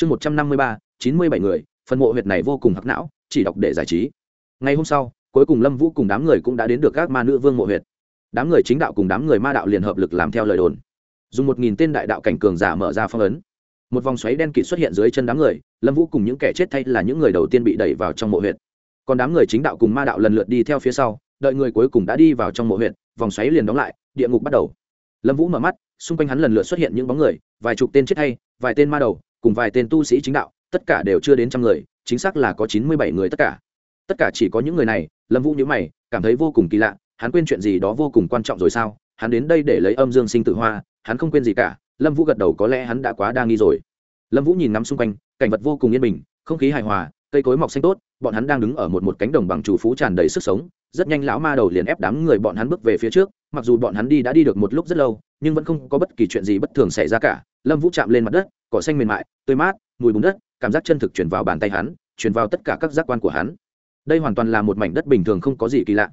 chương một trăm năm mươi ba, chín mươi bảy người, phần mộ huyệt này vô cùng hắc não, chỉ đọc để giải trí. Ngày hôm sau, cuối cùng lâm vũ cùng đám người cũng đã đến được các ma nữ vương mộ huyệt. Đám người chính đạo cùng đám người ma đạo liền hợp lực làm theo lời đồn. Dùng một nghìn tên đại đạo cảnh cường giả mở ra phong ấn. Một vòng xoáy đen kịt xuất hiện dưới chân đám người, lâm vũ cùng những kẻ chết thay là những người đầu tiên bị đẩy vào trong mộ huyệt. Còn đám người chính đạo cùng ma đạo lần lượt đi theo phía sau, đợi người cuối cùng đã đi vào trong mộ huyệt, vòng xoáy liền đóng lại, địa ngục bắt đầu. Lâm vũ mở mắt, xung quanh hắn lần lượt xuất hiện những bóng người, vài chục tên chết thay, vài tên ma đầu cùng vài tên tu sĩ chính đạo, tất cả đều chưa đến trăm người, chính xác là có chín mươi bảy người tất cả. Tất cả chỉ có những người này, lâm vũ nhíu mày, cảm thấy vô cùng kỳ lạ, hắn quên chuyện gì đó vô cùng quan trọng rồi sao? Hắn đến đây để lấy âm dương sinh tử hoa, hắn không quên gì cả, lâm vũ gật đầu có lẽ hắn đã quá đa nghi rồi. Lâm vũ nhìn ngắm xung quanh, cảnh vật vô cùng yên bình, không khí hài hòa, cây cối mọc xanh tốt, bọn hắn đang đứng ở một một cánh đồng bằng chủ phú tràn đầy sức sống, rất nhanh lão ma đầu liền ép đám người bọn hắn bước về phía trước, mặc dù bọn hắn đi đã đi được một lúc rất lâu, nhưng vẫn không có bất kỳ chuyện gì bất thường xảy ra cả lâm vũ chạm lên mặt đất, cỏ xanh mềm mại, tươi mát, mùi bùn đất, cảm giác chân thực chuyển vào bàn tay hắn, chuyển vào tất cả các giác quan của hắn. Đây hoàn toàn là một mảnh đất bình thường không có gì kỳ lạ.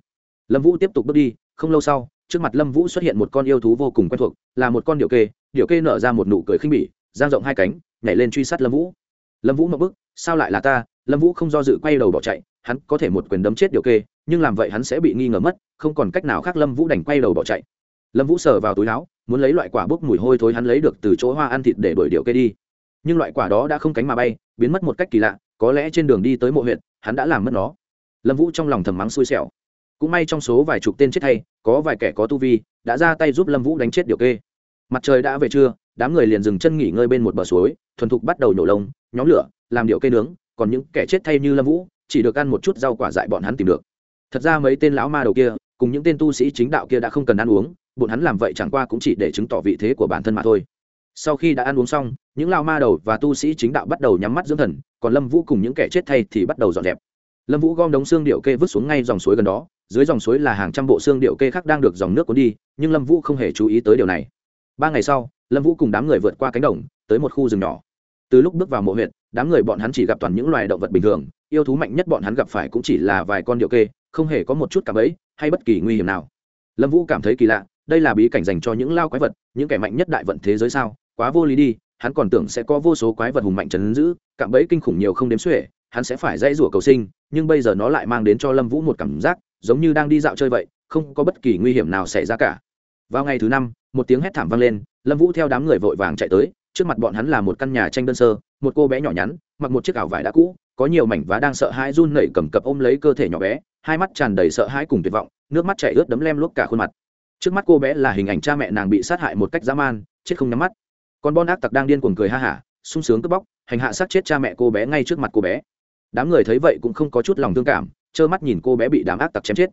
Lâm vũ tiếp tục bước đi, không lâu sau, trước mặt lâm vũ xuất hiện một con yêu thú vô cùng quen thuộc, là một con điệu kê điệu kê nở ra một nụ cười khinh bỉ, giang rộng hai cánh, nhảy lên truy sát lâm vũ. Lâm vũ mập bức, sao lại là ta? Lâm vũ không do dự quay đầu bỏ chạy, hắn có thể một quyền đấm chết điệu kê, nhưng làm vậy hắn sẽ bị nghi ngờ mất, không còn cách nào khác lâm vũ đành quay đầu bỏ chạy. Lâm vũ sờ vào túi áo muốn lấy loại quả bốc mùi hôi thối hắn lấy được từ chỗ hoa ăn thịt để đuổi điệu kê đi. Nhưng loại quả đó đã không cánh mà bay, biến mất một cách kỳ lạ, có lẽ trên đường đi tới mộ huyện hắn đã làm mất nó. Lâm vũ trong lòng thầm mắng xui xẻo. Cũng may trong số vài chục tên chết thay, có vài kẻ có tu vi, đã ra tay giúp lâm vũ đánh chết điệu kê. Mặt trời đã về trưa, đám người liền dừng chân nghỉ ngơi bên một bờ suối, thuần thục bắt đầu nổ lông, nhóm lửa, làm điệu cây nướng, còn những kẻ chết thay như lâm vũ, chỉ được ăn một chút rau quả dại bọn hắn tìm được. Thật ra mấy tên lão ma đầu kia, cùng những tên tu sĩ chính đạo kia đã không cần ăn uống bọn hắn làm vậy chẳng qua cũng chỉ để chứng tỏ vị thế của bản thân mà thôi. Sau khi đã ăn uống xong, những lao ma đầu và tu sĩ chính đạo bắt đầu nhắm mắt dưỡng thần, còn lâm vũ cùng những kẻ chết thay thì bắt đầu dọn dẹp. Lâm vũ gom đống xương điệu kê vứt xuống ngay dòng suối gần đó, dưới dòng suối là hàng trăm bộ xương điệu kê khác đang được dòng nước cuốn đi, nhưng lâm vũ không hề chú ý tới điều này. Ba ngày sau, lâm vũ cùng đám người vượt qua cánh đồng, tới một khu rừng nhỏ. Từ lúc bước vào mộ huyện đám người bọn hắn chỉ gặp toàn những loài động vật bình thường, yêu thú mạnh nhất bọn hắn gặp phải cũng chỉ là vài con điệu kê, không hề có một chút cảm ấy hay bất kỳ nguy hiểm nào. Lâm vũ cảm thấy kỳ lạ đây là bí cảnh dành cho những lao quái vật, những kẻ mạnh nhất đại vận thế giới sao? Quá vô lý đi, hắn còn tưởng sẽ có vô số quái vật hùng mạnh trấn giữ, cạm bẫy kinh khủng nhiều không đếm xuể, hắn sẽ phải dãy rủa cầu sinh, nhưng bây giờ nó lại mang đến cho lâm vũ một cảm giác, giống như đang đi dạo chơi vậy, không có bất kỳ nguy hiểm nào xảy ra cả. Vào ngày thứ năm, một tiếng hét thảm vang lên, lâm vũ theo đám người vội vàng chạy tới, trước mặt bọn hắn là một căn nhà tranh đơn sơ, một cô bé nhỏ nhắn, mặc một chiếc áo vải đã cũ, có nhiều mảnh vá đang sợ hãi run nẩy cầm cập ôm lấy cơ thể nhỏ bé, hai mắt tràn đầy sợ hãi cùng tuyệt vọng, nước mắt chảy ướt đấm lem luốc cả khuôn mặt trước mắt cô bé là hình ảnh cha mẹ nàng bị sát hại một cách dã man, chết không nhắm mắt. Còn bon ác tặc đang điên cuồng cười ha hả, sung sướng cướp bóc, hành hạ sát chết cha mẹ cô bé ngay trước mặt cô bé. Đám người thấy vậy cũng không có chút lòng thương cảm, trơ mắt nhìn cô bé bị đám ác tặc chém chết.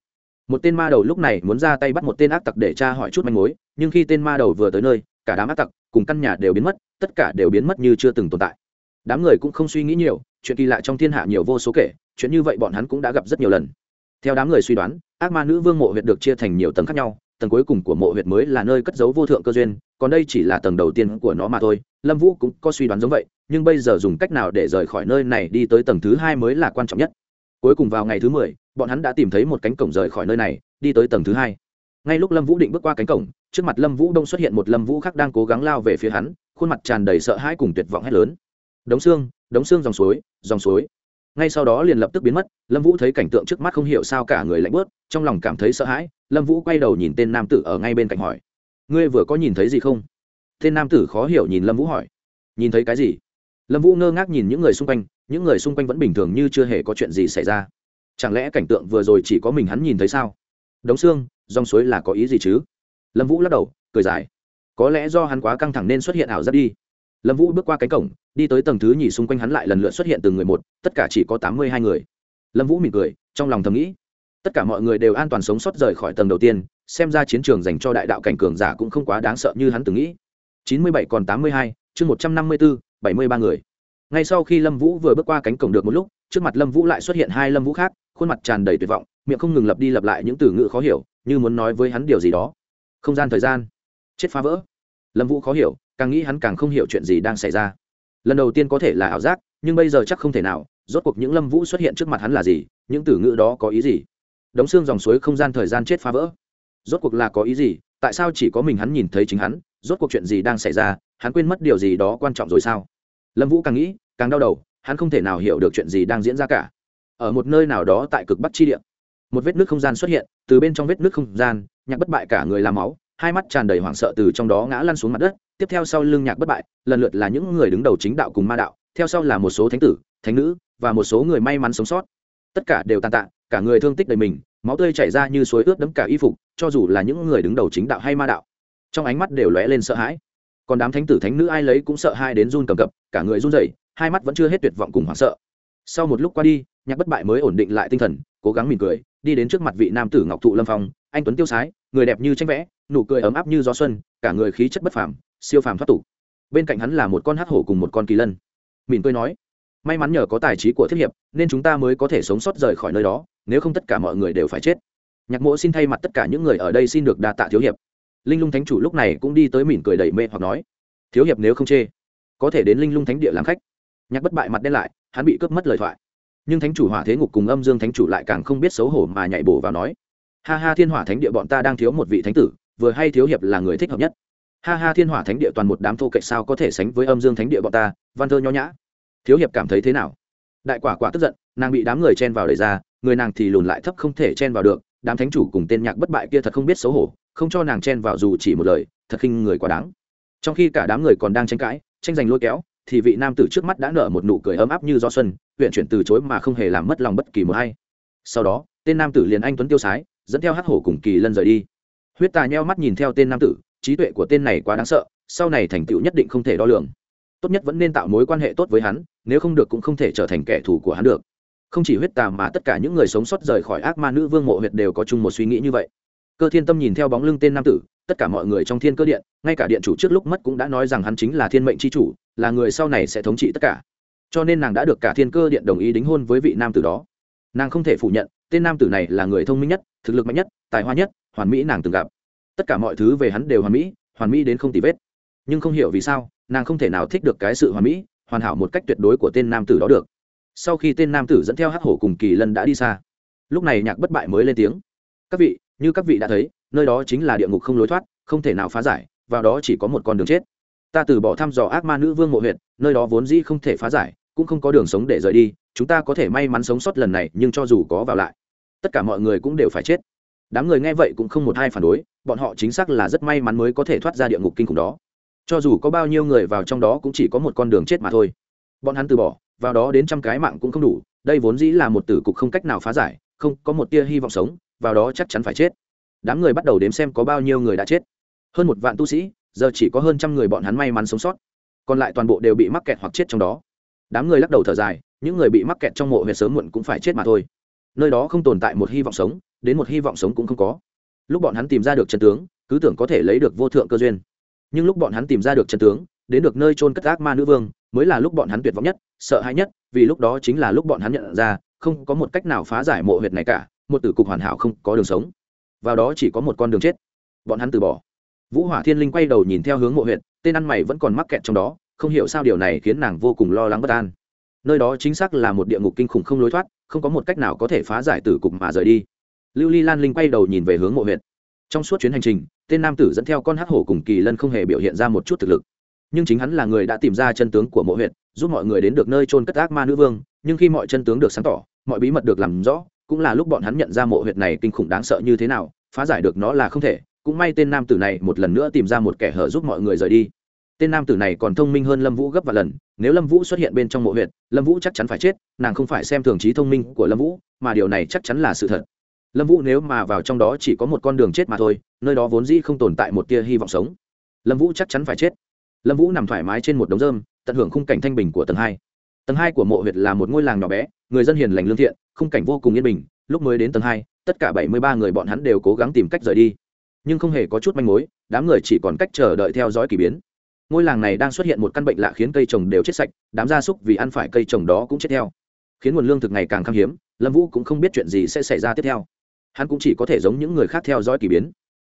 Một tên ma đầu lúc này muốn ra tay bắt một tên ác tặc để tra hỏi chút manh mối, nhưng khi tên ma đầu vừa tới nơi, cả đám ác tặc cùng căn nhà đều biến mất, tất cả đều biến mất như chưa từng tồn tại. Đám người cũng không suy nghĩ nhiều, chuyện kỳ lạ trong thiên hạ nhiều vô số kể, chuyện như vậy bọn hắn cũng đã gặp rất nhiều lần. Theo đám người suy đoán, ác ma nữ vương mộ huyệt được chia thành nhiều tầng khác nhau tầng cuối cùng của mộ huyệt mới là nơi cất giấu vô thượng cơ duyên, còn đây chỉ là tầng đầu tiên của nó mà thôi. Lâm vũ cũng có suy đoán giống vậy, nhưng bây giờ dùng cách nào để rời khỏi nơi này đi tới tầng thứ hai mới là quan trọng nhất. Cuối cùng vào ngày thứ mười, bọn hắn đã tìm thấy một cánh cổng rời khỏi nơi này, đi tới tầng thứ hai. Ngay lúc lâm vũ định bước qua cánh cổng, trước mặt lâm vũ đông xuất hiện một lâm vũ khác đang cố gắng lao về phía hắn, khuôn mặt tràn đầy sợ hãi cùng tuyệt vọng hét lớn. Đống xương đống xương dòng suối dòng suối. Ngay sau đó liền lập tức biến mất, lâm vũ thấy cảnh tượng trước mắt không hiểu sao cả người lạnh bớt, trong lòng cảm thấy sợ hãi lâm vũ quay đầu nhìn tên nam tử ở ngay bên cạnh hỏi, ngươi vừa có nhìn thấy gì không? Tên nam tử khó hiểu nhìn lâm vũ hỏi, nhìn thấy cái gì? Lâm vũ ngơ ngác nhìn những người xung quanh, những người xung quanh vẫn bình thường như chưa hề có chuyện gì xảy ra. Chẳng lẽ cảnh tượng vừa rồi chỉ có mình hắn nhìn thấy sao? Đống xương dòng suối là có ý gì chứ? Lâm vũ lắc đầu, cười dài, có lẽ do hắn quá căng thẳng nên xuất hiện ảo giác đi. Lâm vũ bước qua cánh cổng, đi tới tầng thứ nhì xung quanh hắn lại lần lượt xuất hiện từng người một, tất cả chỉ có tám mươi hai người. Lâm vũ mỉm cười, trong lòng thầm nghĩ tất cả mọi người đều an toàn sống sót rời khỏi tầng đầu tiên, xem ra chiến trường dành cho đại đạo cảnh cường giả cũng không quá đáng sợ như hắn từng nghĩ. Chín mươi bảy còn tám mươi hai, chương một trăm năm mươi bốn bảy mươi ba người. Ngay sau khi lâm vũ vừa bước qua cánh cổng được một lúc, trước mặt lâm vũ lại xuất hiện hai lâm vũ khác, khuôn mặt tràn đầy tuyệt vọng, miệng không ngừng lặp đi lặp lại những từ ngữ khó hiểu, như muốn nói với hắn điều gì đó. Không gian thời gian. Chết phá vỡ. Lâm vũ khó hiểu, càng nghĩ hắn càng không hiểu chuyện gì đang xảy ra. Lần đầu tiên có thể là ảo giác, nhưng bây giờ chắc không thể nào, rốt cuộc những lâm vũ xuất hiện trước mặt hắn là gì, những từ ngữ đó có ý gì? Đống xương dòng suối không gian thời gian chết phá vỡ. Rốt cuộc là có ý gì? Tại sao chỉ có mình hắn nhìn thấy chính hắn? Rốt cuộc chuyện gì đang xảy ra? Hắn quên mất điều gì đó quan trọng rồi sao? Lâm vũ càng nghĩ, càng đau đầu, hắn không thể nào hiểu được chuyện gì đang diễn ra cả. Ở một nơi nào đó tại cực bắc chi địa, một vết nước không gian xuất hiện, từ bên trong vết nước không gian, nhạc bất bại cả người làm máu, hai mắt tràn đầy hoảng sợ từ trong đó ngã lăn xuống mặt đất. Tiếp theo sau lưng nhạc bất bại, lần lượt là những người đứng đầu chính đạo cùng ma đạo, theo sau là một số thánh tử, thánh nữ và một số người may mắn sống sót. Tất cả đều tàn tạ cả người thương tích đầy mình, máu tươi chảy ra như suối ướt đẫm cả y phục, cho dù là những người đứng đầu chính đạo hay ma đạo. Trong ánh mắt đều lóe lên sợ hãi. Còn đám thánh tử thánh nữ ai lấy cũng sợ hai đến run cầm cập, cả người run rẩy, hai mắt vẫn chưa hết tuyệt vọng cùng hoảng sợ. Sau một lúc qua đi, nhạc bất bại mới ổn định lại tinh thần, cố gắng mỉm cười, đi đến trước mặt vị nam tử ngọc thụ lâm phong, anh tuấn tiêu sái, người đẹp như tranh vẽ, nụ cười ấm áp như gió xuân, cả người khí chất bất phàm, siêu phàm thoát tục. Bên cạnh hắn là một con hắc hổ cùng một con kỳ lân. Mỉm cười nói, may mắn nhờ có tài trí của thiết hiệp, nên chúng ta mới có thể sống sót rời khỏi nơi đó nếu không tất cả mọi người đều phải chết. Nhạc mộ xin thay mặt tất cả những người ở đây xin được đa tạ thiếu hiệp. Linh lung thánh chủ lúc này cũng đi tới mỉm cười đầy mê hoặc nói, thiếu hiệp nếu không chê, có thể đến linh lung thánh địa làm khách. Nhạc bất bại mặt đen lại, hắn bị cướp mất lời thoại. Nhưng thánh chủ hỏa thế ngục cùng âm dương thánh chủ lại càng không biết xấu hổ mà nhảy bổ vào nói, ha ha thiên hỏa thánh địa bọn ta đang thiếu một vị thánh tử, vừa hay thiếu hiệp là người thích hợp nhất. Ha ha thiên hỏa thánh địa toàn một đám thô cậy sao có thể sánh với âm dương thánh địa bọn ta? Văn thơ nho nhã. Thiếu hiệp cảm thấy thế nào? Đại quả quả tức giận, nàng bị đám người chen vào đẩy ra người nàng thì lùn lại thấp không thể chen vào được, đám thánh chủ cùng tên nhạc bất bại kia thật không biết xấu hổ, không cho nàng chen vào dù chỉ một lời, thật khinh người quá đáng. Trong khi cả đám người còn đang tranh cãi, tranh giành lôi kéo, thì vị nam tử trước mắt đã nở một nụ cười ấm áp như gió xuân, huyện chuyển từ chối mà không hề làm mất lòng bất kỳ một hay sau đó, tên nam tử liền anh tuấn tiêu sái, dẫn theo hắc hổ cùng kỳ lân rời đi. Huyết tà nheo mắt nhìn theo tên nam tử, trí tuệ của tên này quá đáng sợ, sau này thành tựu nhất định không thể đo lường. Tốt nhất vẫn nên tạo mối quan hệ tốt với hắn, nếu không được cũng không thể trở thành kẻ thù của hắn được không chỉ huyết tà mà tất cả những người sống sót rời khỏi ác ma nữ vương mộ huyệt đều có chung một suy nghĩ như vậy. Cơ thiên tâm nhìn theo bóng lưng tên nam tử, tất cả mọi người trong thiên cơ điện, ngay cả điện chủ trước lúc mất cũng đã nói rằng hắn chính là thiên mệnh c h i chủ, là người sau này sẽ thống trị tất cả. Cho nên nàng đã được cả thiên cơ điện đồng ý đính hôn với vị nam tử đó. Nàng không thể phủ nhận, tên nam tử này là người thông minh nhất, thực lực mạnh nhất, tài hoa nhất, hoàn mỹ nàng từng gặp. Tất cả mọi thứ về hắn đều hoàn mỹ hoàn mỹ đến không tì vết. Nhưng không hiểu vì sao, nàng không thể nào thích được cái sự hoàn mỹ, hoàn hảo một cách tuyệt đối của tên nam tử đó được sau khi tên nam tử dẫn theo hắc hổ cùng kỳ lân đã đi xa, lúc này nhạc bất bại mới lên tiếng. Các vị, như các vị đã thấy, nơi đó chính là địa ngục không lối thoát, không thể nào phá giải, vào đó chỉ có một con đường chết. Ta từ bỏ thăm dò ác ma nữ vương mộ huyện nơi đó vốn dĩ không thể phá giải, cũng không có đường sống để rời đi, chúng ta có thể may mắn sống sót lần này, nhưng cho dù có vào lại, tất cả mọi người cũng đều phải chết. Đám người nghe vậy cũng không một hai phản đối, bọn họ chính xác là rất may mắn mới có thể thoát ra địa ngục kinh khủng đó. Cho dù có bao nhiêu người vào trong đó cũng chỉ có một con đường chết mà thôi. Bọn hắn từ bỏ vào đó đến trăm cái mạng cũng không đủ, đây vốn dĩ là một tử cục không cách nào phá giải, không có một tia hy vọng sống, vào đó chắc chắn phải chết. Đám người bắt đầu đếm xem có bao nhiêu người đã chết. Hơn một vạn tu sĩ, giờ chỉ có hơn trăm người bọn hắn may mắn sống sót. Còn lại toàn bộ đều bị mắc kẹt hoặc chết trong đó. Đám người lắc đầu thở dài, những người bị mắc kẹt trong mộ huyệt sớm muộn cũng phải chết mà thôi. Nơi đó không tồn tại một hy vọng sống, đến một hy vọng sống cũng không có. Lúc bọn hắn tìm ra được chân tướng, cứ tưởng có thể lấy được vô thượng cơ duyên. Nhưng lúc bọn hắn tìm ra được chân tướng, đến được nơi trôn cất ác ma nữ vương mới là lúc bọn hắn tuyệt vọng nhất sợ hãi nhất vì lúc đó chính là lúc bọn hắn nhận ra không có một cách nào phá giải mộ huyệt này cả một tử cục hoàn hảo không có đường sống. Vào đó chỉ có một con đường chết. Bọn hắn từ bỏ. Vũ hỏa thiên linh quay đầu nhìn theo hướng mộ huyệt, tên ăn mày vẫn còn mắc kẹt trong đó không hiểu sao điều này khiến nàng vô cùng lo lắng bất an. Nơi đó chính xác là một địa ngục kinh khủng không lối thoát không có một cách nào có thể phá giải tử cục mà rời đi. Lưu ly lan linh quay đầu nhìn về hướng mộ huyệt. trong suốt chuyến hành trình tên nam tử dẫn theo con hắc hổ cùng kỳ lân không hề biểu hiện ra một chút thực lực nhưng chính hắn là người đã tìm ra chân tướng của mộ huyệt, giúp mọi người đến được nơi trôn cất ác ma nữ vương nhưng khi mọi chân tướng được sáng tỏ mọi bí mật được làm rõ cũng là lúc bọn hắn nhận ra mộ huyệt này kinh khủng đáng sợ như thế nào phá giải được nó là không thể. Cũng may tên nam tử này một lần nữa tìm ra một kẻ hở giúp mọi người rời đi. Tên nam tử này còn thông minh hơn lâm vũ gấp và lần nếu lâm vũ xuất hiện bên trong mộ huyệt lâm vũ chắc chắn phải chết nàng không phải xem thường trí thông minh của lâm vũ mà điều này chắc chắn là sự thật. Lâm vũ nếu mà vào trong đó chỉ có một con đường chết mà thôi nơi đó vốn dĩ không tồn tại một tia hy vọng sống. Lâm vũ chắc chắn phải chết lâm vũ nằm thoải mái trên một đống rơm, tận hưởng khung cảnh thanh bình của tầng hai. Tầng hai của mộ huyệt là một ngôi làng nhỏ bé, người dân hiền lành lương thiện, khung cảnh vô cùng yên bình. Lúc mới đến tầng hai, tất cả bảy mươi ba người bọn hắn đều cố gắng tìm cách rời đi. Nhưng không hề có chút manh mối, đám người chỉ còn cách chờ đợi theo dõi k ỳ biến. Ngôi làng này đang xuất hiện một căn bệnh lạ khiến cây trồng đều chết sạch, đám gia súc vì ăn phải cây trồng đó cũng chết theo. Khiến nguồn lương thực ngày càng khan hiếm, lâm vũ cũng không biết chuyện gì sẽ xảy ra tiếp theo. Hắn cũng chỉ có thể giống những người khác theo dõi k ỳ biến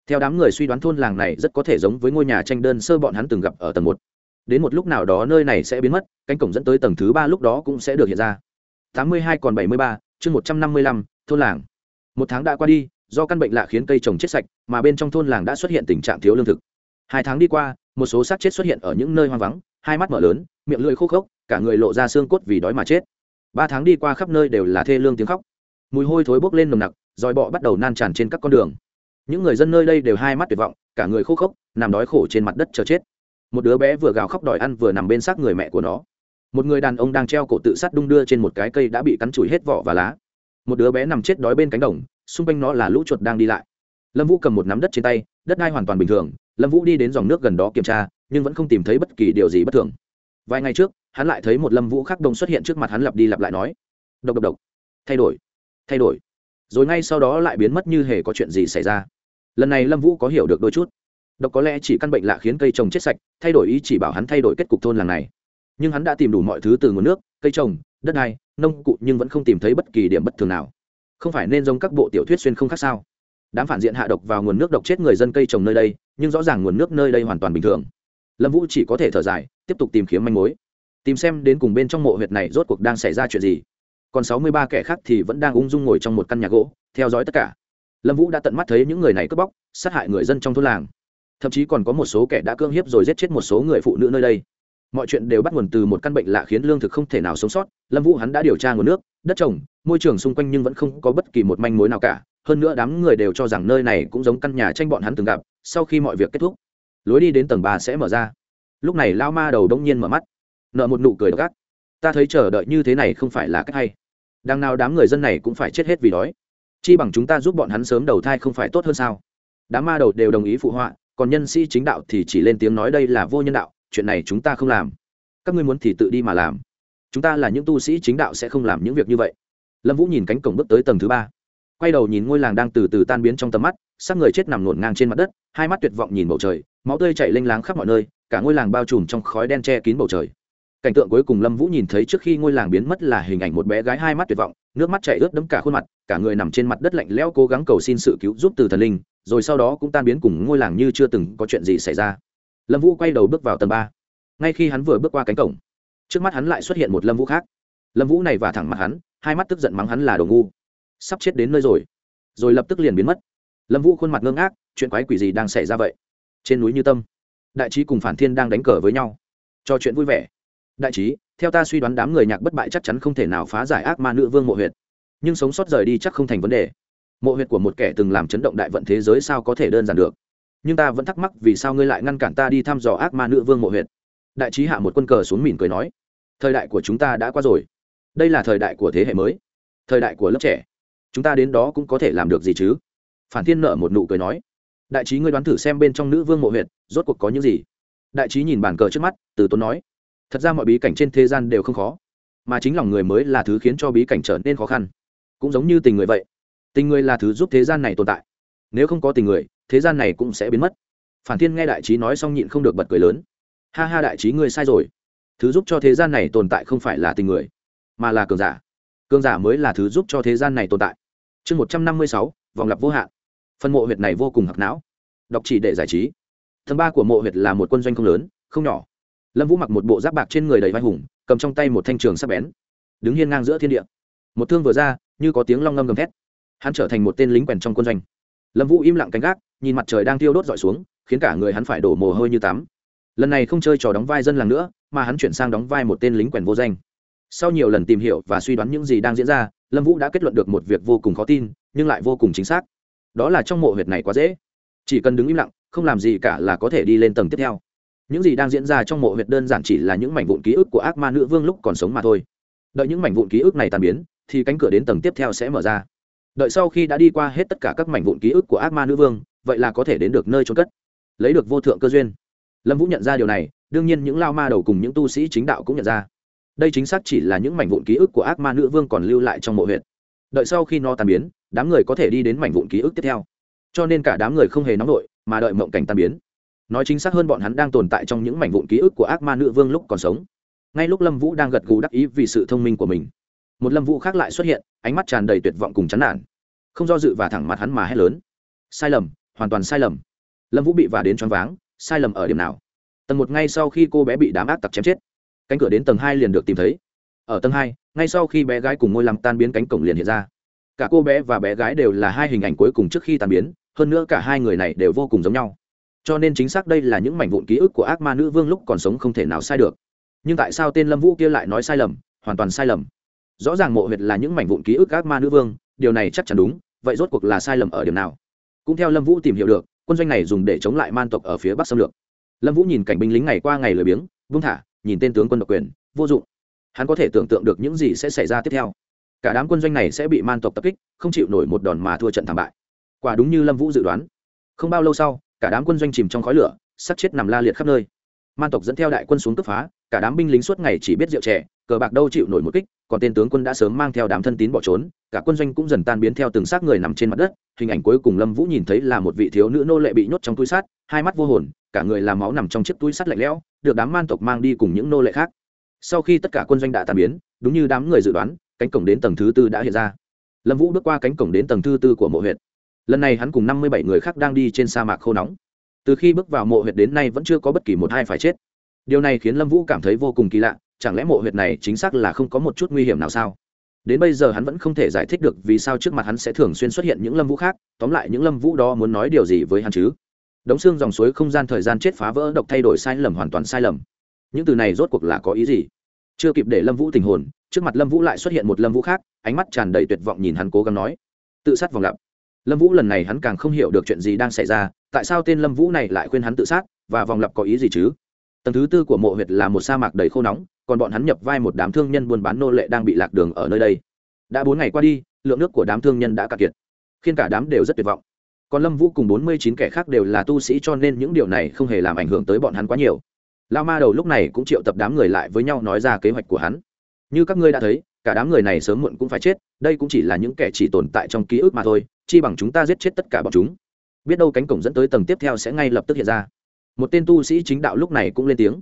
theo đám người suy đoán thôn làng này rất có thể giống với ngôi nhà tranh đơn sơ bọn hắn từng gặp ở tầng một. Đến một lúc nào đó nơi này sẽ biến mất, cánh cổng dẫn tới tầng thứ ba lúc đó cũng sẽ được hiện ra. Tám mươi hai còn bảy mươi ba, chương một trăm năm mươi lăm, thôn làng. Một tháng đã qua đi, do căn bệnh lạ khiến cây trồng chết sạch, mà bên trong thôn làng đã xuất hiện tình trạng thiếu lương thực. Hai tháng đi qua, một số xác chết xuất hiện ở những nơi hoang vắng, hai mắt mở lớn, miệng lưỡi khô khốc, cả người lộ ra xương cốt vì đói mà chết. Ba tháng đi qua khắp nơi đều là thê lương tiếng khóc. Mùi hôi thối bốc lên nồng nặc, dòi bọ bắt đầu nan tràn trên các con đường những người dân nơi đây đều hai mắt tuyệt vọng, cả người khô khốc, nằm đói khổ trên mặt đất chờ chết. Một đứa bé vừa gào khóc đòi ăn vừa nằm bên xác người mẹ của nó. Một người đàn ông đang treo cổ tự sát đung đưa trên một cái cây đã bị cắn chùi hết vỏ và lá. Một đứa bé nằm chết đói bên cánh đồng, xung quanh nó là lũ chuột đang đi lại. Lâm vũ cầm một nắm đất trên tay, đất đai hoàn toàn bình thường. Lâm vũ đi đến dòng nước gần đó kiểm tra, nhưng vẫn không tìm thấy bất kỳ điều gì bất thường. Vài ngày trước, hắn lại thấy một lâm vũ khắc đông xuất hiện trước mặt hắn lặp đi lặp lại nói, độc độc độc. Thay đổi thay đổi. Rồi ngay sau đó lại biến mất như hề có chuyện gì xảy ra lần này lâm vũ có hiểu được đôi chút. Độc có lẽ chỉ căn bệnh lạ khiến cây trồng chết sạch, thay đổi ý chỉ bảo hắn thay đổi kết cục thôn làng này. Nhưng hắn đã tìm đủ mọi thứ từ nguồn nước, cây trồng, đất đai, nông cụ nhưng vẫn không tìm thấy bất kỳ điểm bất thường nào. Không phải nên giống các bộ tiểu thuyết xuyên không khác sao? Đám phản diện hạ độc vào nguồn nước độc chết người dân cây trồng nơi đây, nhưng rõ ràng nguồn nước nơi đây hoàn toàn bình thường. Lâm vũ chỉ có thể thở dài, tiếp tục tìm kiếm manh mối. Tìm xem đến cùng bên trong mộ huyệt này rốt cuộc đang xảy ra chuyện gì. Còn sáu mươi ba kẻ khác thì vẫn đang ung dung ngồi trong một căn nhà gỗ, theo dõi tất cả lâm vũ đã tận mắt thấy những người này cướp bóc, sát hại người dân trong thôn làng. Thậm chí còn có một số kẻ đã cưỡng hiếp rồi giết chết một số người phụ nữ nơi đây. Mọi chuyện đều bắt nguồn từ một căn bệnh lạ khiến lương thực không thể nào sống sót. Lâm vũ hắn đã điều tra nguồn nước, đất trồng, môi trường xung quanh nhưng vẫn không có bất kỳ một manh mối nào cả. Hơn nữa đám người đều cho rằng nơi này cũng giống căn nhà tranh bọn hắn từng gặp. Sau khi mọi việc kết thúc, lối đi đến tầng ba sẽ mở ra. Lúc này lao ma đầu đông nhiên mở mắt nợ một nụ cười gắt. ta thấy chờ đợi như thế này không phải là cách hay. Đằng nào đám người dân này cũng phải chết hết vì đói chi bằng chúng ta giúp bọn hắn sớm đầu thai không phải tốt hơn sao? Đám ma đầu đều đồng ý phụ họa, còn nhân sĩ chính đạo thì chỉ lên tiếng nói đây là vô nhân đạo, chuyện này chúng ta không làm. Các ngươi muốn thì tự đi mà làm. Chúng ta là những tu sĩ chính đạo sẽ không làm những việc như vậy. Lâm vũ nhìn cánh cổng bước tới tầng thứ ba. Quay đầu nhìn ngôi làng đang từ từ tan biến trong tầm mắt xác người chết nằm ngổn ngang trên mặt đất, hai mắt tuyệt vọng nhìn bầu trời, máu tươi chảy lênh láng khắp mọi nơi, cả ngôi làng bao trùm trong khói đen che kín bầu trời. Cảnh tượng cuối cùng lâm vũ nhìn thấy trước khi ngôi làng biến mất là hình ảnh một bé gái hai mắt tuyệt vọng nước mắt chảy ướt đẫm cả khuôn mặt, cả người nằm trên mặt đất lạnh lẽo cố gắng cầu xin sự cứu giúp từ thần linh, rồi sau đó cũng tan biến cùng ngôi làng như chưa từng có chuyện gì xảy ra. Lâm vũ quay đầu bước vào tầng ba. Ngay khi hắn vừa bước qua cánh cổng, trước mắt hắn lại xuất hiện một lâm vũ khác. Lâm vũ này và thẳng mặt hắn, hai mắt tức giận mắng hắn là đồ ngu. Sắp chết đến nơi rồi. Rồi lập tức liền biến mất. Lâm vũ khuôn mặt ngơ ngác, chuyện quái quỷ gì đang xảy ra vậy? Trên núi như tâm, đại trí cùng phản thiên đang đánh cờ với nhau cho chuyện vui vẻ. Đại trí theo ta suy đoán đám người nhạc bất bại chắc chắn không thể nào phá giải ác ma nữ vương mộ huyệt. Nhưng sống sót rời đi chắc không thành vấn đề. Mộ huyệt của một kẻ từng làm chấn động đại vận thế giới sao có thể đơn giản được? Nhưng ta vẫn thắc mắc vì sao ngươi lại ngăn cản ta đi thăm dò ác ma nữ vương mộ huyệt? Đại trí hạ một quân cờ xuống mỉm cười nói, thời đại của chúng ta đã qua rồi. Đây là thời đại của thế hệ mới. Thời đại của lớp trẻ. Chúng ta đến đó cũng có thể làm được gì chứ? Phản thiên nợ một nụ cười nói, đại trí ngươi đoán thử xem bên trong nữ vương mộ huyệt, rốt cuộc có những gì? Đại trí nhìn bàn cờ trước mắt, từ tốn nói thật ra mọi bí cảnh trên thế gian đều không khó, mà chính lòng người mới là thứ khiến cho bí cảnh trở nên khó khăn. Cũng giống như tình người vậy. Tình người là thứ giúp thế gian này tồn tại. Nếu không có tình người, thế gian này cũng sẽ biến mất. Phản thiên nghe đại trí nói xong nhịn không được bật cười lớn. Ha ha đại trí ngươi sai rồi. Thứ giúp cho thế gian này tồn tại không phải là tình người, mà là cường giả. Cường giả mới là thứ giúp cho thế gian này tồn tại. Chương một trăm năm mươi sáu, vòng lặp vô hạn. Phần mộ huyệt này vô cùng hạc não. Đọc chỉ để giải trí. Tầng ba của mộ huyệt là một quân doanh không lớn, không nhỏ lâm vũ mặc một bộ giáp bạc trên người đầy vai hùng, cầm trong tay một thanh trường sắp bén. Đứng hiên ngang giữa thiên địa. Một thương vừa ra, như có tiếng long ngâm gầm thét. Hắn trở thành một tên lính quèn trong quân doanh. Lâm vũ im lặng canh gác, nhìn mặt trời đang thiêu đốt dọi xuống, khiến cả người hắn phải đổ mồ hôi như tắm. Lần này không chơi trò đóng vai dân làng nữa, mà hắn chuyển sang đóng vai một tên lính quèn vô danh. Sau nhiều lần tìm hiểu và suy đoán những gì đang diễn ra, lâm vũ đã kết luận được một việc vô cùng khó tin, nhưng lại vô cùng chính xác. Đó là trong mộ huyệt này quá dễ. Chỉ cần đứng im lặng, không làm gì cả là có thể đi lên tầng tiếp theo những gì đang diễn ra trong mộ huyệt đơn giản chỉ là những mảnh vụn ký ức của ác ma nữ vương lúc còn sống mà thôi. Đợi những mảnh vụn ký ức này tàn biến, thì cánh cửa đến tầng tiếp theo sẽ mở ra. Đợi sau khi đã đi qua hết tất cả các mảnh vụn ký ức của ác ma nữ vương, vậy là có thể đến được nơi trốn cất. Lấy được vô thượng cơ duyên. Lâm vũ nhận ra điều này, đương nhiên những lao ma đầu cùng những tu sĩ chính đạo cũng nhận ra. Đây chính xác chỉ là những mảnh vụn ký ức của ác ma nữ vương còn lưu lại trong mộ huyệt. Đợi sau khi nó tan biến, đám người có thể đi đến mảnh vụn ký ức tiếp theo. Cho nên cả đám người không hề nóng nổi, mà đợi mộng cảnh tan biến nói chính xác hơn bọn hắn đang tồn tại trong những mảnh vụn ký ức của ác ma nữ vương lúc còn sống. Ngay lúc lâm vũ đang gật gù đắc ý vì sự thông minh của mình, một lâm vũ khác lại xuất hiện, ánh mắt tràn đầy tuyệt vọng cùng chán nản. Không do dự và thẳng mặt hắn mà hét lớn. Sai lầm, hoàn toàn sai lầm. Lâm vũ bị và đến choáng váng, sai lầm ở điểm nào? Tầng một ngay sau khi cô bé bị đám ác tặc chém chết. Cánh cửa đến tầng hai liền được tìm thấy. Ở tầng hai, ngay sau khi bé gái cùng ngôi làm tan biến cánh cổng liền hiện ra. Cả cô bé và bé gái đều là hai hình ảnh cuối cùng trước khi tan biến, hơn nữa cả hai người này đều vô cùng giống nhau cho nên chính xác đây là những mảnh vụn ký ức của ác ma nữ vương lúc còn sống không thể nào sai được. Nhưng tại sao tên lâm vũ kia lại nói sai lầm, hoàn toàn sai lầm? Rõ ràng mộ huyệt là những mảnh vụn ký ức ác ma nữ vương, điều này chắc chắn đúng, vậy rốt cuộc là sai lầm ở điểm nào? Cũng theo lâm vũ tìm hiểu được, quân doanh này dùng để chống lại man tộc ở phía bắc xâm lược. Lâm vũ nhìn cảnh binh lính ngày qua ngày lười biếng vung thả, nhìn tên tướng quân độc quyền, vô dụng. Hắn có thể tưởng tượng được những gì sẽ xảy ra tiếp theo. Cả đám quân doanh này sẽ bị man tộc tập kích, không chịu nổi một đòn mà thua trận thảm bại. Quả đúng như lâm vũ dự đoán. Không bao lâu sau cả đám quân doanh chìm trong khói lửa, sắp chết nằm la liệt khắp nơi. Man tộc dẫn theo đại quân xuống cướp phá, cả đám binh lính suốt ngày chỉ biết rượu trẻ cờ bạc đâu chịu nổi một kích, còn tên tướng quân đã sớm mang theo đám thân tín bỏ trốn, cả quân doanh cũng dần tan biến theo từng xác người nằm trên mặt đất, hình ảnh cuối cùng lâm vũ nhìn thấy là một vị thiếu nữ nô lệ bị nhốt trong túi sắt hai mắt vô hồn, cả người làm máu nằm trong chiếc túi sắt lạnh lẽo, được đám man tộc mang đi cùng những nô lệ khác. Sau khi tất cả quân doanh đã tan biến, đúng như đám người dự đoán, cánh cổng đến tầng thứ tư đã hiện ra. Lâm vũ bước qua cánh cổng đến tầng thứ tư của mộ huyện lần này hắn cùng năm mươi bảy người khác đang đi trên sa mạc khô nóng. Từ khi bước vào mộ huyệt đến nay vẫn chưa có bất kỳ một hai phải chết. Điều này khiến lâm vũ cảm thấy vô cùng kỳ lạ, chẳng lẽ mộ huyệt này chính xác là không có một chút nguy hiểm nào sao? Đến bây giờ hắn vẫn không thể giải thích được vì sao trước mặt hắn sẽ thường xuyên xuất hiện những lâm vũ khác, tóm lại những lâm vũ đó muốn nói điều gì với hắn chứ? Đống xương dòng suối không gian thời gian chết phá vỡ, độc thay đổi sai lầm hoàn toàn sai lầm. Những từ này rốt cuộc là có ý gì? Chưa kịp để lâm vũ tình hồn, trước mặt lâm vũ lại xuất hiện một lâm vũ khác, ánh mắt tràn đầy tuyệt vọng nhìn hắn cố gắng nói. Tự sát vòng lặp lâm vũ lần này hắn càng không hiểu được chuyện gì đang xảy ra, tại sao tên lâm vũ này lại khuyên hắn tự sát, và vòng lặp có ý gì chứ? Tầng thứ tư của mộ huyệt là một sa mạc đầy khô nóng, còn bọn hắn nhập vai một đám thương nhân buôn bán nô lệ đang bị lạc đường ở nơi đây. Đã bốn ngày qua đi, lượng nước của đám thương nhân đã cạn kiệt, khiến cả đám đều rất tuyệt vọng. Còn lâm vũ cùng bốn mươi chín kẻ khác đều là tu sĩ cho nên những điều này không hề làm ảnh hưởng tới bọn hắn quá nhiều. Lao ma đầu lúc này cũng triệu tập đám người lại với nhau nói ra kế hoạch của hắn. Như các ngươi đã thấy, cả đám người này sớm muộn cũng phải chết, đây cũng chỉ là những kẻ chỉ tồn tại trong ký ức mà thôi chi bằng chúng ta giết chết tất cả bọn chúng. Biết đâu cánh cổng dẫn tới tầng tiếp theo sẽ ngay lập tức hiện ra. Một tên tu sĩ chính đạo lúc này cũng lên tiếng.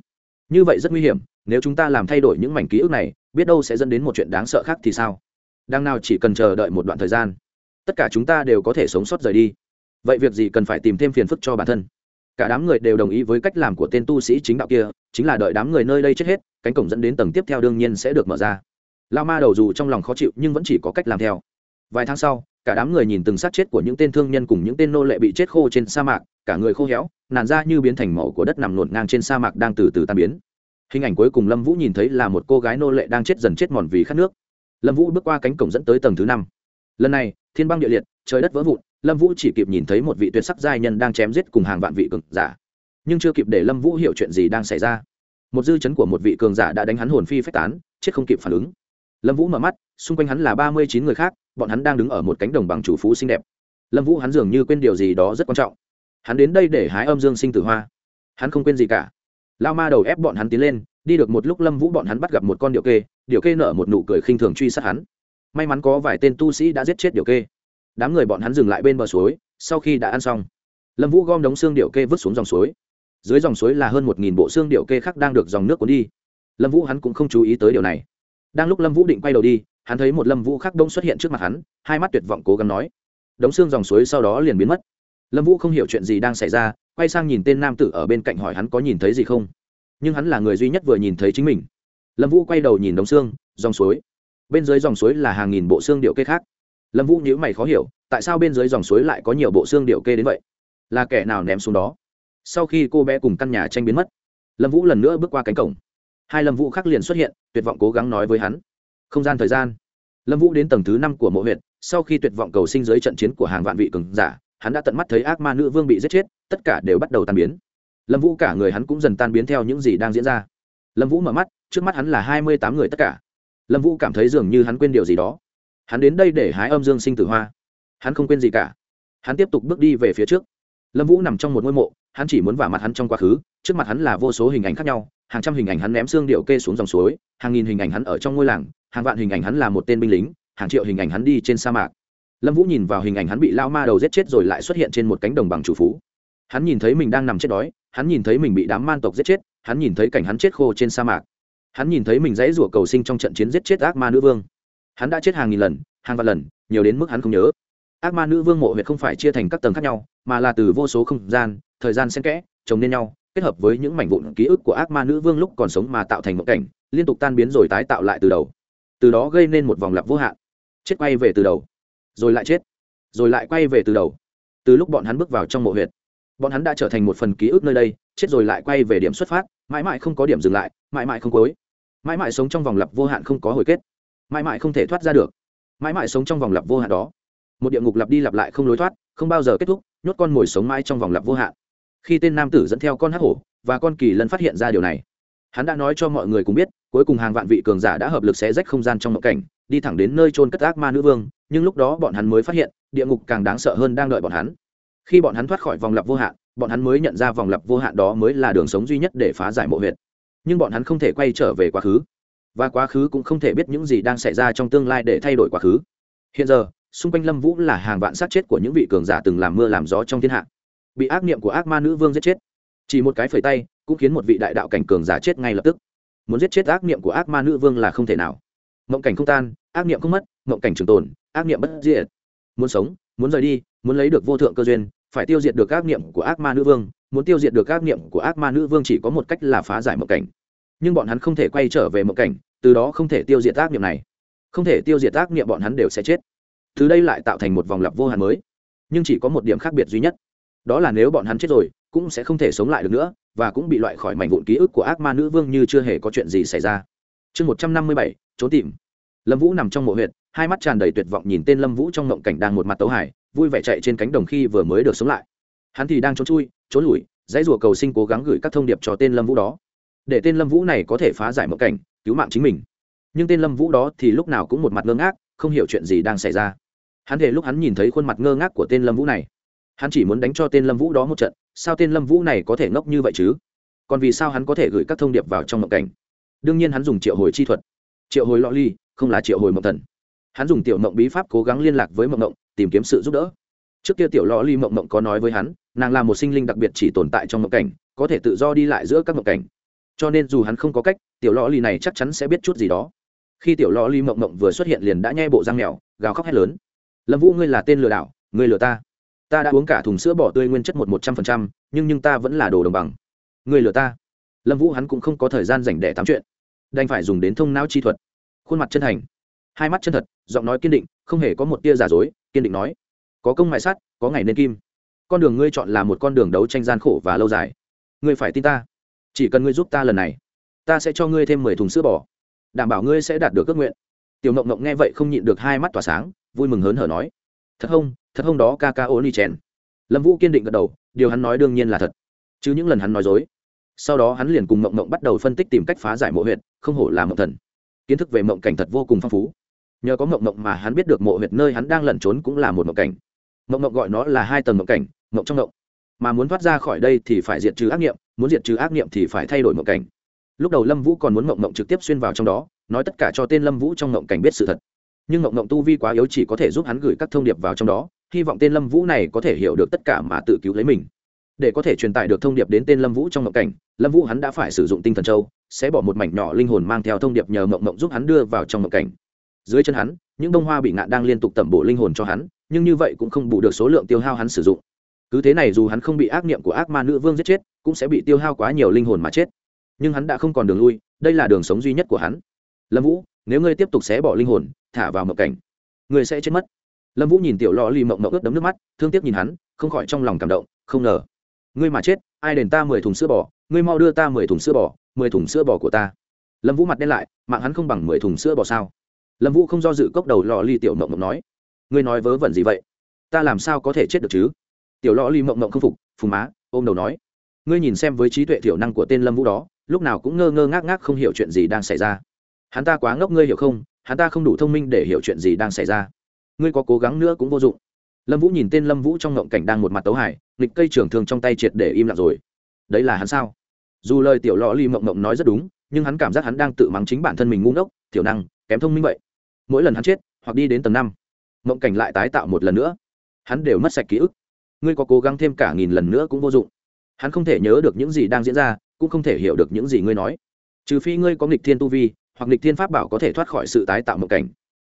Như vậy rất nguy hiểm, nếu chúng ta làm thay đổi những mảnh ký ức này, biết đâu sẽ dẫn đến một chuyện đáng sợ khác thì sao? Đang nào chỉ cần chờ đợi một đoạn thời gian, tất cả chúng ta đều có thể sống sót rời đi. Vậy việc gì cần phải tìm thêm phiền phức cho bản thân? Cả đám người đều đồng ý với cách làm của tên tu sĩ chính đạo kia, chính là đợi đám người nơi đây chết hết, cánh cổng dẫn đến tầng tiếp theo đương nhiên sẽ được mở ra. Lao ma đầu dù trong lòng khó chịu nhưng vẫn chỉ có cách làm theo. Vài tháng sau cả đám người nhìn từng xác chết của những tên thương nhân cùng những tên nô lệ bị chết khô trên sa mạc, cả người khô héo, nàn ra như biến thành màu của đất nằm nổn ngang trên sa mạc đang từ từ tan biến. Hình ảnh cuối cùng lâm vũ nhìn thấy là một cô gái nô lệ đang chết dần chết mòn vì khát nước. Lâm vũ bước qua cánh cổng dẫn tới tầng thứ năm. Lần này, thiên băng địa liệt, trời đất vỡ vụn, lâm vũ chỉ kịp nhìn thấy một vị tuyệt sắc giai nhân đang chém giết cùng hàng vạn vị cường giả. Nhưng chưa kịp để lâm vũ hiểu chuyện gì đang xảy ra. Một dư chấn của một vị cường giả đã đánh hắn hồn phi phách tán, chết không kịp phản ứng. Lâm vũ mở mắt, xung quanh hắn là ba mươi chín người khác bọn hắn đang đứng ở một cánh đồng bằng chủ phú xinh đẹp. Lâm vũ hắn dường như quên điều gì đó rất quan trọng. Hắn đến đây để hái âm dương sinh tử hoa. Hắn không quên gì cả. Lao ma đầu ép bọn hắn tiến lên, đi được một lúc lâm vũ bọn hắn bắt gặp một con điệu kê điệu kê nở một nụ cười khinh thường truy sát hắn. May mắn có vài tên tu sĩ đã giết chết điệu kê. Đám người bọn hắn dừng lại bên bờ suối, sau khi đã ăn xong, lâm vũ gom đống xương điệu kê vứt xuống dòng suối. Dưới dòng suối là hơn một nghìn bộ xương điệu kê khác đang được dòng nước cuốn đi. Lâm vũ hắn cũng không chú ý tới điều này. Đang lúc lâm vũ định quay đầu đi hắn thấy một lâm vũ khác đông xuất hiện trước mặt hắn, hai mắt tuyệt vọng cố gắng nói. Đống xương dòng suối sau đó liền biến mất. Lâm vũ không hiểu chuyện gì đang xảy ra, quay sang nhìn tên nam tử ở bên cạnh hỏi hắn có nhìn thấy gì không. Nhưng hắn là người duy nhất vừa nhìn thấy chính mình. Lâm vũ quay đầu nhìn đống xương, dòng suối. Bên dưới dòng suối là hàng nghìn bộ xương điệu kê khác. Lâm vũ nhữ mày khó hiểu, tại sao bên dưới dòng suối lại có nhiều bộ xương điệu kê đến vậy? Là kẻ nào ném xuống đó? Sau khi cô bé cùng căn nhà tranh biến mất, lâm vũ lần nữa bước qua cánh cổng. Hai lâm vũ khác liền xuất hiện, tuyệt vọng cố gắng nói với hắn không gian thời gian. Lâm vũ đến tầng thứ năm của mộ huyện sau khi tuyệt vọng cầu sinh dưới trận chiến của hàng vạn vị cường giả, hắn đã tận mắt thấy ác ma nữ vương bị giết chết, tất cả đều bắt đầu tan biến. Lâm vũ cả người hắn cũng dần tan biến theo những gì đang diễn ra. Lâm vũ mở mắt, trước mắt hắn là hai mươi tám người tất cả. Lâm vũ cảm thấy dường như hắn quên điều gì đó. Hắn đến đây để hái âm dương sinh tử hoa. Hắn không quên gì cả. Hắn tiếp tục bước đi về phía trước. Lâm vũ nằm trong một ngôi mộ, hắn chỉ muốn vả mặt hắn trong quá khứ, trước mặt hắn là vô số hình ảnh khác nhau, hàng trăm hình ảnh hắn ném xương điệu kê xuống dòng suối, hàng nghìn hình ảnh hắn ở trong ngôi làng hàng vạn hình ảnh hắn là một tên binh lính, hàng triệu hình ảnh hắn đi trên sa mạc. Lâm vũ nhìn vào hình ảnh hắn bị lao ma đầu giết chết rồi lại xuất hiện trên một cánh đồng bằng chủ phú. Hắn nhìn thấy mình đang nằm chết đói, hắn nhìn thấy mình bị đám man tộc giết chết, hắn nhìn thấy cảnh hắn chết khô trên sa mạc. Hắn nhìn thấy mình dãy rủa cầu sinh trong trận chiến giết chết ác ma nữ vương. Hắn đã chết hàng nghìn lần, hàng vạn lần, nhiều đến mức hắn không nhớ. Ác ma nữ vương mộ huyệt không phải chia thành các tầng khác nhau, mà là từ vô số không gian, thời gian xen kẽ, chồng lên nhau, kết hợp với những mảnh vụn ký ức của ác ma nữ vương lúc còn sống mà tạo thành một cảnh, liên tục tan biến rồi tái tạo lại từ đầu từ đó gây nên một vòng lặp vô hạn. Chết quay về từ đầu, rồi lại chết, rồi lại quay về từ đầu. Từ lúc bọn hắn bước vào trong mộ huyệt, bọn hắn đã trở thành một phần ký ức nơi đây, chết rồi lại quay về điểm xuất phát, mãi mãi không có điểm dừng lại, mãi mãi không cuối. Mãi mãi sống trong vòng lặp vô hạn không có hồi kết, mãi mãi không thể thoát ra được, mãi mãi sống trong vòng lặp vô hạn đó. Một địa ngục lặp đi lặp lại không lối thoát, không bao giờ kết thúc, nhốt con mồi sống mãi trong vòng lặp vô hạn. Khi tên nam tử dẫn theo con hắc hổ và con kỳ lân phát hiện ra điều này, hắn đã nói cho mọi người cùng biết cuối cùng hàng vạn vị cường giả đã hợp lực xé rách không gian trong mộng cảnh, đi thẳng đến nơi trôn cất ác ma nữ vương, nhưng lúc đó bọn hắn mới phát hiện, địa ngục càng đáng sợ hơn đang đợi bọn hắn. Khi bọn hắn thoát khỏi vòng lặp vô hạn, bọn hắn mới nhận ra vòng lặp vô hạn đó mới là đường sống duy nhất để phá giải mộ huyệt. Nhưng bọn hắn không thể quay trở về quá khứ, và quá khứ cũng không thể biết những gì đang xảy ra trong tương lai để thay đổi quá khứ. Hiện giờ, xung quanh lâm vũ là hàng vạn sát chết của những vị cường giả từng làm mưa làm gió trong thiên hạ. Bị ác niệm của ác ma nữ vương giết chết, chỉ một cái phẩy tay, cũng khiến một vị đại đạo cảnh cường giả chết ngay lập tức muốn giết chết ác niệm của ác ma nữ vương là không thể nào. Mộng cảnh không tan, ác niệm không mất, mộng cảnh trường tồn, ác niệm bất diệt. Muốn sống, muốn rời đi, muốn lấy được vô thượng cơ duyên, phải tiêu diệt được ác niệm của ác ma nữ vương, muốn tiêu diệt được ác niệm của ác ma nữ vương chỉ có một cách là phá giải mộng cảnh. Nhưng bọn hắn không thể quay trở về mộng cảnh, từ đó không thể tiêu diệt ác niệm này. Không thể tiêu diệt ác niệm bọn hắn đều sẽ chết. Từ đây lại tạo thành một vòng lặp vô hạn mới. Nhưng chỉ có một điểm khác biệt duy nhất. Đó là nếu bọn hắn chết rồi cũng sẽ không thể sống lại được nữa, và cũng bị loại khỏi mảnh vụn ký ức của ác ma nữ vương như chưa hề có chuyện gì xảy ra. Chương một trăm năm mươi bảy, trốn tìm. Lâm vũ nằm trong mộ huyệt, hai mắt tràn đầy tuyệt vọng nhìn tên lâm vũ trong ngộng cảnh đang một mặt tấu hải vui vẻ chạy trên cánh đồng khi vừa mới được sống lại. Hắn thì đang trốn chui, trốn lủi, dãy rùa cầu sinh cố gắng gửi các thông điệp cho tên lâm vũ đó. Để tên lâm vũ này có thể phá giải mộng cảnh, cứu mạng chính mình. Nhưng tên lâm vũ đó thì lúc nào cũng một mặt ngơ ngác, không hiểu chuyện gì đang xảy ra. Hắn thể lúc hắn nhìn thấy khuôn mặt ngơ ngác của tên lâm vũ này, hắn chỉ muốn đánh cho tên lâm vũ đó một trận sao tên lâm vũ này có thể ngốc như vậy chứ? Còn vì sao hắn có thể gửi các thông điệp vào trong mộng cảnh? Đương nhiên hắn dùng triệu hồi chi thuật. Triệu hồi lọ ly, không là triệu hồi mộng thần. Hắn dùng tiểu mộng bí pháp cố gắng liên lạc với mộng mộng, tìm kiếm sự giúp đỡ. Trước kia tiểu lò ly mộng mộng có nói với hắn, nàng là một sinh linh đặc biệt chỉ tồn tại trong mộng cảnh, có thể tự do đi lại giữa các mộng cảnh. Cho nên dù hắn không có cách, tiểu lò ly này chắc chắn sẽ biết chút gì đó. Khi tiểu lò ly mộng mộng vừa xuất hiện liền đã nhai bộ răng mèo, gào khóc hét lớn. Lâm vũ, ngươi là tên lừa đảo, ngươi lừa ta ta đã uống cả thùng sữa bỏ tươi nguyên chất một một trăm phần trăm, nhưng nhưng ta vẫn là đồ đồng bằng. Ngươi lừa ta. Lâm vũ hắn cũng không có thời gian dành để tám chuyện. Đành phải dùng đến thông não chi thuật. Khuôn mặt chân thành. Hai mắt chân thật, giọng nói kiên định, không hề có một tia giả dối, kiên định nói. Có công mại sát, có ngày nên kim. Con đường ngươi chọn là một con đường đấu tranh gian khổ và lâu dài. Ngươi phải tin ta. Chỉ cần ngươi giúp ta lần này, ta sẽ cho ngươi thêm mười thùng sữa bò. Đảm bảo ngươi sẽ đạt được ước nguyện. Tiểu mộng mộng nghe vậy không nhịn được hai mắt tỏa sáng, vui mừng hớn hở nói thật không thật không đó ca ca ô ni chèn. Lâm vũ kiên định gật đầu, điều hắn nói đương nhiên là thật. Chứ những lần hắn nói dối, sau đó hắn liền cùng mộng mộng bắt đầu phân tích tìm cách phá giải mộ huyệt, không hổ là mộng thần. Kiến thức về mộng cảnh thật vô cùng phong phú. Nhờ có mộng mộng mà hắn biết được mộ huyệt nơi hắn đang lẩn trốn cũng là một mộng cảnh. Mộng mộng gọi nó là hai tầng mộng cảnh, mộng trong mộng. Mà muốn thoát ra khỏi đây thì phải diệt trừ ác nghiệm muốn diệt trừ ác nghiệm thì phải thay đổi mộng cảnh. Lúc đầu lâm vũ còn muốn mộng mộng trực tiếp xuyên vào trong đó, nói tất cả cho tên lâm vũ trong mộng cảnh biết sự thật nhưng ngộng ngộng tu vi quá yếu chỉ có thể giúp hắn gửi các thông điệp vào trong đó, hy vọng tên lâm vũ này có thể hiểu được tất cả mà tự cứu lấy mình. Để có thể truyền tải được thông điệp đến tên lâm vũ trong ngộng cảnh, lâm vũ hắn đã phải sử dụng tinh thần châu, sẽ bỏ một mảnh nhỏ linh hồn mang theo thông điệp nhờ ngộng ngộng giúp hắn đưa vào trong ngộng cảnh. Dưới chân hắn, những bông hoa bị ngạn đang liên tục tẩm bổ linh hồn cho hắn, nhưng như vậy cũng không bù được số lượng tiêu hao hắn sử dụng. Cứ thế này dù hắn không bị ác niệm của ác ma nữ vương giết chết, cũng sẽ bị tiêu hao quá nhiều linh hồn mà chết. Nhưng hắn đã không còn đường lui, đây là đường sống duy nhất của hắn lâm vũ, nếu ngươi tiếp tục xé bỏ linh hồn, thả vào mộng cảnh, ngươi sẽ chết mất. Lâm vũ nhìn tiểu lò ly mộng mộng ướt đấm nước mắt, thương tiếc nhìn hắn, không khỏi trong lòng cảm động, không ngờ. Ngươi mà chết, ai đền ta mười thùng sữa bò, ngươi mau đưa ta mười thùng sữa bò, mười thùng sữa bò của ta. Lâm vũ mặt đen lại, mạng hắn không bằng mười thùng sữa bò sao? Lâm vũ không do dự cốc đầu lò ly tiểu mộng mộng nói. Ngươi nói vớ vẩn gì vậy? Ta làm sao có thể chết được chứ? Tiểu lò ly mộng mộng không phục phùng má, ôm đầu nói. Ngươi nhìn xem với trí tuệ thiểu năng của tên lâm vũ đó, lúc nào cũng ngơ ngơ ngác ngác không hiểu chuyện gì đang xảy ra hắn ta quá ngốc, ngươi hiểu không? Hắn ta không đủ thông minh để hiểu chuyện gì đang xảy ra. Ngươi có cố gắng nữa cũng vô dụng. Lâm vũ nhìn tên lâm vũ trong ngộng cảnh đang một mặt tấu hải nghịch cây trường thương trong tay triệt để im lặng rồi. Đấy là hắn sao? Dù lời tiểu lò ly mộng mộng nói rất đúng, nhưng hắn cảm giác hắn đang tự mắng chính bản thân mình ngu ngốc thiểu năng, kém thông minh vậy. Mỗi lần hắn chết, hoặc đi đến tầng năm, mộng cảnh lại tái tạo một lần nữa. Hắn đều mất sạch ký ức. Ngươi có cố gắng thêm cả nghìn lần nữa cũng vô dụng. Hắn không thể nhớ được những gì đang diễn ra, cũng không thể hiểu được những gì ngươi nói. Trừ phi ngươi có nghịch thiên tu vi hoặc nghịch thiên pháp bảo có thể thoát khỏi sự tái tạo mộng cảnh.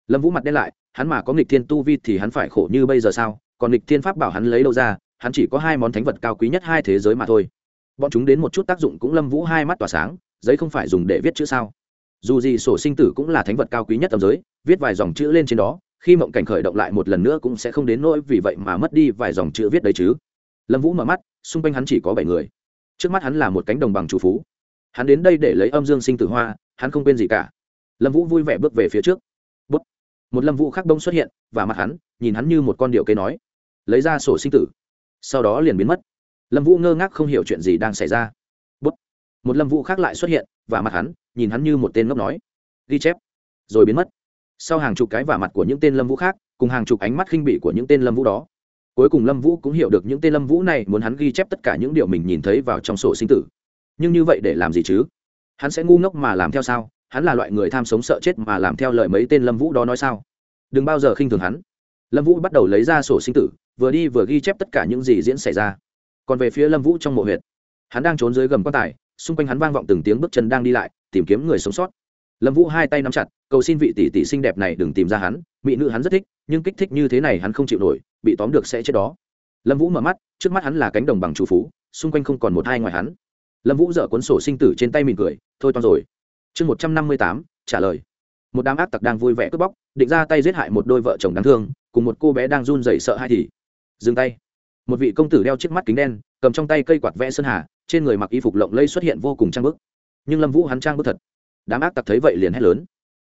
Lâm vũ mặt đen lại, hắn mà có nghịch thiên tu vi thì hắn phải khổ như bây giờ sao? Còn nghịch thiên pháp bảo hắn lấy đâu ra? Hắn chỉ có hai món thánh vật cao quý nhất hai thế giới mà thôi. Bọn chúng đến một chút tác dụng cũng lâm vũ hai mắt tỏa sáng, giấy không phải dùng để viết chữ sao? Dù gì sổ sinh tử cũng là thánh vật cao quý nhất tầm giới, viết vài dòng chữ lên trên đó, khi mộng cảnh khởi động lại một lần nữa cũng sẽ không đến nỗi vì vậy mà mất đi vài dòng chữ viết đấy chứ. Lâm vũ mở mắt, xung quanh hắn chỉ có bảy người. Trước mắt hắn là một cánh đồng bằng chủ phú. Hắn đến đây để lấy âm dương sinh tử hoa hắn không quên gì cả. Lâm vũ vui vẻ bước về phía trước. Bút. một lâm vũ khác đông xuất hiện, và mặt hắn, nhìn hắn như một con điệu cây nói. Lấy ra sổ sinh tử. Sau đó liền biến mất. Lâm vũ ngơ ngác không hiểu chuyện gì đang xảy ra. Bút. một lâm vũ khác lại xuất hiện, và mặt hắn, nhìn hắn như một tên ngốc nói. Ghi chép. Rồi biến mất. Sau hàng chục cái vả mặt của những tên lâm vũ khác, cùng hàng chục ánh mắt khinh bỉ của những tên lâm vũ đó. Cuối cùng lâm vũ cũng hiểu được những tên lâm vũ này muốn hắn ghi chép tất cả những điều mình nhìn thấy vào trong sổ sinh tử. Nhưng như vậy để làm gì chứ? Hắn sẽ ngu ngốc mà làm theo sao? Hắn là loại người tham sống sợ chết mà làm theo lời mấy tên lâm vũ đó nói sao? Đừng bao giờ khinh thường hắn. Lâm vũ bắt đầu lấy ra sổ sinh tử, vừa đi vừa ghi chép tất cả những gì diễn xảy ra. Còn về phía lâm vũ trong mộ huyệt, hắn đang trốn dưới gầm quan tài, xung quanh hắn vang vọng từng tiếng bước chân đang đi lại, tìm kiếm người sống sót. Lâm vũ hai tay nắm chặt, cầu xin vị tỷ tỷ xinh đẹp này đừng tìm ra hắn, mỹ nữ hắn rất thích, nhưng kích thích như thế này hắn không chịu nổi, bị tóm được sẽ chết đó. Lâm vũ mở mắt, trước mắt hắn là cánh đồng bằng chủ phú, xung quanh không còn một hai ngoài hắn lâm vũ dở cuốn sổ sinh tử trên tay mỉm cười, thôi toan rồi. Chương một trăm năm mươi tám, trả lời. Một đám ác tặc đang vui vẻ cướp bóc, định ra tay giết hại một đôi vợ chồng đáng thương, cùng một cô bé đang run rẩy sợ hai thì dừng tay. Một vị công tử đeo chiếc mắt kính đen, cầm trong tay cây quạt vẽ sơn hà, trên người mặc y phục lộng lây xuất hiện vô cùng trang bức. Nhưng lâm vũ hắn trang bức thật. Đám ác tặc thấy vậy liền hét lớn.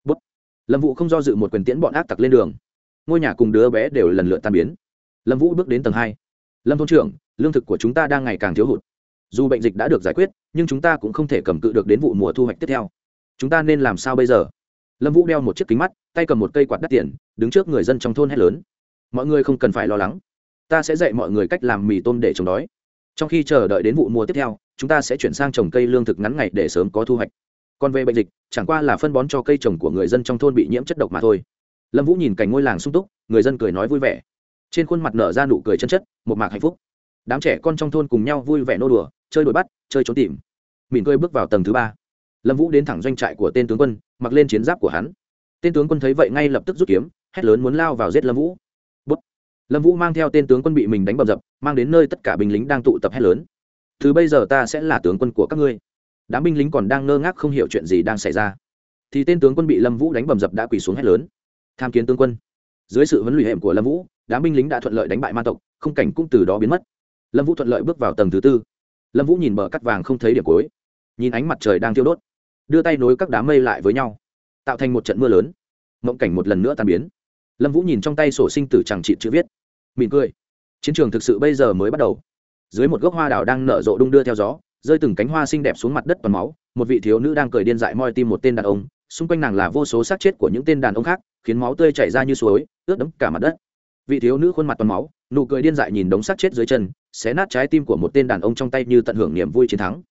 Bút. Lâm vũ không do dự một quyền tiễn bọn ác tặc lên đường. Ngôi nhà cùng đứa bé đều lần lượt tan biến. Lâm vũ bước đến tầng hai. Lâm thôn trưởng, lương thực của chúng ta đang ngày càng thiếu hụt dù bệnh dịch đã được giải quyết, nhưng chúng ta cũng không thể cầm cự được đến vụ mùa thu hoạch tiếp theo. Chúng ta nên làm sao bây giờ? Lâm vũ đeo một chiếc kính mắt, tay cầm một cây quạt đắt tiền, đứng trước người dân trong thôn hét lớn. Mọi người không cần phải lo lắng. Ta sẽ dạy mọi người cách làm mì tôm để chống đói. Trong khi chờ đợi đến vụ mùa tiếp theo, chúng ta sẽ chuyển sang trồng cây lương thực ngắn ngày để sớm có thu hoạch. Còn về bệnh dịch, chẳng qua là phân bón cho cây trồng của người dân trong thôn bị nhiễm chất độc mà thôi. Lâm vũ nhìn cảnh ngôi làng sung túc, người dân cười nói vui vẻ. Trên khuôn mặt nở ra nụ cười chân chất, một mạc hạnh phúc. Đám trẻ con trong thôn cùng nhau vui vẻ nô đùa chơi đuổi bắt, chơi trốn tìm. Mỉm cười bước vào tầng thứ ba. Lâm vũ đến thẳng doanh trại của tên tướng quân, mặc lên chiến giáp của hắn. Tên tướng quân thấy vậy ngay lập tức rút kiếm, hét lớn muốn lao vào giết lâm vũ. Bút. lâm vũ mang theo tên tướng quân bị mình đánh bầm dập, mang đến nơi tất cả binh lính đang tụ tập hét lớn. Từ bây giờ ta sẽ là tướng quân của các ngươi. Đám binh lính còn đang ngơ ngác không hiểu chuyện gì đang xảy ra. Thì tên tướng quân bị lâm vũ đánh bầm dập đã quỳ xuống hét lớn. Tham kiến tướng quân. Dưới sự huấn luyện hệm của lâm vũ, đám binh lính đã thuận lợi đánh bại ma tộc, không cảnh cũng từ đó biến mất. Lâm vũ thuận lợi bước vào tầng thứ tư lâm vũ nhìn bờ cắt vàng không thấy điểm cuối. Nhìn ánh mặt trời đang thiêu đốt, đưa tay nối các đám mây lại với nhau, tạo thành một trận mưa lớn. Mộng cảnh một lần nữa tan biến. Lâm vũ nhìn trong tay sổ sinh tử chẳng trị chữ viết. Mỉm cười. Chiến trường thực sự bây giờ mới bắt đầu. Dưới một gốc hoa đào đang nở rộ đung đưa theo gió, rơi từng cánh hoa xinh đẹp xuống mặt đất toàn máu, một vị thiếu nữ đang cười điên dại moi tim một tên đàn ông, xung quanh nàng là vô số xác chết của những tên đàn ông khác, khiến máu tươi chảy ra như suối, ướt đẫm cả mặt đất. Vị thiếu nữ khuôn mặt toàn máu, nụ cười điên dại nhìn đống xác chết dưới chân xé nát trái tim của một tên đàn ông trong tay như tận hưởng niềm vui chiến thắng.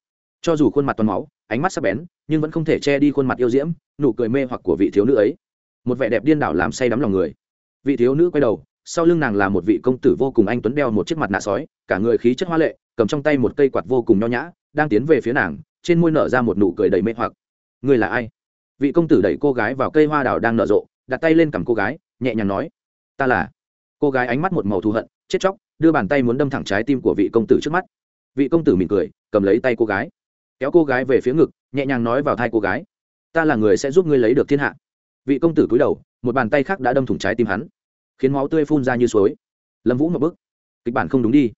Cho dù khuôn mặt toàn máu, ánh mắt sắc bén, nhưng vẫn không thể che đi khuôn mặt yêu diễm, nụ cười mê hoặc của vị thiếu nữ ấy. Một vẻ đẹp điên đảo làm say đắm lòng người. Vị thiếu nữ quay đầu, sau lưng nàng là một vị công tử vô cùng anh tuấn đeo một chiếc mặt nạ sói, cả người khí chất hoa lệ, cầm trong tay một cây quạt vô cùng nho nhã, đang tiến về phía nàng, trên môi nở ra một nụ cười đầy mê hoặc. Người là ai? Vị công tử đẩy cô gái vào cây hoa đào đang nở rộ, đặt tay lên cằm cô gái, nhẹ nhàng nói, ta là. Cô gái ánh mắt một màu thù hận, chết chóc đưa bàn tay muốn đâm thẳng trái tim của vị công tử trước mắt. Vị công tử mỉm cười, cầm lấy tay cô gái. Kéo cô gái về phía ngực, nhẹ nhàng nói vào thai cô gái. Ta là người sẽ giúp ngươi lấy được thiên hạ. Vị công tử cúi đầu, một bàn tay khác đã đâm thủng trái tim hắn. Khiến máu tươi phun ra như suối. Lâm vũ một bức. Kịch bản không đúng đi.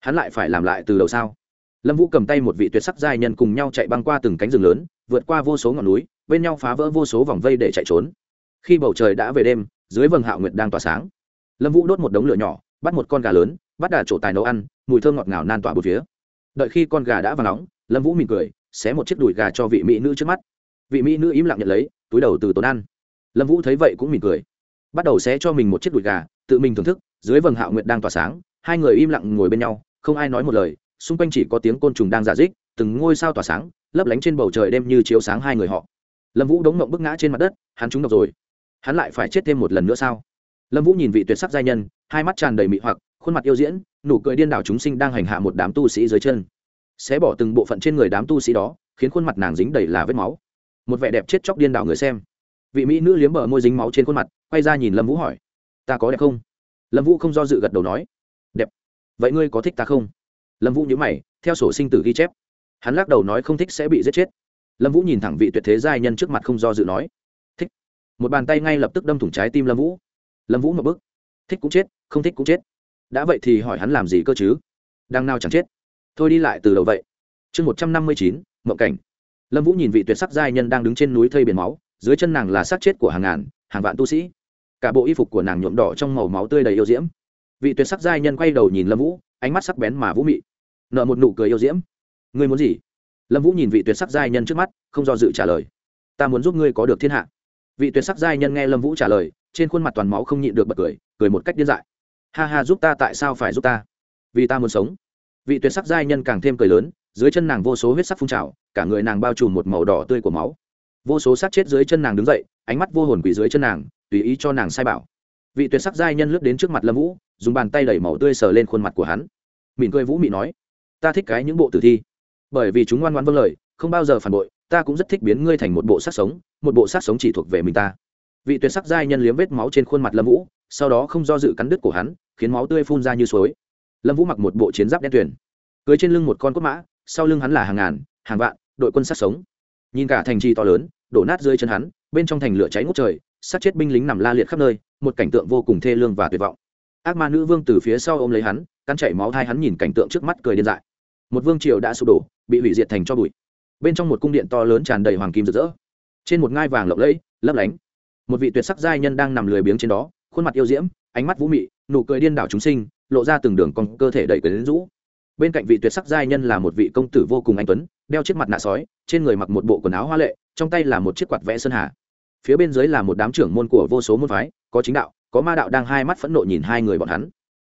Hắn lại phải làm lại từ đầu sao? Lâm vũ cầm tay một vị tuyệt sắc giai nhân cùng nhau chạy băng qua từng cánh rừng lớn, vượt qua vô số ngọn núi, bên nhau phá vỡ vô số vòng vây để chạy trốn. Khi bầu trời đã về đêm, dưới vầng hạo nguyệt đang tỏa sáng, lâm vũ đốt một đống lửa nhỏ bắt một con gà lớn, bắt đà trổ tài nấu ăn, mùi thơm ngọt ngào nan tỏa bột phía. Đợi khi con gà đã vào nóng, lâm vũ mỉm cười, xé một chiếc đùi gà cho vị mỹ nữ trước mắt. Vị mỹ nữ im lặng nhận lấy, túi đầu từ tốn ăn. Lâm vũ thấy vậy cũng mỉm cười. Bắt đầu xé cho mình một chiếc đùi gà, tự mình thưởng thức, dưới vầng hạo nguyệt đang tỏa sáng, hai người im lặng ngồi bên nhau, không ai nói một lời, xung quanh chỉ có tiếng côn trùng đang giả dích, từng ngôi sao tỏa sáng, lấp lánh trên bầu trời đêm như chiếu sáng hai người họ. Lâm vũ đống mộng bức ngã trên mặt đất, hắn trúng độc rồi. Hắn lại phải chết thêm một lần nữa sao? Lâm vũ nhìn vị tuyệt sắc giai nhân hai mắt tràn đầy mị hoặc, khuôn mặt yêu diễn, nụ cười điên đảo chúng sinh đang hành hạ một đám tu sĩ dưới chân. Xé bỏ từng bộ phận trên người đám tu sĩ đó, khiến khuôn mặt nàng dính đầy là vết máu. Một vẻ đẹp chết chóc điên đảo người xem. Vị mỹ nữ liếm bờ môi dính máu trên khuôn mặt, quay ra nhìn lâm vũ hỏi, ta có đẹp không? Lâm vũ không do dự gật đầu nói, đẹp. Vậy ngươi có thích ta không? Lâm vũ nhớ mày, theo sổ sinh tử ghi chép. Hắn lắc đầu nói không thích sẽ bị giết chết. Lâm vũ nhìn thẳng vị tuyệt thế giai nhân trước mặt không do dự nói, thích. Một bàn tay ngay lập tức đâm thủng trái tim lâm vũ. Lâm vũ một bức thích cũng chết không thích cũng chết. Đã vậy thì hỏi hắn làm gì cơ chứ? Đang nào chẳng chết. Thôi đi lại từ đầu vậy. Chương một trăm năm mươi chín, mộng cảnh. Lâm vũ nhìn vị tuyệt sắc giai nhân đang đứng trên núi thây biển máu, dưới chân nàng là xác chết của hàng ngàn, hàng vạn tu sĩ. Cả bộ y phục của nàng nhuộm đỏ trong màu máu tươi đầy yêu diễm. Vị tuyệt sắc giai nhân quay đầu nhìn lâm vũ, ánh mắt sắc bén mà vũ mị. Nợ một nụ cười yêu diễm. Ngươi muốn gì? Lâm vũ nhìn vị tuyệt sắc giai nhân trước mắt, không do dự trả lời. Ta muốn giúp ngươi có được thiên hạ. Vị tuyệt sắc giai nhân nghe lâm vũ trả lời, trên khuôn mặt toàn máu không nhịn được bật cười cười một cách điên dại ha ha giúp ta tại sao phải giúp ta? Vì ta muốn sống. Vị tuyệt sắc giai nhân càng thêm cười lớn, dưới chân nàng vô số huyết sắc phun trào, cả người nàng bao trùm một màu đỏ tươi của máu. Vô số sát chết dưới chân nàng đứng dậy, ánh mắt vô hồn quỷ dưới chân nàng, tùy ý cho nàng sai bảo. Vị tuyệt sắc giai nhân lướt đến trước mặt lâm vũ, dùng bàn tay đẩy màu tươi sờ lên khuôn mặt của hắn. Mỉm cười vũ mị nói, ta thích cái những bộ tử thi. Bởi vì chúng ngoan ngoan vâng lời, không bao giờ phản bội, ta cũng rất thích biến ngươi thành một bộ sát sống, một bộ sát sống chỉ thuộc về mình ta. Vị tuyệt sắc giai nhân liếm vết máu trên khuôn mặt lâm vũ sau đó không do dự cắn đứt cổ hắn, khiến máu tươi phun ra như suối. Lâm vũ mặc một bộ chiến giáp đen tuyển cưới trên lưng một con cốt mã, sau lưng hắn là hàng ngàn, hàng vạn, đội quân sát sống. Nhìn cả thành trì to lớn, đổ nát dưới chân hắn, bên trong thành lửa cháy ngút trời, sát chết binh lính nằm la liệt khắp nơi, một cảnh tượng vô cùng thê lương và tuyệt vọng. Ác ma nữ vương từ phía sau ôm lấy hắn, cắn chảy máu thai hắn nhìn cảnh tượng trước mắt cười điên dại. Một vương triều đã sụp đổ, bị hủy diệt thành cho bụi. Bên trong một cung điện to lớn tràn đầy hoàng kim rực rỡ. Trên một ngai vàng lộng lẫy, lấp lánh. Một vị tuyệt sắc giai nhân đang nằm lười biếng trên đó khuôn mặt yêu diễm, ánh mắt vũ mị, nụ cười điên đảo chúng sinh, lộ ra từng đường con cơ thể đầy quyến rũ. Bên cạnh vị tuyệt sắc giai nhân là một vị công tử vô cùng anh tuấn, đeo chiếc mặt nạ sói, trên người mặc một bộ quần áo hoa lệ, trong tay là một chiếc quạt vẽ sơn hà. Phía bên dưới là một đám trưởng môn của vô số môn phái, có chính đạo, có ma đạo đang hai mắt phẫn nộ nhìn hai người bọn hắn.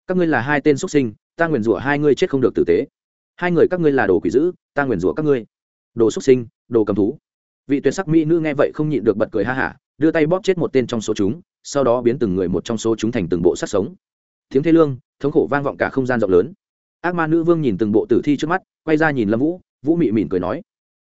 Các ngươi là hai tên xuất sinh, ta nguyền rủa hai ngươi chết không được tử tế. Hai người các ngươi là đồ quỷ dữ, ta nguyền rủa các ngươi. Đồ xuất sinh, đồ cầm thú. Vị tuyệt sắc mỹ nữ nghe vậy không nhịn được bật cười ha hả, đưa tay bóp chết một tên trong số chúng sau đó biến từng người một trong số chúng thành từng bộ sát sống. Tiếng thê lương, thống khổ vang vọng cả không gian rộng lớn. Ác ma nữ vương nhìn từng bộ tử thi trước mắt, quay ra nhìn lâm vũ vũ mị mỉm cười nói,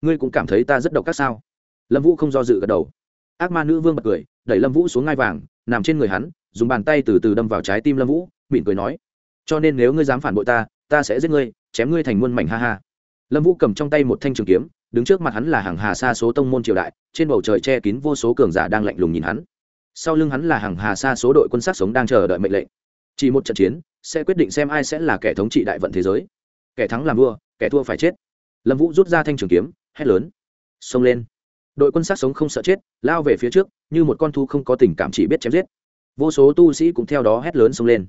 ngươi cũng cảm thấy ta rất độc các sao? Lâm vũ không do dự gật đầu. Ác ma nữ vương bật cười, đẩy lâm vũ xuống ngai vàng, nằm trên người hắn, dùng bàn tay từ từ đâm vào trái tim lâm vũ, mỉm cười nói, cho nên nếu ngươi dám phản bội ta ta sẽ giết ngươi, chém ngươi thành muôn mảnh ha ha. Lâm vũ cầm trong tay một thanh trường kiếm, đứng trước mặt hắn là hàng hà xa số tông môn triều đại, trên bầu trời che kín vô số cường giả đang lạnh lùng nhìn hắn sau lưng hắn là hàng hà xa số đội quân sát sống đang chờ đợi mệnh lệnh. Chỉ một trận chiến, sẽ quyết định xem ai sẽ là kẻ thống trị đại vận thế giới. Kẻ thắng làm vua, kẻ thua phải chết. Lâm vũ rút ra thanh trường kiếm, hét lớn. Xông lên. Đội quân sát sống không sợ chết, lao về phía trước, như một con thu không có tình cảm chỉ biết chém giết. Vô số tu sĩ cũng theo đó hét lớn xông lên.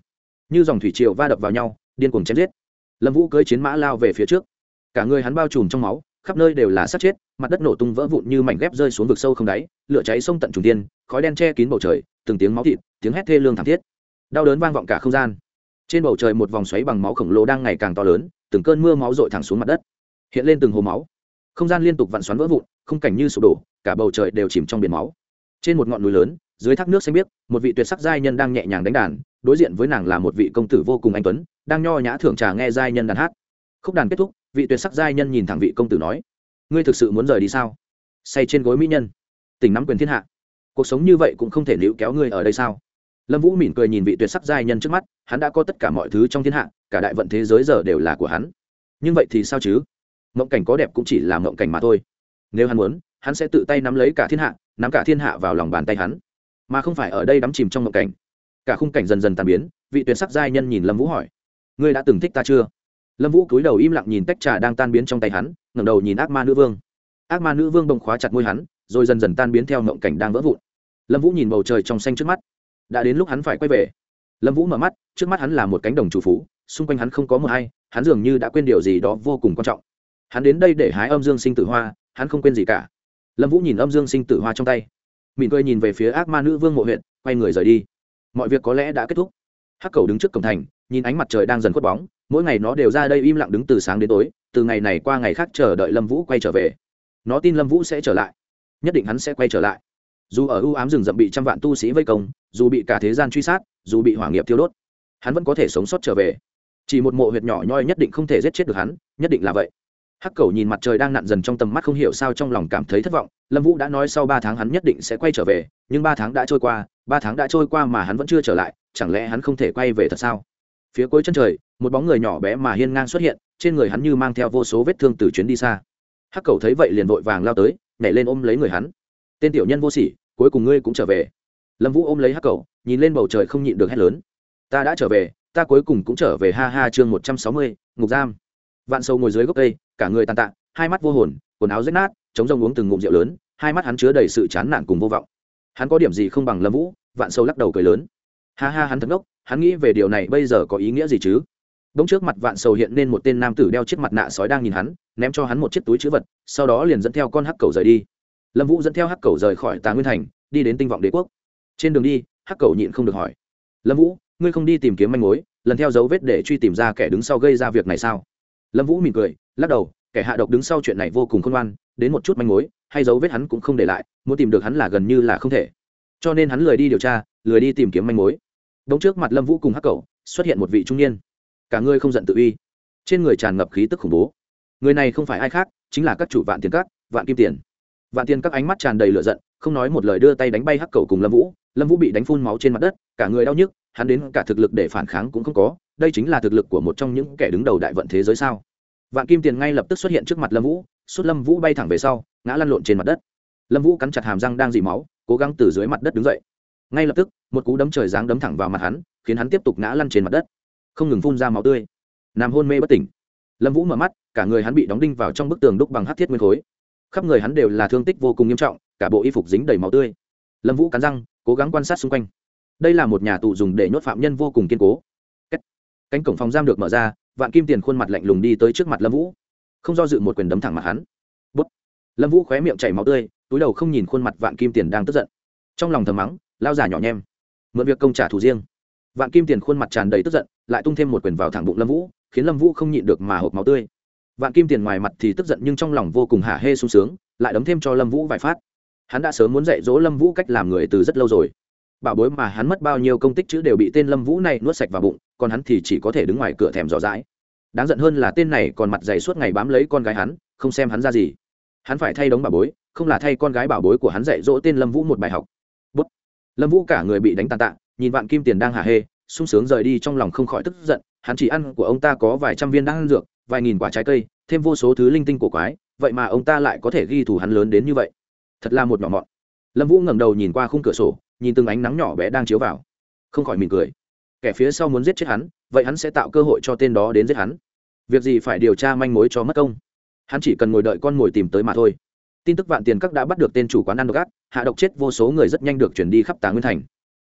Như dòng thủy triều va đập vào nhau, điên cuồng chém giết. Lâm vũ cưới chiến mã lao về phía trước. Cả người hắn bao trùm trong máu, khắp nơi đều là sát chết mặt đất nổ tung vỡ vụn như mảnh ghép rơi xuống vực sâu không đáy, lửa cháy sông tận trùng tiên khói đen che kín bầu trời, từng tiếng máu thịt, tiếng hét thê lương thảm thiết. Đau đớn vang vọng cả không gian. Trên bầu trời một vòng xoáy bằng máu khổng lồ đang ngày càng to lớn, từng cơn mưa máu rội thẳng xuống mặt đất. Hiện lên từng hồ máu. Không gian liên tục vặn xoắn vỡ vụn không cảnh như sụp đổ, cả bầu trời đều chìm trong biển máu. Trên một ngọn núi lớn, dưới thác nước xanh biếc, một vị tuyệt sắc giai nhân đang nhẹ nhàng đánh đàn, đối diện với nàng là một vị công tử vô cùng anh tuấn, đang nho nhã thưởng trà nghe giai nhân đàn hát. Khúc đàn kết thúc, vị tuyệt sắc giai nhân nhìn thẳng vị công tử nói ngươi thực sự muốn rời đi sao? Say trên gối mỹ nhân. Tỉnh nắm quyền thiên hạ. Cuộc sống như vậy cũng không thể níu kéo ngươi ở đây sao? Lâm vũ mỉm cười nhìn vị tuyệt sắc giai nhân trước mắt, hắn đã có tất cả mọi thứ trong thiên hạ, cả đại vận thế giới giờ đều là của hắn. Nhưng vậy thì sao chứ? Mộng cảnh có đẹp cũng chỉ là mộng cảnh mà thôi. Nếu hắn muốn, hắn sẽ tự tay nắm lấy cả thiên hạ, nắm cả thiên hạ vào lòng bàn tay hắn. Mà không phải ở đây đắm chìm trong mộng cảnh. Cả khung cảnh dần dần tàn biến, vị tuyệt sắc giai nhân nhìn lâm vũ hỏi, ngươi đã từng thích ta chưa? Lâm vũ cúi đầu im lặng nhìn tách trà đang tan biến trong tay hắn, ngẩng đầu nhìn ác ma nữ vương. Ác ma nữ vương bông khóa chặt môi hắn, rồi dần dần tan biến theo ngộng cảnh đang vỡ vụn. Lâm vũ nhìn bầu trời trong xanh trước mắt. Đã đến lúc hắn phải quay về. Lâm vũ mở mắt, trước mắt hắn là một cánh đồng chủ phú, xung quanh hắn không có mờ hay hắn dường như đã quên điều gì đó vô cùng quan trọng. Hắn đến đây để hái âm dương sinh tử hoa, hắn không quên gì cả. Lâm vũ nhìn âm dương sinh tử hoa trong tay. Mỉm cười nhìn về phía ác ma nữ vương mộ huyện quay người rời đi. Mọi việc có lẽ đã kết thúc hắc cầu đứng trước cổng thành, nhìn ánh mặt trời đang dần khuất bóng, mỗi ngày nó đều ra đây im lặng đứng từ sáng đến tối, từ ngày này qua ngày khác chờ đợi lâm vũ quay trở về. Nó tin lâm vũ sẽ trở lại. Nhất định hắn sẽ quay trở lại. Dù ở ưu ám rừng rậm bị trăm vạn tu sĩ vây công, dù bị cả thế gian truy sát, dù bị hỏa nghiệp tiêu đốt, hắn vẫn có thể sống sót trở về. Chỉ một mộ huyệt nhỏ nhoi nhất định không thể giết chết được hắn, nhất định là vậy. Hắc cầu nhìn mặt trời đang nặn dần trong tầm mắt không hiểu sao trong lòng cảm thấy thất vọng, lâm vũ đã nói sau ba tháng hắn nhất định sẽ quay trở về, nhưng ba tháng đã trôi qua, ba tháng đã trôi qua mà hắn vẫn chưa trở lại chẳng lẽ hắn không thể quay về thật sao? Phía cuối chân trời, một bóng người nhỏ bé mà hiên ngang xuất hiện, trên người hắn như mang theo vô số vết thương từ chuyến đi xa. Hắc cầu thấy vậy liền vội vàng lao tới, nhảy lên ôm lấy người hắn. Tên tiểu nhân vô sỉ, cuối cùng ngươi cũng trở về. Lâm vũ ôm lấy hắc cầu, nhìn lên bầu trời không nhịn được hét lớn. Ta đã trở về, ta cuối cùng cũng trở về, ha ha, chương một trăm sáu mươi, ngục giam. Vạn sâu ngồi dưới gốc cây, cả người tàn tạ, hai mắt vô hồn, quần áo rách nát chống rông uống từng ngụm rượu lớn, hai mắt hắn chứa đầy sự chán nản cùng vô vọng. Hắn có điểm gì không bằng lâm vũ, vạn sâu lắc đầu cười lớn ha ha, hắn thật ngốc, hắn nghĩ về điều này bây giờ có ý nghĩa gì chứ? Bỗng trước mặt vạn sầu hiện nên một tên nam tử đeo chiếc mặt nạ sói đang nhìn hắn, ném cho hắn một chiếc túi chữ vật, sau đó liền dẫn theo con hắc cầu rời đi. Lâm vũ dẫn theo hắc cầu rời khỏi tà nguyên thành, đi đến tinh vọng đế quốc. Trên đường đi, hắc cầu nhịn không được hỏi, lâm vũ, ngươi không đi tìm kiếm manh mối, lần theo dấu vết để truy tìm ra kẻ đứng sau gây ra việc này sao? Lâm vũ mỉm cười, lắc đầu, kẻ hạ độc đứng sau chuyện này vô cùng khôn ngoan, đến một chút manh mối, hay dấu vết hắn cũng không để lại, muốn tìm được hắn là gần như là không thể. Cho nên hắn lười đi điều tra, lười đi tìm kiếm manh mối đống trước mặt lâm vũ cùng hắc cầu xuất hiện một vị trung niên. Cả ngươi không giận tự uy, trên người tràn ngập khí tức khủng bố. Người này không phải ai khác, chính là các chủ vạn tiền các, vạn kim tiền. Vạn tiền các ánh mắt tràn đầy lửa giận, không nói một lời đưa tay đánh bay hắc cầu cùng lâm vũ. Lâm vũ bị đánh phun máu trên mặt đất, cả người đau nhức, hắn đến cả thực lực để phản kháng cũng không có. Đây chính là thực lực của một trong những kẻ đứng đầu đại vận thế giới sao? Vạn kim tiền ngay lập tức xuất hiện trước mặt lâm vũ, suốt lâm vũ bay thẳng về sau, ngã lăn lộn trên mặt đất. Lâm vũ cắn chặt hàm răng đang dì máu, cố gắng từ dưới mặt đất đứng dậy ngay lập tức, một cú đấm trời giáng đấm thẳng vào mặt hắn, khiến hắn tiếp tục ngã lăn trên mặt đất. Không ngừng phun ra máu tươi. Nằm hôn mê bất tỉnh. Lâm vũ mở mắt, cả người hắn bị đóng đinh vào trong bức tường đúc bằng hát thiết nguyên khối. Khắp người hắn đều là thương tích vô cùng nghiêm trọng, cả bộ y phục dính đầy máu tươi. Lâm vũ cắn răng, cố gắng quan sát xung quanh. Đây là một nhà tù dùng để nhốt phạm nhân vô cùng kiên cố. Cánh cổng phòng giam được mở ra, vạn kim tiền khuôn mặt lạnh lùng đi tới trước mặt lâm vũ. Không do dự một quyền đấm thẳng mặt hắn. Bút. Lâm vũ khóe miệng chảy máu tươi, túi đầu không nhìn khuôn mặt vạn kim tiền đang tức giận. Trong lòng thầm mắng lao giả nhỏ nhem, mượn việc công trả thù riêng. Vạn kim tiền khuôn mặt tràn đầy tức giận, lại tung thêm một quyền vào thẳng bụng lâm vũ, khiến lâm vũ không nhịn được mà hộp máu tươi. Vạn kim tiền ngoài mặt thì tức giận nhưng trong lòng vô cùng hả hê sung sướng, lại đấm thêm cho lâm vũ vài phát. Hắn đã sớm muốn dạy dỗ lâm vũ cách làm người từ rất lâu rồi. Bảo bối mà hắn mất bao nhiêu công tích chữ đều bị tên lâm vũ này nuốt sạch vào bụng, còn hắn thì chỉ có thể đứng ngoài cửa thèm rõ rãi đáng giận hơn là tên này còn mặt dày suốt ngày bám lấy con gái hắn, không xem hắn ra gì. Hắn phải thay đống bảo bối, không là thay con gái bảo bối của hắn dạy dỗ tên lâm vũ một bài học lâm vũ cả người bị đánh tàn tạ, nhìn vạn kim tiền đang hả hê, sung sướng rời đi trong lòng không khỏi tức giận, hắn chỉ ăn của ông ta có vài trăm viên đan dược, vài nghìn quả trái cây, thêm vô số thứ linh tinh của quái, vậy mà ông ta lại có thể ghi thù hắn lớn đến như vậy. Thật là một nhỏ mọn. Lâm vũ ngẩng đầu nhìn qua khung cửa sổ, nhìn từng ánh nắng nhỏ bé đang chiếu vào. Không khỏi mỉm cười. Kẻ phía sau muốn giết chết hắn, vậy hắn sẽ tạo cơ hội cho tên đó đến giết hắn. Việc gì phải điều tra manh mối cho mất công? Hắn chỉ cần ngồi đợi con mồi tìm tới mà thôi tin tức vạn tiền các đã bắt được tên chủ quán ăn độc ác, hạ độc chết vô số người rất nhanh được chuyển đi khắp tà nguyên thành.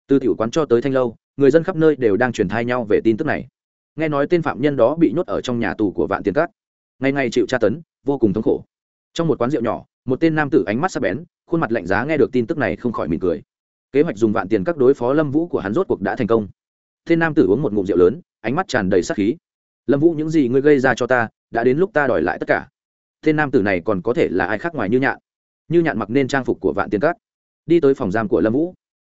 Từ tiểu quán cho tới thanh lâu, người dân khắp nơi đều đang truyền thai nhau về tin tức này. Nghe nói tên phạm nhân đó bị nhốt ở trong nhà tù của vạn tiền các. Ngày ngày chịu tra tấn, vô cùng thống khổ. Trong một quán rượu nhỏ, một tên nam tử ánh mắt sắc bén, khuôn mặt lạnh giá nghe được tin tức này không khỏi mỉm cười. Kế hoạch dùng vạn tiền các đối phó lâm vũ của hắn rốt cuộc đã thành công. Tên nam tử uống một ngụm rượu lớn, ánh mắt tràn đầy sắc khí. Lâm vũ, những gì ngươi gây ra cho ta, đã đến lúc ta đòi lại tất cả tên nam tử này còn có thể là ai khác ngoài như nhạn. Như nhạn mặc nên trang phục của vạn tiền các. Đi tới phòng giam của lâm vũ.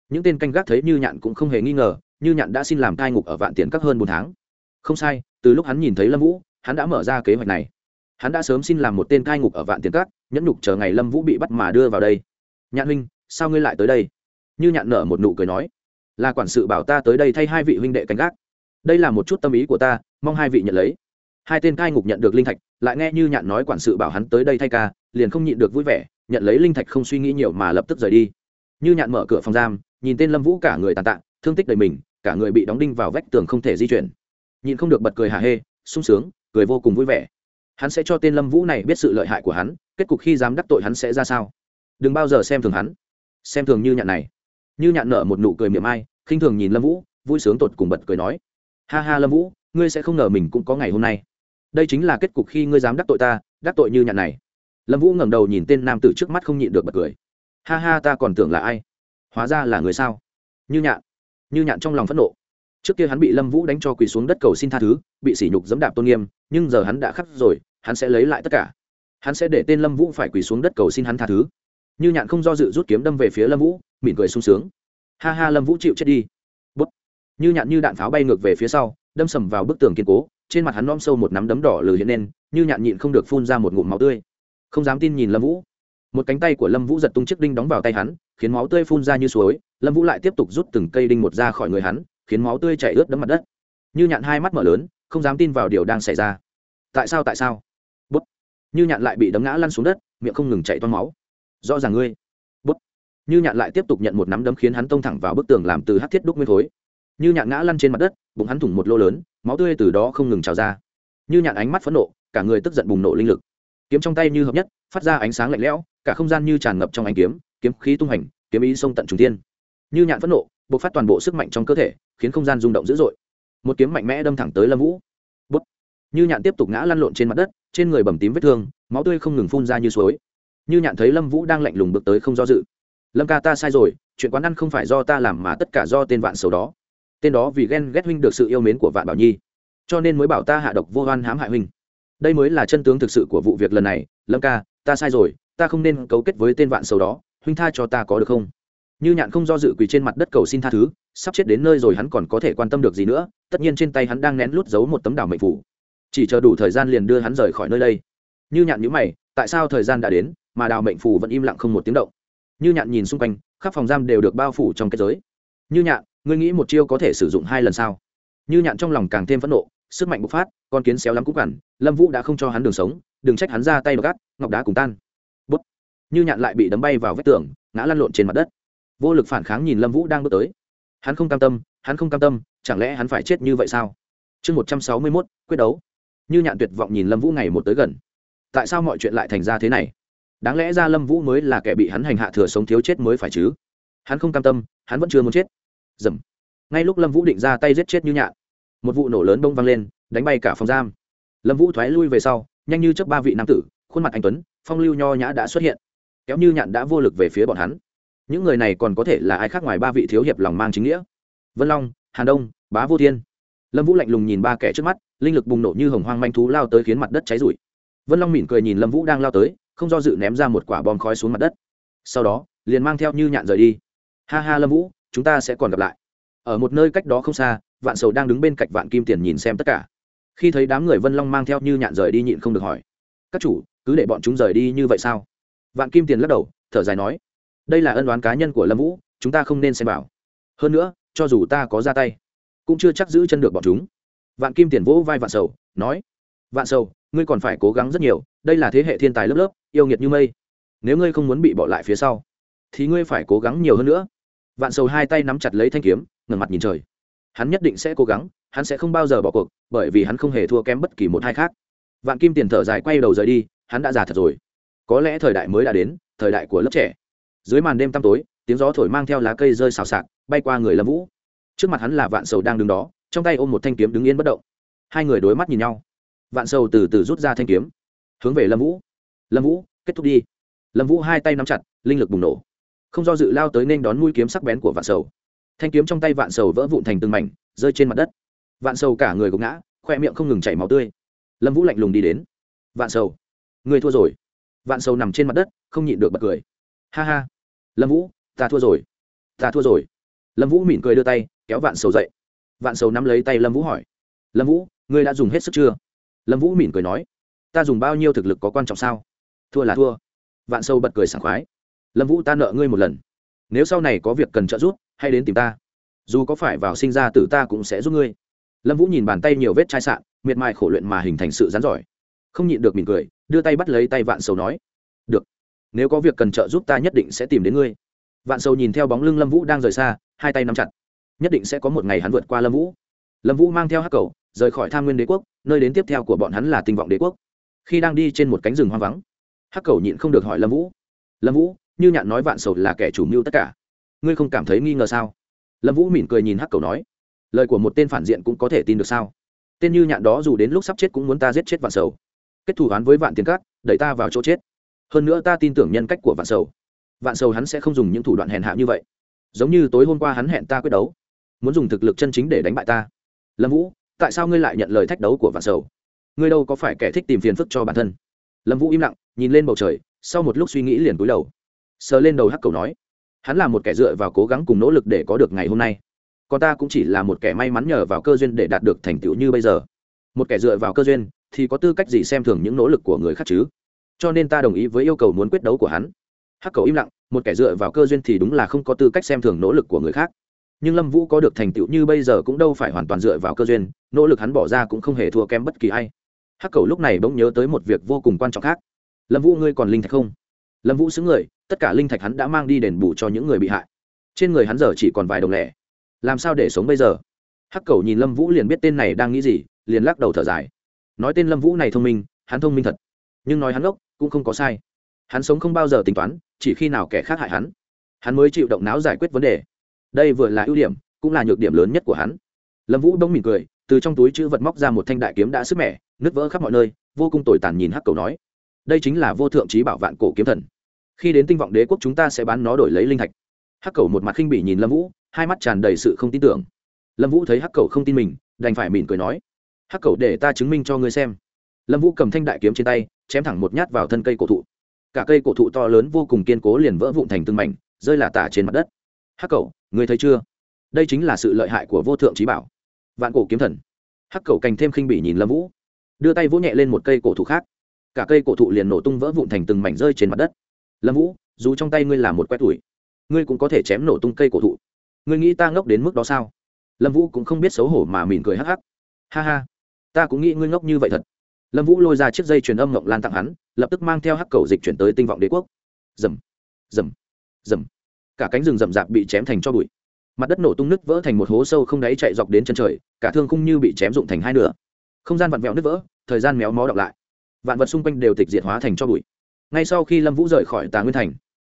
Những tên canh gác thấy như nhạn cũng không hề nghi ngờ, như nhạn đã xin làm cai ngục ở vạn tiền các hơn bốn tháng. Không sai, từ lúc hắn nhìn thấy lâm vũ, hắn đã mở ra kế hoạch này. Hắn đã sớm xin làm một tên cai ngục ở vạn tiền các, nhẫn nhục chờ ngày lâm vũ bị bắt mà đưa vào đây. Nhạn huynh, sao ngươi lại tới đây? Như nhạn nở một nụ cười nói. Là quản sự bảo ta tới đây thay hai vị huynh đệ canh gác. Đây là một chút tâm ý của ta, mong hai vị nhận lấy hai tên cai ngục nhận được linh thạch, lại nghe như nhạn nói quản sự bảo hắn tới đây thay ca, liền không nhịn được vui vẻ, nhận lấy linh thạch không suy nghĩ nhiều mà lập tức rời đi. Như nhạn mở cửa phòng giam, nhìn tên lâm vũ cả người tàn tạ, thương tích đầy mình, cả người bị đóng đinh vào vách tường không thể di chuyển. Nhịn không được bật cười hà hê, sung sướng, cười vô cùng vui vẻ. Hắn sẽ cho tên lâm vũ này biết sự lợi hại của hắn, kết cục khi dám đắc tội hắn sẽ ra sao? Đừng bao giờ xem thường hắn. Xem thường như nhạn này. Như nhạn nở một nụ cười miệng ai, khinh thường nhìn lâm vũ, vui sướng tột cùng bật cười nói. Ha ha lâm vũ, ngươi sẽ không ngờ mình cũng có ngày hôm nay đây chính là kết cục khi ngươi dám đắc tội ta, đắc tội như nhạn này. Lâm vũ ngẩng đầu nhìn tên nam tử trước mắt không nhịn được bật cười. Ha ha, ta còn tưởng là ai? Hóa ra là người sao? Như nhạn. Như nhạn trong lòng phẫn nộ. Trước kia hắn bị lâm vũ đánh cho quỳ xuống đất cầu xin tha thứ, bị sỉ nhục dẫm đạp tôn nghiêm, nhưng giờ hắn đã khắc rồi, hắn sẽ lấy lại tất cả. Hắn sẽ để tên lâm vũ phải quỳ xuống đất cầu xin hắn tha thứ. Như nhạn không do dự rút kiếm đâm về phía lâm vũ, mỉm cười sung sướng. Ha ha, lâm vũ chịu chết đi. Bút. Như nhạn như đạn pháo bay ngược về phía sau, đâm sầm vào bức tường kiên cố trên mặt hắn nõm sâu một nắm đấm đỏ lừ hiện lên, như nhạn nhịn không được phun ra một ngụm máu tươi. Không dám tin nhìn lâm vũ. Một cánh tay của lâm vũ giật tung chiếc đinh đóng vào tay hắn, khiến máu tươi phun ra như suối. Lâm vũ lại tiếp tục rút từng cây đinh một ra khỏi người hắn, khiến máu tươi chảy ướt đẫm mặt đất. Như nhạn hai mắt mở lớn, không dám tin vào điều đang xảy ra. Tại sao tại sao? Bút. Như nhạn lại bị đấm ngã lăn xuống đất, miệng không ngừng chạy toan máu. Rõ ràng ngươi. Bút. Như nhạn lại tiếp tục nhận một nắm đấm khiến hắn tông thẳng vào bức tường làm từ hát thiết đúc nguyên khối như nhạn ngã lăn trên mặt đất, bụng hắn thủng một lô lớn, máu tươi từ đó không ngừng trào ra. Như nhạn ánh mắt phẫn nộ, cả người tức giận bùng nổ linh lực. Kiếm trong tay như hợp nhất, phát ra ánh sáng lạnh lẽo, cả không gian như tràn ngập trong ánh kiếm kiếm khí tung hành, kiếm ý sông tận trùng tiên. như nhạn phẫn nộ, bộc phát toàn bộ sức mạnh trong cơ thể, khiến không gian rung động dữ dội. Một kiếm mạnh mẽ đâm thẳng tới lâm vũ. Bút. như nhạn tiếp tục ngã lăn lộn trên mặt đất, trên người bầm tím vết thương, máu tươi không ngừng phun ra như suối. Như nhạn thấy lâm vũ đang lạnh lùng bước tới không do dự. Lâm ca, ta sai rồi, chuyện quán ăn không phải do ta làm mà tất cả do tên vạn xấu đó tên đó vì ghen ghét huynh được sự yêu mến của vạn bảo nhi, cho nên mới bảo ta hạ độc vô hoan hãm hại huynh. Đây mới là chân tướng thực sự của vụ việc lần này. Lâm ca, ta sai rồi, ta không nên cấu kết với tên vạn sầu đó, huynh tha cho ta có được không? Như nhạn không do dự quỳ trên mặt đất cầu xin tha thứ, sắp chết đến nơi rồi hắn còn có thể quan tâm được gì nữa, tất nhiên trên tay hắn đang nén lút giấu một tấm đảo mệnh phủ. Chỉ chờ đủ thời gian liền đưa hắn rời khỏi nơi đây. Như nhạn nhữ mày, tại sao thời gian đã đến mà đào mệnh phủ vẫn im lặng không một tiếng động? Như nhạn nhìn xung quanh, khắp phòng giam đều được bao phủ trong kết giới. Như nhạn ngươi nghĩ một chiêu có thể sử dụng hai lần sao? Như nhạn trong lòng càng thêm phẫn nộ, sức mạnh bộc phát, con kiến xéo lắm cũng cằn lâm vũ đã không cho hắn đường sống, đừng trách hắn ra tay gắt, ngọc đá cùng tan. Bút. Như nhạn lại bị đấm bay vào vách tường, ngã lăn lộn trên mặt đất. Vô lực phản kháng nhìn lâm vũ đang bước tới. Hắn không cam tâm, hắn không cam tâm, chẳng lẽ hắn phải chết như vậy sao? Chương một trăm sáu mươi mốt, quyết đấu. Như nhạn tuyệt vọng nhìn lâm vũ ngày một tới gần. Tại sao mọi chuyện lại thành ra thế này? Đáng lẽ ra lâm vũ mới là kẻ bị hắn hành hạ thừa sống thiếu chết mới phải chứ? Hắn không cam tâm, hắn vẫn chưa muốn chết dầm. Ngay lúc lâm vũ định ra tay giết chết như nhạn, một vụ nổ lớn bông vang lên, đánh bay cả phòng giam. Lâm vũ thoái lui về sau, nhanh như chớp ba vị nam tử, khuôn mặt anh tuấn, phong lưu nho nhã đã xuất hiện, kéo như nhạn đã vô lực về phía bọn hắn. Những người này còn có thể là ai khác ngoài ba vị thiếu hiệp lòng mang chính nghĩa? Vân long, hàn đông, bá vô thiên. Lâm vũ lạnh lùng nhìn ba kẻ trước mắt, linh lực bùng nổ như hồng hoang manh thú lao tới khiến mặt đất cháy rụi. Vân long mỉm cười nhìn lâm vũ đang lao tới, không do dự ném ra một quả bom khói xuống mặt đất. Sau đó, liền mang theo như nhạn rời đi. Ha ha lâm vũ chúng ta sẽ còn gặp lại. Ở một nơi cách đó không xa, vạn sầu đang đứng bên cạnh vạn kim tiền nhìn xem tất cả. Khi thấy đám người vân long mang theo như nhạn rời đi nhịn không được hỏi, các chủ, cứ để bọn chúng rời đi như vậy sao? Vạn kim tiền lắc đầu, thở dài nói, đây là ân đoán cá nhân của lâm vũ, chúng ta không nên xem bảo hơn nữa, cho dù ta có ra tay, cũng chưa chắc giữ chân được bọn chúng. Vạn kim tiền vỗ vai vạn sầu, nói, vạn sầu, ngươi còn phải cố gắng rất nhiều, đây là thế hệ thiên tài lớp lớp, yêu nghiệt như mây. Nếu ngươi không muốn bị bỏ lại phía sau, thì ngươi phải cố gắng nhiều hơn nữa vạn sầu hai tay nắm chặt lấy thanh kiếm, ngẩng mặt nhìn trời. Hắn nhất định sẽ cố gắng, hắn sẽ không bao giờ bỏ cuộc, bởi vì hắn không hề thua kém bất kỳ một hai khác. Vạn kim tiền thở dài quay đầu rời đi, hắn đã già thật rồi. Có lẽ thời đại mới đã đến, thời đại của lớp trẻ. Dưới màn đêm tăm tối, tiếng gió thổi mang theo lá cây rơi xào xạc, bay qua người lâm vũ. Trước mặt hắn là vạn sầu đang đứng đó, trong tay ôm một thanh kiếm đứng yên bất động. Hai người đối mắt nhìn nhau. Vạn sầu từ từ rút ra thanh kiếm, hướng về lâm vũ. Lâm vũ, kết thúc đi. Lâm vũ hai tay nắm chặt, linh lực bùng nổ không do dự lao tới nên đón mũi kiếm sắc bén của vạn sầu. Thanh kiếm trong tay vạn sầu vỡ vụn thành từng mảnh, rơi trên mặt đất. Vạn sầu cả người gục ngã, khoe miệng không ngừng chảy máu tươi. Lâm vũ lạnh lùng đi đến. Vạn sầu người thua rồi. Vạn sầu nằm trên mặt đất, không nhịn được bật cười. Ha ha, lâm vũ, ta thua rồi, ta thua rồi. Lâm vũ mỉm cười đưa tay, kéo vạn sầu dậy. Vạn sầu nắm lấy tay lâm vũ hỏi. Lâm vũ, ngươi đã dùng hết sức chưa? Lâm vũ mỉm cười nói. Ta dùng bao nhiêu thực lực có quan trọng sao? Thua là thua. Vạn sầu bật cười sảng khoái lâm vũ ta nợ ngươi một lần. Nếu sau này có việc cần trợ giúp, hãy đến tìm ta. Dù có phải vào sinh ra tử ta cũng sẽ giúp ngươi. Lâm vũ nhìn bàn tay nhiều vết chai sạn, miệt mài khổ luyện mà hình thành sự rắn giỏi. Không nhịn được mỉm cười, đưa tay bắt lấy tay vạn sầu nói, được, nếu có việc cần trợ giúp ta nhất định sẽ tìm đến ngươi. Vạn sầu nhìn theo bóng lưng lâm vũ đang rời xa, hai tay nắm chặt. Nhất định sẽ có một ngày hắn vượt qua lâm vũ. Lâm vũ mang theo hắc cầu, rời khỏi tham nguyên đế quốc, nơi đến tiếp theo của bọn hắn là tinh vọng đế quốc. Khi đang đi trên một cánh rừng hoang vắng, hắc cầu nhịn không được hỏi lâm vũ. Lâm vũ như nhạn nói vạn sầu là kẻ chủ mưu tất cả. Ngươi không cảm thấy nghi ngờ sao? Lâm vũ mỉm cười nhìn hắc cầu nói, lời của một tên phản diện cũng có thể tin được sao? Tên như nhạn đó dù đến lúc sắp chết cũng muốn ta giết chết vạn sầu. Kết thù oán với vạn tiền cát, đẩy ta vào chỗ chết. Hơn nữa ta tin tưởng nhân cách của vạn sầu. Vạn sầu hắn sẽ không dùng những thủ đoạn hèn hạ như vậy. Giống như tối hôm qua hắn hẹn ta quyết đấu. Muốn dùng thực lực chân chính để đánh bại ta. Lâm vũ, tại sao ngươi lại nhận lời thách đấu của vạn sầu? Ngươi đâu có phải kẻ thích tìm phiền phức cho bản thân. Lâm vũ im lặng, nhìn lên bầu trời, sau một lúc suy nghĩ liền cúi đầu sờ lên đầu hắc cầu nói, hắn là một kẻ dựa vào cố gắng cùng nỗ lực để có được ngày hôm nay. Còn ta cũng chỉ là một kẻ may mắn nhờ vào cơ duyên để đạt được thành tựu như bây giờ. Một kẻ dựa vào cơ duyên thì có tư cách gì xem thường những nỗ lực của người khác chứ? Cho nên ta đồng ý với yêu cầu muốn quyết đấu của hắn. Hắc cầu im lặng, một kẻ dựa vào cơ duyên thì đúng là không có tư cách xem thường nỗ lực của người khác. Nhưng lâm vũ có được thành tựu như bây giờ cũng đâu phải hoàn toàn dựa vào cơ duyên, nỗ lực hắn bỏ ra cũng không hề thua kém bất kỳ ai. Hắc cầu lúc này bỗng nhớ tới một việc vô cùng quan trọng khác. Lâm vũ, ngươi còn linh thạch không? Lâm vũ xứng người, tất cả linh thạch hắn đã mang đi đền bù cho những người bị hại. Trên người hắn giờ chỉ còn vài đồng lẻ. Làm sao để sống bây giờ? Hắc cầu nhìn lâm vũ liền biết tên này đang nghĩ gì, liền lắc đầu thở dài. Nói tên lâm vũ này thông minh, hắn thông minh thật. Nhưng nói hắn ngốc, cũng không có sai. Hắn sống không bao giờ tính toán, chỉ khi nào kẻ khác hại hắn. Hắn mới chịu động não giải quyết vấn đề. Đây vừa là ưu điểm, cũng là nhược điểm lớn nhất của hắn. Lâm vũ đông mỉm cười, từ trong túi chữ vật móc ra một thanh đại kiếm đã sức mẻ, nứt vỡ khắp mọi nơi, vô cùng tồi tàn nhìn hắc cầu nói đây chính là vô thượng trí bảo vạn cổ kiếm thần. Khi đến tinh vọng đế quốc chúng ta sẽ bán nó đổi lấy linh thạch. Hắc cầu một mặt khinh bỉ nhìn lâm vũ, hai mắt tràn đầy sự không tin tưởng. Lâm vũ thấy hắc cầu không tin mình, đành phải mỉm cười nói, hắc cầu để ta chứng minh cho ngươi xem. Lâm vũ cầm thanh đại kiếm trên tay, chém thẳng một nhát vào thân cây cổ thụ. Cả cây cổ thụ to lớn vô cùng kiên cố liền vỡ vụn thành từng mảnh, rơi là tả trên mặt đất. Hắc cầu, ngươi thấy chưa? Đây chính là sự lợi hại của vô thượng trí bảo. Vạn cổ kiếm thần. Hắc cầu cành thêm khinh bỉ nhìn lâm vũ, đưa tay vỗ nhẹ lên một cây cổ thụ khác cả cây cổ thụ liền nổ tung vỡ vụn thành từng mảnh rơi trên mặt đất. Lâm vũ, dù trong tay ngươi là một quét tuổi ngươi cũng có thể chém nổ tung cây cổ thụ. Ngươi nghĩ ta ngốc đến mức đó sao? Lâm vũ cũng không biết xấu hổ mà mỉm cười hắc hắc. Ha ha, ta cũng nghĩ ngươi ngốc như vậy thật. Lâm vũ lôi ra chiếc dây truyền âm ngộng lan tặng hắn, lập tức mang theo hắc cầu dịch chuyển tới tinh vọng đế quốc. Dầm dầm dầm cả cánh rừng rậm rạp bị chém thành cho bụi. Mặt đất nổ tung nứt vỡ thành một hố sâu không đáy chạy dọc đến chân trời, cả thương khung như bị chém rụng thành hai nửa. Không gian vặn vẹo nứt vỡ, thời gian méo mó đọc lại vạn vật xung quanh đều tịch diệt hóa thành cho bụi. Ngay sau khi lâm vũ rời khỏi tà nguyên thành,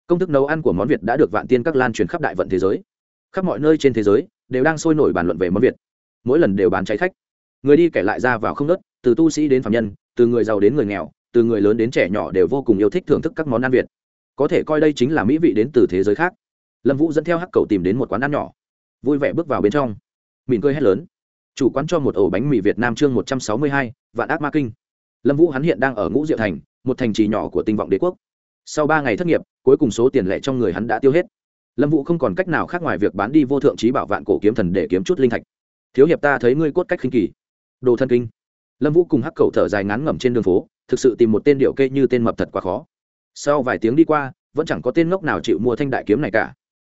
công thức nấu ăn của món việt đã được vạn tiên các lan truyền khắp đại vận thế giới. Khắp mọi nơi trên thế giới đều đang sôi nổi bàn luận về món việt. Mỗi lần đều bán cháy khách. Người đi kể lại ra vào không nớt, từ tu sĩ đến phạm nhân, từ người giàu đến người nghèo, từ người lớn đến trẻ nhỏ đều vô cùng yêu thích thưởng thức các món ăn việt. Có thể coi đây chính là mỹ vị đến từ thế giới khác. Lâm vũ dẫn theo hắc cầu tìm đến một quán ăn nhỏ. Vui vẻ bước vào bên trong. Mỉm cười hét lớn. Chủ quán cho một ổ bánh mì việt nam chương một trăm sáu mươi hai, vạn ác ma kinh lâm vũ hắn hiện đang ở ngũ diệu thành, một thành trì nhỏ của tinh vọng đế quốc. Sau ba ngày thất nghiệp, cuối cùng số tiền lệ trong người hắn đã tiêu hết. Lâm vũ không còn cách nào khác ngoài việc bán đi vô thượng trí bảo vạn cổ kiếm thần để kiếm chút linh thạch. Thiếu hiệp ta thấy ngươi cốt cách khinh kỳ. Đồ thân kinh. Lâm vũ cùng hắc cầu thở dài ngắn ngẩm trên đường phố, thực sự tìm một tên điệu kê như tên mập thật quá khó. Sau vài tiếng đi qua, vẫn chẳng có tên ngốc nào chịu mua thanh đại kiếm này cả.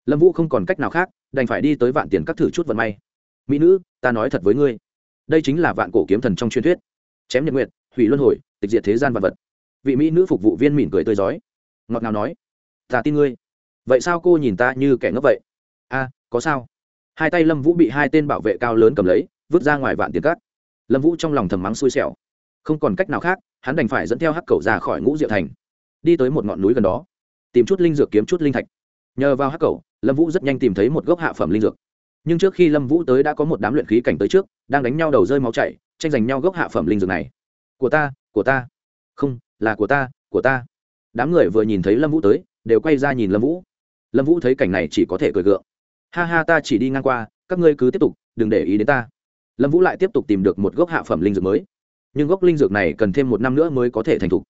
Lâm vũ không còn cách nào khác, đành phải đi tới vạn tiền cắt thử chút vận may. Mỹ nữ, ta nói thật với ngươi, đây chính là vạn cổ kiếm thần trong truyền thuyết. Chém nhật nguyện hủy luân hồi, tịch diệt thế gian vật vật. Vị mỹ nữ phục vụ viên mỉm cười tươi rói ngọt ngào nói, ta tin ngươi. Vậy sao cô nhìn ta như kẻ ngốc vậy? A, có sao. Hai tay lâm vũ bị hai tên bảo vệ cao lớn cầm lấy, vứt ra ngoài vạn tiền cắt lâm vũ trong lòng thầm mắng xui xẻo. Không còn cách nào khác, hắn đành phải dẫn theo hắc cầu ra khỏi ngũ diệu thành. Đi tới một ngọn núi gần đó, tìm chút linh dược kiếm chút linh thạch. Nhờ vào hắc cầu lâm vũ rất nhanh tìm thấy một gốc hạ phẩm linh dược. Nhưng trước khi lâm vũ tới đã có một đám luyện khí cảnh tới trước, đang đánh nhau đầu rơi máu chảy, tranh giành nhau gốc hạ phẩm linh dược này của ta của ta. Không, là của ta của ta. Đám người vừa nhìn thấy lâm vũ tới, đều quay ra nhìn lâm vũ. Lâm vũ thấy cảnh này chỉ có thể cười gượng. Ha ha, ta chỉ đi ngang qua, các ngươi cứ tiếp tục, đừng để ý đến ta. Lâm vũ lại tiếp tục tìm được một gốc hạ phẩm linh dược mới. Nhưng gốc linh dược này cần thêm một năm nữa mới có thể thành thục.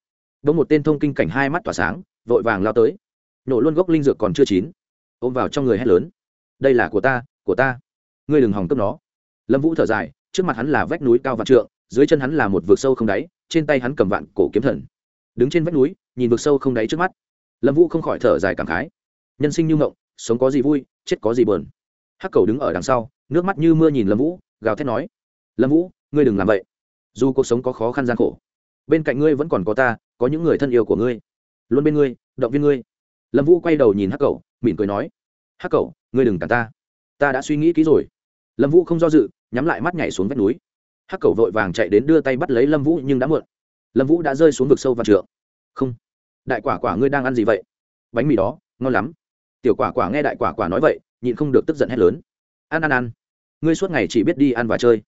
Đ ỗ n một tên thông kinh cảnh hai mắt tỏa sáng, vội vàng lao tới. Nổ luôn gốc linh dược còn chưa chín. Ôm vào trong người hét lớn. Đây là của ta của ta. Ngươi đừng hòng cướp nó. Lâm vũ thở dài, trước mặt hắn là vách núi cao vạn trượng dưới chân hắn là một vực sâu không đáy, trên tay hắn cầm vạn cổ kiếm thần. Đứng trên vách núi, nhìn vực sâu không đáy trước mắt. Lâm vũ không khỏi thở dài cảm khái. Nhân sinh như ngộng sống có gì vui, chết có gì bờn hắc cầu đứng ở đằng sau, nước mắt như mưa nhìn lâm vũ, gào thét nói, lâm vũ, ngươi đừng làm vậy. Dù cuộc sống có khó khăn gian khổ, bên cạnh ngươi vẫn còn có ta, có những người thân yêu của ngươi. Luôn bên ngươi, động viên ngươi. Lâm vũ quay đầu nhìn hắc cầu, mỉm cười nói, hắc cầu, ngươi đừng cản ta. Ta đã suy nghĩ kỹ rồi. Lâm vũ không do dự, nhắm lại mắt nhảy xuống vách núi hắc cầu vội vàng chạy đến đưa tay bắt lấy lâm vũ, nhưng đã muộn. Lâm vũ đã rơi xuống vực sâu và trượng. Không. Đại quả quả ngươi đang ăn gì vậy? Bánh mì đó, ngon lắm. Tiểu quả quả nghe đại quả quả nói vậy, nhịn không được tức giận hét lớn. Ăn ăn ăn. Ngươi suốt ngày chỉ biết đi ăn và chơi.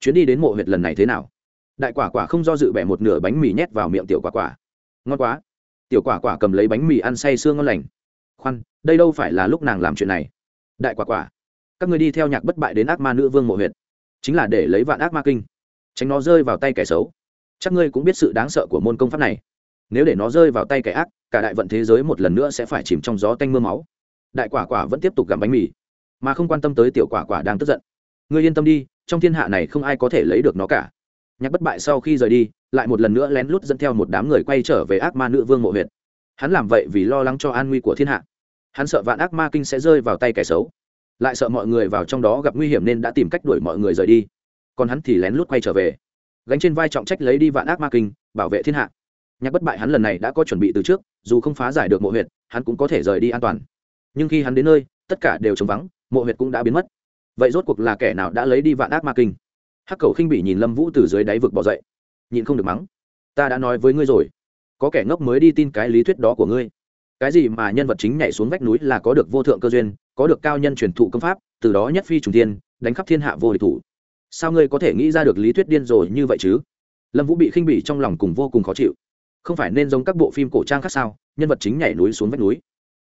Chuyến đi đến mộ huyệt lần này thế nào? Đại quả quả không do dự bẻ một nửa bánh mì nhét vào miệng tiểu quả quả. Ngon quá. Tiểu quả quả cầm lấy bánh mì ăn say sương ngon lành. Khoan, đây đâu phải là lúc nàng làm chuyện này? Đại quả quả. Các người đi theo nhạc bất bại đến ác ma nữ vương mộ huyệt chính là để lấy vạn ác ma kinh. Tránh nó rơi vào tay kẻ xấu. Chắc ngươi cũng biết sự đáng sợ của môn công pháp này. Nếu để nó rơi vào tay kẻ ác, cả đại vận thế giới một lần nữa sẽ phải chìm trong gió tanh m ư a máu. Đại quả quả vẫn tiếp tục gặm bánh mì, mà không quan tâm tới tiểu quả quả đang tức giận. Ngươi yên tâm đi, trong thiên hạ này không ai có thể lấy được nó cả. Nhạc bất bại sau khi rời đi, lại một lần nữa lén lút dẫn theo một đám người quay trở về ác ma nữ vương mộ huyệt. Hắn làm vậy vì lo lắng cho an nguy của thiên hạ. Hắn sợ vạn ác ma kinh sẽ rơi vào tay kẻ xấu lại sợ mọi người vào trong đó gặp nguy hiểm nên đã tìm cách đuổi mọi người rời đi. Còn hắn thì lén lút quay trở về. Gánh trên vai trọng trách lấy đi vạn ác ma kinh, bảo vệ thiên hạ. Nhạc bất bại hắn lần này đã có chuẩn bị từ trước, dù không phá giải được mộ huyệt, hắn cũng có thể rời đi an toàn. Nhưng khi hắn đến nơi, tất cả đều trống vắng, mộ huyệt cũng đã biến mất. Vậy rốt cuộc là kẻ nào đã lấy đi vạn ác ma kinh? Hắc cầu khinh bị nhìn lâm vũ từ dưới đáy vực bỏ dậy. Nhịn không được mắng. Ta đã nói với ngươi rồi. Có kẻ ngốc mới đi tin cái lý thuyết đó của ngươi. Cái gì mà nhân vật chính nhảy xuống vách núi là có được vô thượng cơ duyên có được cao nhân truyền thụ công pháp, từ đó nhất phi trùng thiên, đánh khắp thiên hạ vô địch thủ. Sao ngươi có thể nghĩ ra được lý thuyết điên rồi như vậy chứ? Lâm vũ bị khinh bỉ trong lòng cùng vô cùng khó chịu. Không phải nên giống các bộ phim cổ trang khác sao, nhân vật chính nhảy núi xuống vách núi.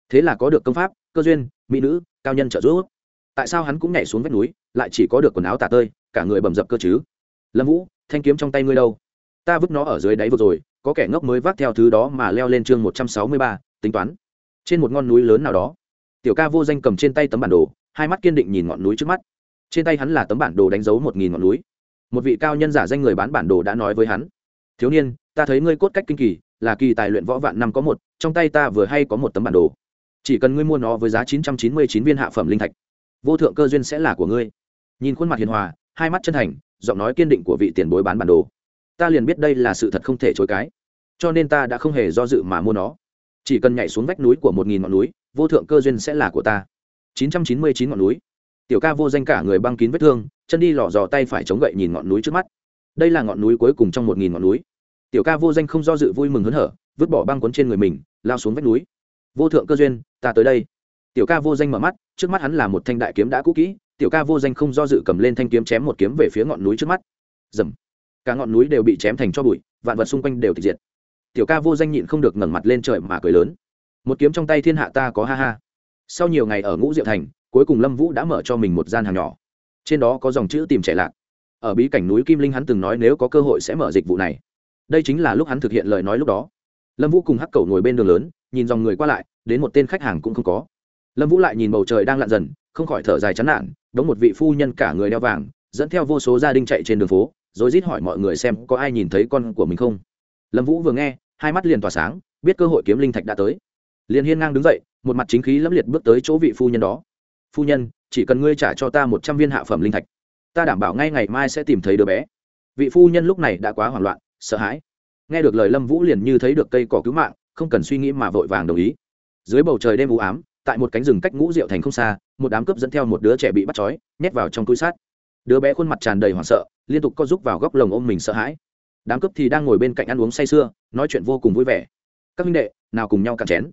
Thế là có được công pháp, cơ duyên, mỹ nữ, cao nhân trợ giúp. Tại sao hắn cũng nhảy xuống vách núi, lại chỉ có được quần áo tả tơi, cả người bầm dập cơ chứ? Lâm vũ, thanh kiếm trong tay ngươi đâu? Ta vứt nó ở dưới đáy vừa rồi, có kẻ ngốc mới vác theo thứ đó mà leo lên chương một trăm sáu mươi ba, tính toán. Trên một ngọn núi lớn nào đó tiểu ca vô danh cầm trên tay tấm bản đồ, hai mắt kiên định nhìn ngọn núi trước mắt. Trên tay hắn là tấm bản đồ đánh dấu một nghìn ngọn núi. Một vị cao nhân giả danh người bán bản đồ đã nói với hắn, thiếu niên, ta thấy ngươi cốt cách kinh kỳ, là kỳ tài luyện võ vạn năm có một, trong tay ta vừa hay có một tấm bản đồ. Chỉ cần ngươi mua nó với giá chín trăm chín mươi chín viên hạ phẩm linh thạch, vô thượng cơ duyên sẽ là của ngươi. Nhìn khuôn mặt hiền hòa, hai mắt chân thành, giọng nói kiên định của vị tiền bối bán bản đồ. Ta liền biết đây là sự thật không thể chối cái cho nên ta đã không hề do dự mà mua nó. Chỉ cần nhảy xuống vách núi của một nghìn ngọn núi vô thượng cơ duyên sẽ là của ta. Chín trăm chín mươi chín ngọn núi. Tiểu ca vô danh cả người băng kín vết thương, chân đi lò dò tay phải chống gậy nhìn ngọn núi trước mắt. Đây là ngọn núi cuối cùng trong một nghìn ngọn núi. Tiểu ca vô danh không do dự vui mừng hớn hở, vứt bỏ băng cuốn trên người mình, lao xuống vách núi. Vô thượng cơ duyên, ta tới đây. Tiểu ca vô danh mở mắt, trước mắt hắn là một thanh đại kiếm đã cũ kỹ, tiểu ca vô danh không do dự cầm lên thanh kiếm chém một kiếm về phía ngọn núi trước mắt. Dầm cả ngọn núi đều bị chém thành cho bụi, vạn vật xung quanh đều tịch diệt. Tiểu ca vô danh nhịn không được ngẩng mặt lên trời mà cười lớn một kiếm trong tay thiên hạ ta có ha ha. Sau nhiều ngày ở ngũ diệu thành, cuối cùng lâm vũ đã mở cho mình một gian hàng nhỏ. Trên đó có dòng chữ tìm trẻ lạc. Ở bí cảnh núi kim linh hắn từng nói nếu có cơ hội sẽ mở dịch vụ này. Đây chính là lúc hắn thực hiện lời nói lúc đó. Lâm vũ cùng hắc cầu ngồi bên đường lớn, nhìn dòng người qua lại, đến một tên khách hàng cũng không có. Lâm vũ lại nhìn bầu trời đang lặn dần, không khỏi thở dài chán nản, đống một vị phu nhân cả người đeo vàng, dẫn theo vô số gia đình chạy trên đường phố, rồi rít hỏi mọi người xem có ai nhìn thấy con của mình không. Lâm vũ vừa nghe, hai mắt liền tỏa sáng, biết cơ hội kiếm linh thạch đã tới liền hiên ngang đứng dậy, một mặt chính khí lẫm liệt bước tới chỗ vị phu nhân đó. Phu nhân, chỉ cần ngươi trả cho ta một trăm viên hạ phẩm linh thạch, ta đảm bảo ngay ngày mai sẽ tìm thấy đứa bé. Vị phu nhân lúc này đã quá hoảng loạn, sợ hãi. Nghe được lời lâm vũ liền như thấy được cây cỏ cứu mạng, không cần suy nghĩ mà vội vàng đồng ý. Dưới bầu trời đêm u ám, tại một cánh rừng cách ngũ rượu thành không xa, một đám cướp dẫn theo một đứa trẻ bị bắt trói, nhét vào trong túi sát. Đứa bé khuôn mặt tràn đầy hoảng sợ, liên tục co rúc vào góc lồng ôm mình sợ hãi. Đám cướp thì đang ngồi bên cạnh ăn uống say sưa, nói chuyện vô cùng vui vẻ. Các huynh đệ, nào cùng nhau cạn chén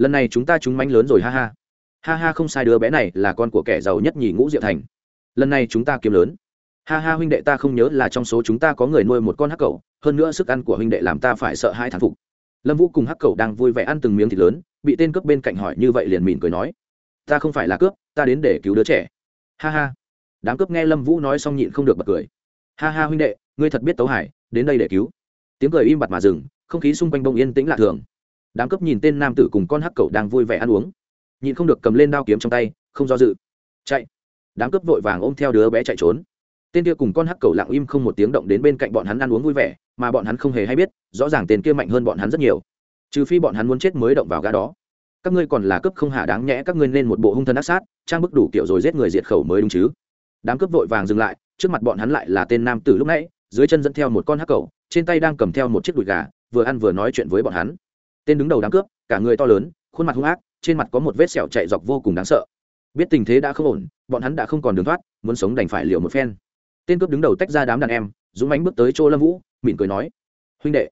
lần này chúng ta trúng mánh lớn rồi, ha ha. Ha ha, không sai, đứa bé này là con của kẻ giàu nhất nhì ngũ diệu thành. Lần này chúng ta kiếm lớn. Ha ha, huynh đệ ta không nhớ là trong số chúng ta có người nuôi một con hắc cẩu, hơn nữa sức ăn của huynh đệ làm ta phải sợ hai thán phục. Lâm vũ cùng hắc cẩu đang vui vẻ ăn từng miếng thịt lớn, bị tên cướp bên cạnh hỏi như vậy liền mỉm cười nói, ta không phải là cướp, ta đến để cứu đứa trẻ. Ha ha. Đám cướp nghe lâm vũ nói xong nhịn không được bật cười. Ha ha, huynh đệ, ngươi thật biết tấu hải, đến đây để cứu. Tiếng cười im bặt mà dừng, không khí xung quanh bông yên tĩnh lạ thường đám cướp nhìn tên nam tử cùng con hắc cậu đang vui vẻ ăn uống. Nhìn không được cầm lên đao kiếm trong tay, không do dự. Chạy. Đám cướp vội vàng ôm theo đứa bé chạy trốn. Tên kia cùng con hắc cầu lặng im không một tiếng động đến bên cạnh bọn hắn ăn uống vui vẻ, mà bọn hắn không hề hay biết, rõ ràng tên kia mạnh hơn bọn hắn rất nhiều. Trừ phi bọn hắn muốn chết mới động vào gã đó. Các ngươi còn là cướp không hạ đáng nhẽ các ngươi nên một bộ hung thân ác sát, trang bức đủ kiểu rồi giết người diệt khẩu mới đúng chứ? Đám cướp vội vàng dừng lại, trước mặt bọn hắn lại là tên nam tử lúc nãy, dưới chân dẫn theo một con hắc cầu trên tay đang cầm theo một chiếc đùi gà, vừa ăn vừa nói chuyện với bọn hắn tên đứng đầu đám cướp, cả người to lớn, khuôn mặt hung ác, trên mặt có một vết sẹo chạy dọc vô cùng đáng sợ. Biết tình thế đã không ổn, bọn hắn đã không còn đường thoát, muốn sống đành phải liều một phen. Tên cướp đứng đầu tách ra đám đàn em, dũng mánh bước tới chỗ lâm vũ, mỉm cười nói, huynh đệ,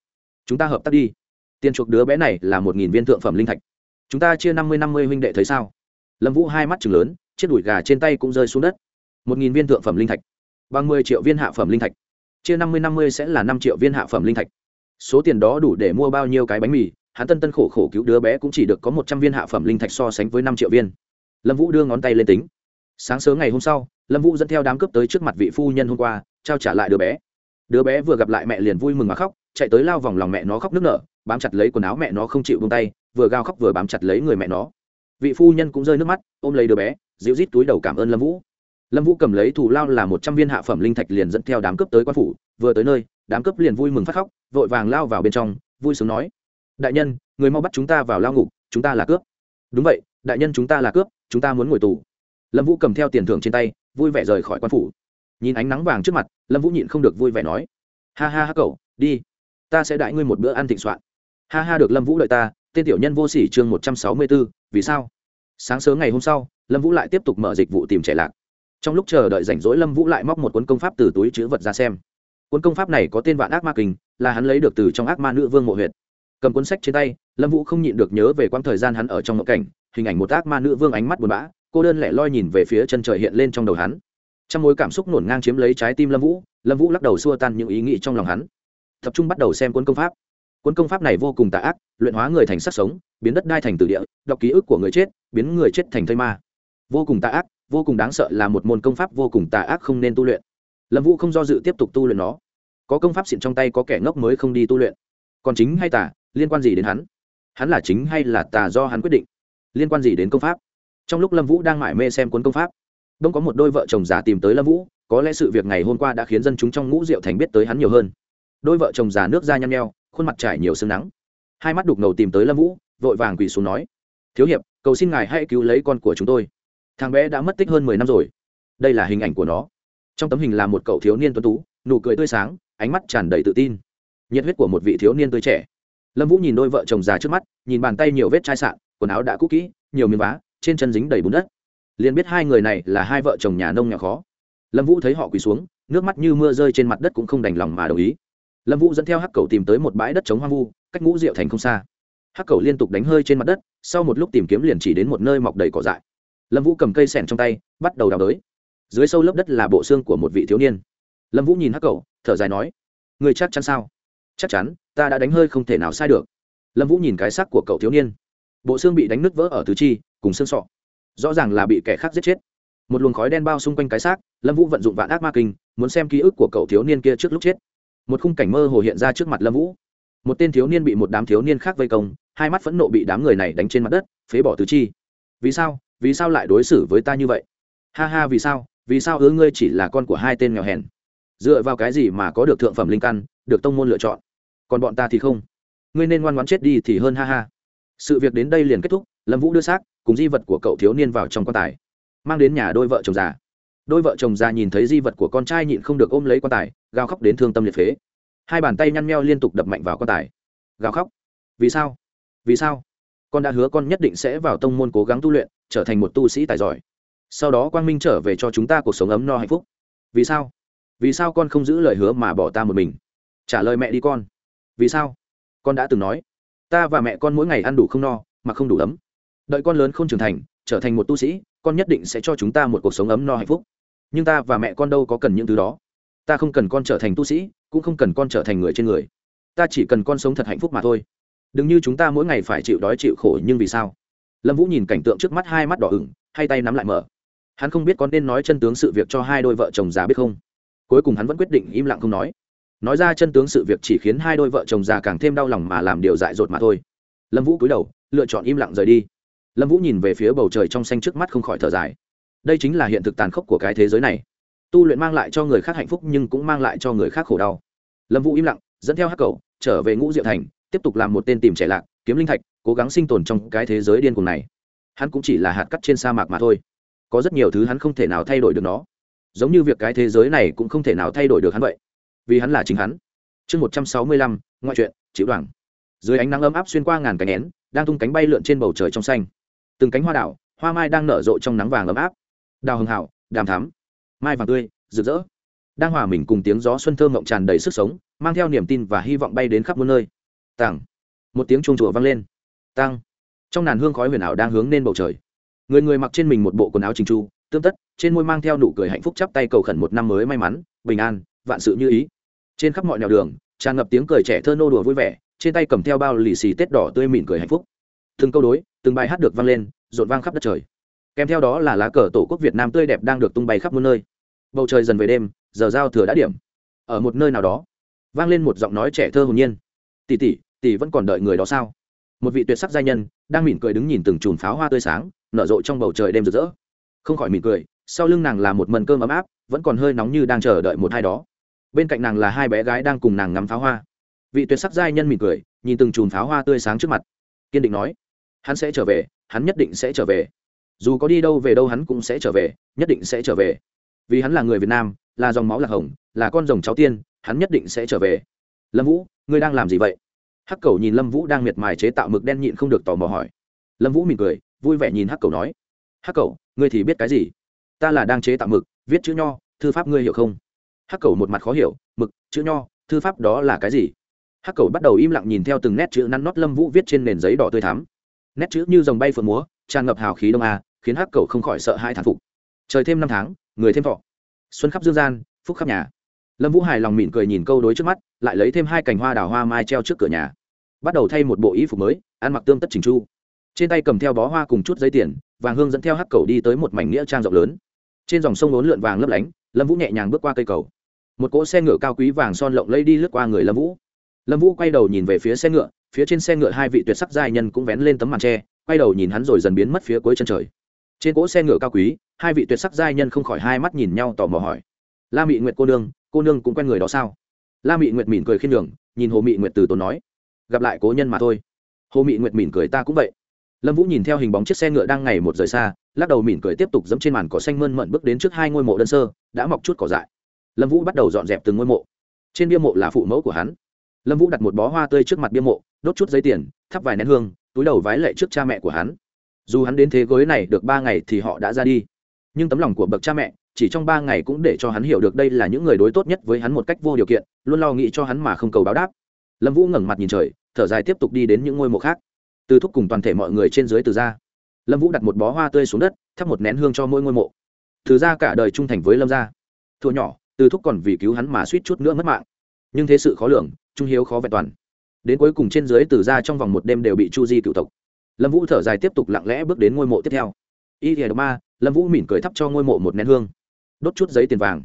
chúng ta hợp tác đi. Tiền chuộc đứa bé này là một nghìn viên thượng phẩm linh thạch. Chúng ta chia năm mươi năm mươi huynh đệ thấy sao? Lâm vũ hai mắt chừng lớn, chiếc đùi gà trên tay cũng rơi xuống đất. Một nghìn viên thượng phẩm linh thạch. Bằng mười triệu viên hạ phẩm linh thạch. Chia năm mươi năm mươi sẽ là năm triệu viên hạ phẩm linh thạch. Số tiền đó đủ để mua bao nhiêu cái bánh mì hắn tân tân khổ khổ cứu đứa bé cũng chỉ được có một trăm viên hạ phẩm linh thạch so sánh với năm triệu viên. Lâm vũ đưa ngón tay lên tính. Sáng sớm ngày hôm sau, lâm vũ dẫn theo đám cướp tới trước mặt vị phu nhân hôm qua, trao trả lại đứa bé. Đứa bé vừa gặp lại mẹ liền vui mừng mà khóc, chạy tới lao vòng lòng mẹ nó khóc nức nở, bám chặt lấy quần áo mẹ nó không chịu bông tay, vừa gao khóc vừa bám chặt lấy người mẹ nó. Vị phu nhân cũng rơi nước mắt, ôm lấy đứa bé, dịu rít túi đầu cảm ơn lâm vũ. Lâm vũ cầm lấy thủ lao là một trăm viên hạ phẩm linh thạch liền dẫn theo đám cướp tới quan phủ, vừa tới nơi, đám cướp liền vui mừng phát khóc, vội vàng lao vào bên trong, vui sướng nói đại nhân, người mau bắt chúng ta vào lao ngục, chúng ta là cướp. Đúng vậy, đại nhân chúng ta là cướp, chúng ta muốn ngồi tù. Lâm vũ cầm theo tiền thưởng trên tay, vui vẻ rời khỏi quan phủ. Nhìn ánh nắng vàng trước mặt, lâm vũ nhịn không được vui vẻ nói, ha ha ha cậu, đi. Ta sẽ đại ngươi một bữa ăn thịnh soạn. Ha ha được lâm vũ đợi ta, tên tiểu nhân vô sỉ chương một trăm sáu mươi b ố vì sao? Sáng sớm ngày hôm sau, lâm vũ lại tiếp tục mở dịch vụ tìm trẻ lạc. Trong lúc chờ đợi rảnh rỗi, lâm vũ lại móc một cuốn công pháp từ túi chữ vật ra xem. Cuốn công pháp này có tên vạn ác ma kinh, là hắn lấy được từ trong ác ma nữ vương mộ huyệt cầm cuốn sách trên tay, lâm vũ không nhịn được nhớ về quãng thời gian hắn ở trong ngộ cảnh, hình ảnh một ác ma nữ vương ánh mắt buồn bã, cô đơn lẻ loi nhìn về phía chân trời hiện lên trong đầu hắn. Trong mối cảm xúc nổn ngang chiếm lấy trái tim lâm vũ lâm vũ lắc đầu xua tan những ý nghĩ trong lòng hắn. Tập trung bắt đầu xem cuốn công pháp. Cuốn công pháp này vô cùng tà ác, luyện hóa người thành sắc sống, biến đất đai thành từ địa, đọc ký ức của người chết, biến người chết thành thây ma. Vô cùng tà ác, vô cùng đáng sợ là một môn công pháp vô cùng tà ác không nên tu luyện. Lâm vũ không do dự tiếp tục tu luyện nó. Có công pháp xịn trong tay có kẻ ngốc mới không đi tu luyện. Còn chính hay tà liên quan gì đến hắn? Hắn là chính hay là tà do hắn quyết định? Liên quan gì đến công pháp? Trong lúc lâm vũ đang mải mê xem cuốn công pháp, đông có một đôi vợ chồng già tìm tới lâm vũ, có lẽ sự việc ngày hôm qua đã khiến dân chúng trong ngũ rượu thành biết tới hắn nhiều hơn. Đôi vợ chồng già nước da nhăm nheo, khuôn mặt trải nhiều sương nắng. Hai mắt đục ngầu tìm tới lâm vũ, vội vàng quỳ xuống nói, thiếu hiệp, cầu xin ngài hãy cứu lấy con của chúng tôi. Thằng bé đã mất tích hơn mười năm rồi. Đây là hình ảnh của nó. Trong tấm hình là một cậu thiếu niên tuấn tú, nụ cười tươi sáng, ánh mắt tràn đầy tự tin. Nhiệt huyết của một vị thiếu niên tươi trẻ lâm vũ nhìn đôi vợ chồng già trước mắt, nhìn bàn tay nhiều vết chai sạn, quần áo đã cũ kỹ, nhiều miếng vá, trên chân dính đầy bùn đất. Liền biết hai người này là hai vợ chồng nhà nông nhà khó. Lâm vũ thấy họ quỳ xuống, nước mắt như mưa rơi trên mặt đất cũng không đành lòng mà đồng ý. Lâm vũ dẫn theo hắc cầu tìm tới một bãi đất chống hoang vu, cách ngũ rượu thành không xa. Hắc cầu liên tục đánh hơi trên mặt đất, sau một lúc tìm kiếm liền chỉ đến một nơi mọc đầy cỏ dại. Lâm vũ cầm cây sẻn trong tay, bắt đầu đào đới. Dưới sâu lớp đất là bộ xương của một vị thiếu niên. Lâm vũ nhìn hắc cầu, thở dài nói, người chắc chắn sao? Chắc chắn, ta đã đánh hơi không thể nào sai được. Lâm vũ nhìn cái xác của cậu thiếu niên. Bộ xương bị đánh nứt vỡ ở tứ chi, cùng xương sọ. Rõ ràng là bị kẻ khác giết chết. Một luồng khói đen bao xung quanh cái xác, lâm vũ vận dụng vạn ác ma kinh, muốn xem ký ức của cậu thiếu niên kia trước lúc chết. Một khung cảnh mơ hồ hiện ra trước mặt lâm vũ. Một tên thiếu niên bị một đám thiếu niên khác vây công, hai mắt phẫn nộ bị đám người này đánh trên mặt đất, phế bỏ tứ chi. Vì sao? Vì sao lại đối xử với ta như vậy? Ha ha, vì sao? Vì sao hứa ngươi chỉ là con của hai tên nghèo hèn? Dựa vào cái gì mà có được thượng phẩm linh căn, được tông môn lựa chọn? Còn bọn ta thì không. Ngươi nên ngoan ngoãn chết đi thì hơn ha ha. Sự việc đến đây liền kết thúc, lâm vũ đưa xác cùng di vật của cậu thiếu niên vào trong quan tài, mang đến nhà đôi vợ chồng già. Đôi vợ chồng già nhìn thấy di vật của con trai nhịn không được ôm lấy quan tài, gào khóc đến thương tâm liệt phế. Hai bàn tay nhăn meo liên tục đập mạnh vào quan tài. Gào khóc. Vì sao? Vì sao? Con đã hứa con nhất định sẽ vào tông môn cố gắng tu luyện, trở thành một tu sĩ tài giỏi. Sau đó quang minh trở về cho chúng ta cuộc sống ấm no hạnh phúc. Vì sao? Vì sao con không giữ lời hứa mà bỏ ta một mình? Trả lời mẹ đi con vì sao? Con đã từng nói, ta và mẹ con mỗi ngày ăn đủ không no, mà không đủ ấm. Đợi con lớn không trưởng thành, trở thành một tu sĩ, con nhất định sẽ cho chúng ta một cuộc sống ấm no hạnh phúc. Nhưng ta và mẹ con đâu có cần những thứ đó. Ta không cần con trở thành tu sĩ, cũng không cần con trở thành người trên người. Ta chỉ cần con sống thật hạnh phúc mà thôi. Đừng như chúng ta mỗi ngày phải chịu đói chịu khổ nhưng vì sao? Lâm vũ nhìn cảnh tượng trước mắt hai mắt đỏ ửng, hai tay nắm lại mở. Hắn không biết con nên nói chân tướng sự việc cho hai đôi vợ chồng già biết không. Cuối cùng hắn vẫn quyết định im lặng không nói nói ra chân tướng sự việc chỉ khiến hai đôi vợ chồng già càng thêm đau lòng mà làm điều dại dột mà thôi. Lâm vũ cúi đầu, lựa chọn im lặng rời đi. Lâm vũ nhìn về phía bầu trời trong xanh trước mắt không khỏi thở dài. Đây chính là hiện thực tàn khốc của cái thế giới này. Tu luyện mang lại cho người khác hạnh phúc nhưng cũng mang lại cho người khác khổ đau. Lâm vũ im lặng, dẫn theo hắc cầu trở về ngũ diệu thành, tiếp tục làm một tên tìm trẻ lạc, kiếm linh thạch, cố gắng sinh tồn trong cái thế giới điên cuồng này. Hắn cũng chỉ là hạt cắt trên sa mạc mà thôi. Có rất nhiều thứ hắn không thể nào thay đổi được nó. Giống như việc cái thế giới này cũng không thể nào thay đổi được hắn vậy vì hắn là chính hắn. Chương một trăm sáu mươi lăm, ngoại truyện chịu đoàn. Dưới ánh nắng ấm áp xuyên qua ngàn cánh én đang tung cánh bay lượn trên bầu trời trong xanh. Từng cánh hoa đảo hoa mai đang nở rộ trong nắng vàng ấm áp. Đào hưng hảo, đàm thắm. Mai vàng tươi, rực rỡ. Đang hòa mình cùng tiếng gió xuân thơm ngộng tràn đầy sức sống, mang theo niềm tin và hy vọng bay đến khắp muôn nơi. Tảng một tiếng chuông chùa vang lên. Tăng trong nàn hương khói huyền ảo đang hướng lên bầu trời. Người người mặc trên mình một bộ quần áo trình chu tương tất, trên môi mang theo nụ cười hạnh phúc chắp tay cầu khẩn một năm mới may mắn, bình an, vạn sự như ý trên khắp mọi nẻo đường, tràn ngập tiếng cười trẻ thơ nô đùa vui vẻ, trên tay cầm theo bao lì xì tết đỏ tươi mỉm cười hạnh phúc. Từng câu đối, từng bài hát được vang lên, rộn vang khắp đất trời. Kèm theo đó là lá cờ tổ quốc việt nam tươi đẹp đang được tung bay khắp muôn nơi. Bầu trời dần về đêm, giờ giao thừa đã điểm. Ở một nơi nào đó, vang lên một giọng nói trẻ thơ hồn nhiên. Tỷ tỷ tỷ vẫn còn đợi người đó sao? Một vị tuyệt sắc giai nhân, đang mỉm cười đứng nhìn từng chùm pháo hoa tươi sáng, nở rộ trong bầu trời đêm rực rỡ. Không khỏi mỉm cười, sau lưng nàng là một mần cơm ấm áp, vẫn còn hơi nóng như đang chờ đợi một hai đó bên cạnh nàng là hai bé gái đang cùng nàng ngắm pháo hoa. Vị tuyệt sắc giai nhân mỉm cười, nhìn từng chùm pháo hoa tươi sáng trước mặt. Kiên định nói, hắn sẽ trở về, hắn nhất định sẽ trở về. Dù có đi đâu về đâu hắn cũng sẽ trở về, nhất định sẽ trở về. Vì hắn là người việt nam, là dòng máu lạc hồng, là con rồng cháu tiên, hắn nhất định sẽ trở về. Lâm vũ, ngươi đang làm gì vậy? Hắc cầu nhìn lâm vũ đang miệt mài chế tạo mực đen nhịn không được tò mò hỏi. Lâm vũ mỉm cười, vui vẻ nhìn hắc cầu nói, hắc cầu, ngươi thì biết cái gì? Ta là đang chế tạo mực, viết chữ nho, thư pháp ngươi hiểu không? Hắc cầu một mặt khó hiểu, mực, chữ nho, thư pháp đó là cái gì? Hắc cầu bắt đầu im lặng nhìn theo từng nét chữ nắn nót lâm vũ viết trên nền giấy đỏ tươi thắm. Nét chữ như dòng bay phượng múa, tràn ngập hào khí đông a, khiến hắc cầu không khỏi sợ hai thản phục. Trời thêm năm tháng, người thêm thọ. Xuân khắp dương gian, phúc khắp nhà. Lâm vũ hài lòng mỉm cười nhìn câu đối trước mắt, lại lấy thêm hai cành hoa đào hoa mai treo trước cửa nhà. Bắt đầu thay một bộ y phục mới, ăn mặc tương tất chỉnh chu. Trên tay cầm theo bó hoa cùng chút giấy tiền, vàng hương dẫn theo hắc cầu đi tới một mảnh nghĩa trang rộng lớn. Trên dòng sông lốn lượn vàng lấp lánh, lâm vũ nhẹ nhàng bước qua cây cầu một cỗ xe ngựa cao quý vàng son lộng lây đi lướt qua người lâm vũ. Lâm vũ quay đầu nhìn về phía xe ngựa, phía trên xe ngựa hai vị tuyệt sắc giai nhân cũng vén lên tấm màn tre, quay đầu nhìn hắn rồi dần biến mất phía cuối chân trời. Trên cỗ xe ngựa cao quý, hai vị tuyệt sắc giai nhân không khỏi hai mắt nhìn nhau tò mò hỏi. La mị nguyệt cô nương cô nương cũng quen người đó sao? La mị nguyệt mỉm cười khiên đường nhìn hồ mị nguyệt từ tốn nói. Gặp lại cố nhân mà thôi. Hồ mị nguyệt mỉm cười, ta cũng vậy. Lâm vũ nhìn theo hình bóng chiếc xe ngựa đang ngày một rời xa, lắc đầu mỉm cười tiếp tục dẫm trên màn cỏ xanh mơn mận bước đến trước hai ngôi mộ đơn sơ, đã mọc chút cỏ dại lâm vũ bắt đầu dọn dẹp từng ngôi mộ. Trên bia mộ là phụ mẫu của hắn. Lâm vũ đặt một bó hoa tươi trước mặt bia mộ, đốt chút giấy tiền, thắp vài nén hương, túi đầu vái lệ trước cha mẹ của hắn. Dù hắn đến thế giới này được ba ngày thì họ đã ra đi. Nhưng tấm lòng của bậc cha mẹ, chỉ trong ba ngày cũng để cho hắn hiểu được đây là những người đối tốt nhất với hắn một cách vô điều kiện, luôn lo nghĩ cho hắn mà không cầu báo đáp. Lâm vũ ngẩng mặt nhìn trời, thở dài tiếp tục đi đến những ngôi mộ khác. Từ thúc cùng toàn thể mọi người trên dưới từ ra. Lâm vũ đặt một bó hoa tươi xuống đất, thắp một nén hương cho mỗi ngôi mộ. Từ ra cả đời trung thành với lâm gia. Thua nhỏ từ thúc còn vì cứu hắn mà suýt chút nữa mất mạng. Nhưng thế sự khó lường, trung hiếu khó vẹn toàn. Đến cuối cùng trên dưới từ ra trong vòng một đêm đều bị chu di cựu tộc. Lâm vũ thở dài tiếp tục lặng lẽ bước đến ngôi mộ tiếp theo. Y thìa ma, lâm vũ mỉm cười thắp cho ngôi mộ một nén hương. Đốt chút giấy tiền vàng.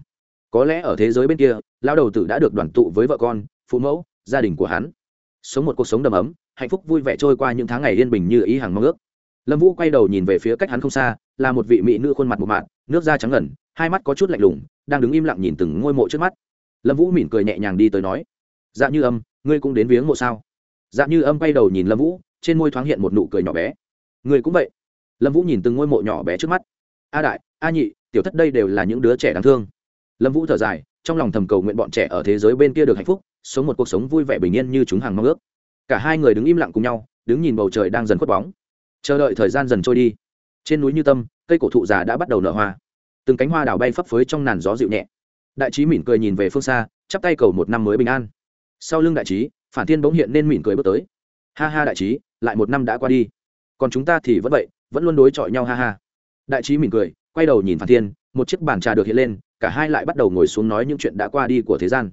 Có lẽ ở thế giới bên kia lao đầu tử đã được đoàn tụ với vợ con, phụ mẫu, gia đình của hắn. Sống một cuộc sống đầm ấm, hạnh phúc vui vẻ trôi qua những tháng ngày yên bình như ý hàng mong ước. Lâm vũ quay đầu nhìn về phía cách hắn không xa, là một vị mỹ nữ khuôn mặt một mạn nước da trắng ngẩn hai mắt có chút lạnh lùng, đang đứng im lặng nhìn từng ngôi mộ trước mắt. Lâm vũ mỉm cười nhẹ nhàng đi tới nói dạ như âm, ngươi cũng đến viếng mộ sao? Dạ như âm quay đầu nhìn lâm vũ, trên môi thoáng hiện một nụ cười nhỏ bé. Ngươi cũng vậy. Lâm vũ nhìn từng ngôi mộ nhỏ bé trước mắt. A đại, a nhị, tiểu thất đây đều là những đứa trẻ đáng thương. Lâm vũ thở dài, trong lòng thầm cầu nguyện bọn trẻ ở thế giới bên kia được hạnh phúc, sống một cuộc sống vui vẻ bình yên như chúng hàng mong ước. Cả hai người đứng im lặng cùng nhau, đứng nhìn bầu trời đang dần khuất bóng. Chờ đợi thời gian dần trôi đi. Trên núi như tâm, cây cổ thụ già đã bắt đầu nở hoa từng cánh hoa đào bay phấp phới trong nàn gió dịu nhẹ. Đại trí mỉm cười nhìn về phương xa, chắp tay cầu một năm mới bình an. Sau lưng đại trí, phản thiên bỗng hiện nên mỉm cười bước tới. Ha ha đại trí, lại một năm đã qua đi. Còn chúng ta thì vẫn vậy, vẫn luôn đối chọi nhau ha ha. Đại trí mỉm cười, quay đầu nhìn phản thiên, một chiếc bàn trà được hiện lên, cả hai lại bắt đầu ngồi xuống nói những chuyện đã qua đi của thế gian.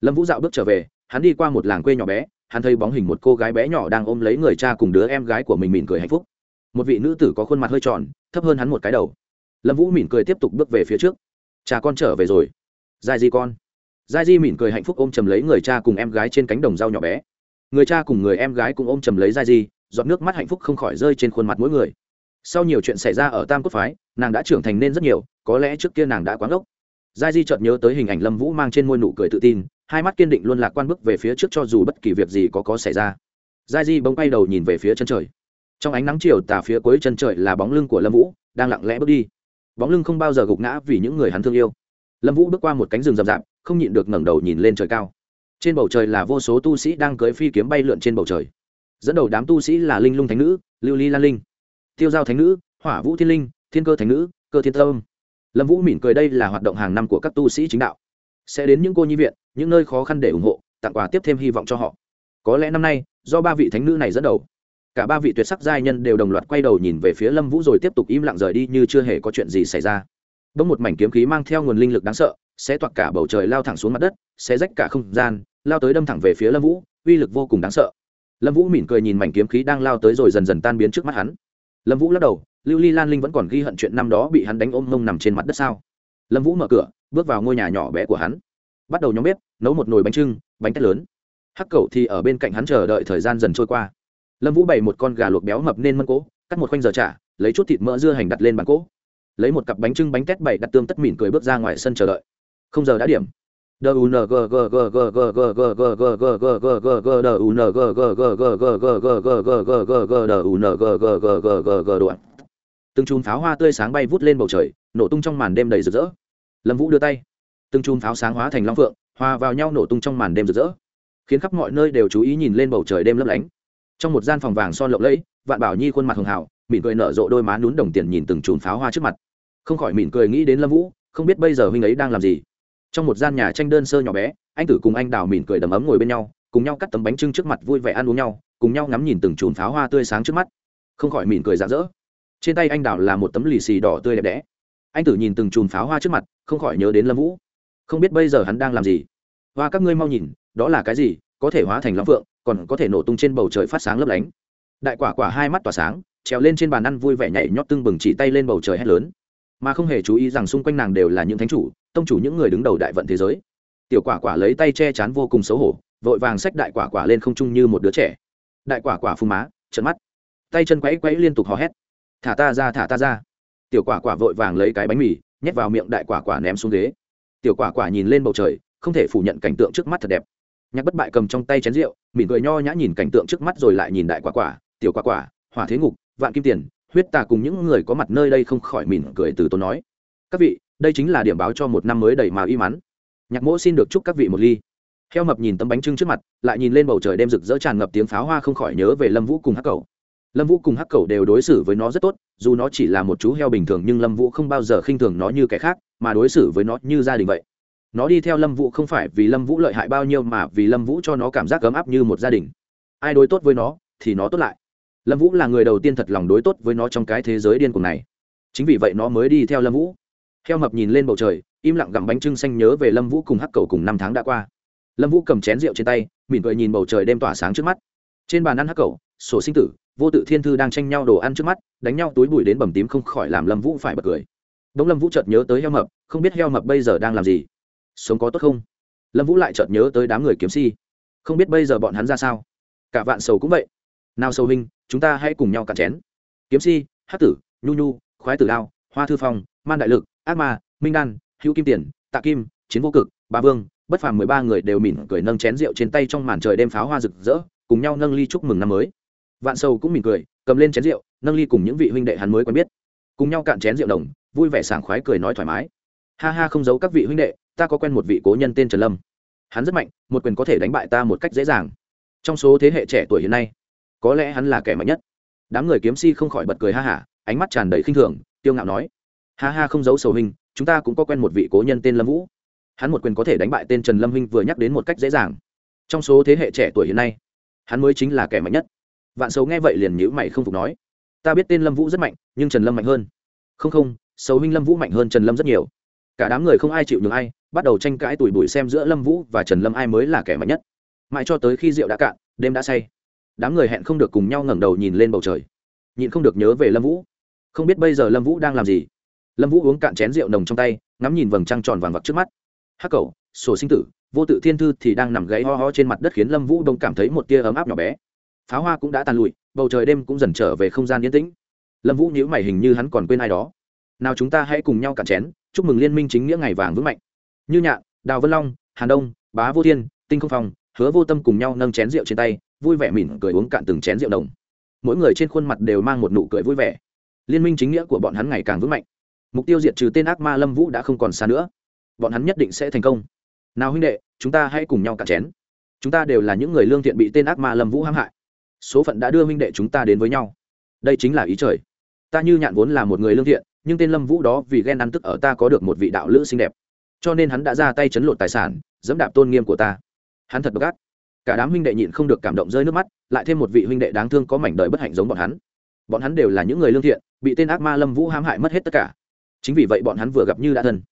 Lâm vũ dạo bước trở về, hắn đi qua một làng quê nhỏ bé, hắn thấy bóng hình một cô gái bé nhỏ đang ôm lấy người cha cùng đứa em gái của mình mỉm cười hạnh phúc. Một vị nữ tử có khuôn mặt hơi tròn, thấp hơn hắn một cái đầu lâm vũ mỉm cười tiếp tục bước về phía trước. Cha con trở về rồi. Dài di con. Dài di mỉm cười hạnh phúc ôm chầm lấy người cha cùng em gái trên cánh đồng rau nhỏ bé. Người cha cùng người em gái cũng ôm chầm lấy dài di, giọt nước mắt hạnh phúc không khỏi rơi trên khuôn mặt mỗi người. Sau nhiều chuyện xảy ra ở tam cốt phái, nàng đã trưởng thành nên rất nhiều, có lẽ trước kia nàng đã quán gốc giai di chợt nhớ tới hình ảnh lâm vũ mang trên môi nụ cười tự tin, hai mắt kiên định luôn lạc quan bước về phía trước cho dù bất kỳ việc gì có có xảy ra. Giai di bỗng bay đầu nhìn về phía chân trời. Trong ánh nắng chiều tà phía cuối chân trời là bóng lưng của lâm vũ, đang lặng lẽ bước đi bóng lưng không bao giờ gục ngã vì những người hắn thương yêu. Lâm vũ bước qua một cánh rừng rậm rạp, không nhịn được ngẩng đầu nhìn lên trời cao. Trên bầu trời là vô số tu sĩ đang cưới phi kiếm bay lượn trên bầu trời. Dẫn đầu đám tu sĩ là linh lung thánh nữ, lưu ly lan linh, tiêu giao thánh nữ, hỏa vũ thiên linh, thiên cơ thánh nữ, cơ thiên tâm. Lâm vũ mỉm cười đây là hoạt động hàng năm của các tu sĩ chính đạo. Sẽ đến những cô nhi viện, những nơi khó khăn để ủng hộ, tặng quà tiếp thêm hy vọng cho họ. Có lẽ năm nay, do ba vị thánh nữ này dẫn đầu cả ba vị tuyệt sắc giai nhân đều đồng loạt quay đầu nhìn về phía lâm vũ rồi tiếp tục im lặng rời đi như chưa hề có chuyện gì xảy ra. Đông một mảnh kiếm khí mang theo nguồn linh lực đáng sợ, sẽ toạc cả bầu trời lao thẳng xuống mặt đất, sẽ rách cả không gian, lao tới đâm thẳng về phía lâm vũ, uy lực vô cùng đáng sợ. Lâm vũ mỉm cười nhìn mảnh kiếm khí đang lao tới rồi dần dần tan biến trước mắt hắn. Lâm vũ lắc đầu, lưu ly lan linh vẫn còn ghi hận chuyện năm đó bị hắn đánh ôm mông nằm trên mặt đất sao? Lâm vũ mở cửa, bước vào ngôi nhà nhỏ bé của hắn. Bắt đầu nhóm bếp, nấu một nồi bánh trưng bánh tét lớn. Hắc cậu thì ở bên cạnh hắn chờ đợi thời gian dần trôi qua lâm vũ bày một con gà luộc béo mập nên mân cỗ cắt một khoanh giờ trả lấy chút thịt mỡ dưa hành đặt lên bàn cỗ lấy một cặp bánh trưng bánh tét bày đặt tương tất mỉn cười bước ra ngoài sân chờ đợi không giờ đã điểm từng chùm pháo hoa tươi sáng bay vút lên bầu trời nổ tung trong màn đêm đầy rực rỡ lâm vũ đưa tay từng chùm pháo sáng hóa thành long phượng hòa vào nhau nổ tung trong màn đêm rực rỡ khiến khắp mọi nơi đều chú ý nhìn lên bầu trời đêm lấp lánh trong một gian phòng vàng son lộng lẫy, vạn bảo nhi khuôn mặt hường hào mỉm cười nở rộ đôi má nún đồng tiền nhìn từng chùm pháo hoa trước mặt. Không khỏi mỉm cười nghĩ đến lâm vũ, không biết bây giờ huynh ấy đang làm gì. Trong một gian nhà tranh đơn sơ nhỏ bé, anh tử cùng anh đào mỉm cười đầm ấm ngồi bên nhau, cùng nhau cắt tấm bánh trưng trước mặt vui vẻ ăn uống nhau, cùng nhau ngắm nhìn từng chùm pháo hoa tươi sáng trước mắt. Không khỏi mỉm cười rạng rỡ. Trên tay anh đào là một tấm lì xì đỏ tươi đẹp đẽ. Anh tử nhìn từng chùm pháo hoa trước mặt, không khỏi nhớ đến lâm vũ. Không biết bây giờ hắn đang làm gì. Hoa các ngươi mau nhìn, đó là cái gì, có thể hóa thành long phượng còn có thể nổ tung trên bầu trời phát sáng lấp lánh. Đại quả quả hai mắt tỏa sáng, trèo lên trên bàn ăn vui vẻ nhảy nhót tưng bừng chỉ tay lên bầu trời hét lớn. Mà không hề chú ý rằng xung quanh nàng đều là những thánh chủ, tông chủ những người đứng đầu đại vận thế giới. Tiểu quả quả lấy tay che chắn vô cùng xấu hổ, vội vàng xách đại quả quả lên không trung như một đứa trẻ. Đại quả quả phun má trận mắt. Tay chân quẫy quẫy liên tục hò hét. Thả ta ra, thả ta ra. Tiểu quả quả vội vàng lấy cái bánh mì, nhét vào miệng đại quả quả ném xuống ghế. Tiểu quả quả nhìn lên bầu trời, không thể phủ nhận cảnh tượng trước mắt thật đẹp nhạc bất bại cầm trong tay chén rượu, mỉm cười nho nhã nhìn cảnh tượng trước mắt rồi lại nhìn đại quả quả, tiểu quả quả, hỏa thế ngục, vạn kim tiền, huyết tà cùng những người có mặt nơi đây không khỏi mỉm cười từ tốn nói. Các vị, đây chính là điểm báo cho một năm mới đầy mà y mắn. Nhạc mỗ xin được chúc các vị một ly. Heo mập nhìn tấm bánh trưng trước mặt, lại nhìn lên bầu trời đêm rực rỡ tràn ngập tiếng pháo hoa không khỏi nhớ về lâm vũ cùng hắc cầu lâm vũ cùng hắc cầu đều đối xử với nó rất tốt, dù nó chỉ là một chú heo bình thường nhưng lâm vũ không bao giờ khinh thường nó như kẻ khác, mà đối xử với nó như gia đình vậy nó đi theo lâm vũ không phải vì lâm vũ lợi hại bao nhiêu mà vì lâm vũ cho nó cảm giác ấm áp như một gia đình. Ai đối tốt với nó, thì nó tốt lại. Lâm vũ là người đầu tiên thật lòng đối tốt với nó trong cái thế giới điên cuồng này. Chính vì vậy nó mới đi theo lâm vũ. Heo mập nhìn lên bầu trời, im lặng gặm bánh trưng xanh nhớ về lâm vũ cùng hắc cầu cùng năm tháng đã qua. Lâm vũ cầm chén rượu trên tay, mỉm cười nhìn bầu trời đêm tỏa sáng trước mắt. Trên bàn ăn hắc cầu, sổ sinh tử, vô tự thiên thư đang tranh nhau đồ ăn trước mắt, đánh nhau túi bụi đến bầm tím không khỏi làm lâm vũ phải bật cười. Đống lâm vũ chợt nhớ tới heo mập, không biết heo mập bây giờ đang làm gì sống có tốt không? Lâm vũ lại chợt nhớ tới đám người kiếm si. Không biết bây giờ bọn hắn ra sao. Cả vạn sầu cũng vậy. Nào sầu hình, chúng ta hãy cùng nhau cạn chén. Kiếm si hát tử, nhu nhu, khoái tử đao, hoa thư phong, man đại lực, ác ma, minh đan, hữu kim tiền, tạ kim, chiến vô cực ba vương, bất phàm mười ba người đều mỉm cười nâng chén rượu trên tay trong màn trời đêm pháo hoa rực rỡ, cùng nhau nâng ly chúc mừng năm mới. Vạn sầu cũng mỉm cười, cầm lên chén rượu, nâng ly cùng những vị huynh đệ hắn mới quen biết. Cùng nhau cạn chén rượu đồng, vui vẻ sảng khoái cười nói thoải mái. Ha ha không giấu các vị huynh đệ ta có quen một vị cố nhân tên trần lâm. Hắn rất mạnh, một quyền có thể đánh bại ta một cách dễ dàng. Trong số thế hệ trẻ tuổi hiện nay, có lẽ hắn là kẻ mạnh nhất. Đám người kiếm si không khỏi bật cười ha hả, ánh mắt tràn đầy khinh thường, tiêu ngạo nói, ha ha, không giấu sầu hình chúng ta cũng có quen một vị cố nhân tên lâm vũ. Hắn một quyền có thể đánh bại tên trần lâm huynh vừa nhắc đến một cách dễ dàng. Trong số thế hệ trẻ tuổi hiện nay, hắn mới chính là kẻ mạnh nhất. Vạn sầu nghe vậy liền nhữ mày không phục nói, ta biết tên lâm vũ rất mạnh, nhưng trần lâm mạnh hơn. Không không, sầu huynh lâm vũ mạnh hơn trần lâm rất nhiều. Cả đám người không ai chịu nhường ai bắt đầu tranh cãi tủi bụi xem giữa lâm vũ và trần lâm ai mới là kẻ mạnh nhất. Mãi cho tới khi rượu đã cạn, đêm đã say. Đám người hẹn không được cùng nhau ngẩng đầu nhìn lên bầu trời. Nhịn không được nhớ về lâm vũ. Không biết bây giờ lâm vũ đang làm gì. Lâm vũ uống cạn chén rượu nồng trong tay, ngắm nhìn vầng trăng tròn vàng vặc trước mắt. Hắc cầu sổ sinh tử, vô tự thiên thư thì đang nằm gáy ho ho trên mặt đất khiến lâm vũ đông cảm thấy một tia ấm áp nhỏ bé. Pháo hoa cũng đã tàn lụi, bầu trời đêm cũng dần trở về không gian yên tĩnh. Lâm vũ nhíu mày hình như hắn còn quên ai đó. Nào chúng ta hãy cùng nhau cạn chén, chúc mừng liên minh chính nghĩa ngày vàng vững mạnh như nhạn, đào vân long, hàn đông, bá vô thiên, tinh không phong, hứa vô tâm cùng nhau nâng chén rượu trên tay, vui vẻ mỉm cười uống cạn từng chén rượu đồng. Mỗi người trên khuôn mặt đều mang một nụ cười vui vẻ. Liên minh chính nghĩa của bọn hắn ngày càng vững mạnh. Mục tiêu diệt trừ tên ác ma lâm vũ đã không còn xa nữa. Bọn hắn nhất định sẽ thành công. Nào huynh đệ, chúng ta hãy cùng nhau cạn chén. Chúng ta đều là những người lương thiện bị tên ác ma lâm vũ hãm hại. Số phận đã đưa huynh đệ chúng ta đến với nhau. Đây chính là ý trời. Ta như nhạn vốn là một người lương thiện, nhưng tên lâm vũ đó vì ghen ăn tức ở ta có được một vị đạo lữ xinh đẹp cho nên hắn đã ra tay chấn lột tài sản, dẫm đạp tôn nghiêm của ta. Hắn thật gắt cả đám huynh đệ nhịn không được cảm động rơi nước mắt, lại thêm một vị huynh đệ đáng thương có mảnh đời bất hạnh giống bọn hắn. Bọn hắn đều là những người lương thiện, bị tên ác ma lâm vũ hãm hại mất hết tất cả. Chính vì vậy bọn hắn vừa gặp như đã thân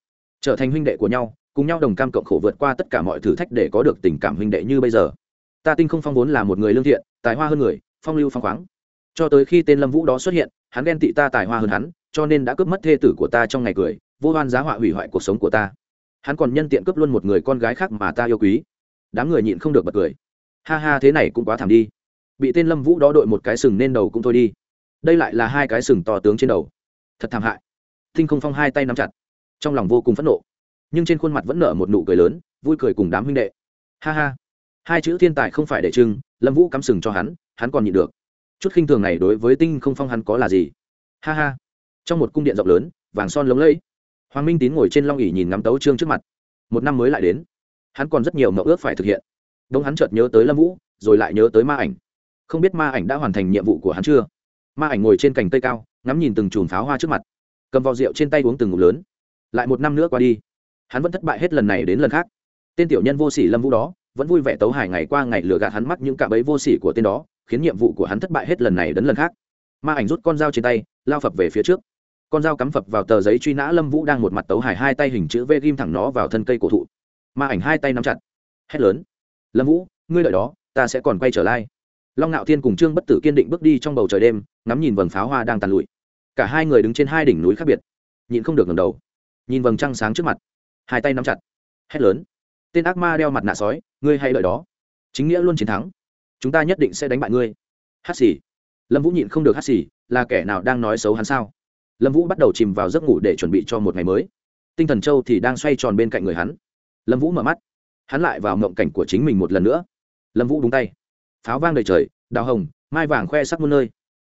trở thành huynh đệ của nhau, cùng nhau đồng cam cộng khổ vượt qua tất cả mọi thử thách để có được tình cảm huynh đệ như bây giờ. Ta tinh không phong vốn là một người lương thiện, tài hoa hơn người, phong lưu phong khoáng. Cho tới khi tên lâm vũ đó xuất hiện, hắn ghen tị ta tài hoa hơn hắn, cho nên đã cướp mất thê tử của ta trong ngày cười, vô hoan giá họa hủy hoại cuộc sống của ta hắn còn nhân tiện cướp luôn một người con gái khác mà ta yêu quý. Đám người nhịn không được bật cười. Ha ha, thế này cũng quá thảm đi. Bị tên lâm vũ đó đội một cái sừng nên đầu cũng thôi đi. Đây lại là hai cái sừng to tướng trên đầu. Thật thảm hại. Tinh không phong hai tay nắm chặt. Trong lòng vô cùng phẫn nộ. Nhưng trên khuôn mặt vẫn nở một nụ cười lớn, vui cười cùng đám huynh đệ. Ha ha. Hai chữ thiên tài không phải để trưng, lâm vũ cắm sừng cho hắn hắn còn nhịn được. Chút khinh thường này đối với tinh không phong hắn có là gì? Ha ha. Trong một cung điện rộng lớn, vàng son lống lẫy hoàng minh tín ngồi trên long ỉ nhìn ngắm tấu trương trước mặt. Một năm mới lại đến. Hắn còn rất nhiều mậu ước phải thực hiện. Đông hắn chợt nhớ tới lâm vũ, rồi lại nhớ tới ma ảnh. Không biết ma ảnh đã hoàn thành nhiệm vụ của hắn chưa? Ma ảnh ngồi trên cành cây cao, ngắm nhìn từng chùm pháo hoa trước mặt. Cầm vào rượu trên tay uống từng ngụm lớn. Lại một năm nữa qua đi. Hắn vẫn thất bại hết lần này đến lần khác. Tên tiểu nhân vô sỉ lâm vũ đó, vẫn vui vẻ tấu hài ngày qua ngày lừa gạt hắn mắc những cạm bẫy vô sỉ của tên đó, khiến nhiệm vụ của hắn thất bại hết lần này đến lần khác. Ma ảnh rút con dao trên tay, lao phập về phía trước con dao cắm phập vào tờ giấy truy nã lâm vũ đang một mặt tấu hài hai tay hình chữ v ghim thẳng nó vào thân cây cổ thụ. Ma ảnh hai tay nắm chặt. Hét lớn. Lâm vũ, ngươi lợi đó, ta sẽ còn quay trở lại. Long ngạo thiên cùng trương bất tử kiên định bước đi trong bầu trời đêm, ngắm nhìn vầng pháo hoa đang tàn lụi. Cả hai người đứng trên hai đỉnh núi khác biệt, nhịn không được ngầm đầu. Nhìn vầng trăng sáng trước mặt, hai tay nắm chặt. Hét lớn. Tên ác ma đeo mặt nạ sói, ngươi hay lợi đó. Chính nghĩa luôn chiến thắng. Chúng ta nhất định sẽ đánh bại ngươi. Hát xì. Lâm vũ nhịn không được hát xì, là kẻ nào đang nói xấu hắn sao? Lâm vũ bắt đầu chìm vào giấc ngủ để chuẩn bị cho một ngày mới. Tinh thần châu thì đang xoay tròn bên cạnh người hắn. Lâm vũ mở mắt. Hắn lại vào mộng cảnh của chính mình một lần nữa. Lâm vũ đúng tay. Pháo vang đầy trời, đào hồng, mai vàng khoe sắc muôn nơi.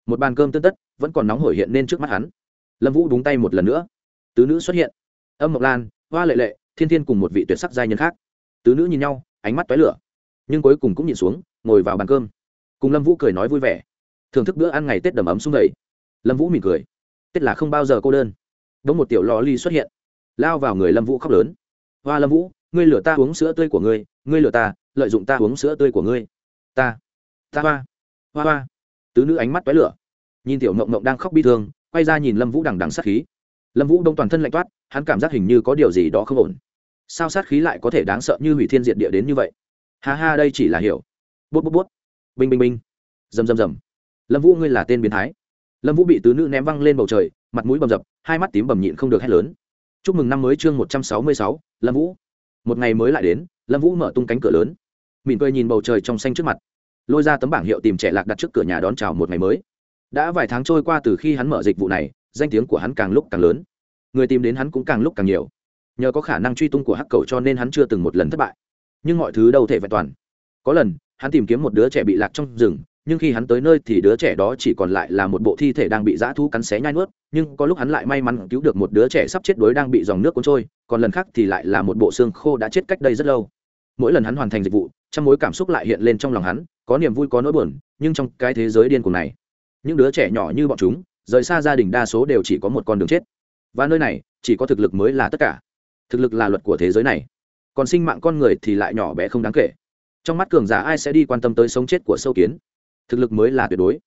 Một bàn cơm tươi tất, vẫn còn nóng hổi hiện lên trước mắt hắn. Lâm vũ đúng tay một lần nữa. Tứ nữ xuất hiện. Âm mộc lan, hoa lệ lệ, thiên thiên cùng một vị tuyệt sắc giai nhân khác. Tứ nữ nhìn nhau, ánh mắt toái lửa. Nhưng cuối cùng cũng nhìn xuống, ngồi vào bàn cơm. Cùng lâm vũ cười nói vui vẻ. Thưởng thức bữa ăn ngày tết đầm ấm sung đầy lâm vũ mỉm cười tết là không bao giờ cô đơn. Bỗng một tiểu lò ly xuất hiện, lao vào người lâm vũ khóc lớn. Hoa lâm vũ, ngươi lừa ta uống sữa tươi của ngươi ngươi lừa ta, lợi dụng ta uống sữa tươi của ngươi. Ta ta hoa hoa hoa. Tứ nữ ánh mắt toái lửa. Nhìn tiểu mộng mộng đang khóc bi thương, quay ra nhìn lâm vũ đằng đằng sát khí. Lâm vũ đông toàn thân lạnh toát, hắn cảm giác hình như có điều gì đó không ổn. Sao sát khí lại có thể đáng sợ như hủy thiên diệt địa đến như vậy? Ha ha, đây chỉ là hiểu. Bút bút bút. Binh binh binh. Rầm rầm rầm. Lâm vũ, ngươi là tên biến thái lâm vũ bị tứ nữ ném văng lên bầu trời, mặt mũi bầm dập, hai mắt tím bầm nhịn không được hét lớn. Chúc mừng năm mới chương một trăm sáu mươi sáu, lâm vũ. Một ngày mới lại đến, lâm vũ mở tung cánh cửa lớn. Mỉm cười nhìn bầu trời trong xanh trước mặt. Lôi ra tấm bảng hiệu tìm trẻ lạc đặt trước cửa nhà đón chào một ngày mới. Đã vài tháng trôi qua từ khi hắn mở dịch vụ này, danh tiếng của hắn càng lúc càng lớn. Người tìm đến hắn cũng càng lúc càng nhiều. Nhờ có khả năng truy tung của hắc cầu cho nên hắn chưa từng một lần thất bại. Nhưng mọi thứ đâu thể vẹn toàn. Có lần, hắn tìm kiếm một đứa trẻ bị lạc trong rừng nhưng khi hắn tới nơi thì đứa trẻ đó chỉ còn lại là một bộ thi thể đang bị dã thú cắn xé nhai nuốt, nhưng có lúc hắn lại may mắn cứu được một đứa trẻ sắp chết đuối đang bị dòng nước cuốn trôi, còn lần khác thì lại là một bộ xương khô đã chết cách đây rất lâu. Mỗi lần hắn hoàn thành dịch vụ trăm mối cảm xúc lại hiện lên trong lòng hắn, có niềm vui có nỗi buồn, nhưng trong cái thế giới điên cuồng này, những đứa trẻ nhỏ như bọn chúng, rời xa gia đình đa số đều chỉ có một con đường chết. Và nơi này, chỉ có thực lực mới là tất cả. Thực lực là luật của thế giới này. Còn sinh mạng con người thì lại nhỏ bé không đáng kể. Trong mắt cường giả ai sẽ đi quan tâm tới sống chết của sâu kiến? Thực lực mới là tuyệt đối.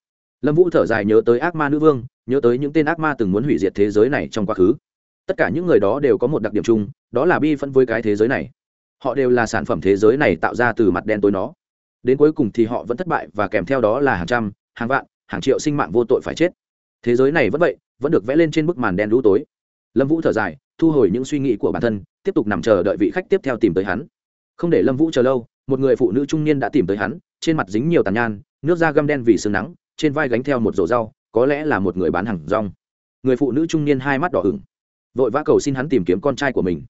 Lâm vũ thở dài nhớ tới ác ma nữ vương, nhớ tới những tên ác ma từng muốn hủy diệt thế giới này trong quá khứ. Tất cả những người đó đều có một đặc điểm chung, đó là bi phân với cái thế giới này. Họ đều là sản phẩm thế giới này tạo ra từ mặt đen tối nó. Đến cuối cùng thì họ vẫn thất bại và kèm theo đó là hàng trăm, hàng vạn, hàng triệu sinh mạng vô tội phải chết. Thế giới này vẫn vậy, vẫn được vẽ lên trên bức màn đen lũ tối. Lâm vũ thở dài, thu hồi những suy nghĩ của bản thân, tiếp tục nằm chờ đợi vị khách tiếp theo tìm tới hắn. Không để lâm vũ chờ lâu một người phụ nữ trung niên đã tìm tới hắn, trên mặt dính nhiều tàn nhan nước da găm đen vì sương nắng, trên vai gánh theo một rổ rau, có lẽ là một người bán hàng rong. Người phụ nữ trung niên hai mắt đỏ ửng, vội vã cầu xin hắn tìm kiếm con trai của mình.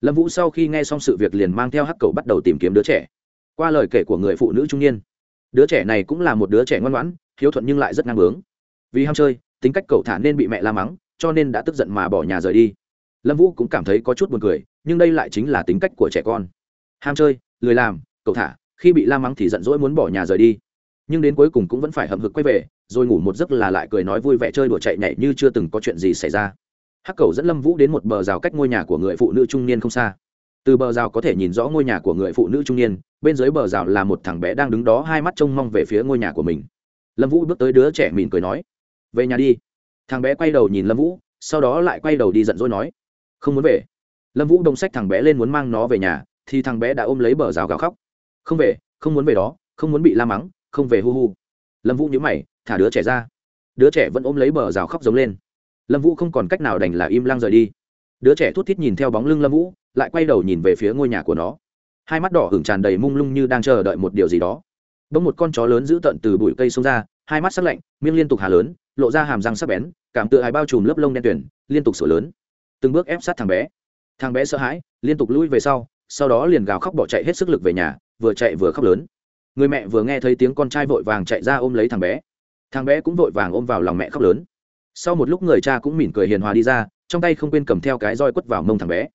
Lâm vũ sau khi nghe xong sự việc liền mang theo hắc cầu bắt đầu tìm kiếm đứa trẻ. Qua lời kể của người phụ nữ trung niên, đứa trẻ này cũng là một đứa trẻ ngoan ngoãn, hiếu thuận nhưng lại rất ngang bướng. Vì ham chơi, tính cách cậu thả nên bị mẹ la mắng, cho nên đã tức giận mà bỏ nhà rời đi. Lâm vũ cũng cảm thấy có chút buồn cười, nhưng đây lại chính là tính cách của trẻ con. Ham chơi, lười làm cậu thả, khi bị la mắng thì giận dỗi muốn bỏ nhà rời đi. Nhưng đến cuối cùng cũng vẫn phải hậm hực quay về, rồi ngủ một giấc là lại cười nói vui vẻ chơi đùa chạy nhảy như chưa từng có chuyện gì xảy ra. Hắc cầu dẫn lâm vũ đến một bờ rào cách ngôi nhà của người phụ nữ trung niên không xa. Từ bờ rào có thể nhìn rõ ngôi nhà của người phụ nữ trung niên, bên dưới bờ rào là một thằng bé đang đứng đó hai mắt trông mong về phía ngôi nhà của mình. Lâm vũ bước tới đứa trẻ mỉm cười nói, về nhà đi. Thằng bé quay đầu nhìn lâm vũ, sau đó lại quay đầu đi giận dỗi nói, không muốn về. Lâm vũ đông sách thằng bé lên muốn mang nó về nhà, thì thằng bé đã ôm lấy bờ rào gào khóc không về, không muốn về đó, không muốn bị la mắng, không về hu hu. Lâm vũ nhớ mày, thả đứa trẻ ra. Đứa trẻ vẫn ôm lấy bờ rào khóc giống lên. Lâm vũ không còn cách nào đành là im lăng rời đi. Đứa trẻ thút thít nhìn theo bóng lưng lâm vũ, lại quay đầu nhìn về phía ngôi nhà của nó. Hai mắt đỏ hửng tràn đầy mung lung như đang chờ đợi một điều gì đó. Bỗng một con chó lớn giữ tận từ bụi cây xông ra, hai mắt sắc lạnh, miệng liên tục hà lớn, lộ ra hàm răng sắc bén, cảm tự hài bao trùm lớp lông đen tuyển liên tục sửa lớn. Từng bước ép sát thằng bé. Thằng bé sợ hãi, liên tục lui về sau sau đó liền gào khóc bỏ chạy hết sức lực về nhà vừa chạy vừa khóc lớn. Người mẹ vừa nghe thấy tiếng con trai vội vàng chạy ra ôm lấy thằng bé. Thằng bé cũng vội vàng ôm vào lòng mẹ khóc lớn. Sau một lúc người cha cũng mỉm cười hiền hòa đi ra, trong tay không quên cầm theo cái roi quất vào mông thằng bé.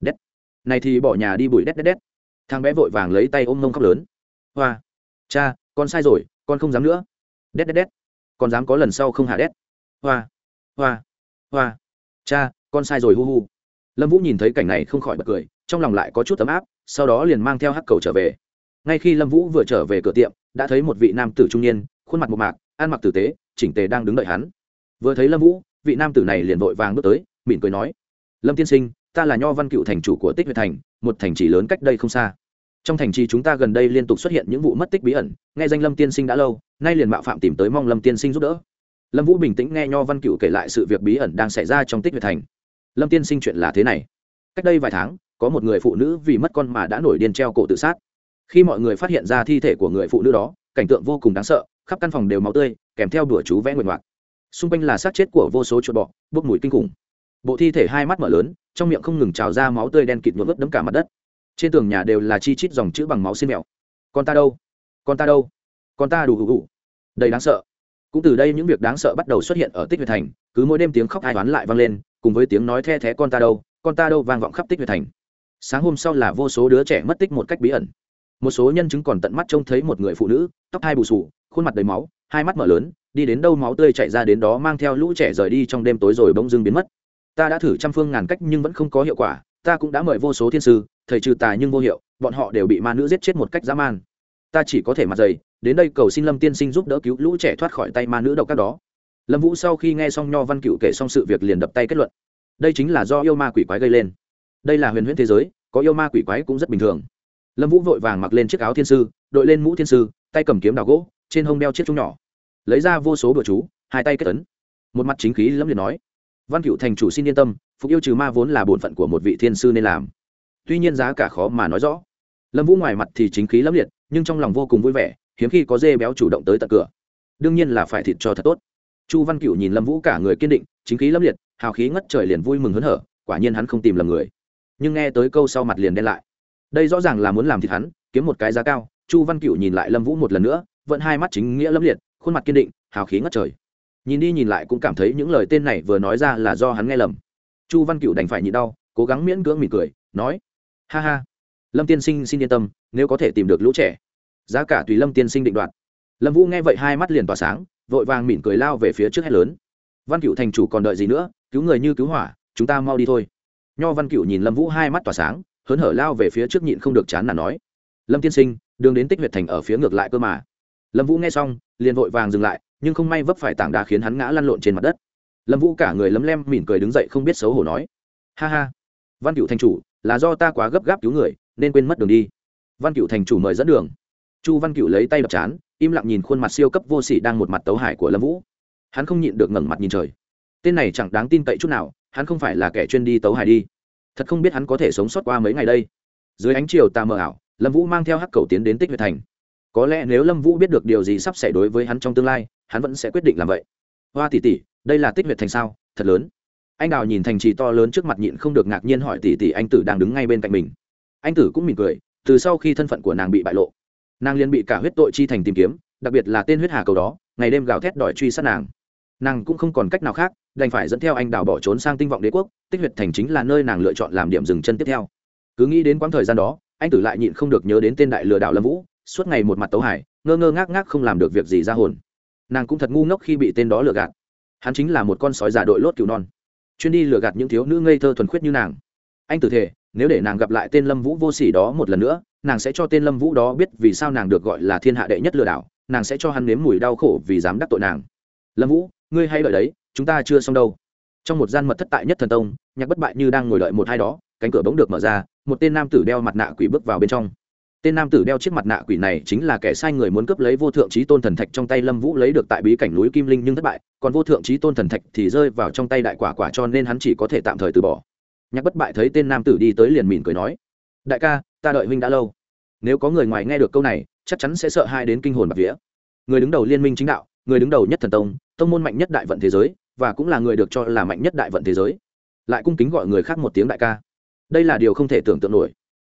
Đét. Này thì bỏ nhà đi bụi đét đét đét. Thằng bé vội vàng lấy tay ôm mông khóc lớn. Hoa. Cha, con sai rồi, con không dám nữa. Đét đét đét. Con dám có lần sau không hạ đét? Hoa. Hoa. Hoa. Cha, con sai rồi hu hu. Lâm vũ nhìn thấy cảnh này không khỏi bật cười, trong lòng lại có chút ấm áp, sau đó liền mang theo hắc cầu trở về ngay khi lâm vũ vừa trở về cửa tiệm, đã thấy một vị nam tử trung niên, khuôn mặt một mạc, ăn mặc tử tế, chỉnh tề đang đứng đợi hắn. Vừa thấy lâm vũ, vị nam tử này liền vội vàng bước tới, mỉm cười nói, lâm tiên sinh, ta là nho văn cựu thành chủ của tích huyện thành, một thành trì lớn cách đây không xa. Trong thành trì chúng ta gần đây liên tục xuất hiện những vụ mất tích bí ẩn, nghe danh lâm tiên sinh đã lâu, nay liền mạo phạm tìm tới mong lâm tiên sinh giúp đỡ. Lâm vũ bình tĩnh nghe nho văn cựu kể lại sự việc bí ẩn đang xảy ra trong tích huyện thành. Lâm tiên sinh, chuyện là thế này. Cách đây vài tháng, có một người phụ nữ vì mất con mà đã nổi điên treo cổ tự sát khi mọi người phát hiện ra thi thể của người phụ nữ đó, cảnh tượng vô cùng đáng sợ, khắp căn phòng đều máu tươi, kèm theo đùa chú vẽ nguyện ngoạc. Xung quanh là xác chết của vô số chuột bọ, bốc mùi kinh khủng. Bộ thi thể hai mắt mở lớn, trong miệng không ngừng trào ra máu tươi đen kịt nhuộm ướt đấm cả mặt đất. Trên tường nhà đều là chi chít dòng chữ bằng máu xin mẹo. con ta đâu? Con ta đâu? Con ta đủ gù đầy đáng sợ. Cũng từ đây những việc đáng sợ bắt đầu xuất hiện ở tích huyệt thành, cứ mỗi đêm tiếng khóc ai oán lại vang lên, cùng với tiếng nói the thé con ta đâu, con ta đâu vang vọng khắp tích huyệt thành. Sáng hôm sau là vô số đứa trẻ mất tích một cách bí ẩn một số nhân chứng còn tận mắt trông thấy một người phụ nữ, tóc hai bù sù khuôn mặt đầy máu, hai mắt mở lớn, đi đến đâu máu tươi chạy ra đến đó mang theo lũ trẻ rời đi trong đêm tối rồi bỗng dưng biến mất. Ta đã thử trăm phương ngàn cách nhưng vẫn không có hiệu quả, ta cũng đã mời vô số thiên sư, thầy trừ tà nhưng vô hiệu, bọn họ đều bị ma nữ giết chết một cách dã man. Ta chỉ có thể mặt dày, đến đây cầu xin lâm tiên sinh giúp đỡ cứu lũ trẻ thoát khỏi tay ma nữ độc các đó. Lâm vũ sau khi nghe xong nho văn cựu kể xong sự việc liền đập tay kết luận. Đây chính là do yêu ma quỷ quái gây lên. Đây là huyền huyễn thế giới, có yêu ma quỷ quái cũng rất bình thường lâm vũ vội vàng mặc lên chiếc áo thiên sư, đội lên mũ thiên sư, tay cầm kiếm đào gỗ, trên hông đeo chiếc chung nhỏ. Lấy ra vô số bữa chú, hai tay kết ấn. Một mặt chính khí lâm liệt nói, văn cựu thành chủ xin yên tâm, phục yêu trừ ma vốn là bổn phận của một vị thiên sư nên làm. Tuy nhiên giá cả khó mà nói rõ. Lâm vũ ngoài mặt thì chính khí lâm liệt, nhưng trong lòng vô cùng vui vẻ, hiếm khi có dê béo chủ động tới tận cửa. Đương nhiên là phải thịt cho thật tốt. Chu văn cựu nhìn lâm vũ cả người kiên định, chính khí lâm liệt, hào khí ngất trời liền vui mừng hớn hở, quả nhiên hắn không tìm lầm người. Nhưng nghe tới câu sau mặt liền đen lại đây rõ ràng là muốn làm thịt hắn, kiếm một cái giá cao. Chu văn cựu nhìn lại lâm vũ một lần nữa, vẫn hai mắt chính nghĩa lâm liệt, khuôn mặt kiên định, hào khí ngất trời. Nhìn đi nhìn lại cũng cảm thấy những lời tên này vừa nói ra là do hắn nghe lầm. Chu văn cựu đành phải nhịn đau, cố gắng miễn cưỡng mỉm cười, nói, ha ha, lâm tiên sinh xin yên tâm, nếu có thể tìm được lũ trẻ. Giá cả tùy lâm tiên sinh định đoạt. Lâm vũ nghe vậy hai mắt liền tỏa sáng, vội vàng mỉm cười lao về phía trước hết lớn. Văn cựu thành chủ còn đợi gì nữa, cứu người như cứu hỏa, chúng ta mau đi thôi. Nho văn cựu nhìn lâm vũ hai mắt tỏa sáng hớn hở lao về phía trước nhịn không được chán là nói. Lâm tiên sinh, đường đến tích huyệt thành ở phía ngược lại cơ mà. Lâm vũ nghe xong, liền vội vàng dừng lại, nhưng không may vấp phải tảng đá khiến hắn ngã lăn lộn trên mặt đất. Lâm vũ cả người lấm lem mỉm cười đứng dậy không biết xấu hổ nói. Ha ha, văn cựu thành chủ, là do ta quá gấp gáp cứu người, nên quên mất đường đi. Văn cựu thành chủ mời dẫn đường. Chu văn cựu lấy tay đập chán, im lặng nhìn khuôn mặt siêu cấp vô sỉ đang một mặt tấu hải của lâm vũ. Hắn không nhịn được ngẩng mặt nhìn trời. Tên này chẳng đáng tin cậy chút nào, hắn không phải là kẻ chuyên đi tấu hải đi thật không biết hắn có thể sống sót qua mấy ngày đây. Dưới ánh chiều ta mờ ảo, lâm vũ mang theo hắc cầu tiến đến tích huyệt thành. Có lẽ nếu lâm vũ biết được điều gì sắp xảy đối với hắn trong tương lai, hắn vẫn sẽ quyết định làm vậy. Hoa tỷ tỷ, đây là tích huyệt thành sao? Thật lớn. Anh đào nhìn thành trì to lớn trước mặt nhịn không được ngạc nhiên hỏi tỷ tỷ anh tử đang đứng ngay bên cạnh mình. Anh tử cũng mỉm cười, từ sau khi thân phận của nàng bị bại lộ. Nàng liền bị cả huyết tội chi thành tìm kiếm, đặc biệt là tên huyết hà cầu đó, ngày đêm gào thét đòi truy sát nàng nàng cũng không còn cách nào khác, đành phải dẫn theo anh đào bỏ trốn sang tinh vọng đế quốc, tích huyệt thành chính là nơi nàng lựa chọn làm điểm dừng chân tiếp theo. Cứ nghĩ đến quãng thời gian đó, anh tử lại nhịn không được nhớ đến tên đại lừa đảo lâm vũ, suốt ngày một mặt tấu hải ngơ ngơ ngác ngác không làm được việc gì ra hồn. Nàng cũng thật ngu ngốc khi bị tên đó lừa gạt. Hắn chính là một con sói giả đội lốt cừu non. Chuyên đi lừa gạt những thiếu nữ ngây thơ thuần khuyết như nàng. Anh tử thể nếu để nàng gặp lại tên lâm vũ vô sỉ đó một lần nữa, nàng sẽ cho tên lâm vũ đó biết vì sao nàng được gọi là thiên hạ đệ nhất lừa đảo, nàng sẽ cho hắn nếm mùi đau khổ vì dám đắc tội nàng. Lâm vũ ngươi hay đợi đấy, chúng ta chưa xong đâu. Trong một gian mật thất tại nhất thần tông, nhạc bất bại như đang ngồi đợi một hai đó, cánh cửa bỗng được mở ra, một tên nam tử đeo mặt nạ quỷ bước vào bên trong. Tên nam tử đeo chiếc mặt nạ quỷ này chính là kẻ sai người muốn cướp lấy vô thượng trí tôn thần thạch trong tay lâm vũ lấy được tại bí cảnh núi kim linh nhưng thất bại, còn vô thượng trí tôn thần thạch thì rơi vào trong tay đại quả quả cho nên hắn chỉ có thể tạm thời từ bỏ. Nhạc bất bại thấy tên nam tử đi tới liền mỉm cười nói, đại ca, ta đợi huynh đã lâu. Nếu có người ngoài nghe được câu này, chắc chắn sẽ sợ hai đến kinh hồn bạc vía. Người đứng đầu liên minh chính đạo, người đứng đầu nhất thần tông tông môn mạnh nhất đại vận thế giới, và cũng là người được cho là mạnh nhất đại vận thế giới. Lại cung kính gọi người khác một tiếng đại ca. Đây là điều không thể tưởng tượng nổi.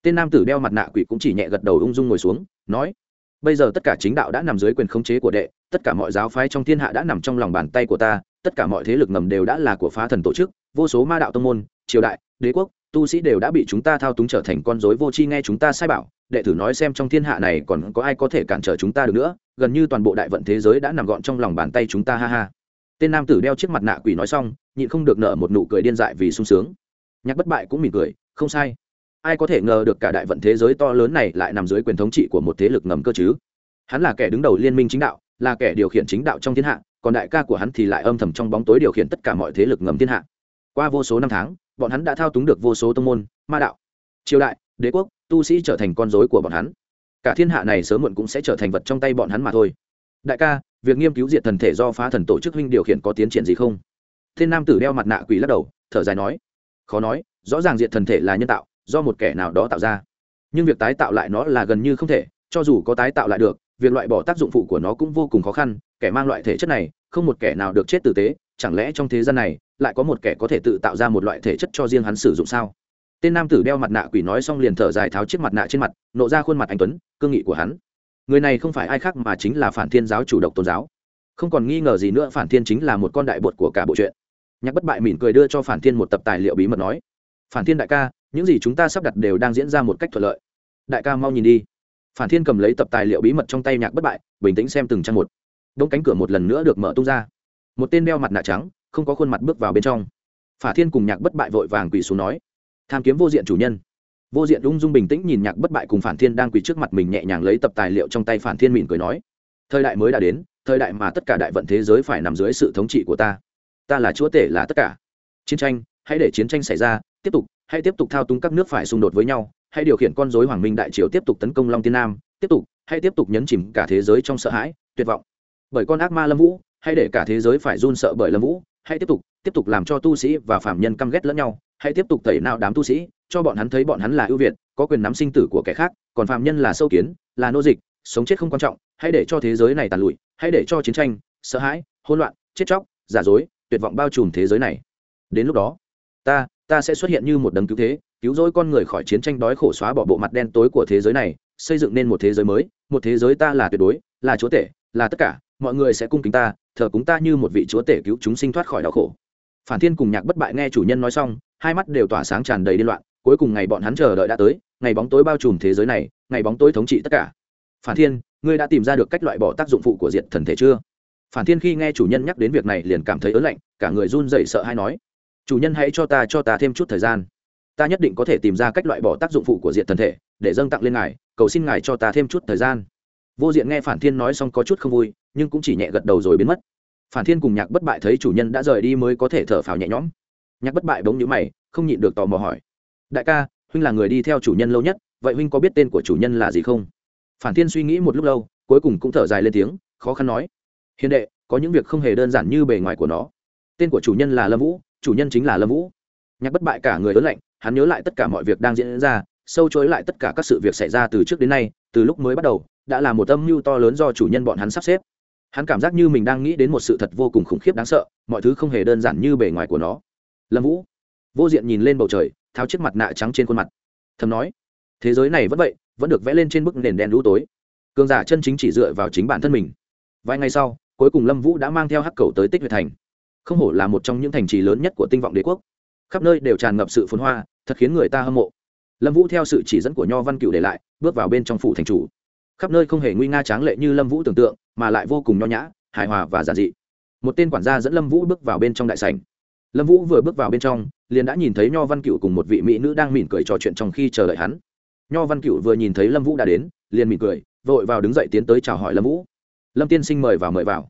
Tên nam tử đeo mặt nạ quỷ cũng chỉ nhẹ gật đầu ung dung ngồi xuống, nói, bây giờ tất cả chính đạo đã nằm dưới quyền khống chế của đệ, tất cả mọi giáo phái trong thiên hạ đã nằm trong lòng bàn tay của ta, tất cả mọi thế lực ngầm đều đã là của phá thần tổ chức, vô số ma đạo tông môn, triều đại, đế quốc tu sĩ đều đã bị chúng ta thao túng trở thành con rối vô tri nghe chúng ta sai bảo, đệ tử nói xem trong thiên hạ này còn có ai có thể cản trở chúng ta được nữa, gần như toàn bộ đại vận thế giới đã nằm gọn trong lòng bàn tay chúng ta, ha ha. Tên nam tử đeo chiếc mặt nạ quỷ nói xong, nhịn không được nở một nụ cười điên dại vì sung sướng. Nhạc bất bại cũng mỉm cười, không sai. Ai có thể ngờ được cả đại vận thế giới to lớn này lại nằm dưới quyền thống trị của một thế lực ngầm cơ chứ? Hắn là kẻ đứng đầu liên minh chính đạo, là kẻ điều khiển chính đạo trong thiên hạ, còn đại ca của hắn thì lại âm thầm trong bóng tối điều khiển tất cả mọi thế lực ngầm thiên hạ. Qua vô số năm tháng bọn hắn đã thao túng được vô số tông môn, ma đạo, triều đại, đế quốc, tu sĩ trở thành con dối của bọn hắn. Cả thiên hạ này sớm muộn cũng sẽ trở thành vật trong tay bọn hắn mà thôi. Đại ca, việc nghiên cứu diệt thần thể do phá thần tổ chức huynh điều khiển có tiến triển gì không? Thiên nam tử đeo mặt nạ quỷ lắc đầu, thở dài nói. Khó nói, rõ ràng diệt thần thể là nhân tạo, do một kẻ nào đó tạo ra. Nhưng việc tái tạo lại nó là gần như không thể, cho dù có tái tạo lại được, việc loại bỏ tác dụng phụ của nó cũng vô cùng khó khăn, kẻ mang loại thể chất này, không một kẻ nào được chết tử tế chẳng lẽ trong thế gian này lại có một kẻ có thể tự tạo ra một loại thể chất cho riêng hắn sử dụng sao? Tên nam tử đeo mặt nạ quỷ nói xong liền thở dài tháo chiếc mặt nạ trên mặt, nộ ra khuôn mặt anh tuấn, cương nghị của hắn. Người này không phải ai khác mà chính là phản thiên giáo chủ độc tôn giáo. Không còn nghi ngờ gì nữa, phản thiên chính là một con đại bột của cả bộ truyện. Nhạc bất bại mỉm cười đưa cho phản thiên một tập tài liệu bí mật nói, phản thiên đại ca, những gì chúng ta sắp đặt đều đang diễn ra một cách thuận lợi. Đại ca mau nhìn đi. Phản thiên cầm lấy tập tài liệu bí mật trong tay nhạc bất bại, bình tĩnh xem từng trang một. Đống cánh cửa một lần nữa được mở tung ra một tên đeo mặt nạ trắng, không có khuôn mặt bước vào bên trong. Phả thiên cùng nhạc bất bại vội vàng quỳ xuống nói, tham kiếm vô diện chủ nhân. Vô diện ung dung bình tĩnh nhìn nhạc bất bại cùng phản thiên đang quỳ trước mặt mình nhẹ nhàng lấy tập tài liệu trong tay phản thiên mỉm cười nói, thời đại mới đã đến, thời đại mà tất cả đại vận thế giới phải nằm dưới sự thống trị của ta. Ta là chúa tể là tất cả. Chiến tranh, hãy để chiến tranh xảy ra, tiếp tục, hãy tiếp tục thao túng các nước phải xung đột với nhau. Hãy điều khiển con dối hoàng minh đại triều tiếp tục tấn công long tiên nam, tiếp tục, hãy tiếp tục nhấn chìm cả thế giới trong sợ hãi, tuyệt vọng. Bởi con ác ma lâm vũ hãy để cả thế giới phải run sợ bởi lâm vũ, hãy tiếp tục tiếp tục làm cho tu sĩ và phạm nhân căm ghét lẫn nhau, hãy tiếp tục tẩy não đám tu sĩ, cho bọn hắn thấy bọn hắn là ưu việt, có quyền nắm sinh tử của kẻ khác, còn phạm nhân là sâu kiến, là nô dịch, sống chết không quan trọng, hãy để cho thế giới này tàn lụi, hãy để cho chiến tranh, sợ hãi, hỗn loạn, chết chóc, giả dối, tuyệt vọng bao trùm thế giới này. Đến lúc đó, ta ta sẽ xuất hiện như một đấng cứu thế, cứu rỗi con người khỏi chiến tranh đói khổ xóa bỏ bộ mặt đen tối của thế giới này, xây dựng nên một thế giới mới, một thế giới ta là tuyệt đối, là chúa tể, là tất cả mọi người sẽ cung kính ta, thờ cúng ta như một vị chúa tể cứu chúng sinh thoát khỏi đau khổ. Phản thiên cùng nhạc bất bại nghe chủ nhân nói xong, hai mắt đều tỏa sáng tràn đầy điên loạn, cuối cùng ngày bọn hắn chờ đợi đã tới, ngày bóng tối bao trùm thế giới này, ngày bóng tối thống trị tất cả. Phản thiên, ngươi đã tìm ra được cách loại bỏ tác dụng phụ của diện thần thể chưa? Phản thiên khi nghe chủ nhân nhắc đến việc này liền cảm thấy ớn lạnh, cả người run rẩy sợ hay nói, chủ nhân hãy cho ta cho ta thêm chút thời gian. Ta nhất định có thể tìm ra cách loại bỏ tác dụng phụ của diện thần thể, để dâng tặng lên ngài, cầu xin ngài cho ta thêm chút thời gian vô diện nghe phản thiên nói xong có chút không vui, nhưng cũng chỉ nhẹ gật đầu rồi biến mất. Phản thiên cùng nhạc bất bại thấy chủ nhân đã rời đi mới có thể thở phào nhẹ nhõm. Nhạc bất bại bỗng nhữ mày, không nhịn được tò mò hỏi. Đại ca, huynh là người đi theo chủ nhân lâu nhất, vậy huynh có biết tên của chủ nhân là gì không? Phản thiên suy nghĩ một lúc lâu, cuối cùng cũng thở dài lên tiếng, khó khăn nói. Hiền đệ, có những việc không hề đơn giản như bề ngoài của nó. Tên của chủ nhân là lâm vũ, chủ nhân chính là lâm vũ. Nhạc bất bại cả người ớn lạnh, hắn nhớ lại tất cả mọi việc đang diễn ra, sâu chối lại tất cả các sự việc xảy ra từ trước đến nay, từ lúc mới bắt đầu đã là một âm mưu to lớn do chủ nhân bọn hắn sắp xếp. Hắn cảm giác như mình đang nghĩ đến một sự thật vô cùng khủng khiếp đáng sợ, mọi thứ không hề đơn giản như bề ngoài của nó. Lâm vũ, vô diện nhìn lên bầu trời, tháo chiếc mặt nạ trắng trên khuôn mặt. Thầm nói, thế giới này vẫn vậy, vẫn được vẽ lên trên bức nền đen lũ tối. Cường giả chân chính chỉ dựa vào chính bản thân mình. Vài ngày sau, cuối cùng lâm vũ đã mang theo hắc cầu tới tích huyệt thành. Không hổ là một trong những thành trì lớn nhất của tinh vọng đế quốc. Khắp nơi đều tràn ngập sự phồn hoa, thật khiến người ta hâm mộ. Lâm vũ theo sự chỉ dẫn của nho văn cựu để lại, bước vào bên trong phủ thành chủ khắp nơi không hề nguy nga tráng lệ như lâm vũ tưởng tượng, mà lại vô cùng nho nhã, hài hòa và giản dị. Một tên quản gia dẫn lâm vũ bước vào bên trong đại sảnh. Lâm vũ vừa bước vào bên trong, liền đã nhìn thấy nho văn cựu cùng một vị mỹ nữ đang mỉm cười trò chuyện trong khi chờ đợi hắn. Nho văn cựu vừa nhìn thấy lâm vũ đã đến, liền mỉm cười, vội vào đứng dậy tiến tới chào hỏi lâm vũ. Lâm tiên sinh mời vào mời vào.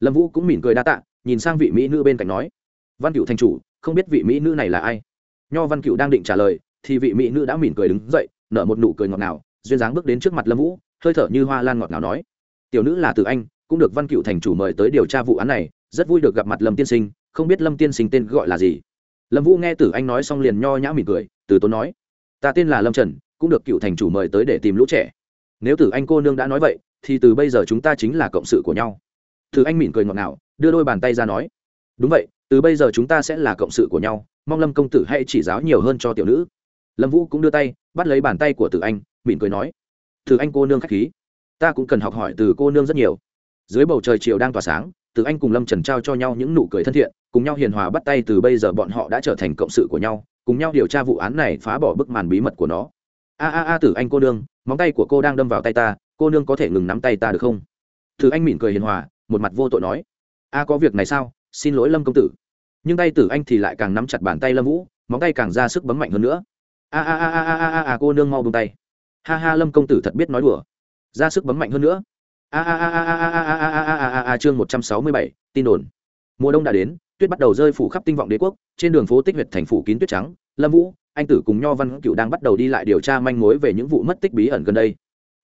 Lâm vũ cũng mỉm cười đa tạ, nhìn sang vị mỹ nữ bên cạnh nói, văn cựu thanh chủ, không biết vị mỹ nữ này là ai? Nho văn cựu đang định trả lời, thì vị mỹ nữ đã mỉm cười đứng dậy, nở một nụ cười ngọt ngào, duyên dáng bước đến trước mặt lâm vũ hơi thở như hoa lan ngọt ngào nói. Tiểu nữ là từ anh, cũng được văn cựu thành chủ mời tới điều tra vụ án này, rất vui được gặp mặt lâm tiên sinh, không biết lâm tiên sinh tên gọi là gì. Lâm vũ nghe tử anh nói xong liền nho nhã mỉm cười, từ tốn nói. Ta tên là lâm trần, cũng được cựu thành chủ mời tới để tìm lũ trẻ. Nếu tử anh cô nương đã nói vậy, thì từ bây giờ chúng ta chính là cộng sự của nhau. Tử anh mỉm cười ngọt ngào, đưa đôi bàn tay ra nói. Đúng vậy, từ bây giờ chúng ta sẽ là cộng sự của nhau, mong lâm công tử hãy chỉ giáo nhiều hơn cho tiểu nữ. Lâm vũ cũng đưa tay, bắt lấy bàn tay của tử anh, mỉm cười nói từ anh cô nương khách khí. Ta cũng cần học hỏi từ cô nương rất nhiều. Dưới bầu trời chiều đang tỏa sáng, từ anh cùng lâm trần trao cho nhau những nụ cười thân thiện, cùng nhau hiền hòa bắt tay từ bây giờ bọn họ đã trở thành cộng sự của nhau, cùng nhau điều tra vụ án này phá bỏ bức màn bí mật của nó. A a a tử anh cô nương, móng tay của cô đang đâm vào tay ta, cô nương có thể ngừng nắm tay ta được không? Từ anh mỉm cười hiền hòa, một mặt vô tội nói. A, có việc này sao? Xin lỗi lâm công tử. Nhưng tay tử anh thì lại càng nắm chặt bàn tay lâm vũ, móng tay càng ra sức bấm mạnh hơn nữa. A a a a a a cô nương mau bông tay ha ha lâm công tử thật biết nói đùa ra sức bấm mạnh hơn nữa a a a a a a a a a a a a chương một trăm sáu mươi bảy tin đồn mùa đông đã đến tuyết bắt đầu rơi phủ khắp tinh vọng đế quốc trên đường phố tích huyệt thành phủ kín tuyết trắng lâm vũ anh tử cùng nho văn cựu đang bắt đầu đi lại điều tra manh mối về những vụ mất tích bí ẩn gần đây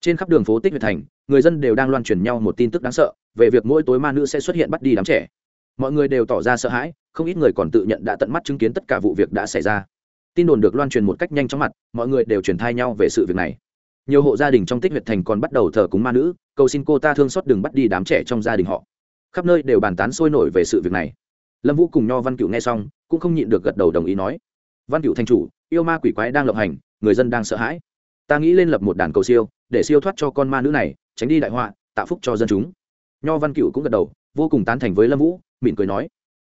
trên khắp đường phố tích huyệt thành người dân đều đang loan truyền nhau một tin tức đáng sợ về việc mỗi tối ma nữ sẽ xuất hiện bắt đi đám trẻ mọi người đều tỏ ra sợ hãi không ít người còn tự nhận đã tận mắt chứng kiến tất cả vụ việc đã xảy ra tin đồn được loan truyền một cách nhanh chóng mặt, mọi người đều truyền thai nhau về sự việc này. Nhiều hộ gia đình trong tích huyệt thành còn bắt đầu thờ cúng ma nữ, cầu xin cô ta thương xót đừng bắt đi đám trẻ trong gia đình họ. Khắp nơi đều bàn tán sôi nổi về sự việc này. Lâm vũ cùng nho văn cựu nghe xong, cũng không nhịn được gật đầu đồng ý nói, văn cựu thành chủ, yêu ma quỷ quái đang lộng hành, người dân đang sợ hãi. Ta nghĩ lên lập một đàn cầu siêu, để siêu thoát cho con ma nữ này, tránh đi đại họa, tạo phúc cho dân chúng. Nho văn cựu cũng gật đầu, vô cùng tán thành với lâm vũ, mỉm cười nói,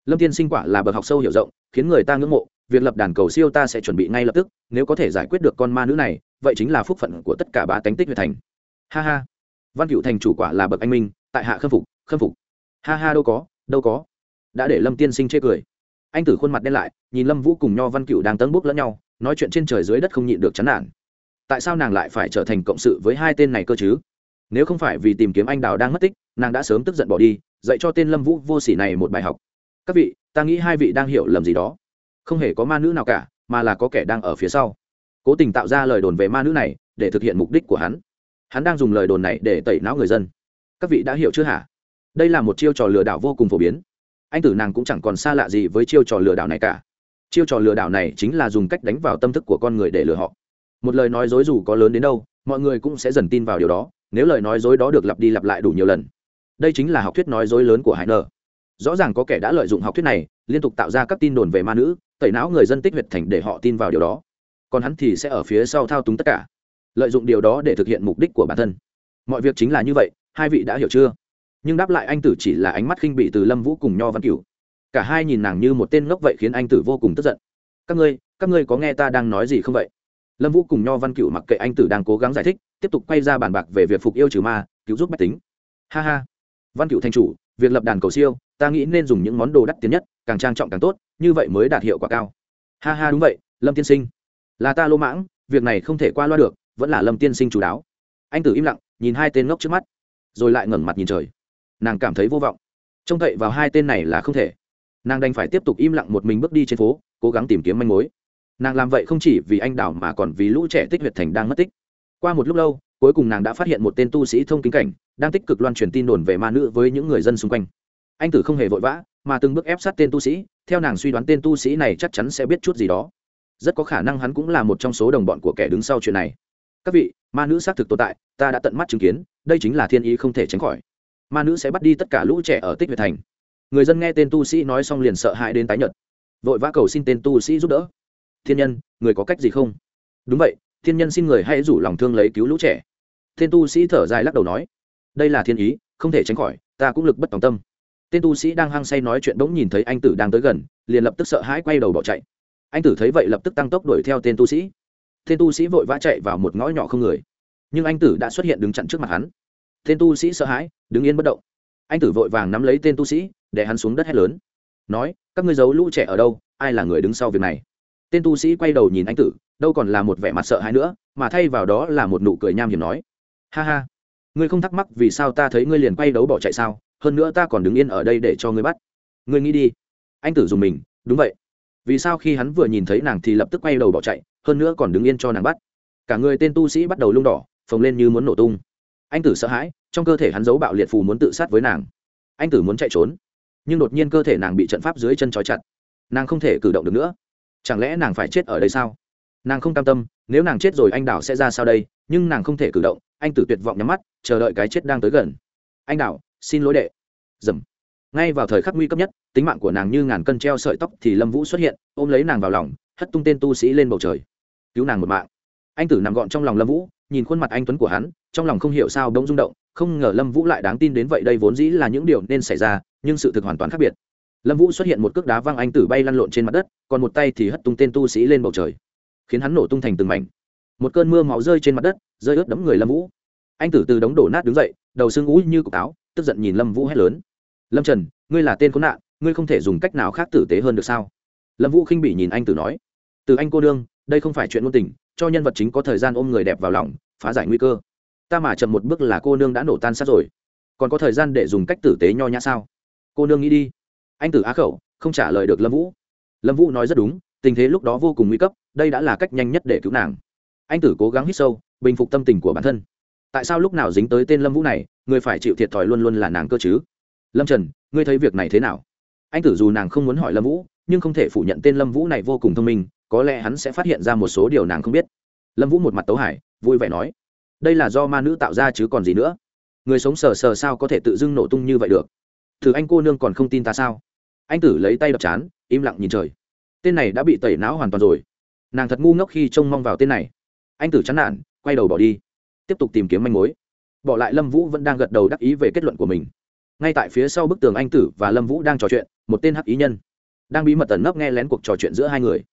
lâm tiên sinh quả là bậc học sâu hiểu rộng, khiến người ta ngưỡng mộ việc lập đàn cầu siêu ta sẽ chuẩn bị ngay lập tức, nếu có thể giải quyết được con ma nữ này, vậy chính là phúc phận của tất cả ba tánh tích huyệt thành. Ha ha. Văn cựu thành chủ quả là bậc anh minh, tại hạ khâm phục khâm phục. Ha ha, đâu có đâu có. Đã để lâm tiên sinh chê cười. Anh tử khuôn mặt đen lại, nhìn lâm vũ cùng nho văn cựu đang tấn bốc lẫn nhau, nói chuyện trên trời dưới đất không nhịn được chán nản. Tại sao nàng lại phải trở thành cộng sự với hai tên này cơ chứ? Nếu không phải vì tìm kiếm anh đào đang mất tích, nàng đã sớm tức giận bỏ đi, dạy cho tên lâm vũ vô s ỉ này một bài học. Các vị, ta nghĩ hai vị đang hiểu lầm gì đó không hề có ma nữ nào cả, mà là có kẻ đang ở phía sau. Cố tình tạo ra lời đồn về ma nữ này để thực hiện mục đích của hắn. Hắn đang dùng lời đồn này để tẩy não người dân. Các vị đã hiểu chưa hả? Đây là một chiêu trò lừa đảo vô cùng phổ biến. Anh tử nàng cũng chẳng còn xa lạ gì với chiêu trò lừa đảo này cả. Chiêu trò lừa đảo này chính là dùng cách đánh vào tâm thức của con người để lừa họ. Một lời nói dối dù có lớn đến đâu, mọi người cũng sẽ dần tin vào điều đó, nếu lời nói dối đó được lặp đi lặp lại đủ nhiều lần. Đây chính là học thuyết nói dối lớn của hải nơ rõ ràng có kẻ đã lợi dụng học thuyết này, liên tục tạo ra các tin đồn về ma nữ, tẩy não người dân tích huyệt thành để họ tin vào điều đó. Còn hắn thì sẽ ở phía sau thao túng tất cả, lợi dụng điều đó để thực hiện mục đích của bản thân. Mọi việc chính là như vậy, hai vị đã hiểu chưa? Nhưng đáp lại anh tử chỉ là ánh mắt khinh bị từ lâm vũ cùng nho văn cửu. Cả hai nhìn nàng như một tên ngốc vậy khiến anh tử vô cùng tức giận. Các ngươi các ngươi có nghe ta đang nói gì không vậy? Lâm vũ cùng nho văn cửu mặc kệ anh tử đang cố gắng giải thích, tiếp tục quay ra bàn bạc về việc phục yêu trừ ma, cứu giúp bách tính. Ha ha. Văn cửu thanh chủ, việc lập đàn cầu siêu ta nghĩ nên dùng những món đồ đắt tiền nhất, càng trang trọng càng tốt, như vậy mới đạt hiệu quả cao. Ha ha, đúng vậy, lâm tiên sinh. Là ta lỗ mãng, việc này không thể qua loa được, vẫn là lâm tiên sinh chủ đáo. Anh tử im lặng, nhìn hai tên ngốc trước mắt, rồi lại ngẩng mặt nhìn trời. Nàng cảm thấy vô vọng. Trông cậy vào hai tên này là không thể. Nàng đành phải tiếp tục im lặng một mình bước đi trên phố, cố gắng tìm kiếm manh mối. Nàng làm vậy không chỉ vì anh đảo mà còn vì lũ trẻ tích huyệt thành đang mất tích. Qua một lúc lâu, cuối cùng nàng đã phát hiện một tên tu sĩ thông kính cảnh, đang tích cực loan truyền tin đồn về ma nữ với những người dân xung quanh anh tử không hề vội vã, mà từng bước ép sát tên tu sĩ, theo nàng suy đoán tên tu sĩ này chắc chắn sẽ biết chút gì đó. Rất có khả năng hắn cũng là một trong số đồng bọn của kẻ đứng sau chuyện này. Các vị, ma nữ xác thực tồn tại, ta đã tận mắt chứng kiến, đây chính là thiên ý không thể tránh khỏi. Ma nữ sẽ bắt đi tất cả lũ trẻ ở tích việt thành. Người dân nghe tên tu sĩ nói xong liền sợ hãi đến tái nhợt. Vội vã cầu xin tên tu sĩ giúp đỡ. Thiên nhân, người có cách gì không? Đúng vậy, thiên nhân xin người hãy rủ lòng thương lấy cứu lũ trẻ. Tên tu sĩ thở dài lắc đầu nói, đây là thiên ý, không thể tránh khỏi, ta cũng lực bất tòng tâm tên tu sĩ đang hăng say nói chuyện bỗng nhìn thấy anh tử đang tới gần, liền lập tức sợ hãi quay đầu bỏ chạy. Anh tử thấy vậy lập tức tăng tốc đuổi theo tên tu sĩ. Tên tu sĩ vội vã chạy vào một ngõ nhỏ không người. Nhưng anh tử đã xuất hiện đứng chặn trước mặt hắn. Tên tu sĩ sợ hãi, đứng yên bất động. Anh tử vội vàng nắm lấy tên tu sĩ, để hắn xuống đất hét lớn. Nói, các ngươi giấu lũ trẻ ở đâu? Ai là người đứng sau việc này? Tên tu sĩ quay đầu nhìn anh tử, đâu còn là một vẻ mặt sợ hãi nữa, mà thay vào đó là một nụ cười nham hiểm nói, ha ha, ngươi không thắc mắc vì sao ta thấy ngươi liền quay đấu bỏ chạy sao? Hơn nữa ta còn đứng yên ở đây để cho ngươi bắt. Ngươi nghĩ đi. Anh tử dùng mình, đúng vậy. Vì sao khi hắn vừa nhìn thấy nàng thì lập tức quay đầu bỏ chạy, hơn nữa còn đứng yên cho nàng bắt. Cả người tên tu sĩ bắt đầu lung đỏ, phồng lên như muốn nổ tung. Anh tử sợ hãi, trong cơ thể hắn giấu bạo liệt phù muốn tự sát với nàng. Anh tử muốn chạy trốn, nhưng đột nhiên cơ thể nàng bị trận pháp dưới chân trói chặt. Nàng không thể cử động được nữa. Chẳng lẽ nàng phải chết ở đây sao? Nàng không cam tâm, nếu nàng chết rồi anh đảo sẽ ra sao đây? Nhưng nàng không thể cử động, anh tử tuyệt vọng nhắm mắt, chờ đợi cái chết đang tới gần. Anh đảo xin lỗi đệ. Dầm. Ngay vào thời khắc nguy cấp nhất, tính mạng của nàng như ngàn cân treo sợi tóc thì lâm vũ xuất hiện, ôm lấy nàng vào lòng, hất tung tên tu sĩ lên bầu trời. Cứu nàng một mạng. Anh tử nằm gọn trong lòng lâm vũ, nhìn khuôn mặt anh tuấn của hắn, trong lòng không hiểu sao bỗng rung động, không ngờ lâm vũ lại đáng tin đến vậy đây vốn dĩ là những điều nên xảy ra, nhưng sự thực hoàn toàn khác biệt. Lâm vũ xuất hiện một cước đá văng anh tử bay lăn lộn trên mặt đất, còn một tay thì hất tung tên tu sĩ lên bầu trời, khiến hắn nổ tung thành từng mảnh. Một cơn mưa máu rơi trên mặt đất, rơi ướt đẫm người lâm vũ anh tử từ đống đổ nát đứng dậy, đầu xương ngũ như cục táo tức giận nhìn lâm vũ hét lớn. Lâm trần, ngươi là tên khốn nạn, ngươi không thể dùng cách nào khác tử tế hơn được sao? Lâm vũ khinh bị nhìn anh tử nói. Từ anh cô đương, đây không phải chuyện ngôn tình, cho nhân vật chính có thời gian ôm người đẹp vào lòng, phá giải nguy cơ. Ta mà chậm một bước là cô nương đã nổ tan sát rồi. Còn có thời gian để dùng cách tử tế nho nhã sao? Cô nương nghĩ đi. Anh tử á khẩu, không trả lời được lâm vũ. Lâm vũ nói rất đúng, tình thế lúc đó vô cùng nguy cấp, đây đã là cách nhanh nhất để cứu nàng. Anh tử cố gắng hít sâu, bình phục tâm tình của bản thân tại sao lúc nào dính tới tên lâm vũ này, người phải chịu thiệt thòi luôn luôn là nàng cơ chứ? Lâm trần, ngươi thấy việc này thế nào? Anh tử dù nàng không muốn hỏi lâm vũ, nhưng không thể phủ nhận tên lâm vũ này vô cùng thông minh, có lẽ hắn sẽ phát hiện ra một số điều nàng không biết. Lâm vũ một mặt tấu hải vui vẻ nói, đây là do ma nữ tạo ra chứ còn gì nữa? Người sống sờ sờ sao có thể tự dưng nổ tung như vậy được? Thử anh cô nương còn không tin ta sao? Anh tử lấy tay đập chán, im lặng nhìn trời. Tên này đã bị tẩy não hoàn toàn rồi. Nàng thật ngu ngốc khi trông mong vào tên này. Anh tử chán nản, quay đầu bỏ đi tiếp tục tìm kiếm manh mối. Bỏ lại lâm vũ vẫn đang gật đầu đắc ý về kết luận của mình. Ngay tại phía sau bức tường anh tử và lâm vũ đang trò chuyện, một tên hắc ý nhân đang bí mật tẩn nấp nghe lén cuộc trò chuyện giữa hai người.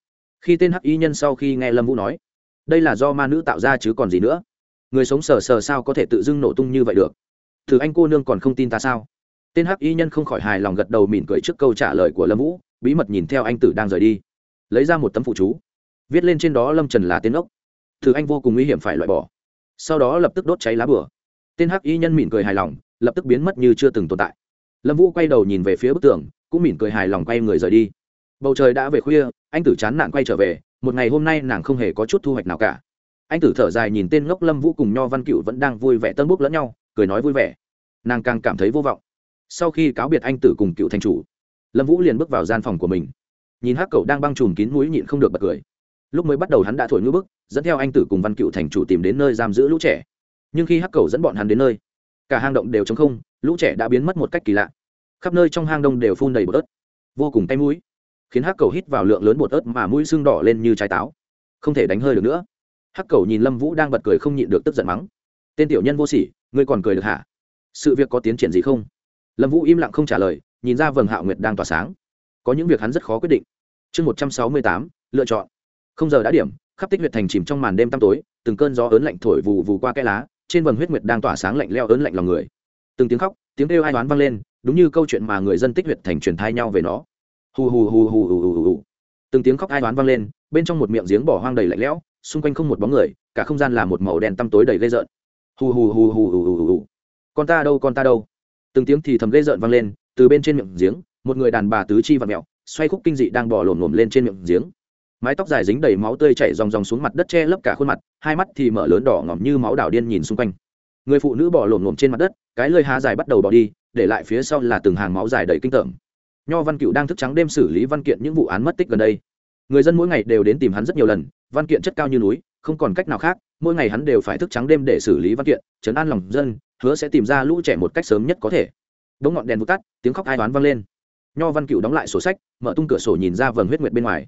Khi tên hắc ý nhân sau khi nghe lâm vũ nói, đây là do ma nữ tạo ra chứ còn gì nữa? Người sống sờ sờ sao có thể tự dưng nổ tung như vậy được? Thử anh cô nương còn không tin ta sao? Tên hắc y nhân không khỏi hài lòng gật đầu mỉm cười trước câu trả lời của lâm vũ, bí mật nhìn theo anh tử đang rời đi. Lấy ra một tấm phụ chú, viết lên trên đó lâm trần là tên ốc. Thử anh vô cùng nguy hiểm phải loại bỏ sau đó lập tức đốt cháy lá bửa. Tên hắc y nhân mỉm cười hài lòng, lập tức biến mất như chưa từng tồn tại. Lâm vũ quay đầu nhìn về phía bức tường, cũng mỉm cười hài lòng quay người rời đi. Bầu trời đã về khuya, anh tử chán nản quay trở về, một ngày hôm nay nàng không hề có chút thu hoạch nào cả. Anh tử thở dài nhìn tên ngốc lâm vũ cùng nho văn cựu vẫn đang vui vẻ tân búc lẫn nhau, cười nói vui vẻ. Nàng càng cảm thấy vô vọng. Sau khi cáo biệt anh tử cùng cựu thành chủ, lâm vũ liền bước vào gian phòng của mình. Nhìn hắc cậu đang băng trùm kín mũi nhịn không được bật cười lúc mới bắt đầu hắn đã thổi ngữ bức, dẫn theo anh tử cùng văn cựu thành chủ tìm đến nơi giam giữ lũ trẻ. Nhưng khi hắc cầu dẫn bọn hắn đến nơi, cả hang động đều t không, lũ trẻ đã biến mất một cách kỳ lạ. Khắp nơi trong hang đông đều phun đầy bột ớt, vô cùng tay mũi, khiến hắc cầu hít vào lượng lớn bột ớt mà mũi xương đỏ lên như trái táo. Không thể đánh hơi được nữa. Hắc cầu nhìn lâm vũ đang bật cười không nhịn được tức giận mắng. Tên tiểu nhân vô sỉ, ngươi còn cười được hả? Sự việc có tiến triển gì không? Lâm vũ im lặng không trả lời, nhìn ra vầng hạo nguyệt đang tỏa sáng. Có những việc hắn rất khó quyết định. Chương một trăm sáu mươi tám, lựa chọn không giờ đã điểm, khắp tích huyệt thành chìm trong màn đêm tăm tối, từng cơn gió ớn lạnh thổi vù vù qua cái lá, trên vầng huyết nguyệt đang tỏa sáng lạnh leo ớn lạnh lòng người. Từng tiếng khóc, tiếng kêu ai đoán vang lên, đúng như câu chuyện mà người dân tích huyệt thành truyền thai nhau về nó. Hù hù hù hù hù hù hù từng tiếng khóc ai đoán vang lên, bên trong một miệng giếng bỏ hoang đầy lạnh lẽo, xung quanh không một bóng người, cả không gian là một màu đen tăm tối đầy ghê rợn. Hù hù hù hù hù hù hù. Con ta đâu, con ta đâu? Từng tiếng thì thầm ghê rợn vang lên, từ bên trên miệng giếng, một người đàn bà tứ chi và mẹo, xoay khúc kinh dị đang bò lổm lổm lên trên miệng giếng mái tóc dài dính đầy máu tươi chảy ròng ròng xuống mặt đất che lấp cả khuôn mặt, hai mắt thì mở lớn đỏ ngỏm như máu đảo điên nhìn xung quanh. Người phụ nữ bỏ lổm lổm trên mặt đất, cái lơi há dài bắt đầu bỏ đi, để lại phía sau là từng hàng máu dài đầy kinh tởm. Nho văn cựu đang thức trắng đêm xử lý văn kiện những vụ án mất tích gần đây. Người dân mỗi ngày đều đến tìm hắn rất nhiều lần, văn kiện chất cao như núi, không còn cách nào khác, mỗi ngày hắn đều phải thức trắng đêm để xử lý văn kiện chấn an lòng dân, hứa sẽ tìm ra lũ trẻ một cách sớm nhất có thể. Bỗng ngọn đèn vụt tắt, tiếng khóc ai toán vang lên. Nho văn cựu đóng lại sổ sách, mở tung cửa sổ nhìn ra vầng huyết nguyệt bên ngoài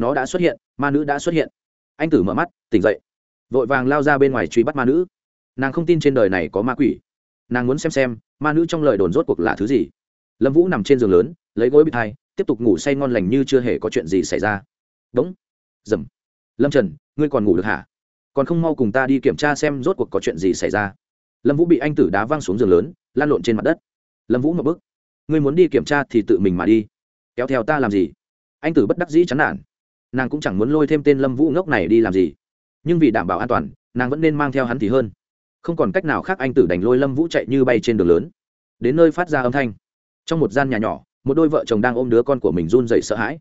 nó đã xuất hiện, ma nữ đã xuất hiện. Anh tử mở mắt, tỉnh dậy. Vội vàng lao ra bên ngoài truy bắt ma nữ. Nàng không tin trên đời này có ma quỷ. Nàng muốn xem xem, ma nữ trong lời đồn rốt cuộc là thứ gì. Lâm vũ nằm trên giường lớn, lấy gối bị thai, tiếp tục ngủ say ngon lành như chưa hề có chuyện gì xảy ra. Đống. Dầm. Lâm trần, ngươi còn ngủ được hả? Còn không mau cùng ta đi kiểm tra xem rốt cuộc có chuyện gì xảy ra. Lâm vũ bị anh tử đá văng xuống giường lớn lan lộn trên mặt đất. Lâm vũ một bức. Ngươi muốn đi kiểm tra thì tự mình mà đi. Kéo theo ta làm gì? Anh tử bất đắc dĩ chán nản nàng cũng chẳng muốn lôi thêm tên lâm vũ ngốc này đi làm gì nhưng vì đảm bảo an toàn nàng vẫn nên mang theo hắn thì hơn không còn cách nào khác anh tử đành lôi lâm vũ chạy như bay trên đường lớn đến nơi phát ra âm thanh trong một gian nhà nhỏ một đôi vợ chồng đang ôm đứa con của mình run dậy sợ hãi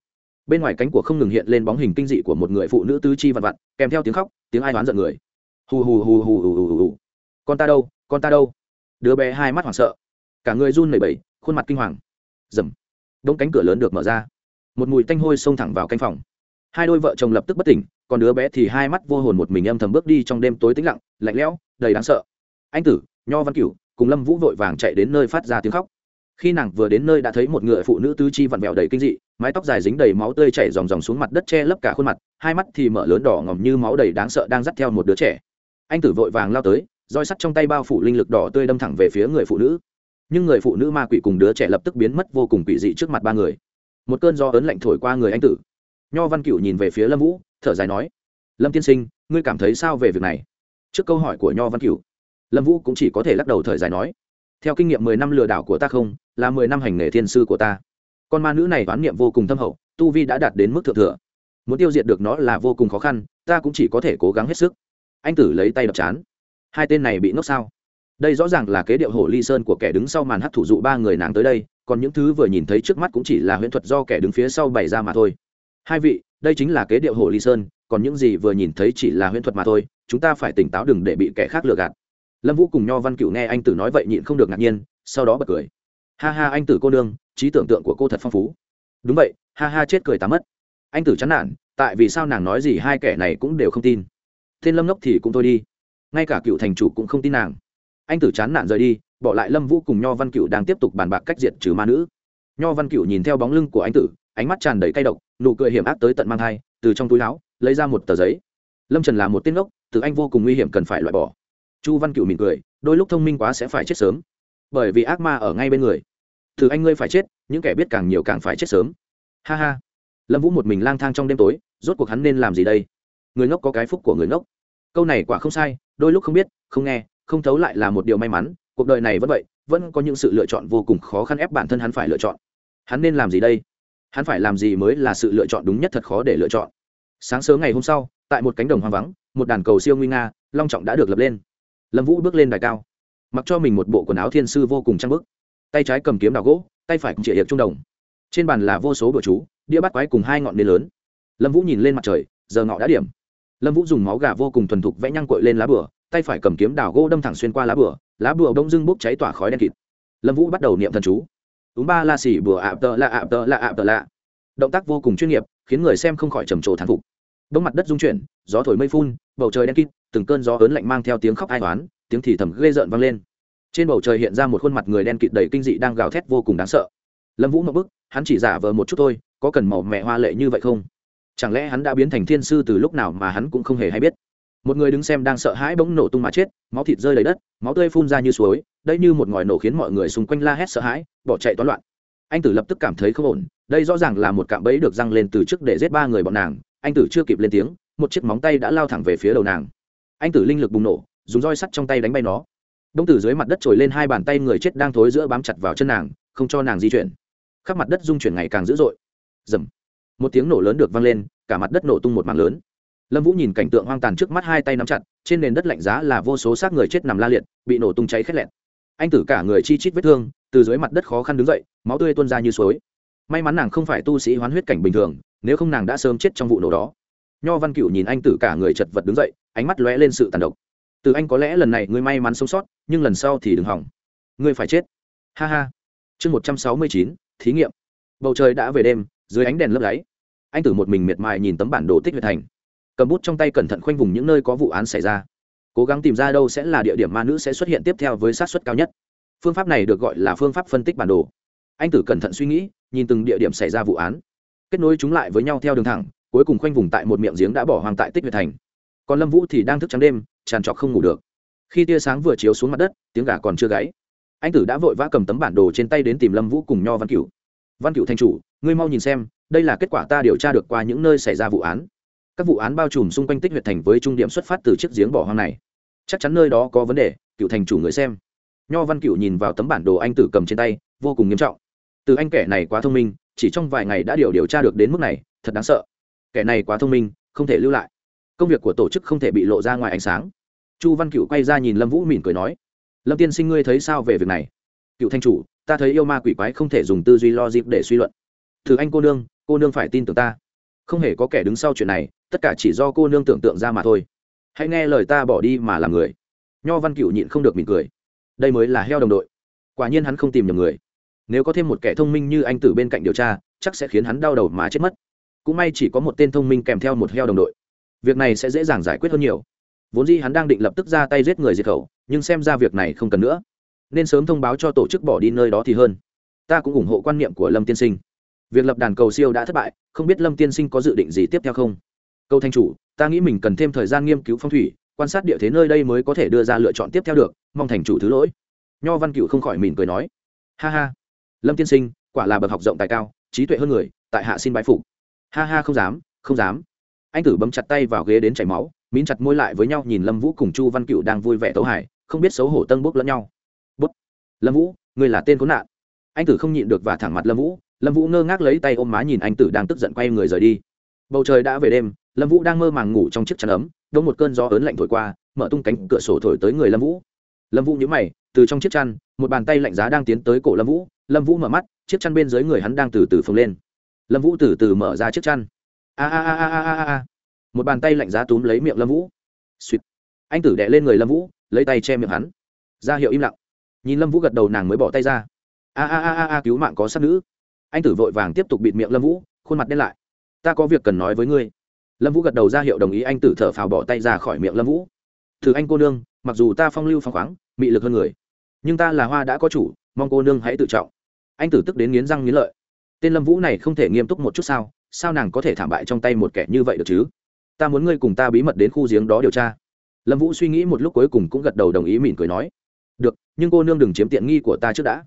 bên ngoài cánh của không ngừng hiện lên bóng hình kinh dị của một người phụ nữ tứ chi vặn vặn kèm theo tiếng khóc tiếng ai đoán giận người hù hù hù hù hù hù hù con ta đâu con ta đâu đứa bé hai mắt hoảng sợ cả người run lẩy bẩy, khuôn mặt kinh hoàng dầm đông cánh cửa lớn được mở ra, một mùi tanh hôi xông thẳng vào canh phòng hai đôi vợ chồng lập tức bất tỉnh, còn đứa bé thì hai mắt vô hồn một mình âm thầm bước đi trong đêm tối tĩnh lặng, lạnh lẽo, đầy đáng sợ. Anh tử, nho văn cửu, cùng lâm vũ vội vàng chạy đến nơi phát ra tiếng khóc. Khi nàng vừa đến nơi đã thấy một người phụ nữ tứ chi vặn vẹo đầy kinh dị, mái tóc dài dính đầy máu tươi chảy dòng dòng xuống mặt đất che lấp cả khuôn mặt, hai mắt thì mở lớn đỏ ngòm như máu đầy đáng sợ đang dắt theo một đứa trẻ. Anh tử vội vàng lao tới, roi sắt trong tay bao phủ linh lực đỏ tươi đâm thẳng về phía người phụ nữ. Nhưng người phụ nữ ma quỷ cùng đứa trẻ lập tức biến mất vô cùng quỷ dị trước mặt ba người. Một cơn gió ớn lạnh thổi qua người anh tử nho văn cựu nhìn về phía lâm vũ, thở dài nói, lâm tiên sinh, ngươi cảm thấy sao về việc này? Trước câu hỏi của nho văn cựu lâm vũ cũng chỉ có thể lắc đầu thời dài nói, theo kinh nghiệm mười năm lừa đảo của ta không, là mười năm hành nghề thiên sư của ta. Con ma nữ này oán niệm vô cùng thâm hậu, tu vi đã đạt đến mức thượng thừa. Muốn tiêu diệt được nó là vô cùng khó khăn, ta cũng chỉ có thể cố gắng hết sức. Anh tử lấy tay đập chán, hai tên này bị ngốc sao? Đây rõ ràng là kế điệu hồ ly sơn của kẻ đứng sau màn hấp thủ dụ ba người nàng tới đây, còn những thứ vừa nhìn thấy trước mắt cũng chỉ là huyễn thuật do kẻ đứng phía sau bày ra mà thôi hai vị, đây chính là kế điệu hồ ly sơn, còn những gì vừa nhìn thấy chỉ là huyễn thuật mà thôi, chúng ta phải tỉnh táo đừng để bị kẻ khác lừa gạt. Lâm vũ cùng nho văn cựu nghe anh tử nói vậy nhịn không được ngạc nhiên, sau đó bật cười. Ha ha anh tử cô nương, trí tưởng tượng của cô thật phong phú. Đúng vậy, ha ha chết cười tám mất. Anh tử chán nản, tại vì sao nàng nói gì hai kẻ này cũng đều không tin. Tên lâm ngốc thì cũng thôi đi. Ngay cả cựu thành chủ cũng không tin nàng. Anh tử chán nản rời đi, bỏ lại lâm vũ cùng nho văn cựu đang tiếp tục bàn bạc cách diệt trừ ma nữ. Nho văn cựu nhìn theo bóng lưng của anh tử ánh mắt tràn đầy cay độc, nụ cười hiểm ác tới tận mang thai, từ trong túi áo, lấy ra một tờ giấy. Lâm trần là một tên ngốc, từ anh vô cùng nguy hiểm cần phải loại bỏ. Chu văn cựu mỉm cười, đôi lúc thông minh quá sẽ phải chết sớm. Bởi vì ác ma ở ngay bên người. Từ anh ngươi phải chết, những kẻ biết càng nhiều càng phải chết sớm. Ha ha. Lâm vũ một mình lang thang trong đêm tối, rốt cuộc hắn nên làm gì đây? Người ngốc có cái phúc của người ngốc. Câu này quả không sai, đôi lúc không biết, không nghe, không thấu lại là một điều may mắn, cuộc đời này vẫn vậy, vẫn có những sự lựa chọn vô cùng khó khăn ép bản thân hắn phải lựa chọn. Hắn nên làm gì đây? Hắn phải làm gì mới là sự lựa chọn đúng nhất thật khó để lựa chọn. Sáng sớm ngày hôm sau, tại một cánh đồng hoang vắng, một đàn cầu siêu nguy nga, long trọng đã được lập lên. Lâm vũ bước lên đài cao, mặc cho mình một bộ quần áo thiên sư vô cùng trang bức. Tay trái cầm kiếm đào gỗ, tay phải cùng chĩa hiệp trung đồng. Trên bàn là vô số bữa chú, đĩa bắt quái cùng hai ngọn nến lớn. Lâm vũ nhìn lên mặt trời, giờ ngọ đã điểm. Lâm vũ dùng máu gà vô cùng thuần thục vẽ nhăng cội lên lá bửa tay phải cầm kiếm đào gỗ đâm thẳng xuyên qua lá bửa lá bửa đông dưng bốc cháy tỏa khói đen kịt. Lâm vũ bắt đầu niệm thần chú úng ba la xỉ bùa ạ tợ lạ ạ tợ lạ ạ tợ lạ. Động tác vô cùng chuyên nghiệp, khiến người xem không khỏi trầm trồ thán phục. Bỗng mặt đất rung chuyển, gió thổi mây phun, bầu trời đen kịt, từng cơn gió hớn lạnh mang theo tiếng khóc ai oán, tiếng thì thầm ghê rợn vang lên. Trên bầu trời hiện ra một khuôn mặt người đen kịt đầy kinh dị đang gào thét vô cùng đáng sợ. Lâm vũ ngộp bức, hắn chỉ giả vờ một chút thôi, có cần màu mẹ hoa lệ như vậy không? Chẳng lẽ hắn đã biến thành thiên sư từ lúc nào mà hắn cũng không hề hay biết? Một người đứng xem đang sợ hãi bỗng nổ tung mà chết, máu thịt rơi lấy đất, máu tươi phun ra như suối, đây như một ngòi nổ khiến mọi người xung quanh la hét sợ hãi, bỏ chạy toán loạn. Anh tử lập tức cảm thấy không ổn, đây rõ ràng là một cạm bẫy được răng lên từ trước để giết ba người bọn nàng, anh tử chưa kịp lên tiếng, một chiếc móng tay đã lao thẳng về phía đầu nàng. Anh tử linh lực bùng nổ, dùng roi sắt trong tay đánh bay nó. Đông Tử dưới mặt đất trồi lên hai bàn tay người chết đang thối giữa bám chặt vào chân nàng, không cho nàng di chuyển. Khắp mặt đất rung chuyển ngày càng dữ dội. Dầm một tiếng nổ lớn được vang lên, cả mặt đất nổ tung một mảng lớn lâm vũ nhìn cảnh tượng hoang tàn trước mắt hai tay nắm chặt, trên nền đất lạnh giá là vô số xác người chết nằm la liệt, bị nổ tung cháy khét lẹt. Anh tử cả người chi chít vết thương, từ dưới mặt đất khó khăn đứng dậy, máu tươi tuôn ra như suối. May mắn nàng không phải tu sĩ hoán huyết cảnh bình thường, nếu không nàng đã sớm chết trong vụ nổ đó. Nho văn cựu nhìn anh tử cả người chật vật đứng dậy, ánh mắt lóe lên sự tàn độc. Từ anh có lẽ lần này ngươi may mắn sống sót, nhưng lần sau thì đừng hỏng. Ngươi phải chết. Ha ha. Chương một trăm sáu mươi chín, thí nghiệm. Bầu trời đã về đêm, dưới ánh đèn lấp gáy anh tử một mình miệt mài nhìn tấm bản đồ tích huyệt thành cầm bút trong tay cẩn thận khoanh vùng những nơi có vụ án xảy ra. Cố gắng tìm ra đâu sẽ là địa điểm ma nữ sẽ xuất hiện tiếp theo với sát xuất cao nhất. Phương pháp này được gọi là phương pháp phân tích bản đồ. Anh tử cẩn thận suy nghĩ, nhìn từng địa điểm xảy ra vụ án. Kết nối chúng lại với nhau theo đường thẳng, cuối cùng khoanh vùng tại một miệng giếng đã bỏ hoang tại tích huyệt thành. Còn lâm vũ thì đang thức trắng đêm, tràn trọc không ngủ được. Khi tia sáng vừa chiếu xuống mặt đất, tiếng gà còn chưa gáy. Anh tử đã vội vã cầm tấm bản đồ trên tay đến tìm lâm vũ cùng nho văn cửu. Văn cửu thanh chủ, ngươi mau nhìn xem, đây là kết quả ta điều tra được qua những nơi xảy ra vụ án các vụ án bao trùm xung quanh tích huyệt thành với trung điểm xuất phát từ chiếc giếng bỏ hoang này. Chắc chắn nơi đó có vấn đề, cựu thành chủ người xem. Nho văn cựu nhìn vào tấm bản đồ anh tử cầm trên tay, vô cùng nghiêm trọng. Từ anh kẻ này quá thông minh, chỉ trong vài ngày đã điều điều tra được đến mức này, thật đáng sợ. Kẻ này quá thông minh, không thể lưu lại. Công việc của tổ chức không thể bị lộ ra ngoài ánh sáng. Chu văn cựu quay ra nhìn lâm vũ mỉm cười nói, lâm tiên sinh ngươi thấy sao về việc này? Cựu thanh chủ, ta thấy yêu ma quỷ quái không thể dùng tư duy lo dịp để suy luận. Thử anh cô nương cô nương phải tin tưởng ta không hề có kẻ đứng sau chuyện này, tất cả chỉ do cô nương tưởng tượng ra mà thôi. Hãy nghe lời ta bỏ đi mà làm người. Nho văn cựu nhịn không được mỉm cười. Đây mới là heo đồng đội. Quả nhiên hắn không tìm nhầm người. Nếu có thêm một kẻ thông minh như anh tử bên cạnh điều tra, chắc sẽ khiến hắn đau đầu mà chết mất. Cũng may chỉ có một tên thông minh kèm theo một heo đồng đội. Việc này sẽ dễ dàng giải quyết hơn nhiều. Vốn dĩ hắn đang định lập tức ra tay giết người diệt khẩu, nhưng xem ra việc này không cần nữa. Nên sớm thông báo cho tổ chức bỏ đi nơi đó thì hơn. Ta cũng ủng hộ quan niệm của lâm tiên sinh việc lập đàn cầu siêu đã thất bại, không biết lâm tiên sinh có dự định gì tiếp theo không? Câu thanh chủ, ta nghĩ mình cần thêm thời gian nghiên cứu phong thủy, quan sát địa thế nơi đây mới có thể đưa ra lựa chọn tiếp theo được, mong thành chủ thứ lỗi. Nho văn cựu không khỏi mỉm cười nói. Ha ha. Lâm tiên sinh, quả là bậc học rộng tài cao, trí tuệ hơn người, tại hạ xin bái phục. Ha ha, không dám không dám. Anh tử bấm chặt tay vào ghế đến chảy máu mín chặt môi lại với nhau nhìn lâm vũ cùng chu văn cựu đang vui vẻ tấu hải không biết xấu hổ tân bốc lẫn nhau. Bút. Lâm vũ người là tên khốn nạn. Anh tử không nhịn được và thẳng mặt lâm vũ lâm vũ ngơ ngác lấy tay ôm má nhìn anh tử đang tức giận quay người rời đi. Bầu trời đã về đêm, lâm vũ đang mơ màng ngủ trong chiếc chăn ấm, đông một cơn gió ớn lạnh thổi qua, mở tung cánh cửa sổ thổi tới người lâm vũ. Lâm vũ nhớ mày, từ trong chiếc chăn, một bàn tay lạnh giá đang tiến tới cổ lâm vũ lâm vũ mở mắt, chiếc chăn bên dưới người hắn đang từ từ phồng lên. Lâm vũ từ từ mở ra chiếc chăn. A a a a a a a. Một bàn tay lạnh giá túm lấy miệng lâm vũ. Suýt anh tử đẻ lên người lâm vũ, lấy tay che miệng hắn. Ra hiệu im lặng. Nhìn lâm vũ gật đầu nàng mới bỏ tay ra. A a a a, cứu mạng có sát nữ anh tử vội vàng tiếp tục bịt miệng lâm vũ, khuôn mặt đen lại. Ta có việc cần nói với ngươi. Lâm vũ gật đầu ra hiệu đồng ý anh tử thở phào bỏ tay ra khỏi miệng lâm vũ. Thử anh cô nương, mặc dù ta phong lưu phong khoáng, mị lực hơn người, nhưng ta là hoa đã có chủ, mong cô nương hãy tự trọng. Anh tử tức đến nghiến răng nghiến lợi. Tên lâm vũ này không thể nghiêm túc một chút sao? Sao nàng có thể thảm bại trong tay một kẻ như vậy được chứ? Ta muốn ngươi cùng ta bí mật đến khu giếng đó điều tra. Lâm vũ suy nghĩ một lúc cuối cùng cũng gật đầu đồng ý mỉm cười nói, được, nhưng cô nương đừng chiếm tiện nghi của ta trước đã.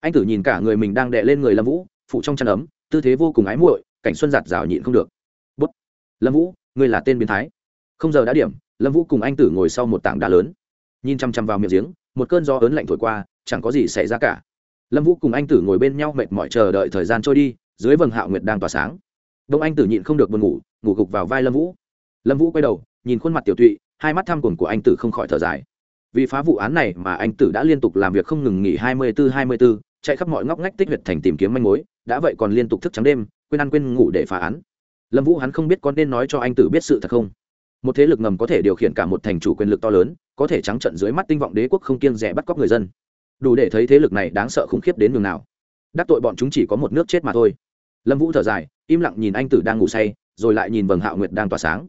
Anh tử nhìn cả người mình đang đè lên người lâm vũ phụ trong chăn ấm, tư thế vô cùng ái muội, cảnh xuân giạt rào nhịn không được. Bút. Lâm vũ, ngươi là tên biến thái. Không giờ đã điểm, lâm vũ cùng anh tử ngồi sau một tảng đá lớn. Nhìn chăm chăm vào miệng giếng, một cơn gió ớn lạnh thổi qua, chẳng có gì xảy ra cả. Lâm vũ cùng anh tử ngồi bên nhau mệt mỏi chờ đợi thời gian trôi đi, dưới vầng hạo nguyệt đang tỏa sáng. Đông anh tử nhịn không được buồn ngủ ngủ gục vào vai lâm vũ. Lâm vũ quay đầu, nhìn khuôn mặt tiểu tụy, hai mắt thăm cồn của anh tử không khỏi thở dài. Vì phá vụ án này mà anh tử đã liên tục làm việc không ngừng nghỉ hai mươi bốn hai mươi bốn chạy khắp mọi ngóc ngách tích huyệt thành tìm kiếm manh mối đã vậy còn liên tục thức trắng đêm, quên ăn quên ngủ để phá án. Lâm vũ hắn không biết có nên nói cho anh tử biết sự thật không. Một thế lực ngầm có thể điều khiển cả một thành chủ quyền lực to lớn, có thể trắng trận dưới mắt tinh vọng đế quốc không kiêng rẻ bắt cóc người dân. Đủ để thấy thế lực này đáng sợ khủng khiếp đến đường nào. Đắc tội bọn chúng chỉ có một nước chết mà thôi. Lâm vũ thở dài, im lặng nhìn anh tử đang ngủ say, rồi lại nhìn vầng hạo nguyệt đang tỏa sáng.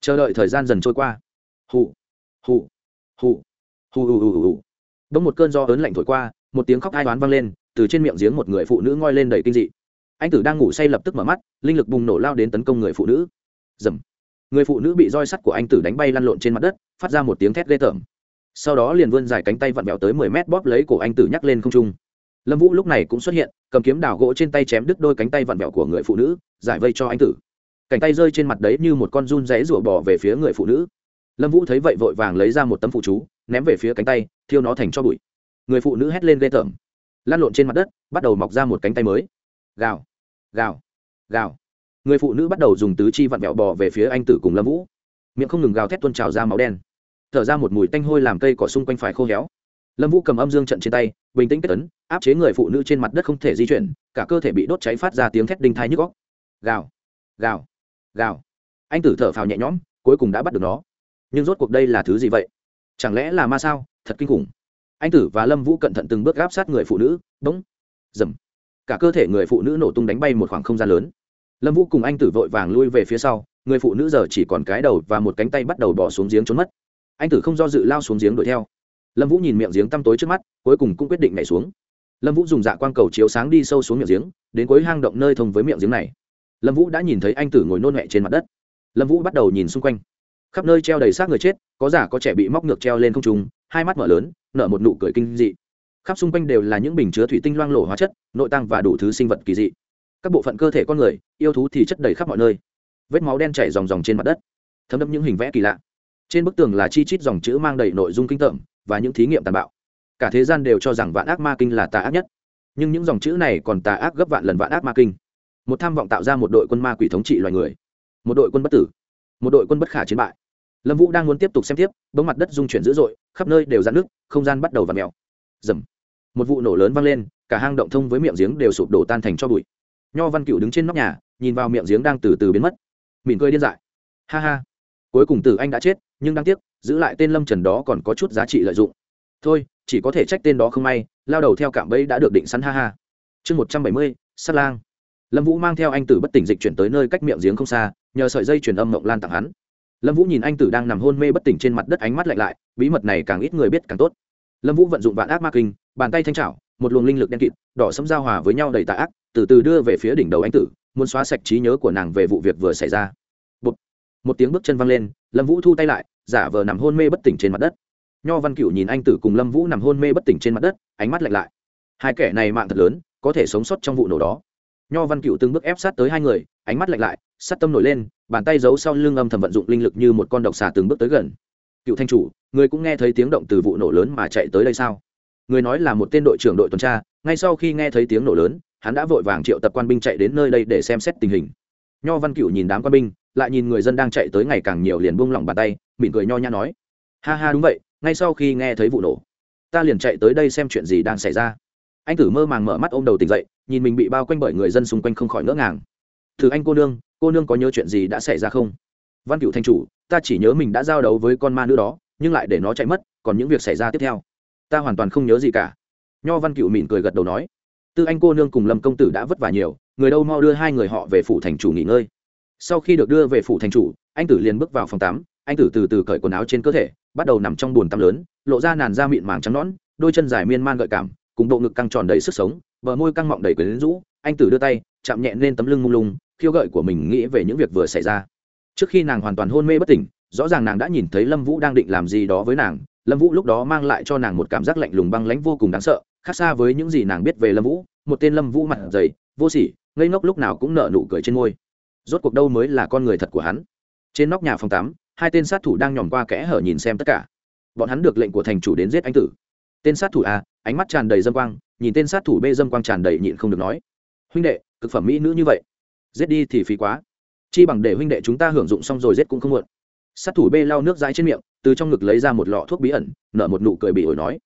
Chờ đợi thời gian dần trôi qua. Hụ hụ hụ hù hù hù hù hù. Bỗng một cơn gió ớn lạnh thổi qua, một tiếng khóc ai đoán vang lên từ trên miệng giếng một người phụ nữ ngoi lên đầy kinh dị. Anh tử đang ngủ say lập tức mở mắt, linh lực bùng nổ lao đến tấn công người phụ nữ. Dầm. Người phụ nữ bị roi sắt của anh tử đánh bay lăn lộn trên mặt đất, phát ra một tiếng thét ghê tởm. Sau đó liền vươn dài cánh tay vặn vẹo tới mười mét bóp lấy cổ anh tử nhắc lên không trung. Lâm vũ lúc này cũng xuất hiện, cầm kiếm đào gỗ trên tay chém đứt đôi cánh tay vặn vẹo của người phụ nữ, giải vây cho anh tử. Cánh tay rơi trên mặt đấy như một con run rẽ rủa bỏ về phía người phụ nữ. Lâm vũ thấy vậy vội vàng lấy ra một tấm phụ chú, ném về phía cánh tay, thiêu nó thành cho bụi. Người phụ nữ hét lên ghê tởm lăn lộn trên mặt đất, bắt đầu mọc ra một cánh tay mới. Gào gào gào. Người phụ nữ bắt đầu dùng tứ chi vặn vẹo bò về phía anh tử cùng lâm vũ. Miệng không ngừng gào thét tuôn trào ra máu đen. Thở ra một mùi tanh hôi làm cây cỏ xung quanh phải khô héo. Lâm vũ cầm âm dương trận trên tay, bình tĩnh kết ấn, áp chế người phụ nữ trên mặt đất không thể di chuyển, cả cơ thể bị đốt cháy phát ra tiếng thét đinh thai nhức góc gào gào gào. Anh tử thở phào nhẹ nhõm, cuối cùng đã bắt được nó. Nhưng rốt cuộc đây là thứ gì vậy? Chẳng lẽ là ma sao? Thật kinh khủng anh tử và lâm vũ cẩn thận từng bước gáp sát người phụ nữ bỗng dầm. Cả cơ thể người phụ nữ nổ tung đánh bay một khoảng không gian lớn. Lâm vũ cùng anh tử vội vàng lui về phía sau, người phụ nữ giờ chỉ còn cái đầu và một cánh tay bắt đầu bỏ xuống giếng trốn mất. Anh tử không do dự lao xuống giếng đuổi theo. Lâm vũ nhìn miệng giếng tăm tối trước mắt, cuối cùng cũng quyết định nhảy xuống. Lâm vũ dùng dạ quang cầu chiếu sáng đi sâu xuống miệng giếng, đến cuối hang động nơi thông với miệng giếng này. Lâm vũ đã nhìn thấy anh tử ngồi nôn mẹ trên mặt đất. Lâm vũ bắt đầu nhìn xung quanh. Khắp nơi treo đầy xác người chết, có giả có trẻ bị móc ngược treo lên không trung hai mắt mở lớn, nở một nụ cười kinh dị. Khắp xung quanh đều là những bình chứa thủy tinh loang lổ hóa chất, nội tăng và đủ thứ sinh vật kỳ dị. Các bộ phận cơ thể con người, yêu thú thì chất đầy khắp mọi nơi. Vết máu đen chảy dòng dòng trên mặt đất. Thấm đẫm những hình vẽ kỳ lạ. Trên bức tường là chi chít dòng chữ mang đầy nội dung kinh tởm và những thí nghiệm tàn bạo. Cả thế gian đều cho rằng vạn ác ma kinh là tà ác nhất. Nhưng những dòng chữ này còn tà ác gấp vạn lần vạn ác ma kinh. Một tham vọng tạo ra một đội quân ma quỷ thống trị loài người. Một đội quân bất tử. Một đội quân bất khả chiến bại lâm vũ đang muốn tiếp tục xem tiếp, bóng mặt đất dung chuyển dữ dội, khắp nơi đều dạn nước không gian bắt đầu v ặ mèo. Dầm một vụ nổ lớn vang lên, cả hang động thông với miệng giếng đều sụp đổ tan thành cho bụi. Nho văn cựu đứng trên nóc nhà, nhìn vào miệng giếng đang từ từ biến mất. Mỉm cười điên dại. Ha ha. Cuối cùng tử anh đã chết, nhưng đáng tiếc, giữ lại tên lâm trần đó còn có chút giá trị lợi dụng. Thôi, chỉ có thể trách tên đó không may, lao đầu theo cạm bẫy đã được định sẵn, ha ha. Chương một trăm bảy mươi sắt lang. Lâm vũ mang theo anh tử bất tỉnh dịch chuyển tới nơi cách miệng giếng không xa, nhờ sợi dây truyền âm mộng lan tặng hắn lâm vũ nhìn anh tử đang nằm hôn mê bất tỉnh trên mặt đất ánh mắt lạnh lại bí mật này càng ít người biết càng tốt. Lâm vũ vận dụng vạn ác ma kinh bàn tay thanh trảo một luồng linh lực đen kịt đỏ sẫm giao hòa với nhau đầy tà ác từ từ đưa về phía đỉnh đầu anh tử muốn xóa sạch trí nhớ của nàng về vụ việc vừa xảy ra. Một, một tiếng bước chân văng lên lâm vũ thu tay lại giả vờ nằm hôn mê bất tỉnh trên mặt đất. Nho văn cựu nhìn anh tử cùng lâm vũ nằm hôn mê bất tỉnh trên mặt đất ánh mắt lạnh lại. Hai kẻ này mạng thật lớn có thể sống sót trong vụ nổ đó nho văn cựu từng bước ép sát tới hai người, ánh mắt lạnh lại, sát tâm nổi lên, bàn tay giấu sau lưng âm thầm vận dụng linh lực như một con độc xà từng bước tới gần. Cựu thanh chủ, người cũng nghe thấy tiếng động từ vụ nổ lớn mà chạy tới đây sao? Người nói là một tên đội trưởng đội tuần tra, ngay sau khi nghe thấy tiếng nổ lớn, hắn đã vội vàng triệu tập quan binh chạy đến nơi đây để xem xét tình hình. Nho văn cựu nhìn đám quân binh, lại nhìn người dân đang chạy tới ngày càng nhiều liền buông lỏng bàn tay, mỉm cười nho nhã nói, ha ha, đúng vậy, ngay sau khi nghe thấy vụ nổ, ta liền chạy tới đây xem chuyện gì đang xảy ra anh tử mơ màng mở mắt ôm đầu tỉnh dậy, nhìn mình bị bao quanh bởi người dân xung quanh không khỏi ngỡ ngàng. Thử anh cô nương cô nương có nhớ chuyện gì đã xảy ra không? Văn cựu thanh chủ, ta chỉ nhớ mình đã giao đấu với con ma nữ đó, nhưng lại để nó chạy mất, còn những việc xảy ra tiếp theo. Ta hoàn toàn không nhớ gì cả. Nho văn cựu mỉm cười gật đầu nói, tư anh cô nương cùng lâm công tử đã vất vả nhiều, người đâu mau đưa hai người họ về phủ thành chủ nghỉ ngơi. Sau khi được đưa về phủ thành chủ, anh tử liền bước vào phòng tắm, anh tử từ từ cởi quần áo trên cơ thể, bắt đầu nằm trong bồn tắm lớn, lộ ra nàn da mịn màng trắng nõn, đôi chân dài miên man gợi cảm cùng bộ ngực căng tròn đầy sức sống, bờ môi căng mọng đầy quyến rũ, anh tử đưa tay, chạm nhẹ lên tấm lưng mông lung, khiêu gợi của mình nghĩ về những việc vừa xảy ra. Trước khi nàng hoàn toàn hôn mê bất tỉnh, rõ ràng nàng đã nhìn thấy lâm vũ đang định làm gì đó với nàng, lâm vũ lúc đó mang lại cho nàng một cảm giác lạnh lùng băng lãnh vô cùng đáng sợ, khác xa với những gì nàng biết về lâm vũ, một tên lâm vũ mặt dày, vô sỉ, ngây ngốc lúc nào cũng nở nụ cười trên môi. Rốt cuộc đâu mới là con người thật của hắn? Trên nóc nhà phòng tắm, hai tên sát thủ đang nhòm qua kẽ hở nhìn xem tất cả. Bọn hắn được lệnh của thành chủ đến giết anh tử. Tên sát thủ a ánh mắt tràn đầy dâm quang, nhìn tên sát thủ bê dâm quang tràn đầy nhịn không được nói. Huynh đệ, cực phẩm mỹ nữ như vậy, giết đi thì phí quá. Chi bằng để huynh đệ chúng ta hưởng dụng xong rồi giết cũng không muộn. Sát thủ bê lau nước dãi trên miệng, từ trong ngực lấy ra một lọ thuốc bí ẩn, nở một nụ cười bị ổi nói.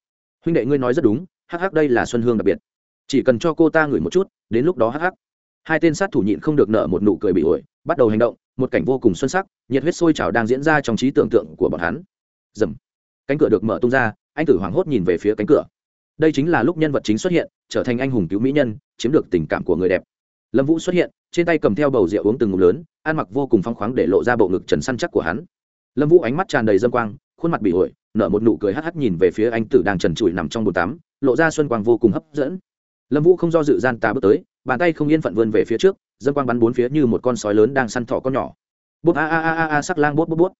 Huynh đệ ngươi nói rất đúng, hắc hắc đây là xuân hương đặc biệt. Chỉ cần cho cô ta ngửi một chút, đến lúc đó hắc hắc. Hai tên sát thủ nhịn không được nở một nụ cười bị ổi, bắt đầu hành động, một cảnh vô cùng xuân sắc, nhiệt huyết sôi trào đang diễn ra trong trí tưởng tượng của bọn hắn. Dầm. Cánh cửa được mở tung ra, anh tử hoảng hốt nhìn về phía cánh cửa đây chính là lúc nhân vật chính xuất hiện, trở thành anh hùng cứu mỹ nhân, chiếm được tình cảm của người đẹp. Lâm vũ xuất hiện, trên tay cầm theo bầu rượu uống từng ngụm lớn, ăn mặc vô cùng phong khoáng để lộ ra bộ ngực trần săn chắc của hắn. Lâm vũ ánh mắt tràn đầy dâm quang, khuôn mặt bị ổi, nở một nụ cười hắc hắc nhìn về phía anh tử đang trần trụi nằm trong bồn tắm, lộ ra xuân quang vô cùng hấp dẫn. Lâm vũ không do dự gian ta bước tới, bàn tay không yên phận vươn về phía trước, dâm quang bắn bốn phía như một con sói lớn đang săn thỏ con nhỏ. Bốp, a a a a a, sắc lang bốt bốt bốt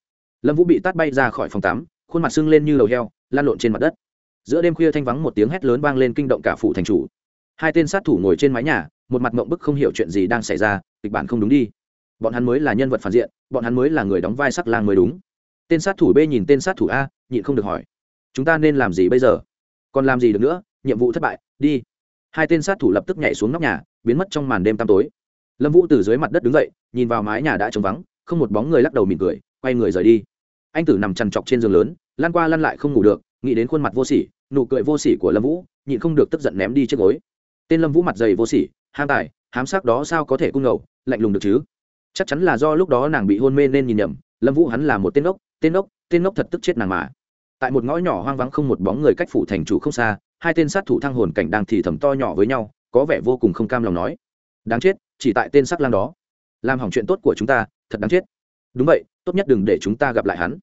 lâm vũ bị tát bay ra khỏi phòng tắm, khuôn mặt sưng lên như lầu heo lan lộn trên mặt đất giữa đêm khuya thanh vắng một tiếng hét lớn vang lên kinh động cả phủ thành chủ. Hai tên sát thủ ngồi trên mái nhà, một mặt mộng bức không hiểu chuyện gì đang xảy ra, kịch bản không đúng đi. Bọn hắn mới là nhân vật phản diện, bọn hắn mới là người đóng vai sắc lang mới đúng. Tên sát thủ b nhìn tên sát thủ a, nhịn không được hỏi. Chúng ta nên làm gì bây giờ? Còn làm gì được nữa? Nhiệm vụ thất bại, đi. Hai tên sát thủ lập tức nhảy xuống nóc nhà, biến mất trong màn đêm tăm tối. Lâm vũ từ dưới mặt đất đứng dậy, nhìn vào mái nhà đã trống vắng, không một bóng người lắc đầu mỉm cười, quay người rời đi. Anh tử nằm chằn trọc trên giường lớn lan qua lăn lại không ngủ được nghĩ đến khuôn mặt vô sỉ, nụ cười vô sỉ của lâm vũ, nhịn không được tức giận ném đi chiếc gối. Tên lâm vũ mặt dày vô sỉ, ham tài, hám sắc đó sao có thể cung ngầu, lạnh lùng được chứ? Chắc chắn là do lúc đó nàng bị hôn mê nên nhìn nhầm, lâm vũ hắn là một tên ốc tên ốc tên ốc thật tức chết nàng mà. Tại một ngõ nhỏ hoang vắng không một bóng người cách phủ thành chủ không xa, hai tên sát thủ thăng hồn cảnh đang thì thầm to nhỏ với nhau, có vẻ vô cùng không cam lòng nói. Đáng chết, chỉ tại tên sắc lang đó. Làm hỏng chuyện tốt của chúng ta, thật đáng chết. Đúng vậy, tốt nhất đừng để chúng ta gặp lại hắn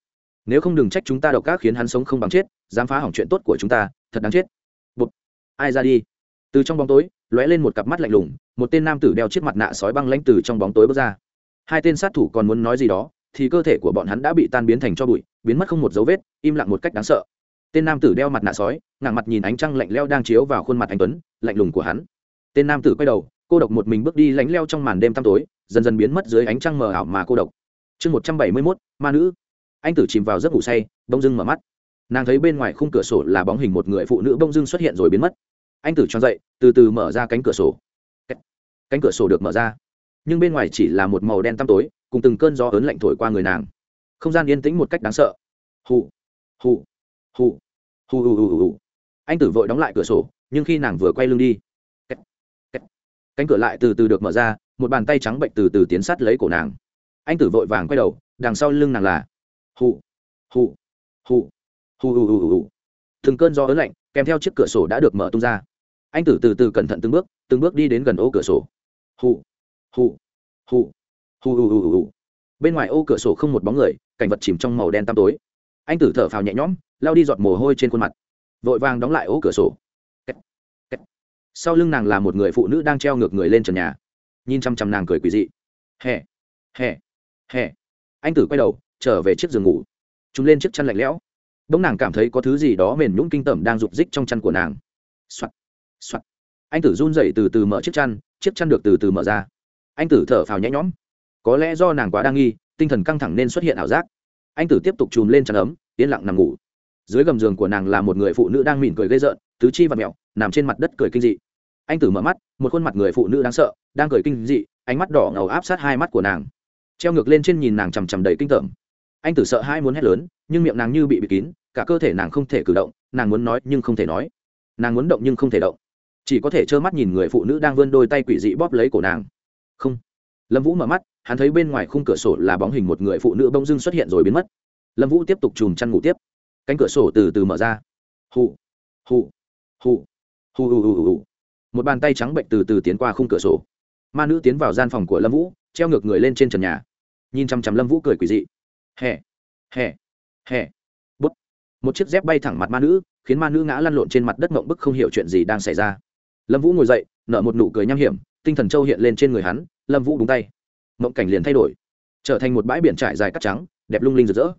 nếu không đừng trách chúng ta độc ác khiến hắn sống không bằng chết, dám phá hỏng chuyện tốt của chúng ta, thật đáng chết. Bụt ai ra đi? Từ trong bóng tối, lóe lên một cặp mắt lạnh lùng, một tên nam tử đeo chiếc mặt nạ sói băng lãnh từ trong bóng tối bước ra. Hai tên sát thủ còn muốn nói gì đó, thì cơ thể của bọn hắn đã bị tan biến thành cho bụi, biến mất không một dấu vết, im lặng một cách đáng sợ. Tên nam tử đeo mặt nạ sói ngẳng mặt nhìn ánh trăng lạnh leo đang chiếu vào khuôn mặt anh tuấn, lạnh lùng của hắn. Tên nam tử quay đầu, cô độc một mình bước đi lánh leo trong màn đêm tăm tối, dần dần biến mất dưới ánh trăng mờ ảo mà cô độc. Chương một trăm bảy mươi mốt, ma nữ anh tử chìm vào giấc ngủ say bông dưng mở mắt. Nàng thấy bên ngoài khung cửa sổ là bóng hình một người phụ nữ bông dưng xuất hiện rồi biến mất. Anh tử cho dậy, từ từ mở ra cánh cửa sổ. Cánh cửa sổ được mở ra. Nhưng bên ngoài chỉ là một màu đen tăm tối, cùng từng cơn gió ớn lạnh thổi qua người nàng. Không gian yên tĩnh một cách đáng sợ. Hù hù hù hù hù hù hù. Anh tử vội đóng lại cửa sổ, nhưng khi nàng vừa quay lưng đi cánh cửa lại từ từ được mở ra, một bàn tay trắng bệnh từ từ tiến sát lấy cổ nàng. Anh tử vội vàng quay đầu, đằng sau lưng nàng là hù. Hù. Hù. Hù hù hù hù từng cơn gió ớn lạnh kèm theo chiếc cửa sổ đã được mở tung ra. Anh tử từ từ cẩn thận từng bước từng bước đi đến gần ô cửa sổ. Hù. Hù. Hù. Hù hù hù hù bên ngoài ô cửa sổ không một bóng người, cảnh vật chìm trong màu đen tăm tối. Anh tử thở phào nhẹ nhõm, lao đi giọt mồ hôi trên khuôn mặt. Vội vàng đóng lại ô cửa sổ. Sau lưng nàng là một người phụ nữ đang treo ngược người lên trần nhà. Nhìn chăm chăm nàng cười quỳ dị. Hè. Hè. Hè. Anh tử quay đầu trở về chiếc giường ngủ. Chúng lên chiếc chăn lạnh lẽo. Bỗng nàng cảm thấy có thứ gì đó mềm nhũng kinh tởm đang rục rích trong chăn của nàng. Soạt soạt. Anh tử run dậy từ từ mở chiếc chăn chiếc chăn được từ từ mở ra. Anh tử thở phào nhẹ nhõm. Có lẽ do nàng quá đa nghi, tinh thần căng thẳng nên xuất hiện ảo giác. Anh tử tiếp tục chùm lên chăn ấm, yên lặng nằm ngủ. Dưới gầm giường của nàng là một người phụ nữ đang mỉm cười gây rợn, tứ chi và mẹo nằm trên mặt đất cười kinh dị. Anh tử mở mắt, một khuôn mặt người phụ nữ đáng sợ, đang cười kinh dị, ánh mắt đỏ ngầu áp sát hai mắt của nàng. Treo ngược lên trên nhìn nàng chằm chằm đầy kinh tởm anh tử sợ hai muốn hét lớn, nhưng miệng nàng như bị bịt kín, cả cơ thể nàng không thể cử động, nàng muốn nói nhưng không thể nói. Nàng muốn động nhưng không thể động. Chỉ có thể trơ mắt nhìn người phụ nữ đang vươn đôi tay quỷ dị bóp lấy cổ nàng. Không. Lâm vũ mở mắt, hắn thấy bên ngoài khung cửa sổ là bóng hình một người phụ nữ bông dưng xuất hiện rồi biến mất. Lâm vũ tiếp tục chùm chăn ngủ tiếp. Cánh cửa sổ từ từ mở ra. Hụ hụ hụ hù hù hù hù. Một bàn tay trắng bệnh từ từ tiến qua khung cửa sổ. Ma nữ tiến vào gian phòng của lâm vũ, treo ngược người lên trên trần nhà. Nhìn chằm chằm lâm vũ cười quỷ dị hè hè hè. Bút. Một chiếc dép bay thẳng mặt ma nữ, khiến ma nữ ngã lăn lộn trên mặt đất mộng bức không hiểu chuyện gì đang xảy ra. Lâm vũ ngồi dậy, nở một nụ cười nham hiểm, tinh thần châu hiện lên trên người hắn, lâm vũ đúng tay. Mộng cảnh liền thay đổi, trở thành một bãi biển trải dài cắt trắng, đẹp lung linh rực rỡ.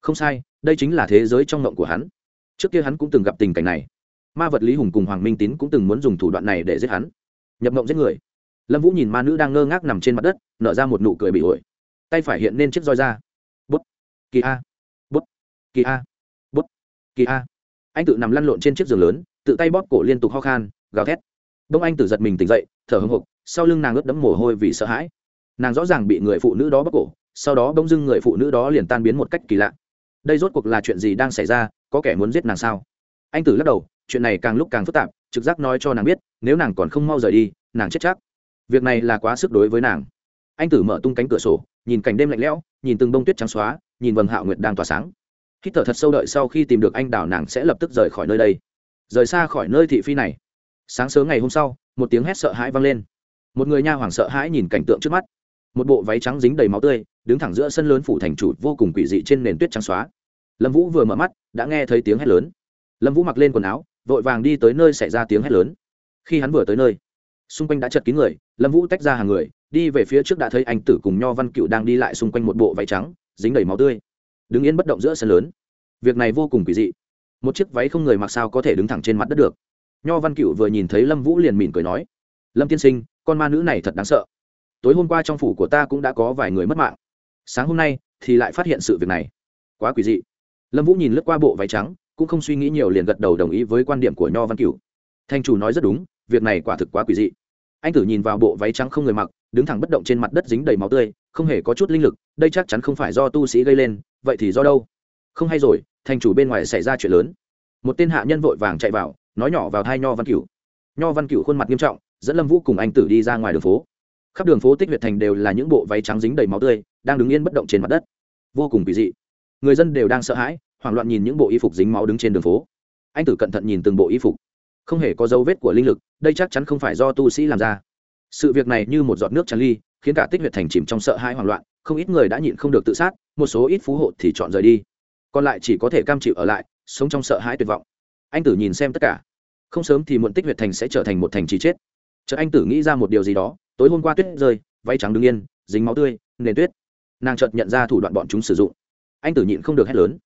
Không sai, đây chính là thế giới trong mộng của hắn. Trước kia hắn cũng từng gặp tình cảnh này. Ma vật lý hùng cùng hoàng minh tín cũng từng muốn dùng thủ đoạn này để giết hắn. Nhập mộng giết người. Lâm vũ nhìn ma nữ đang ngơ ngác nằm trên mặt đất, nở ra một nụ cười bị ổi. Tay phải hiện lên chiếc roi ra kỳ a. Bút. Kỳ a. Bút. Kỳ a. Anh tự nằm lăn lộn trên chiếc giường lớn, tự tay bóp cổ liên tục ho khan, gào thét. Đông anh tự giật mình tỉnh dậy, thở hưng hục sau lưng nàng ướt đẫm mồ hôi vì sợ hãi. Nàng rõ ràng bị người phụ nữ đó bóp cổ, sau đó bỗng dưng người phụ nữ đó liền tan biến một cách kỳ lạ. Đây rốt cuộc là chuyện gì đang xảy ra, có kẻ muốn giết nàng sao? Anh tử lắc đầu, chuyện này càng lúc càng phức tạp, trực giác nói cho nàng biết, nếu nàng còn không mau rời đi, nàng chết chắc. Việc này là quá sức đối với nàng. Anh tử mở tung cánh cửa sổ, nhìn cảnh đêm lạnh lẽo, nhìn từng bông tuyết trắng xóa nhìn vầng hạo nguyệt đang tỏa sáng. Hít thở thật sâu đợi sau khi tìm được anh đào nàng sẽ lập tức rời khỏi nơi đây. Rời xa khỏi nơi thị phi này. Sáng sớm ngày hôm sau, một tiếng hét sợ hãi vang lên. Một người nha hoàng sợ hãi nhìn cảnh tượng trước mắt. Một bộ váy trắng dính đầy máu tươi, đứng thẳng giữa sân lớn phủ thành chủ vô cùng quỷ dị trên nền tuyết trắng xóa. Lâm vũ vừa mở mắt, đã nghe thấy tiếng hét lớn. Lâm vũ mặc lên quần áo, vội vàng đi tới nơi xảy ra tiếng hét lớn. Khi hắn vừa tới nơi, xung quanh đã chật kín người, lâm vũ tách ra hàng người, đi về phía trước đã thấy anh tử cùng nho văn cựu đang đi lại xung quanh một bộ váy trắng dính đầy máu tươi. Đứng yên bất động giữa sân lớn. Việc này vô cùng kỳ dị. Một chiếc váy không người mặc sao có thể đứng thẳng trên mặt đất được. Nho văn cựu vừa nhìn thấy lâm vũ liền mỉm cười nói, lâm tiên sinh, con ma nữ này thật đáng sợ. Tối hôm qua trong phủ của ta cũng đã có vài người mất mạng. Sáng hôm nay thì lại phát hiện sự việc này. Quá quỷ dị. Lâm vũ nhìn lướt qua bộ váy trắng, cũng không suy nghĩ nhiều liền gật đầu đồng ý với quan điểm của nho văn cửu. Thanh chủ nói rất đúng, việc này quả thực quá quỷ dị. Anh tử nhìn vào bộ váy trắng không người mặc, đứng thẳng bất động trên mặt đất dính đầy máu tươi, không hề có chút linh lực đây chắc chắn không phải do tu sĩ gây lên, vậy thì do đâu? Không hay rồi, thành chủ bên ngoài xảy ra chuyện lớn. Một tên hạ nhân vội vàng chạy vào, nói nhỏ vào thai nho văn cửu. Nho văn cửu khuôn mặt nghiêm trọng, dẫn lâm vũ cùng anh tử đi ra ngoài đường phố. Khắp đường phố tích huyệt thành đều là những bộ váy trắng dính đầy máu tươi, đang đứng yên bất động trên mặt đất. Vô cùng kỳ dị. Người dân đều đang sợ hãi, hoảng loạn nhìn những bộ y phục dính máu đứng trên đường phố. Anh tử cẩn thận nhìn từng bộ y phục. Không hề có dấu vết của linh lực, đây chắc chắn không phải do tu sĩ làm ra. Sự việc này như một giọt nước tràn ly, khiến cả tích huyệt thành chìm trong sợ hãi hoảng loạn không ít người đã nhịn không được tự sát, một số ít phú hộ thì chọn rời đi. Còn lại chỉ có thể cam chịu ở lại, sống trong sợ hãi tuyệt vọng. Anh tử nhìn xem tất cả. Không sớm thì muộn tích huyệt thành sẽ trở thành một thành trì chết. Chợt anh tử nghĩ ra một điều gì đó, tối hôm qua tuyết rơi, váy trắng đứng yên, dính máu tươi, nền tuyết. Nàng chợt nhận ra thủ đoạn bọn chúng sử dụng. Anh tử nhịn không được hét lớn.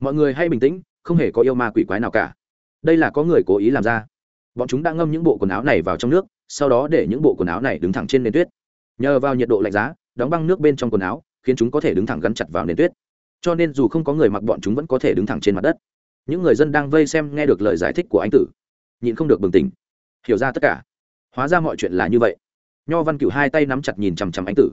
Mọi người hay bình tĩnh, không hề có yêu ma quỷ quái nào cả. Đây là có người cố ý làm ra. Bọn chúng đã ngâm những bộ quần áo này vào trong nước, sau đó để những bộ quần áo này đứng thẳng trên nền tuyết. Nhờ vào nhiệt độ lạnh giá đóng băng nước bên trong quần áo, khiến chúng có thể đứng thẳng gắn chặt vào nền tuyết. Cho nên dù không có người mặc bọn chúng vẫn có thể đứng thẳng trên mặt đất. Những người dân đang vây xem nghe được lời giải thích của anh tử, nhịn không được bừng tỉnh. Hiểu ra tất cả. Hóa ra mọi chuyện là như vậy. Nho văn cửu hai tay nắm chặt nhìn chằm chằm anh tử.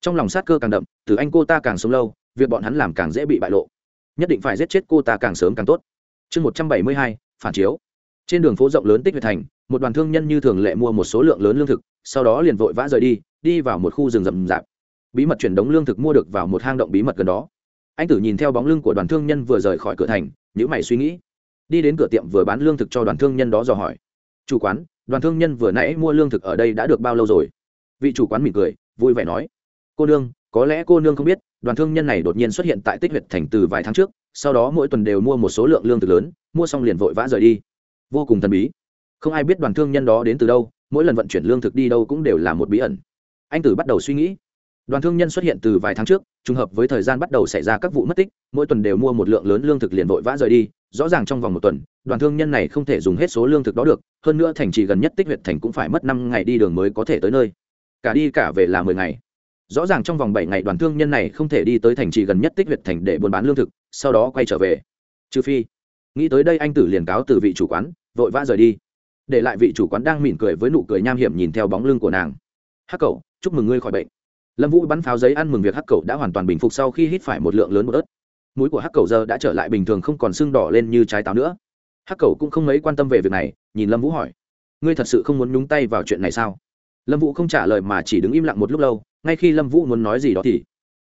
Trong lòng sát cơ càng đậm, từ anh cô ta càng sống lâu, việc bọn hắn làm càng dễ bị bại lộ. Nhất định phải giết chết cô ta càng sớm càng tốt. Chương một trăm bảy mươi hai, phản chiếu. Trên đường phố rộng lớn tích việt thành, một đoàn thương nhân như thường lệ mua một số lượng lớn lương thực, sau đó liền vội vã rời đi đi vào một khu rừng rậm rạp bí mật chuyển đống lương thực mua được vào một hang động bí mật gần đó. Anh tử nhìn theo bóng lưng của đoàn thương nhân vừa rời khỏi cửa thành nhữ mày suy nghĩ. Đi đến cửa tiệm vừa bán lương thực cho đoàn thương nhân đó dò hỏi. Chủ quán, đoàn thương nhân vừa nãy mua lương thực ở đây đã được bao lâu rồi? Vị chủ quán mỉm cười, vui vẻ nói. Cô nương, có lẽ cô nương không biết, đoàn thương nhân này đột nhiên xuất hiện tại tích huyệt thành từ vài tháng trước, sau đó mỗi tuần đều mua một số lượng lương thực lớn, mua xong liền vội vã rời đi. Vô cùng thần bí. Không ai biết đoàn thương nhân đó đến từ đâu, mỗi lần vận chuyển lương thực đi đâu cũng đều là một bí ẩn. Anh tử bắt đầu suy nghĩ đoàn thương nhân xuất hiện từ vài tháng trước, trùng hợp với thời gian bắt đầu xảy ra các vụ mất tích, mỗi tuần đều mua một lượng lớn lương thực liền vội vã rời đi, rõ ràng trong vòng một tuần, đoàn thương nhân này không thể dùng hết số lương thực đó được, hơn nữa thành trì gần nhất tích huyện thành cũng phải mất năm ngày đi đường mới có thể tới nơi. Cả đi cả về là mười ngày. Rõ ràng trong vòng bảy ngày đoàn thương nhân này không thể đi tới thành trì gần nhất tích huyện thành để buôn bán lương thực, sau đó quay trở về. Trừ phi, nghĩ tới đây anh tử liền cáo từ vị chủ quán, vội vã rời đi. Để lại vị chủ quán đang mỉm cười với nụ cười nham hiểm nhìn theo bóng lưng của nàng. Hắc cậu chúc mừng ngươi khỏi bệnh lâm vũ bắn pháo giấy ăn mừng việc hắc cầu đã hoàn toàn bình phục sau khi hít phải một lượng lớn một ớt. Mũi của hắc cầu giờ đã trở lại bình thường không còn sưng đỏ lên như trái táo nữa. Hắc cầu cũng không mấy quan tâm về việc này, nhìn lâm vũ hỏi, ngươi thật sự không muốn nhúng tay vào chuyện này sao? Lâm vũ không trả lời mà chỉ đứng im lặng một lúc lâu, ngay khi lâm vũ muốn nói gì đó thì,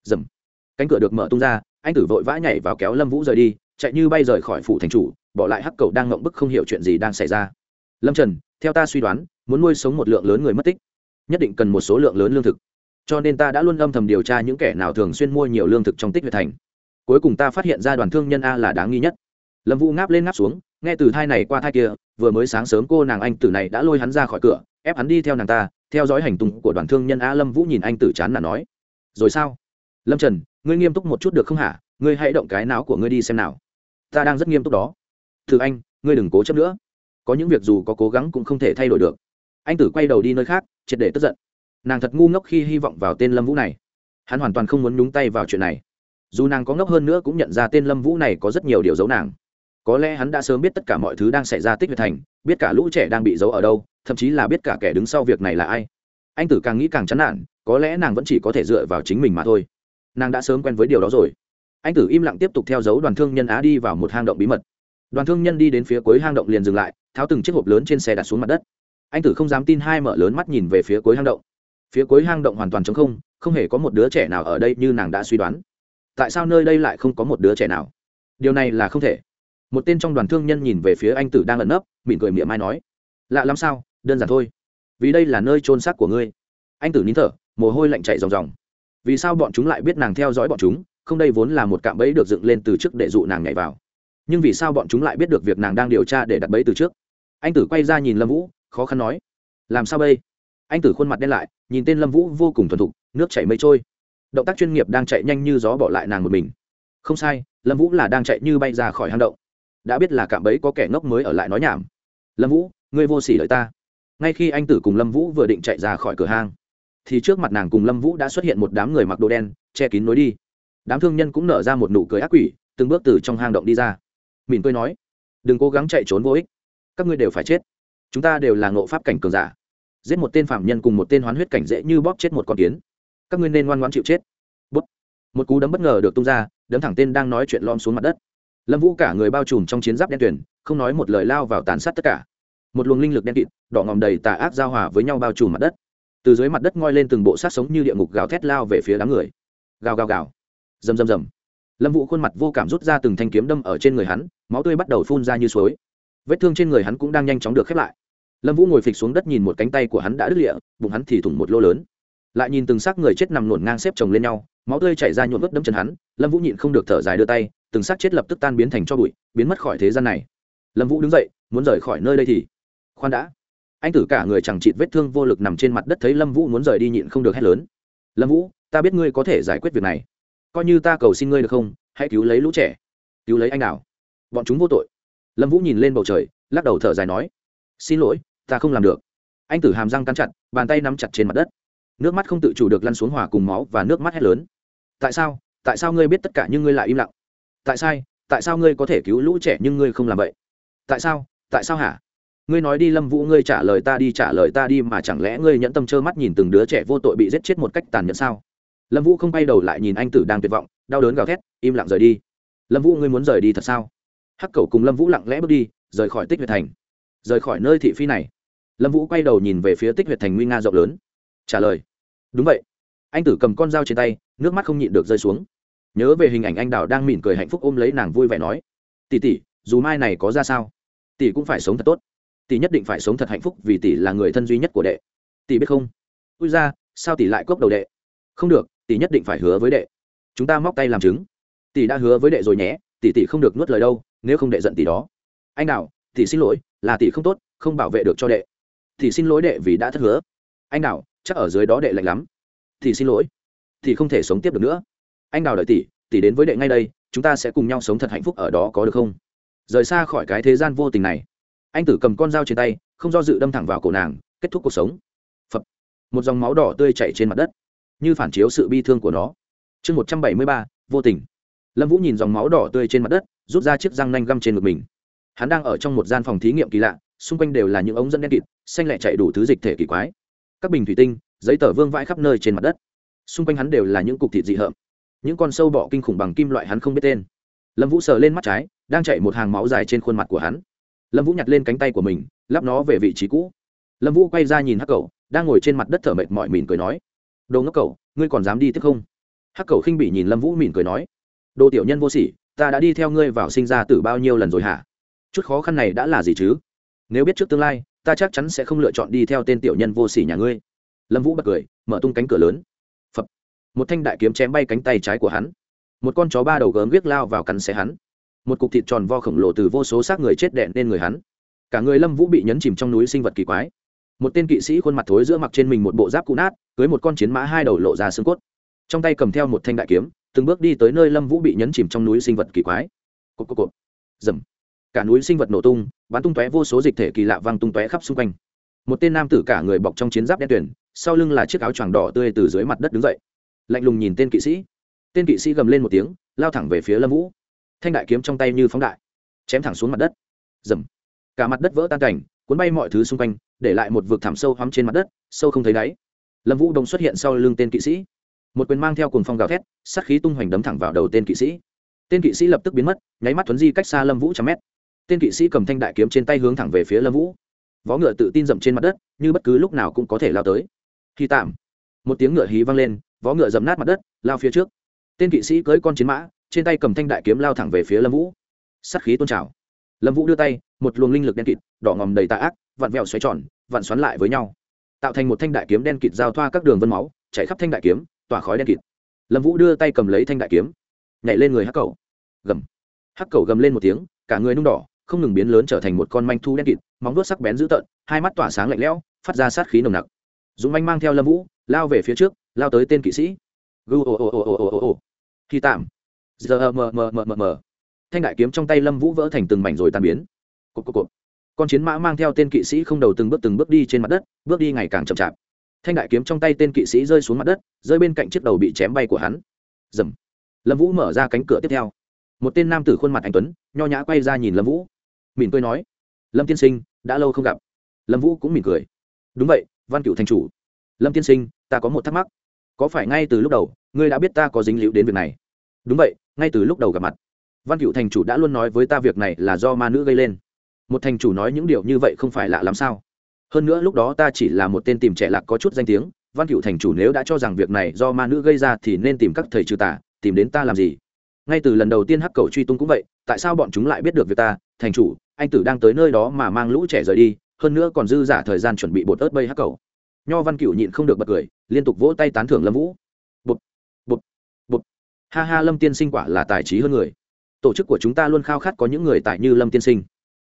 dầm. Cánh cửa được mở tung ra, anh tử vội vã nhảy vào kéo lâm vũ rời đi, chạy như bay rời khỏi phủ thành chủ, bỏ lại hắc cầu đang ngộng bức không hiểu chuyện gì đang xảy ra. Lâm trần, theo ta suy đoán, muốn nuôi sống một lượng lớn người mất tích, nhất định cần một số lượng lớn lương thực cho nên ta đã luôn âm thầm điều tra những kẻ nào thường xuyên mua nhiều lương thực trong tích huyện thành. Cuối cùng ta phát hiện ra đoàn thương nhân a là đáng nghi nhất. Lâm vũ ngáp lên ngáp xuống, nghe từ thai này qua thai kia, vừa mới sáng sớm cô nàng anh tử này đã lôi hắn ra khỏi cửa, ép hắn đi theo nàng ta, theo dõi hành tung của đoàn thương nhân a. Lâm vũ nhìn anh tử chán là nói, rồi sao? Lâm trần, ngươi nghiêm túc một chút được không hả? Ngươi hãy động cái não của ngươi đi xem nào. Ta đang rất nghiêm túc đó. Thử anh, ngươi đừng cố chấp nữa. Có những việc dù có cố gắng cũng không thể thay đổi được. Anh tử quay đầu đi nơi khác, triệt để tức giận nàng thật ngu ngốc khi hy vọng vào tên lâm vũ này. Hắn hoàn toàn không muốn nhúng tay vào chuyện này. Dù nàng có ngốc hơn nữa cũng nhận ra tên lâm vũ này có rất nhiều điều giấu nàng. Có lẽ hắn đã sớm biết tất cả mọi thứ đang xảy ra tích huyệt thành, biết cả lũ trẻ đang bị giấu ở đâu, thậm chí là biết cả kẻ đứng sau việc này là ai. Anh tử càng nghĩ càng chán nản, có lẽ nàng vẫn chỉ có thể dựa vào chính mình mà thôi. Nàng đã sớm quen với điều đó rồi. Anh tử im lặng tiếp tục theo dấu đoàn thương nhân á đi vào một hang động bí mật. Đoàn thương nhân đi đến phía cuối hang động liền dừng lại, tháo từng chiếc hộp lớn trên xe đặt xuống mặt đất. Anh tử không dám tin hai mở lớn mắt nhìn về phía cuối hang động phía cuối hang động hoàn toàn trống không không hề có một đứa trẻ nào ở đây như nàng đã suy đoán. Tại sao nơi đây lại không có một đứa trẻ nào? Điều này là không thể. Một tên trong đoàn thương nhân nhìn về phía anh tử đang ẩn nấp, mỉm cười miệng mai nói, lạ lắm sao? Đơn giản thôi. Vì đây là nơi trôn xác của ngươi. Anh tử nín thở, mồ hôi lạnh chạy ròng ròng. Vì sao bọn chúng lại biết nàng theo dõi bọn chúng? Không đây vốn là một cạm bẫy được dựng lên từ trước để dụ nàng nhảy vào. Nhưng vì sao bọn chúng lại biết được việc nàng đang điều tra để đặt bẫy từ trước? Anh tử quay ra nhìn lâm vũ, khó khăn nói, làm sao bây? Anh tử khuôn mặt đen lại, nhìn tên lâm vũ vô cùng thuần thục, nước chảy mây trôi. Động tác chuyên nghiệp đang chạy nhanh như gió bỏ lại nàng một mình. Không sai, lâm vũ là đang chạy như bay ra khỏi hang động. Đã biết là cạm bẫy có kẻ ngốc mới ở lại nói nhảm. Lâm vũ, ngươi vô s ỉ lợi ta. Ngay khi anh tử cùng lâm vũ vừa định chạy ra khỏi cửa hang, thì trước mặt nàng cùng lâm vũ đã xuất hiện một đám người mặc đồ đen, che kín lối đi. Đám thương nhân cũng nở ra một nụ cười ác quỷ, từng bước từ trong hang động đi ra. Mỉm cười nói, đừng cố gắng chạy trốn vô ích. Các ngươi đều phải chết. Chúng ta đều là ngộ pháp cảnh cường giả giết một tên phạm nhân cùng một tên hoán huyết cảnh dễ như bóp chết một con kiến. Các ngươi nên ngoan ngoan chịu chết. Bút. một cú đấm bất ngờ được tung ra, đấm thẳng tên đang nói chuyện lom xuống mặt đất. Lâm vũ cả người bao trùm trong chiến giáp đen tuyển không nói một lời lao vào tàn sát tất cả. Một luồng linh lực đen kịt, đỏ ngòm đầy tà ác giao hòa với nhau bao trùm mặt đất. Từ dưới mặt đất ngoi lên từng bộ sát sống như địa ngục gào thét lao về phía đám người. Gào gào gào. Rầm rầm rầm. Lâm vũ khuôn mặt vô cảm rút ra từng thanh kiếm đâm ở trên người hắn, máu tươi bắt đầu phun ra như suối. Vết thương trên người hắn cũng đang nhanh chóng được khép lại lâm vũ ngồi phịch xuống đất nhìn một cánh tay của hắn đã đứt lịa bụng hắn thì thủng một lô lớn. Lại nhìn từng xác người chết nằm nổn ngang xếp chồng lên nhau, máu tươi chảy ra nhuộm vớt đâm chân hắn, lâm vũ nhịn không được thở dài đưa tay, từng xác chết lập tức tan biến thành cho bụi, biến mất khỏi thế gian này. Lâm vũ đứng dậy, muốn rời khỏi nơi đây thì khoan đã. Anh tử cả người chẳng chịt vết thương vô lực nằm trên mặt đất thấy lâm vũ muốn rời đi nhịn không được hét lớn. Lâm vũ, ta biết ngươi có thể giải quyết việc này. Coi như ta cầu xin ngươi được không, hãy cứu lấy lũ trẻ. Cứu lấy anh nào? Bọn chúng vô tội. Lâm vũ nhìn lên bầu trời, lắc đầu thở dài nói, xin lỗi ta không làm được. Anh tử hàm răng cắn chặt, bàn tay nắm chặt trên mặt đất. Nước mắt không tự chủ được lăn xuống hòa cùng máu và nước mắt hét lớn. Tại sao? Tại sao ngươi biết tất cả nhưng ngươi lại im lặng? Tại sao tại sao ngươi có thể cứu lũ trẻ nhưng ngươi không làm vậy? Tại sao? Tại sao hả? Ngươi nói đi, lâm vũ, ngươi trả lời ta đi, trả lời ta đi mà chẳng lẽ ngươi nhẫn tâm trơ mắt nhìn từng đứa trẻ vô tội bị giết chết một cách tàn nhẫn sao? Lâm vũ không bay đầu lại nhìn anh tử đang tuyệt vọng, đau đớn gào thét, im lặng rời đi. Lâm vũ, ngươi muốn rời đi thật sao? Hắc cầu cùng lâm vũ lặng lẽ bước đi, rời khỏi tích huyệt thành rời khỏi nơi thị phi này. Lâm vũ quay đầu nhìn về phía tích huyệt thành nguy nga rộng lớn. Trả lời. Đúng vậy. Anh tử cầm con dao trên tay, nước mắt không nhịn được rơi xuống. Nhớ về hình ảnh anh đào đang mỉm cười hạnh phúc ôm lấy nàng vui vẻ nói. Tỉ tỉ dù mai này có ra sao? Tỷ cũng phải sống thật tốt. Tỷ nhất định phải sống thật hạnh phúc vì tỷ là người thân duy nhất của đệ. Tỷ biết không? Ui ra sao tỷ lại cốc đầu đệ? Không được, tỷ nhất định phải hứa với đệ. Chúng ta móc tay làm chứng. Tỷ đã hứa với đệ rồi nhé, tỷ tỷ không được nuốt lời đâu, nếu không đệ giận tỷ đó. Anh Đào thì xin lỗi là tỷ không tốt không bảo vệ được cho đệ. Thì xin lỗi đệ vì đã thất hứa. Anh đào, chắc ở dưới đó đệ lạnh lắm. Thì xin lỗi. Thì không thể sống tiếp được nữa. Anh đào đợi tỷ tỷ đến với đệ ngay đây chúng ta sẽ cùng nhau sống thật hạnh phúc ở đó có được không? Rời xa khỏi cái thế gian vô tình này. Anh tử cầm con dao trên tay không do dự đâm thẳng vào cổ nàng kết thúc cuộc sống. Phập, một dòng máu đỏ tươi chảy trên mặt đất như phản chiếu sự bi thương của nó. Chương một trăm bảy mươi ba vô tình. Lâm vũ nhìn dòng máu đỏ tươi trên mặt đất rút ra chiếc răng nanh găm trên ngực mình hắn đang ở trong một gian phòng thí nghiệm kỳ lạ, xung quanh đều là những ống dẫn đen kịt, xanh lẹ chạy đủ thứ dịch thể kỳ quái. Các bình thủy tinh, giấy tờ vương vãi khắp nơi trên mặt đất. Xung quanh hắn đều là những cục thịt dị hợm. Những con sâu bọ kinh khủng bằng kim loại hắn không biết tên. Lâm vũ sờ lên mắt trái, đang chạy một hàng máu dài trên khuôn mặt của hắn. Lâm vũ nhặt lên cánh tay của mình, lắp nó về vị trí cũ. Lâm vũ quay ra nhìn hắc cầu, đang ngồi trên mặt đất thở mệt mỏi mỉm cười nói, đồ ngốc cầu ngươi còn dám đi tiếp không? Hắc cầu khinh bỉ nhìn lâm vũ mỉm cười nói, đồ tiểu nhân vô sỉ, ta đã đi theo ngươi vào sinh ra từ bao nhiêu lần rồi hả? Chút khó khăn này đã là gì chứ? Nếu biết trước tương lai, ta chắc chắn sẽ không lựa chọn đi theo tên tiểu nhân vô sỉ nhà ngươi. Lâm vũ bật cười, mở tung cánh cửa lớn. Phập. Một thanh đại kiếm chém bay cánh tay trái của hắn. Một con chó ba đầu gớm viết lao vào cắn xé hắn. Một cục thịt tròn vo khổng lồ từ vô số xác người chết đẹn lên người hắn. Cả người lâm vũ bị nhấn chìm trong núi sinh vật kỳ quái. Một tên kỵ sĩ khuôn mặt thối giữa mặc trên mình một bộ giáp cụ nát, cưới một con chiến mã hai đầu lộ ra xương cốt. Trong tay cầm theo một thanh đại kiếm, từng bước đi tới nơi lâm vũ bị nhấn chìm trong núi sinh vật kỳ quái. Cộp cộp cộp dầm cả núi sinh vật nổ tung, bắn tung tóe vô số dịch thể kỳ lạ văng tung tóe khắp xung quanh. Một tên nam tử cả người bọc trong chiến giáp đen tuyển sau lưng là chiếc áo choàng đỏ tươi từ dưới mặt đất đứng dậy. Lạnh lùng nhìn tên kỵ sĩ. Tên kỵ sĩ gầm lên một tiếng, lao thẳng về phía lâm vũ. Thanh đại kiếm trong tay như phóng đại, chém thẳng xuống mặt đất. Dầm cả mặt đất vỡ tan cảnh, cuốn bay mọi thứ xung quanh, để lại một vực thảm sâu hắm trên mặt đất, sâu không thấy đáy. Lâm vũ đông xuất hiện sau lưng tên kỵ sĩ. Một quyền mang theo cùng phong gào thét, sát khí tung hoành đấm thẳng vào đầu tên kỵ sĩ. Tên kỵ sĩ lập tức biến mất, nháy mắt thuấn di cách xa lâm vũ trăm mét tên kỵ sĩ cầm thanh đại kiếm trên tay hướng thẳng về phía lâm vũ. Vó ngựa tự tin dậm trên mặt đất, như bất cứ lúc nào cũng có thể lao tới. Khi tạm, một tiếng ngựa hí vang lên, vó ngựa dầm nát mặt đất, lao phía trước. Tên kỵ sĩ cưỡi con chiến mã, trên tay cầm thanh đại kiếm lao thẳng về phía lâm vũ. Sắt khí tôn trào. Lâm vũ đưa tay, một luồng linh lực đen kịt, đỏ ngòm đầy tạ ác, vặn vẹo xoáy tròn, vặn xoắn lại với nhau. Tạo thành một thanh đại kiếm đen kịt giao thoa các đường vân máu chạy khắp thanh đại kiếm, tỏa khói đen kịt. Lâm vũ đưa tay cầm lấy thanh đại kiếm, nhảy lên người hắc cầu. Gầm. Hắc cầu gầm lên một tiếng, cả người nung đỏ không ngừng biến lớn trở thành một con manh thu đen kịt, móng vuốt sắc bén dữ tợn, hai mắt tỏa sáng lạnh lẽo, phát ra sát khí nồng nặc. Dũng manh mang theo lâm vũ, lao về phía trước, lao tới tên kỵ sĩ. Gu ồ ồ ồ ồ ồ ồ khi tạm. Giờ ờ, mờ mờ mờ mờ mờ. Thanh đại kiếm trong tay lâm vũ vỡ thành từng mảnh rồi tan biến. Cộp cộp cộp. Con chiến mã mang theo tên kỵ sĩ không đầu từng bước từng bước đi trên mặt đất, bước đi ngày càng chậm chạp. Thanh đại kiếm trong tay tên kỵ sĩ rơi xuống mặt đất, rơi bên cạnh chiếc đầu bị chém bay của hắn. Dầm. Lâm vũ mở ra cánh cửa tiếp theo. Một tên nam tử khuôn mặt anh tuấn, nho nhã quay ra nhìn lâm vũ mỉm cười nói, lâm tiên sinh, đã lâu không gặp. Lâm vũ cũng mỉm cười. Đúng vậy, văn cựu thành chủ. Lâm tiên sinh, ta có một thắc mắc. Có phải ngay từ lúc đầu, ngươi đã biết ta có dính líu đến việc này? Đúng vậy, ngay từ lúc đầu gặp mặt. Văn cựu thành chủ đã luôn nói với ta việc này là do ma nữ gây lên. Một thành chủ nói những điều như vậy không phải lạ lắm sao? Hơn nữa lúc đó ta chỉ là một tên tìm trẻ lạc có chút danh tiếng, văn cựu thành chủ nếu đã cho rằng việc này do ma nữ gây ra thì nên tìm các thầy trừ tả tìm đến ta làm gì? Ngay từ lần đầu tiên hắc cầu truy tung cũng vậy tại sao bọn chúng lại biết được việc ta? Thành chủ, anh tử đang tới nơi đó mà mang lũ trẻ rời đi, hơn nữa còn dư giả thời gian chuẩn bị bột ớt bay hắc cầu. Nho văn cựu nhịn không được bật cười, liên tục vỗ tay tán thưởng lâm vũ. Bột bột bột ha ha, lâm tiên sinh quả là tài trí hơn người. Tổ chức của chúng ta luôn khao khát có những người tài như lâm tiên sinh.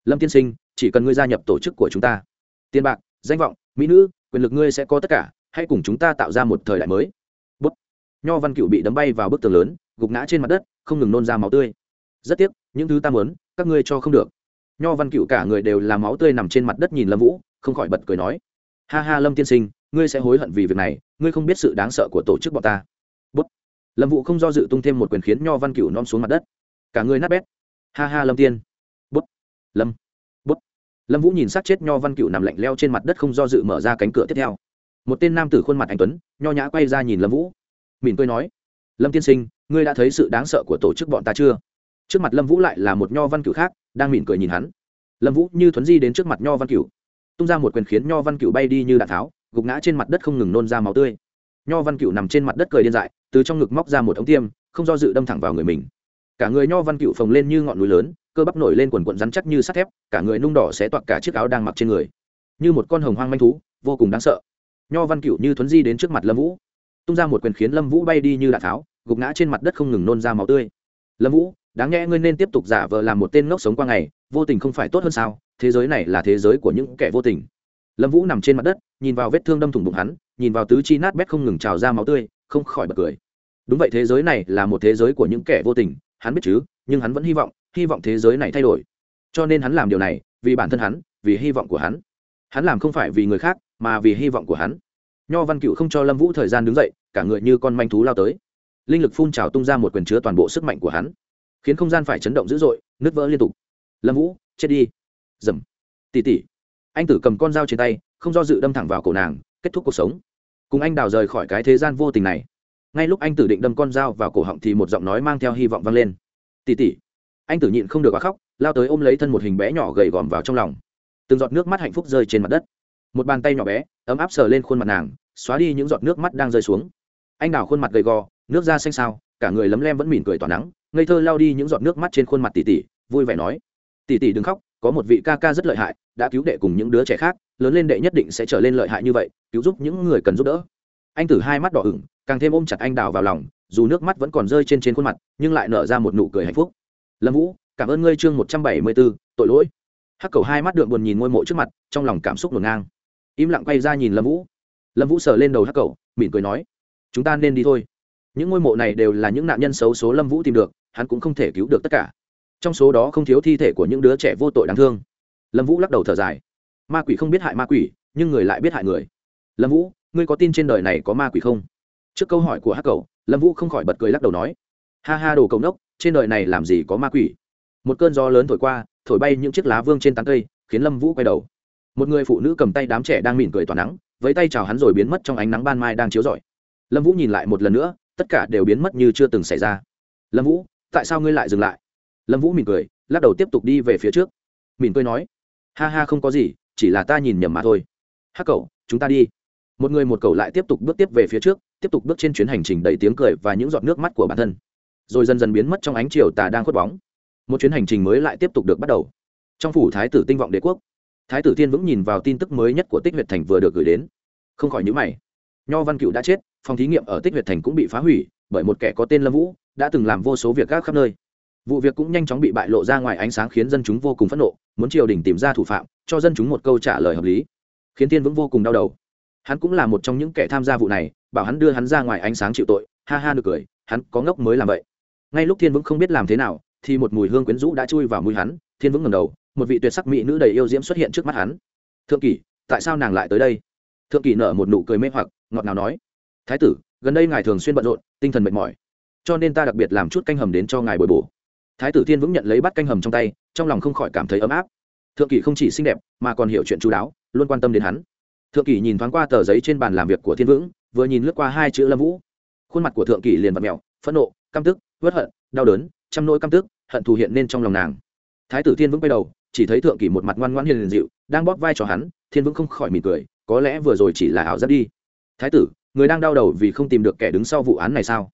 Lâm tiên sinh, chỉ cần ngươi gia nhập tổ chức của chúng ta. Tiền bạc, danh vọng, mỹ nữ, quyền lực ngươi sẽ có tất cả, hãy cùng chúng ta tạo ra một thời đại mới. Bút nho văn cựu bị đấm bay vào bức tường lớn, gục ngã trên mặt đất, không ngừng nôn ra máu tươi rất tiếc, những thứ ta muốn, các ngươi cho không được. Nho văn cựu cả người đều là máu tươi nằm trên mặt đất nhìn lâm vũ, không khỏi bật cười nói. Ha ha lâm tiên sinh, ngươi sẽ hối hận vì việc này, ngươi không biết sự đáng sợ của tổ chức bọn ta. Bút. Lâm vũ không do dự tung thêm một quyền khiến nho văn cựu nom xuống mặt đất. Cả người nát bét. Ha ha lâm tiên. Bút. Lâm. Bút. Lâm vũ nhìn sát chết nho văn cựu nằm lạnh leo trên mặt đất không do dự mở ra cánh cửa tiếp theo. Một tên nam tử khuôn mặt anh tuấn, nho nhã quay ra nhìn lâm vũ. Mỉm cười nói. Lâm tiên sinh, ngươi đã thấy sự đáng sợ của tổ chức bọn ta chưa? Trước mặt lâm vũ lại là một nho văn cựu khác, đang mỉm cười nhìn hắn. Lâm vũ như thuấn di đến trước mặt nho văn cựu tung ra một quyền khiến nho văn cựu bay đi như đạn tháo, gục ngã trên mặt đất không ngừng nôn ra máu tươi. Nho văn cựu nằm trên mặt đất cười điên dại, từ trong ngực móc ra một ống tiêm, không do dự đâm thẳng vào người mình. Cả người nho văn cựu phồng lên như ngọn núi lớn, cơ bắp nổi lên quần quận rắn chắc như sắt thép, cả người nung đỏ xé toạc cả chiếc áo đang mặc trên người. Như một con hồng hoang manh thú, vô cùng đáng sợ. Nho văn cựu như thuấn di đến trước mặt lâm vũ, tung ra một quyền khiến lâm vũ bay đi như đạn tháo, gục ngã trên mặt đất không ngừng nôn ra máu tươi. Lâm vũ đáng nhẽ ngươi nên tiếp tục giả vờ làm một tên ngốc sống qua ngày, vô tình không phải tốt hơn sao? Thế giới này là thế giới của những kẻ vô tình. Lâm vũ nằm trên mặt đất, nhìn vào vết thương đâm thủng bụng hắn, nhìn vào tứ chi nát bét không ngừng trào ra máu tươi, không khỏi bật cười. Đúng vậy, thế giới này là một thế giới của những kẻ vô tình, hắn biết chứ, nhưng hắn vẫn hy vọng hy vọng thế giới này thay đổi. Cho nên hắn làm điều này, vì bản thân hắn, vì hy vọng của hắn. Hắn làm không phải vì người khác, mà vì hy vọng của hắn. Nho văn cựu không cho lâm vũ thời gian đứng dậy, cả người như con manh thú lao tới. Linh lực phun trào tung ra một quyền chứa toàn bộ sức mạnh của hắn khiến không gian phải chấn động dữ dội, nứt vỡ liên tục. Lâm vũ, chết đi. Dầm. Tỉ tỉ. Anh tử cầm con dao trên tay, không do dự đâm thẳng vào cổ nàng, kết thúc cuộc sống. Cùng anh đào rời khỏi cái thế gian vô tình này. Ngay lúc anh tử định đâm con dao vào cổ họng thì một giọng nói mang theo hy vọng vang lên. Tỉ tỉ. Anh tử nhịn không được và khóc, lao tới ôm lấy thân một hình bé nhỏ gầy gòm vào trong lòng. Từng giọt nước mắt hạnh phúc rơi trên mặt đất. Một bàn tay nhỏ bé, ấm áp sờ lên khuôn mặt nàng, xóa đi những giọt nước mắt đang rơi xuống. Anh đào khuôn mặt gầy gò, nước da xanh xao, cả người lấm lem vẫn mỉm cười tỏa nắng ngây thơ lao đi những giọt nước mắt trên khuôn mặt tỷ tỷ vui vẻ nói tỷ tỷ đừng khóc có một vị ca ca rất lợi hại đã cứu đệ cùng những đứa trẻ khác lớn lên đệ nhất định sẽ trở lên lợi hại như vậy cứu giúp những người cần giúp đỡ. Anh tử hai mắt đỏ ửng càng thêm ôm chặt anh đào vào lòng dù nước mắt vẫn còn rơi trên trên khuôn mặt nhưng lại nở ra một nụ cười hạnh phúc. Lâm vũ cảm ơn ngươi chương một trăm bảy mươi bốn, tội lỗi. Hắc cầu hai mắt đượm buồn nhìn ngôi mộ trước mặt trong lòng cảm xúc ngổn ngang. Im lặng quay ra nhìn lâm vũ. Lâm vũ sờ lên đầu hắc cầu mỉm cười nói chúng ta nên đi thôi. Những ngôi mộ này đều là những nạn nhân xấu số lâm vũ tìm được hắn cũng không thể cứu được tất cả. Trong số đó không thiếu thi thể của những đứa trẻ vô tội đáng thương. Lâm vũ lắc đầu thở dài. Ma quỷ không biết hại ma quỷ, nhưng người lại biết hại người. Lâm vũ, ngươi có tin trên đời này có ma quỷ không? Trước câu hỏi của hắc cầu, lâm vũ không khỏi bật cười lắc đầu nói. Ha ha đồ cầu nốc, trên đời này làm gì có ma quỷ? Một cơn gió lớn thổi qua, thổi bay những chiếc lá vương trên tán cây, khiến lâm vũ quay đầu. Một người phụ nữ cầm tay đám trẻ đang mỉm cười tỏa nắng, với tay chào hắn rồi biến mất trong ánh nắng ban mai đang chiếu rọi. Lâm vũ nhìn lại một lần nữa, tất cả đều biến mất như chưa từng xảy ra. Lâm vũ tại sao ngươi lại dừng lại? Lâm vũ mỉm cười, lắc đầu tiếp tục đi về phía trước. Mỉm cười nói, ha ha không có gì, chỉ là ta nhìn nhầm mà thôi. Hắc cậu chúng ta đi. Một người một cậu lại tiếp tục bước tiếp về phía trước, tiếp tục bước trên chuyến hành trình đầy tiếng cười và những giọt nước mắt của bản thân. Rồi dần dần biến mất trong ánh chiều tà đang khuất bóng. Một chuyến hành trình mới lại tiếp tục được bắt đầu. Trong phủ thái tử tinh vọng đế quốc, thái tử thiên vững nhìn vào tin tức mới nhất của tích huyệt thành vừa được gửi đến. Không khỏi nhữ mày. Nho văn cựu đã chết, phòng thí nghiệm ở tích huyệt thành cũng bị phá hủy bởi một kẻ có tên lâm vũ đã từng làm vô số việc gác khắp nơi. Vụ việc cũng nhanh chóng bị bại lộ ra ngoài ánh sáng khiến dân chúng vô cùng phẫn nộ, muốn triều đình tìm ra thủ phạm, cho dân chúng một câu trả lời hợp lý. Khiến thiên vững vô cùng đau đầu. Hắn cũng là một trong những kẻ tham gia vụ này, bảo hắn đưa hắn ra ngoài ánh sáng chịu tội, ha ha được cười, hắn có ngốc mới làm vậy. Ngay lúc thiên vững không biết làm thế nào, thì một mùi hương quyến rũ đã chui vào mũi hắn, thiên vững ngầm đầu, một vị tuyệt sắc mỹ nữ đầy yêu diễm xuất hiện trước mắt hắn. Thượng kỷ, tại sao nàng lại tới đây? Thượng kỷ nở một nụ cười mê hoặc, ngọt ngào nói. Thái tử, gần đây ngài thường xuyên bận rộn, tinh thần mệt mỏi cho nên ta đặc biệt làm chút canh hầm đến cho ngài bồi bổ. Thái tử thiên vững nhận lấy bát canh hầm trong tay, trong lòng không khỏi cảm thấy ấm áp. Thượng kỷ không chỉ xinh đẹp, mà còn hiểu chuyện chú đáo, luôn quan tâm đến hắn. Thượng kỷ nhìn thoáng qua tờ giấy trên bàn làm việc của thiên vững, vừa nhìn lướt qua hai chữ lâm vũ. Khuôn mặt của thượng kỷ liền vật mẹo phẫn nộ, căm tức vớt hận, đau đớn, trăm nỗi căm tức, hận thù hiện nên trong lòng nàng. Thái tử thiên vững quay đầu, chỉ thấy thượng kỷ một mặt ngoan ngoãn hiền dịu, đang bóp vai cho hắn, thiên vững không khỏi mỉm cười, có lẽ vừa rồi chỉ là ảo giác đi. Thái tử, người đang đau đầu vì không tìm được kẻ đứng sau vụ án này sao?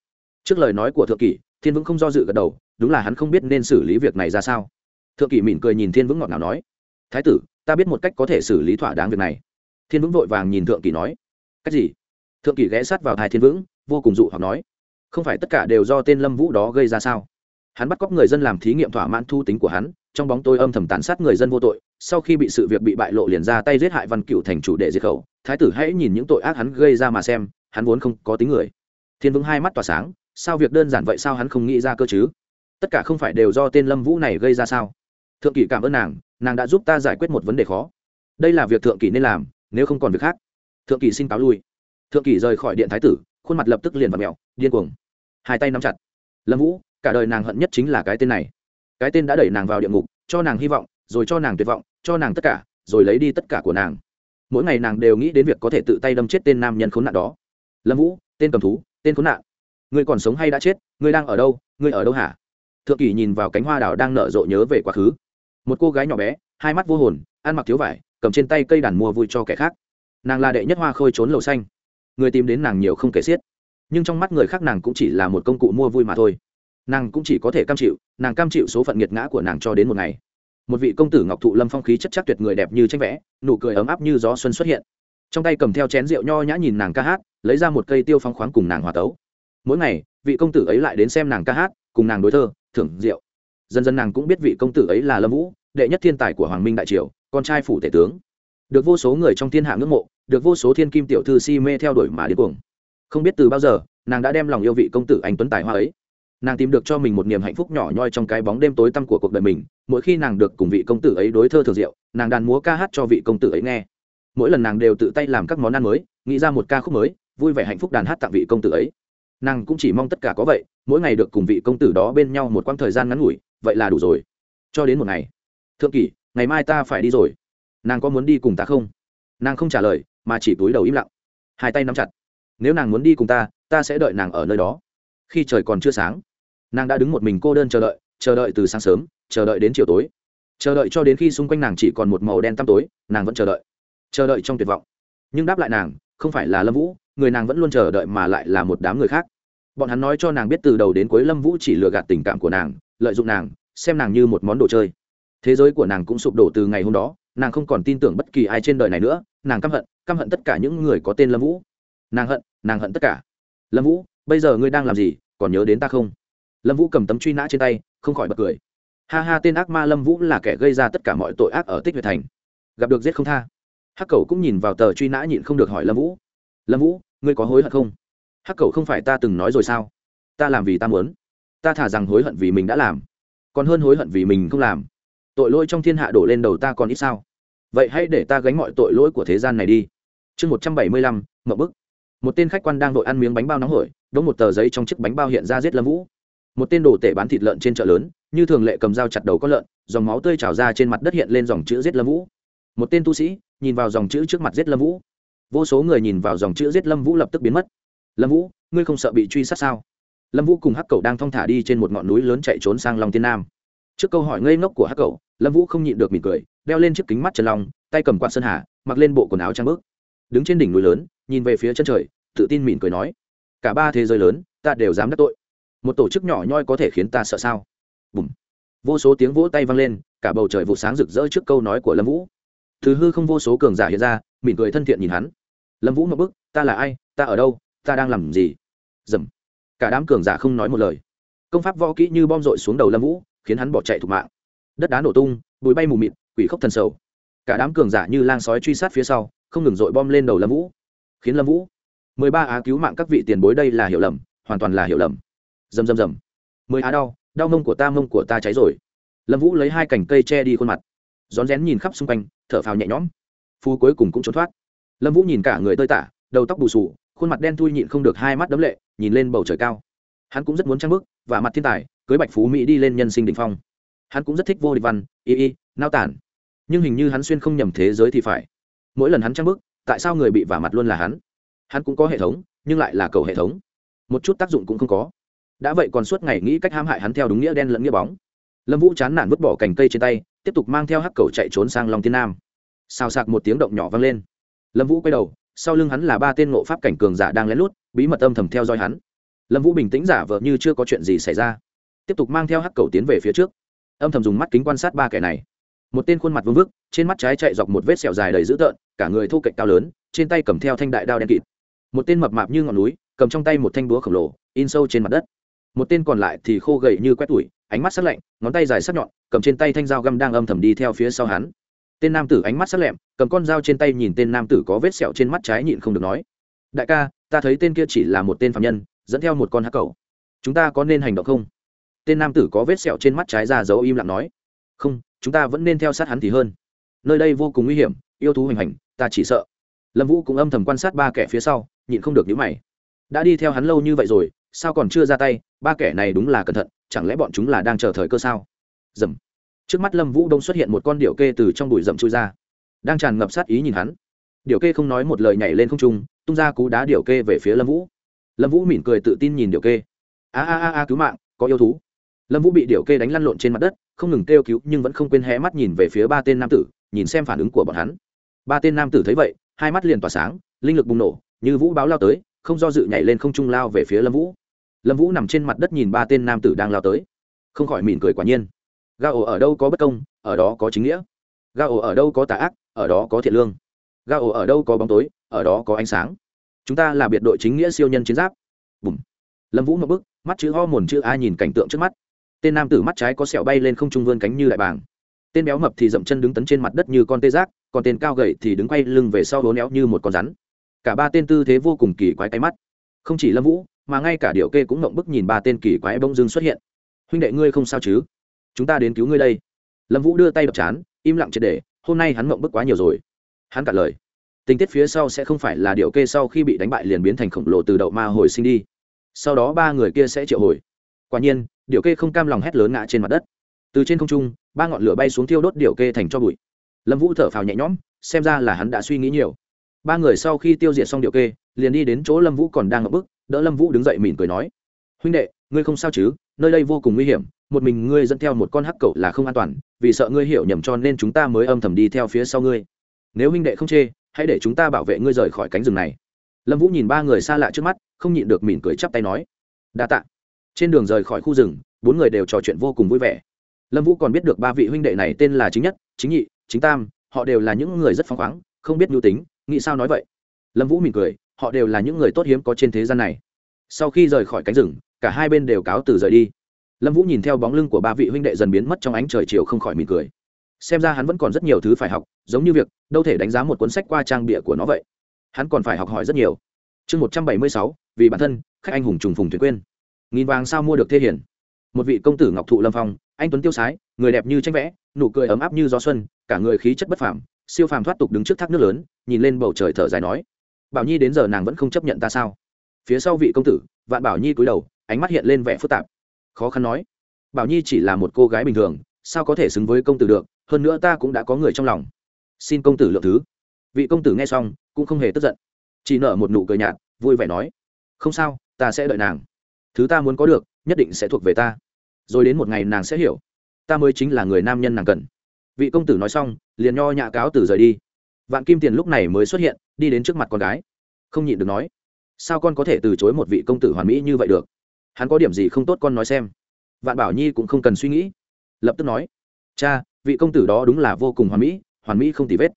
Trước lời nói của thượng kỷ, thiên vững không do dự gật đầu, đúng là hắn không biết nên xử lý việc này ra sao. Thượng kỷ mỉm cười nhìn thiên vững ngọt ngào nói, thái tử, ta biết một cách có thể xử lý thỏa đáng việc này. Thiên vững vội vàng nhìn thượng kỷ nói, cách gì? Thượng kỷ ghé sát vào hai thiên vững, vô cùng dụ hoặc nói, không phải tất cả đều do tên lâm vũ đó gây ra sao? Hắn bắt cóc người dân làm thí nghiệm thỏa mãn thu tính của hắn, trong bóng tôi âm thầm tàn sát người dân vô tội, sau khi bị sự việc bị bại lộ liền ra tay giết hại văn cựu thành chủ đệ diệt khẩu. Thái tử hãy nhìn những tội ác hắn gây ra mà xem, hắn vốn không có tính người. Thiên vững hai mắt tỏa sáng sao việc đơn giản vậy sao hắn không nghĩ ra cơ chứ? Tất cả không phải đều do tên lâm vũ này gây ra sao? Thượng kỷ cảm ơn nàng nàng đã giúp ta giải quyết một vấn đề khó. Đây là việc thượng kỷ nên làm, nếu không còn việc khác. Thượng kỷ xin cáo lui. Thượng kỷ rời khỏi điện thái tử, khuôn mặt lập tức liền và mẹo điên cuồng. Hai tay nắm chặt. Lâm vũ, cả đời nàng hận nhất chính là cái tên này. Cái tên đã đẩy nàng vào địa ngục, cho nàng hy vọng, rồi cho nàng tuyệt vọng, cho nàng tất cả, rồi lấy đi tất cả của nàng. Mỗi ngày nàng đều nghĩ đến việc có thể tự tay đâm chết tên nam nhân khốn nạn đó. Lâm vũ, tên cầm thú, tên khốn nạn ngươi còn sống hay đã chết, ngươi đang ở đâu, ngươi ở đâu hả? Thượng kỷ nhìn vào cánh hoa đào đang nở rộ nhớ về quá khứ. Một cô gái nhỏ bé, hai mắt vô hồn, ăn mặc thiếu vải, cầm trên tay cây đàn mua vui cho kẻ khác. Nàng là đệ nhất hoa khôi trốn lầu xanh. Người tìm đến nàng nhiều không kể xiết. Nhưng trong mắt người khác nàng cũng chỉ là một công cụ mua vui mà thôi. Nàng cũng chỉ có thể cam chịu, nàng cam chịu số phận nghiệt ngã của nàng cho đến một ngày. Một vị công tử ngọc thụ lâm phong khí chất chắc tuyệt người đẹp như tranh vẽ, nụ cười ấm áp như gió xuân xuất hiện. Trong tay cầm theo chén rượu nho nhã nhìn nàng ca hát, lấy ra một cây tiêu phong khoáng cùng nàng hòa tấu mỗi ngày vị công tử ấy lại đến xem nàng ca hát cùng nàng đối thơ thưởng rượu. Dần dần nàng cũng biết vị công tử ấy là lâm vũ đệ nhất thiên tài của hoàng minh đại triều con trai phủ tể tướng. Được vô số người trong thiên hạ ngưỡng mộ được vô số thiên kim tiểu thư si mê theo đuổi mà điên cuồng. Không biết từ bao giờ nàng đã đem lòng yêu vị công tử anh tuấn tài hoa ấy. Nàng tìm được cho mình một niềm hạnh phúc nhỏ nhoi trong cái bóng đêm tối tăm của cuộc đời mình mỗi khi nàng được cùng vị công tử ấy đối thơ thường rượu, nàng đàn múa ca hát cho vị công tử ấy nghe. Mỗi lần nàng đều tự tay làm các món ăn mới nghĩ ra một ca khúc mới vui vẻ hạnh phúc đàn hát tặng vị công tử ấy nàng cũng chỉ mong tất cả có vậy, mỗi ngày được cùng vị công tử đó bên nhau một quãng thời gian ngắn ngủi, vậy là đủ rồi. Cho đến một ngày. Thượng kỷ, ngày mai ta phải đi rồi. Nàng có muốn đi cùng ta không? Nàng không trả lời, mà chỉ túi đầu im lặng. Hai tay nắm chặt. Nếu nàng muốn đi cùng ta ta sẽ đợi nàng ở nơi đó. Khi trời còn chưa sáng, nàng đã đứng một mình cô đơn chờ đợi chờ đợi từ sáng sớm, chờ đợi đến chiều tối. Chờ đợi cho đến khi xung quanh nàng chỉ còn một màu đen tăm tối, nàng vẫn chờ đợi. Chờ đợi trong tuyệt vọng. Nhưng đáp lại nàng, không phải là lâm vũ người nàng vẫn luôn chờ đợi mà lại là một đám người khác. Bọn hắn nói cho nàng biết từ đầu đến cuối lâm vũ chỉ lừa gạt tình cảm của nàng, lợi dụng nàng, xem nàng như một món đồ chơi. Thế giới của nàng cũng sụp đổ từ ngày hôm đó, nàng không còn tin tưởng bất kỳ ai trên đời này nữa, nàng căm hận căm hận tất cả những người có tên lâm vũ. Nàng hận nàng hận tất cả. Lâm vũ, bây giờ ngươi đang làm gì, còn nhớ đến ta không? Lâm vũ cầm tấm truy nã trên tay, không khỏi bật cười. Ha ha, tên ác ma lâm vũ là kẻ gây ra tất cả mọi tội ác ở tích huyệt thành. Gặp được giết không tha. Hắc cầu cũng nhìn vào tờ truy nã nhịn không được hỏi lâm vũ. Lâm vũ ngươi có hối hận không? Hắc cầu không phải ta từng nói rồi sao? Ta làm vì ta muốn. Ta thả rằng hối hận vì mình đã làm. Còn hơn hối hận vì mình không làm. Tội lỗi trong thiên hạ đổ lên đầu ta còn ít sao? Vậy hãy để ta gánh mọi tội lỗi của thế gian này đi. Chương một trăm bảy mươi lăm, mậu bức. Một tên khách quan đang đội ăn miếng bánh bao nóng hổi, đống một tờ giấy trong chiếc bánh bao hiện ra giết lâm vũ. Một tên đồ tể bán thịt lợn trên chợ lớn, như thường lệ cầm dao chặt đầu con lợn, dòng máu tươi trào ra trên mặt đất hiện lên dòng chữ giết lâm vũ. Một tên tu sĩ, nhìn vào dòng chữ trước mặt giết lâm vũ vô số người nhìn vào dòng chữ giết lâm vũ lập tức biến mất. Lâm vũ, ngươi không sợ bị truy sát sao? Lâm vũ cùng hắc cầu đang thong thả đi trên một ngọn núi lớn chạy trốn sang lòng tiên nam. Trước câu hỏi ngây ngốc của hắc cầu lâm vũ không nhịn được mỉm cười, đeo lên chiếc kính mắt trần long, tay cầm quạt sơn hà, mặc lên bộ quần áo trang bước đứng trên đỉnh núi lớn, nhìn về phía chân trời, tự tin mỉm cười nói, cả ba thế giới lớn, ta đều dám đắc tội. Một tổ chức nhỏ nhoi có thể khiến ta sợ sao? Bùm. Vô số tiếng vỗ tay vang lên, cả bầu trời vụ sáng rực rỡ trước câu nói của lâm vũ. Thứ hư không vô số cường giả hiện ra, mỉm cười thân thiện nhìn hắn lâm vũ một bức, ta là ai? Ta ở đâu? Ta đang làm gì? Dầm. Cả đám cường giả không nói một lời. Công pháp võ kỹ như bom rội xuống đầu lâm vũ, khiến hắn bỏ chạy thục mạng. Đất đá nổ tung, bụi bay mù mịt, quỷ khốc thần sầu. Cả đám cường giả như lang sói truy sát phía sau, không ngừng dội bom lên đầu lâm vũ. Khiến lâm vũ, mười ba á cứu mạng các vị tiền bối đây là hiểu lầm, hoàn toàn là hiểu lầm. Dầm dầm dầm. mười á đau đau mông của ta, mông của ta cháy rồi. Lâm vũ lấy hai cành cây che đi khuôn mặt. Rón rén nhìn khắp xung quanh, thở phào nhẹ nhõm. Phu cuối cùng cũng trốn thoát lâm vũ nhìn cả người tơi tả, đầu tóc bù sù khuôn mặt đen thui nhịn không được hai mắt đấm lệ, nhìn lên bầu trời cao. Hắn cũng rất muốn trang bức, và mặt thiên tài, cưới bạch phú mỹ đi lên nhân sinh đ ỉ n h phong. Hắn cũng rất thích vô địch văn, y y, nao tản. Nhưng hình như hắn xuyên không nhầm thế giới thì phải. Mỗi lần hắn trang bức, tại sao người bị vả mặt luôn là hắn? Hắn cũng có hệ thống, nhưng lại là cầu hệ thống. Một chút tác dụng cũng không có. Đã vậy còn suốt ngày nghĩ cách hãm hại hắn theo đúng nghĩa đen lẫn nghĩa bóng. Lâm vũ chán nản vứt bỏ cành cây trên tay, tiếp tục mang theo hắc cầu chạy trốn sang lòng tiên nam. Xào sạc một tiếng động nhỏ vang lên lâm vũ quay đầu, sau lưng hắn là ba tên ngộ pháp cảnh cường giả đang lén lút, bí mật âm thầm theo dõi hắn. Lâm vũ bình tĩnh giả vờ như chưa có chuyện gì xảy ra. Tiếp tục mang theo hắc cầu tiến về phía trước. Âm thầm dùng mắt kính quan sát ba kẻ này. Một tên khuôn mặt vương vức, trên mắt trái chạy dọc một vết sẹo dài đầy dữ tợn, cả người thu cạnh cao lớn, trên tay cầm theo thanh đại đao đen kịt. Một tên mập mạp như ngọn núi, cầm trong tay một thanh búa khổng lồ, in sâu trên mặt đất. Một tên còn lại thì khô gầy như quét tủi, ánh mắt sắc lạnh, ngón tay dài sắc nhọn, cầm trên tay thanh dao găm đang âm thầm đi theo phía sau hắn tên nam tử ánh mắt sắc lẹm, cầm con dao trên tay nhìn tên nam tử có vết sẹo trên mắt trái nhịn không được nói, đại ca, ta thấy tên kia chỉ là một tên phạm nhân, dẫn theo một con hắc cầu chúng ta có nên hành động không? Tên nam tử có vết sẹo trên mắt trái ra giấu im lặng nói, không, chúng ta vẫn nên theo sát hắn thì hơn. Nơi đây vô cùng nguy hiểm, yêu thú hoành hành, ta chỉ sợ. Lâm vũ cũng âm thầm quan sát ba kẻ phía sau, nhịn không được nhíu mày. Đã đi theo hắn lâu như vậy rồi, sao còn chưa ra tay? Ba kẻ này đúng là cẩn thận, chẳng lẽ bọn chúng là đang chờ thời cơ sao? Dầm trước mắt lâm vũ đông xuất hiện một con điệu kê từ trong bụi rậm trôi ra. Đang tràn ngập sát ý nhìn hắn. Điệu kê không nói một lời nhảy lên không trung, tung ra cú đá điệu kê về phía lâm vũ. Lâm vũ mỉm cười tự tin nhìn điệu kê. A a a a, cứu mạng, có yêu thú. Lâm vũ bị điệu kê đánh lăn lộn trên mặt đất, không ngừng kêu cứu nhưng vẫn không quên hé mắt nhìn về phía ba tên nam tử, nhìn xem phản ứng của bọn hắn. Ba tên nam tử thấy vậy, hai mắt liền tỏa sáng, linh lực bùng nổ, như vũ báo lao tới, không do dự nhảy lên không trung lao về phía lâm vũ. Lâm vũ nằm trên mặt đất nhìn ba tên nam tử đang lao tới. Không khỏi mỉm cười quả nhiên ga ổ ở đâu có bất công, ở đó có chính nghĩa. Ga ổ ở đâu có tà ác, ở đó có thiện lương. Ga ổ ở đâu có bóng tối, ở đó có ánh sáng. Chúng ta là biệt đội chính nghĩa siêu nhân chiến giáp. Bùm. Lâm vũ một bức, mắt chữ ho mồn chữ a nhìn cảnh tượng trước mắt. Tên nam tử mắt trái có sẹo bay lên không trung vươn cánh như đại bàng. Tên béo mập thì dậm chân đứng tấn trên mặt đất như con tê giác, còn tên cao gậy thì đứng quay lưng về sau hố néo như một con rắn. Cả ba tên tư thế vô cùng kỳ quái tay mắt. Không chỉ lâm vũ, mà ngay cả điệu kê cũng mộng bức nhìn ba tên kỳ quái bông dưng xuất hiện. Huynh đệ ngươi không sao chứ? Chúng ta đến cứu ngươi đây. Lâm vũ đưa tay đập chán, im lặng triệt để, hôm nay hắn mộng bức quá nhiều rồi. Hắn cả lời. Tình tiết phía sau sẽ không phải là điệu kê sau khi bị đánh bại liền biến thành khổng lồ từ đậu ma hồi sinh đi. Sau đó ba người kia sẽ triệu hồi. Quả nhiên điệu kê không cam lòng hét lớn ngã trên mặt đất. Từ trên không trung, ba ngọn lửa bay xuống thiêu đốt điệu kê thành cho bụi. Lâm vũ thở phào nhẹ nhõm, xem ra là hắn đã suy nghĩ nhiều. Ba người sau khi tiêu diệt xong điệu kê, liền đi đến chỗ lâm vũ còn đang ngập bức, đỡ lâm vũ đứng dậy mỉm cười nói, huynh đệ, ngươi không sao chứ? Nơi đây vô cùng nguy hiểm một mình ngươi dẫn theo một con hắc cậu là không an toàn, vì sợ ngươi hiểu nhầm cho nên chúng ta mới âm thầm đi theo phía sau ngươi. Nếu huynh đệ không chê, hãy để chúng ta bảo vệ ngươi rời khỏi cánh rừng này. Lâm vũ nhìn ba người xa lạ trước mắt, không nhịn được mỉm cười chắp tay nói, đa t ạ trên đường rời khỏi khu rừng, bốn người đều trò chuyện vô cùng vui vẻ. Lâm vũ còn biết được ba vị huynh đệ này tên là chính nhất, chính nhị, chính tam, họ đều là những người rất phăng khoáng, không biết nhu tính, nghĩ sao nói vậy. Lâm vũ mỉm cười, họ đều là những người tốt hiếm có trên thế gian này. Sau khi rời khỏi cánh rừng, cả hai bên đều cáo từ rời đi lâm vũ nhìn theo bóng lưng của ba vị huynh đệ dần biến mất trong ánh trời chiều không khỏi mỉm cười. Xem ra hắn vẫn còn rất nhiều thứ phải học, giống như việc, đâu thể đánh giá một cuốn sách qua trang bịa của nó vậy. Hắn còn phải học hỏi rất nhiều. Chương một trăm bảy mươi sáu, vì bản thân, khách anh hùng trùng phùng thuyền quên. Nghìn vàng sao mua được thê hiển một vị công tử ngọc thụ lâm phong, anh tuấn tiêu sái, người đẹp như tranh vẽ, nụ cười ấm áp như gió xuân, cả người khí chất bất phàm, siêu phàm thoát tục đứng trước thác nước lớn, nhìn lên bầu trời thở dài nói, bảo nhi đến giờ nàng vẫn không chấp nhận ta sao? Phía sau vị công tử, vạn bảo nhi cúi đầu, ánh mắt hiện lên vẻ phức tạp khó khăn nói. Bảo nhi chỉ là một cô gái bình thường, sao có thể xứng với công tử được, hơn nữa ta cũng đã có người trong lòng. Xin công tử lượng thứ. Vị công tử nghe xong, cũng không hề tức giận. Chỉ nở một nụ cười nhạt, vui vẻ nói, không sao, ta sẽ đợi nàng. Thứ ta muốn có được, nhất định sẽ thuộc về ta. Rồi đến một ngày nàng sẽ hiểu. Ta mới chính là người nam nhân nàng cần. Vị công tử nói xong, liền nho nhạ cáo từ rời đi. Vạn kim tiền lúc này mới xuất hiện, đi đến trước mặt con gái. Không nhịn được nói, sao con có thể từ chối một vị công tử hoàn mỹ như vậy được? Hắn có điểm gì không tốt con nói xem. Vạn bảo nhi cũng không cần suy nghĩ. Lập tức nói, cha, vị công tử đó đúng là vô cùng hoàn mỹ hoàn mỹ không tì vết.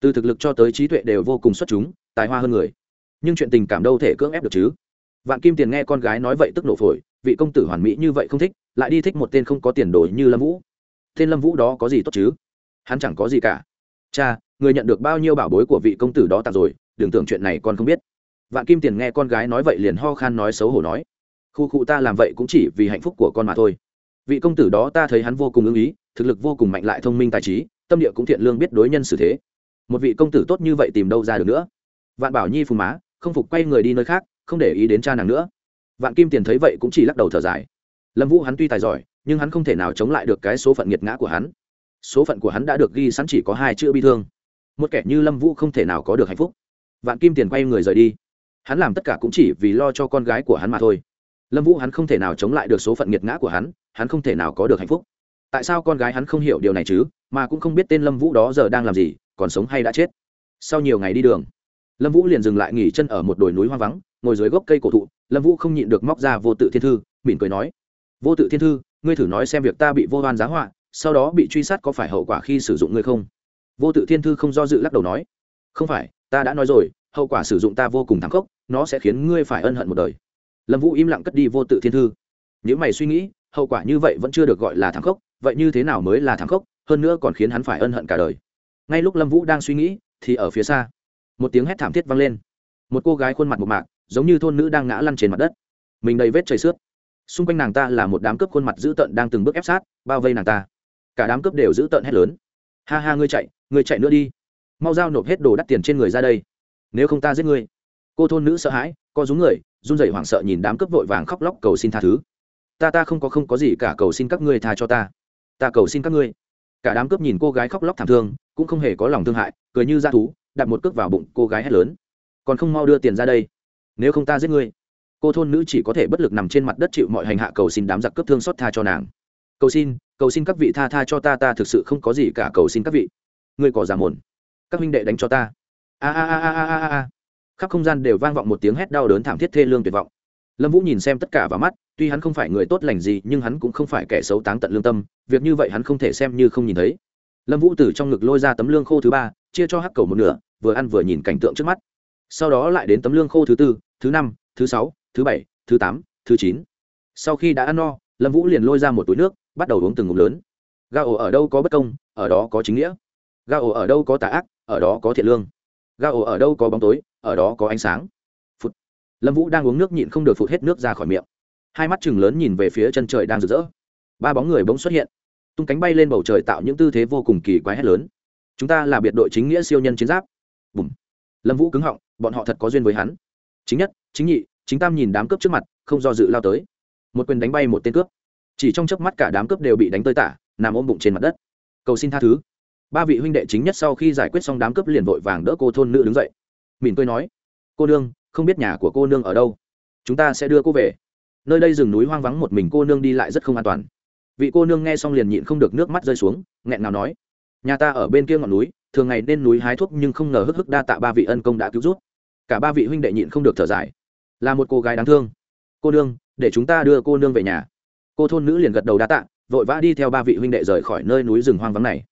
Từ thực lực cho tới trí tuệ đều vô cùng xuất chúng, tài hoa hơn người. Nhưng chuyện tình cảm đâu thể cưỡng ép được chứ? Vạn kim tiền nghe con gái nói vậy tức nổ phổi, vị công tử hoàn mỹ như vậy không thích, lại đi thích một tên không có tiền đồ như lâm vũ. Tên lâm vũ đó có gì tốt chứ? Hắn chẳng có gì cả. Cha, người nhận được bao nhiêu bảo bối của vị công tử đó tặng rồi, đừng tưởng chuyện này con không biết. Vạn kim tiền nghe con gái nói vậy liền ho khan nói xấu hổ nói khu khu ta làm vậy cũng chỉ vì hạnh phúc của con mà thôi. Vị công tử đó ta thấy hắn vô cùng ưng ý, thực lực vô cùng mạnh lại thông minh tài trí, tâm địa cũng thiện lương biết đối nhân xử thế. Một vị công tử tốt như vậy tìm đâu ra được nữa? Vạn bảo nhi phùng má, không phục quay người đi nơi khác, không để ý đến cha nàng nữa. Vạn kim tiền thấy vậy cũng chỉ lắc đầu thở dài. Lâm vũ hắn tuy tài giỏi, nhưng hắn không thể nào chống lại được cái số phận nghiệt ngã của hắn. Số phận của hắn đã được ghi sẵn chỉ có hai chữ bi thương. Một kẻ như lâm vũ không thể nào có được hạnh phúc. Vạn kim tiền quay người rời đi. Hắn làm tất cả cũng chỉ vì lo cho con gái của hắn mà thôi lâm vũ hắn không thể nào chống lại được số phận nghiệt ngã của hắn hắn không thể nào có được hạnh phúc. Tại sao con gái hắn không hiểu điều này chứ, mà cũng không biết tên lâm vũ đó giờ đang làm gì, còn sống hay đã chết? Sau nhiều ngày đi đường, lâm vũ liền dừng lại nghỉ chân ở một đồi núi hoang vắng, ngồi dưới gốc cây cổ thụ, lâm vũ không nhịn được móc ra vô tự thiên thư, mỉm cười nói, vô tự thiên thư, ngươi thử nói xem việc ta bị vô hoan giá họa, sau đó bị truy sát có phải hậu quả khi sử dụng ngươi không? Vô tự thiên thư không do dự lắc đầu nói, không phải, ta đã nói rồi, hậu quả sử dụng ta vô cùng thắng khốc, nó sẽ khiến ngươi phải ân hận một đời lâm vũ im lặng cất đi vô tự thiên thư. Nếu mày suy nghĩ, hậu quả như vậy vẫn chưa được gọi là thắng khốc, vậy như thế nào mới là thắng khốc, hơn nữa còn khiến hắn phải ân hận cả đời. Ngay lúc lâm vũ đang suy nghĩ, thì ở phía xa, một tiếng hét thảm thiết vang lên. Một cô gái khuôn mặt một mạc, giống như thôn nữ đang ngã lăn trên mặt đất. Mình đầy vết chảy xước. Xung quanh nàng ta là một đám cướp khuôn mặt dữ tợn đang từng bước ép sát, bao vây nàng ta. Cả đám cướp đều dữ tợn hét lớn. Ha ha, ngươi chạy ngươi chạy nữa đi. Mau giao nộp hết đồ đắt tiền trên người ra đây. Nếu không ta giết ngươi cô thôn nữ sợ hãi, co rúm người, run rẩy hoảng sợ nhìn đám cướp vội vàng khóc lóc cầu xin tha thứ. Ta ta không có không có gì cả, cầu xin các ngươi tha cho ta. Ta cầu xin các ngươi. Cả đám cướp nhìn cô gái khóc lóc thảm thương, cũng không hề có lòng thương hại, cười như ra thú, đặt một cước vào bụng cô gái hét lớn. Còn không mau đưa tiền ra đây. Nếu không ta giết ngươi. Cô thôn nữ chỉ có thể bất lực nằm trên mặt đất chịu mọi hành hạ cầu xin đám giặc cướp thương xót tha cho nàng. Cầu xin cầu xin các vị tha tha cho ta ta thực sự không có gì cả, cầu xin các vị. Ngươi có giả mồn các huynh đệ đánh cho ta. A a a a a a khắp không gian đều vang vọng một tiếng hét đau đớn thảm thiết thê lương tuyệt vọng. Lâm vũ nhìn xem tất cả vào mắt, tuy hắn không phải người tốt lành gì, nhưng hắn cũng không phải kẻ xấu táng tận lương tâm, việc như vậy hắn không thể xem như không nhìn thấy. Lâm vũ từ trong ngực lôi ra tấm lương khô thứ ba, chia cho hắc cầu một nửa, vừa ăn vừa nhìn cảnh tượng trước mắt. Sau đó lại đến tấm lương khô thứ tư, thứ năm, thứ sáu, thứ bảy, thứ tám, thứ chín. Sau khi đã ăn no, lâm vũ liền lôi ra một túi nước, bắt đầu uống từng ngụm lớn. Ga ổ ở đâu có bất công, ở đó có chính nghĩa. Ga ổ ở đâu có tà ác, ở đó có thiện lương. Ga ổ ở đâu có bóng tối ở đó có ánh sáng. Phụt. Lâm vũ đang uống nước nhịn không được phụt hết nước ra khỏi miệng. Hai mắt chừng lớn nhìn về phía chân trời đang rực rỡ. Ba bóng người bỗng xuất hiện. Tung cánh bay lên bầu trời tạo những tư thế vô cùng kỳ quái hét lớn. Chúng ta là biệt đội chính nghĩa siêu nhân chiến giáp. Bùm. Lâm vũ cứng họng, bọn họ thật có duyên với hắn. Chính nhất, chính nhị, chính tam nhìn đám cướp trước mặt, không do dự lao tới. Một quyền đánh bay một tên cướp. Chỉ trong chớp mắt cả đám cướp đều bị đánh tơi tả, nằm ôm bụng trên mặt đất. Cầu xin tha thứ. Ba vị huynh đệ chính nhất sau khi giải quyết xong đám cướp liền vội vàng đỡ cô thôn nữ đứng dậy mỉm cười nói cô nương, không biết nhà của cô nương ở đâu. Chúng ta sẽ đưa cô về. Nơi đây rừng núi hoang vắng một mình cô nương đi lại rất không an toàn. Vị cô nương nghe xong liền nhịn không được nước mắt rơi xuống nghẹn nào nói nhà ta ở bên kia ngọn núi thường ngày nên núi hái thuốc nhưng không ngờ hức hức đa tạ ba vị ân công đã cứu giúp. Cả ba vị huynh đệ nhịn không được thở dài. Là một cô gái đáng thương. Cô nương để chúng ta đưa cô nương về nhà. Cô thôn nữ liền gật đầu đa tạ vội vã đi theo ba vị huynh đệ rời khỏi nơi núi rừng hoang vắng này.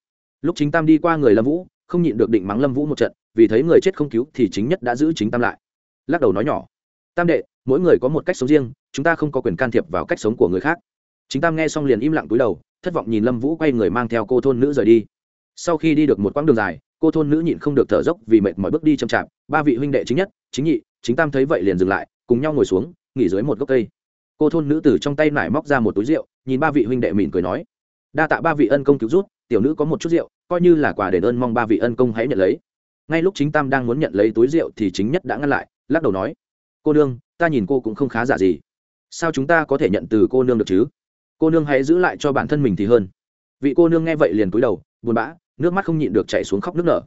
Lúc chính tam đi qua người lâm vũ không nhịn được định mắng lâm vũ một trận vì thấy người chết không cứu thì chính nhất đã giữ chính tam lại. Lắc đầu nói nhỏ, tam đệ, mỗi người có một cách sống riêng, chúng ta không có quyền can thiệp vào cách sống của người khác. Chính tam nghe xong liền im lặng túi đầu, thất vọng nhìn lâm vũ quay người mang theo cô thôn nữ rời đi. Sau khi đi được một quãng đường dài, cô thôn nữ nhịn không được thở dốc vì mệt mỏi bước đi chậm chạp, ba vị huynh đệ chính nhất, chính nhị, chính tam thấy vậy liền dừng lại, cùng nhau ngồi xuống, nghỉ dưới một gốc cây. Cô thôn nữ từ trong tay nải móc ra một túi rượu, nhìn ba vị huynh đệ mỉm cười nói, đa tạ ba vị ân công cứu rút tiểu nữ có một chút rượu, coi như là quà đền ơn mong ba vị ân công hãy nhận lấy ngay lúc chính tam đang muốn nhận lấy túi rượu thì chính nhất đã ngăn lại, lắc đầu nói, cô nương, ta nhìn cô cũng không khá giả gì. Sao chúng ta có thể nhận từ cô nương được chứ? Cô nương hãy giữ lại cho bản thân mình thì hơn. Vị cô nương nghe vậy liền cúi đầu, buồn bã, nước mắt không nhịn được chảy xuống khóc nước nở.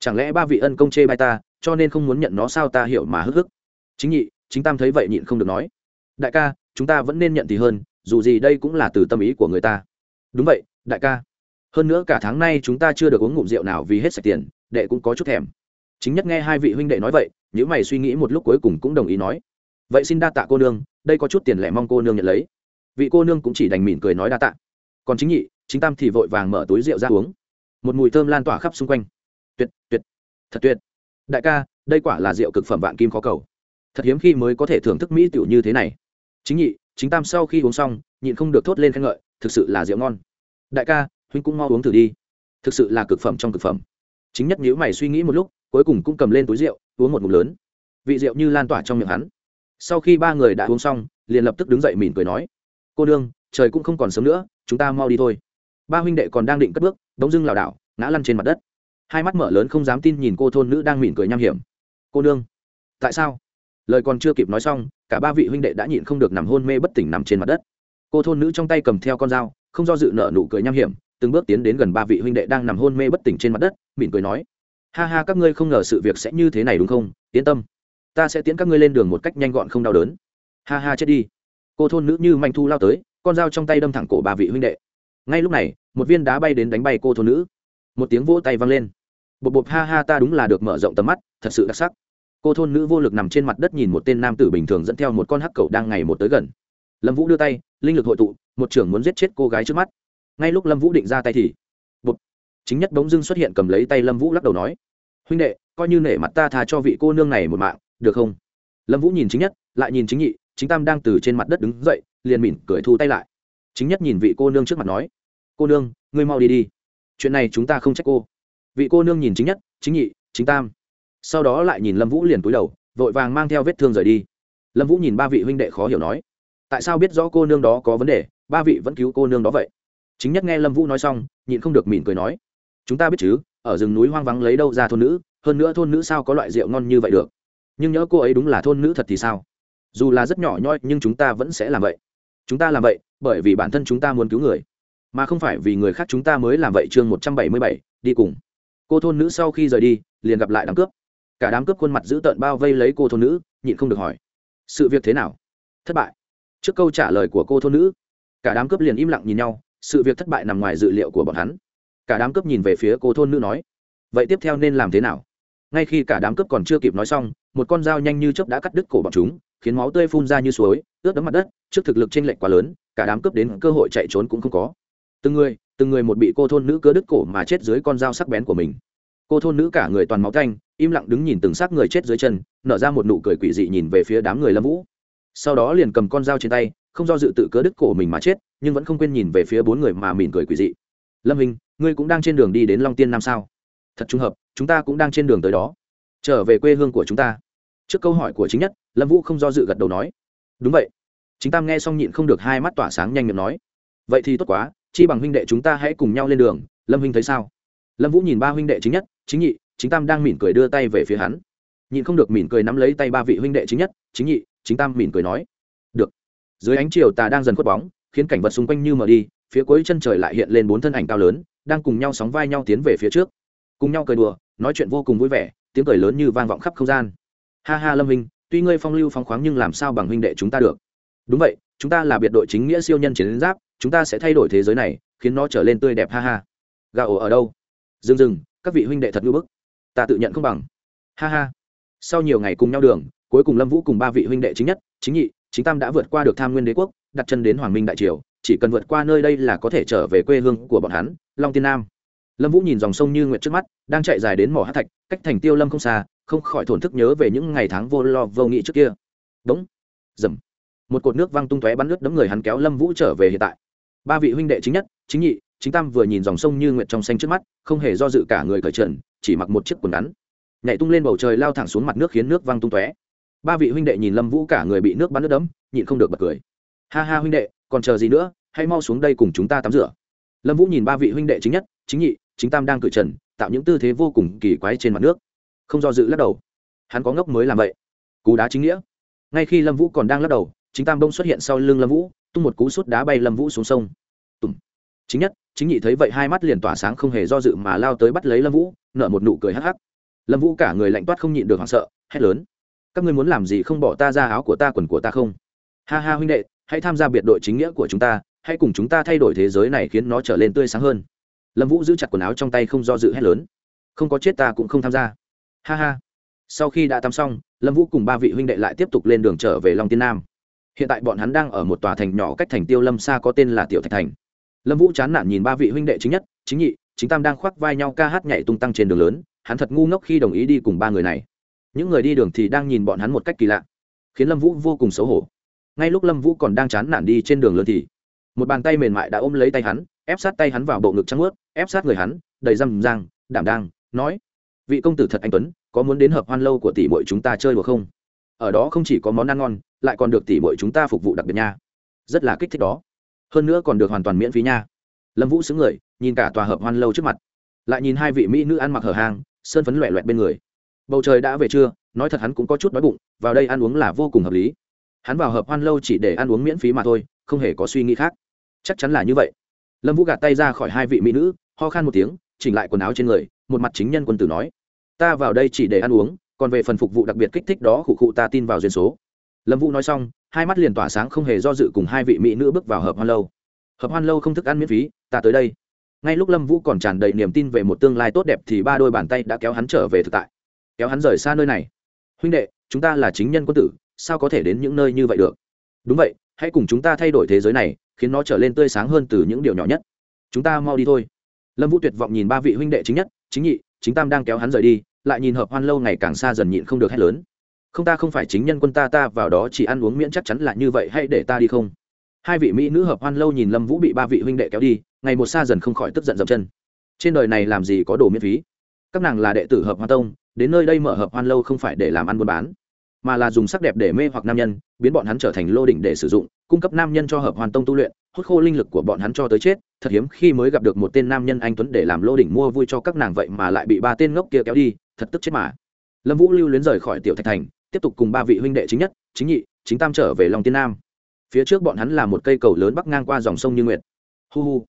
Chẳng lẽ ba vị ân công chê bai ta, cho nên không muốn nhận nó sao ta hiểu mà hức hức. Chính nhị, chính tam thấy vậy nhịn không được nói, đại ca, chúng ta vẫn nên nhận thì hơn, dù gì đây cũng là từ tâm ý của người ta. Đúng vậy, đại ca. Hơn nữa cả tháng nay chúng ta chưa được uống ngụm rượu nào vì hết sạch tiền đệ cũng có chút thèm. Chính nhất nghe hai vị huynh đệ nói vậy nếu mày suy nghĩ một lúc cuối cùng cũng đồng ý nói. Vậy xin đa tạ cô nương, đây có chút tiền lẻ mong cô nương nhận lấy. Vị cô nương cũng chỉ đành mỉm cười nói đa tạ. Còn chính nhị, chính tam thì vội vàng mở túi rượu ra uống. Một mùi thơm lan tỏa khắp xung quanh. Tuyệt tuyệt, thật tuyệt. Đại ca, đây quả là rượu cực phẩm vạn kim khó cầu. Thật hiếm khi mới có thể thưởng thức mỹ tiểu như thế này. Chính nhị, chính tam sau khi uống xong, nhịn không được thốt lên khen ngợi, thực sự là rượu ngon. Đại ca, huynh cũng mau uống thử đi. Thực sự là cực phẩm trong cực phẩm chính nhất nhữ mày suy nghĩ một lúc, cuối cùng cũng cầm lên túi rượu, uống một ngụm lớn. Vị rượu như lan tỏa trong miệng hắn. Sau khi ba người đã uống xong, liền lập tức đứng dậy mỉm cười nói, cô đương trời cũng không còn sớm nữa, chúng ta mau đi thôi. Ba huynh đệ còn đang định cất bước, bỗng dưng lảo đảo, ngã lăn trên mặt đất. Hai mắt mở lớn không dám tin nhìn cô thôn nữ đang mỉm cười nham hiểm. Cô nương, tại sao? Lời còn chưa kịp nói xong, cả ba vị huynh đệ đã nhịn không được nằm hôn mê bất tỉnh nằm trên mặt đất. Cô thôn nữ trong tay cầm theo con dao, không do dự nợ nụ cười nham hiểm từng bước tiến đến gần ba vị huynh đệ đang nằm hôn mê bất tỉnh trên mặt đất, mỉm cười nói, ha ha, các ngươi không ngờ sự việc sẽ như thế này đúng không? Yên tâm, ta sẽ tiến các ngươi lên đường một cách nhanh gọn không đau đớn. Ha ha, chết đi. Cô thôn nữ như manh thu lao tới, con dao trong tay đâm thẳng cổ ba vị huynh đệ. Ngay lúc này, một viên đá bay đến đánh bay cô thôn nữ. Một tiếng vỗ tay vang lên. Bột bột ha ha, ta đúng là được mở rộng tầm mắt, thật sự đặc sắc. Cô thôn nữ vô lực nằm trên mặt đất nhìn một tên nam tử bình thường dẫn theo một con hắc cầu đang ngày một tới gần. Lâm vũ đưa tay, linh lực hội tụ, một trưởng muốn giết chết cô gái trước mắt ngay lúc lâm vũ định ra tay thì bột chính nhất bỗng dưng xuất hiện cầm lấy tay lâm vũ lắc đầu nói, huynh đệ, coi như nể mặt ta tha cho vị cô nương này một mạng, được không? Lâm vũ nhìn chính nhất, lại nhìn chính nhị, chính tam đang từ trên mặt đất đứng dậy, liền mỉm cười thu tay lại. Chính nhất nhìn vị cô nương trước mặt nói, cô nương, ngươi mau đi đi. Chuyện này chúng ta không trách cô. Vị cô nương nhìn chính nhất, chính nhị, chính tam. Sau đó lại nhìn lâm vũ liền cúi đầu, vội vàng mang theo vết thương rời đi. Lâm vũ nhìn ba vị huynh đệ khó hiểu nói, tại sao biết rõ cô nương đó có vấn đề, ba vị vẫn cứu cô nương đó vậy? Chính nhất nghe lâm vũ nói xong, nhịn không được mỉm cười nói, chúng ta biết chứ, ở rừng núi hoang vắng lấy đâu ra thôn nữ, hơn nữa thôn nữ sao có loại rượu ngon như vậy được? Nhưng nhớ cô ấy đúng là thôn nữ thật thì sao? Dù là rất nhỏ nhoi, nhưng chúng ta vẫn sẽ làm vậy. Chúng ta làm vậy, bởi vì bản thân chúng ta muốn cứu người. Mà không phải vì người khác chúng ta mới làm vậy. Chương một trăm bảy mươi bảy, đi cùng. Cô thôn nữ sau khi rời đi, liền gặp lại đám cướp. Cả đám cướp khuôn mặt dữ tợn bao vây lấy cô thôn nữ, nhịn không được hỏi, sự việc thế nào? Thất bại. Trước câu trả lời của cô thôn nữ, cả đám cướp liền im lặng nhìn nhau sự việc thất bại nằm ngoài dự liệu của bọn hắn. Cả đám cướp nhìn về phía cô thôn nữ nói, vậy tiếp theo nên làm thế nào? Ngay khi cả đám cướp còn chưa kịp nói xong, một con dao nhanh như chớp đã cắt đứt cổ bọn chúng, khiến máu tươi phun ra như suối, ướt đấm mặt đất, trước thực lực t r ê n lệch quá lớn, cả đám cướp đến cơ hội chạy trốn cũng không có. Từng người từng người một bị cô thôn nữ cớ đứt cổ mà chết dưới con dao sắc bén của mình. Cô thôn nữ cả người toàn máu thanh im lặng đứng nhìn từng xác người chết dưới chân, nở ra một nụ cười quỷ dị nhìn về phía đám người lâm vũ. Sau đó liền cầm con dao trên tay, không do dự tự cớ đứt cổ mình mà chết nhưng vẫn không quên nhìn về phía bốn người mà mỉm cười quỷ dị. Lâm hình ngươi cũng đang trên đường đi đến long tiên nam sao? Thật trùng hợp, chúng ta cũng đang trên đường tới đó. Trở về quê hương của chúng ta. Trước câu hỏi của chính nhất, lâm vũ không do dự gật đầu nói. Đúng vậy. Chính tam nghe xong nhịn không được hai mắt tỏa sáng nhanh miệng nói. Vậy thì tốt quá, chi bằng huynh đệ chúng ta hãy cùng nhau lên đường. Lâm huynh thấy sao? Lâm vũ nhìn ba huynh đệ chính nhất, chính nhị, chính tam đang mỉm cười đưa tay về phía hắn. Nhịn không được mỉm cười nắm lấy tay ba vị huynh đệ chính nhất, chính nhị, chính tam mỉm cười nói. Được. Dưới ánh chiều tà đang dần khuất bóng khiến cảnh vật xung quanh như mở đi phía cuối chân trời lại hiện lên bốn thân ảnh cao lớn đang cùng nhau sóng vai nhau tiến về phía trước. Cùng nhau cười đùa nói chuyện vô cùng vui vẻ tiếng cười lớn như vang vọng khắp không gian. Ha ha lâm Minh, tuy ngươi phong lưu phong khoáng nhưng làm sao bằng huynh đệ chúng ta được? Đúng vậy chúng ta là biệt đội chính nghĩa siêu nhân chiến giáp chúng ta sẽ thay đổi thế giới này khiến nó trở lên tươi đẹp ha ha. Gà ổ ở đâu? Dừng dừng các vị huynh đệ thật ngưỡng bức. Ta tự nhận không bằng. Ha ha. Sau nhiều ngày cùng nhau đường cuối cùng lâm vũ cùng ba vị huynh đệ chính nhất chính nhị chính tam đã vượt qua được tham nguyên đế quốc đặt chân đến hoàng minh đại triều, chỉ cần vượt qua nơi đây là có thể trở về quê hương của bọn hắn, long tiên nam. Lâm vũ nhìn dòng sông như nguyện trước mắt, đang chạy dài đến mỏ hát thạch, cách thành tiêu lâm không xa, không khỏi thổn thức nhớ về những ngày tháng vô lo vô nghị trước kia. Đúng dầm. Một cột nước văng tung tóe bắn lướt đấm người hắn kéo lâm vũ trở về hiện tại. Ba vị huynh đệ chính nhất, chính nhị, chính tam vừa nhìn dòng sông như Nguyệt trong xanh trước mắt, không hề do dự cả người cởi trần, chỉ mặc một chiếc quần ngắn. Nhảy tung lên bầu trời lao thẳng xuống mặt nước khiến nước văng tung tóe. Ba vị huynh đệ nhìn lâm vũ cả người bị nước bắn nước đấm, nhịn không được bật cười ha ha huynh đệ, còn chờ gì nữa, hãy mau xuống đây cùng chúng ta tắm rửa. Lâm vũ nhìn ba vị huynh đệ chính nhất, chính nhị, chính tam đang cử trần, tạo những tư thế vô cùng kỳ quái trên mặt nước. Không do dự lắc đầu. Hắn có ngốc mới làm vậy. Cú đá chính nghĩa. Ngay khi lâm vũ còn đang lắc đầu, chính tam bông xuất hiện sau lưng lâm vũ, tung một cú sút đá bay lâm vũ xuống sông. Tùng. chính nhất, chính nhị thấy vậy hai mắt liền tỏa sáng không hề do dự mà lao tới bắt lấy lâm vũ, nở một nụ cười hắc hắc. Lâm vũ cả người lạnh toát không nhịn được hoảng sợ, hét lớn. Các ngươi muốn làm gì không bỏ ta ra áo của ta, quần của ta không? Ha ha huynh đệ hãy tham gia biệt đội chính nghĩa của chúng ta, hãy cùng chúng ta thay đổi thế giới này khiến nó trở lên tươi sáng hơn. Lâm vũ giữ chặt quần áo trong tay không do dự hét lớn. Không có chết ta cũng không tham gia. Ha ha. Sau khi đã tắm xong, lâm vũ cùng ba vị huynh đệ lại tiếp tục lên đường trở về long tiên nam. Hiện tại bọn hắn đang ở một tòa thành nhỏ cách thành tiêu lâm xa có tên là tiểu thạch thành. Lâm vũ chán nản nhìn ba vị huynh đệ chính nhất, chính nhị, chính tam đang khoác vai nhau ca hát nhảy tung tăng trên đường lớn, hắn thật ngu ngốc khi đồng ý đi cùng ba người này. Những người đi đường thì đang nhìn bọn hắn một cách kỳ lạ, khiến lâm vũ vô cùng xấu hổ ngay lúc lâm vũ còn đang chán nản đi trên đường lớn thì, một bàn tay mềm mại đã ôm lấy tay hắn, ép sát tay hắn vào bộ ngực trắng ướt ép sát người hắn, đầy răm rang, đảm đang, nói, vị công tử thật anh tuấn, có muốn đến hợp hoan lâu của tỷ muội chúng ta chơi được không? Ở đó không chỉ có món ăn ngon, lại còn được tỷ muội chúng ta phục vụ đặc biệt nha. Rất là kích thích đó. Hơn nữa còn được hoàn toàn miễn phí nha. Lâm vũ xứng người, nhìn cả tòa hợp hoan lâu trước mặt, lại nhìn hai vị mỹ nữ ăn mặc hở hang, sơn phấn loẹ loẹt bên người. Bầu trời đã về trưa, nói thật hắn cũng có chút đói bụng, vào đây ăn uống là vô cùng hợp lý hắn vào hợp hoan lâu chỉ để ăn uống miễn phí mà thôi, không hề có suy nghĩ khác. Chắc chắn là như vậy. Lâm vũ gạt tay ra khỏi hai vị mỹ nữ, ho khan một tiếng, chỉnh lại quần áo trên người, một mặt chính nhân quân tử nói. Ta vào đây chỉ để ăn uống, còn về phần phục vụ đặc biệt kích thích đó khụ khụ ta tin vào duyên số. Lâm vũ nói xong, hai mắt liền tỏa sáng không hề do dự cùng hai vị mỹ nữ bước vào hợp hoan lâu. Hợp hoan lâu không thức ăn miễn phí, ta tới đây. Ngay lúc lâm vũ còn tràn đầy niềm tin về một tương lai tốt đẹp thì ba đôi bàn tay đã kéo hắn trở về thực tại. Kéo hắn rời xa nơi này. Huynh đệ, chúng ta là chính nhân quân tử sao có thể đến những nơi như vậy được? Đúng vậy, hãy cùng chúng ta thay đổi thế giới này, khiến nó trở lên tươi sáng hơn từ những điều nhỏ nhất. Chúng ta mau đi thôi. Lâm vũ tuyệt vọng nhìn ba vị huynh đệ chính nhất, chính nhị, chính tam đang kéo hắn rời đi, lại nhìn hợp hoan lâu ngày càng xa dần nhịn không được hét lớn. Không ta không phải chính nhân quân ta ta vào đó chỉ ăn uống miễn chắc chắn là như vậy hay để ta đi không? Hai vị mỹ nữ hợp hoan lâu nhìn lâm vũ bị ba vị huynh đệ kéo đi, ngày một xa dần không khỏi tức giận dậm chân. Trên đời này làm gì có đồ miễn phí? Các nàng là đệ tử hợp hoa tông, đến nơi đây mở hợp hoan lâu không phải để làm ăn buôn bán mà là dùng sắc đẹp để mê hoặc nam nhân, biến bọn hắn trở thành lô đỉnh để sử dụng, cung cấp nam nhân cho hợp hoàn tông tu luyện, hút khô linh lực của bọn hắn cho tới chết. Thật hiếm khi mới gặp được một tên nam nhân anh tuấn để làm lô đỉnh mua vui cho các nàng vậy mà lại bị ba tên ngốc kia kéo đi, thật tức chết mà. Lâm vũ lưu luyến rời khỏi tiểu thạch thành, tiếp tục cùng ba vị huynh đệ chính nhất, chính nhị, chính tam trở về lòng tiên nam. Phía trước bọn hắn là một cây cầu lớn bắc ngang qua dòng sông như nguyệt. Hu hu.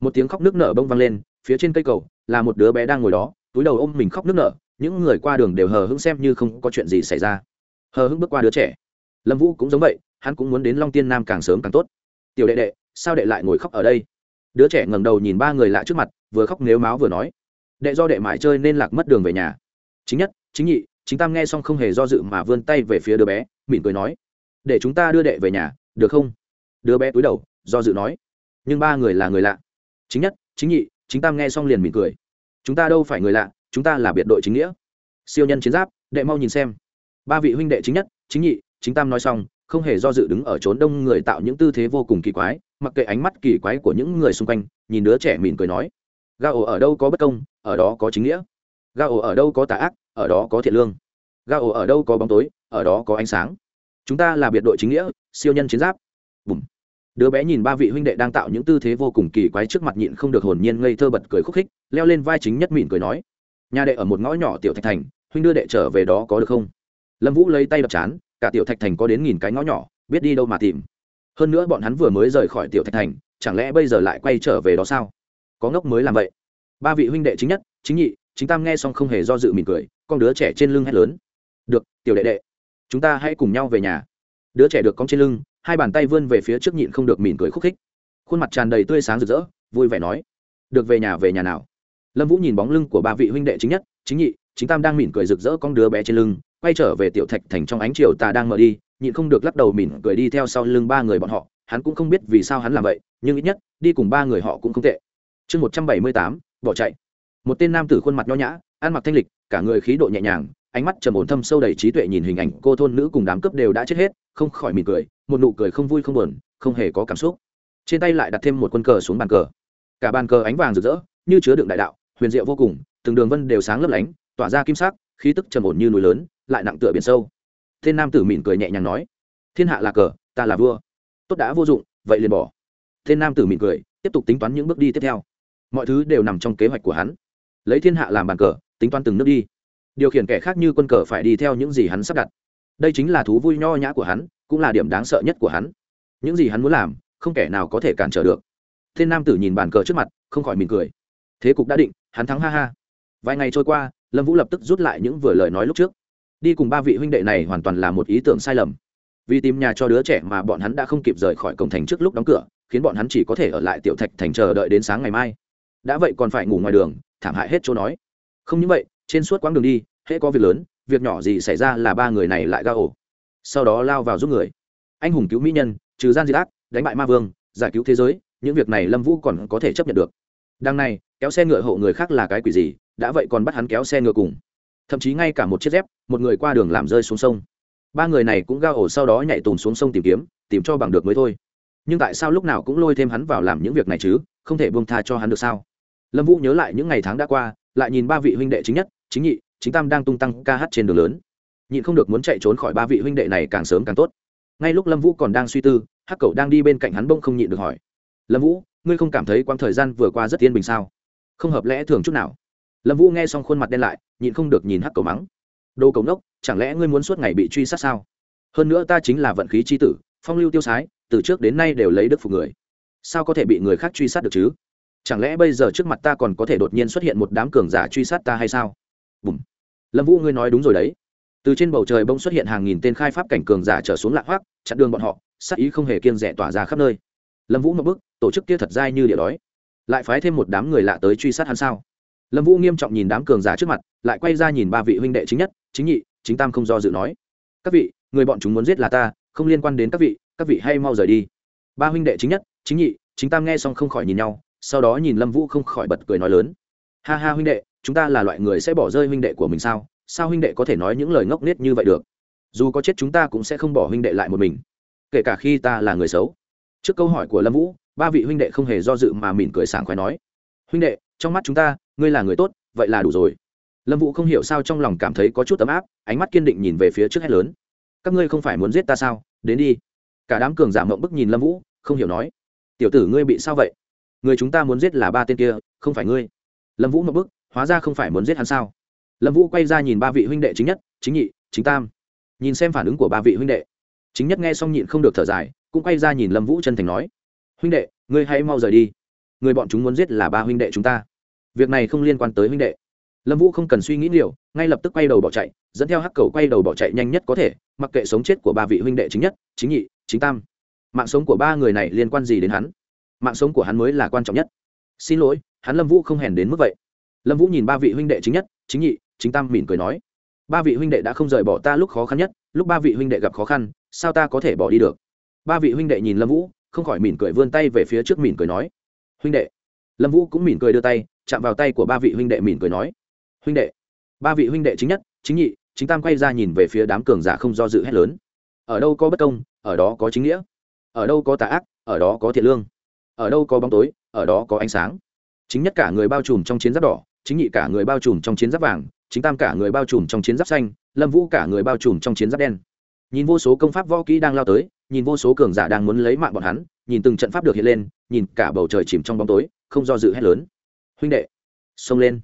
Một tiếng khóc nước nở bông vang lên, phía trên cây cầu là một đứa bé đang ngồi đó, túi đầu ôm mình khóc nước nở, những người qua đường đều hờ hững xem như không có chuyện gì xảy ra hờ hững bước qua đứa trẻ. Lâm vũ cũng giống vậy, hắn cũng muốn đến long tiên nam càng sớm càng tốt. Tiểu đệ đệ, sao đệ lại ngồi khóc ở đây? Đứa trẻ ngẩng đầu nhìn ba người lạ trước mặt, vừa khóc nếu máu vừa nói, đệ do đệ mãi chơi nên lạc mất đường về nhà. Chính nhất, chính nhị, chính tam nghe xong không hề do dự mà vươn tay về phía đứa bé, mỉm cười nói, để chúng ta đưa đệ về nhà, được không? Đứa bé túi đầu, do dự nói, nhưng ba người là người lạ. Chính nhất, chính nhị, chính tam nghe xong liền mỉm cười. Chúng ta đâu phải người lạ, chúng ta là biệt đội chính nghĩa. Siêu nhân chiến giáp, đệ mau nhìn xem ba vị huynh đệ chính nhất, chính nhị, chính tam nói xong, không hề do dự đứng ở trốn đông người tạo những tư thế vô cùng kỳ quái, mặc kệ ánh mắt kỳ quái của những người xung quanh, nhìn đứa trẻ mỉm cười nói ga ổ ở đâu có bất công, ở đó có chính nghĩa. Ga ổ ở đâu có tà ác, ở đó có thiện lương. Ga ổ ở đâu có bóng tối, ở đó có ánh sáng. Chúng ta là biệt đội chính nghĩa, siêu nhân chiến giáp. Bùm. đứa bé nhìn ba vị huynh đệ đang tạo những tư thế vô cùng kỳ quái trước mặt nhịn không được hồn nhiên ngây thơ bật cười khúc khích, leo lên vai chính nhất mỉm cười nói, nhà đệ ở một ngõ nhỏ tiểu thạch thành, huynh đưa đệ trở về đó có được không? Lâm vũ lấy tay đập chán, cả tiểu thạch thành có đến nghìn cái ngõ nhỏ, biết đi đâu mà tìm. Hơn nữa bọn hắn vừa mới rời khỏi tiểu thạch thành, chẳng lẽ bây giờ lại quay trở về đó sao? Có ngốc mới làm vậy. Ba vị huynh đệ chính nhất, chính nhị, chính tam nghe xong không hề do dự mỉm cười, con đứa trẻ trên lưng hét lớn. Được, tiểu đệ đệ, chúng ta hãy cùng nhau về nhà. Đứa trẻ được cong trên lưng, hai bàn tay vươn về phía trước nhịn không được mỉm cười khúc khích. Khuôn mặt tràn đầy tươi sáng rực rỡ, vui vẻ nói, được về nhà về nhà nào. Lâm vũ nhìn bóng lưng của ba vị huynh đệ chính nhất, chính nhị, chính tam đang mỉm cười rực rỡ con đứa bé trên lưng quay trở về tiểu thạch thành trong ánh chiều ta đang mở đi, nhịn không được lắc đầu mỉm cười đi theo sau lưng ba người bọn họ, hắn cũng không biết vì sao hắn làm vậy, nhưng ít nhất, đi cùng ba người họ cũng không tệ. Chương một trăm bảy mươi tám, bỏ chạy. Một tên nam tử khuôn mặt nho nhã, ăn mặc thanh lịch, cả người khí độ nhẹ nhàng, ánh mắt trầm ổn thâm sâu đầy trí tuệ nhìn hình ảnh cô thôn nữ cùng đám cướp đều đã chết hết, không khỏi mỉm cười, một nụ cười không vui không buồn, không hề có cảm xúc. Trên tay lại đặt thêm một quân cờ xuống bàn cờ. Cả bàn cờ ánh vàng rực rỡ, như chứa đựng đại đạo, huyền diệu vô cùng, từng đường vân đều sáng lấp lánh, tỏa ra kim sắc, khí tức trầm ổn như núi lớn lại nặng tựa biển sâu. Tên nam tử mỉm cười nhẹ nhàng nói, thiên hạ là cờ, ta là vua. Tốt đã vô dụng, vậy liền bỏ. Tên nam tử mỉm cười, tiếp tục tính toán những bước đi tiếp theo. Mọi thứ đều nằm trong kế hoạch của hắn. Lấy thiên hạ làm bàn cờ, tính toán từng nước đi. Điều khiển kẻ khác như quân cờ phải đi theo những gì hắn sắp đặt. Đây chính là thú vui nho nhã của hắn, cũng là điểm đáng sợ nhất của hắn. Những gì hắn muốn làm, không kẻ nào có thể cản trở được. Thiên nam tử nhìn bàn cờ trước mặt, không khỏi mỉm cười. Thế cục đã định, hắn thắng ha ha. Vài ngày trôi qua, lâm vũ lập tức rút lại những vừa lời nói lúc trước đi cùng ba vị huynh đệ này hoàn toàn là một ý tưởng sai lầm. Vì tìm nhà cho đứa trẻ mà bọn hắn đã không kịp rời khỏi cổng thành trước lúc đóng cửa, khiến bọn hắn chỉ có thể ở lại tiểu thạch thành chờ đợi đến sáng ngày mai. Đã vậy còn phải ngủ ngoài đường, thảm hại hết chỗ nói. Không những vậy, trên suốt quãng đường đi, hễ có việc lớn, việc nhỏ gì xảy ra là ba người này lại ga ổ. Sau đó lao vào giúp người. Anh hùng cứu mỹ nhân, trừ gian diệt ác, đánh bại ma vương, giải cứu thế giới, những việc này lâm vũ còn có thể chấp nhận được. Đằng này, kéo xe ngựa hộ người khác là cái quỷ gì, đã vậy còn bắt hắn kéo xe ngựa cùng thậm chí ngay cả một chiếc dép, một người qua đường làm rơi xuống sông. Ba người này cũng ga ổ sau đó nhảy tùm xuống sông tìm kiếm, tìm cho bằng được mới thôi. Nhưng tại sao lúc nào cũng lôi thêm hắn vào làm những việc này chứ, không thể buông tha cho hắn được sao? Lâm vũ nhớ lại những ngày tháng đã qua, lại nhìn ba vị huynh đệ chính nhất, chính nhị, chính tam đang tung tăng ca hát trên đường lớn. Nhịn không được muốn chạy trốn khỏi ba vị huynh đệ này càng sớm càng tốt. Ngay lúc lâm vũ còn đang suy tư, hắc cậu đang đi bên cạnh hắn bông không nhịn được hỏi. Lâm vũ, ngươi không cảm thấy quãng thời gian vừa qua rất yên bình sao? Không hợp lẽ thường chút nào lâm vũ nghe xong khuôn mặt đen lại nhịn không được nhìn hắc cầu mắng đồ cầu nốc chẳng lẽ ngươi muốn suốt ngày bị truy sát sao hơn nữa ta chính là vận khí c h i tử phong lưu tiêu sái từ trước đến nay đều lấy đức phục người sao có thể bị người khác truy sát được chứ chẳng lẽ bây giờ trước mặt ta còn có thể đột nhiên xuất hiện một đám cường giả truy sát ta hay sao bùm. lâm vũ ngươi nói đúng rồi đấy từ trên bầu trời bông xuất hiện hàng nghìn tên khai pháp cảnh cường giả trở xuống lạc hoác chặn đường bọn họ sát ý không hề kiên rẻ tỏa ra khắp nơi lâm vũ một bức tổ chức kia thật dai như địa đói lại phái thêm một đám người lạ tới truy sát hắn sao lâm vũ nghiêm trọng nhìn đám cường giả trước mặt, lại quay ra nhìn ba vị huynh đệ chính nhất, chính nhị, chính tam không do dự nói, các vị, người bọn chúng muốn giết là ta, không liên quan đến các vị các vị hay mau rời đi. Ba huynh đệ chính nhất, chính nhị, chính tam nghe xong không khỏi nhìn nhau, sau đó nhìn lâm vũ không khỏi bật cười nói lớn, ha ha huynh đệ, chúng ta là loại người sẽ bỏ rơi huynh đệ của mình sao? Sao huynh đệ có thể nói những lời ngốc nghếch như vậy được? Dù có chết chúng ta cũng sẽ không bỏ huynh đệ lại một mình, kể cả khi ta là người xấu. Trước câu hỏi của lâm vũ, ba vị huynh đệ không hề do dự mà mỉm cười sảng khoái nói, huynh đệ, trong mắt chúng ta ngươi là người tốt, vậy là đủ rồi. Lâm vũ không hiểu sao trong lòng cảm thấy có chút ấm áp, ánh mắt kiên định nhìn về phía trước hết lớn. Các ngươi không phải muốn giết ta sao? Đến đi. Cả đám cường giả mộng bức nhìn lâm vũ, không hiểu nói. Tiểu tử ngươi bị sao vậy? Người chúng ta muốn giết là ba tên kia, không phải ngươi. Lâm vũ mộng bức, hóa ra không phải muốn giết hắn sao? Lâm vũ quay ra nhìn ba vị huynh đệ chính nhất, chính nhị, chính tam. Nhìn xem phản ứng của ba vị huynh đệ. Chính nhất nghe xong nhịn không được thở dài, cũng quay ra nhìn lâm vũ chân thành nói. Huynh đệ, ngươi hãy mau rời đi. Người bọn chúng muốn giết là ba huynh đệ chúng ta việc này không liên quan tới huynh đệ. Lâm vũ không cần suy nghĩ nhiều, ngay lập tức quay đầu bỏ chạy, dẫn theo hắc cầu quay đầu bỏ chạy nhanh nhất có thể, mặc kệ sống chết của ba vị huynh đệ chính nhất, chính nhị, chính tam. Mạng sống của ba người này liên quan gì đến hắn? Mạng sống của hắn mới là quan trọng nhất. Xin lỗi, hắn lâm vũ không hèn đến mức vậy. Lâm vũ nhìn ba vị huynh đệ chính nhất, chính nhị, chính tam mỉm cười nói, ba vị huynh đệ đã không rời bỏ ta lúc khó khăn nhất, lúc ba vị huynh đệ gặp khó khăn, sao ta có thể bỏ đi được? Ba vị huynh đệ nhìn lâm vũ, không khỏi mỉm cười vươn tay về phía trước mỉm cười nói, huynh đệ lâm vũ cũng mỉm cười đưa tay, chạm vào tay của ba vị huynh đệ mỉm cười nói, huynh đệ. Ba vị huynh đệ chính nhất, chính nhị, chính tam quay ra nhìn về phía đám cường giả không do dự hét lớn. Ở đâu có bất công, ở đó có chính nghĩa. Ở đâu có tà ác, ở đó có thiện lương. Ở đâu có bóng tối, ở đó có ánh sáng. Chính nhất cả người bao trùm trong chiến giáp đỏ, chính nhị cả người bao trùm trong chiến giáp vàng, chính tam cả người bao trùm trong chiến giáp xanh, lâm vũ cả người bao trùm trong chiến giáp đen. Nhìn vô số công pháp võ kỹ đang lao tới, nhìn vô số cường giả đang muốn lấy mạng bọn hắn nhìn từng trận pháp được hiện lên, nhìn cả bầu trời chìm trong bóng tối, không do dự hét lớn. Huynh đệ, xông lên.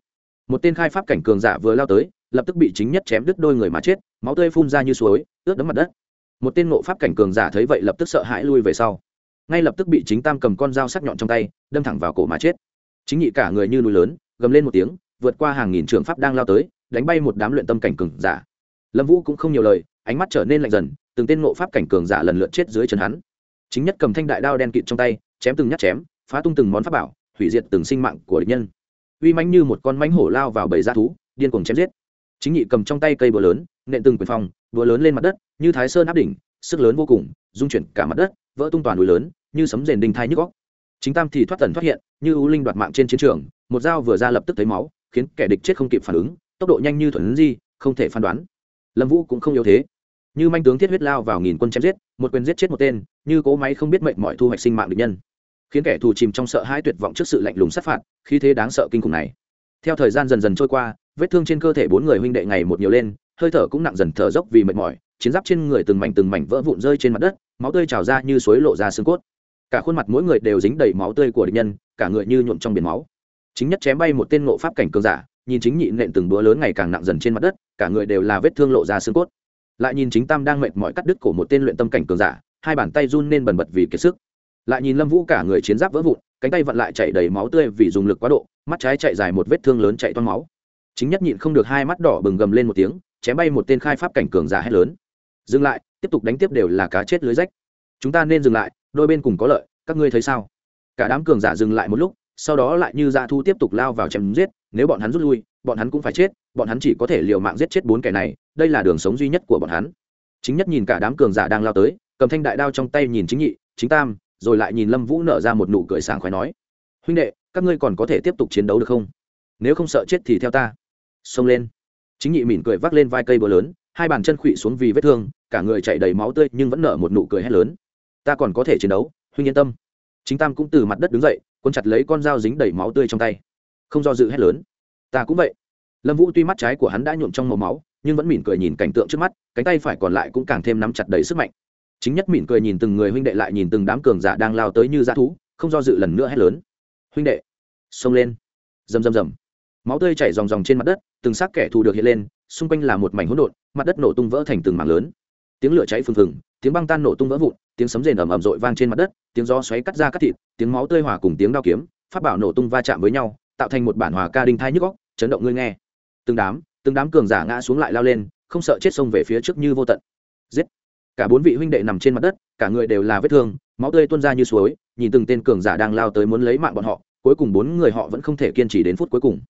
Một tên khai pháp cảnh cường giả vừa lao tới, lập tức bị chính nhất chém đứt đôi người mà chết, máu tươi phun ra như suối, ướt đấm mặt đất. Một tên ngộ pháp cảnh cường giả thấy vậy lập tức sợ hãi lui về sau. Ngay lập tức bị chính tam cầm con dao sắc nhọn trong tay, đâm thẳng vào cổ mà chết. Chính nhị cả người như núi lớn, gầm lên một tiếng, vượt qua hàng nghìn trường pháp đang lao tới, đánh bay một đám luyện tâm cảnh cường giả. Lâm vũ cũng không nhiều lời, ánh mắt trở nên lạnh dần, từng tên ngộ pháp cảnh cường giả lần lượt chết dưới chân hắn chính nhất cầm thanh đại đao đen kịt trong tay, chém từng nhát chém, phá tung từng món pháp bảo, hủy diệt từng sinh mạng của địch nhân. Uy mãnh như một con mãnh hổ lao vào bầy da thú, điên cuồng chém giết. Chính nhị cầm trong tay cây búa lớn, nện từng quyền phòng búa lớn lên mặt đất, như thái sơn áp đỉnh, sức lớn vô cùng dung chuyển cả mặt đất, vỡ tung toàn núi lớn, như sấm rền đinh thai nhức góc chính tam thì thoát tần thoát hiện, như ưu linh đoạt mạng trên chiến trường, một dao vừa ra lập tức thấy máu, khiến kẻ địch chết không kịp phản ứng, tốc độ nhanh như thuần di, không thể phán đoán. Lâm vũ cũng không yếu thế như manh tướng thiết huyết lao vào nghìn quân chém giết, một quyền giết chết một tên, như cỗ máy không biết mệnh mọi thu hoạch sinh mạng địch nhân. Khiến kẻ thù chìm trong sợ hãi tuyệt vọng trước sự lạnh lùng sát phạt khi thế đáng sợ kinh khủng này. Theo thời gian dần dần trôi qua, vết thương trên cơ thể bốn người huynh đệ ngày một nhiều lên, hơi thở cũng nặng dần thở dốc vì mệt mỏi, chiến giáp trên người từng mảnh từng mảnh vỡ vụn rơi trên mặt đất, máu tươi trào ra như suối lộ ra xương cốt. Cả khuôn mặt mỗi người đều dính đầy máu tươi của địch nhân, cả người như nhuộm trong biển máu. Chính nhất chém bay một tên ngộ pháp cảnh cường giả, nhìn chính nhị nện từng búa lớn ngày càng nặng dần trên mặt đất, cả người đều là vết thương lộ ra xương cốt lại nhìn chính tam đang mệt mỏi cắt đứt cổ một tên luyện tâm cảnh cường giả, hai bàn tay run nên bần bật vì kiệt sức. Lại nhìn lâm vũ cả người chiến giáp vỡ vụn, cánh tay vặn lại chạy đầy máu tươi vì dùng lực quá độ, mắt trái chạy dài một vết thương lớn chạy toan máu. Chính nhất nhịn không được hai mắt đỏ bừng gầm lên một tiếng, chém bay một tên khai pháp cảnh cường giả hét lớn. Dừng lại, tiếp tục đánh tiếp đều là cá chết lưới rách. Chúng ta nên dừng lại, đôi bên cùng có lợi, các ngươi thấy sao? Cả đám cường giả dừng lại một lúc, sau đó lại như dạ thu tiếp tục lao vào chém giết, nếu bọn hắn rút lui, bọn hắn cũng phải chết, bọn hắn chỉ có thể liều mạng giết chết bốn kẻ này đây là đường sống duy nhất của bọn hắn. Chính nhất nhìn cả đám cường giả đang lao tới, cầm thanh đại đao trong tay nhìn chính nhị, chính tam, rồi lại nhìn lâm vũ nở ra một nụ cười sảng khoái nói, huynh đệ, các ngươi còn có thể tiếp tục chiến đấu được không? Nếu không sợ chết thì theo ta. Xông lên. Chính nhị mỉm cười vác lên vai cây bờ lớn, hai bàn chân khuỵu xuống vì vết thương, cả người chạy đầy máu tươi nhưng vẫn nở một nụ cười hét lớn. Ta còn có thể chiến đấu, huynh yên tâm. Chính tam cũng từ mặt đất đứng dậy quân chặt lấy con dao dính đầy máu tươi trong tay. Không do dự hét lớn. Ta cũng vậy. Lâm vũ tuy mắt trái của hắn đã nhuộm trong màu máu nhưng vẫn mỉm cười nhìn cảnh tượng trước mắt, cánh tay phải còn lại cũng càng thêm nắm chặt đầy sức mạnh. Chính nhất mỉm cười nhìn từng người huynh đệ lại nhìn từng đám cường giả đang lao tới như dã thú, không do dự lần nữa hét lớn. Huynh đệ, xông lên. Rầm rầm rầm. Máu tươi chảy ròng ròng trên mặt đất, từng xác kẻ thù được hiện lên, xung quanh là một mảnh hỗn độn, mặt đất nổ tung vỡ thành từng mảng lớn. Tiếng lửa cháy phừng phừng, tiếng băng tan nổ tung vỡ vụn, tiếng sấm rền ầm ầm rội vang trên mặt đất, tiếng gió xoáy cắt ra cắt thịt, tiếng máu tươi hòa cùng tiếng đao kiếm phát bảo nổ tung va chạm với nhau, tạo thành một bản hòa ca đinh thai nhức góc chấn động ngươi nghe. Từng đám từng đám cường giả ngã xuống lại lao lên, không sợ chết sông về phía trước như vô tận. Giết! Cả bốn vị huynh đệ nằm trên mặt đất, cả người đều là vết thương, máu tươi tuôn ra như suối, nhìn từng tên cường giả đang lao tới muốn lấy mạng bọn họ, cuối cùng bốn người họ vẫn không thể kiên trì đến phút cuối cùng.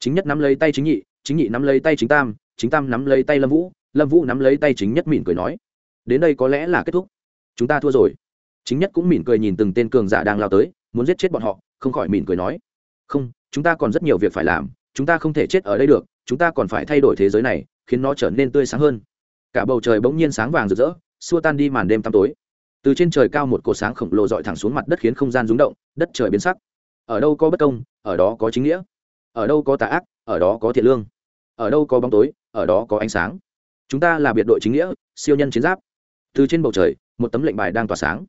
Chính nhất nắm lấy tay chính nhị chính nhị nắm lấy tay chính tam chính tam nắm lấy tay lâm vũ lâm vũ nắm lấy tay chính nhất mỉm cười nói, đến đây có lẽ là kết thúc. Chúng ta thua rồi. Chính nhất cũng mỉm cười nhìn từng tên cường giả đang lao tới, muốn giết chết bọn họ, không khỏi mỉm cười nói, không, chúng ta còn rất nhiều việc phải làm, chúng ta không thể chết ở đây được chúng ta còn phải thay đổi thế giới này, khiến nó trở nên tươi sáng hơn. Cả bầu trời bỗng nhiên sáng vàng rực rỡ, xua tan đi màn đêm tăm tối. Từ trên trời cao một cột sáng khổng lồ dọi thẳng xuống mặt đất khiến không gian rúng động, đất trời biến sắc. Ở đâu có bất công, ở đó có chính nghĩa. Ở đâu có tà ác, ở đó có thiện lương. Ở đâu có bóng tối, ở đó có ánh sáng. Chúng ta là biệt đội chính nghĩa, siêu nhân chiến giáp. Từ trên bầu trời, một tấm lệnh bài đang tỏa sáng.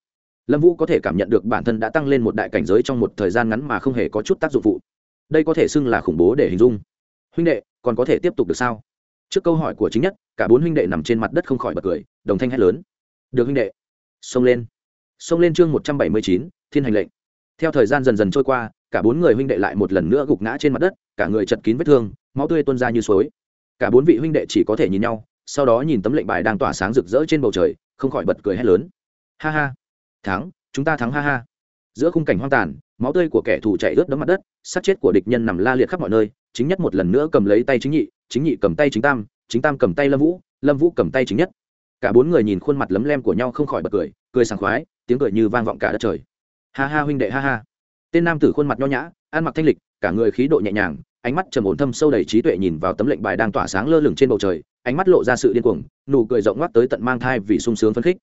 Lâm vũ có thể cảm nhận được bản thân đã tăng lên một đại cảnh giới trong một thời gian ngắn mà không hề có chút tác dụng phụ. Đây có thể xưng là khủng bố để hình dung. Huynh đệ còn có thể tiếp tục được sao? Trước câu hỏi của chính nhất, cả bốn huynh đệ nằm trên mặt đất không khỏi bật cười, đồng thanh hét lớn. Được huynh đệ. Xông lên. Xông lên chương một trăm bảy mươi chín, thiên hành lệnh. Theo thời gian dần dần trôi qua, cả bốn người huynh đệ lại một lần nữa gục ngã trên mặt đất, cả người chật kín vết thương, máu tươi tuôn ra như suối. Cả bốn vị huynh đệ chỉ có thể nhìn nhau, sau đó nhìn tấm lệnh bài đang tỏa sáng rực rỡ trên bầu trời, không khỏi bật cười hét lớn. Ha ha. Thắng, chúng ta thắng ha ha. Giữa khung cảnh hoang tàn, máu tươi của kẻ thù chạy ướt đẫm mặt đất sát chết của địch nhân nằm la liệt khắp mọi nơi chính nhất một lần nữa cầm lấy tay chính nhị chính nhị cầm tay chính tam chính tam cầm tay lâm vũ lâm vũ cầm tay chính nhất. Cả bốn người nhìn khuôn mặt lấm lem của nhau không khỏi bật cười cười sảng khoái, tiếng cười như vang vọng cả đất trời. Ha ha huynh đệ, ha ha. Tên nam tử khuôn mặt nho nhã, ăn mặc thanh lịch, cả người khí độ nhẹ nhàng, ánh mắt trầm ổn thâm sâu đầy trí tuệ nhìn vào tấm lệnh bài đang tỏa sáng lơ lửng trên bầu trời, ánh mắt lộ ra sự điên cuồng, nụ cười rộng ngoắc tới tận mang thai vì sung sướng phấn khích.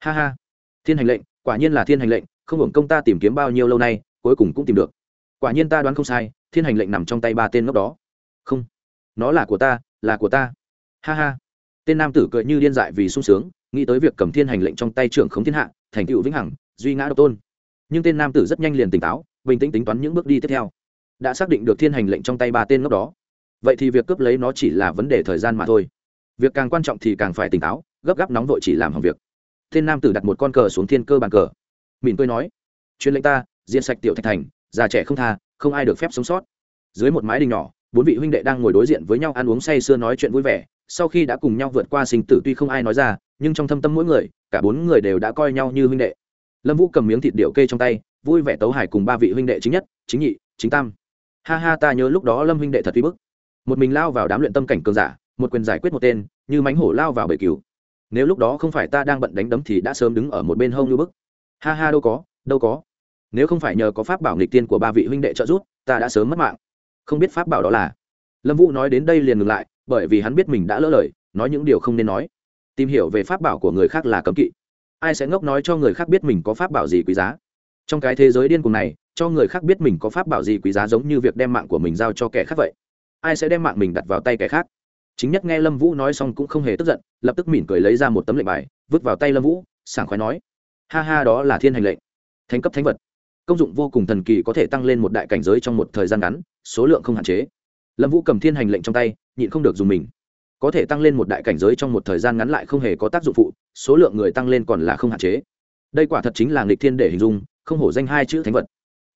Ha ha. Thiên hành lệnh, quả nhiên là thiên hành lệnh, không hưởng công ta tìm kiếm bao nhiêu lâu nay, cuối cùng cũng tìm được. Quả nhiên ta đoán không sai thiên hành lệnh nằm trong tay ba tên ngốc đó. Không, nó là của ta, là của ta. Ha ha. Tên nam tử cười như điên dại vì sung sướng, nghĩ tới việc cầm thiên hành lệnh trong tay trưởng khống thiên hạ, thành tựu vĩnh hằng, duy ngã độc tôn. Nhưng tên nam tử rất nhanh liền tỉnh táo, bình tĩnh tính toán những bước đi tiếp theo. Đã xác định được thiên hành lệnh trong tay ba tên ngốc đó. Vậy thì việc cướp lấy nó chỉ là vấn đề thời gian mà thôi. Việc càng quan trọng thì càng phải tỉnh táo, gấp gáp nóng vội chỉ làm hỏng việc. Tên nam tử đặt một con cờ xuống thiên cơ bàn cờ. Mỉm cười nói, truyền lệnh ta diện sạch tiểu thạch thành, già trẻ không tha không ai được phép sống sót. Dưới một mái đình nhỏ, bốn vị huynh đệ đang ngồi đối diện với nhau ăn uống say sưa nói chuyện vui vẻ, sau khi đã cùng nhau vượt qua sinh tử tuy không ai nói ra, nhưng trong thâm tâm mỗi người, cả bốn người đều đã coi nhau như huynh đệ. Lâm vũ cầm miếng thịt điệu kê trong tay, vui vẻ tấu hải cùng ba vị huynh đệ chính nhất, chính nhị, chính tam. Ha ha, ta nhớ lúc đó lâm huynh đệ thật uy bức. Một mình lao vào đám luyện tâm cảnh cường giả, một quyền giải quyết một tên, như mánh hổ lao vào bể cứu. Nếu lúc đó không phải ta đang bận đánh đấm thì đã sớm đứng ở một bên hông như bức. Ha ha, đâu có đâu có nếu không phải nhờ có pháp bảo nghịch tiên của ba vị huynh đệ trợ giúp, ta đã sớm mất mạng. Không biết pháp bảo đó là. Lâm vũ nói đến đây liền ngừng lại, bởi vì hắn biết mình đã lỡ lời, nói những điều không nên nói. Tìm hiểu về pháp bảo của người khác là cấm kỵ. Ai sẽ ngốc nói cho người khác biết mình có pháp bảo gì quý giá? Trong cái thế giới điên cuồng này, cho người khác biết mình có pháp bảo gì quý giá giống như việc đem mạng của mình giao cho kẻ khác vậy. Ai sẽ đem mạng mình đặt vào tay kẻ khác? Chính nhất nghe lâm vũ nói xong cũng không hề tức giận, lập tức mỉm cười lấy ra một tấm lệnh bài, vứt vào tay lâm vũ, sảng khoái nói, ha ha, đó là thiên hành lệnh. Thánh cấp thánh vật công dụng vô cùng thần kỳ có thể tăng lên một đại cảnh giới trong một thời gian ngắn, số lượng không hạn chế. Lâm vũ cầm thiên hành lệnh trong tay, nhịn không được dùng mình. Có thể tăng lên một đại cảnh giới trong một thời gian ngắn lại không hề có tác dụng phụ, số lượng người tăng lên còn là không hạn chế. Đây quả thật chính là nghịch thiên để hình dung, không hổ danh hai chữ thánh vật.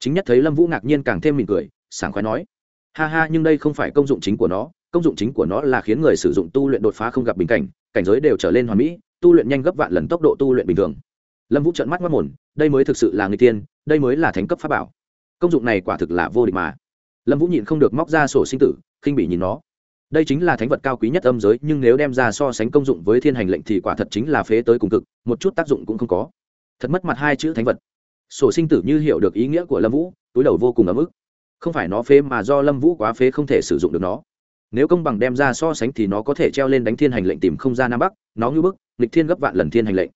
Chính nhất thấy lâm vũ ngạc nhiên càng thêm mỉm cười, sảng khoái nói, ha ha, nhưng đây không phải công dụng chính của nó, công dụng chính của nó là khiến người sử dụng tu luyện đột phá không gặp bình cảnh cảnh giới đều trở lên hoàn mỹ, tu luyện nhanh gấp vạn lần tốc độ tu luyện bình thường. Lâm vũ trợn mắt mất mồn đây mới thực sự là người tiên, đây mới là thánh cấp pháp bảo. Công dụng này quả thực là vô địch mà. Lâm vũ nhịn không được móc ra sổ sinh tử, khinh bị nhìn nó. Đây chính là thánh vật cao quý nhất âm giới, nhưng nếu đem ra so sánh công dụng với thiên hành lệnh thì quả thật chính là phế tới cùng cực, một chút tác dụng cũng không có. Thật mất mặt hai chữ thánh vật. Sổ sinh tử như hiểu được ý nghĩa của lâm vũ, túi đầu vô cùng ấm ức. Không phải nó phế mà do lâm vũ quá phế không thể sử dụng được nó. Nếu công bằng đem ra so sánh thì nó có thể treo lên đánh thiên hành lệnh tìm không ra nam bắc, nó như bức lịch thiên gấp vạn lần thiên hành lệnh.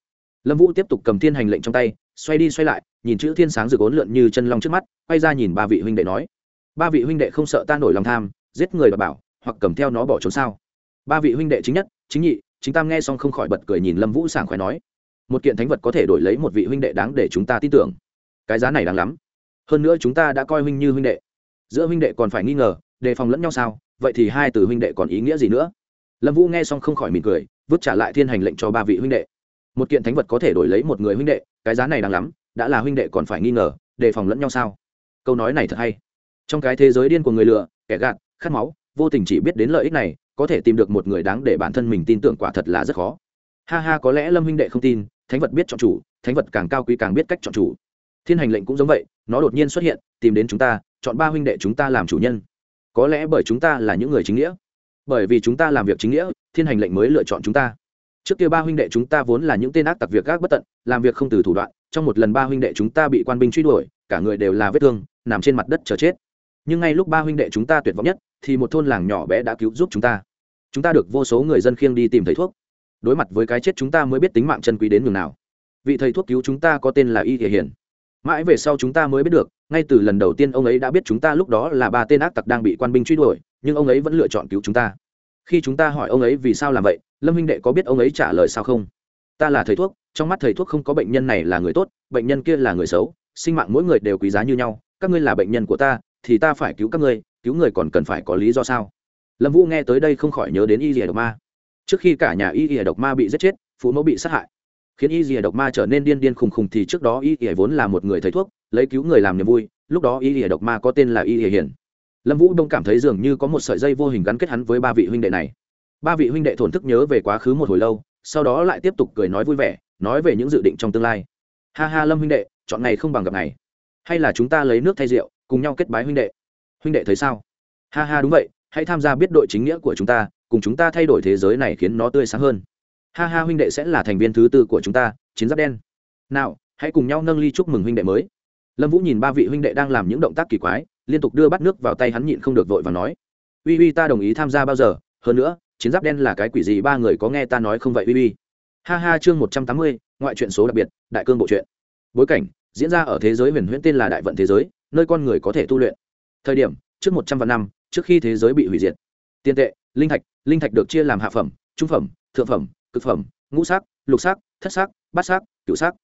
Lâm vũ tiếp tục cầm thiên hành lệnh trong tay xoay đi xoay lại, nhìn chữ thiên sáng rực ốn lượn như chân long trước mắt, quay ra nhìn ba vị huynh đệ nói, ba vị huynh đệ không sợ ta nổi lòng tham, giết người và bảo, hoặc cầm theo nó bỏ trốn sao? Ba vị huynh đệ chính nhất, chính nhị, chính tam nghe xong không khỏi bật cười nhìn lâm vũ sảng khoái nói, một kiện thánh vật có thể đổi lấy một vị huynh đệ đáng để chúng ta tin tưởng. Cái giá này đáng lắm. Hơn nữa chúng ta đã coi huynh như huynh đệ. Giữa huynh đệ còn phải nghi ngờ, đề phòng lẫn nhau sao? Vậy thì hai từ huynh đệ còn ý nghĩa gì nữa? Lâm vũ nghe xong không khỏi mỉm cười, vứt trả lại thiên hành lệnh cho ba vị huynh đệ một kiện thánh vật có thể đổi lấy một người huynh đệ, cái giá này đáng lắm, đã là huynh đệ còn phải nghi ngờ, đề phòng lẫn nhau sao? Câu nói này thật hay. Trong cái thế giới điên của người lừa, kẻ gạt, khát máu, vô tình chỉ biết đến lợi ích này, có thể tìm được một người đáng để bản thân mình tin tưởng quả thật là rất khó. Ha ha, có lẽ lâm huynh đệ không tin, thánh vật biết chọn chủ, thánh vật càng cao quý càng biết cách chọn chủ. Thiên hành lệnh cũng giống vậy, nó đột nhiên xuất hiện, tìm đến chúng ta, chọn ba huynh đệ chúng ta làm chủ nhân. Có lẽ bởi chúng ta là những người chính nghĩa. Bởi vì chúng ta làm việc chính nghĩa, thiên hành lệnh mới lựa chọn chúng ta trước kia ba huynh đệ chúng ta vốn là những tên ác tặc việc gác bất tận, làm việc không từ thủ đoạn, trong một lần ba huynh đệ chúng ta bị quan binh truy đuổi, cả người đều là vết thương, nằm trên mặt đất chờ chết. Nhưng ngay lúc ba huynh đệ chúng ta tuyệt vọng nhất, thì một thôn làng nhỏ bé đã cứu giúp chúng ta. Chúng ta được vô số người dân khiêng đi tìm thầy thuốc. Đối mặt với cái chết chúng ta mới biết tính mạng chân quý đến nhường nào. Vị thầy thuốc cứu chúng ta có tên là y thể hiển. Mãi về sau chúng ta mới biết được, ngay từ lần đầu tiên ông ấy đã biết chúng ta lúc đó là ba tên ác tặc đang bị quan binh truy đuổi, nhưng ông ấy vẫn lựa chọn cứu chúng ta. Khi chúng ta hỏi ông ấy vì sao làm vậy lâm huynh đệ có biết ông ấy trả lời sao không? Ta là thầy thuốc, trong mắt thầy thuốc không có bệnh nhân này là người tốt, bệnh nhân kia là người xấu, sinh mạng mỗi người đều quý giá như nhau, các ngươi là bệnh nhân của ta, thì ta phải cứu các ngươi, cứu người còn cần phải có lý do sao? Lâm vũ nghe tới đây không khỏi nhớ đến y rìa độc ma. Trước khi cả nhà y rìa độc ma bị giết chết, phụ mẫu bị sát hại. Khiến y rìa độc ma trở nên điên điên khùng khùng thì trước đó y rìa vốn là một người thầy thuốc, lấy cứu người làm niềm vui, lúc đó y rìa độc ma có tên là y rìa hiền. Lâm vũ đông cảm thấy dường như có một sợi dây vô hình gắn kết hắn với ba vị huynh đệ này ba vị huynh đệ thổn thức nhớ về quá khứ một hồi lâu, sau đó lại tiếp tục cười nói vui vẻ, nói về những dự định trong tương lai. Ha ha lâm huynh đệ, chọn ngày không bằng gặp ngày. Hay là chúng ta lấy nước thay rượu, cùng nhau kết bái huynh đệ. Huynh đệ thấy sao? Ha ha đúng vậy, hãy tham gia biết đội chính nghĩa của chúng ta, cùng chúng ta thay đổi thế giới này khiến nó tươi sáng hơn. Ha ha huynh đệ sẽ là thành viên thứ tư của chúng ta, chiến giáp đen. Nào, hãy cùng nhau nâng ly chúc mừng huynh đệ mới. Lâm vũ nhìn ba vị huynh đệ đang làm những động tác kỳ quái, liên tục đưa bát nước vào tay hắn nhịn không được vội và nói. Uy uy ta đồng ý tham gia bao giờ, hơn nữa chiến giáp đen là cái quỷ gì? Ba người có nghe ta nói không vậy uy uy ha ha, chương một trăm tám mươi, ngoại truyện số đặc biệt, đại cương bộ truyện. Bối cảnh, diễn ra ở thế giới huyền huyễn tên là đại vận thế giới, nơi con người có thể tu luyện. Thời điểm, trước một trăm vạn năm, trước khi thế giới bị hủy diệt. Tiền tệ, linh thạch linh thạch được chia làm hạ phẩm, trung phẩm, thượng phẩm, cực phẩm, ngũ sắc, lục sắc, thất sắc, bát sắc, cửu sắc.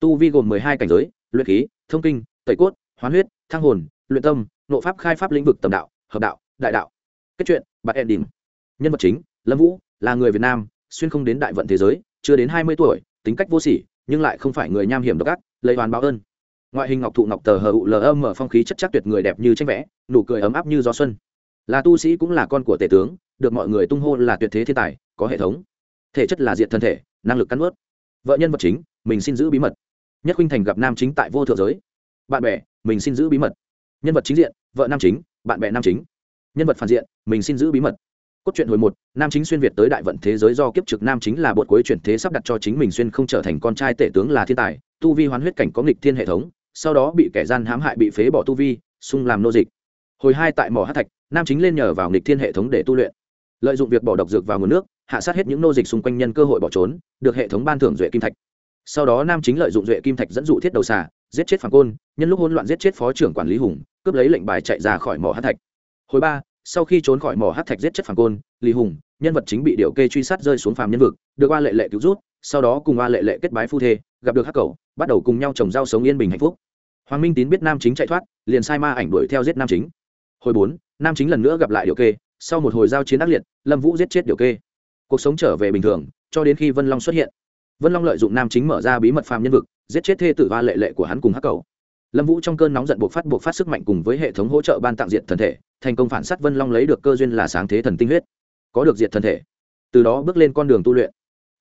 Tu vi gồm mười hai cảnh giới, luyện khí, thông kinh, tẩy cốt, hoán huyết, thăng hồn, luyện tâm nộ pháp khai pháp lĩnh vực tầm đạo, hợp đạo, đại đạo. Kết truyện bạn ending nhân vật chính, lâm vũ, là người việt nam, xuyên không đến đại vận thế giới, chưa đến hai mươi tuổi, tính cách vô sỉ, nhưng lại không phải người nham hiểm độc ác, lấy hoàn báo ơn. Ngoại hình ngọc thụ ngọc tờ hờ lở âm mở phong khí chất chắc tuyệt người đẹp như tranh vẽ, nụ cười ấm áp như gió xuân. Là tu sĩ cũng là con của tể tướng, được mọi người tung hô là tuyệt thế thiên tài, có hệ thống. Thể chất là diện thân thể, năng lực cắn ướt vợ nhân vật chính, mình xin giữ bí mật. Nhất khuynh thành gặp nam chính tại vô thượng giới. Bạn bè, mình xin giữ bí mật. Nhân vật chính diện, vợ nam chính, bạn bè nam chính. Nhân vật phản diện, mình xin giữ bí mật cốt truyện hồi một, nam chính xuyên việt tới đại vận thế giới do kiếp trực nam chính là bột cuối chuyển thế sắp đặt cho chính mình xuyên không trở thành con trai tể tướng là thiên tài, tu vi hoán huyết cảnh có nghịch thiên hệ thống, sau đó bị kẻ gian hãm hại bị phế bỏ tu vi xung làm nô dịch. Hồi hai tại mỏ hát thạch, nam chính lên nhờ vào nghịch thiên hệ thống để tu luyện. Lợi dụng việc bỏ độc dược vào nguồn nước, hạ sát hết những nô dịch xung quanh nhân cơ hội bỏ trốn, được hệ thống ban thưởng duệ kim thạch. Sau đó nam chính lợi dụng duệ kim thạch dẫn dụ thiết đầu xà, giết chết phản côn, nhân lúc hỗn loạn giết chết phó trưởng quản lý hùng, cướp lấy lệnh bài chạy ra khỏi mỏ hát thạch. Hồi ba sau khi trốn khỏi mỏ hát thạch giết chết phản côn lý hùng, nhân vật chính bị điệu kê truy sát rơi xuống phàm nhân vực, được a lệ lệ cứu rút, sau đó cùng a lệ lệ kết bái phu thê, gặp được hắc cầu bắt đầu cùng nhau trồng rau sống yên bình hạnh phúc. Hoàng minh tín biết nam chính chạy thoát, liền sai ma ảnh đuổi theo giết nam chính. Hồi bốn, nam chính lần nữa gặp lại điệu kê, sau một hồi giao chiến ác liệt, lâm vũ giết chết điệu kê. Cuộc sống trở về bình thường, cho đến khi vân long xuất hiện. Vân long lợi dụng nam chính mở ra bí mật phàm nhân vực, giết chết thê tử a lệ lệ của hắn cùng hắc cầu lâm vũ trong cơn nóng giận buộc phát buộc phát sức mạnh cùng với hệ thống hỗ trợ ban tặng diện thần thể, thành công phản s á t vân long lấy được cơ duyên là sáng thế thần tinh huyết. Có được diệt thần thể. Từ đó bước lên con đường tu luyện.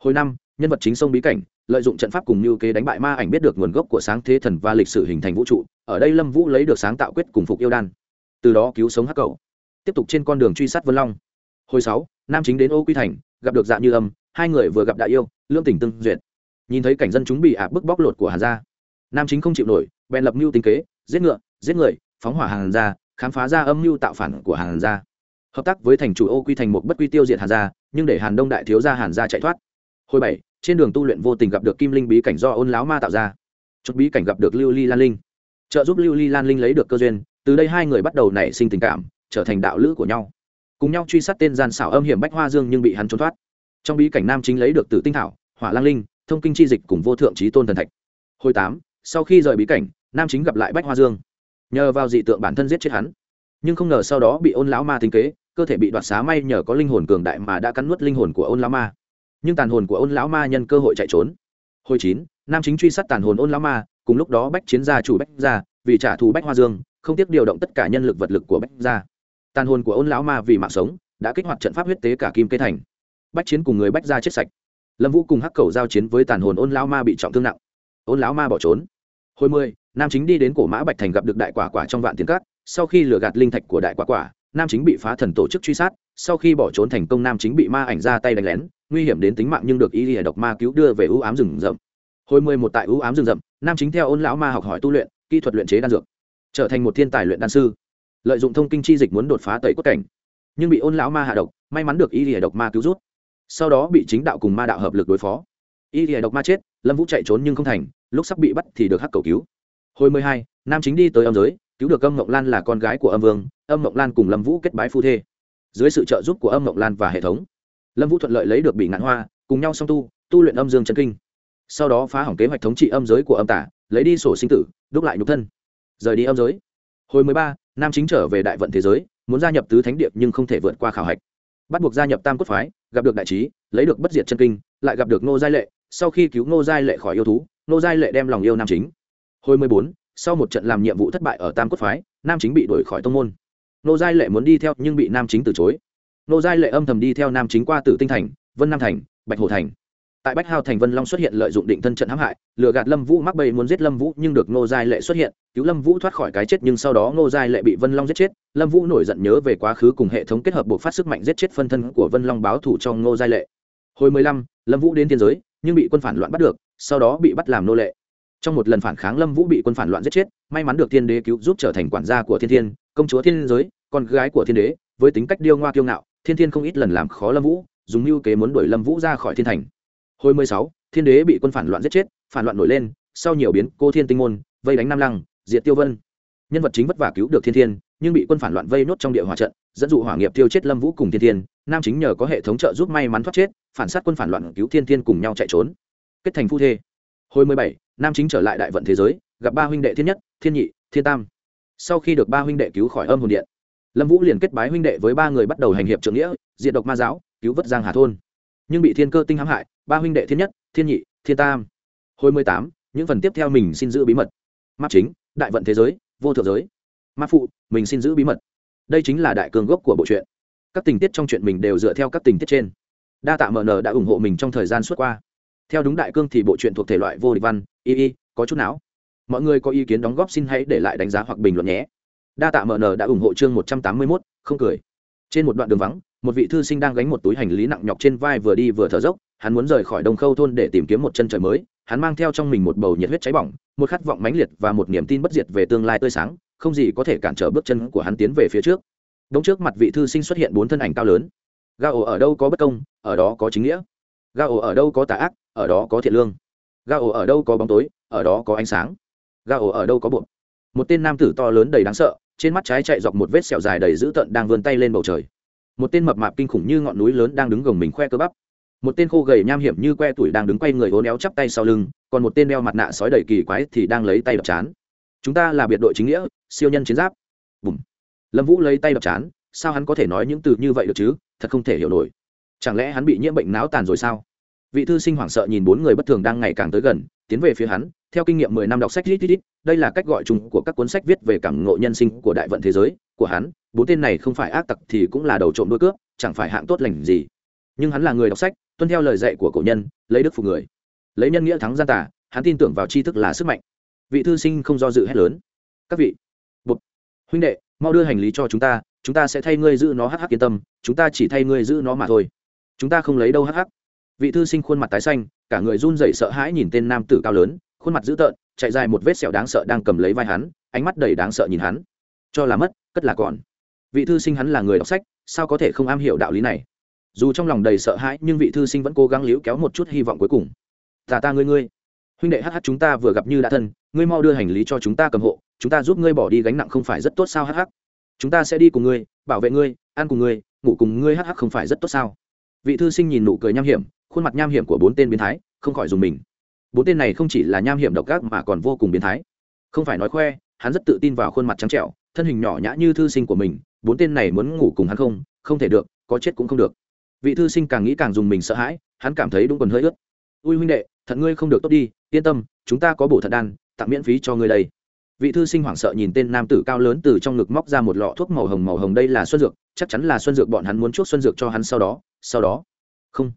Hồi năm, nhân vật chính sông bí cảnh, lợi dụng trận pháp cùng như kế đánh bại ma ảnh biết được nguồn gốc của sáng thế thần và lịch sử hình thành vũ trụ, ở đây lâm vũ lấy được sáng tạo quyết cùng phục yêu đan. Từ đó cứu sống hắc cầu. Tiếp tục trên con đường truy sát vân long. Hồi sáu, nam chính đến ô quy thành, gặp được dạ như âm, hai người vừa gặp đại yêu lương tình tương duyệt. Nhìn thấy cảnh dân chúng bị áp bức bóc lột của hàn gia, nam chính không chịu nổi bèn lập mưu tính kế, giết ngựa, giết người, phóng hỏa hàng gia, khám phá ra âm mưu tạo phản của hàn gia. Hợp tác với thành chủ ô quy thành một bất quy tiêu diệt hàn gia, nhưng để hàn đông đại thiếu gia hàn gia chạy thoát. Hồi bảy, trên đường tu luyện vô tình gặp được kim linh bí cảnh do ôn láo ma tạo ra. Chút bí cảnh gặp được lưu ly lan linh. Trợ giúp lưu ly lan linh lấy được cơ duyên, từ đây hai người bắt đầu nảy sinh tình cảm, trở thành đạo lữ của nhau. Cùng nhau truy sát tên gian xảo âm hiểm bách hoa dương nhưng bị hắn trốn thoát. Trong bí cảnh nam chính lấy được tử tinh thảo, hỏa lang linh, thông kinh chi dịch cùng vô thượng trí tôn thần thạch. Hồi tám, sau khi rời bí cảnh nam chính gặp lại bách hoa dương nhờ vào dị tượng bản thân giết chết hắn nhưng không ngờ sau đó bị ôn lão ma tính kế cơ thể bị đoạt xá may nhờ có linh hồn cường đại mà đã cắn nuốt linh hồn của ôn lão ma nhưng tàn hồn của ôn lão ma nhân cơ hội chạy trốn hồi chín nam chính truy sát tàn hồn ôn lão ma cùng lúc đó bách chiến gia chủ bách gia vì trả thù bách hoa dương không tiếc điều động tất cả nhân lực vật lực của bách gia tàn hồn của ôn lão ma vì mạng sống đã kích hoạt trận pháp huyết tế cả kim cây thành bách chiến cùng người bách gia chết sạch lâm vũ cùng hắc cầu giao chiến với tàn hồn ôn lão ma bị trọng thương nặng ôn lão ma bỏ trốn hồi mười, nam chính đi đến cổ mã bạch thành gặp được đại quả quả trong vạn tiến cát, sau khi lừa gạt linh thạch của đại quả quả, nam chính bị phá thần tổ chức truy sát, sau khi bỏ trốn thành công nam chính bị ma ảnh ra tay đánh lén, nguy hiểm đến tính mạng nhưng được y lìa độc ma cứu đưa về ưu ám rừng rậm. Hồi mười một tại ưu ám rừng rậm, nam chính theo ôn lão ma học hỏi tu luyện, kỹ thuật luyện chế đan dược, trở thành một thiên tài luyện đan sư, lợi dụng thông kinh chi dịch muốn đột phá tẩy cốt cảnh. Nhưng bị ôn lão ma hạ độc, may mắn được y lìa độc ma cứu rút, sau đó bị chính đạo cùng ma đạo hợp lực đối phó y thì độc ma chết, lâm vũ chạy trốn nhưng không thành, lúc sắp bị bắt thì được hắc cầu cứu. Hồi mười hai, nam chính đi tới âm giới, cứu được âm mộng lan là con gái của âm vương, âm mộng lan cùng lâm vũ kết bái phu thê. Dưới sự trợ giúp của âm mộng lan và hệ thống, lâm vũ thuận lợi lấy được bị ngạn hoa, cùng nhau song tu tu luyện âm dương chân kinh. Sau đó phá hỏng kế hoạch thống trị âm giới của âm tả, lấy đi sổ sinh tử, đúc lại nhục thân. Rời đi âm giới. Hồi mười ba, nam chính trở về đại vận thế giới, muốn gia nhập tứ thánh điệp nhưng không thể vượt qua khảo hạch. Bắt buộc gia nhập tam cốt phái, gặp được đại trí, lấy được bất diệt chân kinh, lại gặp được Nô giai lệ sau khi cứu ngô giai lệ khỏi yêu thú, ngô giai lệ đem lòng yêu nam chính. Hồi mười bốn, sau một trận làm nhiệm vụ thất bại ở tam cốt phái, nam chính bị đuổi khỏi tông môn. Ngô giai lệ muốn đi theo nhưng bị nam chính từ chối. Ngô giai lệ âm thầm đi theo nam chính qua tử tinh thành, vân nam thành, bạch hồ thành. Tại bách Hào thành, vân long xuất hiện lợi dụng định thân trận hãm hại, lừa gạt lâm vũ, mắc bầy muốn giết lâm vũ nhưng được Ngô giai lệ xuất hiện, cứu lâm vũ thoát khỏi cái chết nhưng sau đó Ngô giai lệ bị vân long giết chết. Lâm vũ nổi giận nhớ về quá khứ cùng hệ thống kết hợp buộc phát sức mạnh giết chết phân thân của vân long báo thủ cho Ngô giai lệ. Hồi mười lăm, lâm vũ đến thiên giới nhưng bị quân phản loạn bắt được, sau đó bị bắt làm nô lệ. Trong một lần phản kháng, lâm vũ bị quân phản loạn giết chết, may mắn được thiên đế cứu giúp trở thành quản gia của thiên thiên, công chúa thiên giới, con gái của thiên đế, với tính cách điêu ngoa kiêu ngạo, thiên thiên không ít lần làm khó lâm vũ, dùng mưu kế muốn đuổi lâm vũ ra khỏi thiên thành. Hồi mười sáu, thiên đế bị quân phản loạn giết chết, phản loạn nổi lên, sau nhiều biến, cô thiên tinh môn, vây đánh nam lăng, diệt tiêu vân. Nhân vật chính vất vả cứu được thiên thiên, nhưng bị quân phản loạn vây nốt trong địa hỏa trận dẫn dụ hỏa nghiệp tiêu chết lâm vũ cùng thiên thiên, nam chính nhờ có hệ thống trợ giúp may mắn thoát chết, phản sát quân phản loạn cứu thiên thiên cùng nhau chạy trốn. Kết thành phu thê. Hồi mười bảy, nam chính trở lại đại vận thế giới, gặp ba huynh đệ thiên nhất, thiên nhị, thiên tam. Sau khi được ba huynh đệ cứu khỏi âm hồn điện, lâm vũ liền kết bái huynh đệ với ba người bắt đầu hành hiệp trưởng nghĩa diện độc ma giáo, cứu vất giang hà thôn. Nhưng bị thiên cơ tinh hãm hại, ba huynh đệ thiên nhất, thiên nhị, thiên tam. Hồi mười tám, những phần tiếp theo mình xin giữ bí mật. Map chính, đại vận thế giới, vô thượng giới. Map phụ, mình xin giữ bí mật đây chính là đại cương gốc của bộ truyện. Các tình tiết trong chuyện mình đều dựa theo các tình tiết trên. Đa tạ mn đã ủng hộ mình trong thời gian suốt qua. Theo đúng đại cương thì bộ truyện thuộc thể loại vô địch văn. Y y, có chút não. Mọi người có ý kiến đóng góp xin hãy để lại đánh giá hoặc bình luận nhé. Đa tạ mn đã ủng hộ chương một trăm tám mươi mốt, không cười. Trên một đoạn đường vắng, một vị thư sinh đang gánh một túi hành lý nặng nhọc trên vai vừa đi vừa thở dốc. Hắn muốn rời khỏi đông khâu thôn để tìm kiếm một chân trời mới. Hắn mang theo trong mình một bầu nhiệt huyết cháy bỏng, một khát vọng mãnh liệt và một niềm tin bất diệt về tương lai tươi sáng không gì có thể cản trở bước chân của hắn tiến về phía trước. Đống trước mặt vị thư sinh xuất hiện bốn thân ảnh cao lớn. Ga ổ ở đâu có bất công, ở đó có chính nghĩa. Ga ổ ở đâu có tà ác, ở đó có thiện lương. Ga ổ ở đâu có bóng tối, ở đó có ánh sáng. Ga ổ ở đâu có bụng. Một tên nam tử to lớn đầy đáng sợ, trên mắt trái chạy dọc một vết sẹo dài đầy dữ tợn đang vươn tay lên bầu trời. Một tên mập mạp kinh khủng như ngọn núi lớn đang đứng gồng mình khoe cơ bắp. Một tên khô gầy nham hiểm như que tuổi đang đứng quay người hố néo chắp tay sau lưng, còn một tên đeo mặt nạ sói đầy kỳ quái thì đang lấy tay đập chán. Chúng ta là biệt đội chính nghĩa siêu nhân chiến giáp. Bùm. Lâm vũ lấy tay đập chán, sao hắn có thể nói những từ như vậy được chứ? Thật không thể hiểu nổi. Chẳng lẽ hắn bị nhiễm bệnh náo tàn rồi sao? Vị thư sinh hoảng sợ nhìn bốn người bất thường đang ngày càng tới gần, tiến về phía hắn, theo kinh nghiệm mười năm đọc sách rít rít đây là cách gọi chung của các cuốn sách viết về cảm ngộ nhân sinh của đại vận thế giới, của hắn, bốn tên này không phải ác tặc thì cũng là đầu trộm đôi cướp, chẳng phải hạng tốt lành gì. Nhưng hắn là người đọc sách, tuân theo lời dạy của cổ nhân, lấy đức phục người, lấy nhân nghĩa thắng gian tả hắn tin tưởng vào tri thức là sức mạnh. Vị thư sinh không do dự hét lớn. Các vị huynh đệ, mau đưa hành lý cho chúng ta chúng ta sẽ thay ngươi giữ nó hắc hắc yên tâm, chúng ta chỉ thay ngươi giữ nó mà thôi. Chúng ta không lấy đâu hắc hắc. Vị thư sinh khuôn mặt tái xanh, cả người run rẩy sợ hãi nhìn tên nam tử cao lớn, khuôn mặt dữ tợn, chạy dài một vết sẹo đáng sợ đang cầm lấy vai hắn, ánh mắt đầy đáng sợ nhìn hắn. Cho là mất, cất là còn. Vị thư sinh hắn là người đọc sách, sao có thể không am hiểu đạo lý này? Dù trong lòng đầy sợ hãi, nhưng vị thư sinh vẫn cố gắng liễu kéo một chút hy vọng cuối cùng. Ta ta, ngươi ngươi. Huynh đệ hh chúng ta vừa gặp như đã thân, ngươi mau đưa hành lý cho chúng ta cầm hộ chúng ta giúp ngươi bỏ đi gánh nặng không phải rất tốt sao hắc hắc? Chúng ta sẽ đi cùng ngươi, bảo vệ ngươi, ăn cùng ngươi, ngủ cùng ngươi hắc hắc không phải rất tốt sao? Vị thư sinh nhìn nụ cười nham hiểm, khuôn mặt nham hiểm của bốn tên biến thái, không khỏi dùng mình. Bốn tên này không chỉ là nham hiểm độc ác mà còn vô cùng biến thái. Không phải nói khoe, hắn rất tự tin vào khuôn mặt trắng trẻo, thân hình nhỏ nhã như thư sinh của mình, bốn tên này muốn ngủ cùng hắn không không thể được, có chết cũng không được. Vị thư sinh càng nghĩ càng dùng mình sợ hãi, hắn cảm thấy đúng quần hơi ướt. Ui huynh đệ, thận ngươi không được tốt đi, yên tâm, chúng ta có bổ thận đan, tặng miễn phí cho ngươi đây vị thư sinh hoảng sợ nhìn tên nam tử cao lớn từ trong ngực móc ra một lọ thuốc màu hồng màu hồng, đây là xuân dược, chắc chắn là xuân dược, bọn hắn muốn chuốc xuân dược cho hắn sau đó sau đó. Không.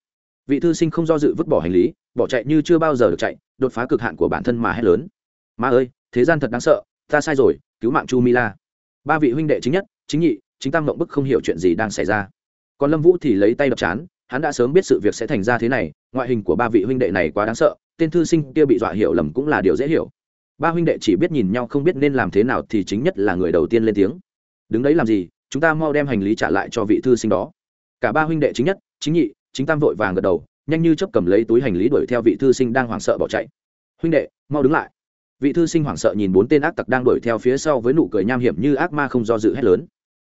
Vị thư sinh không do dự vứt bỏ hành lý, bỏ chạy như chưa bao giờ được chạy, đột phá cực hạn của bản thân mà hét lớn. Ma ơi, thế gian thật đáng sợ, ta sai rồi, cứu mạng chu mila. Ba vị huynh đệ chính nhất, chính nhị, chính tam mộng bức không hiểu chuyện gì đang xảy ra. Còn lâm vũ thì lấy tay đập chán, hắn đã sớm biết sự việc sẽ thành ra thế này, ngoại hình của ba vị huynh đệ này quá đáng sợ, tên thư sinh kia bị dọa hiểu lầm cũng là điều dễ hiểu ba huynh đệ chỉ biết nhìn nhau không biết nên làm thế nào thì chính nhất là người đầu tiên lên tiếng. Đứng đấy làm gì, chúng ta mau đem hành lý trả lại cho vị thư sinh đó. Cả ba huynh đệ chính nhất, chính nhị, chính tam vội vàng gật đầu, nhanh như chấp cầm lấy túi hành lý đuổi theo vị thư sinh đang hoảng sợ bỏ chạy. Huynh đệ, mau đứng lại. Vị thư sinh hoảng sợ nhìn bốn tên ác tặc đang đuổi theo phía sau với nụ cười nham hiểm như ác ma không do dự hét lớn.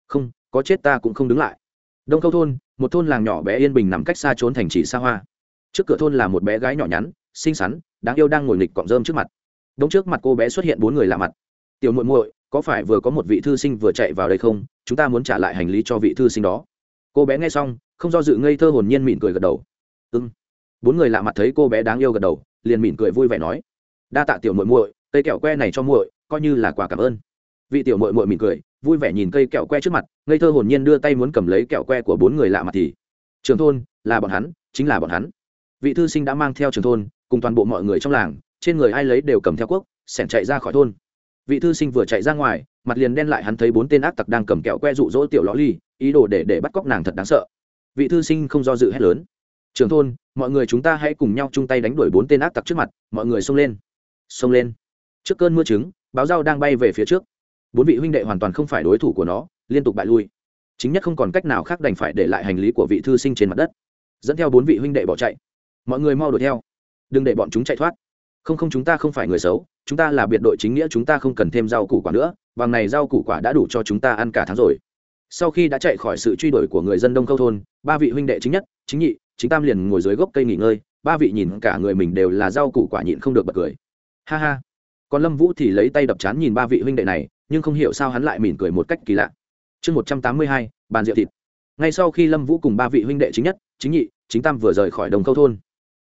Không, có chết ta cũng không đứng lại. Đông khâu thôn, một thôn làng nhỏ bé yên bình nằm cách xa trốn thành trì xa hoa. Trước cửa thôn là một bé gái nhỏ nhắn, xinh xắn, đáng yêu đang ngồi nghịch cọng rơm trước mặt đống trước mặt cô bé xuất hiện bốn người lạ mặt. Tiểu muội muội, có phải vừa có một vị thư sinh vừa chạy vào đây không? Chúng ta muốn trả lại hành lý cho vị thư sinh đó. Cô bé nghe xong, không do dự ngây thơ hồn nhiên mỉm cười gật đầu. Ưng bốn người lạ mặt thấy cô bé đáng yêu gật đầu, liền mỉm cười vui vẻ nói, đa tạ tiểu muội muội, cây kẹo que này cho muội, coi như là quà cảm ơn. Vị tiểu muội muội mỉm cười, vui vẻ nhìn cây kẹo que trước mặt, ngây thơ hồn nhiên đưa tay muốn cầm lấy kẹo que của bốn người lạ mặt thì, trường thôn, là bọn hắn, chính là bọn hắn. Vị thư sinh đã mang theo trường thôn, cùng toàn bộ mọi người trong làng trên người ai lấy đều cầm theo quốc, sẻn chạy ra khỏi thôn. Vị thư sinh vừa chạy ra ngoài, mặt liền đen lại hắn thấy bốn tên ác tặc đang cầm kẹo que rụ rỗ tiểu ló ly, ý đồ để để bắt cóc nàng thật đáng sợ. Vị thư sinh không do dự hét lớn. Trường thôn, mọi người chúng ta hãy cùng nhau chung tay đánh đuổi bốn tên ác tặc trước mặt, mọi người xông lên. Xông lên. Trước cơn mưa trứng, báo dao đang bay về phía trước. Bốn vị huynh đệ hoàn toàn không phải đối thủ của nó, liên tục bại lui. Chính nhất không còn cách nào khác đành phải để lại hành lý của vị thư sinh trên mặt đất. Dẫn theo bốn vị huynh đệ bỏ chạy. Mọi người mau đuổi theo. Đừng để bọn chúng chạy thoát không không chúng ta không phải người xấu, chúng ta là biệt đội chính nghĩa, chúng ta không cần thêm rau củ quả nữa bằng này rau củ quả đã đủ cho chúng ta ăn cả tháng rồi. Sau khi đã chạy khỏi sự truy đuổi của người dân đông khâu thôn, ba vị huynh đệ chính nhất, chính nhị, chính tam liền ngồi dưới gốc cây nghỉ ngơi, ba vị nhìn cả người mình đều là rau củ quả nhịn không được bật cười. Ha ha. Còn lâm vũ thì lấy tay đập chán nhìn ba vị huynh đệ này, nhưng không hiểu sao hắn lại mỉm cười một cách kỳ lạ. Chương một trăm tám mươi hai, bàn rượu thịt. Ngay sau khi lâm vũ cùng ba vị huynh đệ chính nhất, chính nhị, chính tam vừa rời khỏi đồng khâu thôn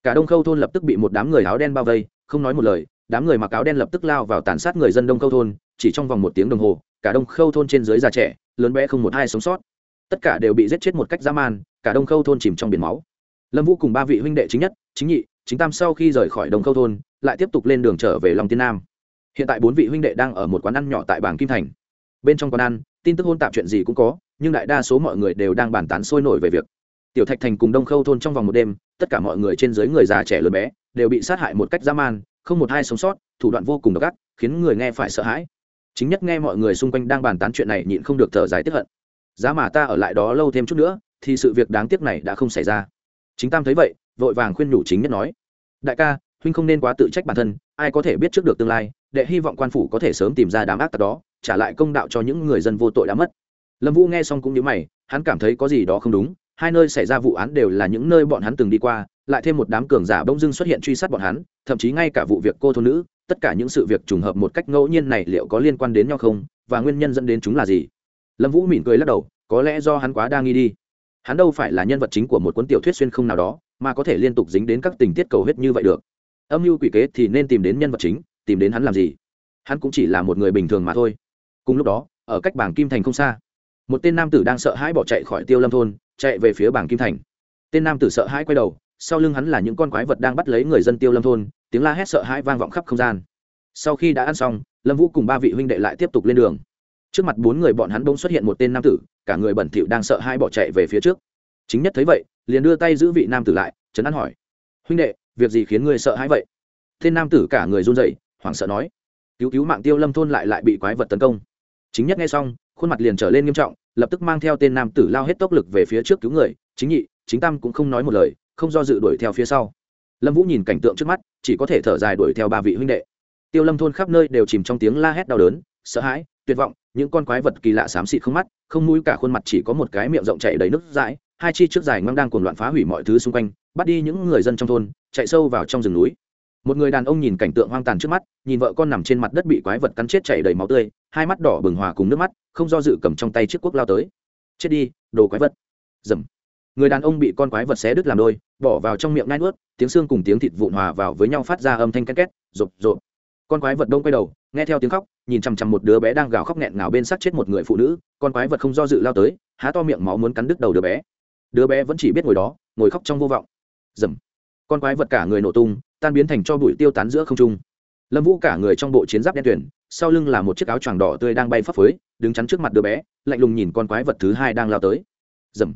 cả đông khâu thôn lập tức bị một đám người áo đen bao vây, không nói một lời, đám người mặc áo đen lập tức lao vào tàn sát người dân đông khâu thôn, chỉ trong vòng một tiếng đồng hồ, cả đông khâu thôn trên dưới già trẻ, lớn bé không một ai sống sót. Tất cả đều bị giết chết một cách dã man, cả đông khâu thôn chìm trong biển máu. Lâm vũ cùng ba vị huynh đệ chính nhất, chính nhị, chính tam sau khi rời khỏi đông khâu thôn, lại tiếp tục lên đường trở về lòng tiên nam. Hiện tại bốn vị huynh đệ đang ở một quán ăn nhỏ tại bảng kim thành. Bên trong quán ăn, tin tức hôn tạp chuyện gì cũng có, nhưng đại đa số mọi người đều đang bàn tán sôi nổi về việc tiểu thạch thành cùng đông khâu thôn trong vòng một đêm tất cả mọi người trên dưới người già trẻ lớn bé đều bị sát hại một cách dã man, không một ai sống sót, thủ đoạn vô cùng độc ác, khiến người nghe phải sợ hãi. Chính nhất nghe mọi người xung quanh đang bàn tán chuyện này nhịn không được thở dài tiếp hận. Giá mà ta ở lại đó lâu thêm chút nữa, thì sự việc đáng tiếc này đã không xảy ra. Chính tam thấy vậy, vội vàng khuyên nhủ chính nhất nói, đại ca, huynh không nên quá tự trách bản thân, ai có thể biết trước được tương lai để hy vọng quan phủ có thể sớm tìm ra đám ác tặc đó, trả lại công đạo cho những người dân vô tội đã mất. Lâm vũ nghe xong cũng nhíu mày, hắn cảm thấy có gì đó không đúng hai nơi xảy ra vụ án đều là những nơi bọn hắn từng đi qua, lại thêm một đám cường giả bỗng dưng xuất hiện truy sát bọn hắn, thậm chí ngay cả vụ việc cô thôn nữ, tất cả những sự việc trùng hợp một cách ngẫu nhiên này liệu có liên quan đến nhau không, và nguyên nhân dẫn đến chúng là gì? Lâm vũ mỉm cười lắc đầu, có lẽ do hắn quá đa nghi đi. Hắn đâu phải là nhân vật chính của một cuốn tiểu thuyết xuyên không nào đó, mà có thể liên tục dính đến các tình tiết cầu hết như vậy được. Âm mưu quỷ kế thì nên tìm đến nhân vật chính, tìm đến hắn làm gì? Hắn cũng chỉ là một người bình thường mà thôi. Cùng lúc đó, ở cách bảng kim thành không xa một tên nam tử đang sợ hãi bỏ chạy khỏi tiêu lâm thôn, chạy về phía bảng kim thành. Tên nam tử sợ hãi quay đầu, sau lưng hắn là những con quái vật đang bắt lấy người dân tiêu lâm thôn, tiếng la hét sợ hãi vang vọng khắp không gian. Sau khi đã ăn xong, lâm vũ cùng ba vị huynh đệ lại tiếp tục lên đường. Trước mặt bốn người bọn hắn bỗng xuất hiện một tên nam tử, cả người bẩn thỉu đang sợ hãi bỏ chạy về phía trước. Chính nhất thấy vậy, liền đưa tay giữ vị nam tử lại, trấn an hỏi, huynh đệ, việc gì khiến ngươi sợ hãi vậy? Tên nam tử cả người run rẩy, hoảng sợ nói, cứu cứu mạng tiêu lâm thôn lại lại bị quái vật tấn công chính nhất nghe xong, khuôn mặt liền trở lên nghiêm trọng, lập tức mang theo tên nam tử lao hết tốc lực về phía trước cứu người, chính nhị, chính tam cũng không nói một lời, không do dự đuổi theo phía sau. Lâm vũ nhìn cảnh tượng trước mắt, chỉ có thể thở dài đuổi theo ba vị huynh đệ. Tiêu lâm thôn khắp nơi đều chìm trong tiếng la hét đau đớn, sợ hãi, tuyệt vọng, những con quái vật kỳ lạ xám xịt không mắt, không mũi cả khuôn mặt chỉ có một cái miệng rộng chảy đầy nước dãi, hai chi trước dài ngoan đang cuồng loạn phá hủy mọi thứ xung quanh, bắt đi những người dân trong thôn, chạy sâu vào trong rừng núi một người đàn ông nhìn cảnh tượng hoang tàn trước mắt, nhìn vợ con nằm trên mặt đất bị quái vật cắn chết chảy đầy máu tươi, hai mắt đỏ bừng hòa cùng nước mắt, không do dự cầm trong tay chiếc cuốc lao tới. Chết đi, đồ quái vật. Dầm. Người đàn ông bị con quái vật xé đứt làm đôi, bỏ vào trong miệng ngai nuốt, tiếng xương cùng tiếng thịt vụn hòa vào với nhau phát ra âm thanh két két, rộp rộp. Con quái vật đông quay đầu, nghe theo tiếng khóc, nhìn chằm chằm một đứa bé đang gào khóc nghẹn ngào bên sát chết một người phụ nữ, con quái vật không do dự lao tới, há to miệng máu muốn cắn đứt đầu đứa bé. Đứa bé vẫn chỉ biết ngồi đó, ngồi khóc trong vô vọng. Dầm. Con quái vật cả người nổ tung tan biến thành cho bụi tiêu tán giữa không trung. Lâm vũ cả người trong bộ chiến giáp đen tuyển sau lưng là một chiếc áo choàng đỏ tươi đang bay phấp phới, đứng chắn trước mặt đứa bé, lạnh lùng nhìn con quái vật thứ hai đang lao tới. Dầm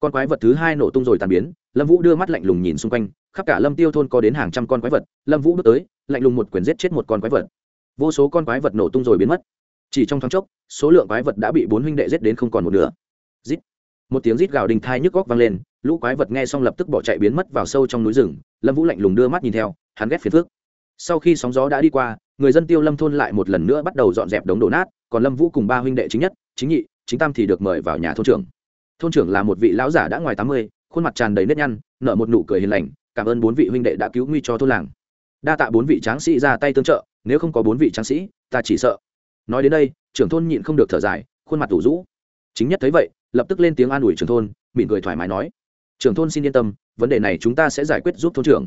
con quái vật thứ hai nổ tung rồi tàn biến, lâm vũ đưa mắt lạnh lùng nhìn xung quanh, khắp cả lâm tiêu thôn có đến hàng trăm con quái vật, lâm vũ bước tới, lạnh lùng một quyền giết chết một con quái vật. Vô số con quái vật nổ tung rồi biến mất. Chỉ trong thoáng chốc, số lượng quái vật đã bị bốn huynh đệ giết đến không còn một nửa. Rít. Một tiếng rít gào đình thai nhức góc vang lên lũ quái vật nghe xong lập tức bỏ chạy biến mất vào sâu trong núi rừng, lâm vũ lạnh lùng đưa mắt nhìn theo, hắn ghét phiền phước sau khi sóng gió đã đi qua, người dân tiêu lâm thôn lại một lần nữa bắt đầu dọn dẹp đống đổ nát, còn lâm vũ cùng ba huynh đệ chính nhất, chính nhị, chính tam thì được mời vào nhà thôn trưởng. Thôn trưởng là một vị lão giả đã ngoài tám mươi, khuôn mặt tràn đầy nếp nhăn, nở một nụ cười hiền lành, cảm ơn bốn vị huynh đệ đã cứu nguy cho thôn làng. Đa tạ bốn vị tráng sĩ ra tay tương trợ, nếu không có bốn vị tráng sĩ, ta chỉ sợ. Nói đến đây, trưởng thôn nhịn không được thở dài, khuôn mặt tủ rũ. Chính nhất thấy vậy, lập tức lên tiếng an ủi trưởng thôn, mỉm cười thoải mái nói trưởng thôn xin yên tâm, vấn đề này chúng ta sẽ giải quyết giúp thôn trưởng.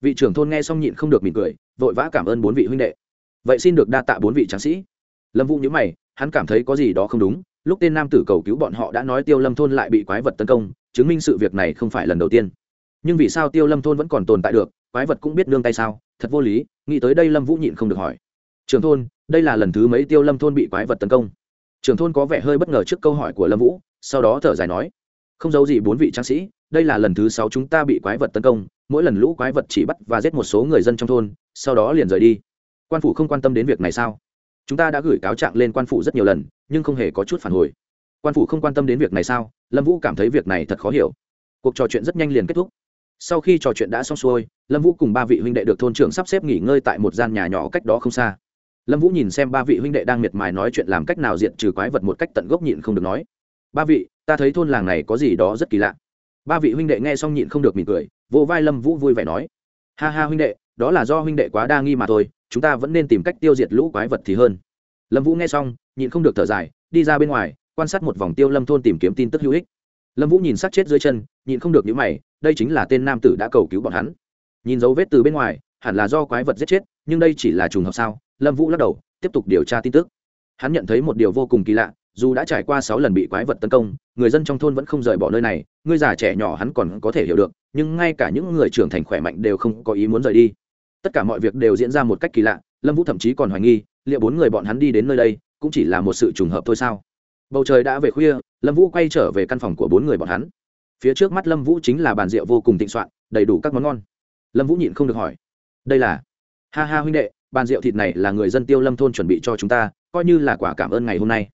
Vị trưởng thôn nghe xong nhịn không được mỉm cười, vội vã cảm ơn bốn vị huynh đệ. Vậy xin được đa tạ bốn vị tráng sĩ. Lâm vũ nhữ mày, hắn cảm thấy có gì đó không đúng, lúc tên nam tử cầu cứu bọn họ đã nói tiêu lâm thôn lại bị quái vật tấn công, chứng minh sự việc này không phải lần đầu tiên. Nhưng vì sao tiêu lâm thôn vẫn còn tồn tại được, quái vật cũng biết nương tay sao? Thật vô lý, nghĩ tới đây lâm vũ nhịn không được hỏi. Trường thôn, đây là lần thứ mấy tiêu lâm thôn bị quái vật tấn công? Trường thôn có vẻ hơi bất ngờ trước câu hỏi của lâm vũ, sau đó thở dài nói không giấu gì bốn vị tráng sĩ, đây là lần thứ sáu chúng ta bị quái vật tấn công, mỗi lần lũ quái vật chỉ bắt và giết một số người dân trong thôn, sau đó liền rời đi. Quan phủ không quan tâm đến việc này sao? Chúng ta đã gửi cáo trạng lên quan phủ rất nhiều lần, nhưng không hề có chút phản hồi. Quan phủ không quan tâm đến việc này sao? Lâm vũ cảm thấy việc này thật khó hiểu. Cuộc trò chuyện rất nhanh liền kết thúc. Sau khi trò chuyện đã xong xuôi, lâm vũ cùng ba vị huynh đệ được thôn trưởng sắp xếp nghỉ ngơi tại một gian nhà nhỏ cách đó không xa. Lâm vũ nhìn xem ba vị huynh đệ đang miệt mài nói chuyện làm cách nào diện trừ quái vật một cách tận gốc nhịn không được nói ba vị, ta thấy thôn làng này có gì đó rất kỳ lạ. Ba vị huynh đệ nghe xong nhịn không được mỉm cười, vỗ vai lâm vũ vui vẻ nói, ha ha huynh đệ, đó là do huynh đệ quá đa nghi mà thôi, chúng ta vẫn nên tìm cách tiêu diệt lũ quái vật thì hơn. Lâm vũ nghe xong, nhịn không được thở dài, đi ra bên ngoài, quan sát một vòng tiêu lâm thôn tìm kiếm tin tức hữu ích. Lâm vũ nhìn sát chết dưới chân, nhịn không được những mày, đây chính là tên nam tử đã cầu cứu bọn hắn. Nhìn dấu vết từ bên ngoài, hẳn là do quái vật giết chết, nhưng đây chỉ là trùng hợp sao? Lâm vũ lắc đầu, tiếp tục điều tra tin tức. Hắn nhận thấy một điều vô cùng kỳ lạ dù đã trải qua sáu lần bị quái vật tấn công, người dân trong thôn vẫn không rời bỏ nơi này Người già trẻ nhỏ hắn còn có thể hiểu được, nhưng ngay cả những người trưởng thành khỏe mạnh đều không có ý muốn rời đi. Tất cả mọi việc đều diễn ra một cách kỳ lạ, lâm vũ thậm chí còn hoài nghi, liệu bốn người bọn hắn đi đến nơi đây, cũng chỉ là một sự trùng hợp thôi sao? Bầu trời đã về khuya, lâm vũ quay trở về căn phòng của bốn người bọn hắn. Phía trước mắt lâm vũ chính là bàn rượu vô cùng thịnh soạn, đầy đủ các món ngon. Lâm vũ nhịn không được hỏi, đây là? Ha ha huynh đệ, bàn rượu thịt này là người dân tiêu lâm thôn chuẩn bị cho chúng ta, coi như là quả cảm ơn ngày hôm nay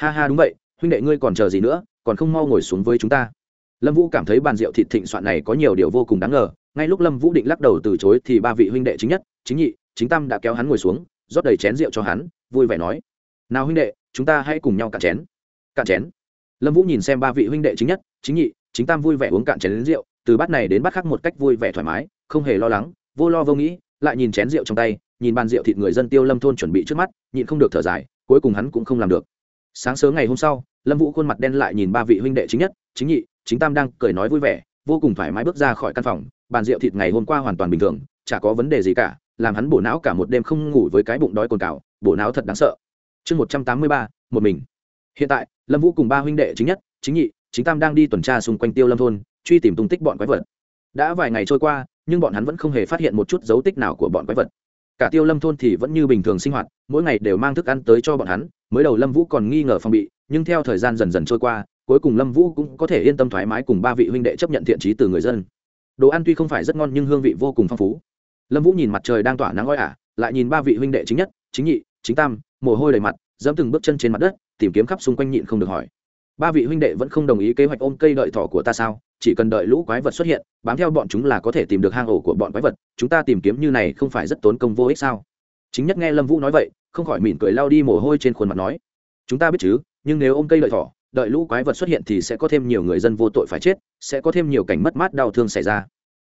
ha ha, đúng vậy, huynh đệ ngươi còn chờ gì nữa, còn không mau ngồi xuống với chúng ta. Lâm vũ cảm thấy bàn rượu thịt thịnh soạn này có nhiều điều vô cùng đáng ngờ, ngay lúc lâm vũ định lắc đầu từ chối thì ba vị huynh đệ chính nhất, chính nhị, chính tam đã kéo hắn ngồi xuống, rót đầy chén rượu cho hắn, vui vẻ nói. Nào huynh đệ, chúng ta hãy cùng nhau cạn chén. Cạn chén. Lâm vũ nhìn xem ba vị huynh đệ chính nhất, chính nhị, chính tam vui vẻ uống cạn chén rượu, từ bát này đến bát khác một cách vui vẻ thoải mái, không hề lo lắng, vô lo vô nghĩ, lại nhìn chén rượu trong tay, nhìn bàn rượu thịt người dân tiêu lâm thôn chuẩn bị trước mắt, nhịn không được thở dài, cuối cùng hắn cũng không làm được sáng sớm ngày hôm sau, lâm vũ khuôn mặt đen lại nhìn ba vị huynh đệ chính nhất, chính nhị, chính tam đang cười nói vui vẻ, vô cùng thoải mái bước ra khỏi căn phòng, bàn rượu thịt ngày hôm qua hoàn toàn bình thường, chả có vấn đề gì cả, làm hắn bổ não cả một đêm không ngủ với cái bụng đói cồn cào, bổ não thật đáng sợ. Chương một trăm tám mươi ba, một mình. Hiện tại, lâm vũ cùng ba huynh đệ chính nhất, chính nhị, chính tam đang đi tuần tra xung quanh tiêu lâm thôn, truy tìm tung tích bọn quái vật. Đã vài ngày trôi qua, nhưng bọn hắn vẫn không hề phát hiện một chút dấu tích nào của bọn quái vật. Cả tiêu lâm thôn thì vẫn như bình thường sinh hoạt, mỗi ngày đều mang thức ăn tới cho bọn hắn mới đầu lâm vũ còn nghi ngờ phong bị, nhưng theo thời gian dần dần trôi qua, cuối cùng lâm vũ cũng có thể yên tâm thoải mái cùng ba vị huynh đệ chấp nhận thiện trí từ người dân. Đồ ăn tuy không phải rất ngon nhưng hương vị vô cùng phong phú. Lâm vũ nhìn mặt trời đang tỏa nắng oi ả, lại nhìn ba vị huynh đệ chính nhất, chính nhị, chính tam, mồ hôi đầy mặt, dẫm từng bước chân trên mặt đất, tìm kiếm khắp xung quanh nhịn không được hỏi. Ba vị huynh đệ vẫn không đồng ý kế hoạch ôm cây đợi thỏ của ta sao, chỉ cần đợi lũ quái vật xuất hiện, bám theo bọn chúng là có thể tìm được hang ổ của bọn quái vật, chúng ta tìm kiếm như này không phải rất tốn công vô ích sao? Chính nhất nghe lâm vũ nói vậy không khỏi mỉm cười lao đi mồ hôi trên khuôn mặt nói, chúng ta biết chứ, nhưng nếu ôm cây lợi thỏ, đợi lũ quái vật xuất hiện thì sẽ có thêm nhiều người dân vô tội phải chết, sẽ có thêm nhiều cảnh mất mát đau thương xảy ra.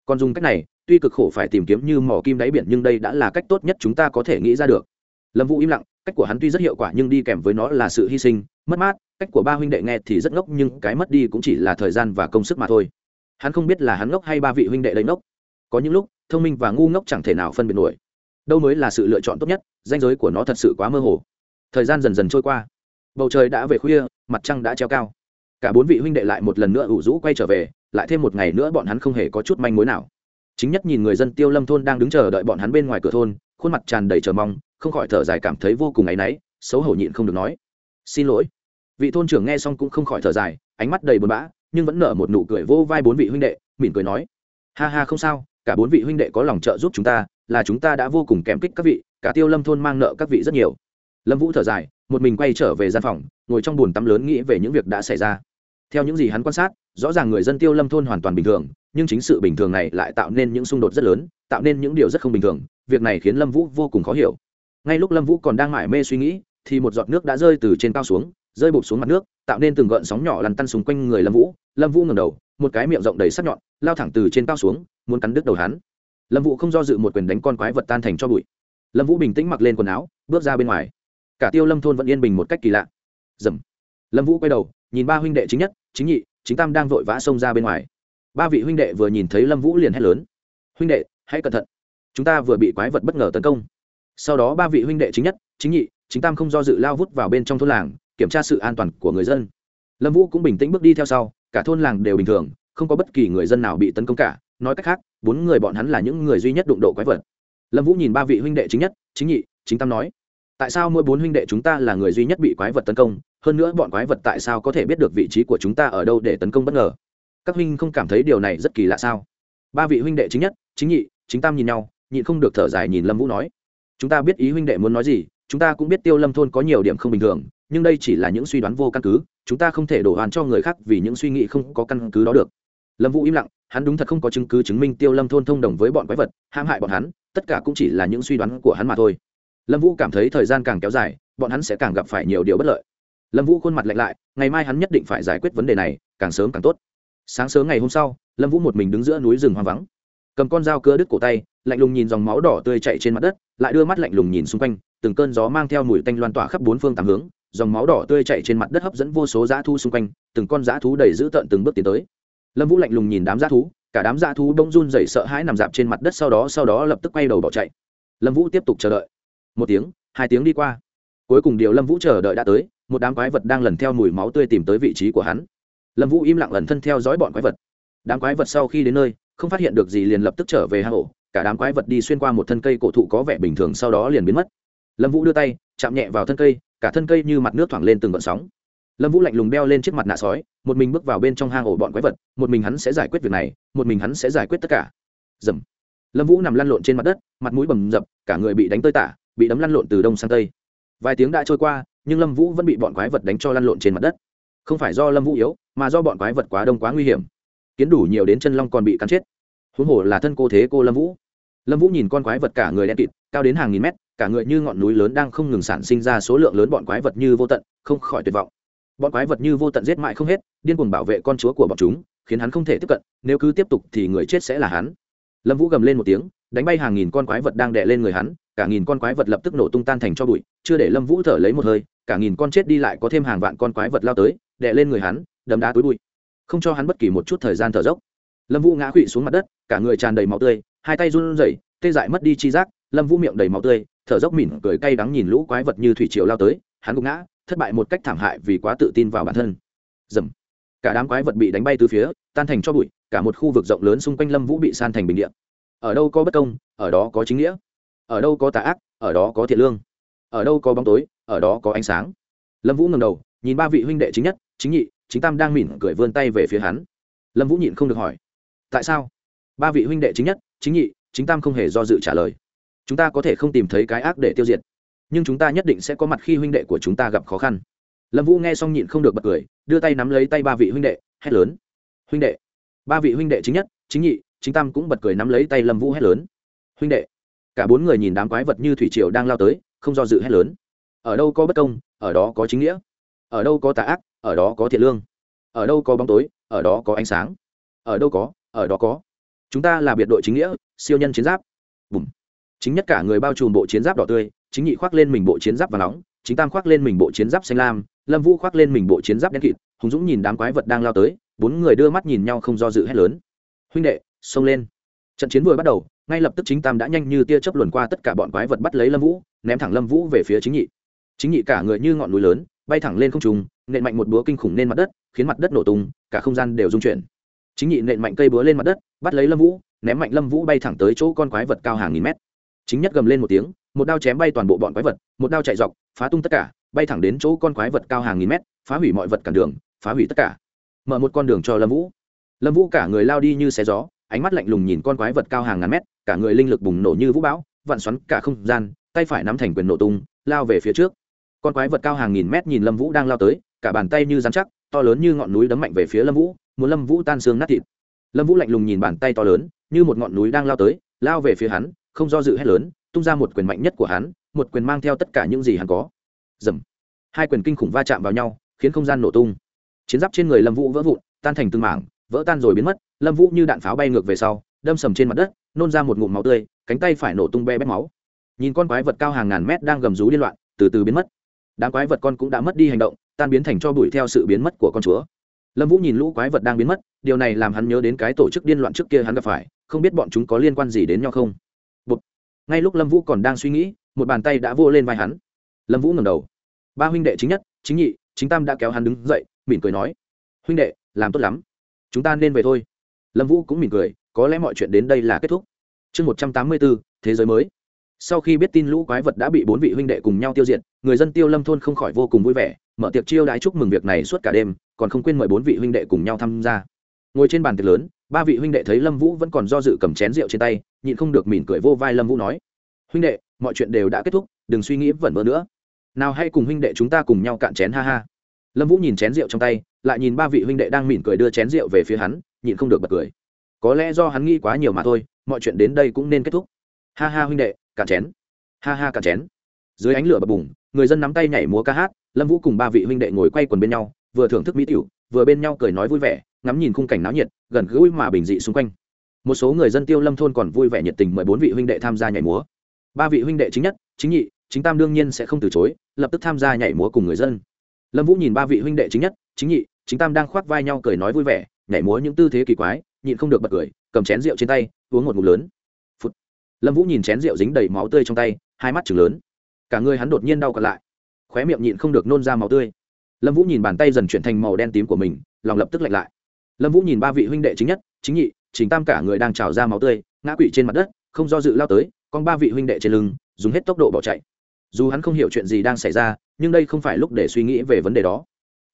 Còn dùng cách này, tuy cực khổ phải tìm kiếm như mỏ kim đáy biển nhưng đây đã là cách tốt nhất chúng ta có thể nghĩ ra được. Lâm vũ im lặng, cách của hắn tuy rất hiệu quả nhưng đi kèm với nó là sự hy sinh, mất mát, cách của ba huynh đệ nghe thì rất ngốc nhưng cái mất đi cũng chỉ là thời gian và công sức mà thôi. Hắn không biết là hắn ngốc hay ba vị huynh đệ lấy ngốc. Có những lúc, thông minh và ngu ngốc chẳng thể nào phân biệt nổi đâu mới là sự lựa chọn tốt nhất, danh giới của nó thật sự quá mơ hồ. Thời gian dần dần trôi qua. Bầu trời đã về khuya, mặt trăng đã treo cao. Cả bốn vị huynh đệ lại một lần nữa ủ rũ quay trở về, lại thêm một ngày nữa bọn hắn không hề có chút manh mối nào. Chính nhất nhìn người dân tiêu lâm thôn đang đứng chờ đợi bọn hắn bên ngoài cửa thôn, khuôn mặt tràn đầy chờ mong, không khỏi thở dài cảm thấy vô cùng áy náy, xấu hổ nhịn không được nói. Xin lỗi. Vị thôn trưởng nghe xong cũng không khỏi thở dài, ánh mắt đầy buồn bã, nhưng vẫn nở một nụ cười vô vai bốn vị huynh đệ, mỉm cười nói. Ha ha, không sao cả bốn vị huynh đệ có lòng trợ giúp chúng ta, là chúng ta đã vô cùng kém kích các vị, cả tiêu lâm thôn mang nợ các vị rất nhiều. Lâm vũ thở dài, một mình quay trở về gian phòng, ngồi trong bồn tắm lớn nghĩ về những việc đã xảy ra. Theo những gì hắn quan sát, rõ ràng người dân tiêu lâm thôn hoàn toàn bình thường, nhưng chính sự bình thường này lại tạo nên những xung đột rất lớn, tạo nên những điều rất không bình thường, việc này khiến lâm vũ vô cùng khó hiểu. Ngay lúc lâm vũ còn đang mải mê suy nghĩ, thì một giọt nước đã rơi từ trên cao xuống, rơi bụp xuống mặt nước, tạo nên từng gợn sóng nhỏ lăn tăn xung quanh người lâm vũ. Lâm vũ ngầm đầu một cái miệng rộng đầy sắc nhọn, lao thẳng từ trên cao xuống, muốn cắn đứt đầu hắn. Lâm vũ không do dự một quyền đánh con quái vật tan thành cho bụi. Lâm vũ bình tĩnh mặc lên quần áo, bước ra bên ngoài. Cả tiêu lâm thôn vẫn yên bình một cách kỳ lạ. Dầm. Lâm vũ quay đầu, nhìn ba huynh đệ chính nhất, chính nhị, chính tam đang vội vã xông ra bên ngoài. Ba vị huynh đệ vừa nhìn thấy lâm vũ liền hét lớn. Huynh đệ, hãy cẩn thận. Chúng ta vừa bị quái vật bất ngờ tấn công. Sau đó ba vị huynh đệ chính nhất, chính nhị, chính tam không do dự lao vút vào bên trong thôn làng, kiểm tra sự an toàn của người dân. Lâm vũ cũng bình tĩnh bước đi theo sau cả thôn làng đều bình thường, không có bất kỳ người dân nào bị tấn công cả. Nói cách khác, bốn người bọn hắn là những người duy nhất đụng độ quái vật. Lâm vũ nhìn ba vị huynh đệ chính nhất, chính nhị, chính tam nói, tại sao mỗi bốn huynh đệ chúng ta là người duy nhất bị quái vật tấn công? Hơn nữa bọn quái vật tại sao có thể biết được vị trí của chúng ta ở đâu để tấn công bất ngờ? Các huynh không cảm thấy điều này rất kỳ lạ sao? Ba vị huynh đệ chính nhất, chính nhị, chính tam nhìn nhau, nhịn không được thở dài nhìn lâm vũ nói, chúng ta biết ý huynh đệ muốn nói gì, chúng ta cũng biết tiêu lâm thôn có nhiều điểm không bình thường nhưng đây chỉ là những suy đoán vô căn cứ, chúng ta không thể đổ hoàn cho người khác vì những suy nghĩ không có căn cứ đó được. Lâm vũ im lặng, hắn đúng thật không có chứng cứ chứng minh tiêu lâm thôn thông đồng với bọn quái vật, hãm hại bọn hắn, tất cả cũng chỉ là những suy đoán của hắn mà thôi. Lâm vũ cảm thấy thời gian càng kéo dài, bọn hắn sẽ càng gặp phải nhiều điều bất lợi. Lâm vũ khuôn mặt lạnh lại, ngày mai hắn nhất định phải giải quyết vấn đề này, càng sớm càng tốt. Sáng sớm ngày hôm sau, lâm vũ một mình đứng giữa núi rừng hoang vắng. Cầm con dao cưa đứt cổ tay, lạnh lùng nhìn dòng máu đỏ tươi chạy trên mặt đất, lại đưa mắt lạnh lùng nhìn xung quanh, từng cơn gió mang theo mùi tanh loan tỏa khắp bốn phương tám hướng dòng máu đỏ tươi chảy trên mặt đất hấp dẫn vô số dã thu xung quanh, từng con dã thú đầy dữ tợn từng bước tiến tới. Lâm vũ lạnh lùng nhìn đám dã thú, cả đám dã thú bỗng run rẩy sợ hãi nằm dạp trên mặt đất sau đó sau đó lập tức quay đầu bỏ chạy. Lâm vũ tiếp tục chờ đợi. Một tiếng, hai tiếng đi qua. Cuối cùng điều lâm vũ chờ đợi đã tới, một đám quái vật đang lần theo mùi máu tươi tìm tới vị trí của hắn. Lâm vũ im lặng lần thân theo dõi bọn quái vật. Đám quái vật sau khi đến nơi, không phát hiện được gì liền lập tức trở về hang ổ. Cả đám quái vật đi xuyên qua một thân cây cổ thụ có vẻ bình thường sau đó liền biến mất. Lâm vũ đưa tay, chạm nhẹ vào thân cây cả thân cây như mặt nước thoảng lên từng vận sóng. Lâm vũ lạnh lùng đeo lên chiếc mặt nạ sói, một mình bước vào bên trong hang ổ bọn quái vật, một mình hắn sẽ giải quyết việc này, một mình hắn sẽ giải quyết tất cả. Dầm. Lâm vũ nằm lăn lộn trên mặt đất, mặt mũi bầm dập, cả người bị đánh tơi tả, bị đấm lăn lộn từ đông sang tây. Vài tiếng đã trôi qua, nhưng lâm vũ vẫn bị bọn quái vật đánh cho lăn lộn trên mặt đất. Không phải do lâm vũ yếu, mà do bọn quái vật quá đông quá nguy hiểm. Kiến đủ nhiều đến chân long còn bị cắn chết. Huống hồ là thân cô thế cô lâm vũ. Lâm vũ nhìn con quái vật cả người đen kịt, cao đến hàng nghìn mét cả người như ngọn núi lớn đang không ngừng sản sinh ra số lượng lớn bọn quái vật như vô tận, không khỏi tuyệt vọng. Bọn quái vật như vô tận giết mãi không hết, điên cuồng bảo vệ con chúa của bọn chúng, khiến hắn không thể tiếp cận, nếu cứ tiếp tục thì người chết sẽ là hắn. Lâm vũ gầm lên một tiếng, đánh bay hàng nghìn con quái vật đang đè lên người hắn, cả nghìn con quái vật lập tức nổ tung tan thành cho bụi, chưa để lâm vũ thở lấy một hơi, cả nghìn con chết đi lại có thêm hàng vạn con quái vật lao tới, đè lên người hắn, đấm đá túi bụi. Không cho hắn bất kỳ một chút thời gian thở dốc. Lâm vũ ngã quỵ xuống mặt đất, cả người tràn đầy máu tươi, hai tay run rẩy, tê dại mất đi chi giác, lâm vũ miệng đầy máu tươi thở dốc mỉm cười cay đắng nhìn lũ quái vật như thủy triều lao tới, hắn gục ngã, thất bại một cách thảm hại vì quá tự tin vào bản thân. Dầm. Cả đám quái vật bị đánh bay từ phía, tan thành cho bụi, cả một khu vực rộng lớn xung quanh lâm vũ bị san thành bình địa. Ở đâu có bất công, ở đó có chính nghĩa. Ở đâu có tà ác, ở đó có thiện lương. Ở đâu có bóng tối, ở đó có ánh sáng. Lâm vũ ngầm đầu, nhìn ba vị huynh đệ chính nhất, chính nhị, chính tam đang mỉm cười vươn tay về phía hắn. Lâm vũ nhịn không được hỏi, tại sao? Ba vị huynh đệ chính nhất, chính nhị, chính tam không hề do dự trả lời chúng ta có thể không tìm thấy cái ác để tiêu diệt. Nhưng chúng ta nhất định sẽ có mặt khi huynh đệ của chúng ta gặp khó khăn. Lâm vũ nghe xong nhịn không được bật cười, đưa tay nắm lấy tay ba vị huynh đệ, hét lớn. Huynh đệ. Ba vị huynh đệ chính nhất, chính nhị, chính tam cũng bật cười nắm lấy tay lâm vũ hét lớn. Huynh đệ. Cả bốn người nhìn đám quái vật như thủy triều đang lao tới, không do dự hét lớn. Ở đâu có bất công, ở đó có chính nghĩa. Ở đâu có tà ác, ở đó có thiện lương. Ở đâu có bóng tối, ở đó có ánh sáng. Ở đâu có, ở đó có. Chúng ta là biệt đội chính nghĩa, siêu nhân chiến giáp. Bùm chính nhất cả người bao trùm bộ chiến giáp đỏ tươi, chính nhị khoác lên mình bộ chiến giáp và nóng, chính tam khoác lên mình bộ chiến giáp xanh lam, lâm vũ khoác lên mình bộ chiến giáp đen kịt, hùng dũng nhìn đám quái vật đang lao tới, bốn người đưa mắt nhìn nhau không do dự hét lớn. Huynh đệ, xông lên. Trận chiến vừa bắt đầu, ngay lập tức chính tam đã nhanh như tia chớp luồn qua tất cả bọn quái vật bắt lấy lâm vũ, ném thẳng lâm vũ về phía chính nhị. Chính nhị cả người như ngọn núi lớn, bay thẳng lên không trùng nện mạnh một búa kinh khủng lên mặt đất, khiến mặt đất nổ tung, cả không gian đều rung chuyển. Chính nhị nện mạnh cây búa lên mặt đất, bắt lấy lâm vũ, ném mạnh lâm vũ bay thẳng tới chỗ con quái vật cao hàng nghìn mét chính nhất gầm lên một tiếng, một đao chém bay toàn bộ bọn quái vật, một đao chạy dọc, phá tung tất cả, bay thẳng đến chỗ con quái vật cao hàng nghìn mét, phá hủy mọi vật cản đường, phá hủy tất cả. Mở một con đường cho lâm vũ. Lâm vũ cả người lao đi như xé gió, ánh mắt lạnh lùng nhìn con quái vật cao hàng ngàn mét, cả người linh lực bùng nổ như vũ bão, vặn xoắn cả không gian, tay phải nắm thành quyền nổ tung, lao về phía trước. Con quái vật cao hàng nghìn mét nhìn lâm vũ đang lao tới, cả bàn tay như dán chắc, to lớn như ngọn núi đấm mạnh về phía lâm vũ, muốn lâm vũ tan xương nát thịt. Lâm vũ lạnh lùng nhìn bàn tay to lớn, như một ngọn núi đang lao tới, lao về phía hắn không do dự hét lớn, tung ra một quyền mạnh nhất của hắn, một quyền mang theo tất cả những gì hắn có. Dầm. Hai quyền kinh khủng va chạm vào nhau, khiến không gian nổ tung. Chiến giáp trên người lâm vũ vỡ vụn, tan thành từng mảng, vỡ tan rồi biến mất, lâm vũ như đạn pháo bay ngược về sau, đâm sầm trên mặt đất, nôn ra một ngụm máu tươi, cánh tay phải nổ tung be bét máu. Nhìn con quái vật cao hàng ngàn mét đang gầm rú điên loạn, từ từ biến mất. Đám quái vật con cũng đã mất đi hành động, tan biến thành cho bụi theo sự biến mất của con chúa. Lâm vũ nhìn lũ quái vật đang biến mất, điều này làm hắn nhớ đến cái tổ chức điên loạn trước kia hắn gặp phải, không biết bọn chúng có liên quan gì đến nhau không? Ngay lúc lâm vũ còn đang suy nghĩ, một bàn tay đã vô lên vai hắn. Lâm vũ ngầm đầu. Ba huynh đệ chính nhất, chính nhị, chính tam đã kéo hắn đứng dậy, mỉm cười nói, huynh đệ, làm tốt lắm. Chúng ta nên về thôi. Lâm vũ cũng mỉm cười, có lẽ mọi chuyện đến đây là kết thúc. Chương một trăm tám mươi bốn, thế giới mới. Sau khi biết tin lũ quái vật đã bị bốn vị huynh đệ cùng nhau tiêu diệt, người dân tiêu lâm thôn không khỏi vô cùng vui vẻ, mở tiệc chiêu đãi chúc mừng việc này suốt cả đêm, còn không quên mời bốn vị huynh đệ cùng nhau tham gia. Ngồi trên bàn tiệc lớn ba vị huynh đệ thấy lâm vũ vẫn còn do dự cầm chén rượu trên tay, nhịn không được mỉm cười vô vai lâm vũ nói, huynh đệ, mọi chuyện đều đã kết thúc, đừng suy nghĩ vẩn vơ nữa. Nào hay cùng huynh đệ chúng ta cùng nhau cạn chén ha ha. Lâm vũ nhìn chén rượu trong tay, lại nhìn ba vị huynh đệ đang mỉm cười đưa chén rượu về phía hắn, nhịn không được bật cười. Có lẽ do hắn nghĩ quá nhiều mà thôi, mọi chuyện đến đây cũng nên kết thúc. Ha ha huynh đệ, cạn chén. Ha ha cạn chén. Dưới ánh lửa bập bùng, người dân nắm tay nhảy múa ca hát, lâm vũ cùng ba vị huynh đệ ngồi quay quần bên nhau, vừa thưởng thức mỹ tiểu, vừa bên nhau cười nói vui vẻ ngắm nhìn khung cảnh náo nhiệt, gần gũi mà bình dị xung quanh. Một số người dân tiêu lâm thôn còn vui vẻ nhiệt tình mời bốn vị huynh đệ tham gia nhảy múa. Ba vị huynh đệ chính nhất, chính nhị, chính tam đương nhiên sẽ không từ chối, lập tức tham gia nhảy múa cùng người dân. Lâm vũ nhìn ba vị huynh đệ chính nhất, chính nhị, chính tam đang khoác vai nhau cười nói vui vẻ, nhảy múa những tư thế kỳ quái, nhịn không được bật cười, cầm chén rượu trên tay, uống một ngụm lớn、Phút. Lâm vũ nhìn chén rượu dính đầy máu tươi trong tay, hai mắt chừng lớn. Cả người hắn đột nhiên đau còn lại, khóe miệng nhịn không được nôn ra máu tươi. Lâm vũ nhìn bàn tay dần chuyển thành màu đen tím của mình, lòng lập tức lạnh lại lâm vũ nhìn ba vị huynh đệ chính nhất, chính nhị chính tam cả người đang trào ra máu tươi, ngã quỵ trên mặt đất, không do dự lao tới, con ba vị huynh đệ trên lưng, dùng hết tốc độ bỏ chạy. Dù hắn không hiểu chuyện gì đang xảy ra, nhưng đây không phải lúc để suy nghĩ về vấn đề đó.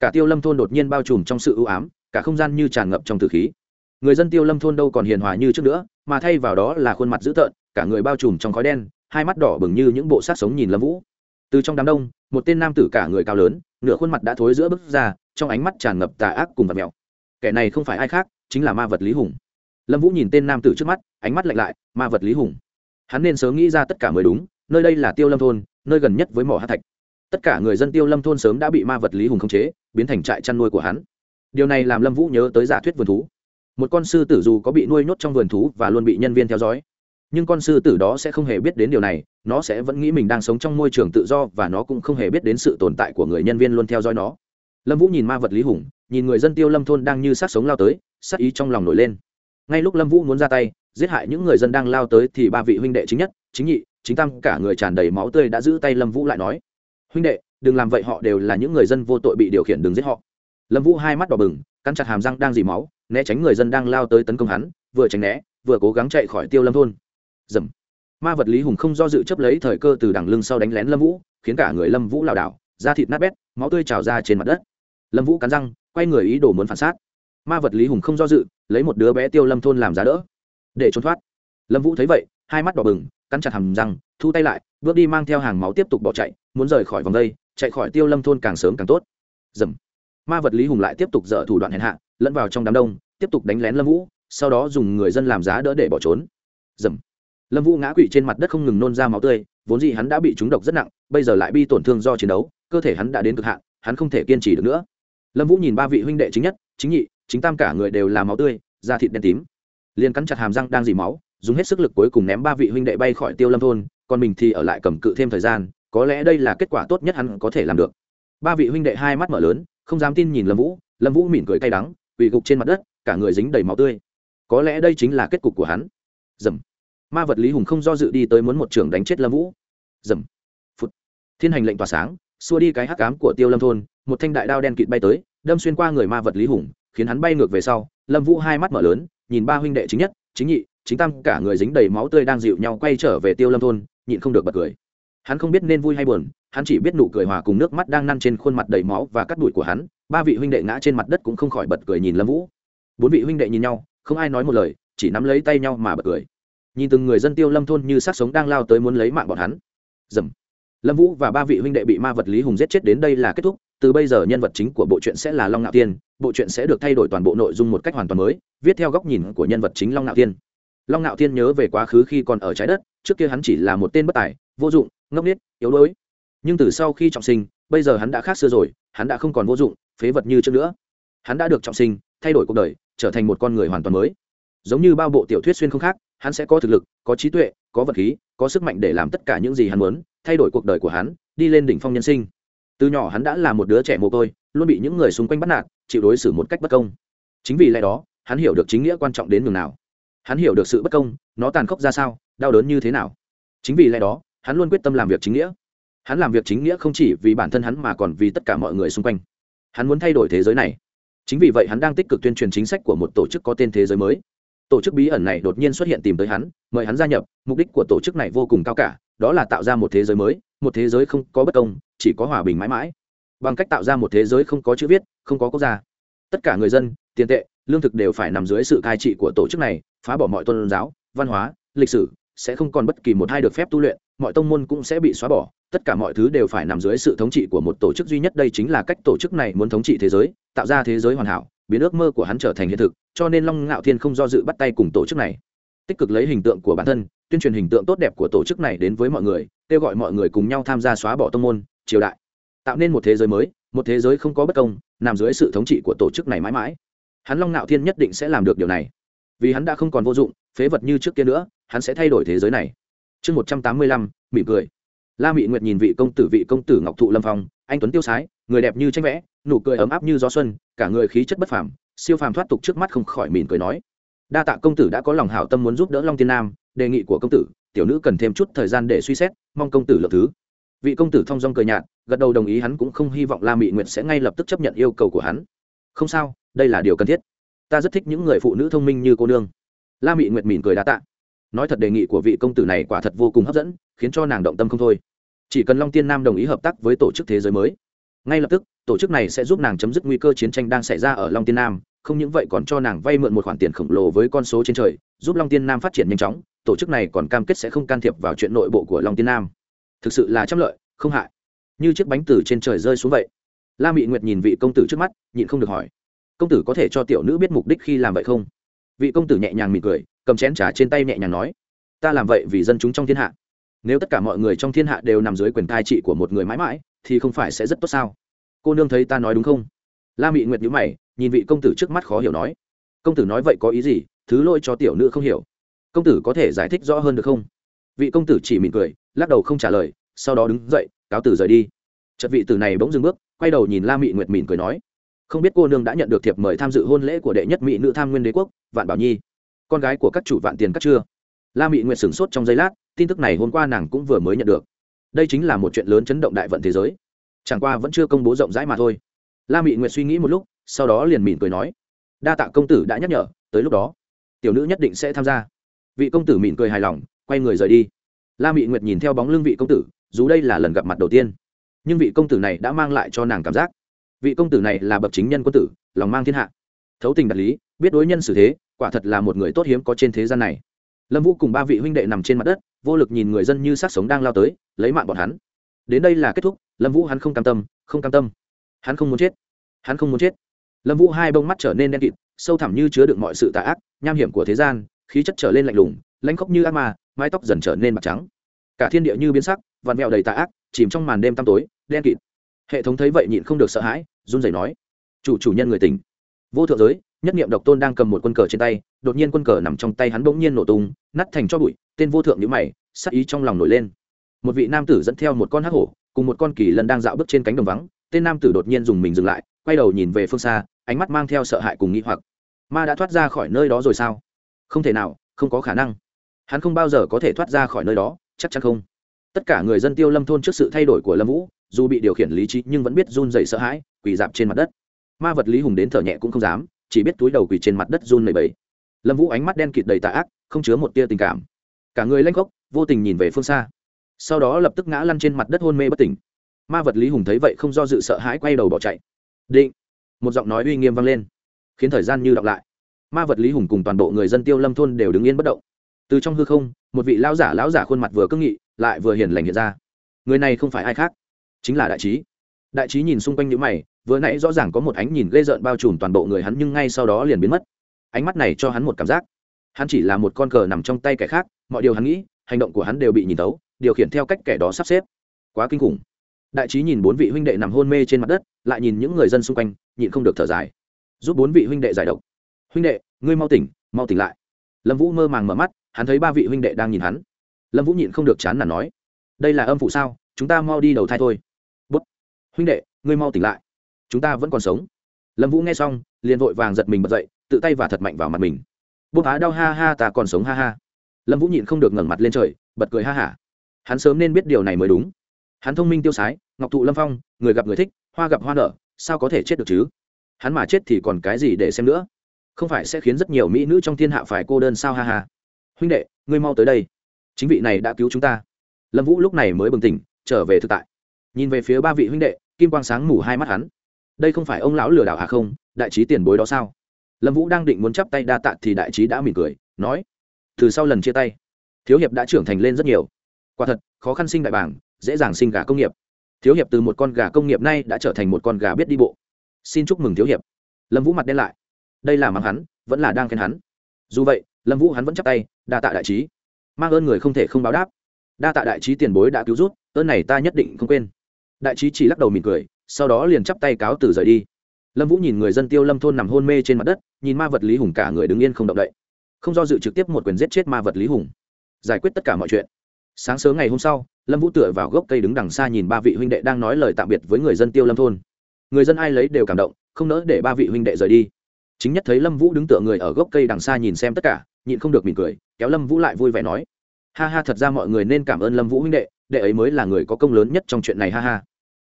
Cả tiêu lâm thôn đột nhiên bao trùm trong sự ưu ám, cả không gian như tràn ngập trong tử khí. Người dân tiêu lâm thôn đâu còn hiền hòa như trước nữa, mà thay vào đó là khuôn mặt dữ tợn, cả người bao trùm trong khói đen, hai mắt đỏ bừng như những bộ sát sống nhìn lâm vũ. Từ trong đám đông, một tên nam tử cả người cao lớn, nửa khuôn mặt đã thối giữa bức ra, trong ánh mắt tràn ngập tà ác cùng vật mèo kẻ này không phải ai khác, chính là ma vật lý hùng. Lâm vũ nhìn tên nam tử trước mắt, ánh mắt lạnh lại, ma vật lý hùng. Hắn nên sớm nghĩ ra tất cả mới đúng, nơi đây là tiêu lâm thôn, nơi gần nhất với mỏ hát thạch. Tất cả người dân tiêu lâm thôn sớm đã bị ma vật lý hùng khống chế, biến thành trại chăn nuôi của hắn. Điều này làm lâm vũ nhớ tới giả thuyết vườn thú. Một con sư tử dù có bị nuôi nhốt trong vườn thú và luôn bị nhân viên theo dõi, nhưng con sư tử đó sẽ không hề biết đến điều này, nó sẽ vẫn nghĩ mình đang sống trong môi trường tự do và nó cũng không hề biết đến sự tồn tại của người nhân viên luôn theo dõi nó lâm vũ nhìn ma vật lý hùng, nhìn người dân tiêu lâm thôn đang như sát sống lao tới sát ý trong lòng nổi lên. Ngay lúc lâm vũ muốn ra tay, giết hại những người dân đang lao tới thì ba vị huynh đệ chính nhất, chính nhị, chính tam, cả người tràn đầy máu tươi đã giữ tay lâm vũ lại nói, huynh đệ, đừng làm vậy, họ đều là những người dân vô tội bị điều khiển đừng giết họ. Lâm vũ hai mắt đỏ bừng, cắn chặt hàm răng đang dì máu, né tránh người dân đang lao tới tấn công hắn, vừa tránh né, vừa cố gắng chạy khỏi tiêu lâm thôn. Dầm. Ma vật lý hùng không do dự chấp lấy thời cơ từ đằng lưng sau đánh lén lâm vũ, khiến cả người lâm vũ lảo đảo, da thịt nát bét, máu tươi trào ra trên mặt đất lâm vũ cắn răng, quay người ý đồ muốn phản sát ma vật lý hùng không do dự, lấy một đứa bé tiêu lâm thôn làm giá đỡ. Để trốn thoát. Lâm vũ thấy vậy, hai mắt đỏ bừng, cắn chặt hầm răng, thu tay lại, bước đi mang theo hàng máu tiếp tục bỏ chạy, muốn rời khỏi vòng đây, chạy khỏi tiêu lâm thôn càng sớm càng tốt. Dầm. Ma vật lý hùng lại tiếp tục dở thủ đoạn hèn hạ, lẫn vào trong đám đông, tiếp tục đánh lén lâm vũ, sau đó dùng người dân làm giá đỡ để bỏ trốn. Dầm. Lâm vũ ngã quỵ trên mặt đất không ngừng nôn ra máu tươi, vốn gì hắn đã bị trúng độc rất nặng, bây giờ lại bị tổn thương do chiến đấu, cơ thể hắn đã đến cực hạn, hắn không thể kiên trì được nữa lâm vũ nhìn ba vị huynh đệ chính nhất, chính nhị, chính tam cả người đều là máu tươi, da thịt đen tím. Liền cắn chặt hàm răng đang dỉ máu, dùng hết sức lực cuối cùng ném ba vị huynh đệ bay khỏi tiêu lâm thôn, còn mình thì ở lại cầm cự thêm thời gian, có lẽ đây là kết quả tốt nhất hắn có thể làm được. Ba vị huynh đệ hai mắt mở lớn, không dám tin nhìn lâm vũ lâm vũ mỉm cười cay đắng, quỳ gục trên mặt đất, cả người dính đầy máu tươi. Có lẽ đây chính là kết cục của hắn. Dầm. Ma vật lý hùng không do dự đi tới muốn một trường đánh chết lâm vũ. Dầm. Phút thiên hành lệnh tỏa sáng xua đi cái hắc cám của tiêu lâm thôn, một thanh đại đao đen kịt bay tới, đâm xuyên qua người ma vật lý hùng, khiến hắn bay ngược về sau. Lâm vũ hai mắt mở lớn, nhìn ba huynh đệ chính nhất, chính nhị, chính tam, cả người dính đầy máu tươi đang dịu nhau quay trở về tiêu lâm thôn, nhịn không được bật cười. Hắn không biết nên vui hay buồn, hắn chỉ biết nụ cười hòa cùng nước mắt đang năn trên khuôn mặt đầy máu và cắt đùi của hắn. Ba vị huynh đệ ngã trên mặt đất cũng không khỏi bật cười nhìn lâm vũ. Bốn vị huynh đệ nhìn nhau, không ai nói một lời, chỉ nắm lấy tay nhau mà bật cười. Nhìn từng người dân tiêu lâm thôn như sát sống đang lao tới muốn lấy mạng bọn hắn. Dầm lâm vũ và ba vị huynh đệ bị ma vật lý hùng giết chết đến đây là kết thúc, từ bây giờ nhân vật chính của bộ truyện sẽ là long ngạo tiên bộ truyện sẽ được thay đổi toàn bộ nội dung một cách hoàn toàn mới, viết theo góc nhìn của nhân vật chính long ngạo tiên long ngạo tiên nhớ về quá khứ khi còn ở trái đất, trước kia hắn chỉ là một tên bất tài, vô dụng, ngốc nghếch, yếu đuối. Nhưng từ sau khi trọng sinh, bây giờ hắn đã khác xưa rồi, hắn đã không còn vô dụng, phế vật như trước nữa. Hắn đã được trọng sinh, thay đổi cuộc đời, trở thành một con người hoàn toàn mới. Giống như bao bộ tiểu thuyết xuyên không khác, hắn sẽ có thực lực, có trí tuệ, có vật khí, có sức mạnh để làm tất cả những gì hắn muốn thay đổi cuộc đời của hắn, đi lên đỉnh phong nhân sinh. Từ nhỏ hắn đã là một đứa trẻ mồ côi, luôn bị những người xung quanh bắt nạt, chịu đối xử một cách bất công. Chính vì lẽ đó, hắn hiểu được chính nghĩa quan trọng đến nhường nào. Hắn hiểu được sự bất công, nó tàn khốc ra sao, đau đớn như thế nào. Chính vì lẽ đó, hắn luôn quyết tâm làm việc chính nghĩa. Hắn làm việc chính nghĩa không chỉ vì bản thân hắn mà còn vì tất cả mọi người xung quanh. Hắn muốn thay đổi thế giới này. Chính vì vậy hắn đang tích cực tuyên truyền chính sách của một tổ chức có tên thế giới mới. Tổ chức bí ẩn này đột nhiên xuất hiện tìm tới hắn, mời hắn gia nhập, mục đích của tổ chức này vô cùng cao cả đó là tạo ra một thế giới mới, một thế giới không có bất công, chỉ có hòa bình mãi mãi. Bằng cách tạo ra một thế giới không có chữ viết, không có quốc gia. Tất cả người dân, tiền tệ, lương thực đều phải nằm dưới sự cai trị của tổ chức này, phá bỏ mọi tôn giáo, văn hóa, lịch sử, sẽ không còn bất kỳ một hai được phép tu luyện, mọi tông môn cũng sẽ bị xóa bỏ, tất cả mọi thứ đều phải nằm dưới sự thống trị của một tổ chức duy nhất. Đây chính là cách tổ chức này muốn thống trị thế giới, tạo ra thế giới hoàn hảo, biến ước mơ của hắn trở thành hiện thực, cho nên long ngạo thiên không do dự bắt tay cùng tổ chức này. Tích cực lấy hình tượng của bản thân tuyên truyền hình tượng tốt đẹp của tổ chức này đến với mọi người, kêu gọi mọi người cùng nhau tham gia xóa bỏ tông môn, triều đại. Tạo nên một thế giới mới, một thế giới không có bất công, nằm dưới sự thống trị của tổ chức này mãi mãi. Hắn long Nạo thiên nhất định sẽ làm được điều này. Vì hắn đã không còn vô dụng, phế vật như trước kia nữa, hắn sẽ thay đổi thế giới này. Chương một trăm tám mươi lăm, mỉm cười. La mị nguyệt nhìn vị công tử, vị công tử ngọc thụ lâm phong, anh tuấn tiêu sái, người đẹp như tranh vẽ, nụ cười ấm áp như gió xuân, cả người khí chất bất phàm, siêu phàm thoát tục trước mắt không khỏi mỉm cười nói đa tạ công tử đã có lòng hảo tâm muốn giúp đỡ long tiên nam, đề nghị của công tử, tiểu nữ cần thêm chút thời gian để suy xét, mong công tử lượng thứ. Vị công tử thong dong cười nhạt, gật đầu đồng ý hắn cũng không hy vọng la mị nguyệt sẽ ngay lập tức chấp nhận yêu cầu của hắn. Không sao, đây là điều cần thiết. Ta rất thích những người phụ nữ thông minh như cô nương. La mị nguyệt mỉm cười đa tạ. Nói thật đề nghị của vị công tử này quả thật vô cùng hấp dẫn, khiến cho nàng động tâm không thôi. Chỉ cần long tiên nam đồng ý hợp tác với tổ chức thế giới mới. Ngay lập tức, tổ chức này sẽ giúp nàng chấm dứt nguy cơ chiến tranh đang xảy ra ở long tiên nam không những vậy còn cho nàng vay mượn một khoản tiền khổng lồ với con số trên trời, giúp long tiên nam phát triển nhanh chóng, tổ chức này còn cam kết sẽ không can thiệp vào chuyện nội bộ của long tiên nam. Thực sự là trăm lợi, không hại. Như chiếc bánh từ trên trời rơi xuống vậy. La mị nguyệt nhìn vị công tử trước mắt, nhịn không được hỏi. Công tử có thể cho tiểu nữ biết mục đích khi làm vậy không? Vị công tử nhẹ nhàng mỉm cười, cầm chén trà trên tay nhẹ nhàng nói. Ta làm vậy vì dân chúng trong thiên hạ. Nếu tất cả mọi người trong thiên hạ đều nằm dưới quyền cai trị của một người mãi mãi, thì không phải sẽ rất tốt sao? Cô nương thấy ta nói đúng không? La mị nguyệt nhữ mày nhìn vị công tử trước mắt khó hiểu nói. Công tử nói vậy có ý gì? Thứ lỗi cho tiểu nữ không hiểu. Công tử có thể giải thích rõ hơn được không? Vị công tử chỉ mỉm cười, lắc đầu không trả lời, sau đó đứng dậy, cáo tử rời đi. Chật vị tử này bỗng dừng bước, quay đầu nhìn la mị nguyệt mỉm cười nói, không biết cô nương đã nhận được thiệp mời tham dự hôn lễ của đệ nhất mỹ nữ tham nguyên đế quốc, vạn bảo nhi. Con gái của các chủ vạn tiền cắt chưa? La mị nguyệt sửng sốt trong giây lát, tin tức này hôm qua nàng cũng vừa mới nhận được. Đây chính là một chuyện lớn chấn động đại vận thế giới. Chẳng qua vẫn chưa công bố rộng rãi mà thôi. La mị nguyệt suy nghĩ một lúc sau đó liền mỉm cười nói, đa tạ công tử đã nhắc nhở, tới lúc đó, tiểu nữ nhất định sẽ tham gia. Vị công tử mỉm cười hài lòng, quay người rời đi. La mị nguyệt nhìn theo bóng lưng vị công tử, dù đây là lần gặp mặt đầu tiên, nhưng vị công tử này đã mang lại cho nàng cảm giác. Vị công tử này là bậc chính nhân quân tử, lòng mang thiên hạ. Thấu tình đạt lý, biết đối nhân xử thế, quả thật là một người tốt hiếm có trên thế gian này. Lâm vũ cùng ba vị huynh đệ nằm trên mặt đất, vô lực nhìn người dân như sát sống đang lao tới, lấy mạng bọn hắn. Đến đây là kết thúc, lâm vũ hắn không cam tâm, không cam tâm. Hắn không muốn chết. Hắn không muốn chết lâm vũ hai bông mắt trở nên đen kịt, sâu thẳm như chứa đựng mọi sự tà ác, nham hiểm của thế gian, khí chất trở lên lạnh lùng, lãnh khóc như ác ma, mái tóc dần trở nên mặt trắng. Cả thiên địa như biến sắc vằn vẹo đầy tà ác, chìm trong màn đêm tăm tối, đen kịt. Hệ thống thấy vậy nhịn không được sợ hãi, run rẩy nói, chủ chủ nhân người tỉnh. Vô thượng giới, nhất niệm độc tôn đang cầm một quân cờ trên tay, đột nhiên quân cờ nằm trong tay hắn bỗng nhiên nổ tung nắt thành cho bụi, tên vô thượng nhữ mày, sắc ý trong lòng nổi lên. Một vị nam tử dẫn theo một con hắc hổ, cùng một con kỳ lân đang dạo bước trên cánh đồng vắng, tên nam tử đột nhiên dùng mình dừng lại, quay đầu nhìn về phương xa ánh mắt mang theo sợ hãi cùng nghĩ hoặc. Ma đã thoát ra khỏi nơi đó rồi sao? Không thể nào, không có khả năng. Hắn không bao giờ có thể thoát ra khỏi nơi đó, chắc chắn không. Tất cả người dân tiêu lâm thôn trước sự thay đổi của lâm vũ, dù bị điều khiển lý trí nhưng vẫn biết run dày sợ hãi, quỳ dạp trên mặt đất. Ma vật lý hùng đến thở nhẹ cũng không dám, chỉ biết túi đầu quỳ trên mặt đất run lầy bầy lâm vũ ánh mắt đen kịt đầy tà ác, không chứa một tia tình cảm. Cả người lanh gốc vô tình nhìn về phương xa. Sau đó lập tức ngã lăn trên mặt đất hôn mê bất tỉnh. Ma vật lý hùng thấy vậy không do dự sợ hãi quay đầu bỏ chạy. Định một giọng nói uy nghiêm vang lên, khiến thời gian như đọc lại. Ma vật lý hùng cùng toàn bộ người dân tiêu lâm thôn đều đứng yên bất động. Từ trong hư không, một vị lão giả lão giả khuôn mặt vừa cưng nghị, lại vừa hiền lành hiện ra. Người này không phải ai khác, chính là đại trí. Đại trí nhìn xung quanh những mày, vừa nãy rõ ràng có một ánh nhìn ghê rợn bao trùm toàn bộ người hắn, nhưng ngay sau đó liền biến mất. Ánh mắt này cho hắn một cảm giác. Hắn chỉ là một con cờ nằm trong tay kẻ khác, mọi điều hắn nghĩ, hành động của hắn đều bị nhìn tấu điều khiển theo cách kẻ đó sắp xếp. Quá kinh khủng đại trí nhìn bốn vị huynh đệ nằm hôn mê trên mặt đất, lại nhìn những người dân xung quanh, nhịn không được thở dài. Giúp bốn vị huynh đệ giải độc. Huynh đệ, ngươi mau tỉnh mau tỉnh lại. Lâm vũ mơ màng mở mắt, hắn thấy ba vị huynh đệ đang nhìn hắn. Lâm vũ nhịn không được chán là nói, đây là âm phụ sao? Chúng ta mau đi đầu thai thôi. Bút. Huynh đệ, ngươi mau tỉnh lại. Chúng ta vẫn còn sống. Lâm vũ nghe xong, liền vội vàng giật mình bật dậy, tự tay và thật mạnh vào mặt mình. Bút á đau, ha ha, ta còn sống, ha ha. Lâm vũ nhịn không được ngẩng mặt lên trời, bật cười ha hả. Hắn sớm nên biết điều này mới đúng hắn thông minh tiêu sái, ngọc thụ lâm phong, người gặp người thích, hoa gặp hoa nở, sao có thể chết được chứ? Hắn mà chết thì còn cái gì để xem nữa? Không phải sẽ khiến rất nhiều mỹ nữ trong thiên hạ phải cô đơn sao ha ha? Huynh đệ, ngươi mau tới đây. Chính vị này đã cứu chúng ta. Lâm vũ lúc này mới bừng tỉnh, trở về thực tại. Nhìn về phía ba vị huynh đệ, kim quang sáng mủ hai mắt hắn. Đây không phải ông lão lừa đảo hà không? Đại trí tiền bối đó sao? Lâm vũ đang định muốn chắp tay đa tạ thì đại trí đã mỉm cười, nói, từ sau lần chia tay, thiếu hiệp đã trưởng thành lên rất nhiều. Quả thật, khó khăn sinh đại bảng dễ dàng sinh gà công nghiệp. Thiếu hiệp từ một con gà công nghiệp nay đã trở thành một con gà biết đi bộ. Xin chúc mừng thiếu hiệp. Lâm vũ mặt đen lại. Đây là mắng hắn, vẫn là đang khen hắn. Dù vậy, lâm vũ hắn vẫn chắp tay, đa tạ đại trí. Mang ơn người không thể không báo đáp. Đa tạ đại trí tiền bối đã cứu rút, ơn này ta nhất định không quên. Đại trí chỉ lắc đầu mỉm cười, sau đó liền chắp tay cáo từ rời đi. Lâm vũ nhìn người dân tiêu lâm thôn nằm hôn mê trên mặt đất, nhìn ma vật lý hùng cả người đứng yên không động đậy. Không do dự trực tiếp một quyền giết chết ma vật lý hùng. Giải quyết tất cả mọi chuyện. Sáng sớm ngày hôm sau lâm vũ tựa vào gốc cây đứng đằng xa nhìn ba vị huynh đệ đang nói lời tạm biệt với người dân tiêu lâm thôn. Người dân ai lấy đều cảm động, không nỡ để ba vị huynh đệ rời đi. Chính nhất thấy lâm vũ đứng tựa người ở gốc cây đằng xa nhìn xem tất cả, nhịn không được mỉm cười, kéo lâm vũ lại vui vẻ nói, ha ha, thật ra mọi người nên cảm ơn lâm vũ huynh đệ đệ ấy mới là người có công lớn nhất trong chuyện này, ha ha.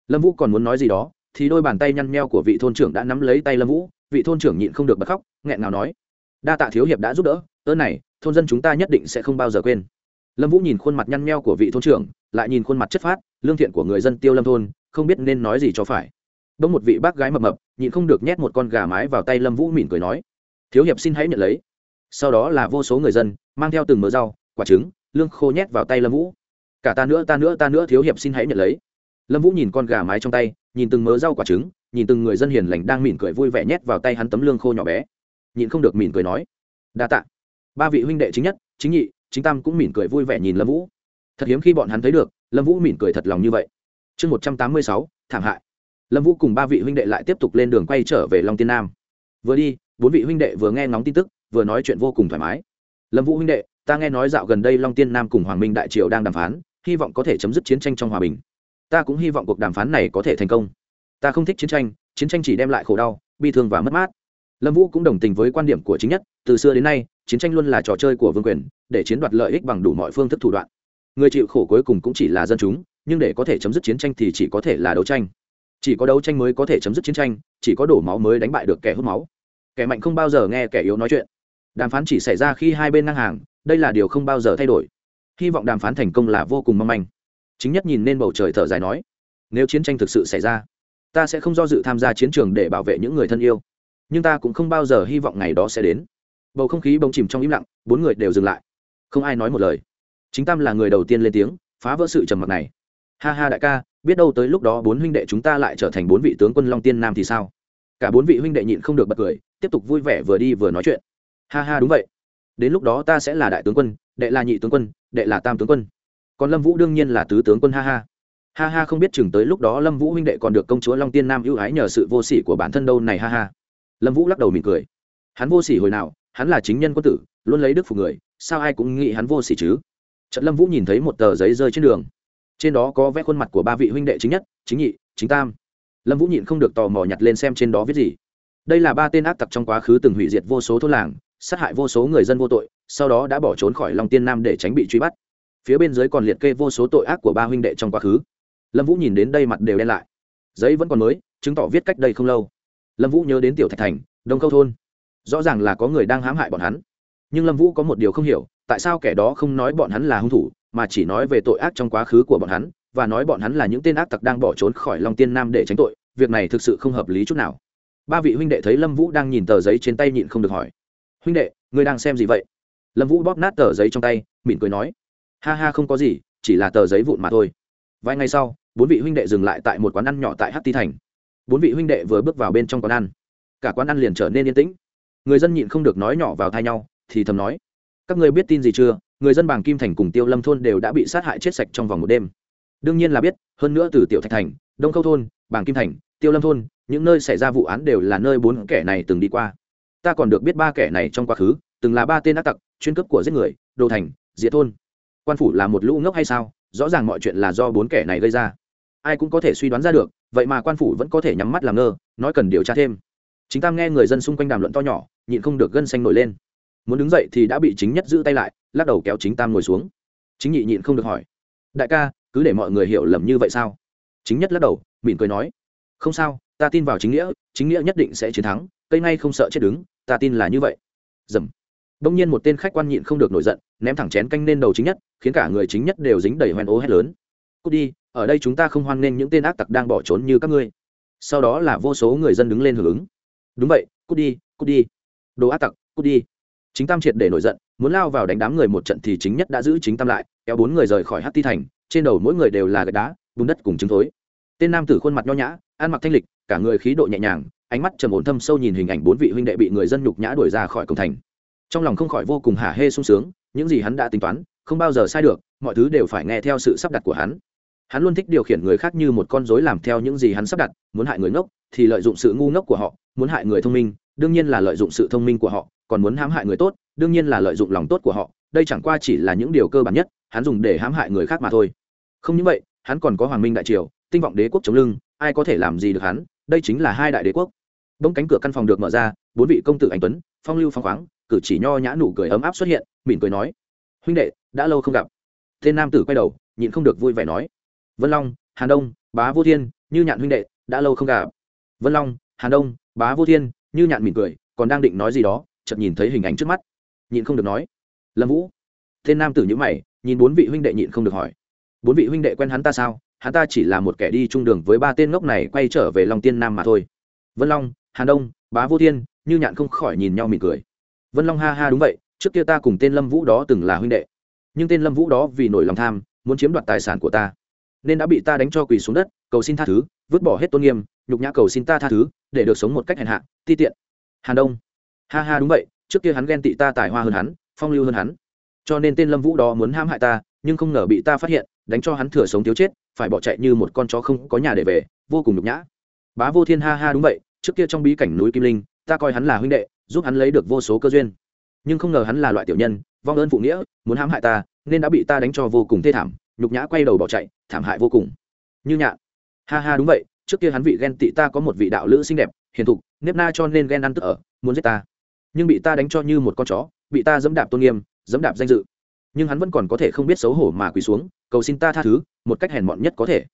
Lâm vũ còn muốn nói gì đó, thì đôi bàn tay nhăn meo của vị thôn trưởng đã nắm lấy tay lâm vũ, vị thôn trưởng nhịn không được bật khóc, nghẹn ngào nói, đa tạ thiếu hiệp đã giúp đỡ, ơn này, thôn dân chúng ta nhất định sẽ không bao giờ quên lâm vũ nhìn khuôn mặt nhăn meo của vị thôn trưởng, lại nhìn khuôn mặt chất phát, lương thiện của người dân tiêu lâm thôn, không biết nên nói gì cho phải. Bỗng một vị bác gái mập mập, nhịn không được nhét một con gà mái vào tay lâm vũ mỉm cười nói, thiếu hiệp xin hãy nhận lấy. Sau đó là vô số người dân, mang theo từng mớ rau, quả trứng, lương khô nhét vào tay lâm vũ. Cả ta nữa ta nữa ta nữa, thiếu hiệp xin hãy nhận lấy. Lâm vũ nhìn con gà mái trong tay, nhìn từng mớ rau quả trứng, nhìn từng người dân hiền lành đang mỉm cười vui vẻ nhét vào tay hắn tấm lương khô nhỏ bé. Nhìn không được mỉm cười nói, đa tạ. Ba vị huynh đệ chính nhất, chính nhị chính tam cũng mỉm cười vui vẻ nhìn lâm vũ thật hiếm khi bọn hắn thấy được lâm vũ mỉm cười thật lòng như vậy chương một trăm tám mươi sáu, thảm hại lâm vũ cùng ba vị huynh đệ lại tiếp tục lên đường quay trở về long tiên nam vừa đi bốn vị huynh đệ vừa nghe ngóng tin tức vừa nói chuyện vô cùng thoải mái lâm vũ huynh đệ ta nghe nói dạo gần đây long tiên nam cùng hoàng minh đại triều đang đàm phán hy vọng có thể chấm dứt chiến tranh trong hòa bình ta cũng hy vọng cuộc đàm phán này có thể thành công ta không thích chiến tranh chiến tranh chỉ đem lại khổ đau bi thương và mất mát lâm vũ cũng đồng tình với quan điểm của chính nhất từ xưa đến nay chiến tranh luôn là trò chơi của vương quyền, để chiến đoạt lợi ích bằng đủ mọi phương thức thủ đoạn. Người chịu khổ cuối cùng cũng chỉ là dân chúng, nhưng để có thể chấm dứt chiến tranh thì chỉ có thể là đấu tranh. Chỉ có đấu tranh mới có thể chấm dứt chiến tranh, chỉ có đổ máu mới đánh bại được kẻ hút máu. Kẻ mạnh không bao giờ nghe kẻ yếu nói chuyện. Đàm phán chỉ xảy ra khi hai bên ngang hàng, đây là điều không bao giờ thay đổi. Hy vọng đàm phán thành công là vô cùng mong manh. Chính nhất nhìn lên bầu trời thở dài nói, nếu chiến tranh thực sự xảy ra, ta sẽ không do dự tham gia chiến trường để bảo vệ những người thân yêu. Nhưng ta cũng không bao giờ hy vọng ngày đó sẽ đến bầu không khí bỗng chìm trong im lặng, bốn người đều dừng lại. Không ai nói một lời. Chính tam là người đầu tiên lên tiếng, phá vỡ sự trầm mặc này. Ha ha đại ca, biết đâu tới lúc đó bốn huynh đệ chúng ta lại trở thành bốn vị tướng quân long tiên nam thì sao? Cả bốn vị huynh đệ nhịn không được bật cười, tiếp tục vui vẻ vừa đi vừa nói chuyện. Ha ha đúng vậy. Đến lúc đó ta sẽ là đại tướng quân, đệ là nhị tướng quân, đệ là tam tướng quân. Còn lâm vũ đương nhiên là tứ tướng quân, ha ha. Ha ha không biết chừng tới lúc đó lâm vũ huynh đệ còn được công chúa long tiên nam ưu ái nhờ sự vô sỉ của bản thân đâu này, ha ha. Lâm vũ lắc đầu mỉm cười. Hắn vô sỉ hồi nào hắn là chính nhân quân tử, luôn lấy đức phục người, sao ai cũng nghĩ hắn vô sỉ chứ? Trận lâm vũ nhìn thấy một tờ giấy rơi trên đường. Trên đó có vẽ khuôn mặt của ba vị huynh đệ chính nhất, chính nhị, chính tam. Lâm vũ nhịn không được tò mò nhặt lên xem trên đó viết gì. Đây là ba tên ác tặc trong quá khứ từng hủy diệt vô số thôn làng, sát hại vô số người dân vô tội, sau đó đã bỏ trốn khỏi long tiên nam để tránh bị truy bắt. Phía bên dưới còn liệt kê vô số tội ác của ba huynh đệ trong quá khứ. Lâm vũ nhìn đến đây mặt đều đen lại. Giấy vẫn còn mới, chứng tỏ viết cách đây không lâu. Lâm vũ nhớ đến tiểu thạch thành, đông câu thôn rõ ràng là có người đang hãm hại bọn hắn. Nhưng lâm vũ có một điều không hiểu, tại sao kẻ đó không nói bọn hắn là hung thủ, mà chỉ nói về tội ác trong quá khứ của bọn hắn, và nói bọn hắn là những tên ác tặc đang bỏ trốn khỏi long tiên nam để tránh tội, việc này thực sự không hợp lý chút nào. Ba vị huynh đệ thấy lâm vũ đang nhìn tờ giấy trên tay nhịn không được hỏi. Huynh đệ, ngươi đang xem gì vậy? Lâm vũ bóp nát tờ giấy trong tay, mỉm cười nói. Ha ha, không có gì, chỉ là tờ giấy vụn mà thôi. Vài ngày sau, bốn vị huynh đệ dừng lại tại một quán ăn nhỏ tại hát ti thành. Bốn vị huynh đệ vừa bước vào bên trong quán ăn. Cả quán ăn liền trở nên yên tĩnh người dân nhịn không được nói nhỏ vào thai nhau, thì thầm nói, các ngươi biết tin gì chưa? Người dân bàng kim thành cùng tiêu lâm thôn đều đã bị sát hại chết sạch trong vòng một đêm. Đương nhiên là biết, hơn nữa từ tiểu thạch thành, đông khâu thôn, bàng kim thành, tiêu lâm thôn, những nơi xảy ra vụ án đều là nơi bốn kẻ này từng đi qua. Ta còn được biết ba kẻ này trong quá khứ, từng là ba tên ác tặc, chuyên cấp của giết người, đồ thành, diệt thôn. Quan phủ là một lũ ngốc hay sao? Rõ ràng mọi chuyện là do bốn kẻ này gây ra. Ai cũng có thể suy đoán ra được, vậy mà quan phủ vẫn có thể nhắm mắt làm ngơ, nói cần điều tra thêm chính tam nghe người dân xung quanh đàm luận to nhỏ, nhịn không được gân xanh nổi lên. Muốn đứng dậy thì đã bị chính nhất giữ tay lại, lắc đầu kéo chính tam ngồi xuống. Chính nhị nhịn không được hỏi. Đại ca, cứ để mọi người hiểu lầm như vậy sao? Chính nhất lắc đầu, mỉm cười nói. Không sao, ta tin vào chính nghĩa chính nghĩa nhất định sẽ chiến thắng, cây ngay không sợ chết đứng, ta tin là như vậy. Dầm. Đông nhiên một tên khách quan nhịn không được nổi giận, ném thẳng chén canh lên đầu chính nhất, khiến cả người chính nhất đều dính đầy hoen ố hét lớn. Cút đi, ở đây chúng ta không hoan nghênh những tên ác tặc đang bỏ trốn như các ngươi. Sau đó là vô số người dân đứng lên hưởng ứng đúng vậy, cút đi cút đi. Đồ á tặc, cút đi. Chính tam triệt để nổi giận, muốn lao vào đánh đám người một trận thì chính nhất đã giữ chính tam lại, kéo bốn người rời khỏi hát ti thành, trên đầu mỗi người đều là gạch đá, bùn đất cùng trứng thối. Tên nam tử khuôn mặt nho nhã, ăn mặc thanh lịch, cả người khí độ nhẹ nhàng, ánh mắt trầm ổn thâm sâu nhìn hình ảnh bốn vị huynh đệ bị người dân nhục nhã đuổi ra khỏi cổng thành. Trong lòng không khỏi vô cùng hả hê sung sướng, những gì hắn đã tính toán, không bao giờ sai được, mọi thứ đều phải nghe theo sự sắp đặt của hắn. Hắn luôn thích điều khiển người khác như một con rối làm theo những gì hắn sắp đặt, muốn hại người ngốc, thì lợi dụng sự ngu ngốc của họ muốn hại người thông minh, đương nhiên là lợi dụng sự thông minh của họ, còn muốn hãm hại người tốt, đương nhiên là lợi dụng lòng tốt của họ, đây chẳng qua chỉ là những điều cơ bản nhất, hắn dùng để hãm hại người khác mà thôi. Không những vậy, hắn còn có hoàng minh đại triều, tinh vọng đế quốc chống lưng, ai có thể làm gì được hắn, đây chính là hai đại đế quốc. Bỗng cánh cửa căn phòng được mở ra, bốn vị công tử anh tuấn, phong lưu phong khoáng, cử chỉ nho nhã nụ cười ấm áp xuất hiện, mỉm cười nói, huynh đệ, đã lâu không gặp. Tên nam tử quay đầu, nhịn không được vui vẻ nói, vân long, hàn đông, bá vô thiên, như nhạn huynh đệ, đã lâu không gặp. Vân long, hàn đông bá vô thiên, như nhạn mỉm cười, còn đang định nói gì đó, chợt nhìn thấy hình ảnh trước mắt. Nhịn không được nói, lâm vũ. Tên nam tử nhữ mày, nhìn bốn vị huynh đệ nhịn không được hỏi, bốn vị huynh đệ quen hắn ta sao? Hắn ta chỉ là một kẻ đi chung đường với ba tên ngốc này quay trở về long tiên nam mà thôi. Vân long, hàn đông, bá vô thiên, như nhạn không khỏi nhìn nhau mỉm cười. Vân long ha ha đúng vậy, trước kia ta cùng tên lâm vũ đó từng là huynh đệ. Nhưng tên lâm vũ đó vì nổi lòng tham, muốn chiếm đoạt tài sản của ta, nên đã bị ta đánh cho quỳ xuống đất, cầu xin tha thứ, vứt bỏ hết tôn nghiêm nhục nhã cầu xin ta tha thứ, để được sống một cách hèn hạ, ti tiện. Hàn đông. Ha ha, đúng vậy, trước kia hắn ghen tị ta tài hoa hơn hắn, phong lưu hơn hắn. Cho nên tên lâm vũ đó muốn ham hại ta, nhưng không ngờ bị ta phát hiện, đánh cho hắn thừa sống thiếu chết, phải bỏ chạy như một con chó không có nhà để về, vô cùng nhục nhã. Bá vô thiên ha ha, đúng vậy, trước kia trong bí cảnh núi kim linh, ta coi hắn là huynh đệ, giúp hắn lấy được vô số cơ duyên. Nhưng không ngờ hắn là loại tiểu nhân, vong ơn phụ nghĩa, muốn hãm hại ta, nên đã bị ta đánh cho vô cùng thê thảm, nhục nhã quay đầu bỏ chạy, thảm hại vô cùng. Như nhạ. Ha ha, đúng vậy trước kia hắn vị ghen tị ta có một vị đạo lữ xinh đẹp, hiền thục, nếp na cho nên ghen ăn tức ở, muốn giết ta. Nhưng bị ta đánh cho như một con chó, bị ta dẫm đạp tôn nghiêm, dẫm đạp danh dự. Nhưng hắn vẫn còn có thể không biết xấu hổ mà quỳ xuống, cầu xin ta tha thứ, một cách hèn mọn nhất có thể.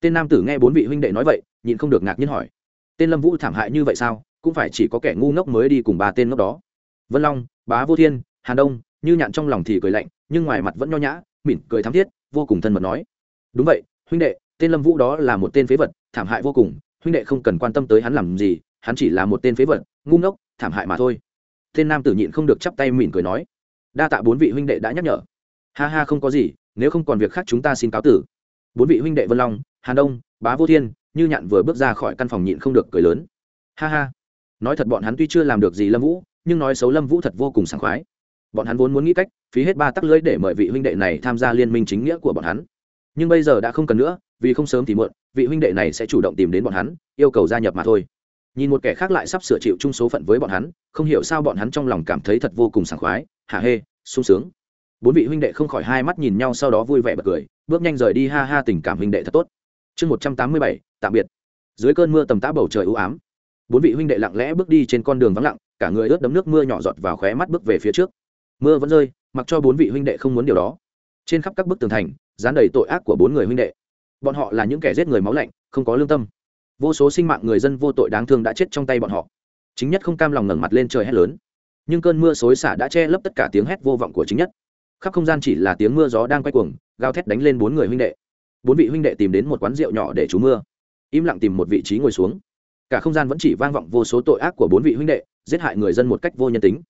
Tên nam tử nghe bốn vị huynh đệ nói vậy, nhịn không được ngạc nhiên hỏi. Tên lâm vũ thảm hại như vậy sao? Cũng phải chỉ có kẻ ngu ngốc mới đi cùng ba tên ngốc đó. Vân long, bá vô thiên, hàn đông, như nhạn trong lòng thì cười lạnh, nhưng ngoài mặt vẫn nho nhã, mỉm cười thắm thiết, vô cùng thân mật nói. Đúng vậy, huynh đệ tên lâm vũ đó là một tên phế vật, thảm hại vô cùng, huynh đệ không cần quan tâm tới hắn làm gì, hắn chỉ là một tên phế vật, ngu ngốc, thảm hại mà thôi. Tên nam tử nhịn không được chắp tay mỉm cười nói, đa tạ bốn vị huynh đệ đã nhắc nhở. Ha ha, không có gì, nếu không còn việc khác chúng ta xin cáo tử. Bốn vị huynh đệ vân long hàn đông, bá vô thiên, như nhạn vừa bước ra khỏi căn phòng nhịn không được cười lớn. Ha ha. Nói thật bọn hắn tuy chưa làm được gì lâm vũ, nhưng nói xấu lâm vũ thật vô cùng sảng khoái. Bọn hắn vốn muốn nghĩ cách phí hết ba tắc lưỡi để mời vị huynh đệ này tham gia liên minh chính nghĩa của bọn hắn. Nhưng bây giờ đã không cần nữa vì không sớm thì muộn, vị huynh đệ này sẽ chủ động tìm đến bọn hắn, yêu cầu gia nhập mà thôi. Nhìn một kẻ khác lại sắp sửa chịu chung số phận với bọn hắn, không hiểu sao bọn hắn trong lòng cảm thấy thật vô cùng sảng khoái, hả hê, sung sướng. Bốn vị huynh đệ không khỏi hai mắt nhìn nhau sau đó vui vẻ bật cười, bước nhanh rời đi ha ha tình cảm huynh đệ thật tốt. Chương một trăm tám mươi bảy, tạm biệt. Dưới cơn mưa tầm tã bầu trời ưu ám, bốn vị huynh đệ lặng lẽ bước đi trên con đường vắng lặng, cả người ướt đấm nước mưa nhỏ giọt vào khóe mắt bước về phía trước. Mưa vẫn rơi, mặc cho bốn vị huynh đệ không muốn điều đó. Trên khắp các bức tường thành, dán đầy tội ác của bốn người huynh đệ bọn họ là những kẻ giết người máu lạnh, không có lương tâm. Vô số sinh mạng người dân vô tội đáng thương đã chết trong tay bọn họ. Chính nhất không cam lòng ngẩng mặt lên trời hét lớn. Nhưng cơn mưa xối xả đã che lấp tất cả tiếng hét vô vọng của chính nhất. Khắp không gian chỉ là tiếng mưa gió đang quay cuồng, gào thét đánh lên bốn người huynh đệ. Bốn vị huynh đệ tìm đến một quán rượu nhỏ để trú mưa. Im lặng tìm một vị trí ngồi xuống. Cả không gian vẫn chỉ vang vọng vô số tội ác của bốn vị huynh đệ, giết hại người dân một cách vô nhân tính.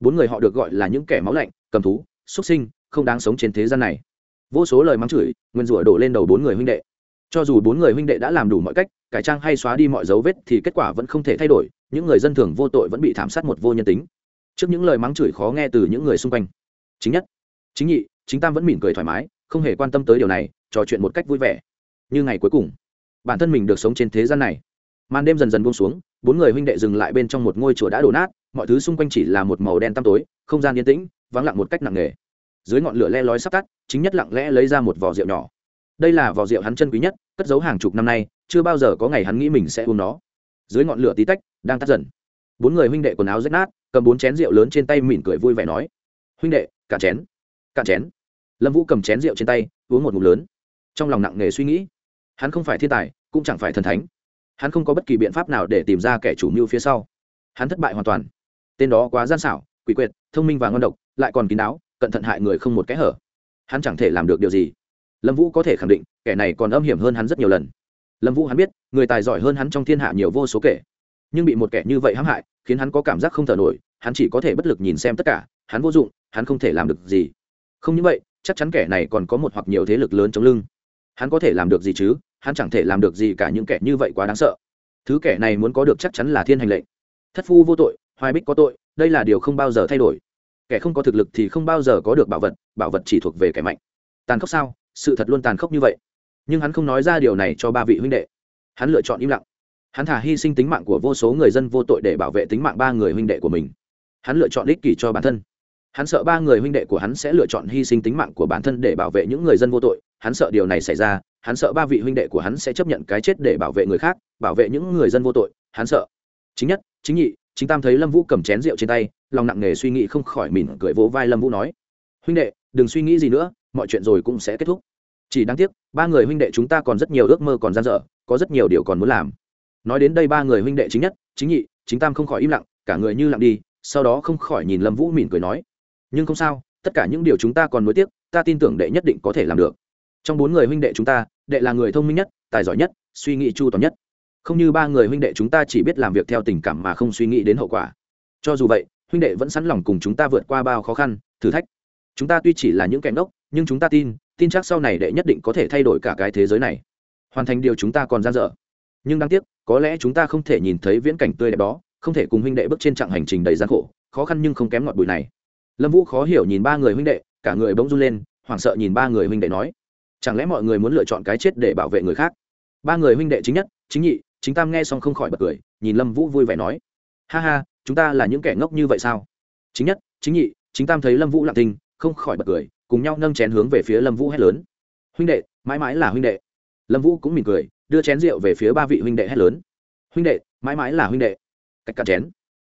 Bốn người họ được gọi là những kẻ máu lạnh, cầm thú xuất sinh, không đáng sống trên thế gian này vô số lời mắng chửi, nguyên rủa đổ lên đầu bốn người huynh đệ. Cho dù bốn người huynh đệ đã làm đủ mọi cách, cải trang hay xóa đi mọi dấu vết thì kết quả vẫn không thể thay đổi, những người dân thường vô tội vẫn bị thảm sát một vô nhân tính. Trước những lời mắng chửi khó nghe từ những người xung quanh. Chính nhất, chính nhị, chính tam vẫn mỉm cười thoải mái, không hề quan tâm tới điều này, trò chuyện một cách vui vẻ. Như ngày cuối cùng, bản thân mình được sống trên thế gian này. Màn đêm dần dần buông xuống, bốn người huynh đệ dừng lại bên trong một ngôi chùa đã đổ nát, mọi thứ xung quanh chỉ là một màu đen tăm tối, không gian yên tĩnh, vắng lặng một cách nặng nề dưới ngọn lửa le lói sắp tắt, chính nhất lặng lẽ lấy ra một vò rượu nhỏ. Đây là vò rượu hắn chân quý nhất, cất giấu hàng chục năm nay, chưa bao giờ có ngày hắn nghĩ mình sẽ uống nó. Dưới ngọn lửa tí tách, đang tắt dần. Bốn người huynh đệ quần áo rách nát, cầm bốn chén rượu lớn trên tay mỉm cười vui vẻ nói, huynh đệ, cạn chén cạn chén. Lâm vũ cầm chén rượu trên tay, uống một ngụm lớn. Trong lòng nặng nề suy nghĩ, hắn không phải thiên tài, cũng chẳng phải thần thánh. Hắn không có bất kỳ biện pháp nào để tìm ra kẻ chủ mưu phía sau. Hắn thất bại hoàn toàn. Tên đó quá gian xảo, quỷ quyệt, thông minh và ngon độc, lại còn kín đáo cẩn thận hại người không một kẽ hở. Hắn chẳng thể làm được điều gì. Lâm vũ có thể khẳng định, kẻ này còn âm hiểm hơn hắn rất nhiều lần. Lâm vũ hắn biết, người tài giỏi hơn hắn trong thiên hạ nhiều vô số kể. Nhưng bị một kẻ như vậy hãm hại, khiến hắn có cảm giác không thở nổi, hắn chỉ có thể bất lực nhìn xem tất cả, hắn vô dụng, hắn không thể làm được gì. Không như vậy, chắc chắn kẻ này còn có một hoặc nhiều thế lực lớn chống lưng. Hắn có thể làm được gì chứ? Hắn chẳng thể làm được gì cả những kẻ như vậy quá đáng sợ. Thứ kẻ này muốn có được chắc chắn là thiên hành lệnh. Thất phu vô tội, hoài bích có tội, đây là điều không bao giờ thay đổi kẻ không có thực lực thì không bao giờ có được bảo vật bảo vật chỉ thuộc về kẻ mạnh. Tàn khốc sao? Sự thật luôn tàn khốc như vậy. Nhưng hắn không nói ra điều này cho ba vị huynh đệ. Hắn lựa chọn im lặng. Hắn thả hy sinh tính mạng của vô số người dân vô tội để bảo vệ tính mạng ba người huynh đệ của mình. Hắn lựa chọn ích kỷ cho bản thân. Hắn sợ ba người huynh đệ của hắn sẽ lựa chọn hy sinh tính mạng của bản thân để bảo vệ những người dân vô tội. Hắn sợ điều này xảy ra, hắn sợ ba vị huynh đệ của hắn sẽ chấp nhận cái chết để bảo vệ người khác, bảo vệ những người dân vô tội. Hắn sợ. Chính nhất, chính nhị, chính tam thấy lâm vũ cầm chén rượu trên tay lòng nặng nề suy nghĩ không khỏi mỉm cười vỗ vai lâm vũ nói, huynh đệ, đừng suy nghĩ gì nữa, mọi chuyện rồi cũng sẽ kết thúc. Chỉ đáng tiếc, ba người huynh đệ chúng ta còn rất nhiều ước mơ còn gian dở, có rất nhiều điều còn muốn làm. Nói đến đây ba người huynh đệ chính nhất, chính nhị, chính tam không khỏi im lặng, cả người như lặng đi, sau đó không khỏi nhìn lâm vũ mỉm cười nói, nhưng không sao, tất cả những điều chúng ta còn nối tiếc, ta tin tưởng đệ nhất định có thể làm được. Trong bốn người huynh đệ chúng ta, đệ là người thông minh nhất, tài giỏi nhất, suy nghĩ chu toàn nhất. Không như ba người huynh đệ chúng ta chỉ biết làm việc theo tình cảm mà không suy nghĩ đến hậu quả. Cho dù vậy huynh đệ vẫn sẵn lòng cùng chúng ta vượt qua bao khó khăn, thử thách. Chúng ta tuy chỉ là những kẻ ngốc, nhưng chúng ta tin tin chắc sau này đệ nhất định có thể thay đổi cả cái thế giới này. Hoàn thành điều chúng ta còn gian dở. Nhưng đáng tiếc, có lẽ chúng ta không thể nhìn thấy viễn cảnh tươi đẹp đó, không thể cùng huynh đệ bước trên chặng hành trình đầy gian khổ, khó khăn nhưng không kém ngọt bụi này. Lâm vũ khó hiểu nhìn ba người huynh đệ, cả người bỗng run lên, hoảng sợ nhìn ba người huynh đệ nói, chẳng lẽ mọi người muốn lựa chọn cái chết để bảo vệ người khác? Ba người huynh đệ chính nhất, chính nhị, chính tam nghe xong không khỏi bật cười, nhìn lâm vũ vui vẻ nói, ha ha chúng ta là những kẻ ngốc như vậy sao? Chính nhất chính nhị chính tam thấy lâm vũ lặng thinh, không khỏi bật cười cùng nhau nâng chén hướng về phía lâm vũ hét lớn. Huynh đệ mãi mãi là huynh đệ. Lâm vũ cũng mỉm cười đưa chén rượu về phía ba vị huynh đệ hét lớn. Huynh đệ mãi mãi là huynh đệ. Cách cạn chén.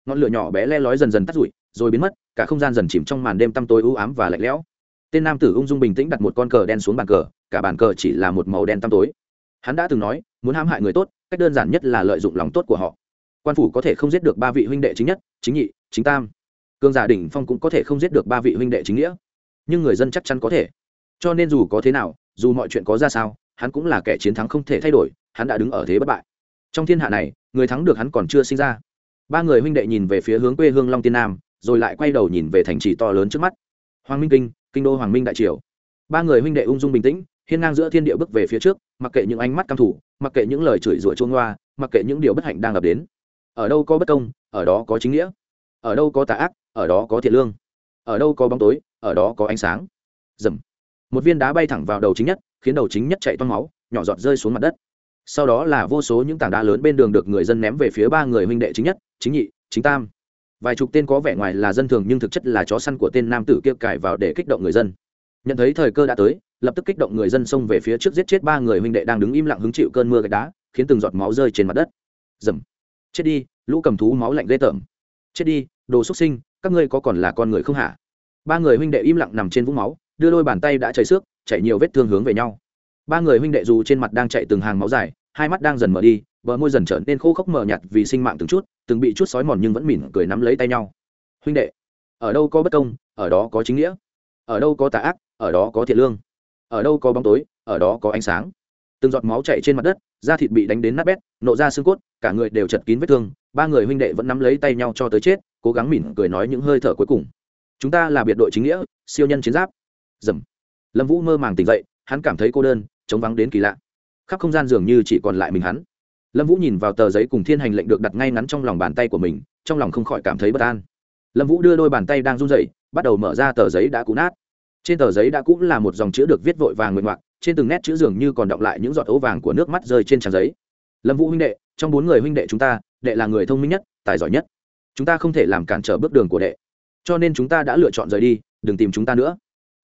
Ngọn lửa nhỏ bé le lói dần dần tắt rụi rồi biến mất cả không gian dần chìm trong màn đêm tăm tối u ám và lạnh lẽo. Tên nam tử ung dung bình tĩnh đặt một con cờ đen xuống bàn cờ cả bàn cờ chỉ là một màu đen tăm tối. Hắn đã từng nói muốn hãm hại người tốt cách đơn giản nhất là lợi dụng lòng tốt của họ quan phủ có thể không giết được ba vị huynh đệ chính nhất, chính nhị, chính tam. Cương giả đỉnh phong cũng có thể không giết được ba vị huynh đệ chính nghĩa. Nhưng người dân chắc chắn có thể. Cho nên dù có thế nào, dù mọi chuyện có ra sao, hắn cũng là kẻ chiến thắng không thể thay đổi, hắn đã đứng ở thế bất bại. Trong thiên hạ này, người thắng được hắn còn chưa sinh ra. Ba người huynh đệ nhìn về phía hướng quê hương long tiên nam, rồi lại quay đầu nhìn về thành trì to lớn trước mắt. Hoàng minh kinh kinh đô hoàng minh đại triều. Ba người huynh đệ ung dung bình tĩnh, hiên ngang giữa thiên địa bước về phía trước, mặc kệ những ánh mắt căm thủ mặc kệ những lời chửi rủa chuông loa mặc kệ những điều bất hạnh đang ập đến ở đâu có bất công, ở đó có chính nghĩa. Ở đâu có tà ác, ở đó có thiện lương. Ở đâu có bóng tối, ở đó có ánh sáng. Dầm. Một viên đá bay thẳng vào đầu chính nhất, khiến đầu chính nhất chạy toan máu, nhỏ giọt rơi xuống mặt đất. Sau đó là vô số những tảng đá lớn bên đường được người dân ném về phía ba người huynh đệ chính nhất, chính nhị, chính tam. Vài chục tên có vẻ ngoài là dân thường nhưng thực chất là chó săn của tên nam tử kia cài vào để kích động người dân. Nhận thấy thời cơ đã tới, lập tức kích động người dân xông về phía trước giết chết ba người huynh đệ đang đứng im lặng hứng chịu cơn mưa gạch đá, khiến từng giọt máu rơi trên mặt đất. Dầm chết đi, lũ cầm thú máu lạnh ghê tởm. Chết đi, đồ xuất sinh, các ngươi có còn là con người không hả? Ba người huynh đệ im lặng nằm trên vũng máu, đưa đôi bàn tay đã chảy xước, chảy nhiều vết thương hướng về nhau. Ba người huynh đệ dù trên mặt đang chạy từng hàng máu dài, hai mắt đang dần mở đi, bờ môi dần trở nên khô khốc mờ nhạt vì sinh mạng từng chút, từng bị chút sói mòn nhưng vẫn mỉm cười nắm lấy tay nhau. Huynh đệ, ở đâu có bất công, ở đó có chính nghĩa. Ở đâu có tà ác, ở đó có thiện lương. Ở đâu có bóng tối, ở đó có ánh sáng từng giọt máu chảy trên mặt đất, da thịt bị đánh đến nát bét, nộ ra xương cốt, cả người đều chật kín vết thương, ba người huynh đệ vẫn nắm lấy tay nhau cho tới chết, cố gắng mỉm cười nói những hơi thở cuối cùng. Chúng ta là biệt đội chính nghĩa, siêu nhân chiến giáp. Dầm. Lâm vũ mơ màng tỉnh dậy, hắn cảm thấy cô đơn, chống vắng đến kỳ lạ. Khắp không gian dường như chỉ còn lại mình hắn. Lâm vũ nhìn vào tờ giấy cùng thiên hành lệnh được đặt ngay ngắn trong lòng bàn tay của mình, trong lòng không khỏi cảm thấy bất an. Lâm vũ đưa đôi bàn tay đang run rẩy, bắt đầu mở ra tờ giấy đã cũ nát. Trên tờ giấy đã cũng là một dòng chữ được viết vội vàng nguyện ngoạc trên từng nét chữ dường như còn đọng lại những giọt ấu vàng của nước mắt rơi trên trang giấy. Lâm vũ huynh đệ, trong bốn người huynh đệ chúng ta, đệ là người thông minh nhất, tài giỏi nhất. Chúng ta không thể làm cản trở bước đường của đệ. Cho nên chúng ta đã lựa chọn rời đi, đừng tìm chúng ta nữa.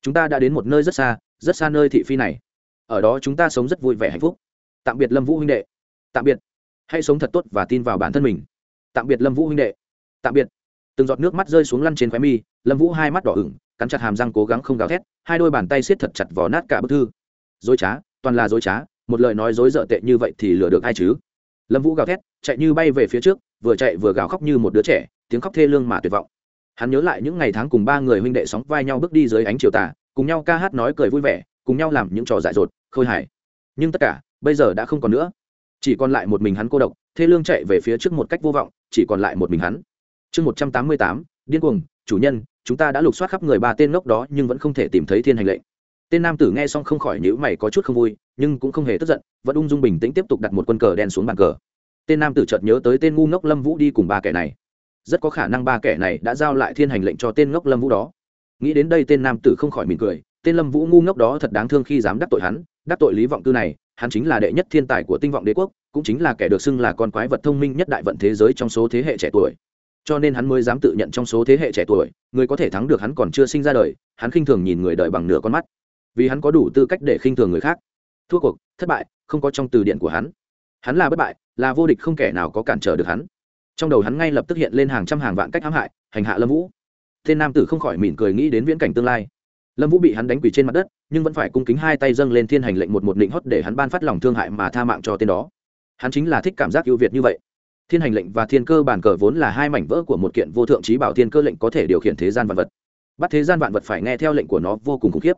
Chúng ta đã đến một nơi rất xa rất xa nơi thị phi này. Ở đó chúng ta sống rất vui vẻ hạnh phúc. Tạm biệt lâm vũ huynh đệ. Tạm biệt. Hãy sống thật tốt và tin vào bản thân mình. Tạm biệt lâm vũ huynh đệ. Tạm biệt. Từng giọt nước mắt rơi xuống lăn trên khóe mi, lâm vũ hai mắt đỏ ửng, cắn chặt hàm răng cố gắng không gào thét, hai đôi bàn tay siết thật chặt vò nát cả bức thư dối trá, toàn là dối trá, một lời nói dối dở tệ như vậy thì lừa được ai chứ? Lâm vũ gào thét, chạy như bay về phía trước, vừa chạy vừa gào khóc như một đứa trẻ, tiếng khóc thê lương mà tuyệt vọng. Hắn nhớ lại những ngày tháng cùng ba người huynh đệ sóng vai nhau bước đi dưới ánh chiều tà, cùng nhau ca hát nói cười vui vẻ, cùng nhau làm những trò dại dột, khôi hài. Nhưng tất cả, bây giờ đã không còn nữa. Chỉ còn lại một mình hắn cô độc, thê lương chạy về phía trước một cách vô vọng, chỉ còn lại một mình hắn. Chương một trăm tám mươi tám, điên cuồng, chủ nhân, chúng ta đã lục soát khắp người ba tên ngốc đó nhưng vẫn không thể tìm thấy thiên hành lệnh tên nam tử nghe xong không khỏi nhữ mày có chút không vui, nhưng cũng không hề tức giận, vẫn ung dung bình tĩnh tiếp tục đặt một quân cờ đen xuống bàn cờ. Tên nam tử chợt nhớ tới tên ngu ngốc lâm vũ đi cùng ba kẻ này. Rất có khả năng ba kẻ này đã giao lại thiên hành lệnh cho tên ngốc lâm vũ đó. Nghĩ đến đây tên nam tử không khỏi mỉm cười, tên lâm vũ ngu ngốc đó thật đáng thương khi dám đắc tội hắn, đắc tội lý vọng tư này, hắn chính là đệ nhất thiên tài của tinh vọng đế quốc, cũng chính là kẻ được xưng là con quái vật thông minh nhất đại vận thế giới trong số thế hệ trẻ tuổi. Cho nên hắn mới dám tự nhận trong số thế hệ trẻ tuổi, người có thể thắng được hắn còn chưa sinh ra đời, hắn khinh thường nhìn người đời bằng nửa con mắt vì hắn có đủ tư cách để khinh thường người khác. Thua cuộc, thất bại, không có trong từ điển của hắn. Hắn là bất bại, là vô địch không kẻ nào có cản trở được hắn. Trong đầu hắn ngay lập tức hiện lên hàng trăm hàng vạn cách hãm hại, hành hạ lâm vũ. Tên nam tử không khỏi mỉm cười nghĩ đến viễn cảnh tương lai. Lâm vũ bị hắn đánh quỳ trên mặt đất, nhưng vẫn phải cung kính hai tay dâng lên thiên hành lệnh một một định hót để hắn ban phát lòng thương hại mà tha mạng cho tên đó. Hắn chính là thích cảm giác ưu việt như vậy. Thiên hành lệnh và thiên cơ bản cờ vốn là hai mảnh vỡ của một kiện vô thượng trí bảo thiên cơ lệnh có thể điều khiển thế gian vạn vật. Bắt thế gian vạn vật phải nghe theo lệnh của nó vô cùng khủng khiếp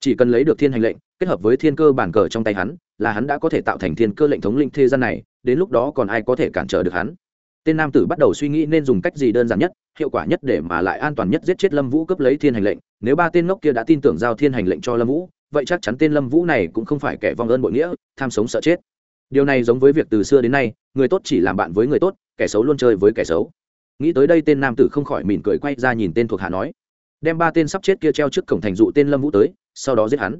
chỉ cần lấy được thiên hành lệnh, kết hợp với thiên cơ bản cờ trong tay hắn, là hắn đã có thể tạo thành thiên cơ lệnh thống linh thế gian này, đến lúc đó còn ai có thể cản trở được hắn? Tên nam tử bắt đầu suy nghĩ nên dùng cách gì đơn giản nhất, hiệu quả nhất để mà lại an toàn nhất giết chết lâm vũ cấp lấy thiên hành lệnh. Nếu ba tên ngốc kia đã tin tưởng giao thiên hành lệnh cho lâm vũ, vậy chắc chắn tên lâm vũ này cũng không phải kẻ vong ơn bội nghĩa, tham sống sợ chết. Điều này giống với việc từ xưa đến nay, người tốt chỉ làm bạn với người tốt, kẻ xấu luôn chơi với kẻ xấu. Nghĩ tới đây tên nam tử không khỏi mỉm cười quay ra nhìn tên thuộc hạ nói, đem ba tên sắp chết kia treo trước cổng thành dụ tên lâm vũ tới sau đó giết hắn.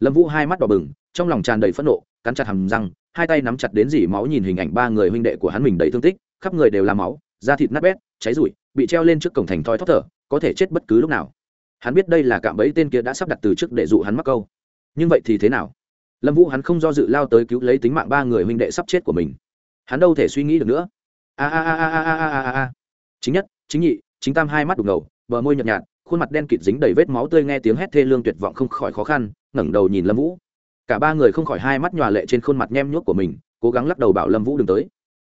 Lâm vũ hai mắt đỏ bừng, trong lòng tràn đầy phẫn nộ, cắn chặt hầm răng, hai tay nắm chặt đến dỉ máu nhìn hình ảnh ba người huynh đệ của hắn mình đầy thương tích, khắp người đều là máu, da thịt nát bét, cháy rụi, bị treo lên trước cổng thành thoi thóp thở, có thể chết bất cứ lúc nào. Hắn biết đây là cạm bẫy tên kia đã sắp đặt từ trước để dụ hắn mắc câu. Nhưng vậy thì thế nào? Lâm vũ hắn không do dự lao tới cứu lấy tính mạng ba người huynh đệ sắp chết của mình. Hắn đâu thể suy nghĩ được nữa. A a a a a a a a. Chính nhất, chính nhị, chính tam hai mắt đục ngầu, bờ môi nhợt nhạt khuôn mặt đen kịt dính đầy vết máu tươi nghe tiếng hét thê lương tuyệt vọng không khỏi khó khăn, ngẩng đầu nhìn lâm vũ. Cả ba người không khỏi hai mắt nhòa lệ trên khuôn mặt nhem nhuốc của mình, cố gắng lắc đầu bảo lâm vũ đừng tới.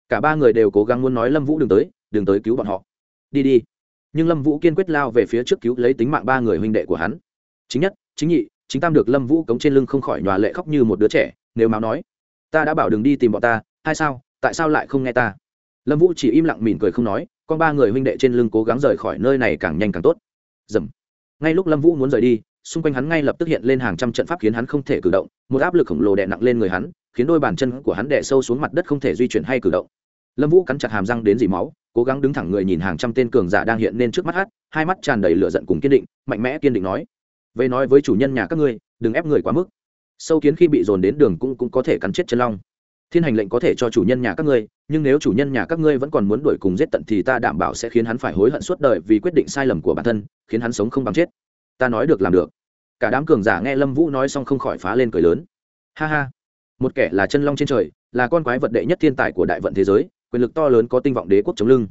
Cả ba người đều cố gắng muốn nói lâm vũ đừng tới đừng tới cứu bọn họ. Đi đi. Nhưng lâm vũ kiên quyết lao về phía trước cứu lấy tính mạng ba người huynh đệ của hắn. Chính nhất, chính nhị, chính tam được lâm vũ cống trên lưng không khỏi nhòa lệ khóc như một đứa trẻ, nếu máu nói, ta đã bảo đừng đi tìm bọn ta hay sao, tại sao lại không nghe ta? Lâm vũ chỉ im lặng mỉm cười không nói, con ba người huynh đệ trên lưng cố gắng rời khỏi nơi này càng nhanh càng tốt dầm. Ngay lúc lâm vũ muốn rời đi xung quanh hắn ngay lập tức hiện lên hàng trăm trận pháp khiến hắn không thể cử động một áp lực khổng lồ đè nặng lên người hắn khiến đôi bàn chân của hắn đè sâu xuống mặt đất không thể di chuyển hay cử động. Lâm vũ cắn chặt hàm răng đến dỉ máu cố gắng đứng thẳng người nhìn hàng trăm tên cường giả đang hiện lên trước mắt hát hai mắt tràn đầy lửa giận cùng kiên định mạnh mẽ kiên định nói về nói với chủ nhân nhà các ngươi đừng ép người quá mức. Sâu kiến khi bị dồn đến đường cũng, cũng có thể cắn chết chân long thiên hành lệnh có thể cho chủ nhân nhà các ngươi, nhưng nếu chủ nhân nhà các ngươi vẫn còn muốn đuổi cùng giết tận thì ta đảm bảo sẽ khiến hắn phải hối hận suốt đời vì quyết định sai lầm của bản thân, khiến hắn sống không bằng chết. Ta nói được làm được. Cả đám cường giả nghe lâm vũ nói xong không khỏi phá lên cười lớn. Ha ha. Một kẻ là chân long trên trời, là con quái vật đệ nhất thiên tài của đại vận thế giới, quyền lực to lớn có tinh vọng đế quốc chống lưng.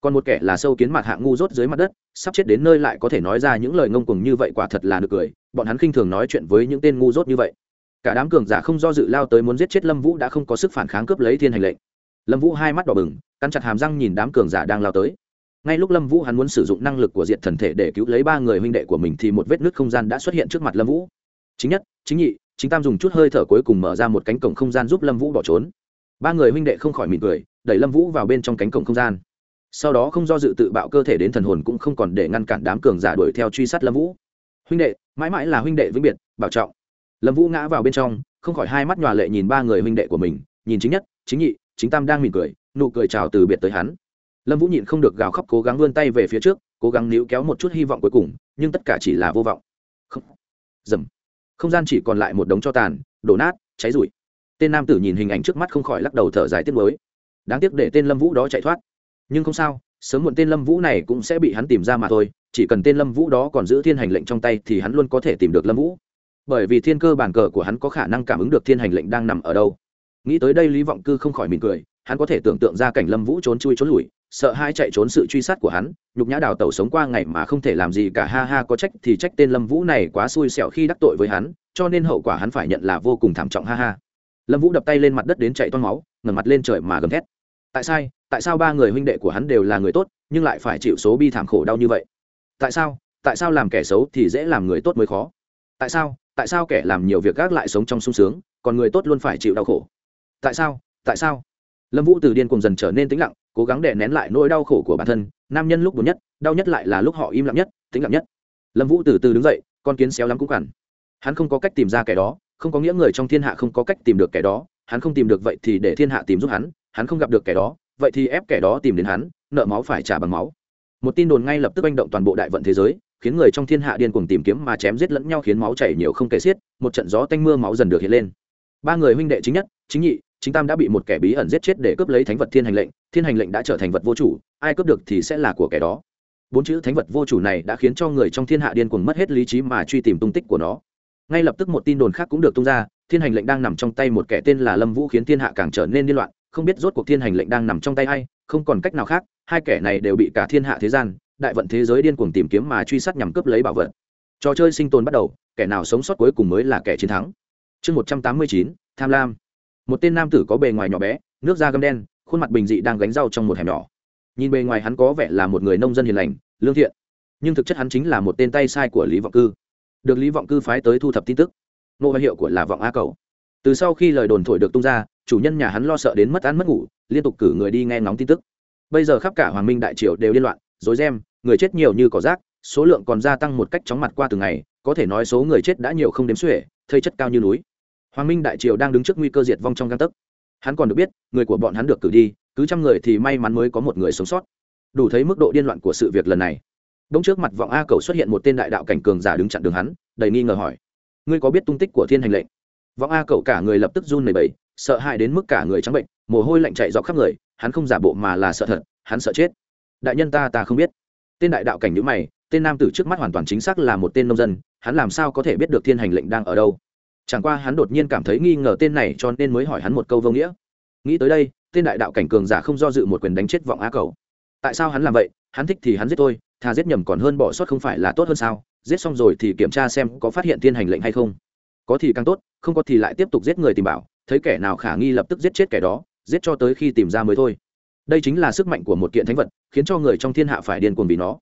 Còn một kẻ là sâu kiến mặt hạng ngu dốt dưới mặt đất, sắp chết đến nơi lại có thể nói ra những lời ngông cuồng như vậy quả thật là được cười, bọn hắn khinh thường nói chuyện với những tên ngu dốt như vậy cả đám cường giả không do dự lao tới muốn giết chết lâm vũ đã không có sức phản kháng cướp lấy thiên hành lệnh. Lâm vũ hai mắt đỏ bừng, cắn chặt hàm răng nhìn đám cường giả đang lao tới. Ngay lúc lâm vũ hắn muốn sử dụng năng lực của diện thần thể để cứu lấy ba người huynh đệ của mình thì một vết nứt không gian đã xuất hiện trước mặt lâm vũ. Chính nhất, chính nhị, chính tam dùng chút hơi thở cuối cùng mở ra một cánh cổng không gian giúp lâm vũ bỏ trốn. Ba người huynh đệ không khỏi mỉm cười, đẩy lâm vũ vào bên trong cánh cổng không gian. Sau đó không do dự tự bạo cơ thể đến thần hồn cũng không còn để ngăn cản đám cường giả đuổi theo truy sát lâm vũ. Huynh đệ, mãi mãi là huynh đệ vĩnh biệt, bảo trọng lâm vũ ngã vào bên trong, không khỏi hai mắt nhòa lệ nhìn ba người huynh đệ của mình, nhìn chính nhất, chính nhị, chính tam đang mỉm cười, nụ cười chào từ biệt tới hắn. Lâm vũ nhịn không được gào khóc cố gắng vươn tay về phía trước, cố gắng níu kéo một chút hy vọng cuối cùng, nhưng tất cả chỉ là vô vọng. Không. Dầm. Không gian chỉ còn lại một đống cho tàn, đổ nát, cháy rụi. Tên nam tử nhìn hình ảnh trước mắt không khỏi lắc đầu thở dài tiếc mới đáng tiếc để tên lâm vũ đó chạy thoát. Nhưng không sao, sớm muộn tên lâm vũ này cũng sẽ bị hắn tìm ra mà thôi, chỉ cần tên lâm vũ đó còn giữ thiên hành lệnh trong tay thì hắn luôn có thể tìm được lâm vũ bởi vì thiên cơ bản cờ của hắn có khả năng cảm ứng được thiên hành lệnh đang nằm ở đâu. Nghĩ tới đây lý vọng cư không khỏi mỉm cười, hắn có thể tưởng tượng ra cảnh lâm vũ trốn chui trốn lùi sợ hai chạy trốn sự truy sát của hắn, nhục nhã đào tẩu sống qua ngày mà không thể làm gì cả, ha ha, có trách thì trách tên lâm vũ này quá xui xẻo khi đắc tội với hắn, cho nên hậu quả hắn phải nhận là vô cùng thảm trọng, ha ha. Lâm vũ đập tay lên mặt đất đến chạy toan máu, ngẩng mặt lên trời mà gầm thét. Tại sao tại sao ba người huynh đệ của hắn đều là người tốt, nhưng lại phải chịu số bi thảm khổ đau như vậy? Tại sao tại sao làm kẻ xấu thì dễ làm người tốt mới khó? Tại sao? Tại sao kẻ làm nhiều việc gác lại sống trong sung sướng, còn người tốt luôn phải chịu đau khổ? Tại sao? Tại sao? Lâm vũ từ điên cùng dần trở nên tĩnh lặng, cố gắng đè nén lại nỗi đau khổ của bản thân, nam nhân lúc buồn nhất, đau nhất lại là lúc họ im lặng nhất, tĩnh lặng nhất. Lâm vũ từ từ đứng dậy, con kiến xéo lắm cũng cằn hắn không có cách tìm ra kẻ đó, không có nghĩa người trong thiên hạ không có cách tìm được kẻ đó, hắn không tìm được vậy thì để thiên hạ tìm giúp hắn hắn không gặp được kẻ đó, vậy thì ép kẻ đó tìm đến hắn, nợ máu phải trả bằng máu. Một tin đồn ngay lập tức manh động toàn bộ đại vận thế giới khiến người trong thiên hạ điên cuồng tìm kiếm mà chém giết lẫn nhau khiến máu chảy nhiều không kể xiết, một trận gió tanh mưa máu dần được hiện lên. Ba người huynh đệ chính nhất, chính nhị, chính tam đã bị một kẻ bí ẩn giết chết để cướp lấy thánh vật thiên hành lệnh, thiên hành lệnh đã trở thành vật vô chủ, ai cướp được thì sẽ là của kẻ đó. Bốn chữ thánh vật vô chủ này đã khiến cho người trong thiên hạ điên cuồng mất hết lý trí mà truy tìm tung tích của nó. Ngay lập tức một tin đồn khác cũng được tung ra, thiên hành lệnh đang nằm trong tay một kẻ tên là lâm vũ khiến thiên hạ càng trở nên điên loạn, không biết rốt cuộc thiên hành lệnh đang nằm trong tay hay không còn cách nào khác, hai kẻ này đều bị cả thiên hạ thế gian đại vận thế giới điên cuồng tìm kiếm mà truy sát nhằm cướp lấy bảo vật. Trò chơi sinh tồn bắt đầu, kẻ nào sống sót cuối cùng mới là kẻ chiến thắng. Chương một trăm tám mươi chín, tham lam. Một tên nam tử có bề ngoài nhỏ bé, nước da gâm đen, khuôn mặt bình dị đang gánh rau trong một hẻm nhỏ. Nhìn bề ngoài hắn có vẻ là một người nông dân hiền lành, lương thiện, nhưng thực chất hắn chính là một tên tay sai của lý vọng cư. Được lý vọng cư phái tới thu thập tin tức, nô hiệu của là vọng a cầu. Từ sau khi lời đồn thổi được tung ra, chủ nhân nhà hắn lo sợ đến mất ăn mất ngủ, liên tục cử người đi nghe ngóng tin tức. Bây giờ khắp cả hoàng minh đại triều đều liên loạn, rối ren người chết nhiều như cỏ rác, số lượng còn gia tăng một cách chóng mặt qua từng ngày, có thể nói số người chết đã nhiều không đếm xuể, thây chất cao như núi. Hoàng minh đại triều đang đứng trước nguy cơ diệt vong trong găng tấc. Hắn còn được biết, người của bọn hắn được cử đi, cứ trăm người thì may mắn mới có một người sống sót. Đủ thấy mức độ điên loạn của sự việc lần này. Đống trước mặt vọng a cầu xuất hiện một tên đại đạo cảnh cường giả đứng chặn đường hắn, đầy nghi ngờ hỏi, ngươi có biết tung tích của thiên hành lệnh? Vọng a cầu cả người lập tức run lẩy bẩy, sợ hãi đến mức cả người trắng bệnh, mồ hôi lạnh chạy dọc khắp người, hắn không giả bộ mà là sợ thật, hắn sợ chết. Đại nhân ta ta không biết tên đại đạo cảnh nhữ mày, tên nam tử trước mắt hoàn toàn chính xác là một tên nông dân, hắn làm sao có thể biết được thiên hành lệnh đang ở đâu? Chẳng qua hắn đột nhiên cảm thấy nghi ngờ tên này cho nên mới hỏi hắn một câu vô nghĩa. Nghĩ tới đây, tên đại đạo cảnh cường giả không do dự một quyền đánh chết vọng á cầu. Tại sao hắn làm vậy? Hắn thích thì hắn giết tôi thà giết nhầm còn hơn bỏ sót không phải là tốt hơn sao? Giết xong rồi thì kiểm tra xem có phát hiện thiên hành lệnh hay không. Có thì càng tốt, không có thì lại tiếp tục giết người tìm bảo, thấy kẻ nào khả nghi lập tức giết chết kẻ đó, giết cho tới khi tìm ra mới thôi đây chính là sức mạnh của một kiện thánh vật, khiến cho người trong thiên hạ phải điên cuồng vì nó.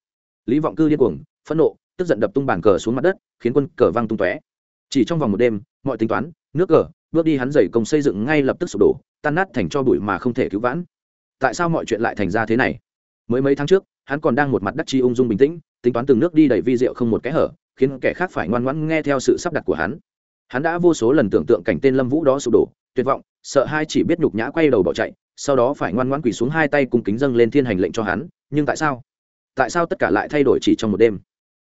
Lý vọng cư điên cuồng, phẫn nộ, tức giận đập tung bàn cờ xuống mặt đất, khiến quân cờ văng tung tóe. Chỉ trong vòng một đêm, mọi tính toán, nước cờ, bước đi hắn dày công xây dựng ngay lập tức sụp đổ, tan nát thành cho bụi mà không thể cứu vãn. Tại sao mọi chuyện lại thành ra thế này? Mới mấy tháng trước, hắn còn đang một mặt đắc chi ung dung bình tĩnh, tính toán từng nước đi đầy vi rượu không một kẽ hở, khiến kẻ khác phải ngoan ngoãn nghe theo sự sắp đặt của hắn. Hắn đã vô số lần tưởng tượng cảnh tên lâm vũ đó sụp đổ, tuyệt vọng, sợ hai chỉ biết nhục nhã quay đầu bỏ chạy sau đó phải ngoan ngoãn quỳ xuống hai tay cùng kính dâng lên thiên hành lệnh cho hắn, nhưng tại sao? Tại sao tất cả lại thay đổi chỉ trong một đêm?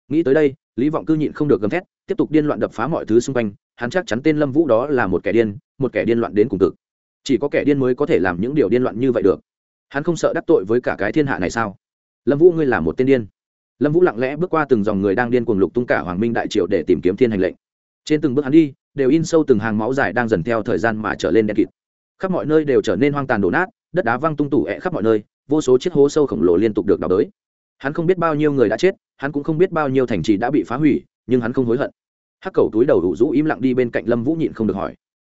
Nghĩ tới đây, lý vọng cư nhịn không được gầm thét, tiếp tục điên loạn đập phá mọi thứ xung quanh, hắn chắc chắn tên lâm vũ đó là một kẻ điên, một kẻ điên loạn đến cùng cực. Chỉ có kẻ điên mới có thể làm những điều điên loạn như vậy được. Hắn không sợ đắc tội với cả cái thiên hạ này sao? Lâm vũ, ngươi là một tên điên. Lâm vũ lặng lẽ bước qua từng dòng người đang điên cuồng lục tung cả hoàng minh đại triệu để tìm kiếm thiên hành lệnh. Trên từng bước hắn đi, đều in sâu từng hàng máu dài đang dần theo thời gian mà trở lên đen kịt khắp mọi nơi đều trở nên hoang tàn đổ nát, đất đá văng tung tủ ẹ khắp mọi nơi, vô số chiếc hố sâu khổng lồ liên tục được đào đới hắn không biết bao nhiêu người đã chết, hắn cũng không biết bao nhiêu thành trì đã bị phá hủy, nhưng hắn không hối hận. Hắc cầu túi đầu đủ rũ im lặng đi bên cạnh lâm vũ nhịn không được hỏi.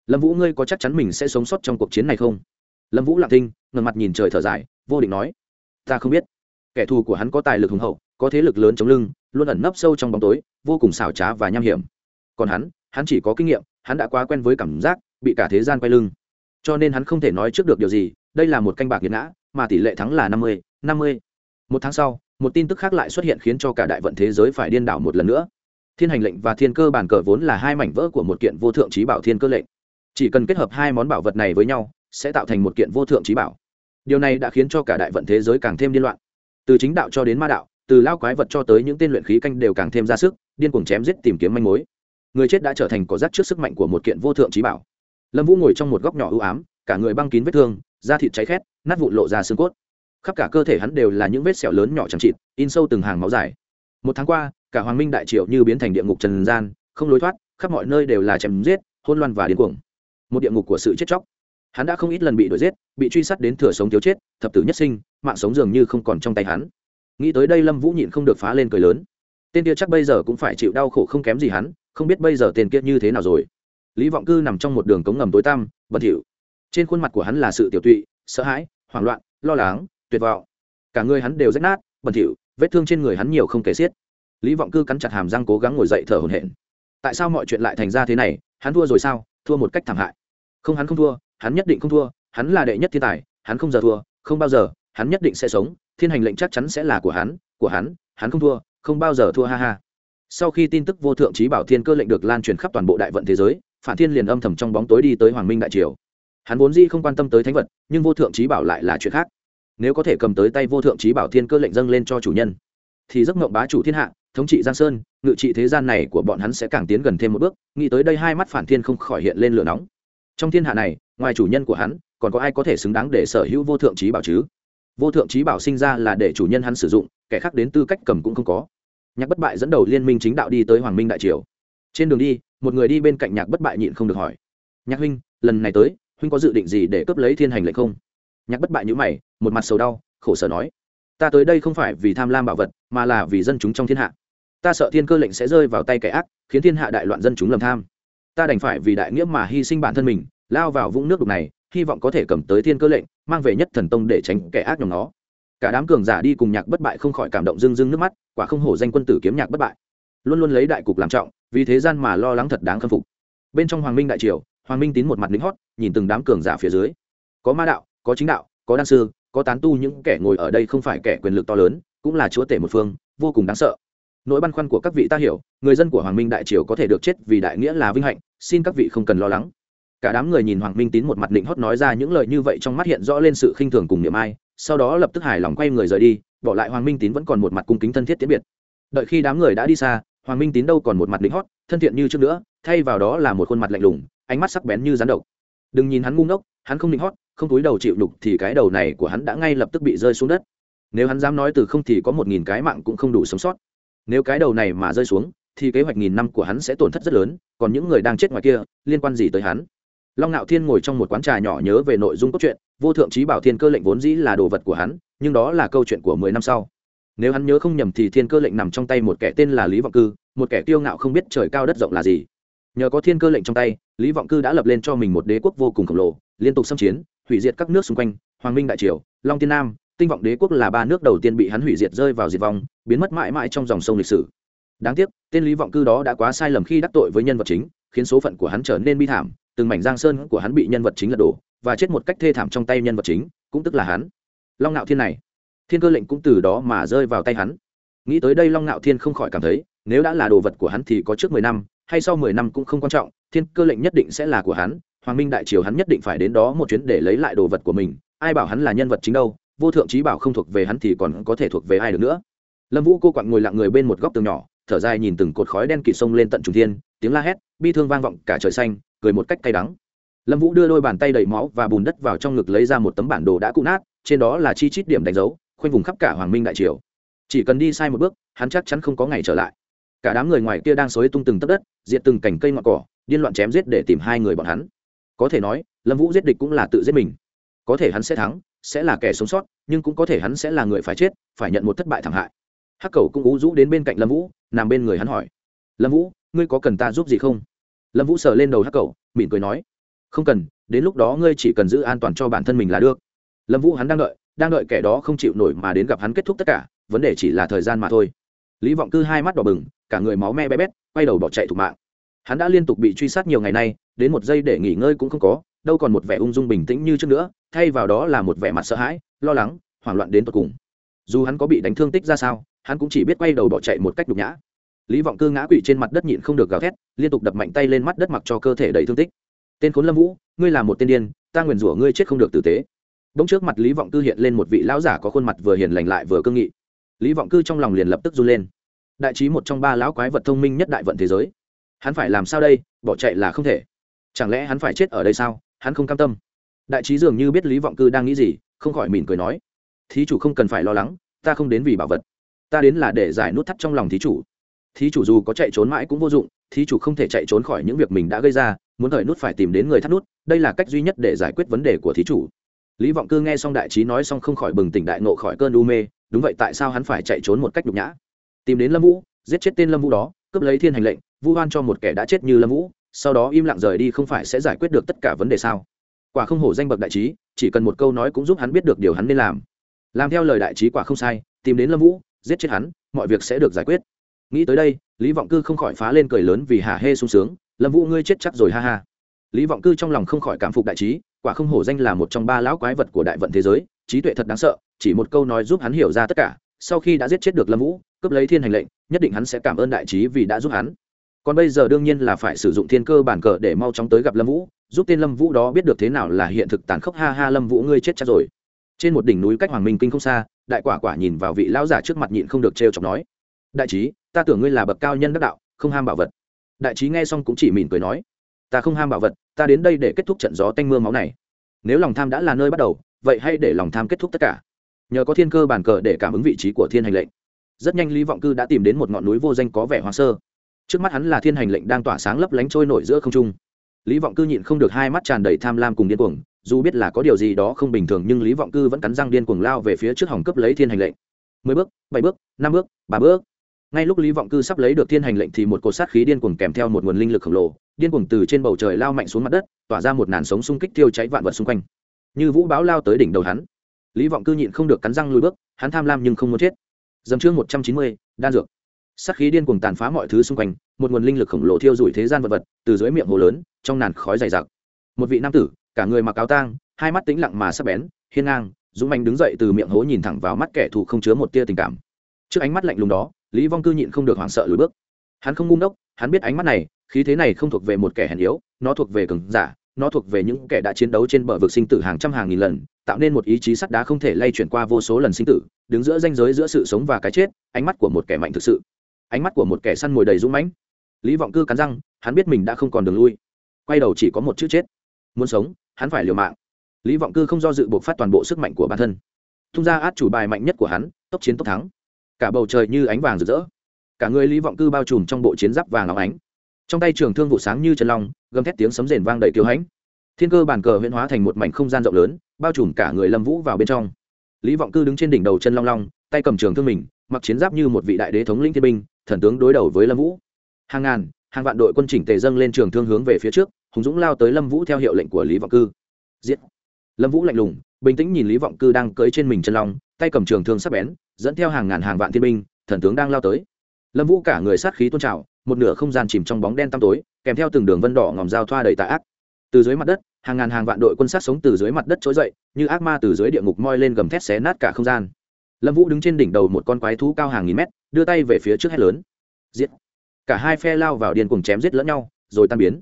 Lâm vũ, ngươi có chắc chắn mình sẽ sống sót trong cuộc chiến này không? Lâm vũ lặng thinh ngần mặt nhìn trời thở dài, vô định nói. Ta không biết. Kẻ thù của hắn có tài lực hùng hậu, có thế lực lớn chống lưng, luôn ẩn nấp sâu trong bóng tối, vô cùng xảo trá và nham hiểm. Còn hắn hắn chỉ có kinh nghiệm, hắn đã quá quen với cảm giác, bị cả thế gian quay lưng cho nên hắn không thể nói trước được điều gì, đây là một canh bạc nghiệt ngã, mà tỷ lệ thắng là năm mươi năm mươi. Một tháng sau, một tin tức khác lại xuất hiện khiến cho cả đại vận thế giới phải điên đảo một lần nữa. Thiên hành lệnh và thiên cơ bản cờ vốn là hai mảnh vỡ của một kiện vô thượng trí bảo thiên cơ lệnh. Chỉ cần kết hợp hai món bảo vật này với nhau, sẽ tạo thành một kiện vô thượng trí bảo. Điều này đã khiến cho cả đại vận thế giới càng thêm điên loạn. Từ chính đạo cho đến ma đạo, từ lao quái vật cho tới những tên luyện khí canh đều càng thêm ra sức, điên cuồng chém giết tìm kiếm manh mối. Người chết đã trở thành có rác trước sức mạnh của một kiện vô thượng trí bảo lâm vũ ngồi trong một góc nhỏ ưu ám, cả người băng kín vết thương, da thịt cháy khét, nát vụn lộ ra xương cốt. Khắp cả cơ thể hắn đều là những vết sẹo lớn nhỏ chẳng chịt, in sâu từng hàng máu dài. Một tháng qua, cả hoàng minh đại triệu như biến thành địa ngục trần gian, không lối thoát, khắp mọi nơi đều là chém giết hôn loan và điên cuồng. Một địa ngục của sự chết chóc. Hắn đã không ít lần bị đuổi giết, bị truy sát đến thừa sống thiếu chết, thập tử nhất sinh, mạng sống dường như không còn trong tay hắn. Nghĩ tới đây lâm vũ nhịn không được phá lên cười lớn. Tên kia chắc bây giờ cũng phải chịu đau khổ không kém gì hắn, không biết bây giờ tên kia như thế nào rồi lý vọng cư nằm trong một đường cống ngầm tối tăm, bẩn thỉu. Trên khuôn mặt của hắn là sự tiểu tụy, sợ hãi, hoảng loạn, lo lắng, tuyệt vọng. Cả người hắn đều rách nát, bẩn thỉu, vết thương trên người hắn nhiều không kể xiết. Lý vọng cư cắn chặt hàm răng cố gắng ngồi dậy thở hổn hển. Tại sao mọi chuyện lại thành ra thế này, hắn thua rồi sao, thua một cách thảm hại. Không hắn không thua, hắn nhất định không thua, hắn là đệ nhất thiên tài, hắn không giờ thua, không bao giờ, hắn nhất định sẽ sống, thiên hành lệnh chắc chắn sẽ là của hắn của hắn hắn không thua, không bao giờ thua ha ha. Sau khi tin tức vô thượng trí bảo thiên cơ lệnh được lan truyền khắp toàn bộ đại vận thế giới phản thiên liền âm thầm trong bóng tối đi tới hoàng minh đại triều. Hắn vốn dĩ không quan tâm tới thánh vật, nhưng vô thượng trí bảo lại là chuyện khác. Nếu có thể cầm tới tay vô thượng trí bảo thiên cơ lệnh dâng lên cho chủ nhân, thì giấc mộng bá chủ thiên hạ, thống trị giang sơn, ngự trị thế gian này của bọn hắn sẽ càng tiến gần thêm một bước, nghĩ tới đây hai mắt phản thiên không khỏi hiện lên lửa nóng. Trong thiên hạ này, ngoài chủ nhân của hắn, còn có ai có thể xứng đáng để sở hữu vô thượng trí bảo chứ? Vô thượng trí bảo sinh ra là để chủ nhân hắn sử dụng, kẻ khác đến tư cách cầm cũng không có. Nhạc bất bại dẫn đầu liên minh chính đạo đi tới hoàng minh đại triều trên đường đi, một người đi bên cạnh nhạc bất bại nhịn không được hỏi. Nhạc huynh, lần này tới, huynh có dự định gì để cướp lấy thiên hành lệnh không? Nhạc bất bại nhữ mày, một mặt sầu đau, khổ sở nói. Ta tới đây không phải vì tham lam bảo vật, mà là vì dân chúng trong thiên hạ. Ta sợ thiên cơ lệnh sẽ rơi vào tay kẻ ác, khiến thiên hạ đại loạn dân chúng lầm tham. Ta đành phải vì đại nghĩa mà hy sinh bản thân mình, lao vào vũng nước đục này, hy vọng có thể cầm tới thiên cơ lệnh, mang về nhất thần tông để tránh kẻ ác nhóm nó cả đám cường giả đi cùng nhạc bất bại không khỏi cảm động rưng rưng nước mắt, quả không hổ danh quân tử kiếm nhạc bất bại luôn luôn lấy đại cục làm trọng, vì thế gian mà lo lắng thật đáng khâm phục. Bên trong hoàng minh đại triều, hoàng minh tín một mặt lính hót, nhìn từng đám cường giả phía dưới. Có ma đạo, có chính đạo, có đan sư, có tán tu, những kẻ ngồi ở đây không phải kẻ quyền lực to lớn, cũng là chúa tể một phương, vô cùng đáng sợ. Nỗi băn khoăn của các vị ta hiểu, người dân của hoàng minh đại triều có thể được chết vì đại nghĩa là vinh hạnh, xin các vị không cần lo lắng. Cả đám người nhìn hoàng minh tín một mặt định hót nói ra những lời như vậy trong mắt hiện rõ lên sự khinh thường cùng niệm ai, sau đó lập tức hài lòng quay người rời đi, bỏ lại hoàng minh tín vẫn còn một mặt cung kính thân thiết tiễn biệt. Đợi khi đám người đã đi xa hoàng minh tín đâu còn một mặt định hót, thân thiện như trước nữa, thay vào đó là một khuôn mặt lạnh lùng, ánh mắt sắc bén như rắn độc. Đừng nhìn hắn ngu ngốc, hắn không định hót, không túi đầu chịu đục thì cái đầu này của hắn đã ngay lập tức bị rơi xuống đất. Nếu hắn dám nói từ không thì có một nghìn cái mạng cũng không đủ sống sót. Nếu cái đầu này mà rơi xuống, thì kế hoạch nghìn năm của hắn sẽ tổn thất rất lớn, còn những người đang chết ngoài kia, liên quan gì tới hắn? Long ngạo thiên ngồi trong một quán trà nhỏ nhớ về nội dung cốt truyện, vô thượng trí bảo thiên cơ lệnh vốn dĩ là đồ vật của hắn, nhưng đó là câu chuyện của mười năm sau. Nếu hắn nhớ không nhầm thì thiên cơ lệnh nằm trong tay một kẻ tên là lý vọng cư một kẻ tiêu ngạo không biết trời cao đất rộng là gì. Nhờ có thiên cơ lệnh trong tay, lý vọng cư đã lập lên cho mình một đế quốc vô cùng khổng lồ, liên tục xâm chiến, hủy diệt các nước xung quanh, hoàng minh đại triều, long tiên nam, tinh vọng đế quốc là ba nước đầu tiên bị hắn hủy diệt rơi vào diệt vong, biến mất mãi mãi trong dòng sông lịch sử. Đáng tiếc, tên lý vọng cư đó đã quá sai lầm khi đắc tội với nhân vật chính, khiến số phận của hắn trở nên bi thảm, từng mảnh giang sơn của hắn bị nhân vật chính lật đổ, và chết một cách thê thảm trong tay nhân vật chính, cũng tức là hắn. Long ngạo thiên này, thiên cơ lệnh cũng từ đó mà rơi vào tay hắn. Nghĩ tới đây long ngạo thiên không khỏi cảm thấy nếu đã là đồ vật của hắn thì có trước mười năm, hay sau mười năm cũng không quan trọng, thiên cơ lệnh nhất định sẽ là của hắn, hoàng minh đại triều hắn nhất định phải đến đó một chuyến để lấy lại đồ vật của mình, ai bảo hắn là nhân vật chính đâu, vô thượng trí bảo không thuộc về hắn thì còn có thể thuộc về ai được nữa. Lâm vũ cô quặn ngồi lặng người bên một góc tường nhỏ, thở dài nhìn từng cột khói đen kịt sông lên tận trung thiên, tiếng la hét, bi thương vang vọng cả trời xanh, cười một cách cay đắng. Lâm vũ đưa đôi bàn tay đầy máu và bùn đất vào trong ngực lấy ra một tấm bản đồ đã cụ nát, trên đó là chi chít điểm đánh dấu, khoanh vùng khắp cả hoàng minh đại triều. Chỉ cần đi sai một bước, hắn chắc chắn không có ngày trở lại cả đám người ngoài kia đang xối tung từng tấc đất, diệt từng cành cây ngọn cỏ, điên loạn chém giết để tìm hai người bọn hắn. Có thể nói, lâm vũ giết địch cũng là tự giết mình. Có thể hắn sẽ thắng, sẽ là kẻ sống sót, nhưng cũng có thể hắn sẽ là người phải chết, phải nhận một thất bại thảm hại. Hắc cầu cũng ú rũ đến bên cạnh lâm vũ, nằm bên người hắn hỏi. Lâm vũ, ngươi có cần ta giúp gì không? Lâm vũ sờ lên đầu hắc cầu, mỉm cười nói. Không cần, đến lúc đó ngươi chỉ cần giữ an toàn cho bản thân mình là được. Lâm vũ hắn đang đợi đang đợi kẻ đó không chịu nổi mà đến gặp hắn kết thúc tất cả, vấn đề chỉ là thời gian mà thôi lý vọng cư hai mắt đỏ bừng, cả người máu me bé bét, quay đầu bỏ chạy thục mạng. Hắn đã liên tục bị truy sát nhiều ngày nay, đến một giây để nghỉ ngơi cũng không có, đâu còn một vẻ ung dung bình tĩnh như trước nữa, thay vào đó là một vẻ mặt sợ hãi, lo lắng, hoảng loạn đến tột cùng. Dù hắn có bị đánh thương tích ra sao, hắn cũng chỉ biết quay đầu bỏ chạy một cách nhục nhã. Lý vọng cư ngã quỵ trên mặt đất nhịn không được gào thét, liên tục đập mạnh tay lên mắt đất mặc cho cơ thể đầy thương tích. Tên khốn lâm vũ, ngươi là một tên điên, ta nguyền rủa ngươi chết không được tử tế. Đ trước mặt lý vọng cư hiện lên một vị lão giả có khuôn mặt vừa hiền lành lại vừa cương nghị lý vọng cư trong lòng liền lập tức run lên. Đại trí một trong ba lão quái vật thông minh nhất đại vận thế giới. Hắn phải làm sao đây? Bỏ chạy là không thể. Chẳng lẽ hắn phải chết ở đây sao? Hắn không cam tâm. Đại trí dường như biết lý vọng cư đang nghĩ gì, không khỏi mỉm cười nói, thí chủ không cần phải lo lắng, ta không đến vì bảo vật. Ta đến là để giải nút thắt trong lòng thí chủ. Thí chủ dù có chạy trốn mãi cũng vô dụng, thí chủ không thể chạy trốn khỏi những việc mình đã gây ra, muốn thời nút phải tìm đến người thắt nút, đây là cách duy nhất để giải quyết vấn đề của thí chủ. Lý vọng cư nghe xong đại trí nói xong không khỏi bừng tỉnh đại nộ khỏi cơn u mê đúng vậy, tại sao hắn phải chạy trốn một cách nhục nhã? Tìm đến lâm vũ, giết chết tên lâm vũ đó, cướp lấy thiên hành lệnh, vu hoan cho một kẻ đã chết như lâm vũ, sau đó im lặng rời đi không phải sẽ giải quyết được tất cả vấn đề sao? Quả không hổ danh bậc đại trí, chỉ cần một câu nói cũng giúp hắn biết được điều hắn nên làm. Làm theo lời đại trí quả không sai, tìm đến lâm vũ, giết chết hắn, mọi việc sẽ được giải quyết. Nghĩ tới đây, lý vọng cư không khỏi phá lên cười lớn vì hả hê sung sướng, lâm vũ, ngươi chết chắc rồi, ha ha. Lý vọng cư trong lòng không khỏi cảm phục đại trí, quả không hổ danh là một trong ba lão quái vật của đại vận thế giới trí tuệ thật đáng sợ, chỉ một câu nói giúp hắn hiểu ra tất cả, sau khi đã giết chết được lâm vũ, cướp lấy thiên hành lệnh, nhất định hắn sẽ cảm ơn đại trí vì đã giúp hắn. Còn bây giờ đương nhiên là phải sử dụng thiên cơ bản cờ để mau chóng tới gặp lâm vũ, giúp tên lâm vũ đó biết được thế nào là hiện thực tàn khốc. Ha ha, lâm vũ, ngươi chết chắc rồi. Trên một đỉnh núi cách hoàng minh kinh không xa, đại quả quả nhìn vào vị lão giả trước mặt nhịn không được trêu chọc nói, đại trí, ta tưởng ngươi là bậc cao nhân đắc đạo, không ham bảo vật. Đại trí nghe xong cũng chỉ mỉm cười nói, ta không ham bảo vật, ta đến đây để kết thúc trận gió tanh mưa máu này. Nếu lòng tham đã là nơi bắt đầu vậy hay để lòng tham kết thúc tất cả. Nhờ có thiên cơ bản cờ để cảm ứng vị trí của thiên hành lệnh. Rất nhanh lý vọng cư đã tìm đến một ngọn núi vô danh có vẻ hoang sơ. Trước mắt hắn là thiên hành lệnh đang tỏa sáng lấp lánh trôi nổi giữa không trung. Lý vọng cư nhịn không được hai mắt tràn đầy tham lam cùng điên cuồng, dù biết là có điều gì đó không bình thường nhưng lý vọng cư vẫn cắn răng điên cuồng lao về phía trước hỏng cấp lấy thiên hành lệnh. Mười bước, bảy bước, năm bước, ba bước. Ngay lúc lý vọng cư sắp lấy được thiên hành lệnh thì một cột sát khí điên cuồng kèm theo một nguồn linh lực khổng lồ, điên cuồng từ trên bầu trời lao mạnh xuống mặt đất, tỏa ra một nàn sống xung kích tiêu cháy vạn vật xung quanh như vũ báo lao tới đỉnh đầu hắn. Lý vọng cư nhịn không được cắn răng lùi bước, hắn tham lam nhưng không muốn chết. Dầm chương một trăm chín mươi, đan dược. Sát khí điên cuồng tàn phá mọi thứ xung quanh, một nguồn linh lực khổng lồ thiêu rụi thế gian vật vật, từ dưới miệng hồ lớn, trong nàn khói dày đặc một vị nam tử, cả người mặc áo tang, hai mắt tĩnh lặng mà sắp bén, hiên ngang, dũng mạnh đứng dậy từ miệng hố nhìn thẳng vào mắt kẻ thù không chứa một tia tình cảm. Trước ánh mắt lạnh lùng đó, lý vong cư nhịn không được hoảng sợ lùi bước. Hắn không ngu ngốc, hắn biết ánh mắt này, khí thế này không thuộc về một kẻ hèn yếu, nó thuộc về cường giả nó thuộc về những kẻ đã chiến đấu trên bờ vực sinh tử hàng trăm hàng nghìn lần, tạo nên một ý chí sắt đá không thể lay chuyển qua vô số lần sinh tử, đứng giữa ranh giới giữa sự sống và cái chết, ánh mắt của một kẻ mạnh thực sự. Ánh mắt của một kẻ săn mồi đầy dũng mãnh. Lý vọng cư cắn răng, hắn biết mình đã không còn đường lui. Quay đầu chỉ có một chữ chết. Muốn sống, hắn phải liều mạng. Lý vọng cư không do dự buộc phát toàn bộ sức mạnh của bản thân. Tung ra át chủ bài mạnh nhất của hắn, tốc chiến tốc thắng. Cả bầu trời như ánh vàng rực rỡ. Cả người lý vọng cư bao trùm trong bộ chiến giáp vàng óng ánh trong tay trường thương vụ sáng như chân long, gầm thét tiếng sấm rền vang đầy kiêu hãnh. Thiên cơ bản cờ huyễn hóa thành một mảnh không gian rộng lớn, bao trùm cả người lâm vũ vào bên trong. Lý vọng cư đứng trên đỉnh đầu chân long long, tay cầm trường thương mình, mặc chiến giáp như một vị đại đế thống lĩnh thiên binh, thần tướng đối đầu với lâm vũ. Hàng ngàn, hàng vạn đội quân chỉnh tề dâng lên trường thương hướng về phía trước, hùng dũng lao tới lâm vũ theo hiệu lệnh của lý vọng cư. Giết! Lâm vũ lạnh lùng, bình tĩnh nhìn lý vọng cư đang cưới trên mình chân long, tay cầm trường thương sắp bén, dẫn theo hàng ngàn hàng vạn thiên binh, thần tướng đang lao tới. Lâm vũ cả người sát khí tôn trào một nửa không gian chìm trong bóng đen tăm tối, kèm theo từng đường vân đỏ ngòm dao thoa đầy tà ác. Từ dưới mặt đất, hàng ngàn hàng vạn đội quân sát sống từ dưới mặt đất trỗi dậy, như ác ma từ dưới địa ngục moi lên gầm thét xé nát cả không gian. Lâm vũ đứng trên đỉnh đầu một con quái thú cao hàng nghìn mét, đưa tay về phía trước hét lớn. Giết! Cả hai phe lao vào điên cùng chém giết lẫn nhau, rồi tan biến.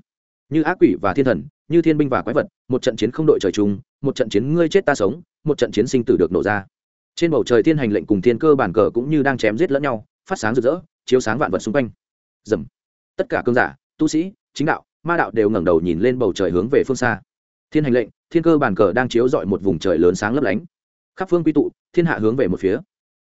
Như ác quỷ và thiên thần, như thiên binh và quái vật, một trận chiến không đội trời chung, một trận chiến ngươi chết ta sống, một trận chiến sinh tử được nổ ra. Trên bầu trời thiên hành lệnh cùng thiên cơ bản cờ cũng như đang chém giết lẫn nhau, phát sáng rực rỡ, chiếu sáng vạn vật xung quanh dầm. Tất cả cơn giả, tu sĩ, chính đạo, ma đạo đều ngẩng đầu nhìn lên bầu trời hướng về phương xa. Thiên hành lệnh, thiên cơ bàn cờ đang chiếu dọi một vùng trời lớn sáng lấp lánh. Khắp phương quy tụ, thiên hạ hướng về một phía.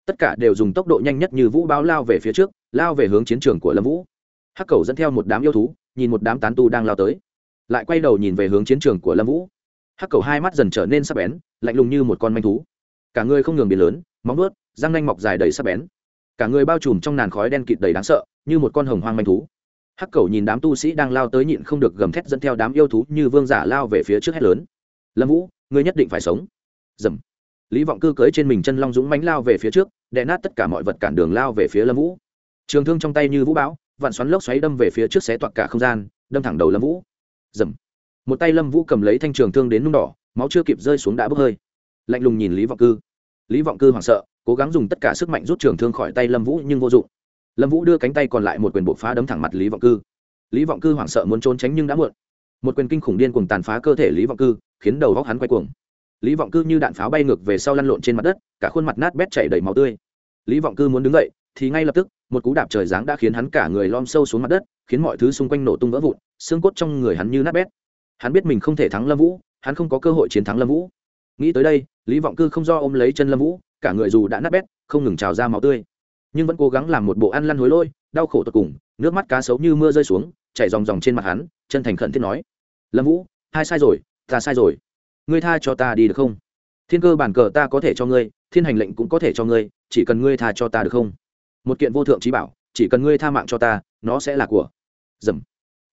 Tất cả đều dùng tốc độ nhanh nhất như vũ báo lao về phía trước, lao về hướng chiến trường của lâm vũ. Hắc cầu dẫn theo một đám yêu thú, nhìn một đám tán tu đang lao tới. Lại quay đầu nhìn về hướng chiến trường của lâm vũ. Hắc cầu hai mắt dần trở nên sắc bén, lạnh lùng như một con manh thú. Cả người không ngừng biến lớn, móng ướt răng nanh mọc dài đầy sắc bén. Cả người bao trùm trong nàn khói đen kịt đầy đáng sợ như một con hồng hoang manh thú. Hắc cầu nhìn đám tu sĩ đang lao tới nhịn không được gầm thét dẫn theo đám yêu thú như vương giả lao về phía trước hét lớn. Lâm vũ, ngươi nhất định phải sống. Dầm. Lý vọng cư cưới trên mình chân long dũng mánh lao về phía trước, đè nát tất cả mọi vật cản đường lao về phía lâm vũ. Trường thương trong tay như vũ bão, vạn xoắn lốc xoáy đâm về phía trước xé toạc cả không gian, đâm thẳng đầu lâm vũ. Dầm. Một tay lâm vũ cầm lấy thanh trường thương đến nung đỏ, máu chưa kịp rơi xuống đã bốc hơi. Lạnh lùng nhìn lý vọng cư. Lý vọng cư hoảng sợ, cố gắng dùng tất cả sức mạnh rút trường thương khỏi tay lâm vũ nhưng vô dụng lâm vũ đưa cánh tay còn lại một quyền bộ phá đấm thẳng mặt lý vọng cư lý vọng cư hoảng sợ muốn trốn tránh nhưng đã muộn một quyền kinh khủng điên cùng tàn phá cơ thể lý vọng cư khiến đầu góc hắn quay cuồng lý vọng cư như đạn pháo bay ngược về sau lăn lộn trên mặt đất cả khuôn mặt nát bét chảy đầy máu tươi lý vọng cư muốn đứng dậy thì ngay lập tức một cú đạp trời giáng đã khiến hắn cả người lom sâu xuống mặt đất khiến mọi thứ xung quanh nổ tung vỡ vụn xương cốt trong người hắn như nát bét hắn biết mình không thể thắng lâm vũ hắn không có cơ hội chiến thắng lâm vũ nghĩ tới đây lý vọng cư không do ôm lấy chân lâm vũ cả người dù đã nát bét không ngừng trào ra máu tươi nhưng vẫn cố gắng làm một bộ ăn lăn hối lôi, đau khổ tột cùng, nước mắt cá sấu như mưa rơi xuống, chảy dòng dòng trên mặt hắn, chân thành khẩn thiết nói, lâm vũ, hai sai rồi, ta sai rồi. Ngươi tha cho ta đi được không? Thiên cơ bản cờ ta có thể cho ngươi, thiên hành lệnh cũng có thể cho ngươi, chỉ cần ngươi tha cho ta được không? Một kiện vô thượng trí bảo, chỉ cần ngươi tha mạng cho ta, nó sẽ là của. Dầm.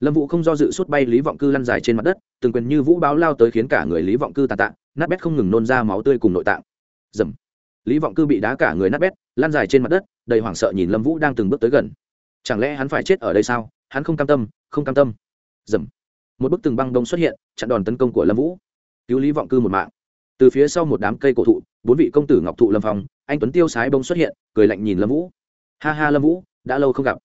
Lâm vũ không do dự suốt bay lý vọng cư lăn dài trên mặt đất, từng quyền như vũ báo lao tới khiến cả người lý vọng cư tàn tạ, nát bét không ngừng nôn ra máu tươi cùng nội tạng. Dầm lý vọng cư bị đá cả người nát bét lan dài trên mặt đất, đầy hoảng sợ nhìn lâm vũ đang từng bước tới gần. Chẳng lẽ hắn phải chết ở đây sao? Hắn không cam tâm, không cam tâm. Dầm. Một bức tường băng đông xuất hiện, chặn đòn tấn công của lâm vũ. Cứu lý vọng cư một mạng. Từ phía sau một đám cây cổ thụ, bốn vị công tử ngọc thụ lâm phong, anh tuấn tiêu sái bông xuất hiện, cười lạnh nhìn lâm vũ. Ha ha lâm vũ, đã lâu không gặp.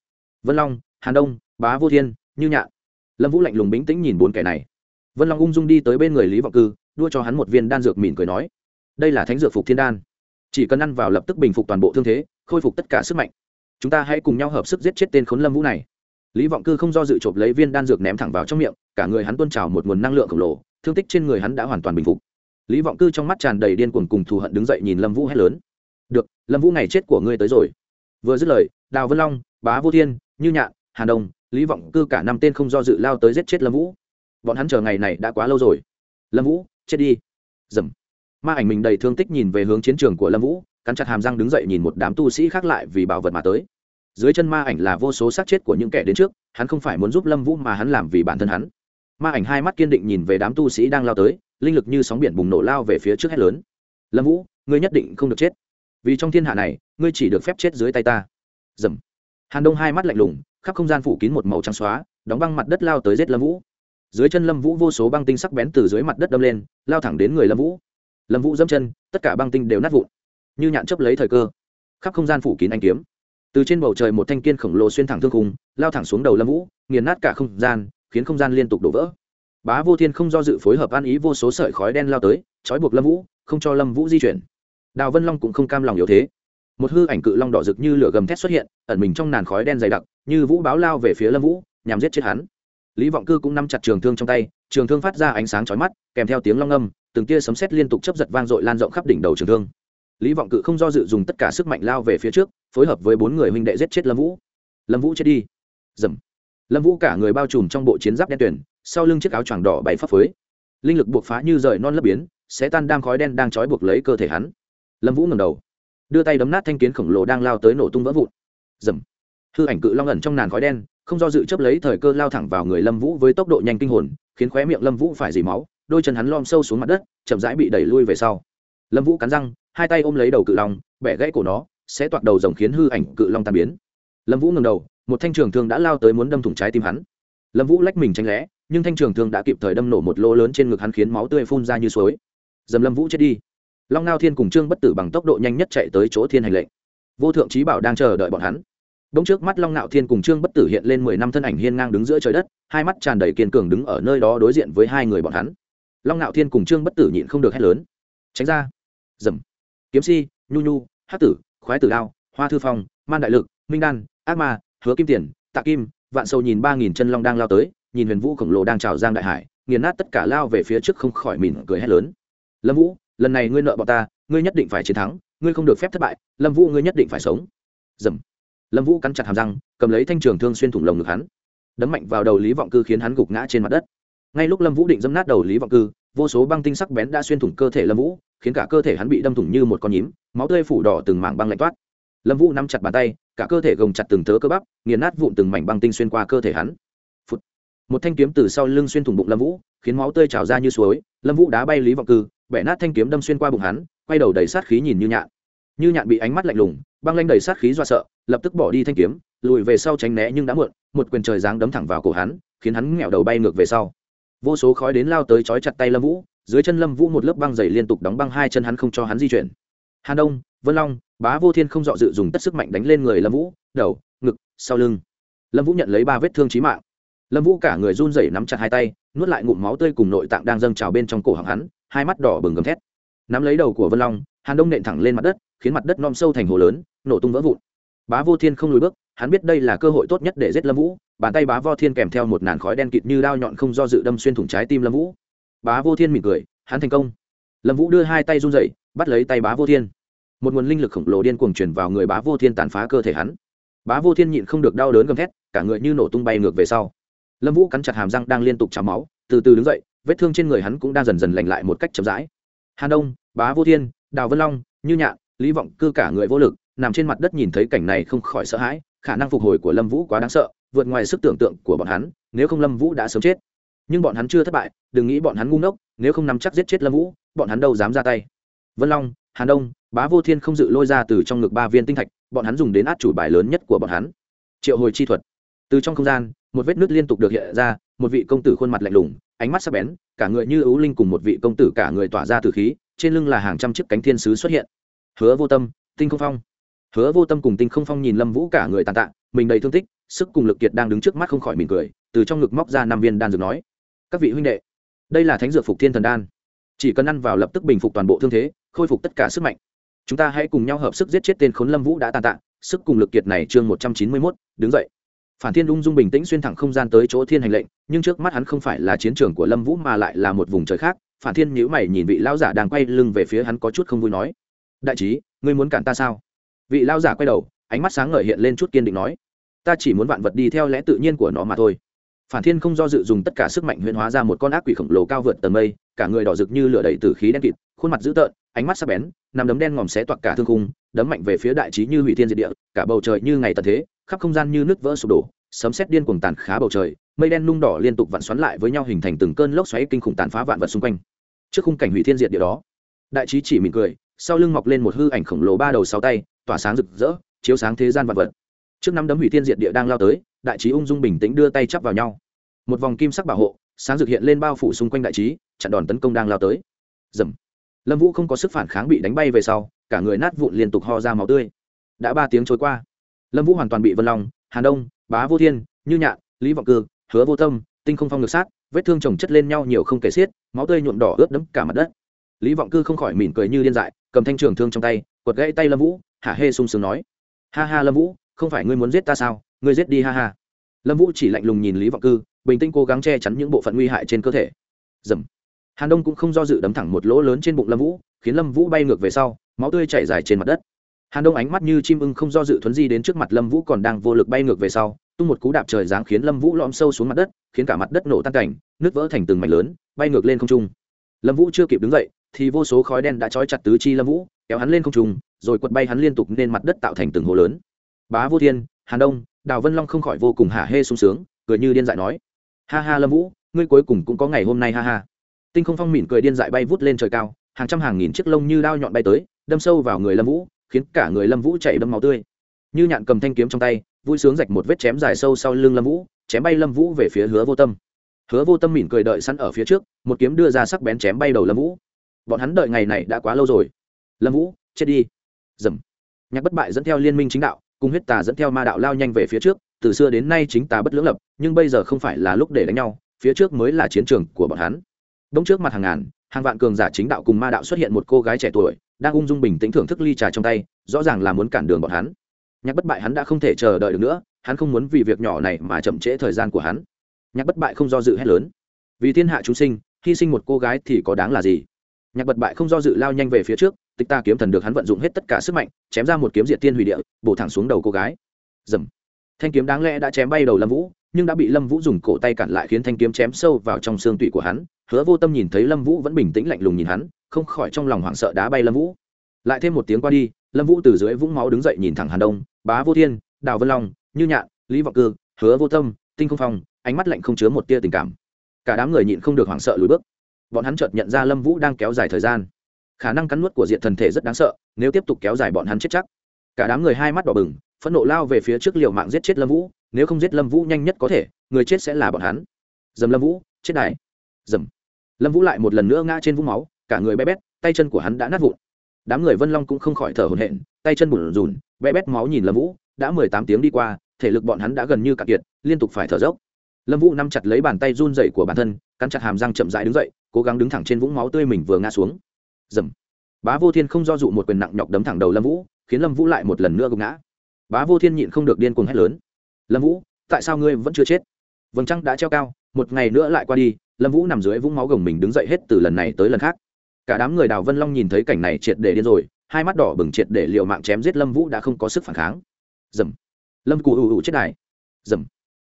Vân long, hàn đông, bá vô thiên, như nhạn. Lâm vũ lạnh lùng bính tĩnh nhìn bốn kẻ này. Vân long ung dung đi tới bên người lý vọng cư, đua cho hắn một viên đan dược mỉm cười nói. Đây là thánh dược phục thiên đan chỉ cần ăn vào lập tức bình phục toàn bộ thương thế, khôi phục tất cả sức mạnh. Chúng ta hãy cùng nhau hợp sức giết chết tên khốn lâm vũ này. Lý vọng cư không do dự chộp lấy viên đan dược ném thẳng vào trong miệng, cả người hắn tuôn trào một nguồn năng lượng khổng lồ, thương tích trên người hắn đã hoàn toàn bình phục. Lý vọng cư trong mắt tràn đầy điên cuồng cùng thù hận đứng dậy nhìn lâm vũ hét lớn. Được, lâm vũ ngày chết của ngươi tới rồi. Vừa dứt lời, đào vân long, bá vô thiên, như nhạn hà đông, lý vọng cư cả năm tên không do dự lao tới giết chết lâm vũ. Bọn hắn chờ ngày này đã quá lâu rồi. Lâm vũ, chết đi. Dầm ma ảnh mình đầy thương tích nhìn về hướng chiến trường của lâm vũ, cắn chặt hàm răng đứng dậy nhìn một đám tu sĩ khác lại vì bảo vật mà tới. Dưới chân ma ảnh là vô số xác chết của những kẻ đến trước, hắn không phải muốn giúp lâm vũ mà hắn làm vì bản thân hắn. Ma ảnh hai mắt kiên định nhìn về đám tu sĩ đang lao tới, linh lực như sóng biển bùng nổ lao về phía trước hết lớn. Lâm vũ, ngươi nhất định không được chết. Vì trong thiên hạ này, ngươi chỉ được phép chết dưới tay ta. Dầm. Hàn đông hai mắt lạnh lùng, khắp không gian phủ kín một màu trắng xóa, đóng băng mặt đất lao tới giết lâm vũ. Dưới chân lâm vũ vô số băng tinh sắc bén từ dưới mặt đất đâm lên, lao thẳng đến người lâm vũ lâm vũ dẫm chân tất cả băng tinh đều nát vụn như nhạn chấp lấy thời cơ khắp không gian phủ kín anh kiếm từ trên bầu trời một thanh kiên khổng lồ xuyên thẳng thương khung lao thẳng xuống đầu lâm vũ nghiền nát cả không gian khiến không gian liên tục đổ vỡ bá vô thiên không do dự phối hợp an ý vô số sợi khói đen lao tới trói buộc lâm vũ không cho lâm vũ di chuyển đào vân long cũng không cam lòng yếu thế một hư ảnh cự long đỏ rực như lửa gầm thét xuất hiện ẩn mình trong nàn khói đen dày đặc như vũ báo lao về phía lâm vũ nhằm giết chết hắn lý vọng cư cũng nắm chặt trường thương trong tay trường thương phát ra ánh sáng chói mắt kèm theo tiếng long âm từng tia sấm sét liên tục chấp giật vang dội lan rộng khắp đỉnh đầu trường thương. Lý vọng cự không do dự dùng tất cả sức mạnh lao về phía trước, phối hợp với bốn người huynh đệ giết chết lâm vũ. Lâm vũ chết đi. Dầm. Lâm vũ cả người bao trùm trong bộ chiến giáp đen tuyển sau lưng chiếc áo choàng đỏ bảy phấp phới. Linh lực buộc phá như rời non lấp biến, sẽ tan đam khói đen đang trói buộc lấy cơ thể hắn. Lâm vũ ngầm đầu, đưa tay đấm nát thanh kiến khổng lồ đang lao tới nổ tung vỡ vụn. Dầm. Hư ảnh cự long ẩn trong nàn khói đen, không do dự chấp lấy thời cơ lao thẳng vào người lâm vũ với tốc độ nhanh kinh hồn, khiến khóe miệng lâm vũ phải dì máu đôi chân hắn lom sâu xuống mặt đất chậm rãi bị đẩy lui về sau. Lâm vũ cắn răng hai tay ôm lấy đầu cự long bẻ gãy cổ nó sẽ toạc đầu rồng khiến hư ảnh cự long tan biến. Lâm vũ ngừng đầu một thanh trường thương đã lao tới muốn đâm thủng trái tim hắn. Lâm vũ lách mình tranh lẽ nhưng thanh trường thương đã kịp thời đâm nổ một lỗ lớn trên ngực hắn khiến máu tươi phun ra như suối. Dầm lâm vũ chết đi. Long ngao thiên cùng trương bất tử bằng tốc độ nhanh nhất chạy tới chỗ thiên hành lệnh. Vô thượng trí bảo đang chờ đợi bọn hắn. Đông trước mắt Long Nạo Thiên cùng Trương Bất Tử hiện lên mười năm thân ảnh hiên ngang đứng giữa trời đất, hai mắt tràn đầy kiên cường đứng ở nơi đó đối diện với hai người bọn hắn. Long Nạo Thiên cùng Trương Bất Tử nhịn không được hét lớn. Tránh ra. dầm Kiếm Si, Nhu Nhu, Hát Tử, Khoái Tử Đao, Hoa Thư Phong, Man Đại Lực, Minh Đan, Ác Ma, Hứa Kim Tiền, Tạ Kim, Vạn Sâu nhìn ba nghìn chân long đang lao tới, nhìn Huyền Vũ khổng lồ đang trào giang đại hải, nghiền nát tất cả lao về phía trước không khỏi mỉm cười hét lớn. Lâm Vũ, lần này ngươi nợ bọn ta, ngươi nhất định phải chiến thắng, ngươi không được phép thất bại, Lâm Vũ ngươi nhất định phải sống. dầm lâm vũ cắn chặt hàm răng cầm lấy thanh trường thương xuyên thủng lồng ngực hắn đấm mạnh vào đầu lý vọng cư khiến hắn gục ngã trên mặt đất ngay lúc lâm vũ định dâm nát đầu lý vọng cư, vô số băng tinh sắc bén đã xuyên thủng cơ thể lâm vũ, khiến cả cơ thể hắn bị đâm thủng như một con nhím, máu tươi phủ đỏ từng mảng băng lạnh toát. Lâm vũ nắm chặt bàn tay, cả cơ thể gồng chặt từng thớ cơ bắp, nghiền nát vụn từng mảnh băng tinh xuyên qua cơ thể hắn、Phụt. Một thanh kiếm từ sau lưng xuyên thủng bụng lâm vũ, khiến máu tươi trào ra như suối. Lâm vũ đá bay lý vọng cư, bẻ nát thanh kiếm đâm xuyên qua bụng hắn, quay đầu đầy sát khí nhìn như nhạn. Như nhạn bị ánh mắt lạnh lùng, băng lanh đầy sát khí do sợ, lập tức bỏ đi thanh kiếm, lùi về sau tránh né nhưng đã muộn, một quyền trời giáng đấm thẳng vào cổ hắn, khiến hắn nghẹo đầu bay ngược về sau vô số khói đến lao tới chói chặt tay lâm vũ, dưới chân lâm vũ một lớp băng dày liên tục đóng băng hai chân hắn không cho hắn di chuyển. Hàn đông, vân long, bá vô thiên không dọ dự dùng tất sức mạnh đánh lên người lâm vũ, đầu, ngực, sau lưng. Lâm vũ nhận lấy ba vết thương trí mạng. Lâm vũ cả người run rẩy nắm chặt hai tay, nuốt lại ngụm máu tươi cùng nội tạng đang dâng trào bên trong cổ họng hắn, hai mắt đỏ bừng gầm thét. Nắm lấy đầu của vân long, hàn đông nện thẳng lên mặt đất, khiến mặt đất non sâu thành hồ lớn, nổ tung vỡ vụn. Bá vô thiên không lùi bước, hắn biết đây là cơ hội tốt nhất để giết lâm vũ bàn tay bá vô thiên kèm theo một nàn khói đen kịt như đao nhọn không do dự đâm xuyên thủng trái tim lâm vũ. Bá vô thiên mỉm cười, hắn thành công. Lâm vũ đưa hai tay run dậy bắt lấy tay bá vô thiên. Một nguồn linh lực khổng lồ điên cuồng truyền vào người bá vô thiên tàn phá cơ thể hắn. Bá vô thiên nhịn không được đau đớn gầm thét, cả người như nổ tung bay ngược về sau. Lâm vũ cắn chặt hàm răng đang liên tục trào máu, từ từ đứng dậy, vết thương trên người hắn cũng đang dần dần lành lại một cách chậm rãi. Hàn đông, bá vô thiên, đào vân long, như nhạn, lý vọng cư cả người vô lực, nằm trên mặt đất nhìn thấy cảnh này không khỏi sợ hãi, khả năng phục hồi của lâm vũ quá đáng sợ vượt ngoài sức tưởng tượng của bọn hắn, nếu không lâm vũ đã sớm chết. Nhưng bọn hắn chưa thất bại, đừng nghĩ bọn hắn ngu ngốc, nếu không nắm chắc giết chết lâm vũ, bọn hắn đâu dám ra tay. Vân long, hàn đông, bá vô thiên không dự lôi ra từ trong ngực ba viên tinh thạch, bọn hắn dùng đến át chủ bài lớn nhất của bọn hắn. Triệu hồi chi thuật. Từ trong không gian, một vết nứt liên tục được hiện ra, một vị công tử khuôn mặt lạnh lùng, ánh mắt sắc bén, cả người như ấu linh cùng một vị công tử cả người tỏa ra từ khí, trên lưng là hàng trăm chiếc cánh thiên sứ xuất hiện. Hứa vô tâm, tinh không phong. Hứa vô tâm cùng tinh không phong nhìn lâm vũ cả người tàn tạ, mình đầy thương tích sức cùng lực kiệt đang đứng trước mắt không khỏi mỉm cười, từ trong ngực móc ra năm viên đan dược nói, các vị huynh đệ, đây là thánh dược phục thiên thần đan. Chỉ cần ăn vào lập tức bình phục toàn bộ thương thế, khôi phục tất cả sức mạnh. Chúng ta hãy cùng nhau hợp sức giết chết tên khốn lâm vũ đã tàn tạ, sức cùng lực kiệt này chương một trăm chín mươi mốt, đứng dậy. Phản thiên ung dung bình tĩnh xuyên thẳng không gian tới chỗ thiên hành lệnh, nhưng trước mắt hắn không phải là chiến trường của lâm vũ mà lại là một vùng trời khác, phản thiên nhữ mày nhìn vị lão giả đang quay lưng về phía hắn có chút không vui nói, đại trí, ngươi muốn cản ta sao? Vị lão giả quay đầu, ánh mắt sáng ngời hiện lên chút kiên định nói ta chỉ muốn vạn vật đi theo lẽ tự nhiên của nó mà thôi. Phản thiên không do dự dùng tất cả sức mạnh huyễn hóa ra một con ác quỷ khổng lồ cao vượt tầng mây, cả người đỏ rực như lửa đầy từ khí đen kịt, khuôn mặt dữ tợn, ánh mắt sắc bén, nằm đấm đen ngòm xé toạc cả thương khung, đấm mạnh về phía đại trí như hủy thiên diệt địa, cả bầu trời như ngày tận thế, khắp không gian như nước vỡ sụp đổ, sấm sét điên cuồng tàn khá bầu trời, mây đen nung đỏ liên tục vặn xoắn lại với nhau hình thành từng cơn lốc xoáy kinh khủng tàn phá vạn vật xung quanh. Trước khung cảnh hủy thiên diệt địa đó, đại trí chỉ mỉm cười, sau lưng mọc lên một hư ảnh khổng lồ ba đầu sáu tay, tỏa sáng rực rỡ, chiếu sáng thế gian vạn vật trước năm đấm hủy thiên diệt địa đang lao tới, đại trí ung dung bình tĩnh đưa tay chắp vào nhau. Một vòng kim sắc bảo hộ, sáng rực hiện lên bao phủ xung quanh đại trí chặn đòn tấn công đang lao tới. Dầm lâm vũ không có sức phản kháng bị đánh bay về sau, cả người nát vụn liên tục ho ra máu tươi. Đã ba tiếng trôi qua. Lâm vũ hoàn toàn bị vân long, hàn đông, bá vô thiên, như nhạn, lý vọng cư hứa vô tâm, tinh không phong ngược sát, vết thương chồng chất lên nhau nhiều không kể xiết, máu tươi nhuộm đỏ ướt đẫm cả mặt đất. Lý vọng cư không khỏi mỉm cười như điên dại, cầm thanh trường thương trong tay, quật gãy tay lâm vũ, hả hê sung sướng nói. Ha ha lâm vũ không phải ngươi muốn giết ta sao? Ngươi giết đi, ha ha. Lâm vũ chỉ lạnh lùng nhìn lý vọng cư, bình tĩnh cố gắng che chắn những bộ phận nguy hại trên cơ thể. Dầm. Hàn đông cũng không do dự đấm thẳng một lỗ lớn trên bụng lâm vũ, khiến lâm vũ bay ngược về sau, máu tươi chảy dài trên mặt đất. Hàn đông ánh mắt như chim ưng không do dự thuấn di đến trước mặt lâm vũ còn đang vô lực bay ngược về sau, tung một cú đạp trời giáng khiến lâm vũ lõm sâu xuống mặt đất, khiến cả mặt đất nổ tan cảnh, nước vỡ thành từng mảnh lớn, bay ngược lên không trung. Lâm vũ chưa kịp đứng dậy, thì vô số khói đen đã trói chặt tứ chi lâm vũ, kéo hắn lên không trung, rồi quật bay hắn liên tục lên mặt đất tạo thành từng hồ lớn bá vô thiên, hàn đông, đào vân long không khỏi vô cùng hả hê sung sướng, cười như điên dại nói, ha ha lâm vũ, ngươi cuối cùng cũng có ngày hôm nay ha ha. Tinh không phong mỉm cười điên dại bay vút lên trời cao, hàng trăm hàng nghìn chiếc lông như đao nhọn bay tới, đâm sâu vào người lâm vũ, khiến cả người lâm vũ chảy đâm máu tươi. Như nhạn cầm thanh kiếm trong tay, vui sướng rạch một vết chém dài sâu sau lưng lâm vũ, chém bay lâm vũ về phía hứa vô tâm. Hứa vô tâm mỉm cười đợi sẵn ở phía trước, một kiếm đưa ra sắc bén chém bay đầu lâm vũ. Bọn hắn đợi ngày này đã quá lâu rồi. Lâm vũ, chết đi. Dầm. Nhạc bất bại dẫn theo liên minh chính đạo cùng huyết tà dẫn theo ma đạo lao nhanh về phía trước, từ xưa đến nay chính tà bất lưỡng lập, nhưng bây giờ không phải là lúc để đánh nhau, phía trước mới là chiến trường của bọn hắn. Đông trước mặt hàng ngàn, hàng vạn cường giả chính đạo cùng ma đạo xuất hiện một cô gái trẻ tuổi, đang ung dung bình tĩnh thưởng thức ly trà trong tay, rõ ràng là muốn cản đường bọn hắn. Nhạc bất bại hắn đã không thể chờ đợi được nữa, hắn không muốn vì việc nhỏ này mà chậm trễ thời gian của hắn. Nhạc bất bại không do dự hết lớn. Vì thiên hạ chúng sinh, hy sinh một cô gái thì có đáng là gì? Nhạc bất bại không do dự lao nhanh về phía trước tịch ta kiếm thần được hắn vận dụng hết tất cả sức mạnh, chém ra một kiếm diệt tiên hủy địa, bổ thẳng xuống đầu cô gái. Dầm. Thanh kiếm đáng lẽ đã chém bay đầu lâm vũ, nhưng đã bị lâm vũ dùng cổ tay cản lại khiến thanh kiếm chém sâu vào trong xương tủy của hắn. Hứa vô tâm nhìn thấy lâm vũ vẫn bình tĩnh lạnh lùng nhìn hắn, không khỏi trong lòng hoảng sợ đá bay lâm vũ. Lại thêm một tiếng qua đi, lâm vũ từ dưới vũng máu đứng dậy nhìn thẳng hàn đông, bá vô thiên, đào vân long, như nhạn, lý vọng cư, hứa vô tâm, tinh không phong, ánh mắt lạnh không chứa một tia tình cảm. Cả đám người nhịn không được hoảng sợ lùi bước. Bọn hắn chợt nhận ra lâm vũ đang kéo dài thời gian khả năng cắn nuốt của diện thần thể rất đáng sợ, nếu tiếp tục kéo dài bọn hắn chết chắc. Cả đám người hai mắt đỏ bừng, phẫn nộ lao về phía trước liều mạng giết chết lâm vũ, nếu không giết lâm vũ nhanh nhất có thể, người chết sẽ là bọn hắn. Dầm lâm vũ, chết đài. Dầm. Lâm vũ lại một lần nữa ngã trên vũng máu, cả người bé bét, tay chân của hắn đã nát vụn. Đám người vân long cũng không khỏi thở hổn hển, tay chân bùn rùn bé bét máu nhìn lâm vũ, đã mười tám tiếng đi qua, thể lực bọn hắn đã gần như cạn kiệt, liên tục phải thở dốc. Lâm vũ nắm chặt lấy bàn tay run dậy của bản thân, cắn chặt hàm răng chậm rãi đứng dậy, cố gắng đứng thẳng trên vũng máu tươi mình vừa ngã xuống dầm. Bá vô thiên không do dụ một quyền nặng nhọc đấm thẳng đầu lâm vũ, khiến lâm vũ lại một lần nữa gục ngã. Bá vô thiên nhịn không được điên cuồng hét lớn. Lâm vũ, tại sao ngươi vẫn chưa chết? Vầng trăng đã treo cao, một ngày nữa lại qua đi, lâm vũ nằm dưới vũng máu gồng mình đứng dậy hết từ lần này tới lần khác. Cả đám người đào vân long nhìn thấy cảnh này triệt để điên rồi, hai mắt đỏ bừng triệt để liều mạng chém giết lâm vũ đã không có sức phản kháng. Dầm. Lâm cụ ù ù chết đài. Dầm.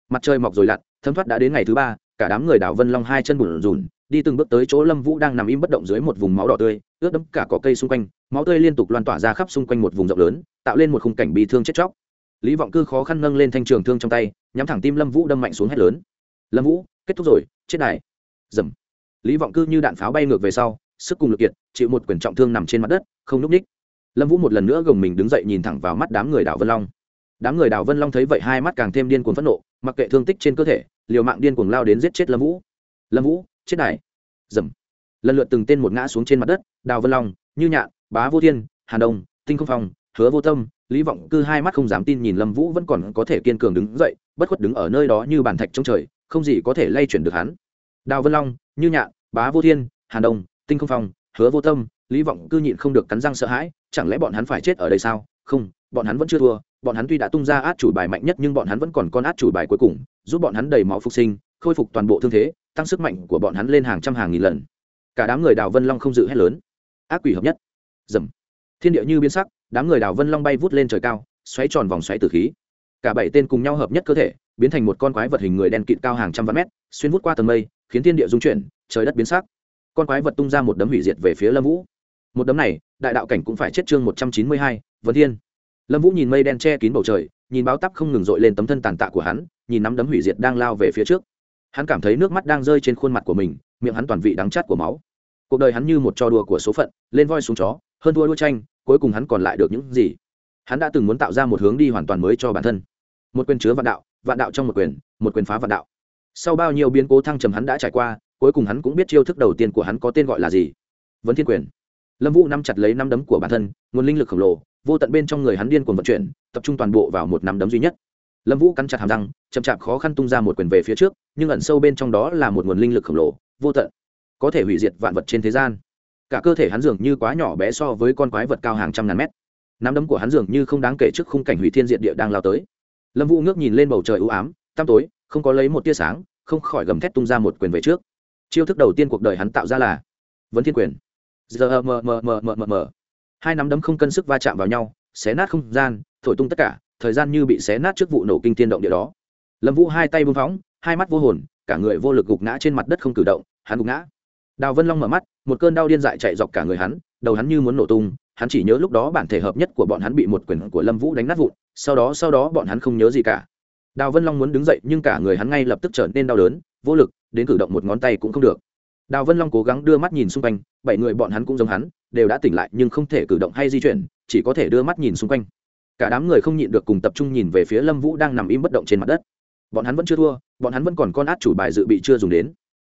Mặt trời mọc rồi lặn, thấm thoát đã đến ngày thứ ba, cả đám người đào vân long hai chân bùn rùn đi từng bước tới chỗ lâm vũ đang nằm im bất động dưới một vùng máu đỏ tươi, ướt đẫm cả cỏ cây xung quanh, máu tươi liên tục loan tỏa ra khắp xung quanh một vùng rộng lớn, tạo lên một khung cảnh bị thương chết chóc. Lý vọng cư khó khăn nâng lên thanh trường thương trong tay, nhắm thẳng tim lâm vũ đâm mạnh xuống hét lớn. Lâm vũ, kết thúc rồi, chết đài. Dầm. Lý vọng cư như đạn pháo bay ngược về sau, sức cùng lực kiệt, chịu một quyền trọng thương nằm trên mặt đất, không núp ních. Lâm vũ một lần nữa gồng mình đứng dậy nhìn thẳng vào mắt đám người đào vân long. Đám người đào vân long thấy vậy hai mắt càng thêm điên cuồng phẫn nộ, mặc kệ thương tích trên cơ thể, liều mạng điên cuồng lao đến giết chết lâm vũ. Lâm vũ chết đài. Dầm. Lần lượt từng tên một ngã xuống trên mặt đất, đào vân long, như nhạn, bá vô thiên hà đông, tinh không phong, hứa vô tâm, lý vọng cư hai mắt không dám tin nhìn lâm vũ vẫn còn có thể kiên cường đứng dậy, bất khuất đứng ở nơi đó như bàn thạch trong trời, không gì có thể lay chuyển được hắn. Đào vân long, như nhạn, bá vô thiên hà đông, tinh không phong, hứa vô tâm, lý vọng cư nhịn không được cắn răng sợ hãi, chẳng lẽ bọn hắn phải chết ở đây sao? Không, bọn hắn vẫn chưa thua, bọn hắn tuy đã tung ra át chủ bài mạnh nhất nhưng bọn hắn vẫn còn con át chủ bài cuối cùng, giúp bọn hắn đầy máu phục sinh, khôi phục toàn bộ thương thế tăng sức mạnh của bọn hắn lên hàng trăm hàng nghìn lần. Cả đám người đào vân long không dự hét lớn. Ác quỷ hợp nhất. Dầm. Thiên địa như biến sắc, đám người đào vân long bay vút lên trời cao, xoáy tròn vòng xoáy tử khí. Cả bảy tên cùng nhau hợp nhất cơ thể, biến thành một con quái vật hình người đen kịt cao hàng trăm vạn mét, xuyên vút qua tầng mây, khiến thiên địa dung chuyển, trời đất biến sắc. Con quái vật tung ra một đấm hủy diệt về phía lâm vũ. Một đấm này, đại đạo cảnh cũng phải chết chương một trăm chín mươi hai vấn thiên. Lâm vũ nhìn mây đen che kín bầu trời, nhìn báo tắp không ngừng dội lên tấm thân tàn tạ của hắn, nhìn nắm đấm hủy diệt đang lao về phía trước hắn cảm thấy nước mắt đang rơi trên khuôn mặt của mình, miệng hắn toàn vị đắng chát của máu. Cuộc đời hắn như một trò đùa của số phận, lên voi xuống chó, hơn thua đua tranh, cuối cùng hắn còn lại được những gì? Hắn đã từng muốn tạo ra một hướng đi hoàn toàn mới cho bản thân. Một quyền chứa vạn đạo vạn đạo trong một quyền một quyền phá vạn đạo. Sau bao nhiêu biến cố thăng trầm hắn đã trải qua, cuối cùng hắn cũng biết chiêu thức đầu tiên của hắn có tên gọi là gì. Vấn thiên quyền. Lâm vũ nắm chặt lấy năm đấm của bản thân, nguồn linh lực khổng lồ, vô tận bên trong người hắn điên cuồng vận chuyển, tập trung toàn bộ vào một nắm đấm duy nhất lâm vũ cắn chặt hàm răng, chậm chạp khó khăn tung ra một quyền về phía trước, nhưng ẩn sâu bên trong đó là một nguồn linh lực khổng lồ, vô tận. Có thể hủy diệt vạn vật trên thế gian. Cả cơ thể hắn dường như quá nhỏ bé so với con quái vật cao hàng trăm ngàn mét. Nắm đấm của hắn dường như không đáng kể trước khung cảnh hủy thiên diệt địa đang lao tới. Lâm vũ ngước nhìn lên bầu trời ưu ám, tăm tối, không có lấy một tia sáng, không khỏi gầm thét tung ra một quyền về trước. Chiêu thức đầu tiên cuộc đời hắn tạo ra là vấn thiên quyền. Giờ mờ mờ mờ mờ mờ. Hai nắm đấm không cân sức va chạm vào nhau, xé nát không gian, thổi tung tất cả thời gian như bị xé nát trước vụ nổ kinh thiên động địa đó. Lâm vũ hai tay bưng phóng, hai mắt vô hồn, cả người vô lực gục ngã trên mặt đất không cử động, hắn gục ngã. Đào vân long mở mắt, một cơn đau điên dại chạy dọc cả người hắn, đầu hắn như muốn nổ tung, hắn chỉ nhớ lúc đó bản thể hợp nhất của bọn hắn bị một quyền của lâm vũ đánh nát vụn, sau đó sau đó bọn hắn không nhớ gì cả. Đào vân long muốn đứng dậy, nhưng cả người hắn ngay lập tức trở nên đau đớn, vô lực, đến cử động một ngón tay cũng không được. Đào vân long cố gắng đưa mắt nhìn xung quanh, bảy người bọn hắn cũng giống hắn, đều đã tỉnh lại nhưng không thể cử động hay di chuyển, chỉ có thể đưa mắt nhìn xung quanh cả đám người không nhịn được cùng tập trung nhìn về phía lâm vũ đang nằm im bất động trên mặt đất. Bọn hắn vẫn chưa thua, bọn hắn vẫn còn con át chủ bài dự bị chưa dùng đến.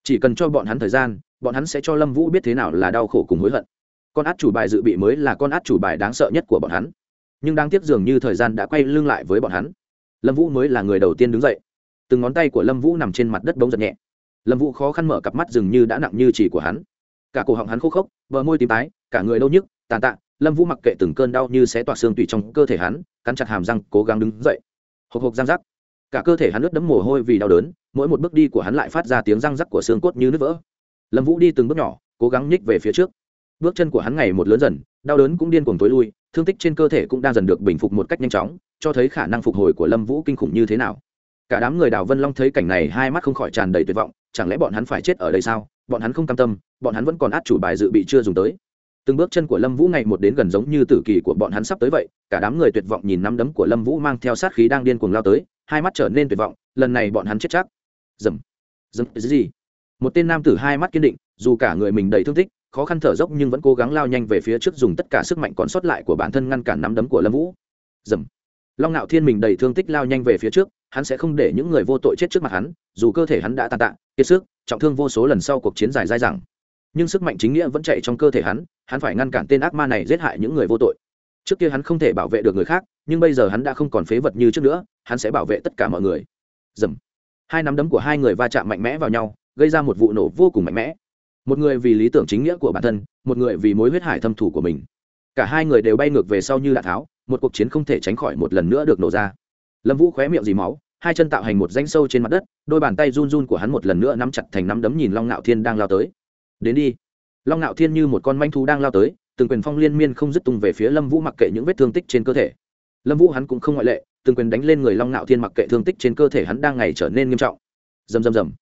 Chỉ cần cho bọn hắn thời gian, bọn hắn sẽ cho lâm vũ biết thế nào là đau khổ cùng hối hận. Con át chủ bài dự bị mới là con át chủ bài đáng sợ nhất của bọn hắn. Nhưng đáng tiếc dường như thời gian đã quay lưng lại với bọn hắn. Lâm vũ mới là người đầu tiên đứng dậy. Từng ngón tay của lâm vũ nằm trên mặt đất bỗng giật nhẹ. Lâm vũ khó khăn mở cặp mắt dường như đã nặng như chỉ của hắn. Cả cổ họng hắn khô khốc, bờ môi tím tái, cả người đau nhức, tàn tạ lâm vũ mặc kệ từng cơn đau như xé toạc xương tủy trong cơ thể hắn, cắn chặt hàm răng, cố gắng đứng dậy. Hộc hộc răng rắc. Cả cơ thể hắn ướt đẫm mồ hôi vì đau đớn, mỗi một bước đi của hắn lại phát ra tiếng răng rắc của xương cốt như nứt vỡ. Lâm vũ đi từng bước nhỏ, cố gắng nhích về phía trước. Bước chân của hắn ngày một lớn dần, đau đớn cũng điên cuồng tối lui, thương tích trên cơ thể cũng đang dần được bình phục một cách nhanh chóng, cho thấy khả năng phục hồi của lâm vũ kinh khủng như thế nào. Cả đám người đào vân long thấy cảnh này, hai mắt không khỏi tràn đầy tuyệt vọng, chẳng lẽ bọn hắn phải chết ở đây sao? Bọn hắn không cam tâm, bọn hắn vẫn còn át chủ bài dự bị chưa dùng tới từng bước chân của lâm vũ ngày một đến gần giống như tử kỳ của bọn hắn sắp tới vậy, cả đám người tuyệt vọng nhìn nắm đấm của lâm vũ mang theo sát khí đang điên cuồng lao tới, hai mắt trở nên tuyệt vọng, lần này bọn hắn chết chắc. Dầm. Dầm. Gì? Một tên nam tử hai mắt kiên định, dù cả người mình đầy thương tích, khó khăn thở dốc nhưng vẫn cố gắng lao nhanh về phía trước dùng tất cả sức mạnh còn sót lại của bản thân ngăn cản nắm đấm của lâm vũ. Dầm. Long ngạo thiên mình đầy thương tích lao nhanh về phía trước, hắn sẽ không để những người vô tội chết trước mặt hắn, dù cơ thể hắn đã tàn tạ, kiệt sức, trọng thương vô số lần sau cuộc chiến dài dai dẳng nhưng sức mạnh chính nghĩa vẫn chạy trong cơ thể hắn hắn phải ngăn cản tên ác ma này giết hại những người vô tội. Trước kia hắn không thể bảo vệ được người khác, nhưng bây giờ hắn đã không còn phế vật như trước nữa, hắn sẽ bảo vệ tất cả mọi người. Dầm. Hai nắm đấm của hai người va chạm mạnh mẽ vào nhau, gây ra một vụ nổ vô cùng mạnh mẽ. Một người vì lý tưởng chính nghĩa của bản thân, một người vì mối huyết hải thâm thủ của mình. Cả hai người đều bay ngược về sau như đạn tháo, một cuộc chiến không thể tránh khỏi một lần nữa được nổ ra. Lâm vũ khóe miệng dì máu, hai chân tạo hành một danh sâu trên mặt đất, đôi bàn tay run run của hắn một lần nữa nắm chặt thành nắm đấm nhìn long ngạo thiên đang lao tới đến đi. Long ngạo thiên như một con manh thú đang lao tới, từng quyền phong liên miên không dứt tung về phía lâm vũ mặc kệ những vết thương tích trên cơ thể. Lâm vũ hắn cũng không ngoại lệ, từng quyền đánh lên người long ngạo thiên mặc kệ thương tích trên cơ thể hắn đang ngày trở nên nghiêm trọng. Dầm dầm dầm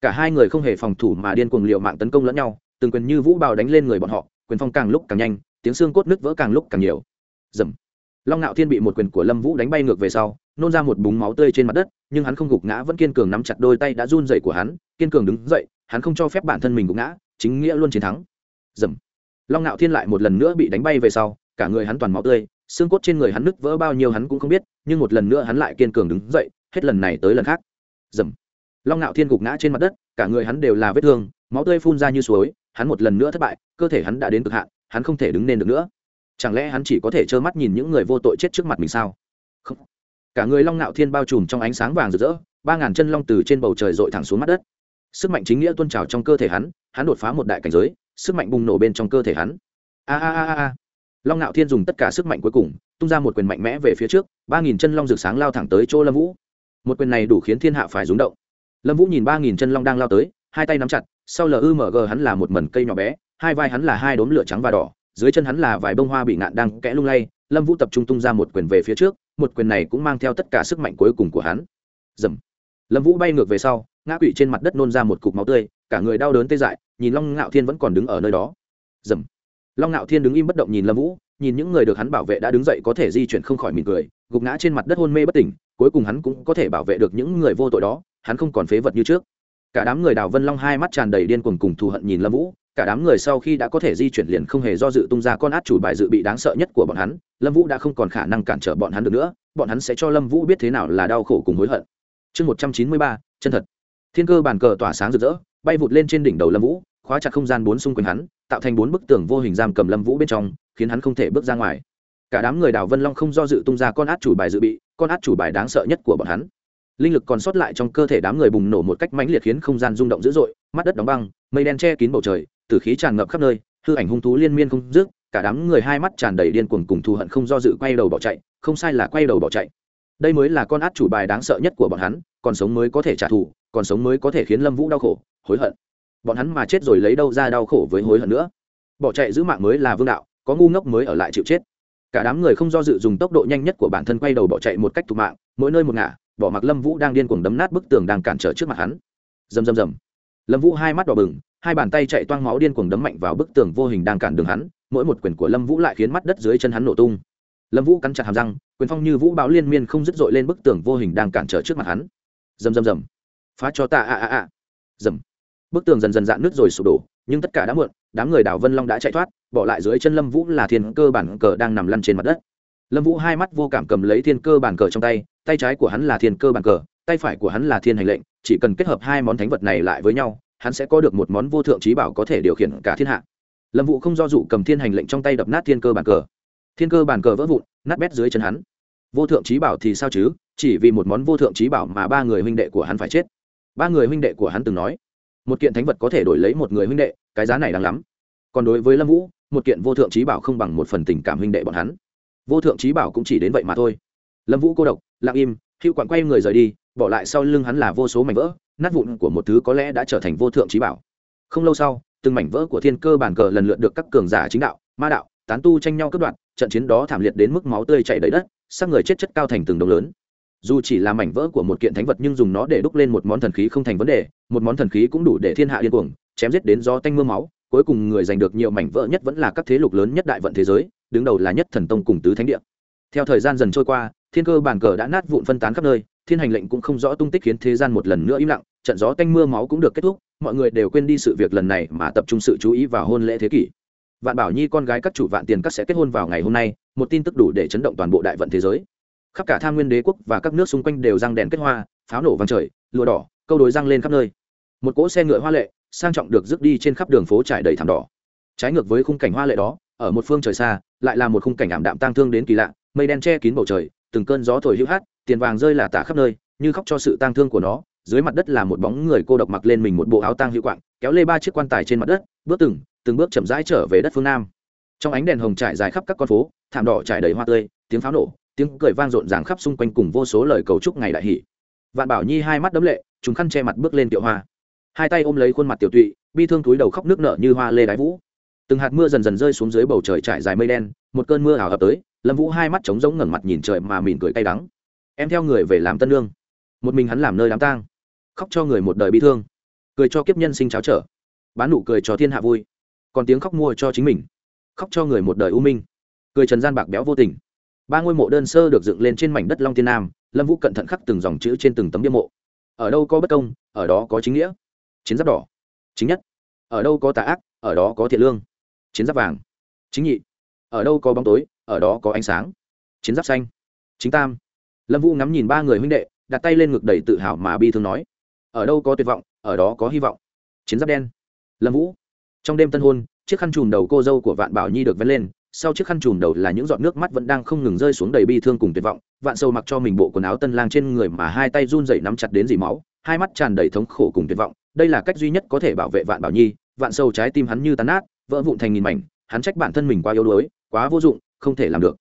cả hai người không hề phòng thủ mà điên cuồng liều mạng tấn công lẫn nhau, từng quyền như vũ bào đánh lên người bọn họ, quyền phong càng lúc càng nhanh, tiếng xương cốt nứt vỡ càng lúc càng nhiều. Dầm long ngạo thiên bị một quyền của lâm vũ đánh bay ngược về sau, nôn ra một búng máu tươi trên mặt đất, nhưng hắn không gục ngã vẫn kiên cường nắm chặt đôi tay đã run dậy của hắn, kiên cường đứng dậy, hắn không cho phép bản thân mình gục ngã chính nghĩa luôn chiến thắng. Dầm. Long ngạo thiên lại một lần nữa bị đánh bay về sau, cả người hắn toàn máu tươi, xương cốt trên người hắn nứt vỡ bao nhiêu hắn cũng không biết, nhưng một lần nữa hắn lại kiên cường đứng dậy, hết lần này tới lần khác. Dầm. Long ngạo thiên gục ngã trên mặt đất, cả người hắn đều là vết thương, máu tươi phun ra như suối, hắn một lần nữa thất bại, cơ thể hắn đã đến cực hạn, hắn không thể đứng lên được nữa. Chẳng lẽ hắn chỉ có thể trơ mắt nhìn những người vô tội chết trước mặt mình sao? Không. cả người long ngạo thiên bao trùm trong ánh sáng vàng rực rỡ, ba ngàn chân long từ trên bầu trời dội thẳng xuống mặt đất. Sức mạnh chính nghĩa tuôn trào trong cơ thể hắn hắn đột phá một đại cảnh giới, sức mạnh bùng nổ bên trong cơ thể hắn. A a a a long ngạo thiên dùng tất cả sức mạnh cuối cùng, tung ra một quyền mạnh mẽ về phía trước, ba nghìn chân long rực sáng lao thẳng tới chỗ lâm vũ. Một quyền này đủ khiến thiên hạ phải rúng động. Lâm vũ nhìn ba nghìn chân long đang lao tới, hai tay nắm chặt, sau lumg hắn là một mần cây nhỏ bé, hai vai hắn là hai đốm lửa trắng và đỏ, dưới chân hắn là vài bông hoa bị ngạn đang kẽ lung lay, lâm vũ tập trung tung ra một quyền về phía trước, một quyền này cũng mang theo tất cả sức mạnh cuối cùng của hắn. Dầm lâm vũ bay ngược về sau, ngã quỵ trên mặt đất nôn ra một cục máu tươi cả người đau đớn tê dại, nhìn long ngạo thiên vẫn còn đứng ở nơi đó. Dầm. Long ngạo thiên đứng im bất động nhìn lâm vũ, nhìn những người được hắn bảo vệ đã đứng dậy có thể di chuyển không khỏi mỉm cười, gục ngã trên mặt đất hôn mê bất tỉnh, cuối cùng hắn cũng có thể bảo vệ được những người vô tội đó, hắn không còn phế vật như trước. Cả đám người đào vân long hai mắt tràn đầy điên cuồng cùng thù hận nhìn lâm vũ, cả đám người sau khi đã có thể di chuyển liền không hề do dự tung ra con át chủ bài dự bị đáng sợ nhất của bọn hắn, lâm vũ đã không còn khả năng cản trở bọn hắn được nữa, bọn hắn sẽ cho lâm vũ biết thế nào là đau khổ cùng hối hận. Chương một trăm chín mươi ba, chân thật. Thiên cơ bàn cờ tỏa sáng rực rỡ bay vụt lên trên đỉnh đầu lâm vũ, khóa chặt không gian bốn xung quanh hắn, tạo thành bốn bức tường vô hình giam cầm lâm vũ bên trong, khiến hắn không thể bước ra ngoài. Cả đám người đào vân long không do dự tung ra con át chủ bài dự bị, con át chủ bài đáng sợ nhất của bọn hắn. Linh lực còn sót lại trong cơ thể đám người bùng nổ một cách mãnh liệt khiến không gian rung động dữ dội, mắt đất đóng băng, mây đen che kín bầu trời, tử khí tràn ngập khắp nơi, hư ảnh hung thú liên miên không dứt, cả đám người hai mắt tràn đầy điên cuồng cùng thù hận không do dự quay đầu bỏ chạy, không sai là quay đầu bỏ chạy. Đây mới là con át chủ bài đáng sợ nhất của bọn hắn, còn sống mới có thể trả thù, còn sống mới có thể khiến lâm vũ đau khổ hối hận. Bọn hắn mà chết rồi lấy đâu ra đau khổ với hối hận nữa? Bỏ chạy giữ mạng mới là vương đạo, có ngu ngốc mới ở lại chịu chết. Cả đám người không do dự dùng tốc độ nhanh nhất của bản thân quay đầu bỏ chạy một cách thục mạng, mỗi nơi một ngả, bỏ mặc lâm vũ đang điên cuồng đấm nát bức tường đang cản trở trước mặt hắn. Rầm rầm rầm. Lâm vũ hai mắt đỏ bừng, hai bàn tay chạy toang máu điên cuồng đấm mạnh vào bức tường vô hình đang cản đường hắn, mỗi một quyền của lâm vũ lại khiến mắt đất dưới chân hắn nổ tung. Lâm vũ cắn chặt hàm răng, quyền phong như vũ báo liên miên không dứt dội lên bức tường vô hình đang cản trở trước mặt hắn. Rầm rầm rầm. Phá cho ta, a a a. Rầm bức tường dần dần dạn nước rồi sụp đổ, nhưng tất cả đã muộn, đám người đảo vân long đã chạy thoát, bỏ lại dưới chân lâm vũ là thiên cơ bản cờ đang nằm lăn trên mặt đất. Lâm vũ hai mắt vô cảm cầm lấy thiên cơ bản cờ trong tay tay trái của hắn là thiên cơ bản cờ, tay phải của hắn là thiên hành lệnh, chỉ cần kết hợp hai món thánh vật này lại với nhau, hắn sẽ có được một món vô thượng trí bảo có thể điều khiển cả thiên hạ. Lâm vũ không do dụ cầm thiên hành lệnh trong tay đập nát thiên cơ bản cờ. Thiên cơ bản cờ vỡ vụn, nát bét dưới chân hắn. Vô thượng trí bảo thì sao chứ? Chỉ vì một món vô thượng trí bảo mà ba người huynh đệ của hắn phải chết. Ba người huynh đệ của hắn từng nói một kiện thánh vật có thể đổi lấy một người huynh đệ, cái giá này đáng lắm. Còn đối với lâm vũ, một kiện vô thượng trí bảo không bằng một phần tình cảm huynh đệ bọn hắn. Vô thượng trí bảo cũng chỉ đến vậy mà thôi. Lâm vũ cô độc, lặng im hữu quặn quay người rời đi, bỏ lại sau lưng hắn là vô số mảnh vỡ, nát vụn của một thứ có lẽ đã trở thành vô thượng trí bảo. Không lâu sau, từng mảnh vỡ của thiên cơ bản cờ lần lượt được các cường giả chính đạo, ma đạo, tán tu tranh nhau cướp đoạt, trận chiến đó thảm liệt đến mức máu tươi chảy đầy đất, xác người chết chất cao thành từng đồng lớn dù chỉ là mảnh vỡ của một kiện thánh vật nhưng dùng nó để đúc lên một món thần khí không thành vấn đề, một món thần khí cũng đủ để thiên hạ điên cuồng, chém giết đến do tanh mưa máu, cuối cùng người giành được nhiều mảnh vỡ nhất vẫn là các thế lục lớn nhất đại vận thế giới, đứng đầu là nhất thần tông cùng tứ thánh địa. Theo thời gian dần trôi qua, thiên cơ bản cờ đã nát vụn phân tán khắp nơi, thiên hành lệnh cũng không rõ tung tích khiến thế gian một lần nữa im lặng, trận gió tanh mưa máu cũng được kết thúc, mọi người đều quên đi sự việc lần này mà tập trung sự chú ý vào hôn lễ thế kỷ. Vạn bảo nhi con gái các chủ vạn tiền các sẽ kết hôn vào ngày hôm nay, một tin tức đủ để chấn động toàn bộ đại vận thế giới khắp cả tham nguyên đế quốc và các nước xung quanh đều răng đèn kết hoa, pháo nổ vang trời, lụa đỏ, câu đối răng lên khắp nơi. Một cỗ xe ngựa hoa lệ, sang trọng được rước đi trên khắp đường phố trải đầy thảm đỏ. Trái ngược với khung cảnh hoa lệ đó, ở một phương trời xa, lại là một khung cảnh ảm đạm tang thương đến kỳ lạ, mây đen che kín bầu trời, từng cơn gió thổi hữu hát, tiền vàng rơi là tả khắp nơi, như khóc cho sự tang thương của nó, dưới mặt đất là một bóng người cô độc mặc lên mình một bộ áo tang hữu quạng, kéo lê ba chiếc quan tài trên mặt đất, bước từng từng bước chậm rãi trở về đất phương nam. Trong ánh đèn hồng trải dài khắp các con phố, thảm đỏ trải đầy hoa tươi, tiếng pháo nổ tiếng cười vang rộn ràng khắp xung quanh cùng vô số lời cầu chúc ngày đại hỷ. Vạn bảo nhi hai mắt đấm lệ chúng khăn che mặt bước lên tiểu hoa. Hai tay ôm lấy khuôn mặt tiểu tụy, bi thương túi đầu khóc nước nở như hoa lê đái vũ. Từng hạt mưa dần dần rơi xuống dưới bầu trời trải dài mây đen, một cơn mưa ảo ập tới, lâm vũ hai mắt trống rỗng ngẩng mặt nhìn trời mà mỉm cười cay đắng. Em theo người về làm tân lương. Một mình hắn làm nơi đám tang. Khóc cho người một đời bi thương. Cười cho kiếp nhân sinh cháo trở. Bán nụ cười cho thiên hạ vui. Còn tiếng khóc mua cho chính mình. Khóc cho người một đời u minh. Cười trần gian bạc béo vô tình ba ngôi mộ đơn sơ được dựng lên trên mảnh đất long tiên nam, lâm vũ cẩn thận khắc từng dòng chữ trên từng tấm bia mộ. Ở đâu có bất công, ở đó có chính nghĩa. Chiến giáp đỏ, chính nhất. Ở đâu có tà ác, ở đó có thiện lương. Chiến giáp vàng, chính nhị. Ở đâu có bóng tối, ở đó có ánh sáng. Chiến giáp xanh, chính tam. Lâm vũ ngắm nhìn ba người huynh đệ, đặt tay lên ngực đầy tự hào mà bi thương nói. Ở đâu có tuyệt vọng, ở đó có hy vọng. Chiến giáp đen. Lâm vũ. Trong đêm tân hôn, chiếc khăn chùm đầu cô dâu của vạn bảo nhi được vén lên sau chiếc khăn trùm đầu là những giọt nước mắt vẫn đang không ngừng rơi xuống đầy bi thương cùng tuyệt vọng, vạn sâu mặc cho mình bộ quần áo tân lang trên người mà hai tay run dậy nắm chặt đến dì máu, hai mắt tràn đầy thống khổ cùng tuyệt vọng, đây là cách duy nhất có thể bảo vệ vạn bảo nhi, vạn sâu trái tim hắn như tan nát, vỡ vụn thành nghìn mảnh, hắn trách bản thân mình quá yếu đuối, quá vô dụng, không thể làm được.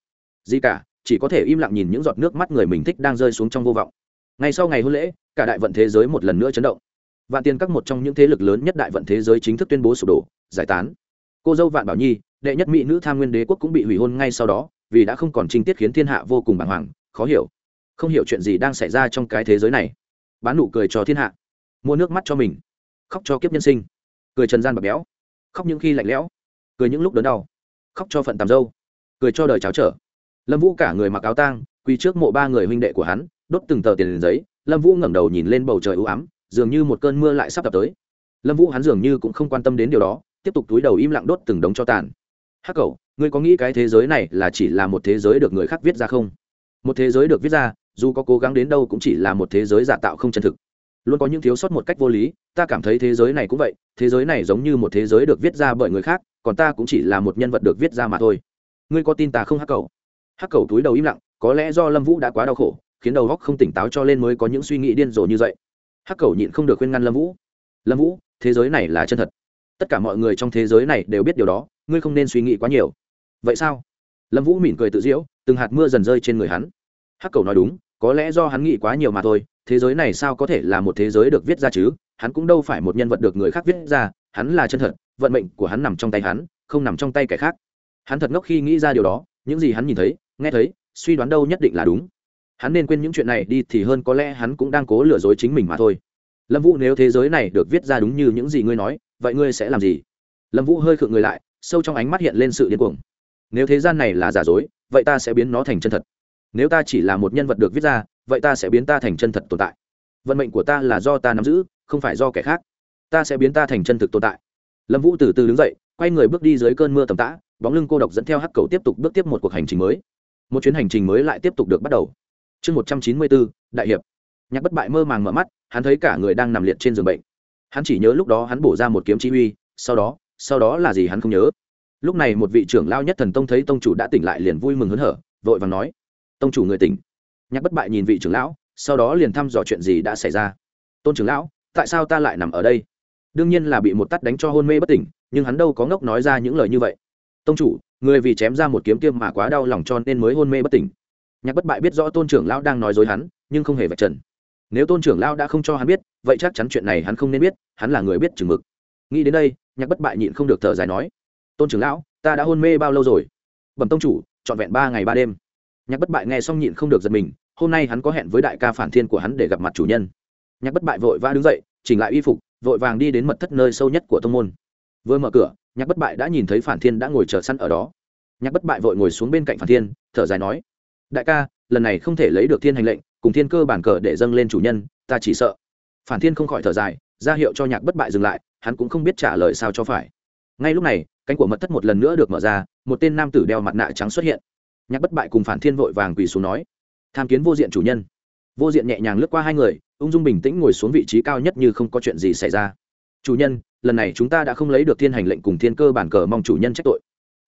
Gì cả, chỉ có thể im lặng nhìn những giọt nước mắt người mình thích đang rơi xuống trong vô vọng. Ngay sau ngày hôn lễ, cả đại vận thế giới một lần nữa chấn động. Vạn tiền các một trong những thế lực lớn nhất đại vận thế giới chính thức tuyên bố sụp đổ, giải tán cô dâu vạn bảo nhi, đệ nhất mỹ nữ tham nguyên đế quốc cũng bị hủy hôn ngay sau đó, vì đã không còn trinh tiết khiến thiên hạ vô cùng bàng hoàng, khó hiểu. Không hiểu chuyện gì đang xảy ra trong cái thế giới này. Bán nụ cười cho thiên hạ. Mua nước mắt cho mình. Khóc cho kiếp nhân sinh. Cười trần gian bạc béo. Khóc những khi lạnh lẽo. Cười những lúc đớn đau. Khóc cho phận tàm dâu. Cười cho đời cháo trở. Lâm vũ cả người mặc áo tang, quỳ trước mộ ba người huynh đệ của hắn, đốt từng tờ tiền giấy. Lâm vũ ngẩng đầu nhìn lên bầu trời ưu ám, dường như một cơn mưa lại sắp tập tới. Lâm vũ hắn dường như cũng không quan tâm đến điều đó tiếp tục túi đầu im lặng đốt từng đống cho tàn. Hắc cầu ngươi có nghĩ cái thế giới này là chỉ là một thế giới được người khác viết ra không? Một thế giới được viết ra, dù có cố gắng đến đâu cũng chỉ là một thế giới giả tạo không chân thực. Luôn có những thiếu sót một cách vô lý, ta cảm thấy thế giới này cũng vậy, thế giới này giống như một thế giới được viết ra bởi người khác, còn ta cũng chỉ là một nhân vật được viết ra mà thôi. Ngươi có tin ta không, hắc cầu hắc cầu túi đầu im lặng, có lẽ do lâm vũ đã quá đau khổ, khiến đầu óc không tỉnh táo cho lên mới có những suy nghĩ điên rồ như vậy. Hắc cầu nhịn không được khuyên ngăn lâm vũ. Lâm vũ, thế giới này là chân thật tất cả mọi người trong thế giới này đều biết điều đó, ngươi không nên suy nghĩ quá nhiều. Vậy sao? Lâm vũ mỉm cười tự diễu, từng hạt mưa dần rơi trên người hắn. Hắc cầu nói đúng, có lẽ do hắn nghĩ quá nhiều mà thôi, thế giới này sao có thể là một thế giới được viết ra chứ? Hắn cũng đâu phải một nhân vật được người khác viết ra, hắn là chân thật, vận mệnh của hắn nằm trong tay hắn, không nằm trong tay kẻ khác. Hắn thật ngốc khi nghĩ ra điều đó, những gì hắn nhìn thấy, nghe thấy, suy đoán đâu nhất định là đúng. Hắn nên quên những chuyện này đi thì hơn có lẽ hắn cũng đang cố lừa dối chính mình mà thôi lâm vũ nếu thế giới này được viết ra đúng như những gì ngươi nói, vậy ngươi sẽ làm gì? Lâm vũ hơi khựng người lại, sâu trong ánh mắt hiện lên sự điên cuồng. Nếu thế gian này là giả dối, vậy ta sẽ biến nó thành chân thật. Nếu ta chỉ là một nhân vật được viết ra, vậy ta sẽ biến ta thành chân thật tồn tại. Vận mệnh của ta là do ta nắm giữ, không phải do kẻ khác. Ta sẽ biến ta thành chân thực tồn tại. Lâm vũ từ từ đứng dậy, quay người bước đi dưới cơn mưa tầm tã, bóng lưng cô độc dẫn theo hắc cầu tiếp tục bước tiếp một cuộc hành trình mới. Một chuyến hành trình mới lại tiếp tục được bắt đầu. Chương một trăm chín mươi bốn, đại hiệp nhạc bất bại mơ màng mở mắt, hắn thấy cả người đang nằm liệt trên giường bệnh. Hắn chỉ nhớ lúc đó hắn bổ ra một kiếm chỉ huy, sau đó sau đó là gì hắn không nhớ. Lúc này một vị trưởng lao nhất thần tông thấy tông chủ đã tỉnh lại liền vui mừng hớn hở, vội vàng nói, tông chủ người tỉnh. Nhạc bất bại nhìn vị trưởng lão, sau đó liền thăm dò chuyện gì đã xảy ra. Tôn trưởng lão, tại sao ta lại nằm ở đây? Đương nhiên là bị một tắt đánh cho hôn mê bất tỉnh, nhưng hắn đâu có ngốc nói ra những lời như vậy. Tông chủ, người vì chém ra một kiếm tiêm mà quá đau lòng cho nên mới hôn mê bất tỉnh. Nhạc bất bại biết rõ tôn trưởng lão đang nói dối hắn, nhưng không hề vạch trần nếu tôn trưởng lão đã không cho hắn biết, vậy chắc chắn chuyện này hắn không nên biết, hắn là người biết chừng mực. Nghĩ đến đây, nhạc bất bại nhịn không được thở dài nói, tôn trưởng lão, ta đã hôn mê bao lâu rồi? Bẩm tông chủ, trọn vẹn ba ngày ba đêm. Nhạc bất bại nghe xong nhịn không được giật mình, hôm nay hắn có hẹn với đại ca phản thiên của hắn để gặp mặt chủ nhân. Nhạc bất bại vội vã đứng dậy, chỉnh lại y phục, vội vàng đi đến mật thất nơi sâu nhất của tông môn. Vừa mở cửa, nhạc bất bại đã nhìn thấy phản thiên đã ngồi chờ sẵn ở đó. Nhạc bất bại vội ngồi xuống bên cạnh phản thiên, thở dài nói, đại ca, lần này không thể lấy được thiên hành lệnh cùng thiên cơ bản cờ để dâng lên chủ nhân, ta chỉ sợ. Phản thiên không khỏi thở dài, ra hiệu cho nhạc bất bại dừng lại, hắn cũng không biết trả lời sao cho phải. Ngay lúc này, cánh của mật thất một lần nữa được mở ra, một tên nam tử đeo mặt nạ trắng xuất hiện. Nhạc bất bại cùng phản thiên vội vàng quỳ xuống nói, tham kiến vô diện chủ nhân. Vô diện nhẹ nhàng lướt qua hai người, ung dung bình tĩnh ngồi xuống vị trí cao nhất như không có chuyện gì xảy ra. Chủ nhân, lần này chúng ta đã không lấy được thiên hành lệnh cùng thiên cơ bản cờ, mong chủ nhân trách tội.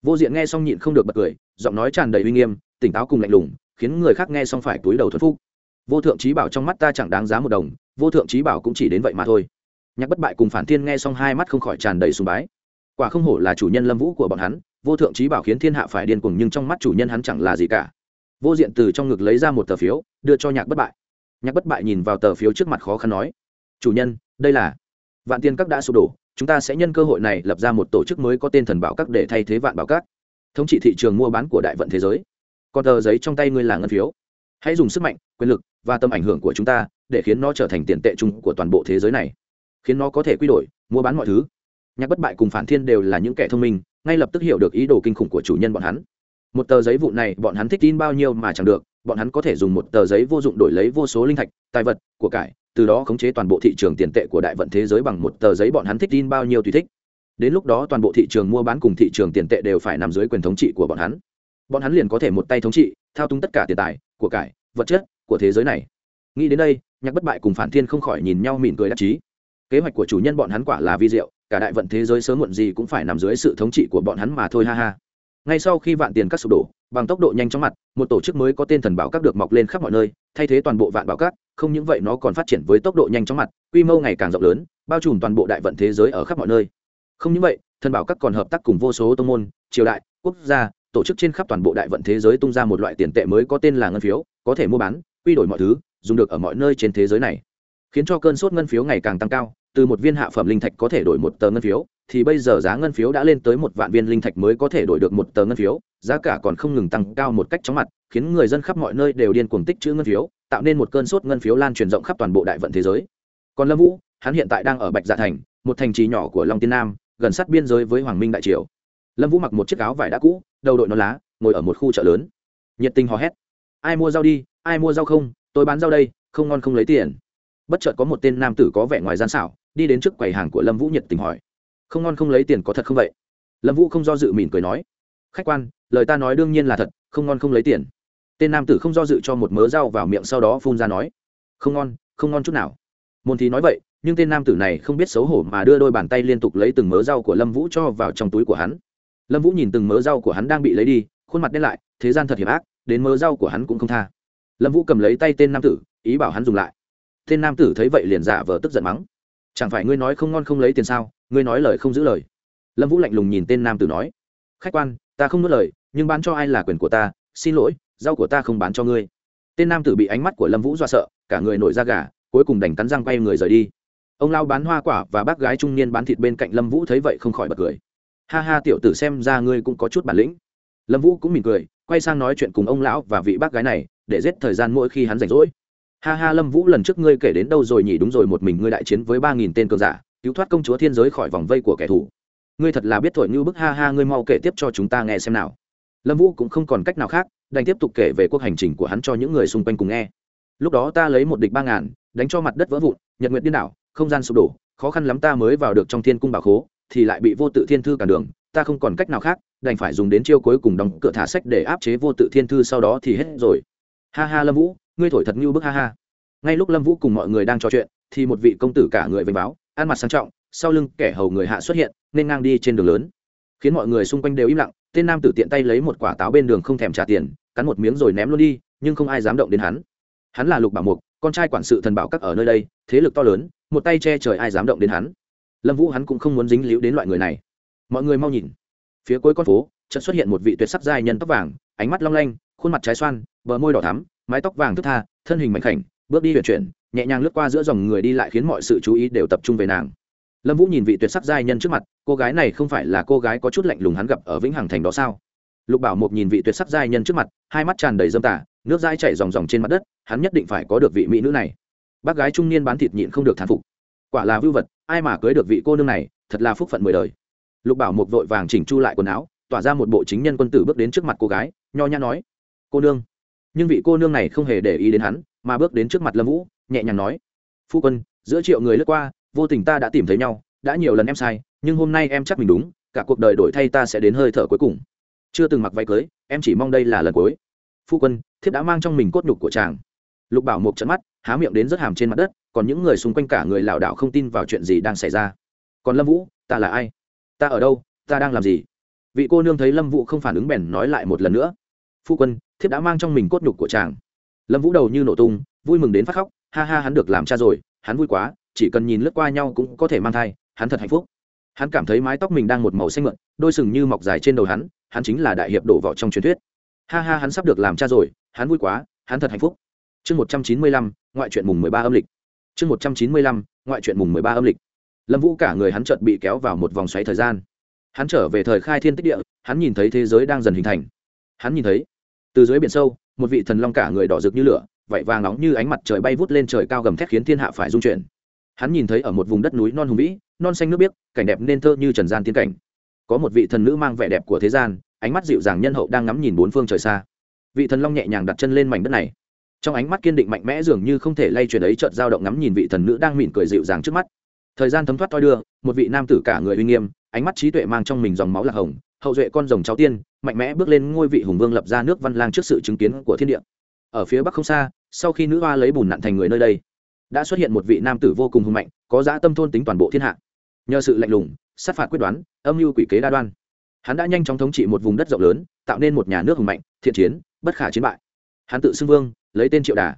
Vô diện nghe xong nhịn không được bật cười, giọng nói tràn đầy uy nghiêm, tỉnh táo cùng lạnh lùng, khiến người khác nghe xong phải túi đầu thuần phúc vô thượng trí bảo trong mắt ta chẳng đáng giá một đồng, vô thượng trí bảo cũng chỉ đến vậy mà thôi. Nhạc bất bại cùng phản thiên nghe xong hai mắt không khỏi tràn đầy sùng bái. Quả không hổ là chủ nhân lâm vũ của bọn hắn, vô thượng trí bảo khiến thiên hạ phải điên cuồng nhưng trong mắt chủ nhân hắn chẳng là gì cả. Vô diện từ trong ngực lấy ra một tờ phiếu, đưa cho nhạc bất bại. Nhạc bất bại nhìn vào tờ phiếu trước mặt khó khăn nói, chủ nhân, đây là vạn tiên các đã sụp đổ, chúng ta sẽ nhân cơ hội này lập ra một tổ chức mới có tên thần bảo các để thay thế vạn bảo các. Thống trị thị trường mua bán của đại vận thế giới. Còn tờ giấy trong tay ngươi là ngân phiếu hãy dùng sức mạnh, quyền lực và tầm ảnh hưởng của chúng ta để khiến nó trở thành tiền tệ chung của toàn bộ thế giới này. Khiến nó có thể quy đổi, mua bán mọi thứ. Nhạc bất bại cùng phản thiên đều là những kẻ thông minh, ngay lập tức hiểu được ý đồ kinh khủng của chủ nhân bọn hắn. Một tờ giấy vụ này, bọn hắn thích tin bao nhiêu mà chẳng được, bọn hắn có thể dùng một tờ giấy vô dụng đổi lấy vô số linh thạch, tài vật, của cải, từ đó khống chế toàn bộ thị trường tiền tệ của đại vận thế giới bằng một tờ giấy bọn hắn thích tin bao nhiêu tùy thích. Đến lúc đó toàn bộ thị trường mua bán cùng thị trường tiền tệ đều phải nằm dưới quyền thống trị của bọn hắn bọn hắn liền có thể một tay thống trị, thao túng tất cả tiền tài, của cải, vật chất của thế giới này. Nghĩ đến đây, nhạc bất bại cùng phản thiên không khỏi nhìn nhau mỉm cười đắc chí. Kế hoạch của chủ nhân bọn hắn quả là vi diệu, cả đại vận thế giới sớm muộn gì cũng phải nằm dưới sự thống trị của bọn hắn mà thôi, ha ha. Ngay sau khi vạn tiền các sụp đổ, bằng tốc độ nhanh chóng mặt, một tổ chức mới có tên thần bảo các được mọc lên khắp mọi nơi, thay thế toàn bộ vạn bảo các, không những vậy nó còn phát triển với tốc độ nhanh chóng mặt, quy mô ngày càng rộng lớn, bao trùm toàn bộ đại vận thế giới ở khắp mọi nơi. Không những vậy, thần bảo các còn hợp tác cùng vô số tông môn, triều đại, quốc gia tổ chức trên khắp toàn bộ đại vận thế giới tung ra một loại tiền tệ mới có tên là ngân phiếu, có thể mua bán, quy đổi mọi thứ, dùng được ở mọi nơi trên thế giới này. Khiến cho cơn sốt ngân phiếu ngày càng tăng cao, từ một viên hạ phẩm linh thạch có thể đổi một tờ ngân phiếu, thì bây giờ giá ngân phiếu đã lên tới một vạn viên linh thạch mới có thể đổi được một tờ ngân phiếu, giá cả còn không ngừng tăng cao một cách chóng mặt, khiến người dân khắp mọi nơi đều điên cuồng tích chữ ngân phiếu, tạo nên một cơn sốt ngân phiếu lan truyền rộng khắp toàn bộ đại vận thế giới. Còn lâm vũ, hắn hiện tại đang ở bạch dạ thành, một thành trì nhỏ của long tiên nam, gần sát biên giới với hoàng minh đại triều. Lâm vũ mặc một chiếc áo vải đã cũ đầu đội nón lá, ngồi ở một khu chợ lớn. Nhiệt tình hò hét. Ai mua rau đi, ai mua rau không, tôi bán rau đây, không ngon không lấy tiền. Bất chợt có một tên nam tử có vẻ ngoài gian xảo, đi đến trước quầy hàng của lâm vũ nhiệt tình hỏi. Không ngon không lấy tiền có thật không vậy? Lâm vũ không do dự mỉm cười nói. Khách quan, lời ta nói đương nhiên là thật, không ngon không lấy tiền. Tên nam tử không do dự cho một mớ rau vào miệng sau đó phun ra nói. Không ngon không ngon chút nào. Môn thì nói vậy, nhưng tên nam tử này không biết xấu hổ mà đưa đôi bàn tay liên tục lấy từng mớ rau của lâm vũ cho vào trong túi của hắn lâm vũ nhìn từng mớ rau của hắn đang bị lấy đi, khuôn mặt đen lại, thế gian thật hiểm ác, đến mớ rau của hắn cũng không tha. Lâm vũ cầm lấy tay tên nam tử, ý bảo hắn dùng lại. Tên nam tử thấy vậy liền giả vờ tức giận mắng. Chẳng phải ngươi nói không ngon không lấy tiền sao, ngươi nói lời không giữ lời. Lâm vũ lạnh lùng nhìn tên nam tử nói. Khách quan, ta không nuốt lời, nhưng bán cho ai là quyền của ta, xin lỗi, rau của ta không bán cho ngươi. Tên nam tử bị ánh mắt của lâm vũ do sợ, cả người nổi da gà, cuối cùng đành cắn răng quay người rời đi. Ông lao bán hoa quả và bác gái trung niên bán thịt bên cạnh lâm vũ thấy vậy không khỏi bật cười ha ha, tiểu tử xem ra ngươi cũng có chút bản lĩnh. Lâm vũ cũng mỉm cười, quay sang nói chuyện cùng ông lão và vị bác gái này, để giết thời gian mỗi khi hắn rảnh rỗi. Ha ha, lâm vũ, lần trước ngươi kể đến đâu rồi nhỉ? Đúng rồi, một mình ngươi đại chiến với ba nghìn tên cường giả, cứu thoát công chúa thiên giới khỏi vòng vây của kẻ thù. Ngươi thật là biết thổi như bức, ha ha, ngươi mau kể tiếp cho chúng ta nghe xem nào. Lâm vũ cũng không còn cách nào khác, đành tiếp tục kể về cuộc hành trình của hắn cho những người xung quanh cùng nghe. Lúc đó ta lấy một địch ba ngàn, đánh cho mặt đất vỡ vụn, nhật nguyện điên đảo không gian sụp đổ, khó khăn lắm ta mới vào được trong thiên cung bảo khố, thì lại bị vô tự thiên thư cản đường, ta không còn cách nào khác, đành phải dùng đến chiêu cuối cùng đóng cửa thả sách để áp chế vô tự thiên thư sau đó thì hết rồi. Ha ha lâm vũ, ngươi thổi thật như bức ha ha. Ngay lúc lâm vũ cùng mọi người đang trò chuyện, thì một vị công tử cả người vênh báo ăn mặt sang trọng, sau lưng kẻ hầu người hạ xuất hiện, nên ngang đi trên đường lớn. Khiến mọi người xung quanh đều im lặng, tên nam tử tiện tay lấy một quả táo bên đường không thèm trả tiền, cắn một miếng rồi ném luôn đi, nhưng không ai dám động đến hắn. Hắn là lục bảo mục con trai quản sự thần bảo các ở nơi đây, thế lực to lớn, một tay che trời ai dám động đến hắn. Lâm vũ hắn cũng không muốn dính líu đến loại người này. Mọi người mau nhìn. Phía cuối con phố, chợt xuất hiện một vị tuyệt sắc giai nhân tóc vàng, ánh mắt long lanh, khuôn mặt trái xoan, bờ môi đỏ thắm, mái tóc vàng thức tha, thân hình mạnh khảnh, bước đi huyền chuyển, nhẹ nhàng lướt qua giữa dòng người đi lại khiến mọi sự chú ý đều tập trung về nàng. Lâm vũ nhìn vị tuyệt sắc giai nhân trước mặt, cô gái này không phải là cô gái có chút lạnh lùng hắn gặp ở vĩnh hằng thành đó sao? Lục bảo một nhìn vị tuyệt sắc giai nhân trước mặt, hai mắt tràn đầy dâm tả nước dãi chảy ròng ròng trên mặt đất, hắn nhất định phải có được vị mỹ nữ này. Bác gái trung niên bán thịt nhịn không được thán phục. Quả là vưu vật, ai mà cưới được vị cô nương này, thật là phúc phận mười đời. Lục bảo một vội vàng chỉnh chu lại quần áo, tỏa ra một bộ chính nhân quân tử bước đến trước mặt cô gái, nho nhã nói, cô nương. Nhưng vị cô nương này không hề để ý đến hắn, mà bước đến trước mặt lâm vũ, nhẹ nhàng nói, phu quân, giữa triệu người lướt qua, vô tình ta đã tìm thấy nhau, đã nhiều lần em sai, nhưng hôm nay em chắc mình đúng, cả cuộc đời đổi thay ta sẽ đến hơi thở cuối cùng. Chưa từng mặc váy cưới, em chỉ mong đây là lần cuối phu quân, thiếp đã mang trong mình cốt nhục của chàng. Lục bảo mộc trận mắt, há miệng đến rất hàm trên mặt đất, còn những người xung quanh cả người lảo đảo không tin vào chuyện gì đang xảy ra. Còn lâm vũ, ta là ai? Ta ở đâu? Ta đang làm gì? Vị cô nương thấy lâm vũ không phản ứng bèn nói lại một lần nữa. Phu quân, thiếp đã mang trong mình cốt nhục của chàng. Lâm vũ đầu như nổ tung, vui mừng đến phát khóc, ha ha hắn được làm cha rồi, hắn vui quá, chỉ cần nhìn lướt qua nhau cũng có thể mang thai, hắn thật hạnh phúc. Hắn cảm thấy mái tóc mình đang một màu xanh mượn đôi sừng như mọc dài trên đầu hắn hắn chính là đại hiệp đổ vỏ trong truyền thuyết ha ha, hắn sắp được làm cha rồi, hắn vui quá, hắn thật hạnh phúc. Chương một trăm chín mươi lăm, ngoại truyện mùng mười ba âm lịch. Chương một trăm chín mươi lăm, ngoại truyện mùng mười ba âm lịch. Lâm vũ cả người hắn chợt bị kéo vào một vòng xoáy thời gian. Hắn trở về thời khai thiên tích địa, hắn nhìn thấy thế giới đang dần hình thành. Hắn nhìn thấy, từ dưới biển sâu, một vị thần long cả người đỏ rực như lửa, vảy vàng nóng như ánh mặt trời bay vút lên trời cao gầm thét khiến thiên hạ phải rung chuyển. Hắn nhìn thấy ở một vùng đất núi non hùng vĩ, non xanh nước biếc, cảnh đẹp nên thơ như trần gian tiên cảnh. Có một vị thần nữ mang vẻ đẹp của thế gian ánh mắt dịu dàng nhân hậu đang ngắm nhìn bốn phương trời xa. Vị thần long nhẹ nhàng đặt chân lên mảnh đất này. Trong ánh mắt kiên định mạnh mẽ dường như không thể lay chuyển ấy chợt dao động ngắm nhìn vị thần nữ đang mỉm cười dịu dàng trước mắt. Thời gian thấm thoát toi đưa, một vị nam tử cả người uy nghiêm, ánh mắt trí tuệ mang trong mình dòng máu lạc hồng, hậu duệ con rồng cháu tiên, mạnh mẽ bước lên ngôi vị hùng vương lập ra nước văn lang trước sự chứng kiến của thiên địa. Ở phía bắc không xa, sau khi nữ hoa lấy bùn nặn thành người nơi đây, đã xuất hiện một vị nam tử vô cùng hùng mạnh, có dã tâm thôn tính toàn bộ thiên hạ. Nhờ sự lạnh lùng, sát phạt quyết đoán, âm mưu quỷ kế đa đoan hắn đã nhanh chóng thống trị một vùng đất rộng lớn, tạo nên một nhà nước hùng mạnh, thiện chiến, bất khả chiến bại. Hắn tự xưng vương, lấy tên triệu đà.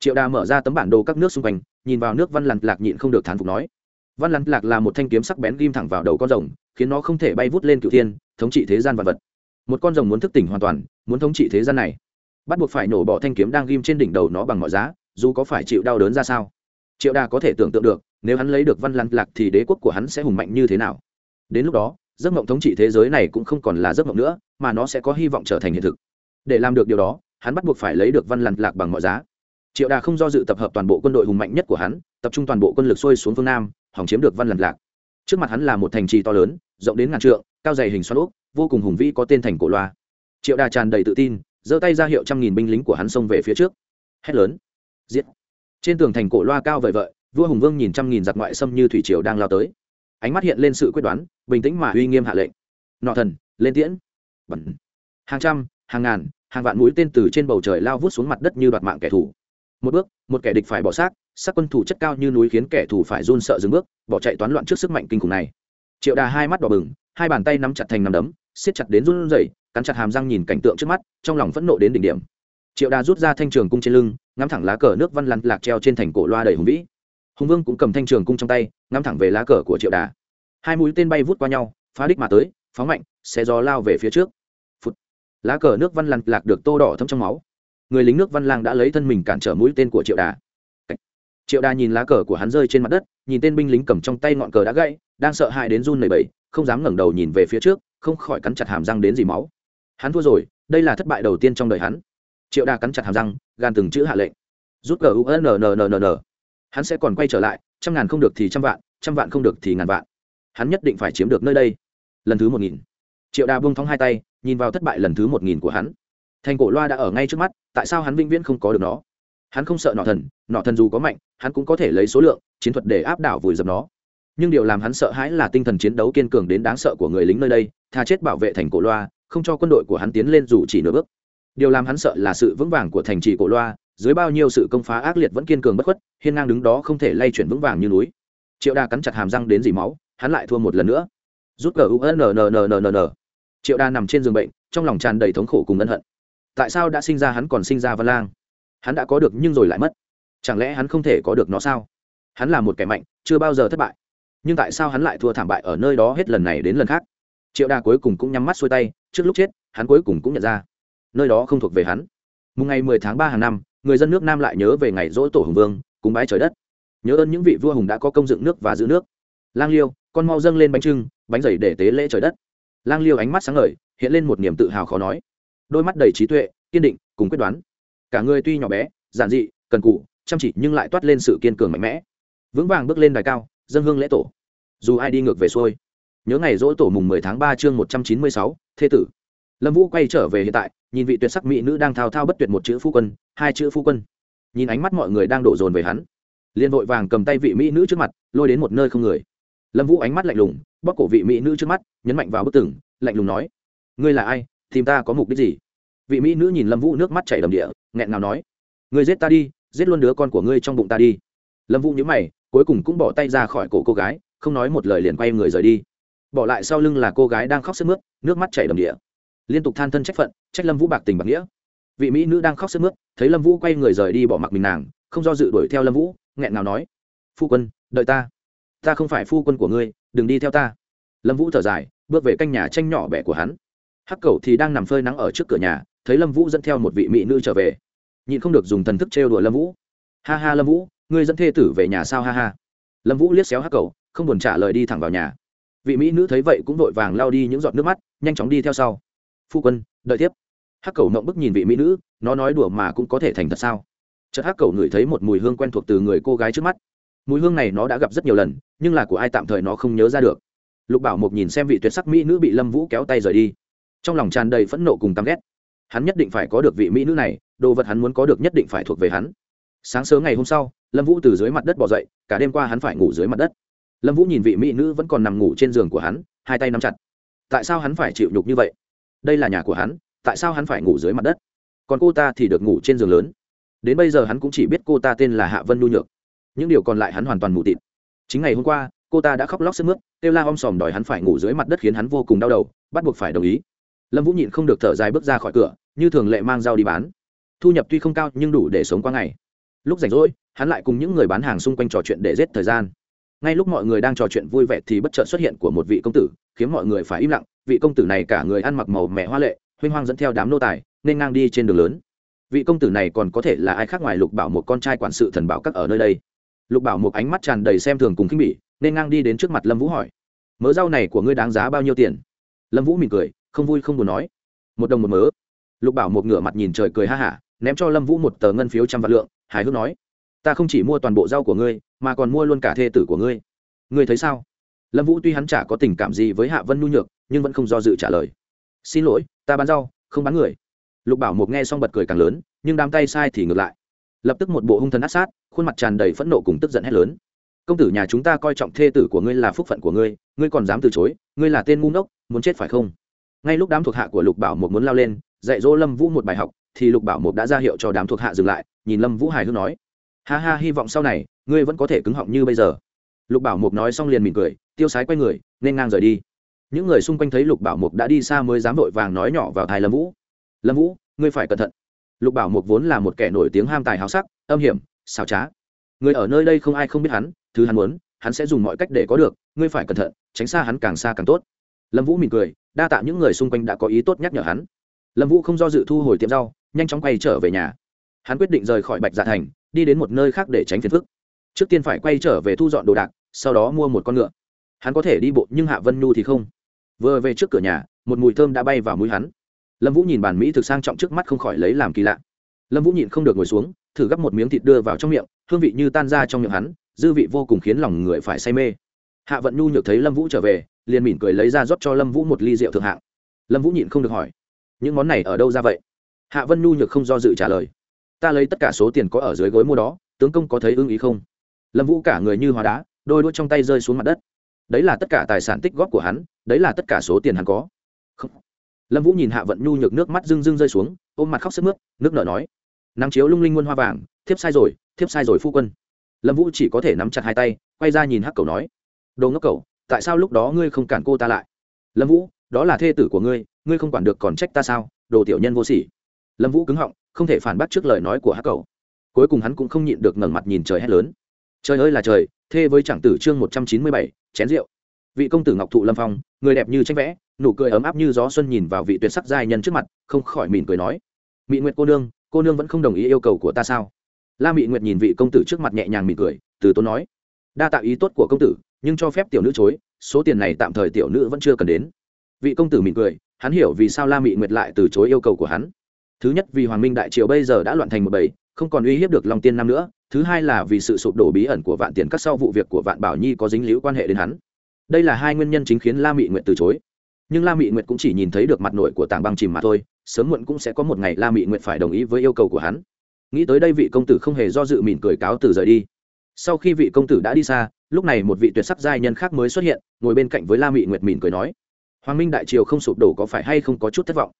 Triệu đà mở ra tấm bản đồ các nước xung quanh, nhìn vào nước văn lằn lạc nhịn không được thán phục nói, văn lằn lạc là một thanh kiếm sắc bén ghim thẳng vào đầu con rồng, khiến nó không thể bay vút lên cựu thiên, thống trị thế gian vật vật. Một con rồng muốn thức tỉnh hoàn toàn, muốn thống trị thế gian này. Bắt buộc phải nổ bỏ thanh kiếm đang ghim trên đỉnh đầu nó bằng mọi giá, dù có phải chịu đau đớn ra sao. Triệu đà có thể tưởng tượng được, nếu hắn lấy được văn lằn lạc thì đế quốc của hắn sẽ hùng mạnh như thế nào. Đến lúc đó giấc mộng thống trị thế giới này cũng không còn là giấc mộng nữa, mà nó sẽ có hy vọng trở thành hiện thực. Để làm được điều đó, hắn bắt buộc phải lấy được văn lằn lạc bằng mọi giá. Triệu đà không do dự tập hợp toàn bộ quân đội hùng mạnh nhất của hắn, tập trung toàn bộ quân lực xuôi xuống phương nam, hòng chiếm được văn lằn lạc. Trước mặt hắn là một thành trì to lớn, rộng đến ngàn trượng, cao dày hình xoắn úp, vô cùng hùng vĩ có tên thành cổ loa. Triệu đà tràn đầy tự tin, giơ tay ra hiệu trăm nghìn binh lính của hắn xông về phía trước. Hét lớn. Giết. Trên tường thành cổ loa cao vời vợi, vua hùng vương nhìn trăm nghìn giặc ngoại xâm như thủy triều đang lao tới ánh mắt hiện lên sự quyết đoán, bình tĩnh mà uy nghiêm hạ lệnh. Nọ thần, lên tiễn. Bẩn hàng trăm, hàng ngàn, hàng vạn mũi tên từ trên bầu trời lao vút xuống mặt đất như đoạt mạng kẻ thù. Một bước, một kẻ địch phải bỏ xác sắc quân thủ chất cao như núi khiến kẻ thù phải run sợ dừng bước, bỏ chạy toán loạn trước sức mạnh kinh khủng này. Triệu đà hai mắt đỏ bừng, hai bàn tay nắm chặt thành nắm đấm, siết chặt đến run rẩy, cắn chặt hàm răng nhìn cảnh tượng trước mắt, trong lòng phẫn nộ đến đỉnh điểm. Triệu đà rút ra thanh trường cung trên lưng, ngắm thẳng lá cờ nước văn lăn lạc treo trên thành cổ loa đầy hùng vĩ hùng vương cũng cầm thanh trường cung trong tay, ngắm thẳng về lá cờ của triệu đà. Hai mũi tên bay vút qua nhau, phá đích mà tới, phóng mạnh xe gió lao về phía trước. Phụt. lá cờ nước văn lăn lạc được tô đỏ thâm trong máu. Người lính nước văn lang đã lấy thân mình cản trở mũi tên của triệu đà. Triệu đà nhìn lá cờ của hắn rơi trên mặt đất, nhìn tên binh lính cầm trong tay ngọn cờ đã gãy, đang sợ hãi đến run lẩy bẩy, không dám ngẩng đầu nhìn về phía trước, không khỏi cắn chặt hàm răng đến dì máu. Hắn thua rồi, đây là thất bại đầu tiên trong đời hắn. Triệu đà cắn chặt hàm răng, gan từng chữ hạ lệnh. Rút cờ unnnnn hắn sẽ còn quay trở lại, trăm ngàn không được thì trăm vạn trăm vạn không được thì ngàn vạn. Hắn nhất định phải chiếm được nơi đây. Lần thứ một nghìn. Triệu đà buông thóng hai tay, nhìn vào thất bại lần thứ một nghìn của hắn. Thành cổ loa đã ở ngay trước mắt, tại sao hắn vĩnh viễn không có được nó? Hắn không sợ nọ thần nọ thần dù có mạnh, hắn cũng có thể lấy số lượng, chiến thuật để áp đảo vùi dập nó. Nhưng điều làm hắn sợ hãi là tinh thần chiến đấu kiên cường đến đáng sợ của người lính nơi đây, tha chết bảo vệ thành cổ loa, không cho quân đội của hắn tiến lên dù chỉ nửa bước. Điều làm hắn sợ là sự vững vàng của thành trì cổ loa dưới bao nhiêu sự công phá ác liệt vẫn kiên cường bất khuất hiên ngang đứng đó không thể lay chuyển vững vàng như núi triệu đa cắn chặt hàm răng đến dỉ máu hắn lại thua một lần nữa rút cờ unnnnn triệu đa nằm trên giường bệnh trong lòng tràn đầy thống khổ cùng ân hận tại sao đã sinh ra hắn còn sinh ra văn lang hắn đã có được nhưng rồi lại mất chẳng lẽ hắn không thể có được nó sao hắn là một kẻ mạnh chưa bao giờ thất bại nhưng tại sao hắn lại thua thảm bại ở nơi đó hết lần này đến lần khác triệu đa cuối cùng cũng nhắm mắt xuôi tay trước lúc chết hắn cuối cùng cũng nhận ra nơi đó không thuộc về hắn mùng ngày mười tháng ba hàng năm người dân nước nam lại nhớ về ngày dỗ tổ hùng vương, cúng bái trời đất. Nhớ ơn những vị vua hùng đã có công dựng nước và giữ nước. Lang liêu, con mau dâng lên bánh trưng, bánh dày để tế lễ trời đất. Lang liêu ánh mắt sáng ngời, hiện lên một niềm tự hào khó nói. Đôi mắt đầy trí tuệ, kiên định, cùng quyết đoán. Cả người tuy nhỏ bé, giản dị, cần cụ chăm chỉ nhưng lại toát lên sự kiên cường mạnh mẽ. Vững vàng bước lên đài cao dân hương lễ tổ. Dù ai đi ngược về xuôi, nhớ ngày dỗ tổ mùng mười tháng 3 chương một trăm chín mươi sáu, thê tử. Lâm vũ quay trở về hiện tại nhìn vị tuyệt sắc mỹ nữ đang thao thao bất tuyệt một chữ phu quân, hai chữ phu quân. Nhìn ánh mắt mọi người đang đổ dồn về hắn. Liền vội vàng cầm tay vị mỹ nữ trước mặt, lôi đến một nơi không người. Lâm vũ ánh mắt lạnh lùng bóc cổ vị mỹ nữ trước mắt, nhấn mạnh vào bức tường, lạnh lùng nói, ngươi là ai? Tìm ta có mục đích gì? Vị mỹ nữ nhìn lâm vũ nước mắt chảy đầm địa, nghẹn ngào nói, ngươi giết ta đi, giết luôn đứa con của ngươi trong bụng ta đi. Lâm vũ nhớ mày, cuối cùng cũng bỏ tay ra khỏi cổ cô gái, không nói một lời liền quay người rời đi. Bỏ lại sau lưng là cô gái đang khóc sức mướt, nước mắt chảy đầm địa liên tục than thân trách phận, trách lâm vũ bạc tình bạc nghĩa. Vị mỹ nữ đang khóc sức mướt, thấy lâm vũ quay người rời đi bỏ mặc mình nàng, không do dự đuổi theo lâm vũ, nghẹn ngào nói, phu quân, đợi ta. Ta không phải phu quân của ngươi, đừng đi theo ta. Lâm vũ thở dài, bước về canh nhà tranh nhỏ bẻ của hắn. Hắc cầu thì đang nằm phơi nắng ở trước cửa nhà, thấy lâm vũ dẫn theo một vị mỹ nữ trở về. Nhịn không được dùng thần thức trêu đùa lâm vũ. Ha ha lâm vũ, ngươi dẫn thê tử về nhà sao ha ha? Lâm vũ liếc xéo hắc cầu không buồn trả lời đi thẳng vào nhà. Vị mỹ nữ thấy vậy cũng vội vàng lao đi những giọt nước mắt, nhanh chóng đi theo sau phu quân, đợi tiếp. Hắc cầu mộng bức nhìn vị mỹ nữ, nó nói đùa mà cũng có thể thành thật sao? Chợt hắc cầu ngửi thấy một mùi hương quen thuộc từ người cô gái trước mắt. Mùi hương này nó đã gặp rất nhiều lần, nhưng là của ai tạm thời nó không nhớ ra được. Lục bảo mộc nhìn xem vị tuyệt sắc mỹ nữ bị lâm vũ kéo tay rời đi. Trong lòng tràn đầy phẫn nộ cùng căm ghét. Hắn nhất định phải có được vị mỹ nữ này, đồ vật hắn muốn có được nhất định phải thuộc về hắn. Sáng sớm ngày hôm sau, lâm vũ từ dưới mặt đất bỏ dậy, cả đêm qua hắn phải ngủ dưới mặt đất. Lâm vũ nhìn vị mỹ nữ vẫn còn nằm ngủ trên giường của hắn, hai tay nắm chặt. Tại sao hắn phải chịu nhục như vậy? Đây là nhà của hắn, tại sao hắn phải ngủ dưới mặt đất? Còn cô ta thì được ngủ trên giường lớn. Đến bây giờ hắn cũng chỉ biết cô ta tên là hạ vân nhu nhược. Những điều còn lại hắn hoàn toàn mù tịt. Chính ngày hôm qua, cô ta đã khóc lóc sức mướt, kêu la om sòm đòi hắn phải ngủ dưới mặt đất khiến hắn vô cùng đau đầu, bắt buộc phải đồng ý. Lâm vũ nhịn không được thở dài bước ra khỏi cửa, như thường lệ mang dao đi bán. Thu nhập tuy không cao nhưng đủ để sống qua ngày. Lúc rảnh rỗi, hắn lại cùng những người bán hàng xung quanh trò chuyện để giết thời gian. Ngay lúc mọi người đang trò chuyện vui vẻ thì bất chợt xuất hiện của một vị công tử khiến mọi người phải im lặng, vị công tử này cả người ăn mặc màu mẹ hoa lệ, huynh hoang dẫn theo đám nô tài, nên ngang đi trên đường lớn. Vị công tử này còn có thể là ai khác ngoài lục bảo một con trai quản sự thần bảo các ở nơi đây? Lục bảo một ánh mắt tràn đầy xem thường cùng khinh bỉ, nên ngang đi đến trước mặt lâm vũ hỏi, mớ rau này của ngươi đáng giá bao nhiêu tiền? Lâm vũ mỉm cười, không vui không buồn nói, một đồng một mớ. Lục bảo một ngửa mặt nhìn trời cười ha hả, ném cho lâm vũ một tờ ngân phiếu trăm vạn lượng, hài hước nói, ta không chỉ mua toàn bộ rau của ngươi, mà còn mua luôn cả thê tử của ngươi. Ngươi thấy sao? Lâm vũ tuy hắn chả có tình cảm gì với hạ vân nhu nhược, nhưng vẫn không do dự trả lời. Xin lỗi, ta bán rau, không bán người. Lục bảo mục nghe xong bật cười càng lớn, nhưng đám tay sai thì ngược lại. Lập tức một bộ hung thần át sát, khuôn mặt tràn đầy phẫn nộ cùng tức giận hét lớn. Công tử nhà chúng ta coi trọng thê tử của ngươi là phúc phận của ngươi ngươi còn dám từ chối, ngươi là tên ngu ngốc, muốn chết phải không? Ngay lúc đám thuộc hạ của lục bảo mục muốn lao lên, dạy dỗ lâm vũ một bài học, thì lục bảo mục đã ra hiệu cho đám thuộc hạ dừng lại, nhìn lâm vũ hài hước nói, ha ha, hy vọng sau này, ngươi vẫn có thể cứng họng như bây giờ. Lục bảo mục nói xong liền mỉm cười tiêu sái quay người, nên ngang rời đi. Những người xung quanh thấy lục bảo mục đã đi xa mới dám vội vàng nói nhỏ vào thai lâm vũ. Lâm vũ, ngươi phải cẩn thận. Lục bảo mục vốn là một kẻ nổi tiếng ham tài háo sắc, âm hiểm, xảo trá. Người ở nơi đây không ai không biết hắn, thứ hắn muốn, hắn sẽ dùng mọi cách để có được, ngươi phải cẩn thận, tránh xa hắn càng xa càng tốt. Lâm vũ mỉm cười, đa tạ những người xung quanh đã có ý tốt nhắc nhở hắn. Lâm vũ không do dự thu hồi tiệm rau, nhanh chóng quay trở về nhà. Hắn quyết định rời khỏi bạch dạ thành, đi đến một nơi khác để tránh phiền phức. Trước tiên phải quay trở về thu dọn đồ đạc, sau đó mua một con ngựa hắn có thể đi bộ nhưng hạ vân nhu thì không. Vừa về trước cửa nhà, một mùi thơm đã bay vào mũi hắn. Lâm vũ nhìn bàn mỹ thực sang trọng trước mắt không khỏi lấy làm kỳ lạ. Lâm vũ nhịn không được ngồi xuống, thử gắp một miếng thịt đưa vào trong miệng, hương vị như tan ra trong miệng hắn, dư vị vô cùng khiến lòng người phải say mê. Hạ vận nhu nhược thấy lâm vũ trở về, liền mỉm cười lấy ra rót cho lâm vũ một ly rượu thượng hạng. Lâm vũ nhịn không được hỏi, những món này ở đâu ra vậy? Hạ vân nhu nhược không do dự trả lời, ta lấy tất cả số tiền có ở dưới gối mua đó, tướng công có thấy ưng ý không? Lâm vũ cả người như hóa đá, đôi đuôi trong tay rơi xuống mặt đất đấy là tất cả tài sản tích góp của hắn, đấy là tất cả số tiền hắn có. Không. lâm vũ nhìn hạ vận nhu nhược nước mắt rưng rưng rơi xuống, ôm mặt khóc sức mướt, nước nở nói. Nắng chiếu lung linh muôn hoa vàng, thiếp sai rồi, thiếp sai rồi phu quân. Lâm vũ chỉ có thể nắm chặt hai tay, quay ra nhìn hắc cầu nói. Đồ ngốc cầu tại sao lúc đó ngươi không cản cô ta lại? Lâm vũ, đó là thê tử của ngươi ngươi không quản được còn trách ta sao? Đồ tiểu nhân vô sỉ. Lâm vũ cứng họng, không thể phản bác trước lời nói của hắc cầu. Cuối cùng hắn cũng không nhịn được ngẩng mặt nhìn trời hét lớn. Trời ơi là trời, thê với chẳng tử chương một trăm chín mươi bảy chén rượu. Vị công tử ngọc thụ lâm phong, người đẹp như tranh vẽ, nụ cười ấm áp như gió xuân nhìn vào vị tuyệt sắc giai nhân trước mặt, không khỏi mỉm cười nói mỹ nguyệt cô nương cô nương vẫn không đồng ý yêu cầu của ta sao? La mỹ nguyệt nhìn vị công tử trước mặt nhẹ nhàng mỉm cười, từ tốn nói, đa tạo ý tốt của công tử, nhưng cho phép tiểu nữ chối, số tiền này tạm thời tiểu nữ vẫn chưa cần đến. Vị công tử mỉm cười, hắn hiểu vì sao la mỹ nguyệt lại từ chối yêu cầu của hắn. Thứ nhất, vì hoàng minh đại triều bây giờ đã loạn thành một bầy, không còn uy hiếp được long tiên nam nữa thứ hai là vì sự sụp đổ bí ẩn của vạn tiền các sau vụ việc của vạn bảo nhi có dính líu quan hệ đến hắn. Đây là hai nguyên nhân chính khiến la mị nguyệt từ chối. Nhưng la mị nguyệt cũng chỉ nhìn thấy được mặt nội của tảng băng chìm mà thôi, sớm muộn cũng sẽ có một ngày la mị nguyệt phải đồng ý với yêu cầu của hắn. Nghĩ tới đây vị công tử không hề do dự mỉm cười cáo từ rời đi. Sau khi vị công tử đã đi xa, lúc này một vị tuyệt sắc giai nhân khác mới xuất hiện, ngồi bên cạnh với la mị nguyệt mỉm cười nói, hoàng minh đại triều không sụp đổ có phải hay không có chút thất vọng?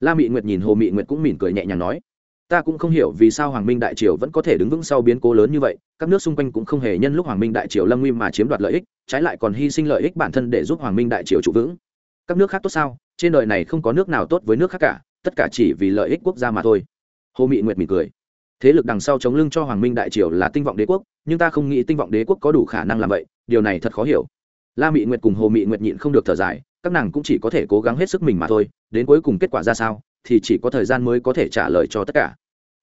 La mị nguyệt nhìn hồ mị nguyệt cũng mỉm cười nhẹ nhàng nói ta cũng không hiểu vì sao hoàng minh đại triều vẫn có thể đứng vững sau biến cố lớn như vậy, các nước xung quanh cũng không hề nhân lúc hoàng minh đại triều lâm nguy mà chiếm đoạt lợi ích, trái lại còn hy sinh lợi ích bản thân để giúp hoàng minh đại triều trụ vững. Các nước khác tốt sao? Trên đời này không có nước nào tốt với nước khác cả, tất cả chỉ vì lợi ích quốc gia mà thôi. Hồ mị nguyệt mỉm cười. Thế lực đằng sau chống lưng cho hoàng minh đại triều là tinh vọng đế quốc, nhưng ta không nghĩ tinh vọng đế quốc có đủ khả năng làm vậy, điều này thật khó hiểu. La mị nguyệt cùng hồ mị nguyệt nhịn không được thở dài, các nàng cũng chỉ có thể cố gắng hết sức mình mà thôi, đến cuối cùng kết quả ra sao? Thì chỉ có thời gian mới có thể trả lời cho tất cả.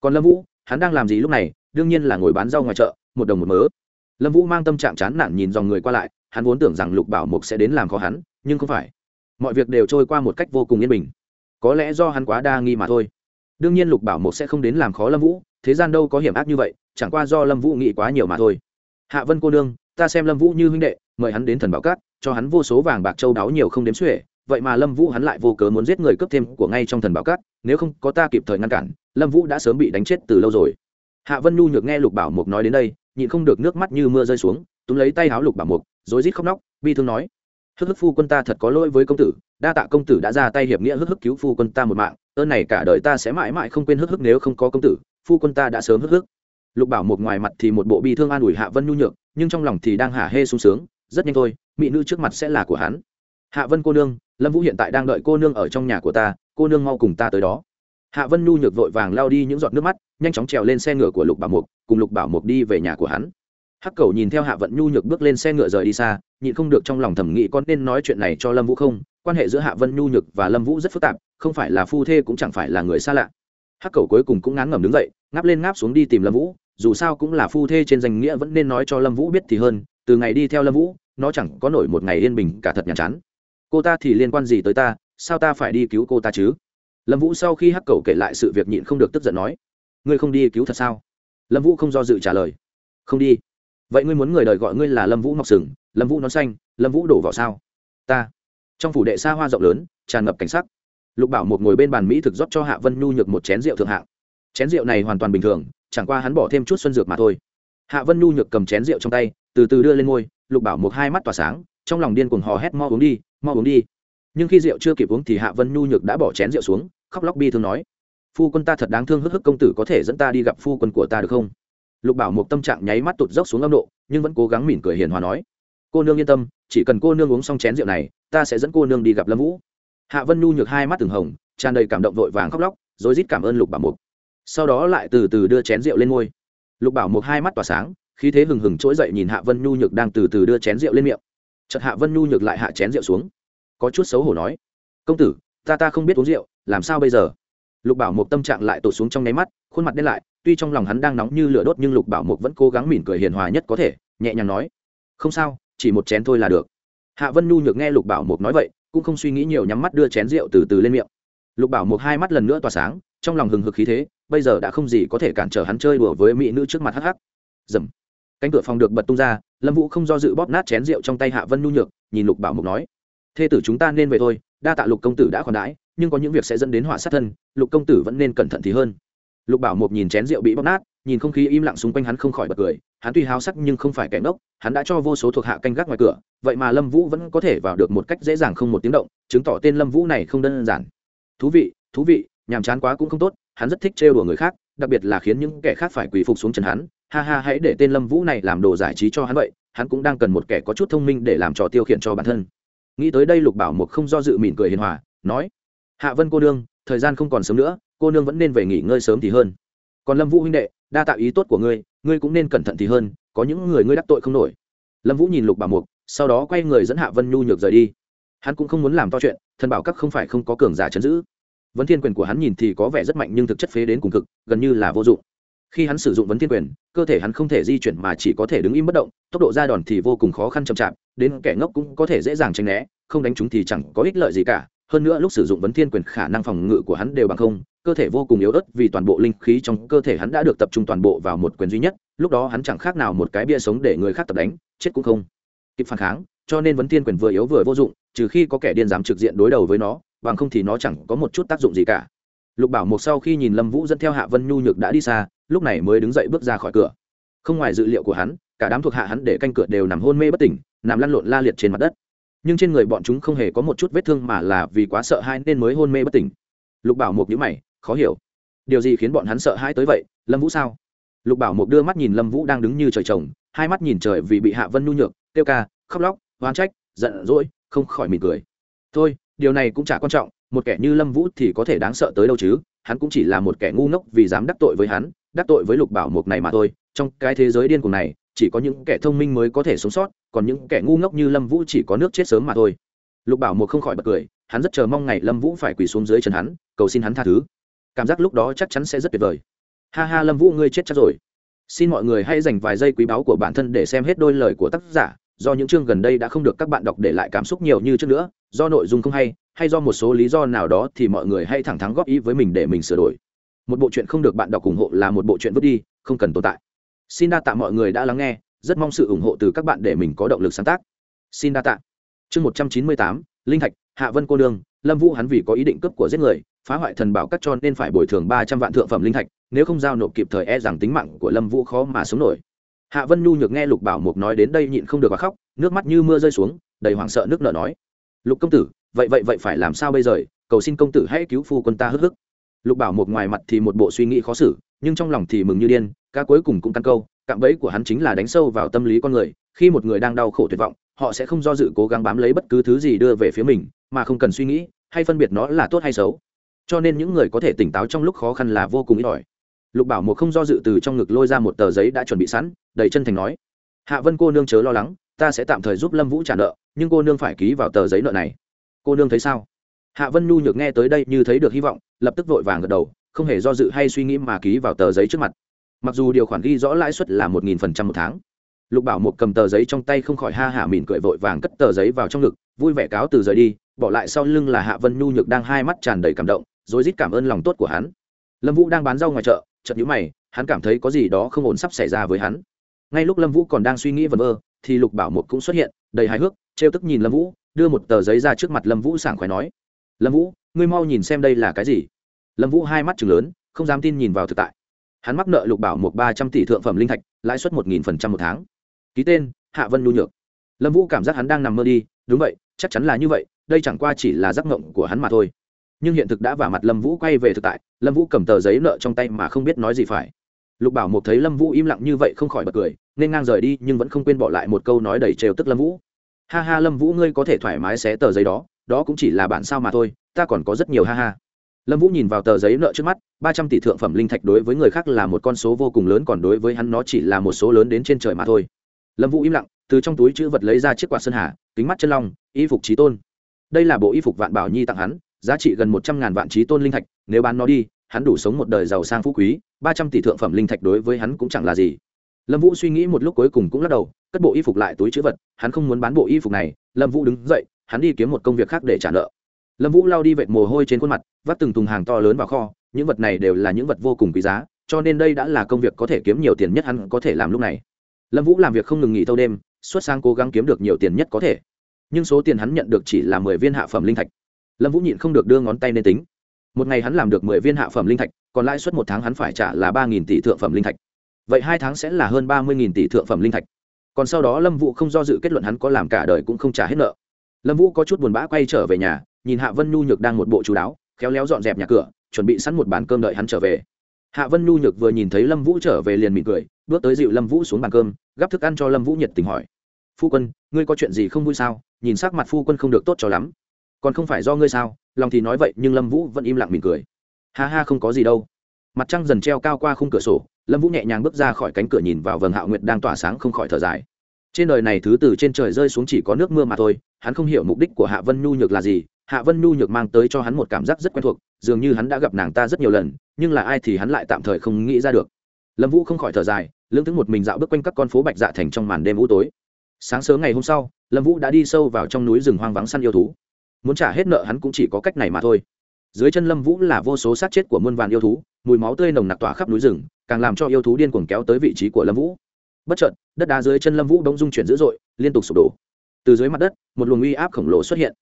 Còn lâm vũ, hắn đang làm gì lúc này? Đương nhiên là ngồi bán rau ngoài chợ, một đồng một mớ. Lâm vũ mang tâm trạng chán nản nhìn dòng người qua lại, hắn vốn tưởng rằng lục bảo mục sẽ đến làm khó hắn, nhưng không phải. Mọi việc đều trôi qua một cách vô cùng yên bình. Có lẽ do hắn quá đa nghi mà thôi. Đương nhiên lục bảo mục sẽ không đến làm khó lâm vũ, thế gian đâu có hiểm ác như vậy, chẳng qua do lâm vũ nghĩ quá nhiều mà thôi. Hạ vân cô nương, ta xem lâm vũ như huynh đệ, mời hắn đến thần bảo cát, cho hắn vô số vàng bạc châu đáo nhiều không đếm xuể vậy mà lâm vũ hắn lại vô cớ muốn giết người cướp thêm của ngay trong thần bảo cát nếu không có ta kịp thời ngăn cản, lâm vũ đã sớm bị đánh chết từ lâu rồi. Hạ vân nhu nhược nghe lục bảo mục nói đến đây, nhịn không được nước mắt như mưa rơi xuống, túm lấy tay háo lục bảo mục rối rít khóc nóc, bi thương nói, hức hức phu quân ta thật có lỗi với công tử, đa tạ công tử đã ra tay hiệp nghĩa hức hức cứu phu quân ta một mạng, ơn này cả đời ta sẽ mãi mãi không quên hức hức nếu không có công tử, phu quân ta đã sớm hức hức. Lục bảo một ngoài mặt thì một bộ bi thương an ủi hạ vân nhu nhược, nhưng trong lòng thì đang hả hê sung sướng, rất nhanh thôi, mỹ nữ trước mặt sẽ là của hắn hạ vân cô nương, lâm vũ hiện tại đang đợi cô nương ở trong nhà của ta, cô nương mau cùng ta tới đó. Hạ vân nhu nhược vội vàng lao đi những giọt nước mắt, nhanh chóng trèo lên xe ngựa của lục bảo mục, cùng lục bảo mục đi về nhà của hắn. Hắc cầu nhìn theo hạ vận nhu nhược bước lên xe ngựa rời đi xa, nhịn không được trong lòng thẩm nghĩ con nên nói chuyện này cho lâm vũ không? Quan hệ giữa hạ vân nhu nhược và lâm vũ rất phức tạp, không phải là phu thê cũng chẳng phải là người xa lạ. Hắc cầu cuối cùng cũng ngán ngẩm đứng dậy, ngáp lên ngáp xuống đi tìm lâm vũ, dù sao cũng là phu thê trên danh nghĩa vẫn nên nói cho lâm vũ biết thì hơn, từ ngày đi theo lâm vũ, nó chẳng có nổi một ngày yên bình cả thật nhàm chán cô ta thì liên quan gì tới ta? Sao ta phải đi cứu cô ta chứ? Lâm vũ sau khi hắc cầu kể lại sự việc nhịn không được tức giận nói, ngươi không đi cứu thật sao? Lâm vũ không do dự trả lời, không đi. Vậy ngươi muốn người đời gọi ngươi là lâm vũ ngọc sừng, lâm vũ nón xanh, lâm vũ đổ vào sao? Ta. Trong phủ đệ xa hoa rộng lớn, tràn ngập cảnh sắc. Lục bảo một ngồi bên bàn mỹ thực rót cho hạ vân nhu nhược một chén rượu thượng hạng. Chén rượu này hoàn toàn bình thường, chẳng qua hắn bỏ thêm chút xuân dược mà thôi. Hạ vân nhu nhược cầm chén rượu trong tay, từ từ đưa lên ngôi, lục bảo một hai mắt tỏa sáng, trong lòng điên cuồng hò hét mo uống đi Mau uống đi. Nhưng khi rượu chưa kịp uống thì hạ vân nhu nhược đã bỏ chén rượu xuống, khóc lóc bi thương nói, phu quân ta thật đáng thương, hức hức công tử có thể dẫn ta đi gặp phu quân của ta được không? Lục bảo một tâm trạng nháy mắt tụt dốc xuống âm độ, nhưng vẫn cố gắng mỉm cười hiền hòa nói, cô nương yên tâm, chỉ cần cô nương uống xong chén rượu này, ta sẽ dẫn cô nương đi gặp lâm vũ. Hạ vân nhu nhược hai mắt từng hồng, tràn đầy cảm động vội vàng khóc lóc, rồi rít cảm ơn lục bảo mục sau đó lại từ từ đưa chén rượu lên ngôi. Lục bảo mục hai mắt tỏa sáng, khí thế hừng hừng trỗi dậy nhìn hạ vân nhu nhược đang từ từ đưa chén rượu lên miệng chợt hạ vân nhu nhược lại hạ chén rượu xuống. Có chút xấu hổ nói, công tử, ta ta không biết uống rượu, làm sao bây giờ? Lục bảo mục tâm trạng lại tụt xuống trong nháy mắt, khuôn mặt đen lại, tuy trong lòng hắn đang nóng như lửa đốt nhưng lục bảo mục vẫn cố gắng mỉm cười hiền hòa nhất có thể, nhẹ nhàng nói, không sao, chỉ một chén thôi là được. Hạ vân nhu nhược nghe lục bảo mục nói vậy, cũng không suy nghĩ nhiều nhắm mắt đưa chén rượu từ từ lên miệng. Lục bảo mục hai mắt lần nữa tỏa sáng, trong lòng hừng hực khí thế, bây giờ đã không gì có thể cản trở hắn chơi đùa với mỹ nữ trước mặt hắc hắc. Dầm. Cánh cửa phòng được bật tung ra lâm vũ không do dự bóp nát chén rượu trong tay hạ vân nhu nhược, nhìn lục bảo mục nói, thê tử chúng ta nên về thôi, đa tạ lục công tử đã khoản đãi, nhưng có những việc sẽ dẫn đến họa sát thân, lục công tử vẫn nên cẩn thận thì hơn. Lục bảo mục nhìn chén rượu bị bóp nát, nhìn không khí im lặng xung quanh hắn không khỏi bật cười, hắn tuy háo sắc nhưng không phải kẻ ngốc, hắn đã cho vô số thuộc hạ canh gác ngoài cửa, vậy mà lâm vũ vẫn có thể vào được một cách dễ dàng không một tiếng động, chứng tỏ tên lâm vũ này không đơn giản. Thú vị thú vị, nhàm chán quá cũng không tốt, hắn rất thích trêu đùa người khác, đặc biệt là khiến những kẻ khác phải quỳ phục xuống chân hắn ha ha, hãy để tên lâm vũ này làm đồ giải trí cho hắn vậy, hắn cũng đang cần một kẻ có chút thông minh để làm trò tiêu khiển cho bản thân. Nghĩ tới đây lục bảo Mục không do dự mỉm cười hiền hòa, nói, hạ vân cô nương, thời gian không còn sớm nữa, cô nương vẫn nên về nghỉ ngơi sớm thì hơn. Còn lâm vũ huynh đệ, đa tạo ý tốt của ngươi ngươi cũng nên cẩn thận thì hơn, có những người ngươi đắc tội không nổi. Lâm vũ nhìn lục bảo mục sau đó quay người dẫn hạ vân nhu nhược rời đi. Hắn cũng không muốn làm to chuyện, thần bảo các không phải không có cường giả chấn giữ. Vấn thiên quyền của hắn nhìn thì có vẻ rất mạnh nhưng thực chất phế đến cùng cực, gần như là vô dụng khi hắn sử dụng vấn thiên quyền, cơ thể hắn không thể di chuyển mà chỉ có thể đứng im bất động, tốc độ ra đòn thì vô cùng khó khăn chậm chạp, đến kẻ ngốc cũng có thể dễ dàng tranh né, không đánh chúng thì chẳng có ích lợi gì cả. Hơn nữa lúc sử dụng vấn thiên quyền, khả năng phòng ngự của hắn đều bằng không, cơ thể vô cùng yếu ớt vì toàn bộ linh khí trong cơ thể hắn đã được tập trung toàn bộ vào một quyền duy nhất, lúc đó hắn chẳng khác nào một cái bia sống để người khác tập đánh, chết cũng không kịp phản kháng, cho nên vấn thiên quyền vừa yếu vừa vô dụng, trừ khi có kẻ điên dám trực diện đối đầu với nó, bằng không thì nó chẳng có một chút tác dụng gì cả. Lục bảo một sau khi nhìn lâm vũ dẫn theo hạ vân nhu nhược đã đi xa lúc này mới đứng dậy bước ra khỏi cửa. Không ngoài dự liệu của hắn, cả đám thuộc hạ hắn để canh cửa đều nằm hôn mê bất tỉnh, nằm lăn lộn la liệt trên mặt đất. Nhưng trên người bọn chúng không hề có một chút vết thương mà là vì quá sợ hãi nên mới hôn mê bất tỉnh. Lục bảo Mục nhữ mày, khó hiểu. Điều gì khiến bọn hắn sợ hãi tới vậy, lâm vũ sao? Lục bảo Mục đưa mắt nhìn lâm vũ đang đứng như trời trồng, hai mắt nhìn trời vì bị hạ vân nhu nhược, kêu ca, khóc lóc, oán trách, giận dỗi, không khỏi mỉm cười. Thôi, điều này cũng chả quan trọng, một kẻ như lâm vũ thì có thể đáng sợ tới đâu chứ, hắn cũng chỉ là một kẻ ngu ngốc vì dám đắc tội với hắn đắc tội với lục bảo mục này mà thôi, trong cái thế giới điên cuồng này, chỉ có những kẻ thông minh mới có thể sống sót, còn những kẻ ngu ngốc như lâm vũ chỉ có nước chết sớm mà thôi. Lục bảo mục không khỏi bật cười, hắn rất chờ mong ngày lâm vũ phải quỳ xuống dưới chân hắn, cầu xin hắn tha thứ. Cảm giác lúc đó chắc chắn sẽ rất tuyệt vời. Ha ha lâm vũ, ngươi chết chắc rồi. Xin mọi người hãy dành vài giây quý báu của bản thân để xem hết đôi lời của tác giả, do những chương gần đây đã không được các bạn đọc để lại cảm xúc nhiều như trước nữa. Do nội dung không hay hay do một số lý do nào đó thì mọi người hãy thẳng thắn góp ý với mình để mình sửa đổi một bộ chuyện không được bạn đọc ủng hộ là một bộ chuyện vứt đi, không cần tồn tại. Xin đa tạ mọi người đã lắng nghe, rất mong sự ủng hộ từ các bạn để mình có động lực sáng tác. Xin đa tạ. Chương một trăm chín mươi tám, linh thạch, hạ vân cô đương lâm vũ hắn vì có ý định cướp của giết người, phá hoại thần bảo các cho nên phải bồi thường ba trăm vạn thượng phẩm linh thạch, nếu không giao nộp kịp thời e rằng tính mạng của lâm vũ khó mà sống nổi. Hạ vân nhu nhược nghe lục bảo mục nói đến đây nhịn không được và khóc, nước mắt như mưa rơi xuống, đầy hoảng sợ nước nợ nói. Lục công tử, vậy vậy vậy phải làm sao bây giờ? Cầu xin công tử hãy cứu phu quân ta hức hức lục bảo một ngoài mặt thì một bộ suy nghĩ khó xử, nhưng trong lòng thì mừng như điên ca cuối cùng cũng căn câu, cạm bẫy của hắn chính là đánh sâu vào tâm lý con người, khi một người đang đau khổ tuyệt vọng, họ sẽ không do dự cố gắng bám lấy bất cứ thứ gì đưa về phía mình, mà không cần suy nghĩ, hay phân biệt nó là tốt hay xấu. Cho nên những người có thể tỉnh táo trong lúc khó khăn là vô cùng ít ỏi. Lục bảo một không do dự từ trong ngực lôi ra một tờ giấy đã chuẩn bị sẵn, đầy chân thành nói, hạ vân cô nương chớ lo lắng, ta sẽ tạm thời giúp lâm vũ trả nợ, nhưng cô nương phải ký vào tờ giấy nợ này. Cô nương thấy sao? Hạ vân nhu nhược nghe tới đây như thấy được hy vọng, lập tức vội vàng gật đầu, không hề do dự hay suy nghĩ mà ký vào tờ giấy trước mặt. Mặc dù điều khoản ghi rõ lãi suất là một nghìn phần trăm một tháng, lục bảo một cầm tờ giấy trong tay không khỏi ha hả mỉm cười vội vàng cất tờ giấy vào trong ngực, vui vẻ cáo từ rời đi, bỏ lại sau lưng là hạ vân nhu nhược đang hai mắt tràn đầy cảm động rồi rít cảm ơn lòng tốt của hắn. Lâm vũ đang bán rau ngoài chợ, chợt nhíu mày, hắn cảm thấy có gì đó không ổn sắp xảy ra với hắn. Ngay lúc lâm vũ còn đang suy nghĩ vần vơ, thì lục bảo một cũng xuất hiện, đầy hài hước, trêu tức nhìn lâm vũ, đưa một tờ giấy ra trước mặt lâm vũ sảng khoái nói lâm vũ ngươi mau nhìn xem đây là cái gì lâm vũ hai mắt chừng lớn không dám tin nhìn vào thực tại hắn mắc nợ lục bảo một ba trăm tỷ thượng phẩm linh thạch lãi suất một nghìn phần trăm một tháng ký tên hạ vân nhu nhược lâm vũ cảm giác hắn đang nằm mơ đi đúng vậy chắc chắn là như vậy đây chẳng qua chỉ là giấc mộng của hắn mà thôi nhưng hiện thực đã vả mặt lâm vũ quay về thực tại lâm vũ cầm tờ giấy nợ trong tay mà không biết nói gì phải lục bảo một thấy lâm vũ im lặng như vậy không khỏi bật cười nên ngang rời đi nhưng vẫn không quên bỏ lại một câu nói đầy trêu tức lâm vũ ha ha lâm vũ ngươi có thể thoải mái xé tờ giấy đó đó cũng chỉ là bản sao mà thôi, ta còn có rất nhiều ha ha. Lâm vũ nhìn vào tờ giấy nợ trước mắt, ba trăm tỷ thượng phẩm linh thạch đối với người khác là một con số vô cùng lớn, còn đối với hắn nó chỉ là một số lớn đến trên trời mà thôi. Lâm vũ im lặng, từ trong túi chữ vật lấy ra chiếc quạt sơn hà, kính mắt chân long, y phục trí tôn. Đây là bộ y phục vạn bảo nhi tặng hắn, giá trị gần một trăm ngàn vạn trí tôn linh thạch, nếu bán nó đi, hắn đủ sống một đời giàu sang phú quý, ba trăm tỷ thượng phẩm linh thạch đối với hắn cũng chẳng là gì. Lâm vũ suy nghĩ một lúc cuối cùng cũng lắc đầu, cất bộ y phục lại túi chữ vật, hắn không muốn bán bộ y phục này, lâm vũ đứng dậy hắn đi kiếm một công việc khác để trả nợ. Lâm vũ lao đi vệt mồ hôi trên khuôn mặt, vắt từng thùng hàng to lớn vào kho, những vật này đều là những vật vô cùng quý giá, cho nên đây đã là công việc có thể kiếm nhiều tiền nhất hắn có thể làm lúc này. Lâm vũ làm việc không ngừng nghỉ thâu đêm xuất sang cố gắng kiếm được nhiều tiền nhất có thể. Nhưng số tiền hắn nhận được chỉ là mười viên hạ phẩm linh thạch. Lâm vũ nhịn không được đưa ngón tay lên tính. Một ngày hắn làm được mười viên hạ phẩm linh thạch, còn lãi suất một tháng hắn phải trả là ba nghìn tỷ thượng phẩm linh thạch. Vậy hai tháng sẽ là hơn ba mươi nghìn tỷ thượng phẩm linh thạch. Còn sau đó lâm vũ không do dự kết luận hắn có làm cả đời cũng không trả hết nợ lâm vũ có chút buồn bã quay trở về nhà, nhìn hạ vân nhu nhược đang một bộ chú đáo, khéo léo dọn dẹp nhà cửa, chuẩn bị sẵn một bàn cơm đợi hắn trở về. Hạ vân nhu nhược vừa nhìn thấy lâm vũ trở về liền mỉm cười, bước tới dịu lâm vũ xuống bàn cơm, gắp thức ăn cho lâm vũ nhiệt tình hỏi. Phu quân, ngươi có chuyện gì không vui sao? Nhìn sắc mặt phu quân không được tốt cho lắm. Còn không phải do ngươi sao? Lòng thì nói vậy, nhưng lâm vũ vẫn im lặng mỉm cười. Ha ha, không có gì đâu. Mặt trăng dần treo cao qua khung cửa sổ, lâm vũ nhẹ nhàng bước ra khỏi cánh cửa nhìn vào vầng hạo nguyệt đang tỏa sáng không khỏi thở dài trên đời này thứ từ trên trời rơi xuống chỉ có nước mưa mà thôi, hắn không hiểu mục đích của hạ vân nhu nhược là gì. Hạ vân nhu nhược mang tới cho hắn một cảm giác rất quen thuộc, dường như hắn đã gặp nàng ta rất nhiều lần, nhưng là ai thì hắn lại tạm thời không nghĩ ra được. Lâm vũ không khỏi thở dài, lưỡng thức một mình dạo bước quanh các con phố bạch dạ thành trong màn đêm u tối. Sáng sớm ngày hôm sau, lâm vũ đã đi sâu vào trong núi rừng hoang vắng săn yêu thú. Muốn trả hết nợ hắn cũng chỉ có cách này mà thôi. Dưới chân lâm vũ là vô số sát chết của muôn vàn yêu thú, mùi máu tươi nồng nặc tỏa khắp núi rừng, càng làm cho yêu thú điên cuồng kéo tới vị trí của lâm vũ bất chợt, đất đá dưới chân lâm vũ bỗng dung chuyển dữ dội, liên tục sụp đổ. Từ dưới mặt đất, một luồng uy áp khổng lồ xuất hiện.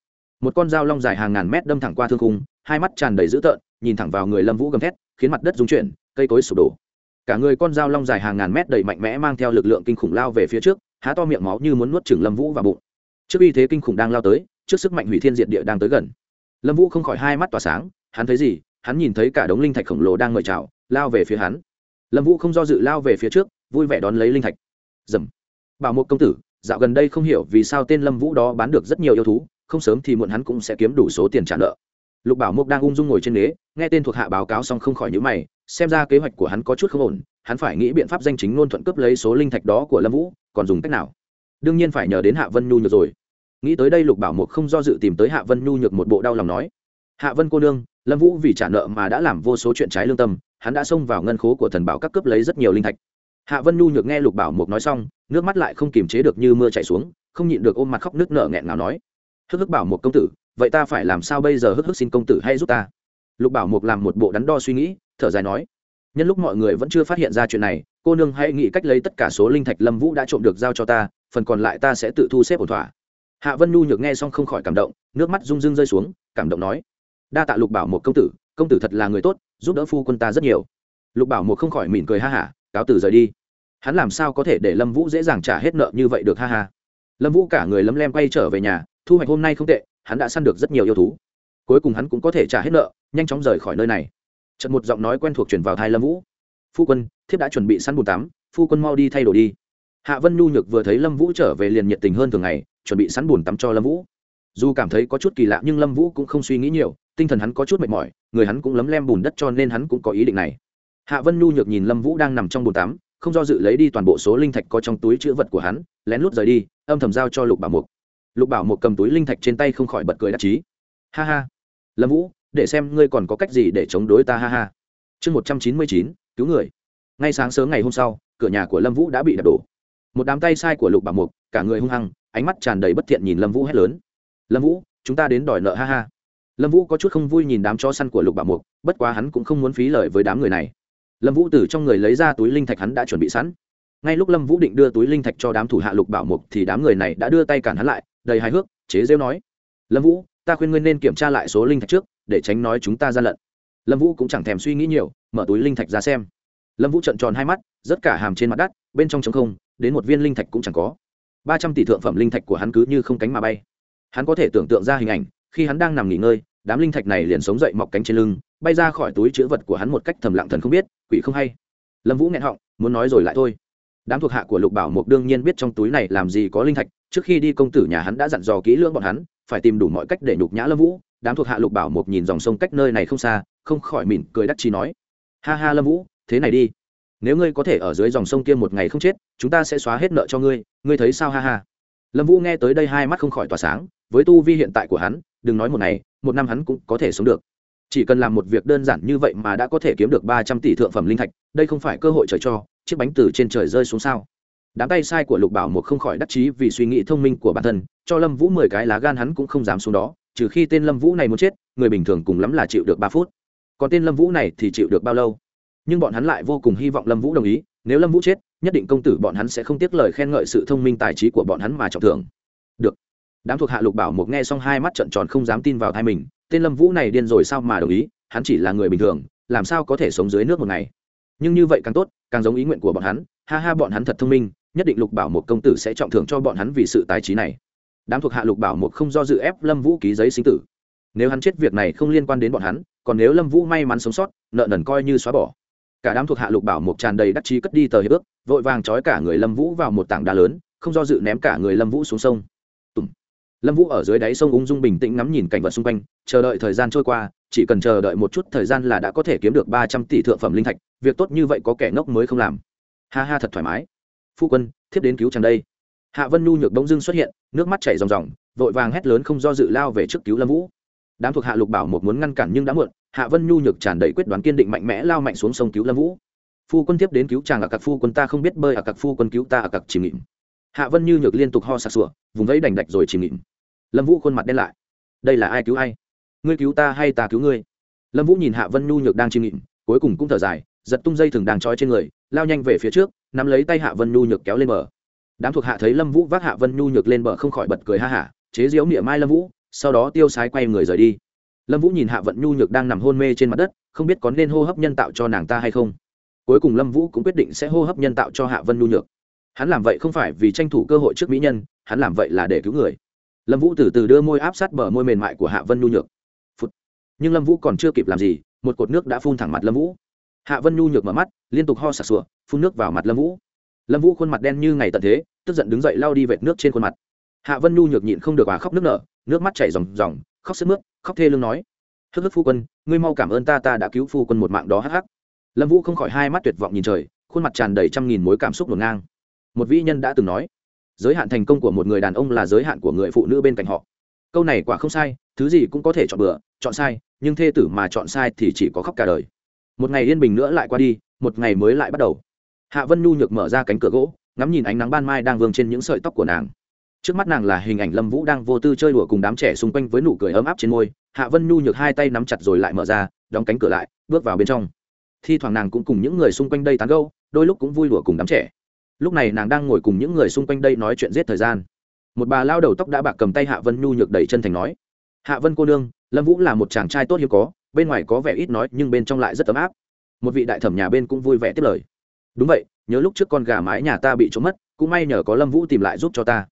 Một con dao long dài hàng ngàn mét đâm thẳng qua thương khung, hai mắt tràn đầy dữ tợn, nhìn thẳng vào người lâm vũ gầm thét, khiến mặt đất dung chuyển, cây cối sụp đổ. Cả người con dao long dài hàng ngàn mét đầy mạnh mẽ mang theo lực lượng kinh khủng lao về phía trước, há to miệng máu như muốn nuốt chửng lâm vũ vào bụng. Trước uy thế kinh khủng đang lao tới, trước sức mạnh hủy thiên diệt địa đang tới gần. Lâm vũ không khỏi hai mắt tỏa sáng, hắn thấy gì? Hắn nhìn thấy cả đống linh thạch khổng lồ đang mời chào, lao về phía hắn. Lâm vũ không do dự lao về phía trước vui vẻ đón lấy linh thạch. Dầm. Bảo một công tử, dạo gần đây không hiểu vì sao tên lâm vũ đó bán được rất nhiều yêu thú, không sớm thì muộn hắn cũng sẽ kiếm đủ số tiền trả nợ. Lục bảo mục đang ung dung ngồi trên ghế, nghe tên thuộc hạ báo cáo xong không khỏi nhữ mày, xem ra kế hoạch của hắn có chút không ổn, hắn phải nghĩ biện pháp danh chính ngôn thuận cướp lấy số linh thạch đó của lâm vũ, còn dùng cách nào? Đương nhiên phải nhờ đến hạ vân nhu nhược rồi. Nghĩ tới đây lục bảo mục không do dự tìm tới hạ vân nhu nhược một bộ đau lòng nói, hạ vân cô nương, lâm vũ vì trả nợ mà đã làm vô số chuyện trái lương tâm, hắn đã xông vào ngân khố của thần bảo các cướp lấy rất nhiều linh thạch hạ vân nhu nhược nghe lục bảo mục nói xong, nước mắt lại không kiềm chế được như mưa chảy xuống, không nhịn được ôm mặt khóc nước nở nghẹn nào nói, hức hức bảo Mục công tử, vậy ta phải làm sao bây giờ hức hức xin công tử hay giúp ta? Lục bảo mục làm một bộ đắn đo suy nghĩ, thở dài nói, nhân lúc mọi người vẫn chưa phát hiện ra chuyện này, cô nương hãy nghĩ cách lấy tất cả số linh thạch lâm vũ đã trộm được giao cho ta, phần còn lại ta sẽ tự thu xếp ổn thỏa. Hạ vân nhu nhược nghe xong không khỏi cảm động, nước mắt rung rưng rơi xuống, cảm động nói, đa tạ lục bảo một công tử công tử thật là người tốt, giúp đỡ phu quân ta rất nhiều. Lục bảo một không khỏi mỉm cười ha hả cáo từ rời đi. Hắn làm sao có thể để lâm vũ dễ dàng trả hết nợ như vậy được, ha ha. Lâm vũ cả người lấm lem quay trở về nhà, thu hoạch hôm nay không tệ, hắn đã săn được rất nhiều yêu thú. Cuối cùng hắn cũng có thể trả hết nợ, nhanh chóng rời khỏi nơi này. Trận một giọng nói quen thuộc chuyển vào thai lâm vũ. Phu quân, thiếp đã chuẩn bị săn bùn tắm, phu quân mau đi thay đồ đi. Hạ vân nhu nhược vừa thấy lâm vũ trở về liền nhiệt tình hơn thường ngày, chuẩn bị sẵn bùn tắm cho lâm vũ. Dù cảm thấy có chút kỳ lạ nhưng lâm vũ cũng không suy nghĩ nhiều, tinh thần hắn có chút mệt mỏi, người hắn cũng lấm lem bùn đất cho nên hắn cũng có ý định này hạ vân nhu nhược nhìn lâm vũ đang nằm trong bồn tắm, không do dự lấy đi toàn bộ số linh thạch có trong túi chữ vật của hắn, lén lút rời đi, âm thầm giao cho lục bảo mục. Lục bảo mục cầm túi linh thạch trên tay không khỏi bật cười đắc chí. Ha ha. Lâm vũ, để xem ngươi còn có cách gì để chống đối ta, ha ha. Chương một trăm chín mươi chín, cứu người. Ngay sáng sớm ngày hôm sau, cửa nhà của lâm vũ đã bị đập đổ. Một đám tay sai của lục bảo mục, cả người hung hăng, ánh mắt tràn đầy bất thiện nhìn lâm vũ hét lớn. Lâm vũ, chúng ta đến đòi nợ, ha ha. Lâm vũ có chút không vui nhìn đám chó săn của lục bảo mục, bất quá hắn cũng không muốn phí lời với đám người này lâm vũ từ trong người lấy ra túi linh thạch hắn đã chuẩn bị sẵn. Ngay lúc lâm vũ định đưa túi linh thạch cho đám thủ hạ lục bảo mục thì đám người này đã đưa tay cản hắn lại, đầy hài hước, chế rêu nói, lâm vũ, ta khuyên ngươi nên kiểm tra lại số linh thạch trước, để tránh nói chúng ta gian lận. Lâm vũ cũng chẳng thèm suy nghĩ nhiều, mở túi linh thạch ra xem. Lâm vũ trận tròn hai mắt rất cả hàm trên mặt đất, bên trong trống không, đến một viên linh thạch cũng chẳng có. Ba trăm tỷ thượng phẩm linh thạch của hắn cứ như không cánh mà bay. Hắn có thể tưởng tượng ra hình ảnh, khi hắn đang nằm nghỉ ngơi đám linh thạch này liền sống dậy mọc cánh trên lưng, bay ra khỏi túi chữ vật của hắn một cách thầm lặng thần không biết, quỷ không hay. Lâm vũ nghẹn họng, muốn nói rồi lại thôi. Đám thuộc hạ của lục bảo mục đương nhiên biết trong túi này làm gì có linh thạch, trước khi đi công tử nhà hắn đã dặn dò kỹ lưỡng bọn hắn, phải tìm đủ mọi cách để nhục nhã lâm vũ. Đám thuộc hạ lục bảo mục nhìn dòng sông cách nơi này không xa, không khỏi mỉm cười đắc chí nói, ha ha lâm vũ, thế này đi. Nếu ngươi có thể ở dưới dòng sông kia một ngày không chết, chúng ta sẽ xóa hết nợ cho ngươi. Ngươi thấy sao ha ha? Lâm vũ nghe tới đây hai mắt không khỏi tỏa sáng với tu vi hiện tại của hắn, đừng nói một ngày, một năm hắn cũng có thể sống được. Chỉ cần làm một việc đơn giản như vậy mà đã có thể kiếm được ba trăm tỷ thượng phẩm linh thạch, đây không phải cơ hội trời cho, chiếc bánh từ trên trời rơi xuống sao? Đám tay sai của lục bảo một không khỏi đắc chí vì suy nghĩ thông minh của bản thân, cho lâm vũ mười cái lá gan hắn cũng không dám xuống đó, trừ khi tên lâm vũ này muốn chết, người bình thường cùng lắm là chịu được ba phút. Còn tên lâm vũ này thì chịu được bao lâu? Nhưng bọn hắn lại vô cùng hy vọng lâm vũ đồng ý, nếu lâm vũ chết, nhất định công tử bọn hắn sẽ không tiếc lời khen ngợi sự thông minh tài trí của bọn hắn mà trọng thưởng đám thuộc hạ lục bảo một nghe xong hai mắt trận tròn không dám tin vào thai mình, tên lâm vũ này điên rồi sao mà đồng ý, hắn chỉ là người bình thường, làm sao có thể sống dưới nước một ngày. Nhưng như vậy càng tốt, càng giống ý nguyện của bọn hắn, ha ha bọn hắn thật thông minh, nhất định lục bảo một công tử sẽ trọng thưởng cho bọn hắn vì sự tài trí này. Đám thuộc hạ lục bảo một không do dự ép lâm vũ ký giấy sinh tử. Nếu hắn chết việc này không liên quan đến bọn hắn, còn nếu lâm vũ may mắn sống sót, nợ nần coi như xóa bỏ. Cả đám thuộc hạ lục bảo một tràn đầy đắc chí cất đi tờ hiệp ước, vội vàng trói cả người lâm vũ vào một tảng đá lớn, không do dự ném cả người lâm vũ xuống sông lâm vũ ở dưới đáy sông ung dung bình tĩnh ngắm nhìn cảnh vật xung quanh, chờ đợi thời gian trôi qua, chỉ cần chờ đợi một chút thời gian là đã có thể kiếm được ba trăm tỷ thượng phẩm linh thạch, việc tốt như vậy có kẻ ngốc mới không làm. Ha ha thật thoải mái. Phu quân, thiếp đến cứu chàng đây. Hạ vân nhu nhược bỗng dưng xuất hiện, nước mắt chảy ròng ròng, vội vàng hét lớn không do dự lao về trước cứu lâm vũ. Đám thuộc hạ lục bảo một muốn ngăn cản nhưng đã muộn, hạ vân nhu nhược tràn đầy quyết đoán kiên định mạnh mẽ lao mạnh xuống sông cứu lâm vũ. Phu quân tiếp đến cứu chàng ở các phu quân ta không biết bơi ở các phu quân cứu ta ở các chìm nghịm. Hạ vân như nhược liên tục ho sặc sụa, vùng vẫy đành đạch rồi chìm nghịm lâm vũ khuôn mặt đen lại. Đây là ai cứu ai? Ngươi cứu ta hay ta cứu ngươi? Lâm vũ nhìn hạ vân nhu nhược đang chiêm nghịm, cuối cùng cũng thở dài, giật tung dây thừng đang trói trên người, lao nhanh về phía trước, nắm lấy tay hạ vân nhu nhược kéo lên bờ. Đám thuộc hạ thấy lâm vũ vác hạ vân nhu nhược lên bờ không khỏi bật cười ha hả, chế diễu niệm mai lâm vũ, sau đó tiêu sái quay người rời đi. Lâm vũ nhìn hạ vận nhu nhược đang nằm hôn mê trên mặt đất, không biết có nên hô hấp nhân tạo cho nàng ta hay không. Cuối cùng lâm vũ cũng quyết định sẽ hô hấp nhân tạo cho hạ vân nhu nhược. Hắn làm vậy không phải vì tranh thủ cơ hội trước mỹ nhân, hắn làm vậy là để cứu người lâm vũ từ từ đưa môi áp sát bờ môi mềm mại của hạ vân nhu nhược、Phụt. Nhưng lâm vũ còn chưa kịp làm gì, một cột nước đã phun thẳng mặt lâm vũ. Hạ vân nhu nhược mở mắt, liên tục ho sặc sụa, phun nước vào mặt lâm vũ. Lâm vũ khuôn mặt đen như ngày tận thế, tức giận đứng dậy lao đi vệt nước trên khuôn mặt. Hạ vân nhu nhược nhịn không được à khóc nước nở, nước mắt chảy ròng ròng, khóc sức mướt, khóc thê lương nói. Hức hức phu quân, ngươi mau cảm ơn ta ta đã cứu phu quân một mạng đó hắc hắc. Lâm vũ không khỏi hai mắt tuyệt vọng nhìn trời, khuôn mặt tràn đầy trăm nghìn mối cảm xúc ngổn ngang. Một vĩ nhân đã từng nói giới hạn thành công của một người đàn ông là giới hạn của người phụ nữ bên cạnh họ. Câu này quả không sai, thứ gì cũng có thể chọn bừa, chọn sai, nhưng thê tử mà chọn sai thì chỉ có khóc cả đời. Một ngày yên bình nữa lại qua đi, một ngày mới lại bắt đầu. Hạ vân nhu nhược mở ra cánh cửa gỗ, ngắm nhìn ánh nắng ban mai đang vương trên những sợi tóc của nàng. Trước mắt nàng là hình ảnh lâm vũ đang vô tư chơi đùa cùng đám trẻ xung quanh với nụ cười ấm áp trên môi. Hạ vân nhu nhược hai tay nắm chặt rồi lại mở ra, đóng cánh cửa lại, bước vào bên trong. Thi thoảng nàng cũng cùng những người xung quanh đây tán gâu đôi lúc cũng vui đùa cùng đám trẻ lúc này nàng đang ngồi cùng những người xung quanh đây nói chuyện giết thời gian. Một bà lao đầu tóc đã bạc cầm tay hạ vân nhu nhược đẩy chân thành nói, hạ vân cô nương, lâm vũ là một chàng trai tốt hiếm có, bên ngoài có vẻ ít nói, nhưng bên trong lại rất ấm áp. Một vị đại thẩm nhà bên cũng vui vẻ tiếp lời, đúng vậy, nhớ lúc trước con gà mái nhà ta bị trộm mất, cũng may nhờ có lâm vũ tìm lại giúp cho ta.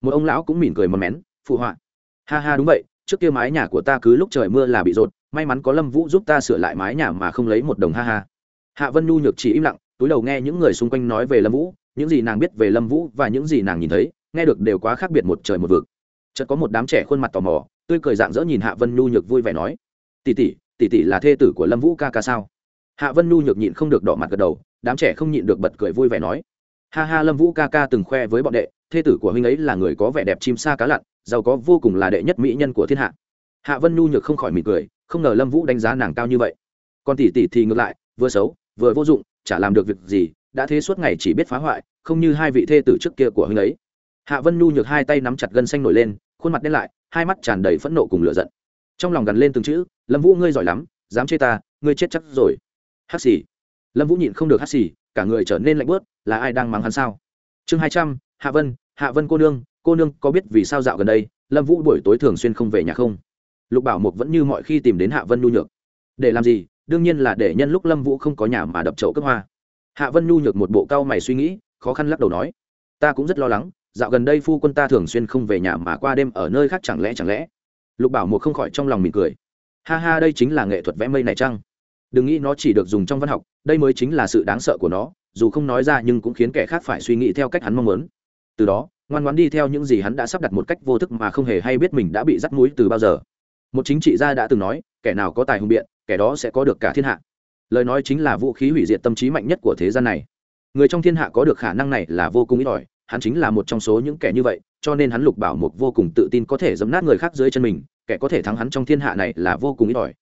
Một ông lão cũng mỉm cười mầm mén, phụ họa, ha ha, đúng vậy, trước kia mái nhà của ta cứ lúc trời mưa là bị rột, may mắn có lâm vũ giúp ta sửa lại mái nhà mà không lấy một đồng ha ha. Hạ vân nhu nhược chỉ im lặng, túi đầu nghe những người xung quanh nói về lâm vũ những gì nàng biết về lâm vũ và những gì nàng nhìn thấy, nghe được đều quá khác biệt một trời một vực. Chợt có một đám trẻ khuôn mặt tò mò, tươi cười dạng dỡ nhìn hạ vân nhu nhược vui vẻ nói, tỷ tỷ tỷ tỷ là thê tử của lâm vũ ca ca sao? Hạ vân nhu nhược nhịn không được đỏ mặt gật đầu, đám trẻ không nhịn được bật cười vui vẻ nói, ha ha, lâm vũ ca ca từng khoe với bọn đệ, thê tử của huynh ấy là người có vẻ đẹp chim sa cá lặn, giàu có vô cùng là đệ nhất mỹ nhân của thiên hạ. Hạ vân nhu nhược không khỏi mỉm cười, không ngờ lâm vũ đánh giá nàng cao như vậy. Còn tỷ tỷ thì ngược lại, vừa xấu, vừa vô dụng, chả làm được việc gì đã thế suốt ngày chỉ biết phá hoại, không như hai vị thê tử trước kia của huynh ấy. Hạ vân nhu nhược hai tay nắm chặt gân xanh nổi lên, khuôn mặt đen lại, hai mắt tràn đầy phẫn nộ cùng lửa giận. Trong lòng gằn lên từng chữ, lâm vũ ngươi giỏi lắm, dám chê ta, ngươi chết chắc rồi. Hắc xì. Lâm vũ nhịn không được hắc xì, cả người trở nên lạnh bớt là ai đang mắng hắn sao? Chương hai trăm, hạ vân hạ vân cô nương cô nương có biết vì sao dạo gần đây, lâm vũ buổi tối thường xuyên không về nhà không? Lục bảo mục vẫn như mọi khi tìm đến hạ vân nhu nhược. Để làm gì? Đương nhiên là để nhân lúc lâm vũ không có nhà mà đập chậu cấp hoa hạ vân nhu nhược một bộ cao mày suy nghĩ, khó khăn lắc đầu nói, ta cũng rất lo lắng, dạo gần đây phu quân ta thường xuyên không về nhà mà qua đêm ở nơi khác chẳng lẽ chẳng lẽ? Lục bảo mục không khỏi trong lòng mỉm cười, ha ha, đây chính là nghệ thuật vẽ mây này chăng? Đừng nghĩ nó chỉ được dùng trong văn học, đây mới chính là sự đáng sợ của nó, dù không nói ra nhưng cũng khiến kẻ khác phải suy nghĩ theo cách hắn mong muốn. Từ đó, ngoan ngoãn đi theo những gì hắn đã sắp đặt một cách vô thức mà không hề hay biết mình đã bị dắt mũi từ bao giờ. Một chính trị gia đã từng nói, kẻ nào có tài hùng biện, kẻ đó sẽ có được cả thiên hạ lời nói chính là vũ khí hủy diệt tâm trí mạnh nhất của thế gian này. Người trong thiên hạ có được khả năng này là vô cùng ít ỏi, hắn chính là một trong số những kẻ như vậy, cho nên hắn lục bảo mục vô cùng tự tin có thể dấm nát người khác dưới chân mình, kẻ có thể thắng hắn trong thiên hạ này là vô cùng ít ỏi.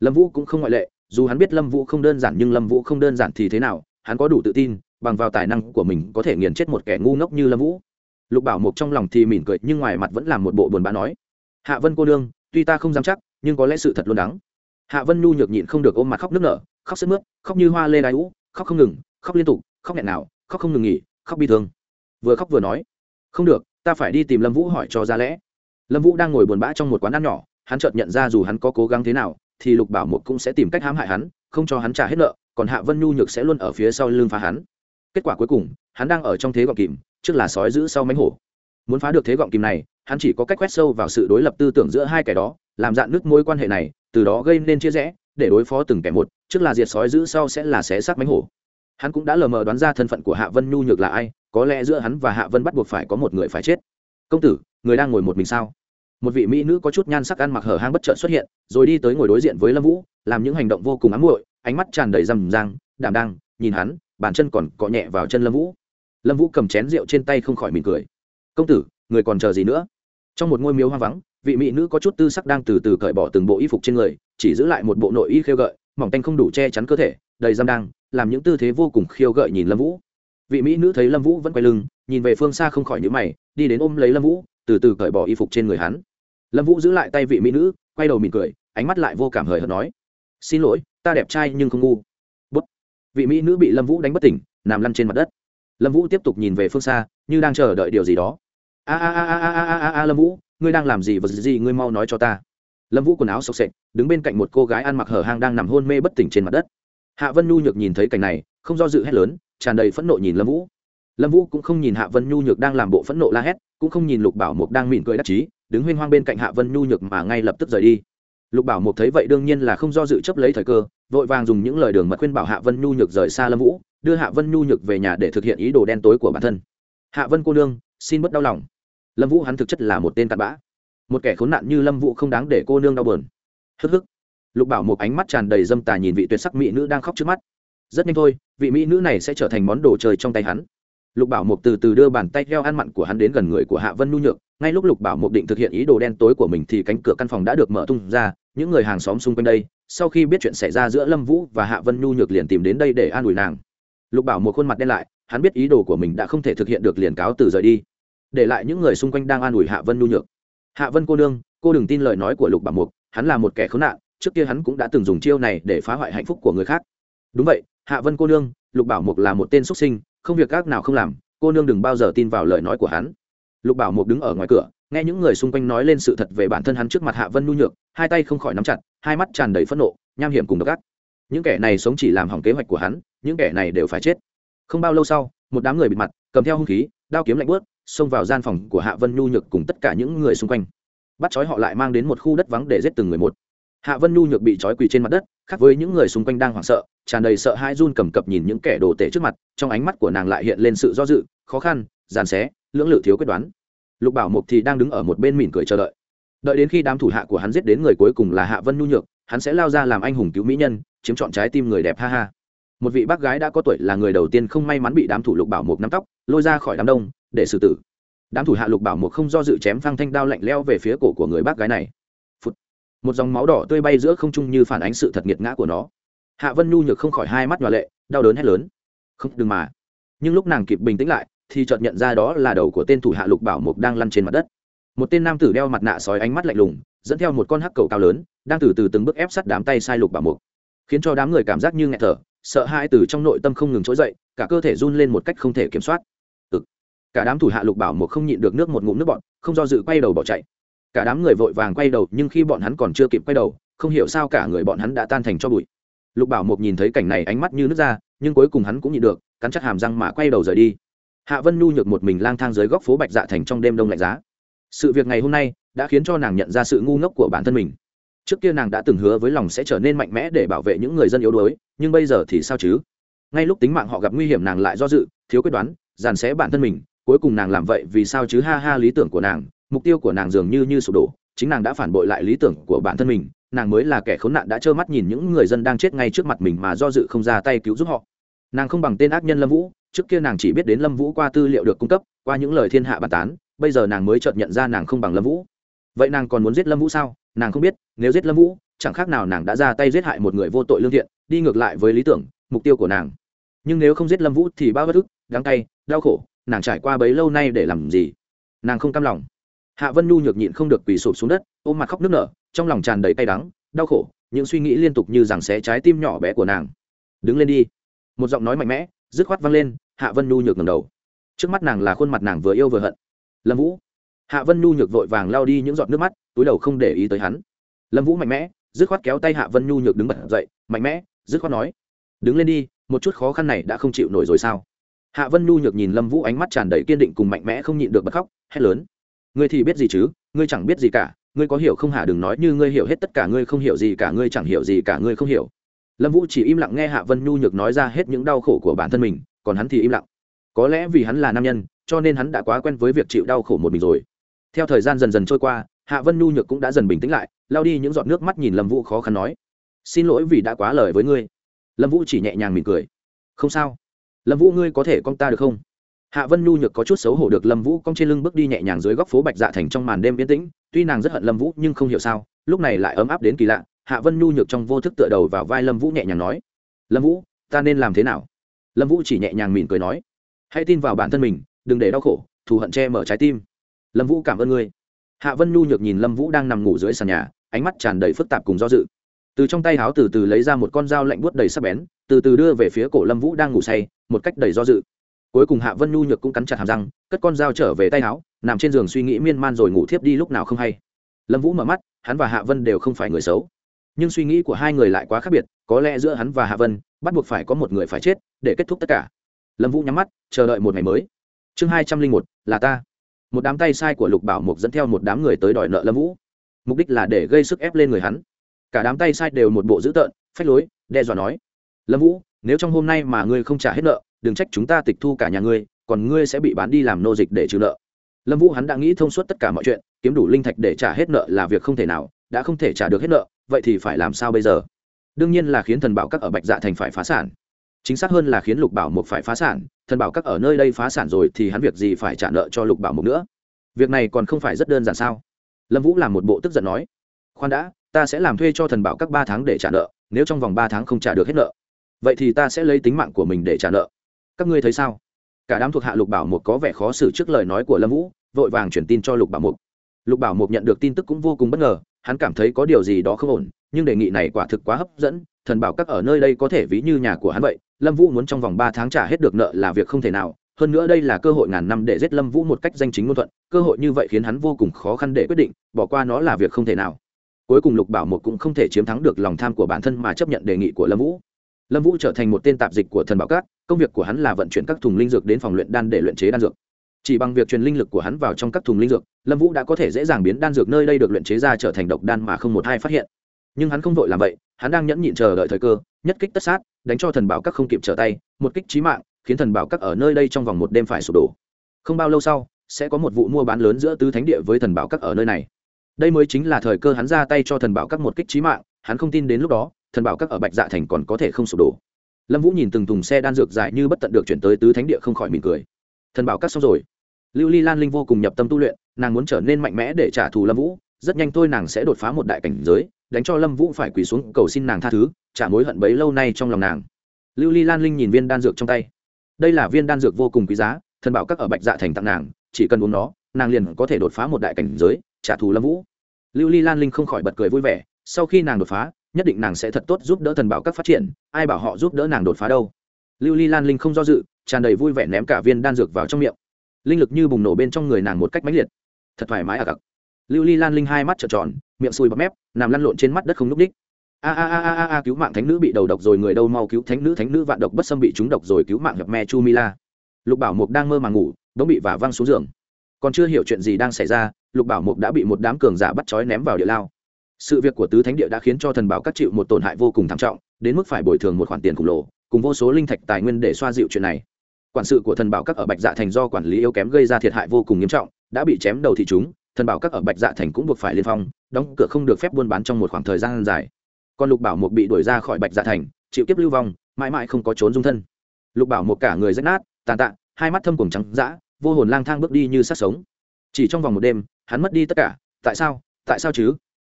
Lâm vũ cũng không ngoại lệ, dù hắn biết lâm vũ không đơn giản nhưng lâm vũ không đơn giản thì thế nào, hắn có đủ tự tin, bằng vào tài năng của mình có thể nghiền chết một kẻ ngu ngốc như lâm vũ. Lục bảo mục trong lòng thì mỉm cười, nhưng ngoài mặt vẫn làm một bộ buồn bã nói, hạ vân cô nương, tuy ta không dám chắc, nhưng có lẽ sự thật luôn đắng. Hạ vân nhu nhược nhịn không được ôm mặt khóc nức nở khóc sức mướt, khóc như hoa lê đái ú, khóc không ngừng, khóc liên tục, khóc nghẹn nào, khóc không ngừng nghỉ, khóc bi thương. Vừa khóc vừa nói, không được, ta phải đi tìm lâm vũ hỏi cho ra lẽ. Lâm vũ đang ngồi buồn bã trong một quán ăn nhỏ, hắn chợt nhận ra dù hắn có cố gắng thế nào, thì lục bảo một cũng sẽ tìm cách hãm hại hắn, không cho hắn trả hết nợ, còn hạ vân nhu nhược sẽ luôn ở phía sau lưng phá hắn. Kết quả cuối cùng, hắn đang ở trong thế gọng kìm, trước là sói giữ sau mánh hổ. Muốn phá được thế gọng kìm này, hắn chỉ có cách quét sâu vào sự đối lập tư tưởng giữa hai kẻ đó, làm dạn nước mối quan hệ này, từ đó gây nên chia rẽ để đối phó từng kẻ một, trước là diệt sói giữ, sau sẽ là xé xác mánh hổ. Hắn cũng đã lờ mờ đoán ra thân phận của hạ vân nhu nhược là ai, có lẽ giữa hắn và hạ vân bắt buộc phải có một người phải chết. Công tử, người đang ngồi một mình sao? Một vị mỹ nữ có chút nhan sắc ăn mặc hở hang bất chợt xuất hiện, rồi đi tới ngồi đối diện với lâm vũ, làm những hành động vô cùng ám muội, ánh mắt tràn đầy rằm rang đảm đang, nhìn hắn, bàn chân còn cọ nhẹ vào chân lâm vũ. Lâm vũ cầm chén rượu trên tay không khỏi mỉm cười. Công tử, người còn chờ gì nữa? Trong một ngôi miếu hoang vắng vị mỹ nữ có chút tư sắc đang từ từ cởi bỏ từng bộ y phục trên người, chỉ giữ lại một bộ nội y khiêu gợi, mỏng tanh không đủ che chắn cơ thể, đầy răm đang, làm những tư thế vô cùng khiêu gợi nhìn lâm vũ. Vị mỹ nữ thấy lâm vũ vẫn quay lưng, nhìn về phương xa không khỏi nhữ mày, đi đến ôm lấy lâm vũ, từ từ cởi bỏ y phục trên người hắn. Lâm vũ giữ lại tay vị mỹ nữ, quay đầu mỉm cười, ánh mắt lại vô cảm hời hợt nói, xin lỗi, ta đẹp trai nhưng không ngu. Bút. Vị mỹ nữ bị lâm vũ đánh bất tỉnh, nằm lăn trên mặt đất. Lâm vũ tiếp tục nhìn về phương xa, như đang chờ đợi điều gì đó. A a a a a a a, lâm vũ ngươi đang làm gì và gì ngươi mau nói cho ta. Lâm vũ quần áo xộc xệch đứng bên cạnh một cô gái ăn mặc hở hang đang nằm hôn mê bất tỉnh trên mặt đất. Hạ vân nhu nhược nhìn thấy cảnh này, không do dự hét lớn, tràn đầy phẫn nộ nhìn lâm vũ. Lâm vũ cũng không nhìn hạ vân nhu nhược đang làm bộ phẫn nộ la hét, cũng không nhìn lục bảo mục đang mỉm cười đắc chí, đứng huyên hoang bên cạnh hạ vân nhu nhược mà ngay lập tức rời đi. Lục bảo mục thấy vậy đương nhiên là không do dự chấp lấy thời cơ, vội vàng dùng những lời đường mật khuyên bảo hạ vân nhu nhược rời xa lâm vũ, đưa hạ vân nhu nhược về nhà để thực hiện ý đồ đen tối của bản thân. Hạ vân cô nương, xin bớt đau lòng lâm vũ hắn thực chất là một tên cặn bã một kẻ khốn nạn như lâm vũ không đáng để cô nương đau bờn hức hức lục bảo một ánh mắt tràn đầy dâm tà nhìn vị tuyệt sắc mỹ nữ đang khóc trước mắt rất nhanh thôi vị mỹ nữ này sẽ trở thành món đồ chơi trong tay hắn lục bảo mục từ từ đưa bàn tay theo ăn mặn của hắn đến gần người của hạ vân nhu nhược ngay lúc lục bảo mục định thực hiện ý đồ đen tối của mình thì cánh cửa căn phòng đã được mở tung ra những người hàng xóm xung quanh đây sau khi biết chuyện xảy ra giữa lâm vũ và hạ vân nhu nhược liền tìm đến đây để an ủi nàng lục bảo Mục khuôn mặt đen lại hắn biết ý đồ của mình đã không thể thực hiện được liền cáo từ rời đi để lại những người xung quanh đang an ủi hạ vân nhu nhược. Hạ vân cô nương, cô đừng tin lời nói của lục bảo mục, hắn là một kẻ khốn nạn, trước kia hắn cũng đã từng dùng chiêu này để phá hoại hạnh phúc của người khác. Đúng vậy, hạ vân cô nương, lục bảo mục là một tên xuất sinh, không việc các nào không làm, cô nương đừng bao giờ tin vào lời nói của hắn. Lục bảo mục đứng ở ngoài cửa, nghe những người xung quanh nói lên sự thật về bản thân hắn trước mặt hạ vân nhu nhược, hai tay không khỏi nắm chặt, hai mắt tràn đầy phẫn nộ, nham hiểm cùng độc ác. Những kẻ này sống chỉ làm hỏng kế hoạch của hắn, những kẻ này đều phải chết. Không bao lâu sau, một đám người bịt mặt, cầm theo hung khí, đao kiếm lạnh bớt xông vào gian phòng của hạ vân nhu nhược cùng tất cả những người xung quanh. Bắt trói họ lại mang đến một khu đất vắng để giết từng người một. Hạ vân nhu nhược bị trói quỳ trên mặt đất, khác với những người xung quanh đang hoảng sợ, tràn đầy sợ hãi run cầm cập nhìn những kẻ đồ tể trước mặt, trong ánh mắt của nàng lại hiện lên sự do dự, khó khăn giàn xé, lưỡng lự thiếu quyết đoán. Lục bảo mục thì đang đứng ở một bên mỉm cười chờ đợi. Đợi đến khi đám thủ hạ của hắn giết đến người cuối cùng là hạ vân nhu nhược, hắn sẽ lao ra làm anh hùng cứu mỹ nhân, chiếm trọn trái tim người đẹp, ha ha một vị bác gái đã có tuổi là người đầu tiên không may mắn bị đám thủ lục bảo mục nắm tóc, lôi ra khỏi đám đông, để xử tử. Đám thủ hạ lục bảo mục không do dự chém phăng thanh đao lạnh leo về phía cổ của người bác gái này. Phụt. một dòng máu đỏ tươi bay giữa không trung như phản ánh sự thật nghiệt ngã của nó. Hạ vân nhu nhược không khỏi hai mắt nhòa lệ, đau đớn hét lớn. Không, đừng mà. Nhưng lúc nàng kịp bình tĩnh lại, thì chợt nhận ra đó là đầu của tên thủ hạ lục bảo mục đang lăn trên mặt đất. Một tên nam tử đeo mặt nạ sói ánh mắt lạnh lùng, dẫn theo một con hắc cầu cao lớn, đang từ từ từng bước ép sát đám tay sai lục bảo mục, khiến cho đám người cảm giác như nghẹt thở sợ hãi từ trong nội tâm không ngừng trỗi dậy, cả cơ thể run lên một cách không thể kiểm soát. Ừ. cả đám thủ hạ lục bảo một không nhịn được nước một ngụm nước bọn không do dự quay đầu bỏ chạy. Cả đám người vội vàng quay đầu, nhưng khi bọn hắn còn chưa kịp quay đầu, không hiểu sao cả người bọn hắn đã tan thành cho bụi. Lục bảo một nhìn thấy cảnh này ánh mắt như nước ra, nhưng cuối cùng hắn cũng nhịn được, cắn chắc hàm răng mà quay đầu rời đi. Hạ vân nhu nhược một mình lang thang dưới góc phố bạch dạ thành trong đêm đông lạnh giá. Sự việc ngày hôm nay đã khiến cho nàng nhận ra sự ngu ngốc của bản thân mình trước kia nàng đã từng hứa với lòng sẽ trở nên mạnh mẽ để bảo vệ những người dân yếu đuối, nhưng bây giờ thì sao chứ? Ngay lúc tính mạng họ gặp nguy hiểm nàng lại do dự, thiếu quyết đoán, dàn xé bản thân mình, cuối cùng nàng làm vậy vì sao chứ? Ha ha, lý tưởng của nàng, mục tiêu của nàng dường như như sụp đổ, chính nàng đã phản bội lại lý tưởng của bản thân mình, nàng mới là kẻ khốn nạn đã trơ mắt nhìn những người dân đang chết ngay trước mặt mình mà do dự không ra tay cứu giúp họ. Nàng không bằng tên ác nhân lâm vũ, trước kia nàng chỉ biết đến lâm vũ qua tư liệu được cung cấp, qua những lời thiên hạ bàn tán, bây giờ nàng mới chợt nhận ra nàng không bằng lâm vũ. Vậy nàng còn muốn giết lâm vũ sao? Nàng không biết, nếu giết lâm vũ, chẳng khác nào nàng đã ra tay giết hại một người vô tội lương thiện, đi ngược lại với lý tưởng, mục tiêu của nàng. Nhưng nếu không giết lâm vũ thì bao bất ức đáng tay đau khổ, nàng trải qua bấy lâu nay để làm gì? Nàng không cam lòng. Hạ vân nhu nhược nhịn không được quỳ sụp xuống đất, ôm mặt khóc nức nở, trong lòng tràn đầy cay đắng, đau khổ, những suy nghĩ liên tục như rằng xé trái tim nhỏ bé của nàng. Đứng lên đi. Một giọng nói mạnh mẽ, dứt khoát vang lên, hạ vân nhu nhược ngầm đầu. Trước mắt nàng là khuôn mặt nàng vừa yêu vừa hận. Lâm vũ hạ vân nhu nhược vội vàng lao đi những giọt nước mắt, túi đầu không để ý tới hắn. Lâm vũ mạnh mẽ, dứt khoát kéo tay hạ vân nhu nhược đứng bật dậy, mạnh mẽ, dứt khoát nói, đứng lên đi, một chút khó khăn này đã không chịu nổi rồi sao? Hạ vân nhu nhược nhìn lâm vũ ánh mắt tràn đầy kiên định cùng mạnh mẽ không nhịn được bật khóc, hét lớn, ngươi thì biết gì chứ? Ngươi chẳng biết gì cả, ngươi có hiểu không hả đừng nói như ngươi hiểu hết tất cả, ngươi không hiểu gì cả, ngươi chẳng hiểu gì cả, ngươi không hiểu. Lâm vũ chỉ im lặng nghe hạ vân nhu nhược nói ra hết những đau khổ của bản thân mình, còn hắn thì im lặng. Có lẽ vì hắn là nam nhân, cho nên hắn đã quá quen với việc chịu đau khổ một mình rồi theo thời gian dần dần trôi qua, hạ vân nhu nhược cũng đã dần bình tĩnh lại, lao đi những giọt nước mắt nhìn lâm vũ khó khăn nói, xin lỗi vì đã quá lời với ngươi. Lâm vũ chỉ nhẹ nhàng mỉm cười, không sao. Lâm vũ ngươi có thể con ta được không? Hạ vân nhu nhược có chút xấu hổ được lâm vũ cong trên lưng bước đi nhẹ nhàng dưới góc phố bạch dạ thành trong màn đêm yên tĩnh, tuy nàng rất hận lâm vũ nhưng không hiểu sao, lúc này lại ấm áp đến kỳ lạ, hạ vân nhu nhược trong vô thức tựa đầu vào vai lâm vũ nhẹ nhàng nói, lâm vũ, ta nên làm thế nào? Lâm vũ chỉ nhẹ nhàng mỉm cười nói, hãy tin vào bản thân mình, đừng để đau khổ, thù hận che mở trái tim lâm vũ cảm ơn ngươi. Hạ vân nhu nhược nhìn lâm vũ đang nằm ngủ dưới sàn nhà ánh mắt tràn đầy phức tạp cùng do dự. Từ trong tay háo từ từ lấy ra một con dao lạnh buốt đầy sắc bén từ từ đưa về phía cổ lâm vũ đang ngủ say một cách đầy do dự. Cuối cùng hạ vân nhu nhược cũng cắn chặt hàm răng cất con dao trở về tay háo, nằm trên giường suy nghĩ miên man rồi ngủ thiếp đi lúc nào không hay. Lâm vũ mở mắt hắn và hạ vân đều không phải người xấu. Nhưng suy nghĩ của hai người lại quá khác biệt có lẽ giữa hắn và hạ vân bắt buộc phải có một người phải chết để kết thúc tất cả. Lâm vũ nhắm mắt chờ đợi một ngày mới. Chương hai trăm linh một là ta một đám tay sai của lục bảo mục dẫn theo một đám người tới đòi nợ lâm vũ mục đích là để gây sức ép lên người hắn cả đám tay sai đều một bộ dữ tợn phách lối đe dọa nói lâm vũ nếu trong hôm nay mà ngươi không trả hết nợ đừng trách chúng ta tịch thu cả nhà ngươi còn ngươi sẽ bị bán đi làm nô dịch để trừ nợ lâm vũ hắn đã nghĩ thông suốt tất cả mọi chuyện kiếm đủ linh thạch để trả hết nợ là việc không thể nào đã không thể trả được hết nợ vậy thì phải làm sao bây giờ đương nhiên là khiến thần bảo các ở bạch dạ thành phải phá sản chính xác hơn là khiến lục bảo mục phải phá sản, thần bảo các ở nơi đây phá sản rồi thì hắn việc gì phải trả nợ cho lục bảo mục nữa? Việc này còn không phải rất đơn giản sao? Lâm vũ làm một bộ tức giận nói. Khoan đã, ta sẽ làm thuê cho thần bảo các ba tháng để trả nợ, nếu trong vòng ba tháng không trả được hết nợ. Vậy thì ta sẽ lấy tính mạng của mình để trả nợ. Các ngươi thấy sao? Cả đám thuộc hạ lục bảo mục có vẻ khó xử trước lời nói của lâm vũ, vội vàng chuyển tin cho lục bảo mục lục bảo mục nhận được tin tức cũng vô cùng bất ngờ, hắn cảm thấy có điều gì đó không ổn, nhưng đề nghị này quả thực quá hấp dẫn, thần bảo các ở nơi đây có thể ví như nhà của hắn vậy lâm vũ muốn trong vòng ba tháng trả hết được nợ là việc không thể nào, hơn nữa đây là cơ hội ngàn năm để giết lâm vũ một cách danh chính ngôn thuận, cơ hội như vậy khiến hắn vô cùng khó khăn để quyết định, bỏ qua nó là việc không thể nào. Cuối cùng lục bảo một cũng không thể chiếm thắng được lòng tham của bản thân mà chấp nhận đề nghị của lâm vũ. Lâm vũ trở thành một tên tạp dịch của thần bảo cát, công việc của hắn là vận chuyển các thùng linh dược đến phòng luyện đan để luyện chế đan dược. Chỉ bằng việc truyền linh lực của hắn vào trong các thùng linh dược, lâm vũ đã có thể dễ dàng biến đan dược nơi đây được luyện chế ra trở thành độc đan mà không một ai phát hiện nhưng hắn không vội làm vậy, hắn đang nhẫn nhịn chờ đợi thời cơ, nhất kích tất sát, đánh cho thần bảo các không kịp trở tay, một kích trí mạng, khiến thần bảo các ở nơi đây trong vòng một đêm phải sụp đổ. Không bao lâu sau, sẽ có một vụ mua bán lớn giữa tứ thánh địa với thần bảo các ở nơi này. Đây mới chính là thời cơ hắn ra tay cho thần bảo các một kích trí mạng, hắn không tin đến lúc đó, thần bảo các ở bạch dạ thành còn có thể không sụp đổ. Lâm vũ nhìn từng thùng xe đan dược dài như bất tận được chuyển tới tứ thánh địa không khỏi mỉm cười. Thần bảo các xong rồi. Lưu ly lan linh vô cùng nhập tâm tu luyện, nàng muốn trở nên mạnh mẽ để trả thù lâm vũ, rất nhanh thôi nàng sẽ đột phá một đại cảnh giới đánh cho lâm vũ phải quỳ xuống cầu xin nàng tha thứ trả mối hận bấy lâu nay trong lòng nàng. Lưu ly lan linh nhìn viên đan dược trong tay. Đây là viên đan dược vô cùng quý giá, thần bảo các ở bạch dạ thành tặng nàng, chỉ cần uống nó, nàng liền có thể đột phá một đại cảnh giới, trả thù lâm vũ. Lưu ly lan linh không khỏi bật cười vui vẻ, sau khi nàng đột phá, nhất định nàng sẽ thật tốt giúp đỡ thần bảo các phát triển, ai bảo họ giúp đỡ nàng đột phá đâu. Lưu ly lan linh không do dự, tràn đầy vui vẻ ném cả viên đan dược vào trong miệng. Linh lực như bùng nổ bên trong người nàng một cách mãnh liệt. Thật thoải mái à cặc lưu ly lan linh hai mắt trợn tròn miệng sùi bọt mép, nằm lăn lộn trên mắt đất không núp đích a a a a a cứu mạng thánh nữ bị đầu độc rồi, người đâu mau cứu thánh nữ thánh nữ vạn độc bất xâm bị trúng độc rồi, cứu mạng gặp me chu mila lục bảo mục đang mơ màng ngủ đống bị vả văng xuống giường. Còn chưa hiểu chuyện gì đang xảy ra, lục bảo mục đã bị một đám cường giả bắt trói ném vào địa lao. Sự việc của tứ thánh địa đã khiến cho thần bảo các chịu một tổn hại vô cùng thảm trọng, đến mức phải bồi thường một khoản tiền khổng lồ, cùng vô số linh thạch tài nguyên để xoa dịu chuyện này. Quản sự của thần bảo các ở bạch dạ thành do quản lý yếu kém gây ra thiệt hại vô cùng nghiêm trọng, đã bị chém đầu thị chúng thần bảo các ở bạch dạ thành cũng buộc phải liên phong, đóng cửa không được phép buôn bán trong một khoảng thời gian dài. Còn lục bảo một bị đuổi ra khỏi bạch dạ thành, chịu kiếp lưu vong, mãi mãi không có trốn dung thân. Lục bảo một cả người rách nát, tàn tạ, hai mắt thâm cùng trắng dã, vô hồn lang thang bước đi như sát sống. Chỉ trong vòng một đêm, hắn mất đi tất cả, tại sao tại sao chứ?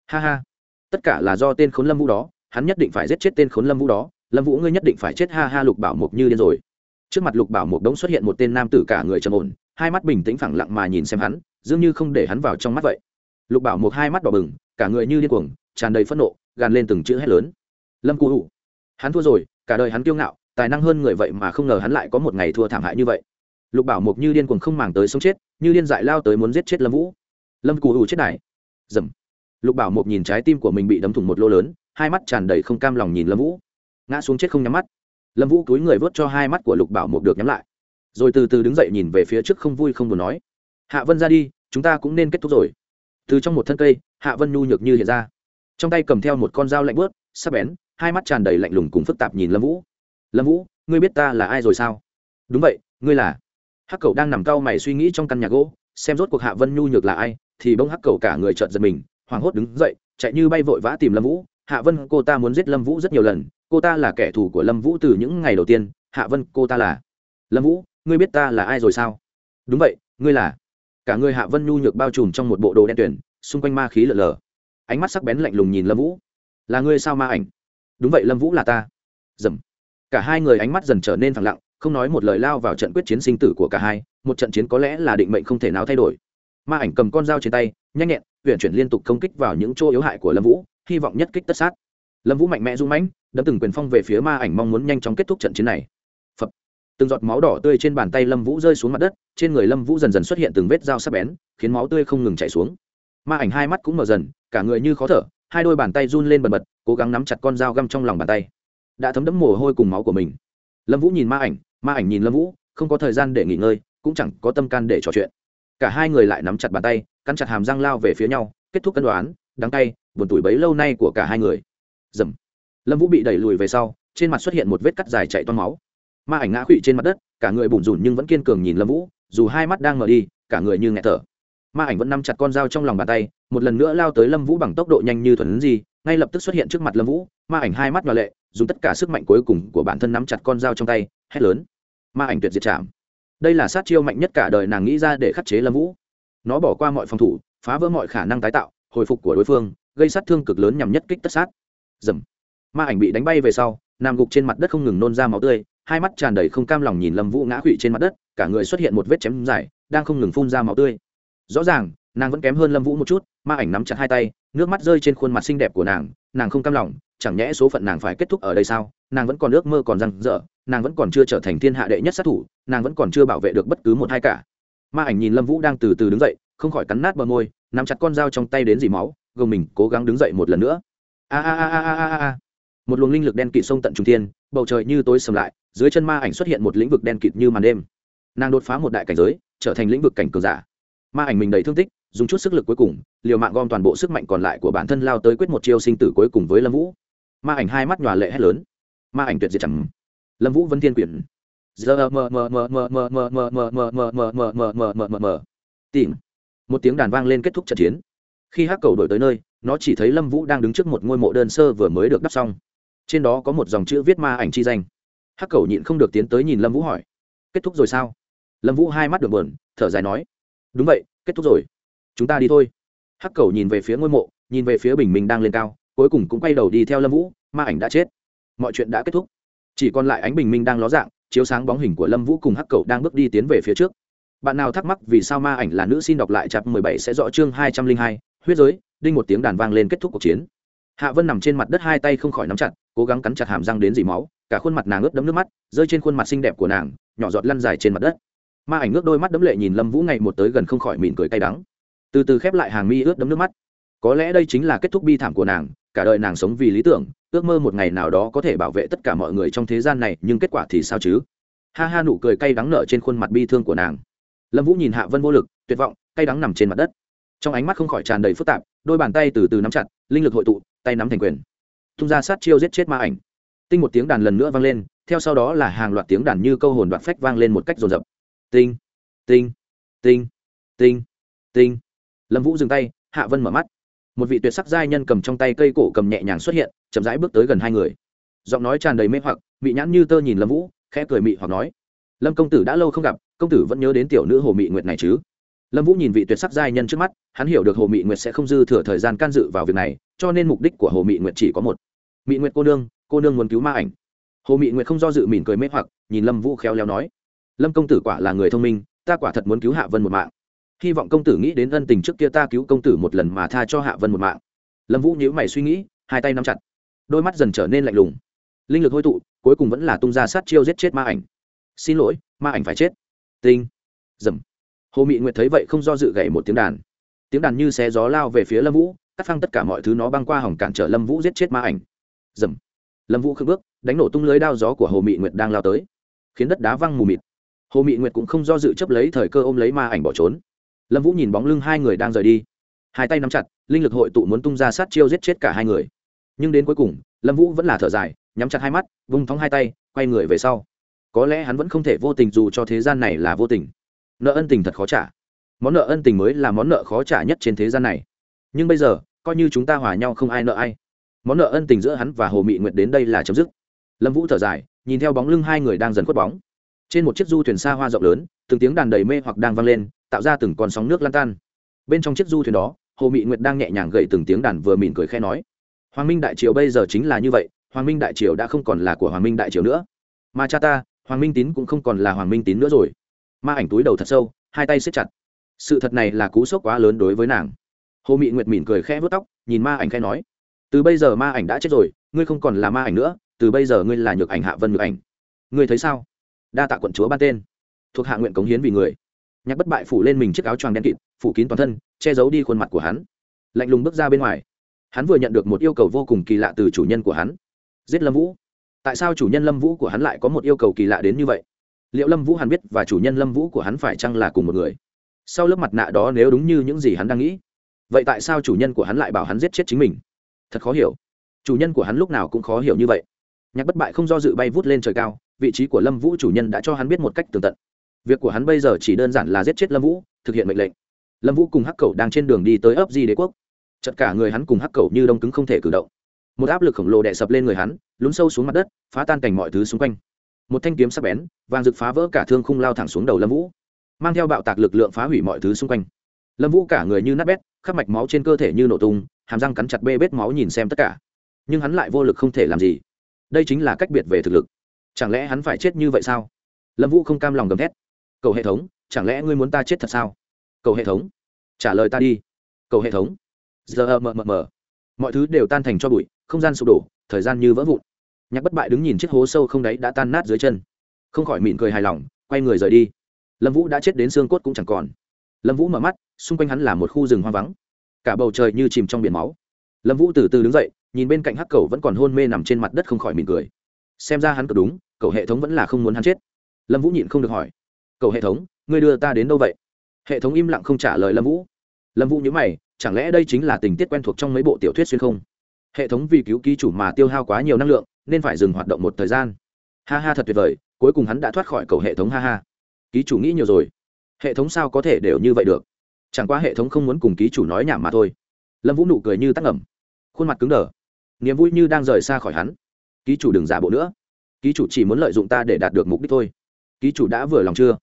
Ha ha, tất cả là do tên khốn lâm vũ đó, hắn nhất định phải giết chết tên khốn lâm vũ đó, lâm vũ ngươi nhất định phải chết, ha ha, lục bảo mục như điên rồi. Trước mặt lục bảo mục đống xuất hiện một tên nam tử cả người trầm ổn, hai mắt bình tĩnh phẳng lặng mà nhìn xem hắn dường như không để hắn vào trong mắt vậy. Lục bảo mục hai mắt đỏ bừng, cả người như điên cuồng, tràn đầy phẫn nộ, gàn lên từng chữ hét lớn. Lâm cụ hủ, hắn thua rồi, cả đời hắn kiêu ngạo, tài năng hơn người vậy mà không ngờ hắn lại có một ngày thua thảm hại như vậy. Lục bảo mục như điên cuồng không màng tới sống chết, như điên dại lao tới muốn giết chết lâm vũ. Lâm cù hủ chết này. Dầm. Lục bảo mục nhìn trái tim của mình bị đấm thủng một lô lớn, hai mắt tràn đầy không cam lòng nhìn lâm vũ. Ngã xuống chết không nhắm mắt. Lâm vũ cúi người vớt cho hai mắt của lục bảo mục được nhắm lại. Rồi từ từ đứng dậy nhìn về phía trước không vui không buồn nói hạ vân ra đi, chúng ta cũng nên kết thúc rồi. Từ trong một thân cây, hạ vân nhu nhược như hiện ra. Trong tay cầm theo một con dao lạnh bớt sắp bén, hai mắt tràn đầy lạnh lùng cùng phức tạp nhìn lâm vũ. Lâm vũ, ngươi biết ta là ai rồi sao? Đúng vậy, ngươi là. Hắc cầu đang nằm cau mày suy nghĩ trong căn nhà gỗ, xem rốt cuộc hạ vân nhu nhược là ai, thì bỗng hắc cầu cả người trợn giật mình, hoảng hốt đứng dậy, chạy như bay vội vã tìm lâm vũ. Hạ vân, cô ta muốn giết lâm vũ rất nhiều lần, cô ta là kẻ thù của lâm vũ từ những ngày đầu tiên. Hạ vân, cô ta là. Lâm vũ, ngươi biết ta là ai rồi sao? Đúng vậy, ngươi là cả người hạ vân nhu nhược bao trùm trong một bộ đồ đen tuyển xung quanh ma khí lở lở. Ánh mắt sắc bén lạnh lùng nhìn lâm vũ. Là ngươi sao ma ảnh? Đúng vậy, lâm vũ là ta. Dầm. Cả hai người ánh mắt dần trở nên thẳng lặng, không nói một lời lao vào trận quyết chiến sinh tử của cả hai, một trận chiến có lẽ là định mệnh không thể nào thay đổi. Ma ảnh cầm con dao trên tay, nhanh nhẹn huyện chuyển liên tục công kích vào những chỗ yếu hại của lâm vũ, hy vọng nhất kích tất sát. Lâm vũ mạnh mẽ rung mãnh, đấm từng quyền phong về phía ma ảnh mong muốn nhanh chóng kết thúc trận chiến này từng giọt máu đỏ tươi trên bàn tay lâm vũ rơi xuống mặt đất, trên người lâm vũ dần dần xuất hiện từng vết dao sắc bén, khiến máu tươi không ngừng chảy xuống. Ma ảnh hai mắt cũng mở dần, cả người như khó thở, hai đôi bàn tay run lên bần bật, cố gắng nắm chặt con dao găm trong lòng bàn tay. Đã thấm đẫm mồ hôi cùng máu của mình. Lâm vũ nhìn ma ảnh ma ảnh nhìn lâm vũ, không có thời gian để nghỉ ngơi, cũng chẳng có tâm can để trò chuyện. Cả hai người lại nắm chặt bàn tay, cắn chặt hàm răng lao về phía nhau, kết thúc cân đoán, đắng tay buồn tủi bấy lâu nay của cả hai người. Dầm. Lâm vũ bị đẩy lùi về sau, trên mặt xuất hiện một vết cắt dài chạy toan máu ma ảnh ngã quỵ trên mặt đất, cả người bùn rùn nhưng vẫn kiên cường nhìn lâm vũ, dù hai mắt đang mở đi, cả người như nghẹt thở. Ma ảnh vẫn nắm chặt con dao trong lòng bàn tay, một lần nữa lao tới lâm vũ bằng tốc độ nhanh như thuần gì ngay lập tức xuất hiện trước mặt lâm vũ, ma ảnh hai mắt và lệ, dùng tất cả sức mạnh cuối cùng của bản thân nắm chặt con dao trong tay, hét lớn. Ma ảnh tuyệt diệt chạm đây là sát chiêu mạnh nhất cả đời nàng nghĩ ra để khắc chế lâm vũ. Nó bỏ qua mọi phòng thủ, phá vỡ mọi khả năng tái tạo, hồi phục của đối phương, gây sát thương cực lớn nhằm nhất kích tất sát. Dầm. Ma ảnh bị đánh bay về sau, nằm gục trên mặt đất không ngừng nôn ra máu tươi hai mắt tràn đầy không cam lòng nhìn lâm vũ ngã quỵ trên mặt đất, cả người xuất hiện một vết chém dài, đang không ngừng phun ra máu tươi. Rõ ràng, nàng vẫn kém hơn lâm vũ một chút, ma ảnh nắm chặt hai tay, nước mắt rơi trên khuôn mặt xinh đẹp của nàng nàng không cam lòng, chẳng nhẽ số phận nàng phải kết thúc ở đây sao? Nàng vẫn còn ước mơ còn răng rỡ nàng vẫn còn chưa trở thành thiên hạ đệ nhất sát thủ, nàng vẫn còn chưa bảo vệ được bất cứ một hai cả. Ma ảnh nhìn lâm vũ đang từ từ đứng dậy, không khỏi cắn nát bờ môi, nắm chặt con dao trong tay đến dì máu, gồng mình, cố gắng đứng dậy một lần nữa. A a a a a a một luồng linh lực đen kịt sông tận trung thiên, bầu trời như tối sầm lại dưới chân ma ảnh xuất hiện một lĩnh vực đen kịt như màn đêm nàng đột phá một đại cảnh giới trở thành lĩnh vực cảnh cường giả ma ảnh mình đầy thương tích dùng chút sức lực cuối cùng liều mạng gom toàn bộ sức mạnh còn lại của bản thân lao tới quyết một chiêu sinh tử cuối cùng với lâm vũ ma ảnh hai mắt nhòa lệ hét lớn ma ảnh tuyệt diệt chẳng lâm vũ vân thiên quyển tìm một tiếng đàn vang lên kết thúc trận chiến khi hắc cầu đổi tới nơi nó chỉ thấy lâm vũ đang đứng trước một ngôi mộ đơn sơ vừa mới được đắp xong trên đó có một dòng chữ viết ma ảnh chi danh hắc cầu nhịn không được tiến tới nhìn lâm vũ hỏi, kết thúc rồi sao? Lâm vũ hai mắt được bờn thở dài nói, đúng vậy, kết thúc rồi. Chúng ta đi thôi. Hắc cầu nhìn về phía ngôi mộ, nhìn về phía bình minh đang lên cao, cuối cùng cũng quay đầu đi theo lâm vũ, ma ảnh đã chết. Mọi chuyện đã kết thúc. Chỉ còn lại ánh bình minh đang ló dạng, chiếu sáng bóng hình của lâm vũ cùng hắc cầu đang bước đi tiến về phía trước. Bạn nào thắc mắc vì sao ma ảnh là nữ xin đọc lại chapter mười bảy sẽ rõ chương hai trăm linh hai, huyết giới, đinh một tiếng đàn vang lên kết thúc cuộc chiến. Hạ vân nằm trên mặt đất hai tay không khỏi nắm chặt, cố gắng cắn chặt hàm răng đến dỉ máu cả khuôn mặt nàng ướt đẫm nước mắt, rơi trên khuôn mặt xinh đẹp của nàng, nhỏ giọt lăn dài trên mặt đất. Ma ảnh ngước đôi mắt đấm lệ nhìn lâm vũ ngày một tới gần không khỏi mỉm cười cay đắng. Từ từ khép lại hàng mi ướt đấm nước mắt. Có lẽ đây chính là kết thúc bi thảm của nàng, cả đời nàng sống vì lý tưởng, ước mơ một ngày nào đó có thể bảo vệ tất cả mọi người trong thế gian này, nhưng kết quả thì sao chứ? Ha ha, nụ cười cay đắng nở trên khuôn mặt bi thương của nàng. Lâm vũ nhìn hạ vân vô lực, tuyệt vọng, cay đắng nằm trên mặt đất. Trong ánh mắt không khỏi tràn đầy phức tạp, đôi bàn tay từ từ nắm chặt, linh lực hội tụ, tay nắm thành quyền. Tung ra sát chiêu giết chết ma ảnh tinh một tiếng đàn lần nữa vang lên, theo sau đó là hàng loạt tiếng đàn như câu hồn đoạt phách vang lên một cách rồn rập tinh tinh tinh tinh tinh. Lâm vũ dừng tay, hạ vân mở mắt. Một vị tuyệt sắc giai nhân cầm trong tay cây cổ cầm nhẹ nhàng xuất hiện, chậm rãi bước tới gần hai người. Giọng nói tràn đầy mê hoặc, mị nhãn như tơ nhìn lâm vũ, khẽ cười mị hoặc nói, lâm công tử đã lâu không gặp, công tử vẫn nhớ đến tiểu nữ hồ mị nguyệt này chứ? Lâm vũ nhìn vị tuyệt sắc giai nhân trước mắt, hắn hiểu được hồ mị nguyệt sẽ không dư thừa thời gian can dự vào việc này, cho nên mục đích của hồ mị nguyệt chỉ có một. Mị nguyệt cô nương cô nương muốn cứu ma ảnh. Hồ mị nguyệt không do dự mỉm cười mê hoặc, nhìn lâm vũ khéo léo nói, lâm công tử quả là người thông minh, ta quả thật muốn cứu hạ vân một mạng. Hy vọng công tử nghĩ đến ân tình trước kia ta cứu công tử một lần mà tha cho hạ vân một mạng. Lâm vũ nhíu mày suy nghĩ, hai tay nắm chặt. Đôi mắt dần trở nên lạnh lùng. Linh lực hôi tụ, cuối cùng vẫn là tung ra sát chiêu giết chết ma ảnh. Xin lỗi, ma ảnh phải chết. Tinh. Dầm. Hồ mị nguyệt thấy vậy không do dự gậy một tiếng đàn. Tiếng đàn như xé gió lao về phía lâm vũ, cắt phăng tất cả mọi thứ nó băng qua hỏng cản trở lâm vũ giết chết ma ảnh. Dầm lâm vũ khước bước, đánh nổ tung lưới đao gió của hồ mị nguyệt đang lao tới, khiến đất đá văng mù mịt. Hồ mị nguyệt cũng không do dự chấp lấy thời cơ ôm lấy ma ảnh bỏ trốn. Lâm vũ nhìn bóng lưng hai người đang rời đi. Hai tay nắm chặt, linh lực hội tụ muốn tung ra sát chiêu giết chết cả hai người. Nhưng đến cuối cùng, lâm vũ vẫn là thở dài, nhắm chặt hai mắt, vung thóng hai tay, quay người về sau. Có lẽ hắn vẫn không thể vô tình dù cho thế gian này là vô tình. Nợ ân tình thật khó trả. Món nợ ân tình mới là món nợ khó trả nhất trên thế gian này. Nhưng bây giờ, coi như chúng ta hòa nhau không ai nợ ai món nợ ân tình giữa hắn và hồ mị nguyệt đến đây là chấm dứt. Lâm vũ thở dài, nhìn theo bóng lưng hai người đang dần khuất bóng. Trên một chiếc du thuyền xa hoa rộng lớn, từng tiếng đàn đầy mê hoặc đang vang lên, tạo ra từng con sóng nước lan tan. Bên trong chiếc du thuyền đó, hồ mị nguyệt đang nhẹ nhàng gậy từng tiếng đàn vừa mỉm cười khe nói, hoàng minh đại triều bây giờ chính là như vậy, hoàng minh đại triều đã không còn là của hoàng minh đại triều nữa. Mà cha ta, hoàng minh tín cũng không còn là hoàng minh tín nữa rồi. Ma ảnh túi đầu thật sâu, hai tay siết chặt. Sự thật này là cú sốc quá lớn đối với nàng. Hồ mị nguyệt mỉm cười khẽ vớt tóc, nhìn ma ảnh khẽ nói từ bây giờ ma ảnh đã chết rồi, ngươi không còn là ma ảnh nữa, từ bây giờ ngươi là nhược ảnh hạ vân nhược ảnh. Ngươi thấy sao? Đa tạ quận chúa ban tên. Thuộc hạ nguyện cống hiến vì người. Nhạc bất bại phủ lên mình chiếc áo choàng đen kịt, phủ kín toàn thân, che giấu đi khuôn mặt của hắn. Lạnh lùng bước ra bên ngoài. Hắn vừa nhận được một yêu cầu vô cùng kỳ lạ từ chủ nhân của hắn. Giết lâm vũ. Tại sao chủ nhân lâm vũ của hắn lại có một yêu cầu kỳ lạ đến như vậy? Liệu lâm vũ hắn biết và chủ nhân lâm vũ của hắn phải chăng là cùng một người? Sau lớp mặt nạ đó nếu đúng như những gì hắn đang nghĩ, vậy tại sao chủ nhân của hắn lại bảo hắn giết chết chính mình? Thật khó hiểu. Chủ nhân của hắn lúc nào cũng khó hiểu như vậy. Nhạc bất bại không do dự bay vút lên trời cao, vị trí của lâm vũ chủ nhân đã cho hắn biết một cách tường tận. Việc của hắn bây giờ chỉ đơn giản là giết chết lâm vũ, thực hiện mệnh lệnh. Lâm vũ cùng hắc cầu đang trên đường đi tới ấp di đế quốc. Chật cả người hắn cùng hắc cầu như đông cứng không thể cử động. Một áp lực khổng lồ đè sập lên người hắn, lún sâu xuống mặt đất, phá tan cảnh mọi thứ xung quanh. Một thanh kiếm sắc bén, vàng rực phá vỡ cả thương khung lao thẳng xuống đầu lâm vũ, mang theo bạo tạc lực lượng phá hủy mọi thứ xung quanh. Lâm vũ cả người như nát bét, khắp mạch máu trên cơ thể như nổ tung hàm răng cắn chặt bê bết máu nhìn xem tất cả. Nhưng hắn lại vô lực không thể làm gì. Đây chính là cách biệt về thực lực. Chẳng lẽ hắn phải chết như vậy sao? Lâm vũ không cam lòng gầm thét. Cầu hệ thống, chẳng lẽ ngươi muốn ta chết thật sao? Cầu hệ thống, trả lời ta đi. Cầu hệ thống. Giờ ờ, mờ mờ mờ. Mọi thứ đều tan thành cho bụi, không gian sụp đổ, thời gian như vỡ vụn. Nhạc bất bại đứng nhìn chiếc hố sâu không đáy đã tan nát dưới chân. Không khỏi mỉm cười hài lòng, quay người rời đi. Lâm vũ đã chết đến xương cốt cũng chẳng còn. Lâm vũ mở mắt, xung quanh hắn là một khu rừng hoa vắng cả bầu trời như chìm trong biển máu. Lâm vũ từ từ đứng dậy, nhìn bên cạnh hắc cầu vẫn còn hôn mê nằm trên mặt đất không khỏi mỉm cười. Xem ra hắn cực đúng cầu hệ thống vẫn là không muốn hắn chết. Lâm vũ nhịn không được hỏi. Cầu hệ thống, ngươi đưa ta đến đâu vậy? Hệ thống im lặng không trả lời lâm vũ. Lâm vũ nhớ mày, chẳng lẽ đây chính là tình tiết quen thuộc trong mấy bộ tiểu thuyết xuyên không? Hệ thống vì cứu ký chủ mà tiêu hao quá nhiều năng lượng, nên phải dừng hoạt động một thời gian. Ha ha thật tuyệt vời, cuối cùng hắn đã thoát khỏi cầu hệ thống ha ha. Ký chủ nghĩ nhiều rồi. Hệ thống sao có thể đều như vậy được? Chẳng qua hệ thống không muốn cùng ký chủ nói nhảm mà thôi. Lâm vũ nụ cười như tắc ẩm khuôn mặt cứng đờ. Niềm vui như đang rời xa khỏi hắn. Ký chủ đừng giả bộ nữa. Ký chủ chỉ muốn lợi dụng ta để đạt được mục đích thôi. Ký chủ đã vừa lòng chưa?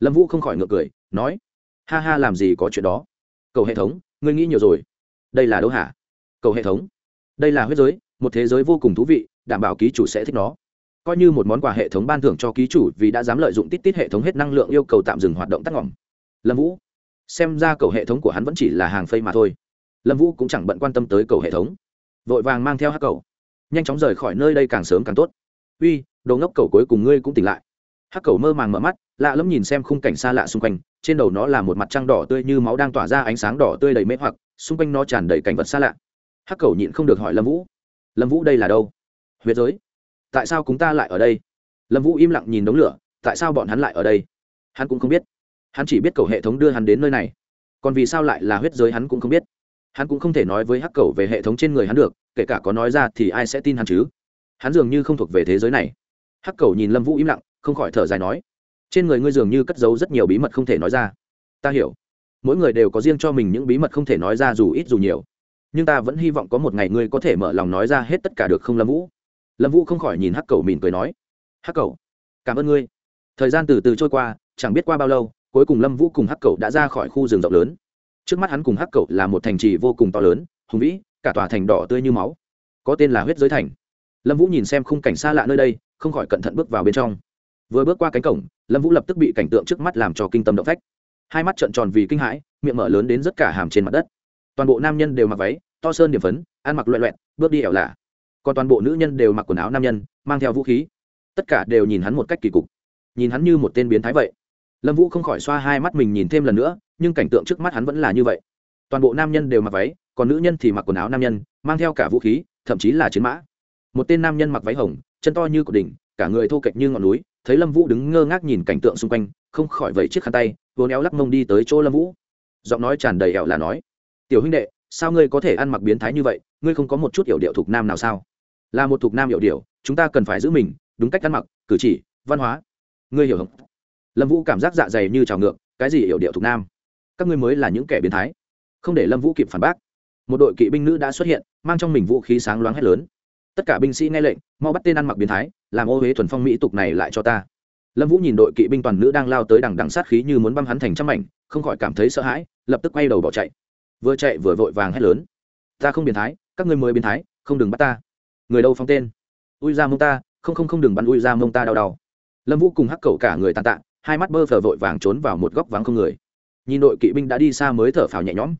Lâm vũ không khỏi ngược cười, nói, ha ha, làm gì có chuyện đó? Cầu hệ thống, ngươi nghĩ nhiều rồi. Đây là đâu hả? Cầu hệ thống. Đây là huyết giới, một thế giới vô cùng thú vị, đảm bảo ký chủ sẽ thích nó. Coi như một món quà hệ thống ban thưởng cho ký chủ vì đã dám lợi dụng tít tít hệ thống hết năng lượng yêu cầu tạm dừng hoạt động tắt ngỏm lâm vũ xem ra cầu hệ thống của hắn vẫn chỉ là hàng phây mà thôi. Lâm vũ cũng chẳng bận quan tâm tới cầu hệ thống. Vội vàng mang theo hát cầu. Nhanh chóng rời khỏi nơi đây càng sớm càng tốt. Uy, đồ ngốc cầu cuối cùng ngươi cũng tỉnh lại. Hắc cầu mơ màng mở mắt, lạ lẫm nhìn xem khung cảnh xa lạ xung quanh, trên đầu nó là một mặt trăng đỏ tươi như máu đang tỏa ra ánh sáng đỏ tươi đầy mê hoặc, xung quanh nó tràn đầy cảnh vật xa lạ. Hắc cầu nhịn không được hỏi lâm vũ. Lâm vũ đây là đâu? Huyết giới. Tại sao chúng ta lại ở đây? Lâm vũ im lặng nhìn đống lửa, tại sao bọn hắn lại ở đây? Hắn cũng không biết hắn chỉ biết cầu hệ thống đưa hắn đến nơi này. Còn vì sao lại là huyết giới hắn cũng không biết. Hắn cũng không thể nói với hắc cầu về hệ thống trên người hắn được, kể cả có nói ra thì ai sẽ tin hắn chứ? Hắn dường như không thuộc về thế giới này. Hắc cầu nhìn lâm vũ im lặng, không khỏi thở dài nói, trên người ngươi dường như cất giấu rất nhiều bí mật không thể nói ra. Ta hiểu. Mỗi người đều có riêng cho mình những bí mật không thể nói ra dù ít dù nhiều. Nhưng ta vẫn hy vọng có một ngày ngươi có thể mở lòng nói ra hết tất cả được không, lâm vũ? Lâm vũ không khỏi nhìn hắc cầu mỉm cười nói, hắc cầu, cảm ơn ngươi. Thời gian từ từ trôi qua, chẳng biết qua bao lâu cuối cùng lâm vũ cùng hắc cậu đã ra khỏi khu rừng rộng lớn. Trước mắt hắn cùng hắc cậu là một thành trì vô cùng to lớn, hùng vĩ, cả tòa thành đỏ tươi như máu. Có tên là huyết giới thành. Lâm vũ nhìn xem khung cảnh xa lạ nơi đây, không khỏi cẩn thận bước vào bên trong. Vừa bước qua cánh cổng, lâm vũ lập tức bị cảnh tượng trước mắt làm cho kinh tâm động phách. Hai mắt trợn tròn vì kinh hãi, miệng mở lớn đến rất cả hàm trên mặt đất. Toàn bộ nam nhân đều mặc váy, to sơn điểm phấn, ăn mặc loẹ loẹt, bước đi ẻo lạ. Còn toàn bộ nữ nhân đều mặc quần áo nam nhân, mang theo vũ khí. Tất cả đều nhìn hắn một cách kỳ cục. Nhìn hắn như một tên biến thái vậy lâm vũ không khỏi xoa hai mắt mình nhìn thêm lần nữa, nhưng cảnh tượng trước mắt hắn vẫn là như vậy. Toàn bộ nam nhân đều mặc váy, còn nữ nhân thì mặc quần áo nam nhân, mang theo cả vũ khí, thậm chí là chiến mã. Một tên nam nhân mặc váy hồng, chân to như cột đỉnh, cả người thô kệch như ngọn núi, thấy lâm vũ đứng ngơ ngác nhìn cảnh tượng xung quanh, không khỏi vẩy chiếc khăn tay, vốn éo lắc mông đi tới chỗ lâm vũ. Giọng nói tràn đầy ẻo là nói, tiểu huynh đệ, sao ngươi có thể ăn mặc biến thái như vậy? Ngươi không có một chút yểu điệu thục nam nào sao? Là một thục nam yểu điệu, chúng ta cần phải giữ mình, đúng cách ăn mặc, cử chỉ, văn hóa. Ngươi hiểu không? Lâm vũ cảm giác dạ dày như trào ngược, cái gì hiểu điệu thục nam? Các ngươi mới là những kẻ biến thái. Không để lâm vũ kịp phản bác, một đội kỵ binh nữ đã xuất hiện, mang trong mình vũ khí sáng loáng hét lớn. Tất cả binh sĩ nghe lệnh, mau bắt tên ăn mặc biến thái, làm ô huế thuần phong mỹ tục này lại cho ta. Lâm vũ nhìn đội kỵ binh toàn nữ đang lao tới đằng đằng sát khí như muốn băm hắn thành trăm mảnh, không khỏi cảm thấy sợ hãi, lập tức quay đầu bỏ chạy. Vừa chạy vừa vội vàng hét lớn. Ta không biến thái, các ngươi mới biến thái, không đừng bắt ta. Người đâu phóng tên? Ui ra mông ta, không không không đừng bắn ui ra mông ta đau đau. Lâm vũ cùng hắc cầu cả người tàn tạ hai mắt bơ phờ vội vàng trốn vào một góc vắng không người. Nhìn đội kỵ binh đã đi xa mới thở phào nhẹ nhõm,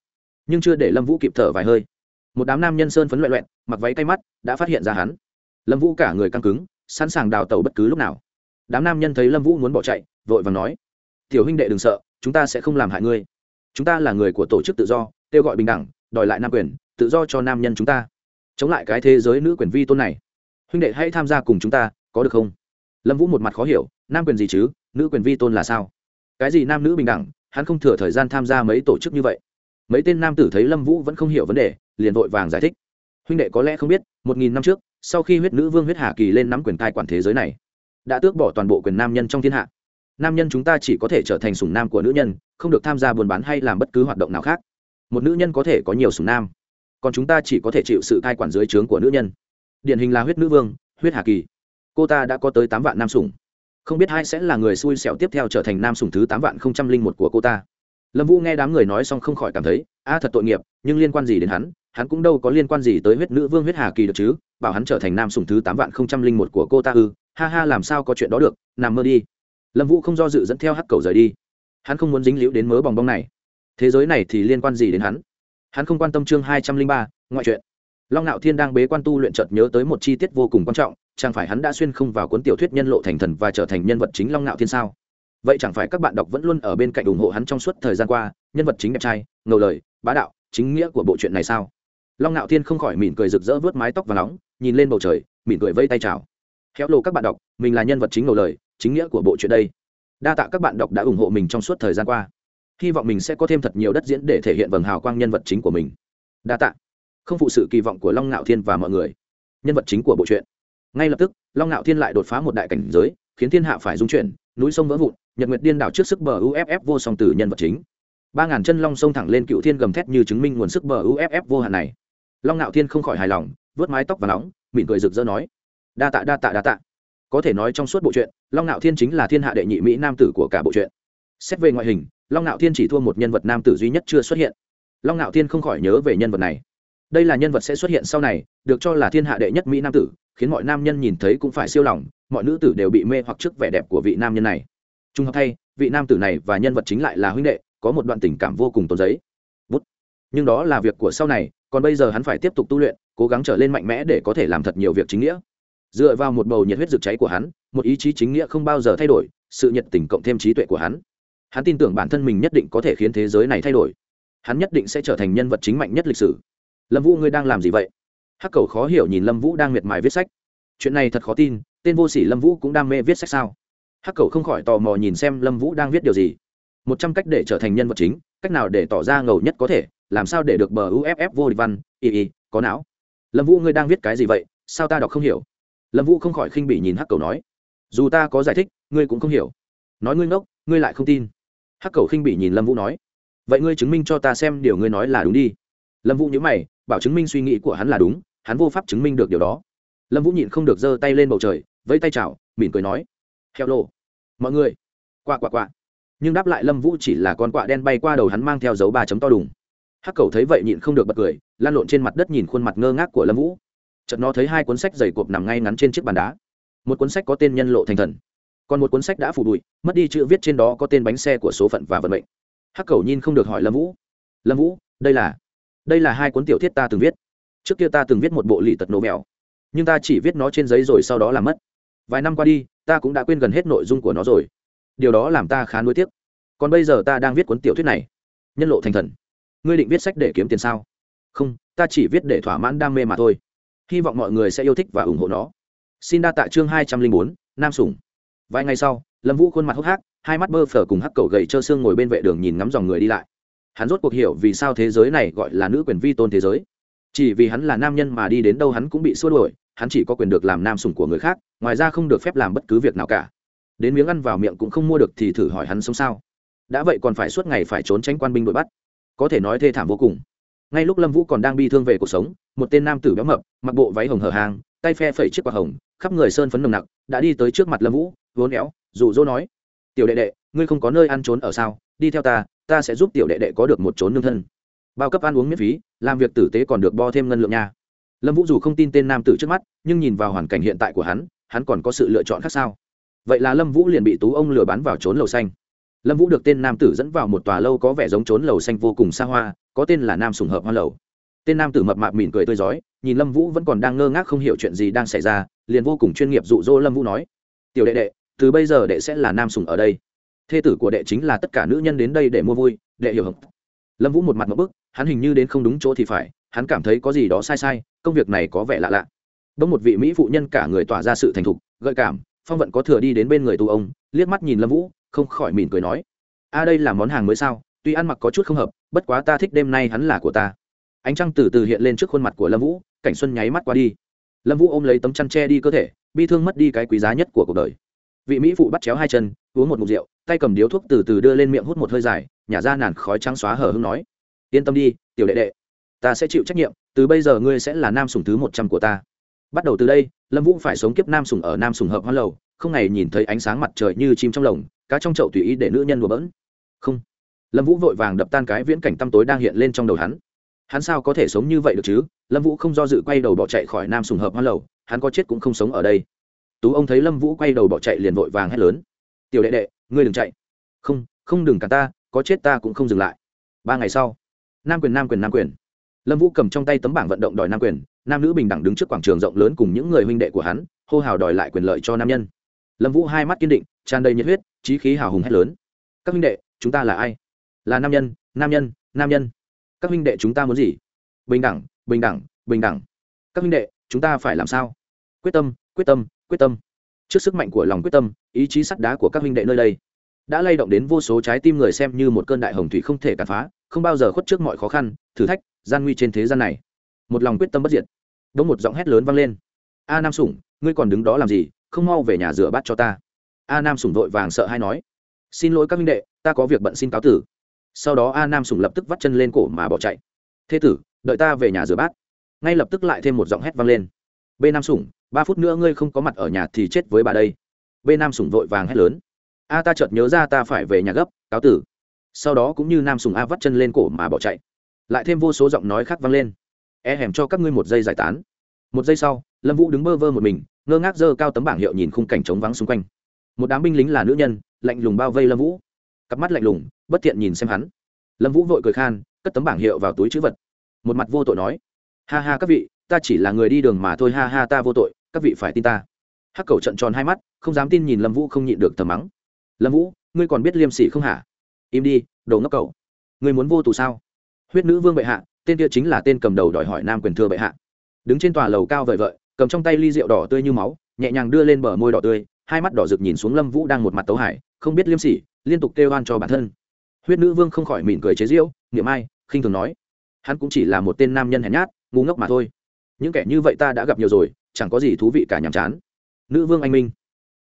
nhưng chưa để lâm vũ kịp thở vài hơi. Một đám nam nhân sơn phấn loẹ loẹn mặc váy tay mắt, đã phát hiện ra hắn. Lâm vũ cả người căng cứng, sẵn sàng đào tàu bất cứ lúc nào. Đám nam nhân thấy lâm vũ muốn bỏ chạy, vội và nói, tiểu huynh đệ đừng sợ, chúng ta sẽ không làm hại ngươi. Chúng ta là người của tổ chức tự do, kêu gọi bình đẳng, đòi lại nam quyền, tự do cho nam nhân chúng ta. Chống lại cái thế giới nữ quyền vi tôn này. Huynh đệ hãy tham gia cùng chúng ta, có được không? Lâm vũ một mặt khó hiểu, nam quyền gì chứ? Nữ quyền vi tôn là sao? Cái gì nam nữ bình đẳng, hắn không thừa thời gian tham gia mấy tổ chức như vậy. Mấy tên nam tử thấy lâm vũ vẫn không hiểu vấn đề, liền vội vàng giải thích. Huynh đệ có lẽ không biết, một nghìn năm trước, sau khi huyết nữ vương huyết hà kỳ lên nắm quyền tài quản thế giới này, đã tước bỏ toàn bộ quyền nam nhân trong thiên hạ. Nam nhân chúng ta chỉ có thể trở thành sùng nam của nữ nhân, không được tham gia buôn bán hay làm bất cứ hoạt động nào khác. Một nữ nhân có thể có nhiều sùng nam, còn chúng ta chỉ có thể chịu sự cai quản dưới trướng của nữ nhân. Điển hình là huyết nữ vương huyết hà kỳ. Cô ta đã có tới tám vạn nam sùng không biết hai sẽ là người xui xẻo tiếp theo trở thành nam sùng thứ tám vạn không trăm linh một của cô ta. Lâm vũ nghe đám người nói xong không khỏi cảm thấy, a, thật tội nghiệp, nhưng liên quan gì đến hắn? Hắn cũng đâu có liên quan gì tới huyết nữ vương huyết hà kỳ được chứ? Bảo hắn trở thành nam sùng thứ tám vạn không trăm linh một của cô ta ư? Ha ha, làm sao có chuyện đó được? Nằm mơ đi. Lâm vũ không do dự dẫn theo hắc cầu rời đi. Hắn không muốn dính liễu đến mớ bong bong này. Thế giới này thì liên quan gì đến hắn? Hắn không quan tâm chương hai trăm linh ba, ngoại truyện. Long nạo thiên đang bế quan tu luyện chợt nhớ tới một chi tiết vô cùng quan trọng chẳng phải hắn đã xuyên không vào cuốn tiểu thuyết nhân lộ thành thần và trở thành nhân vật chính long nạo thiên sao? Vậy chẳng phải các bạn đọc vẫn luôn ở bên cạnh ủng hộ hắn trong suốt thời gian qua, nhân vật chính đẹp trai, ngầu lời, bá đạo, chính nghĩa của bộ truyện này sao? Long nạo thiên không khỏi mỉm cười rực rỡ vớt mái tóc và nóng, nhìn lên bầu trời, mỉm cười vây tay chào. Khéo lộ các bạn đọc, mình là nhân vật chính ngầu lời, chính nghĩa của bộ truyện đây. Đa tạ các bạn đọc đã ủng hộ mình trong suốt thời gian qua. Hy vọng mình sẽ có thêm thật nhiều đất diễn để thể hiện vầng hào quang nhân vật chính của mình. Đa tạ. Không phụ sự kỳ vọng của long ngạo thiên và mọi người. Nhân vật chính của bộ truyện ngay lập tức, long ngạo thiên lại đột phá một đại cảnh giới, khiến thiên hạ phải dung chuyển, núi sông vỡ vụn, nhật nguyệt điên đảo trước sức bờ uff vô song từ nhân vật chính. Ba ngàn chân long sông thẳng lên cựu thiên gầm thét như chứng minh nguồn sức bờ uff vô hạn này. Long ngạo thiên không khỏi hài lòng vớt mái tóc và nóng, mỉm cười rực rỡ nói, đa tạ đa tạ đa tạ. Có thể nói trong suốt bộ truyện, long ngạo thiên chính là thiên hạ đệ nhị mỹ nam tử của cả bộ truyện. Xét về ngoại hình, long ngạo thiên chỉ thua một nhân vật nam tử duy nhất chưa xuất hiện. Long ngạo thiên không khỏi nhớ về nhân vật này. Đây là nhân vật sẽ xuất hiện sau này, được cho là thiên hạ đệ nhất mỹ nam tử khiến mọi nam nhân nhìn thấy cũng phải siêu lòng, mọi nữ tử đều bị mê hoặc trước vẻ đẹp của vị nam nhân này. Trung hợp thay, vị nam tử này và nhân vật chính lại là huynh đệ, có một đoạn tình cảm vô cùng tốn giấy. Bút. Nhưng đó là việc của sau này, còn bây giờ hắn phải tiếp tục tu luyện, cố gắng trở lên mạnh mẽ để có thể làm thật nhiều việc chính nghĩa. Dựa vào một bầu nhiệt huyết rực cháy của hắn, một ý chí chính nghĩa không bao giờ thay đổi, sự nhiệt tình cộng thêm trí tuệ của hắn. Hắn tin tưởng bản thân mình nhất định có thể khiến thế giới này thay đổi. Hắn nhất định sẽ trở thành nhân vật chính mạnh nhất lịch sử. Lâm vũ, ngươi đang làm gì vậy? Hắc cầu khó hiểu nhìn lâm vũ đang miệt mài viết sách. Chuyện này thật khó tin, tên vô sỉ lâm vũ cũng đam mê viết sách sao? Hắc cầu không khỏi tò mò nhìn xem lâm vũ đang viết điều gì. Một trăm cách để trở thành nhân vật chính, cách nào để tỏ ra ngầu nhất có thể, làm sao để được bờ uff vô địch văn? Y y có não. Lâm vũ, ngươi đang viết cái gì vậy? Sao ta đọc không hiểu? Lâm vũ không khỏi khinh bị nhìn hắc cầu nói. Dù ta có giải thích, ngươi cũng không hiểu. Nói ngươi ngốc, ngươi lại không tin. Hắc cầu khinh bị nhìn lâm vũ nói. Vậy ngươi chứng minh cho ta xem điều ngươi nói là đúng đi. Lâm vũ nhớ mày, bảo chứng minh suy nghĩ của hắn là đúng hắn vô pháp chứng minh được điều đó. Lâm vũ nhịn không được giơ tay lên bầu trời, vẫy tay chào, mỉm cười nói heo lô mọi người. Quạ quạ quạ. Nhưng đáp lại lâm vũ chỉ là con quạ đen bay qua đầu hắn mang theo dấu ba chấm to đùng. Hắc cầu thấy vậy nhịn không được bật cười, lan lộn trên mặt đất nhìn khuôn mặt ngơ ngác của lâm vũ. Chợt nó thấy hai cuốn sách dày cộp nằm ngay ngắn trên chiếc bàn đá. Một cuốn sách có tên nhân lộ thành thần, còn một cuốn sách đã phủ bụi, mất đi chữ viết trên đó có tên bánh xe của số phận và vận mệnh. Hắc cầu nhìn không được hỏi lâm vũ. Lâm vũ, đây là đây là hai cuốn tiểu thiết ta từng viết trước kia ta từng viết một bộ lì tật nổ mèo nhưng ta chỉ viết nó trên giấy rồi sau đó làm mất. Vài năm qua đi, ta cũng đã quên gần hết nội dung của nó rồi. Điều đó làm ta khá nuối tiếc. Còn bây giờ ta đang viết cuốn tiểu thuyết này. Nhân lộ thành thần, ngươi định viết sách để kiếm tiền sao? Không, ta chỉ viết để thỏa mãn đam mê mà thôi. Hy vọng mọi người sẽ yêu thích và ủng hộ nó. Xin đa tạ chương hai trăm linh bốn, nam sủng vài ngày sau, lâm vũ khuôn mặt hốc hác, hai mắt bơ phở cùng hắc cầu gầy trơ xương ngồi bên vệ đường nhìn ngắm dòng người đi lại. Hắn rốt cuộc hiểu vì sao thế giới này gọi là nữ quyền vi tôn thế giới chỉ vì hắn là nam nhân mà đi đến đâu hắn cũng bị xua đuổi, hắn chỉ có quyền được làm nam sủng của người khác, ngoài ra không được phép làm bất cứ việc nào cả. Đến miếng ăn vào miệng cũng không mua được thì thử hỏi hắn sống sao. Đã vậy còn phải suốt ngày phải trốn tránh quan binh đuổi bắt. Có thể nói thê thảm vô cùng. Ngay lúc lâm vũ còn đang bi thương về cuộc sống, một tên nam tử béo mập, mặc bộ váy hồng hở hàng tay phe phẩy chiếc quạt hồng, khắp người sơn phấn nồng nặc, đã đi tới trước mặt lâm vũ, vốn éo, dụ dỗ nói, tiểu đệ đệ, ngươi không có nơi ăn trốn ở sao? Đi theo ta ta sẽ giúp tiểu đệ đệ có được một trốn nương thân bao cấp ăn uống miễn phí, làm việc tử tế còn được bo thêm ngân lượng nha. Lâm vũ dù không tin tên nam tử trước mắt, nhưng nhìn vào hoàn cảnh hiện tại của hắn hắn còn có sự lựa chọn khác sao? Vậy là lâm vũ liền bị tú ông lừa bán vào trốn lầu xanh. Lâm vũ được tên nam tử dẫn vào một tòa lâu có vẻ giống trốn lầu xanh vô cùng xa hoa, có tên là nam sùng hợp hoa lầu. Tên nam tử mập mạp mỉm cười tươi rói nhìn lâm vũ vẫn còn đang ngơ ngác không hiểu chuyện gì đang xảy ra, liền vô cùng chuyên nghiệp dụ dỗ lâm vũ nói, tiểu đệ đệ, từ bây giờ đệ sẽ là nam sùng ở đây. Thê tử của đệ chính là tất cả nữ nhân đến đây để mua vui, đệ hiểu không? Lâm vũ một mặt một bức hắn hình như đến không đúng chỗ thì phải, hắn cảm thấy có gì đó sai sai, công việc này có vẻ lạ lạ. Bỗng một vị mỹ phụ nhân cả người tỏa ra sự thành thục, gợi cảm, phong vận có thừa đi đến bên người tu ông, liếc mắt nhìn lâm vũ, không khỏi mỉm cười nói, a, đây là món hàng mới sao? Tuy ăn mặc có chút không hợp, bất quá ta thích đêm nay hắn là của ta. Ánh trăng từ từ hiện lên trước khuôn mặt của lâm vũ, cảnh xuân nháy mắt qua đi. Lâm vũ ôm lấy tấm chăn tre đi cơ thể, bi thương mất đi cái quý giá nhất của cuộc đời. Vị mỹ phụ bắt chéo hai chân, uống một mục rượu, tay cầm điếu thuốc từ từ đưa lên miệng hút một hơi dài, nhả ra nàn khói trắng xóa hở hưng nói yên tâm đi, tiểu đệ đệ. Ta sẽ chịu trách nhiệm, từ bây giờ ngươi sẽ là nam sùng thứ một trăm của ta. Bắt đầu từ đây, lâm vũ phải sống kiếp nam sùng ở nam sùng hợp hoa lầu, không ngày nhìn thấy ánh sáng mặt trời như chim trong lồng, cá trong chậu tùy ý để nữ nhân đùa bỡn. Không. Lâm vũ vội vàng đập tan cái viễn cảnh tăm tối đang hiện lên trong đầu hắn. Hắn sao có thể sống như vậy được chứ? Lâm vũ không do dự quay đầu bỏ chạy khỏi nam sùng hợp hoa lầu, hắn có chết cũng không sống ở đây. Tú ông thấy lâm vũ quay đầu bỏ chạy liền vội vàng hét lớn. Tiểu đệ đệ, ngươi đừng chạy. Không không đừng cả ta, có chết ta cũng không dừng lại. Ba ngày sau nam quyền nam quyền nam quyền. Lâm vũ cầm trong tay tấm bảng vận động đòi nam quyền, nam nữ bình đẳng đứng trước quảng trường rộng lớn cùng những người huynh đệ của hắn, hô hào đòi lại quyền lợi cho nam nhân. Lâm vũ hai mắt kiên định, tràn đầy nhiệt huyết trí khí hào hùng hét lớn. Các huynh đệ, chúng ta là ai? Là nam nhân nam nhân nam nhân. Các huynh đệ chúng ta muốn gì? Bình đẳng bình đẳng bình đẳng. Các huynh đệ, chúng ta phải làm sao? Quyết tâm quyết tâm quyết tâm. Trước sức mạnh của lòng quyết tâm, ý chí sắt đá của các huynh đệ nơi đây đã lay động đến vô số trái tim người xem như một cơn đại hồng thủy không thể cản phá, không bao giờ khuất trước mọi khó khăn, thử thách, gian nguy trên thế gian này. Một lòng quyết tâm bất diệt. Đ một giọng hét lớn vang lên. A nam sủng, ngươi còn đứng đó làm gì? Không mau về nhà rửa bát cho ta. A nam sủng vội vàng sợ hay nói. Xin lỗi các minh đệ, ta có việc bận xin cáo tử. Sau đó a nam sủng lập tức vắt chân lên cổ mà bỏ chạy. Thế tử, đợi ta về nhà rửa bát. Ngay lập tức lại thêm một giọng hét vang lên. B nam sủng, ba phút nữa ngươi không có mặt ở nhà thì chết với bà đây. B nam sủng vội vàng hét lớn a, ta chợt nhớ ra ta phải về nhà gấp, cáo tử. Sau đó cũng như nam sùng a vắt chân lên cổ mà bỏ chạy. Lại thêm vô số giọng nói khác vang lên. E hẻm cho các ngươi một giây giải tán. Một giây sau, lâm vũ đứng bơ vơ một mình, ngơ ngác giơ cao tấm bảng hiệu nhìn khung cảnh trống vắng xung quanh. Một đám binh lính là nữ nhân, lạnh lùng bao vây lâm vũ. Cặp mắt lạnh lùng, bất thiện nhìn xem hắn. Lâm vũ vội cười khan, cất tấm bảng hiệu vào túi chữ vật. Một mặt vô tội nói, ha ha các vị, ta chỉ là người đi đường mà thôi, ha ha ta vô tội, các vị phải tin ta. Hắc cầu trận tròn hai mắt, không dám tin nhìn lâm vũ không nhịn được tầm mắng lâm vũ ngươi còn biết liêm sỉ không hả im đi đồ ngốc cậu. ngươi muốn vô tù sao huyết nữ vương bệ hạ tên kia chính là tên cầm đầu đòi hỏi nam quyền thừa bệ hạ đứng trên tòa lầu cao vời vợi cầm trong tay ly rượu đỏ tươi như máu nhẹ nhàng đưa lên bờ môi đỏ tươi hai mắt đỏ rực nhìn xuống lâm vũ đang một mặt tấu hải không biết liêm sỉ liên tục kêu oan cho bản thân huyết nữ vương không khỏi mỉm cười chế giễu niệm ai khinh thường nói hắn cũng chỉ là một tên nam nhân hèn nhát ngu ngốc mà thôi những kẻ như vậy ta đã gặp nhiều rồi chẳng có gì thú vị cả nhàm chán nữ vương anh minh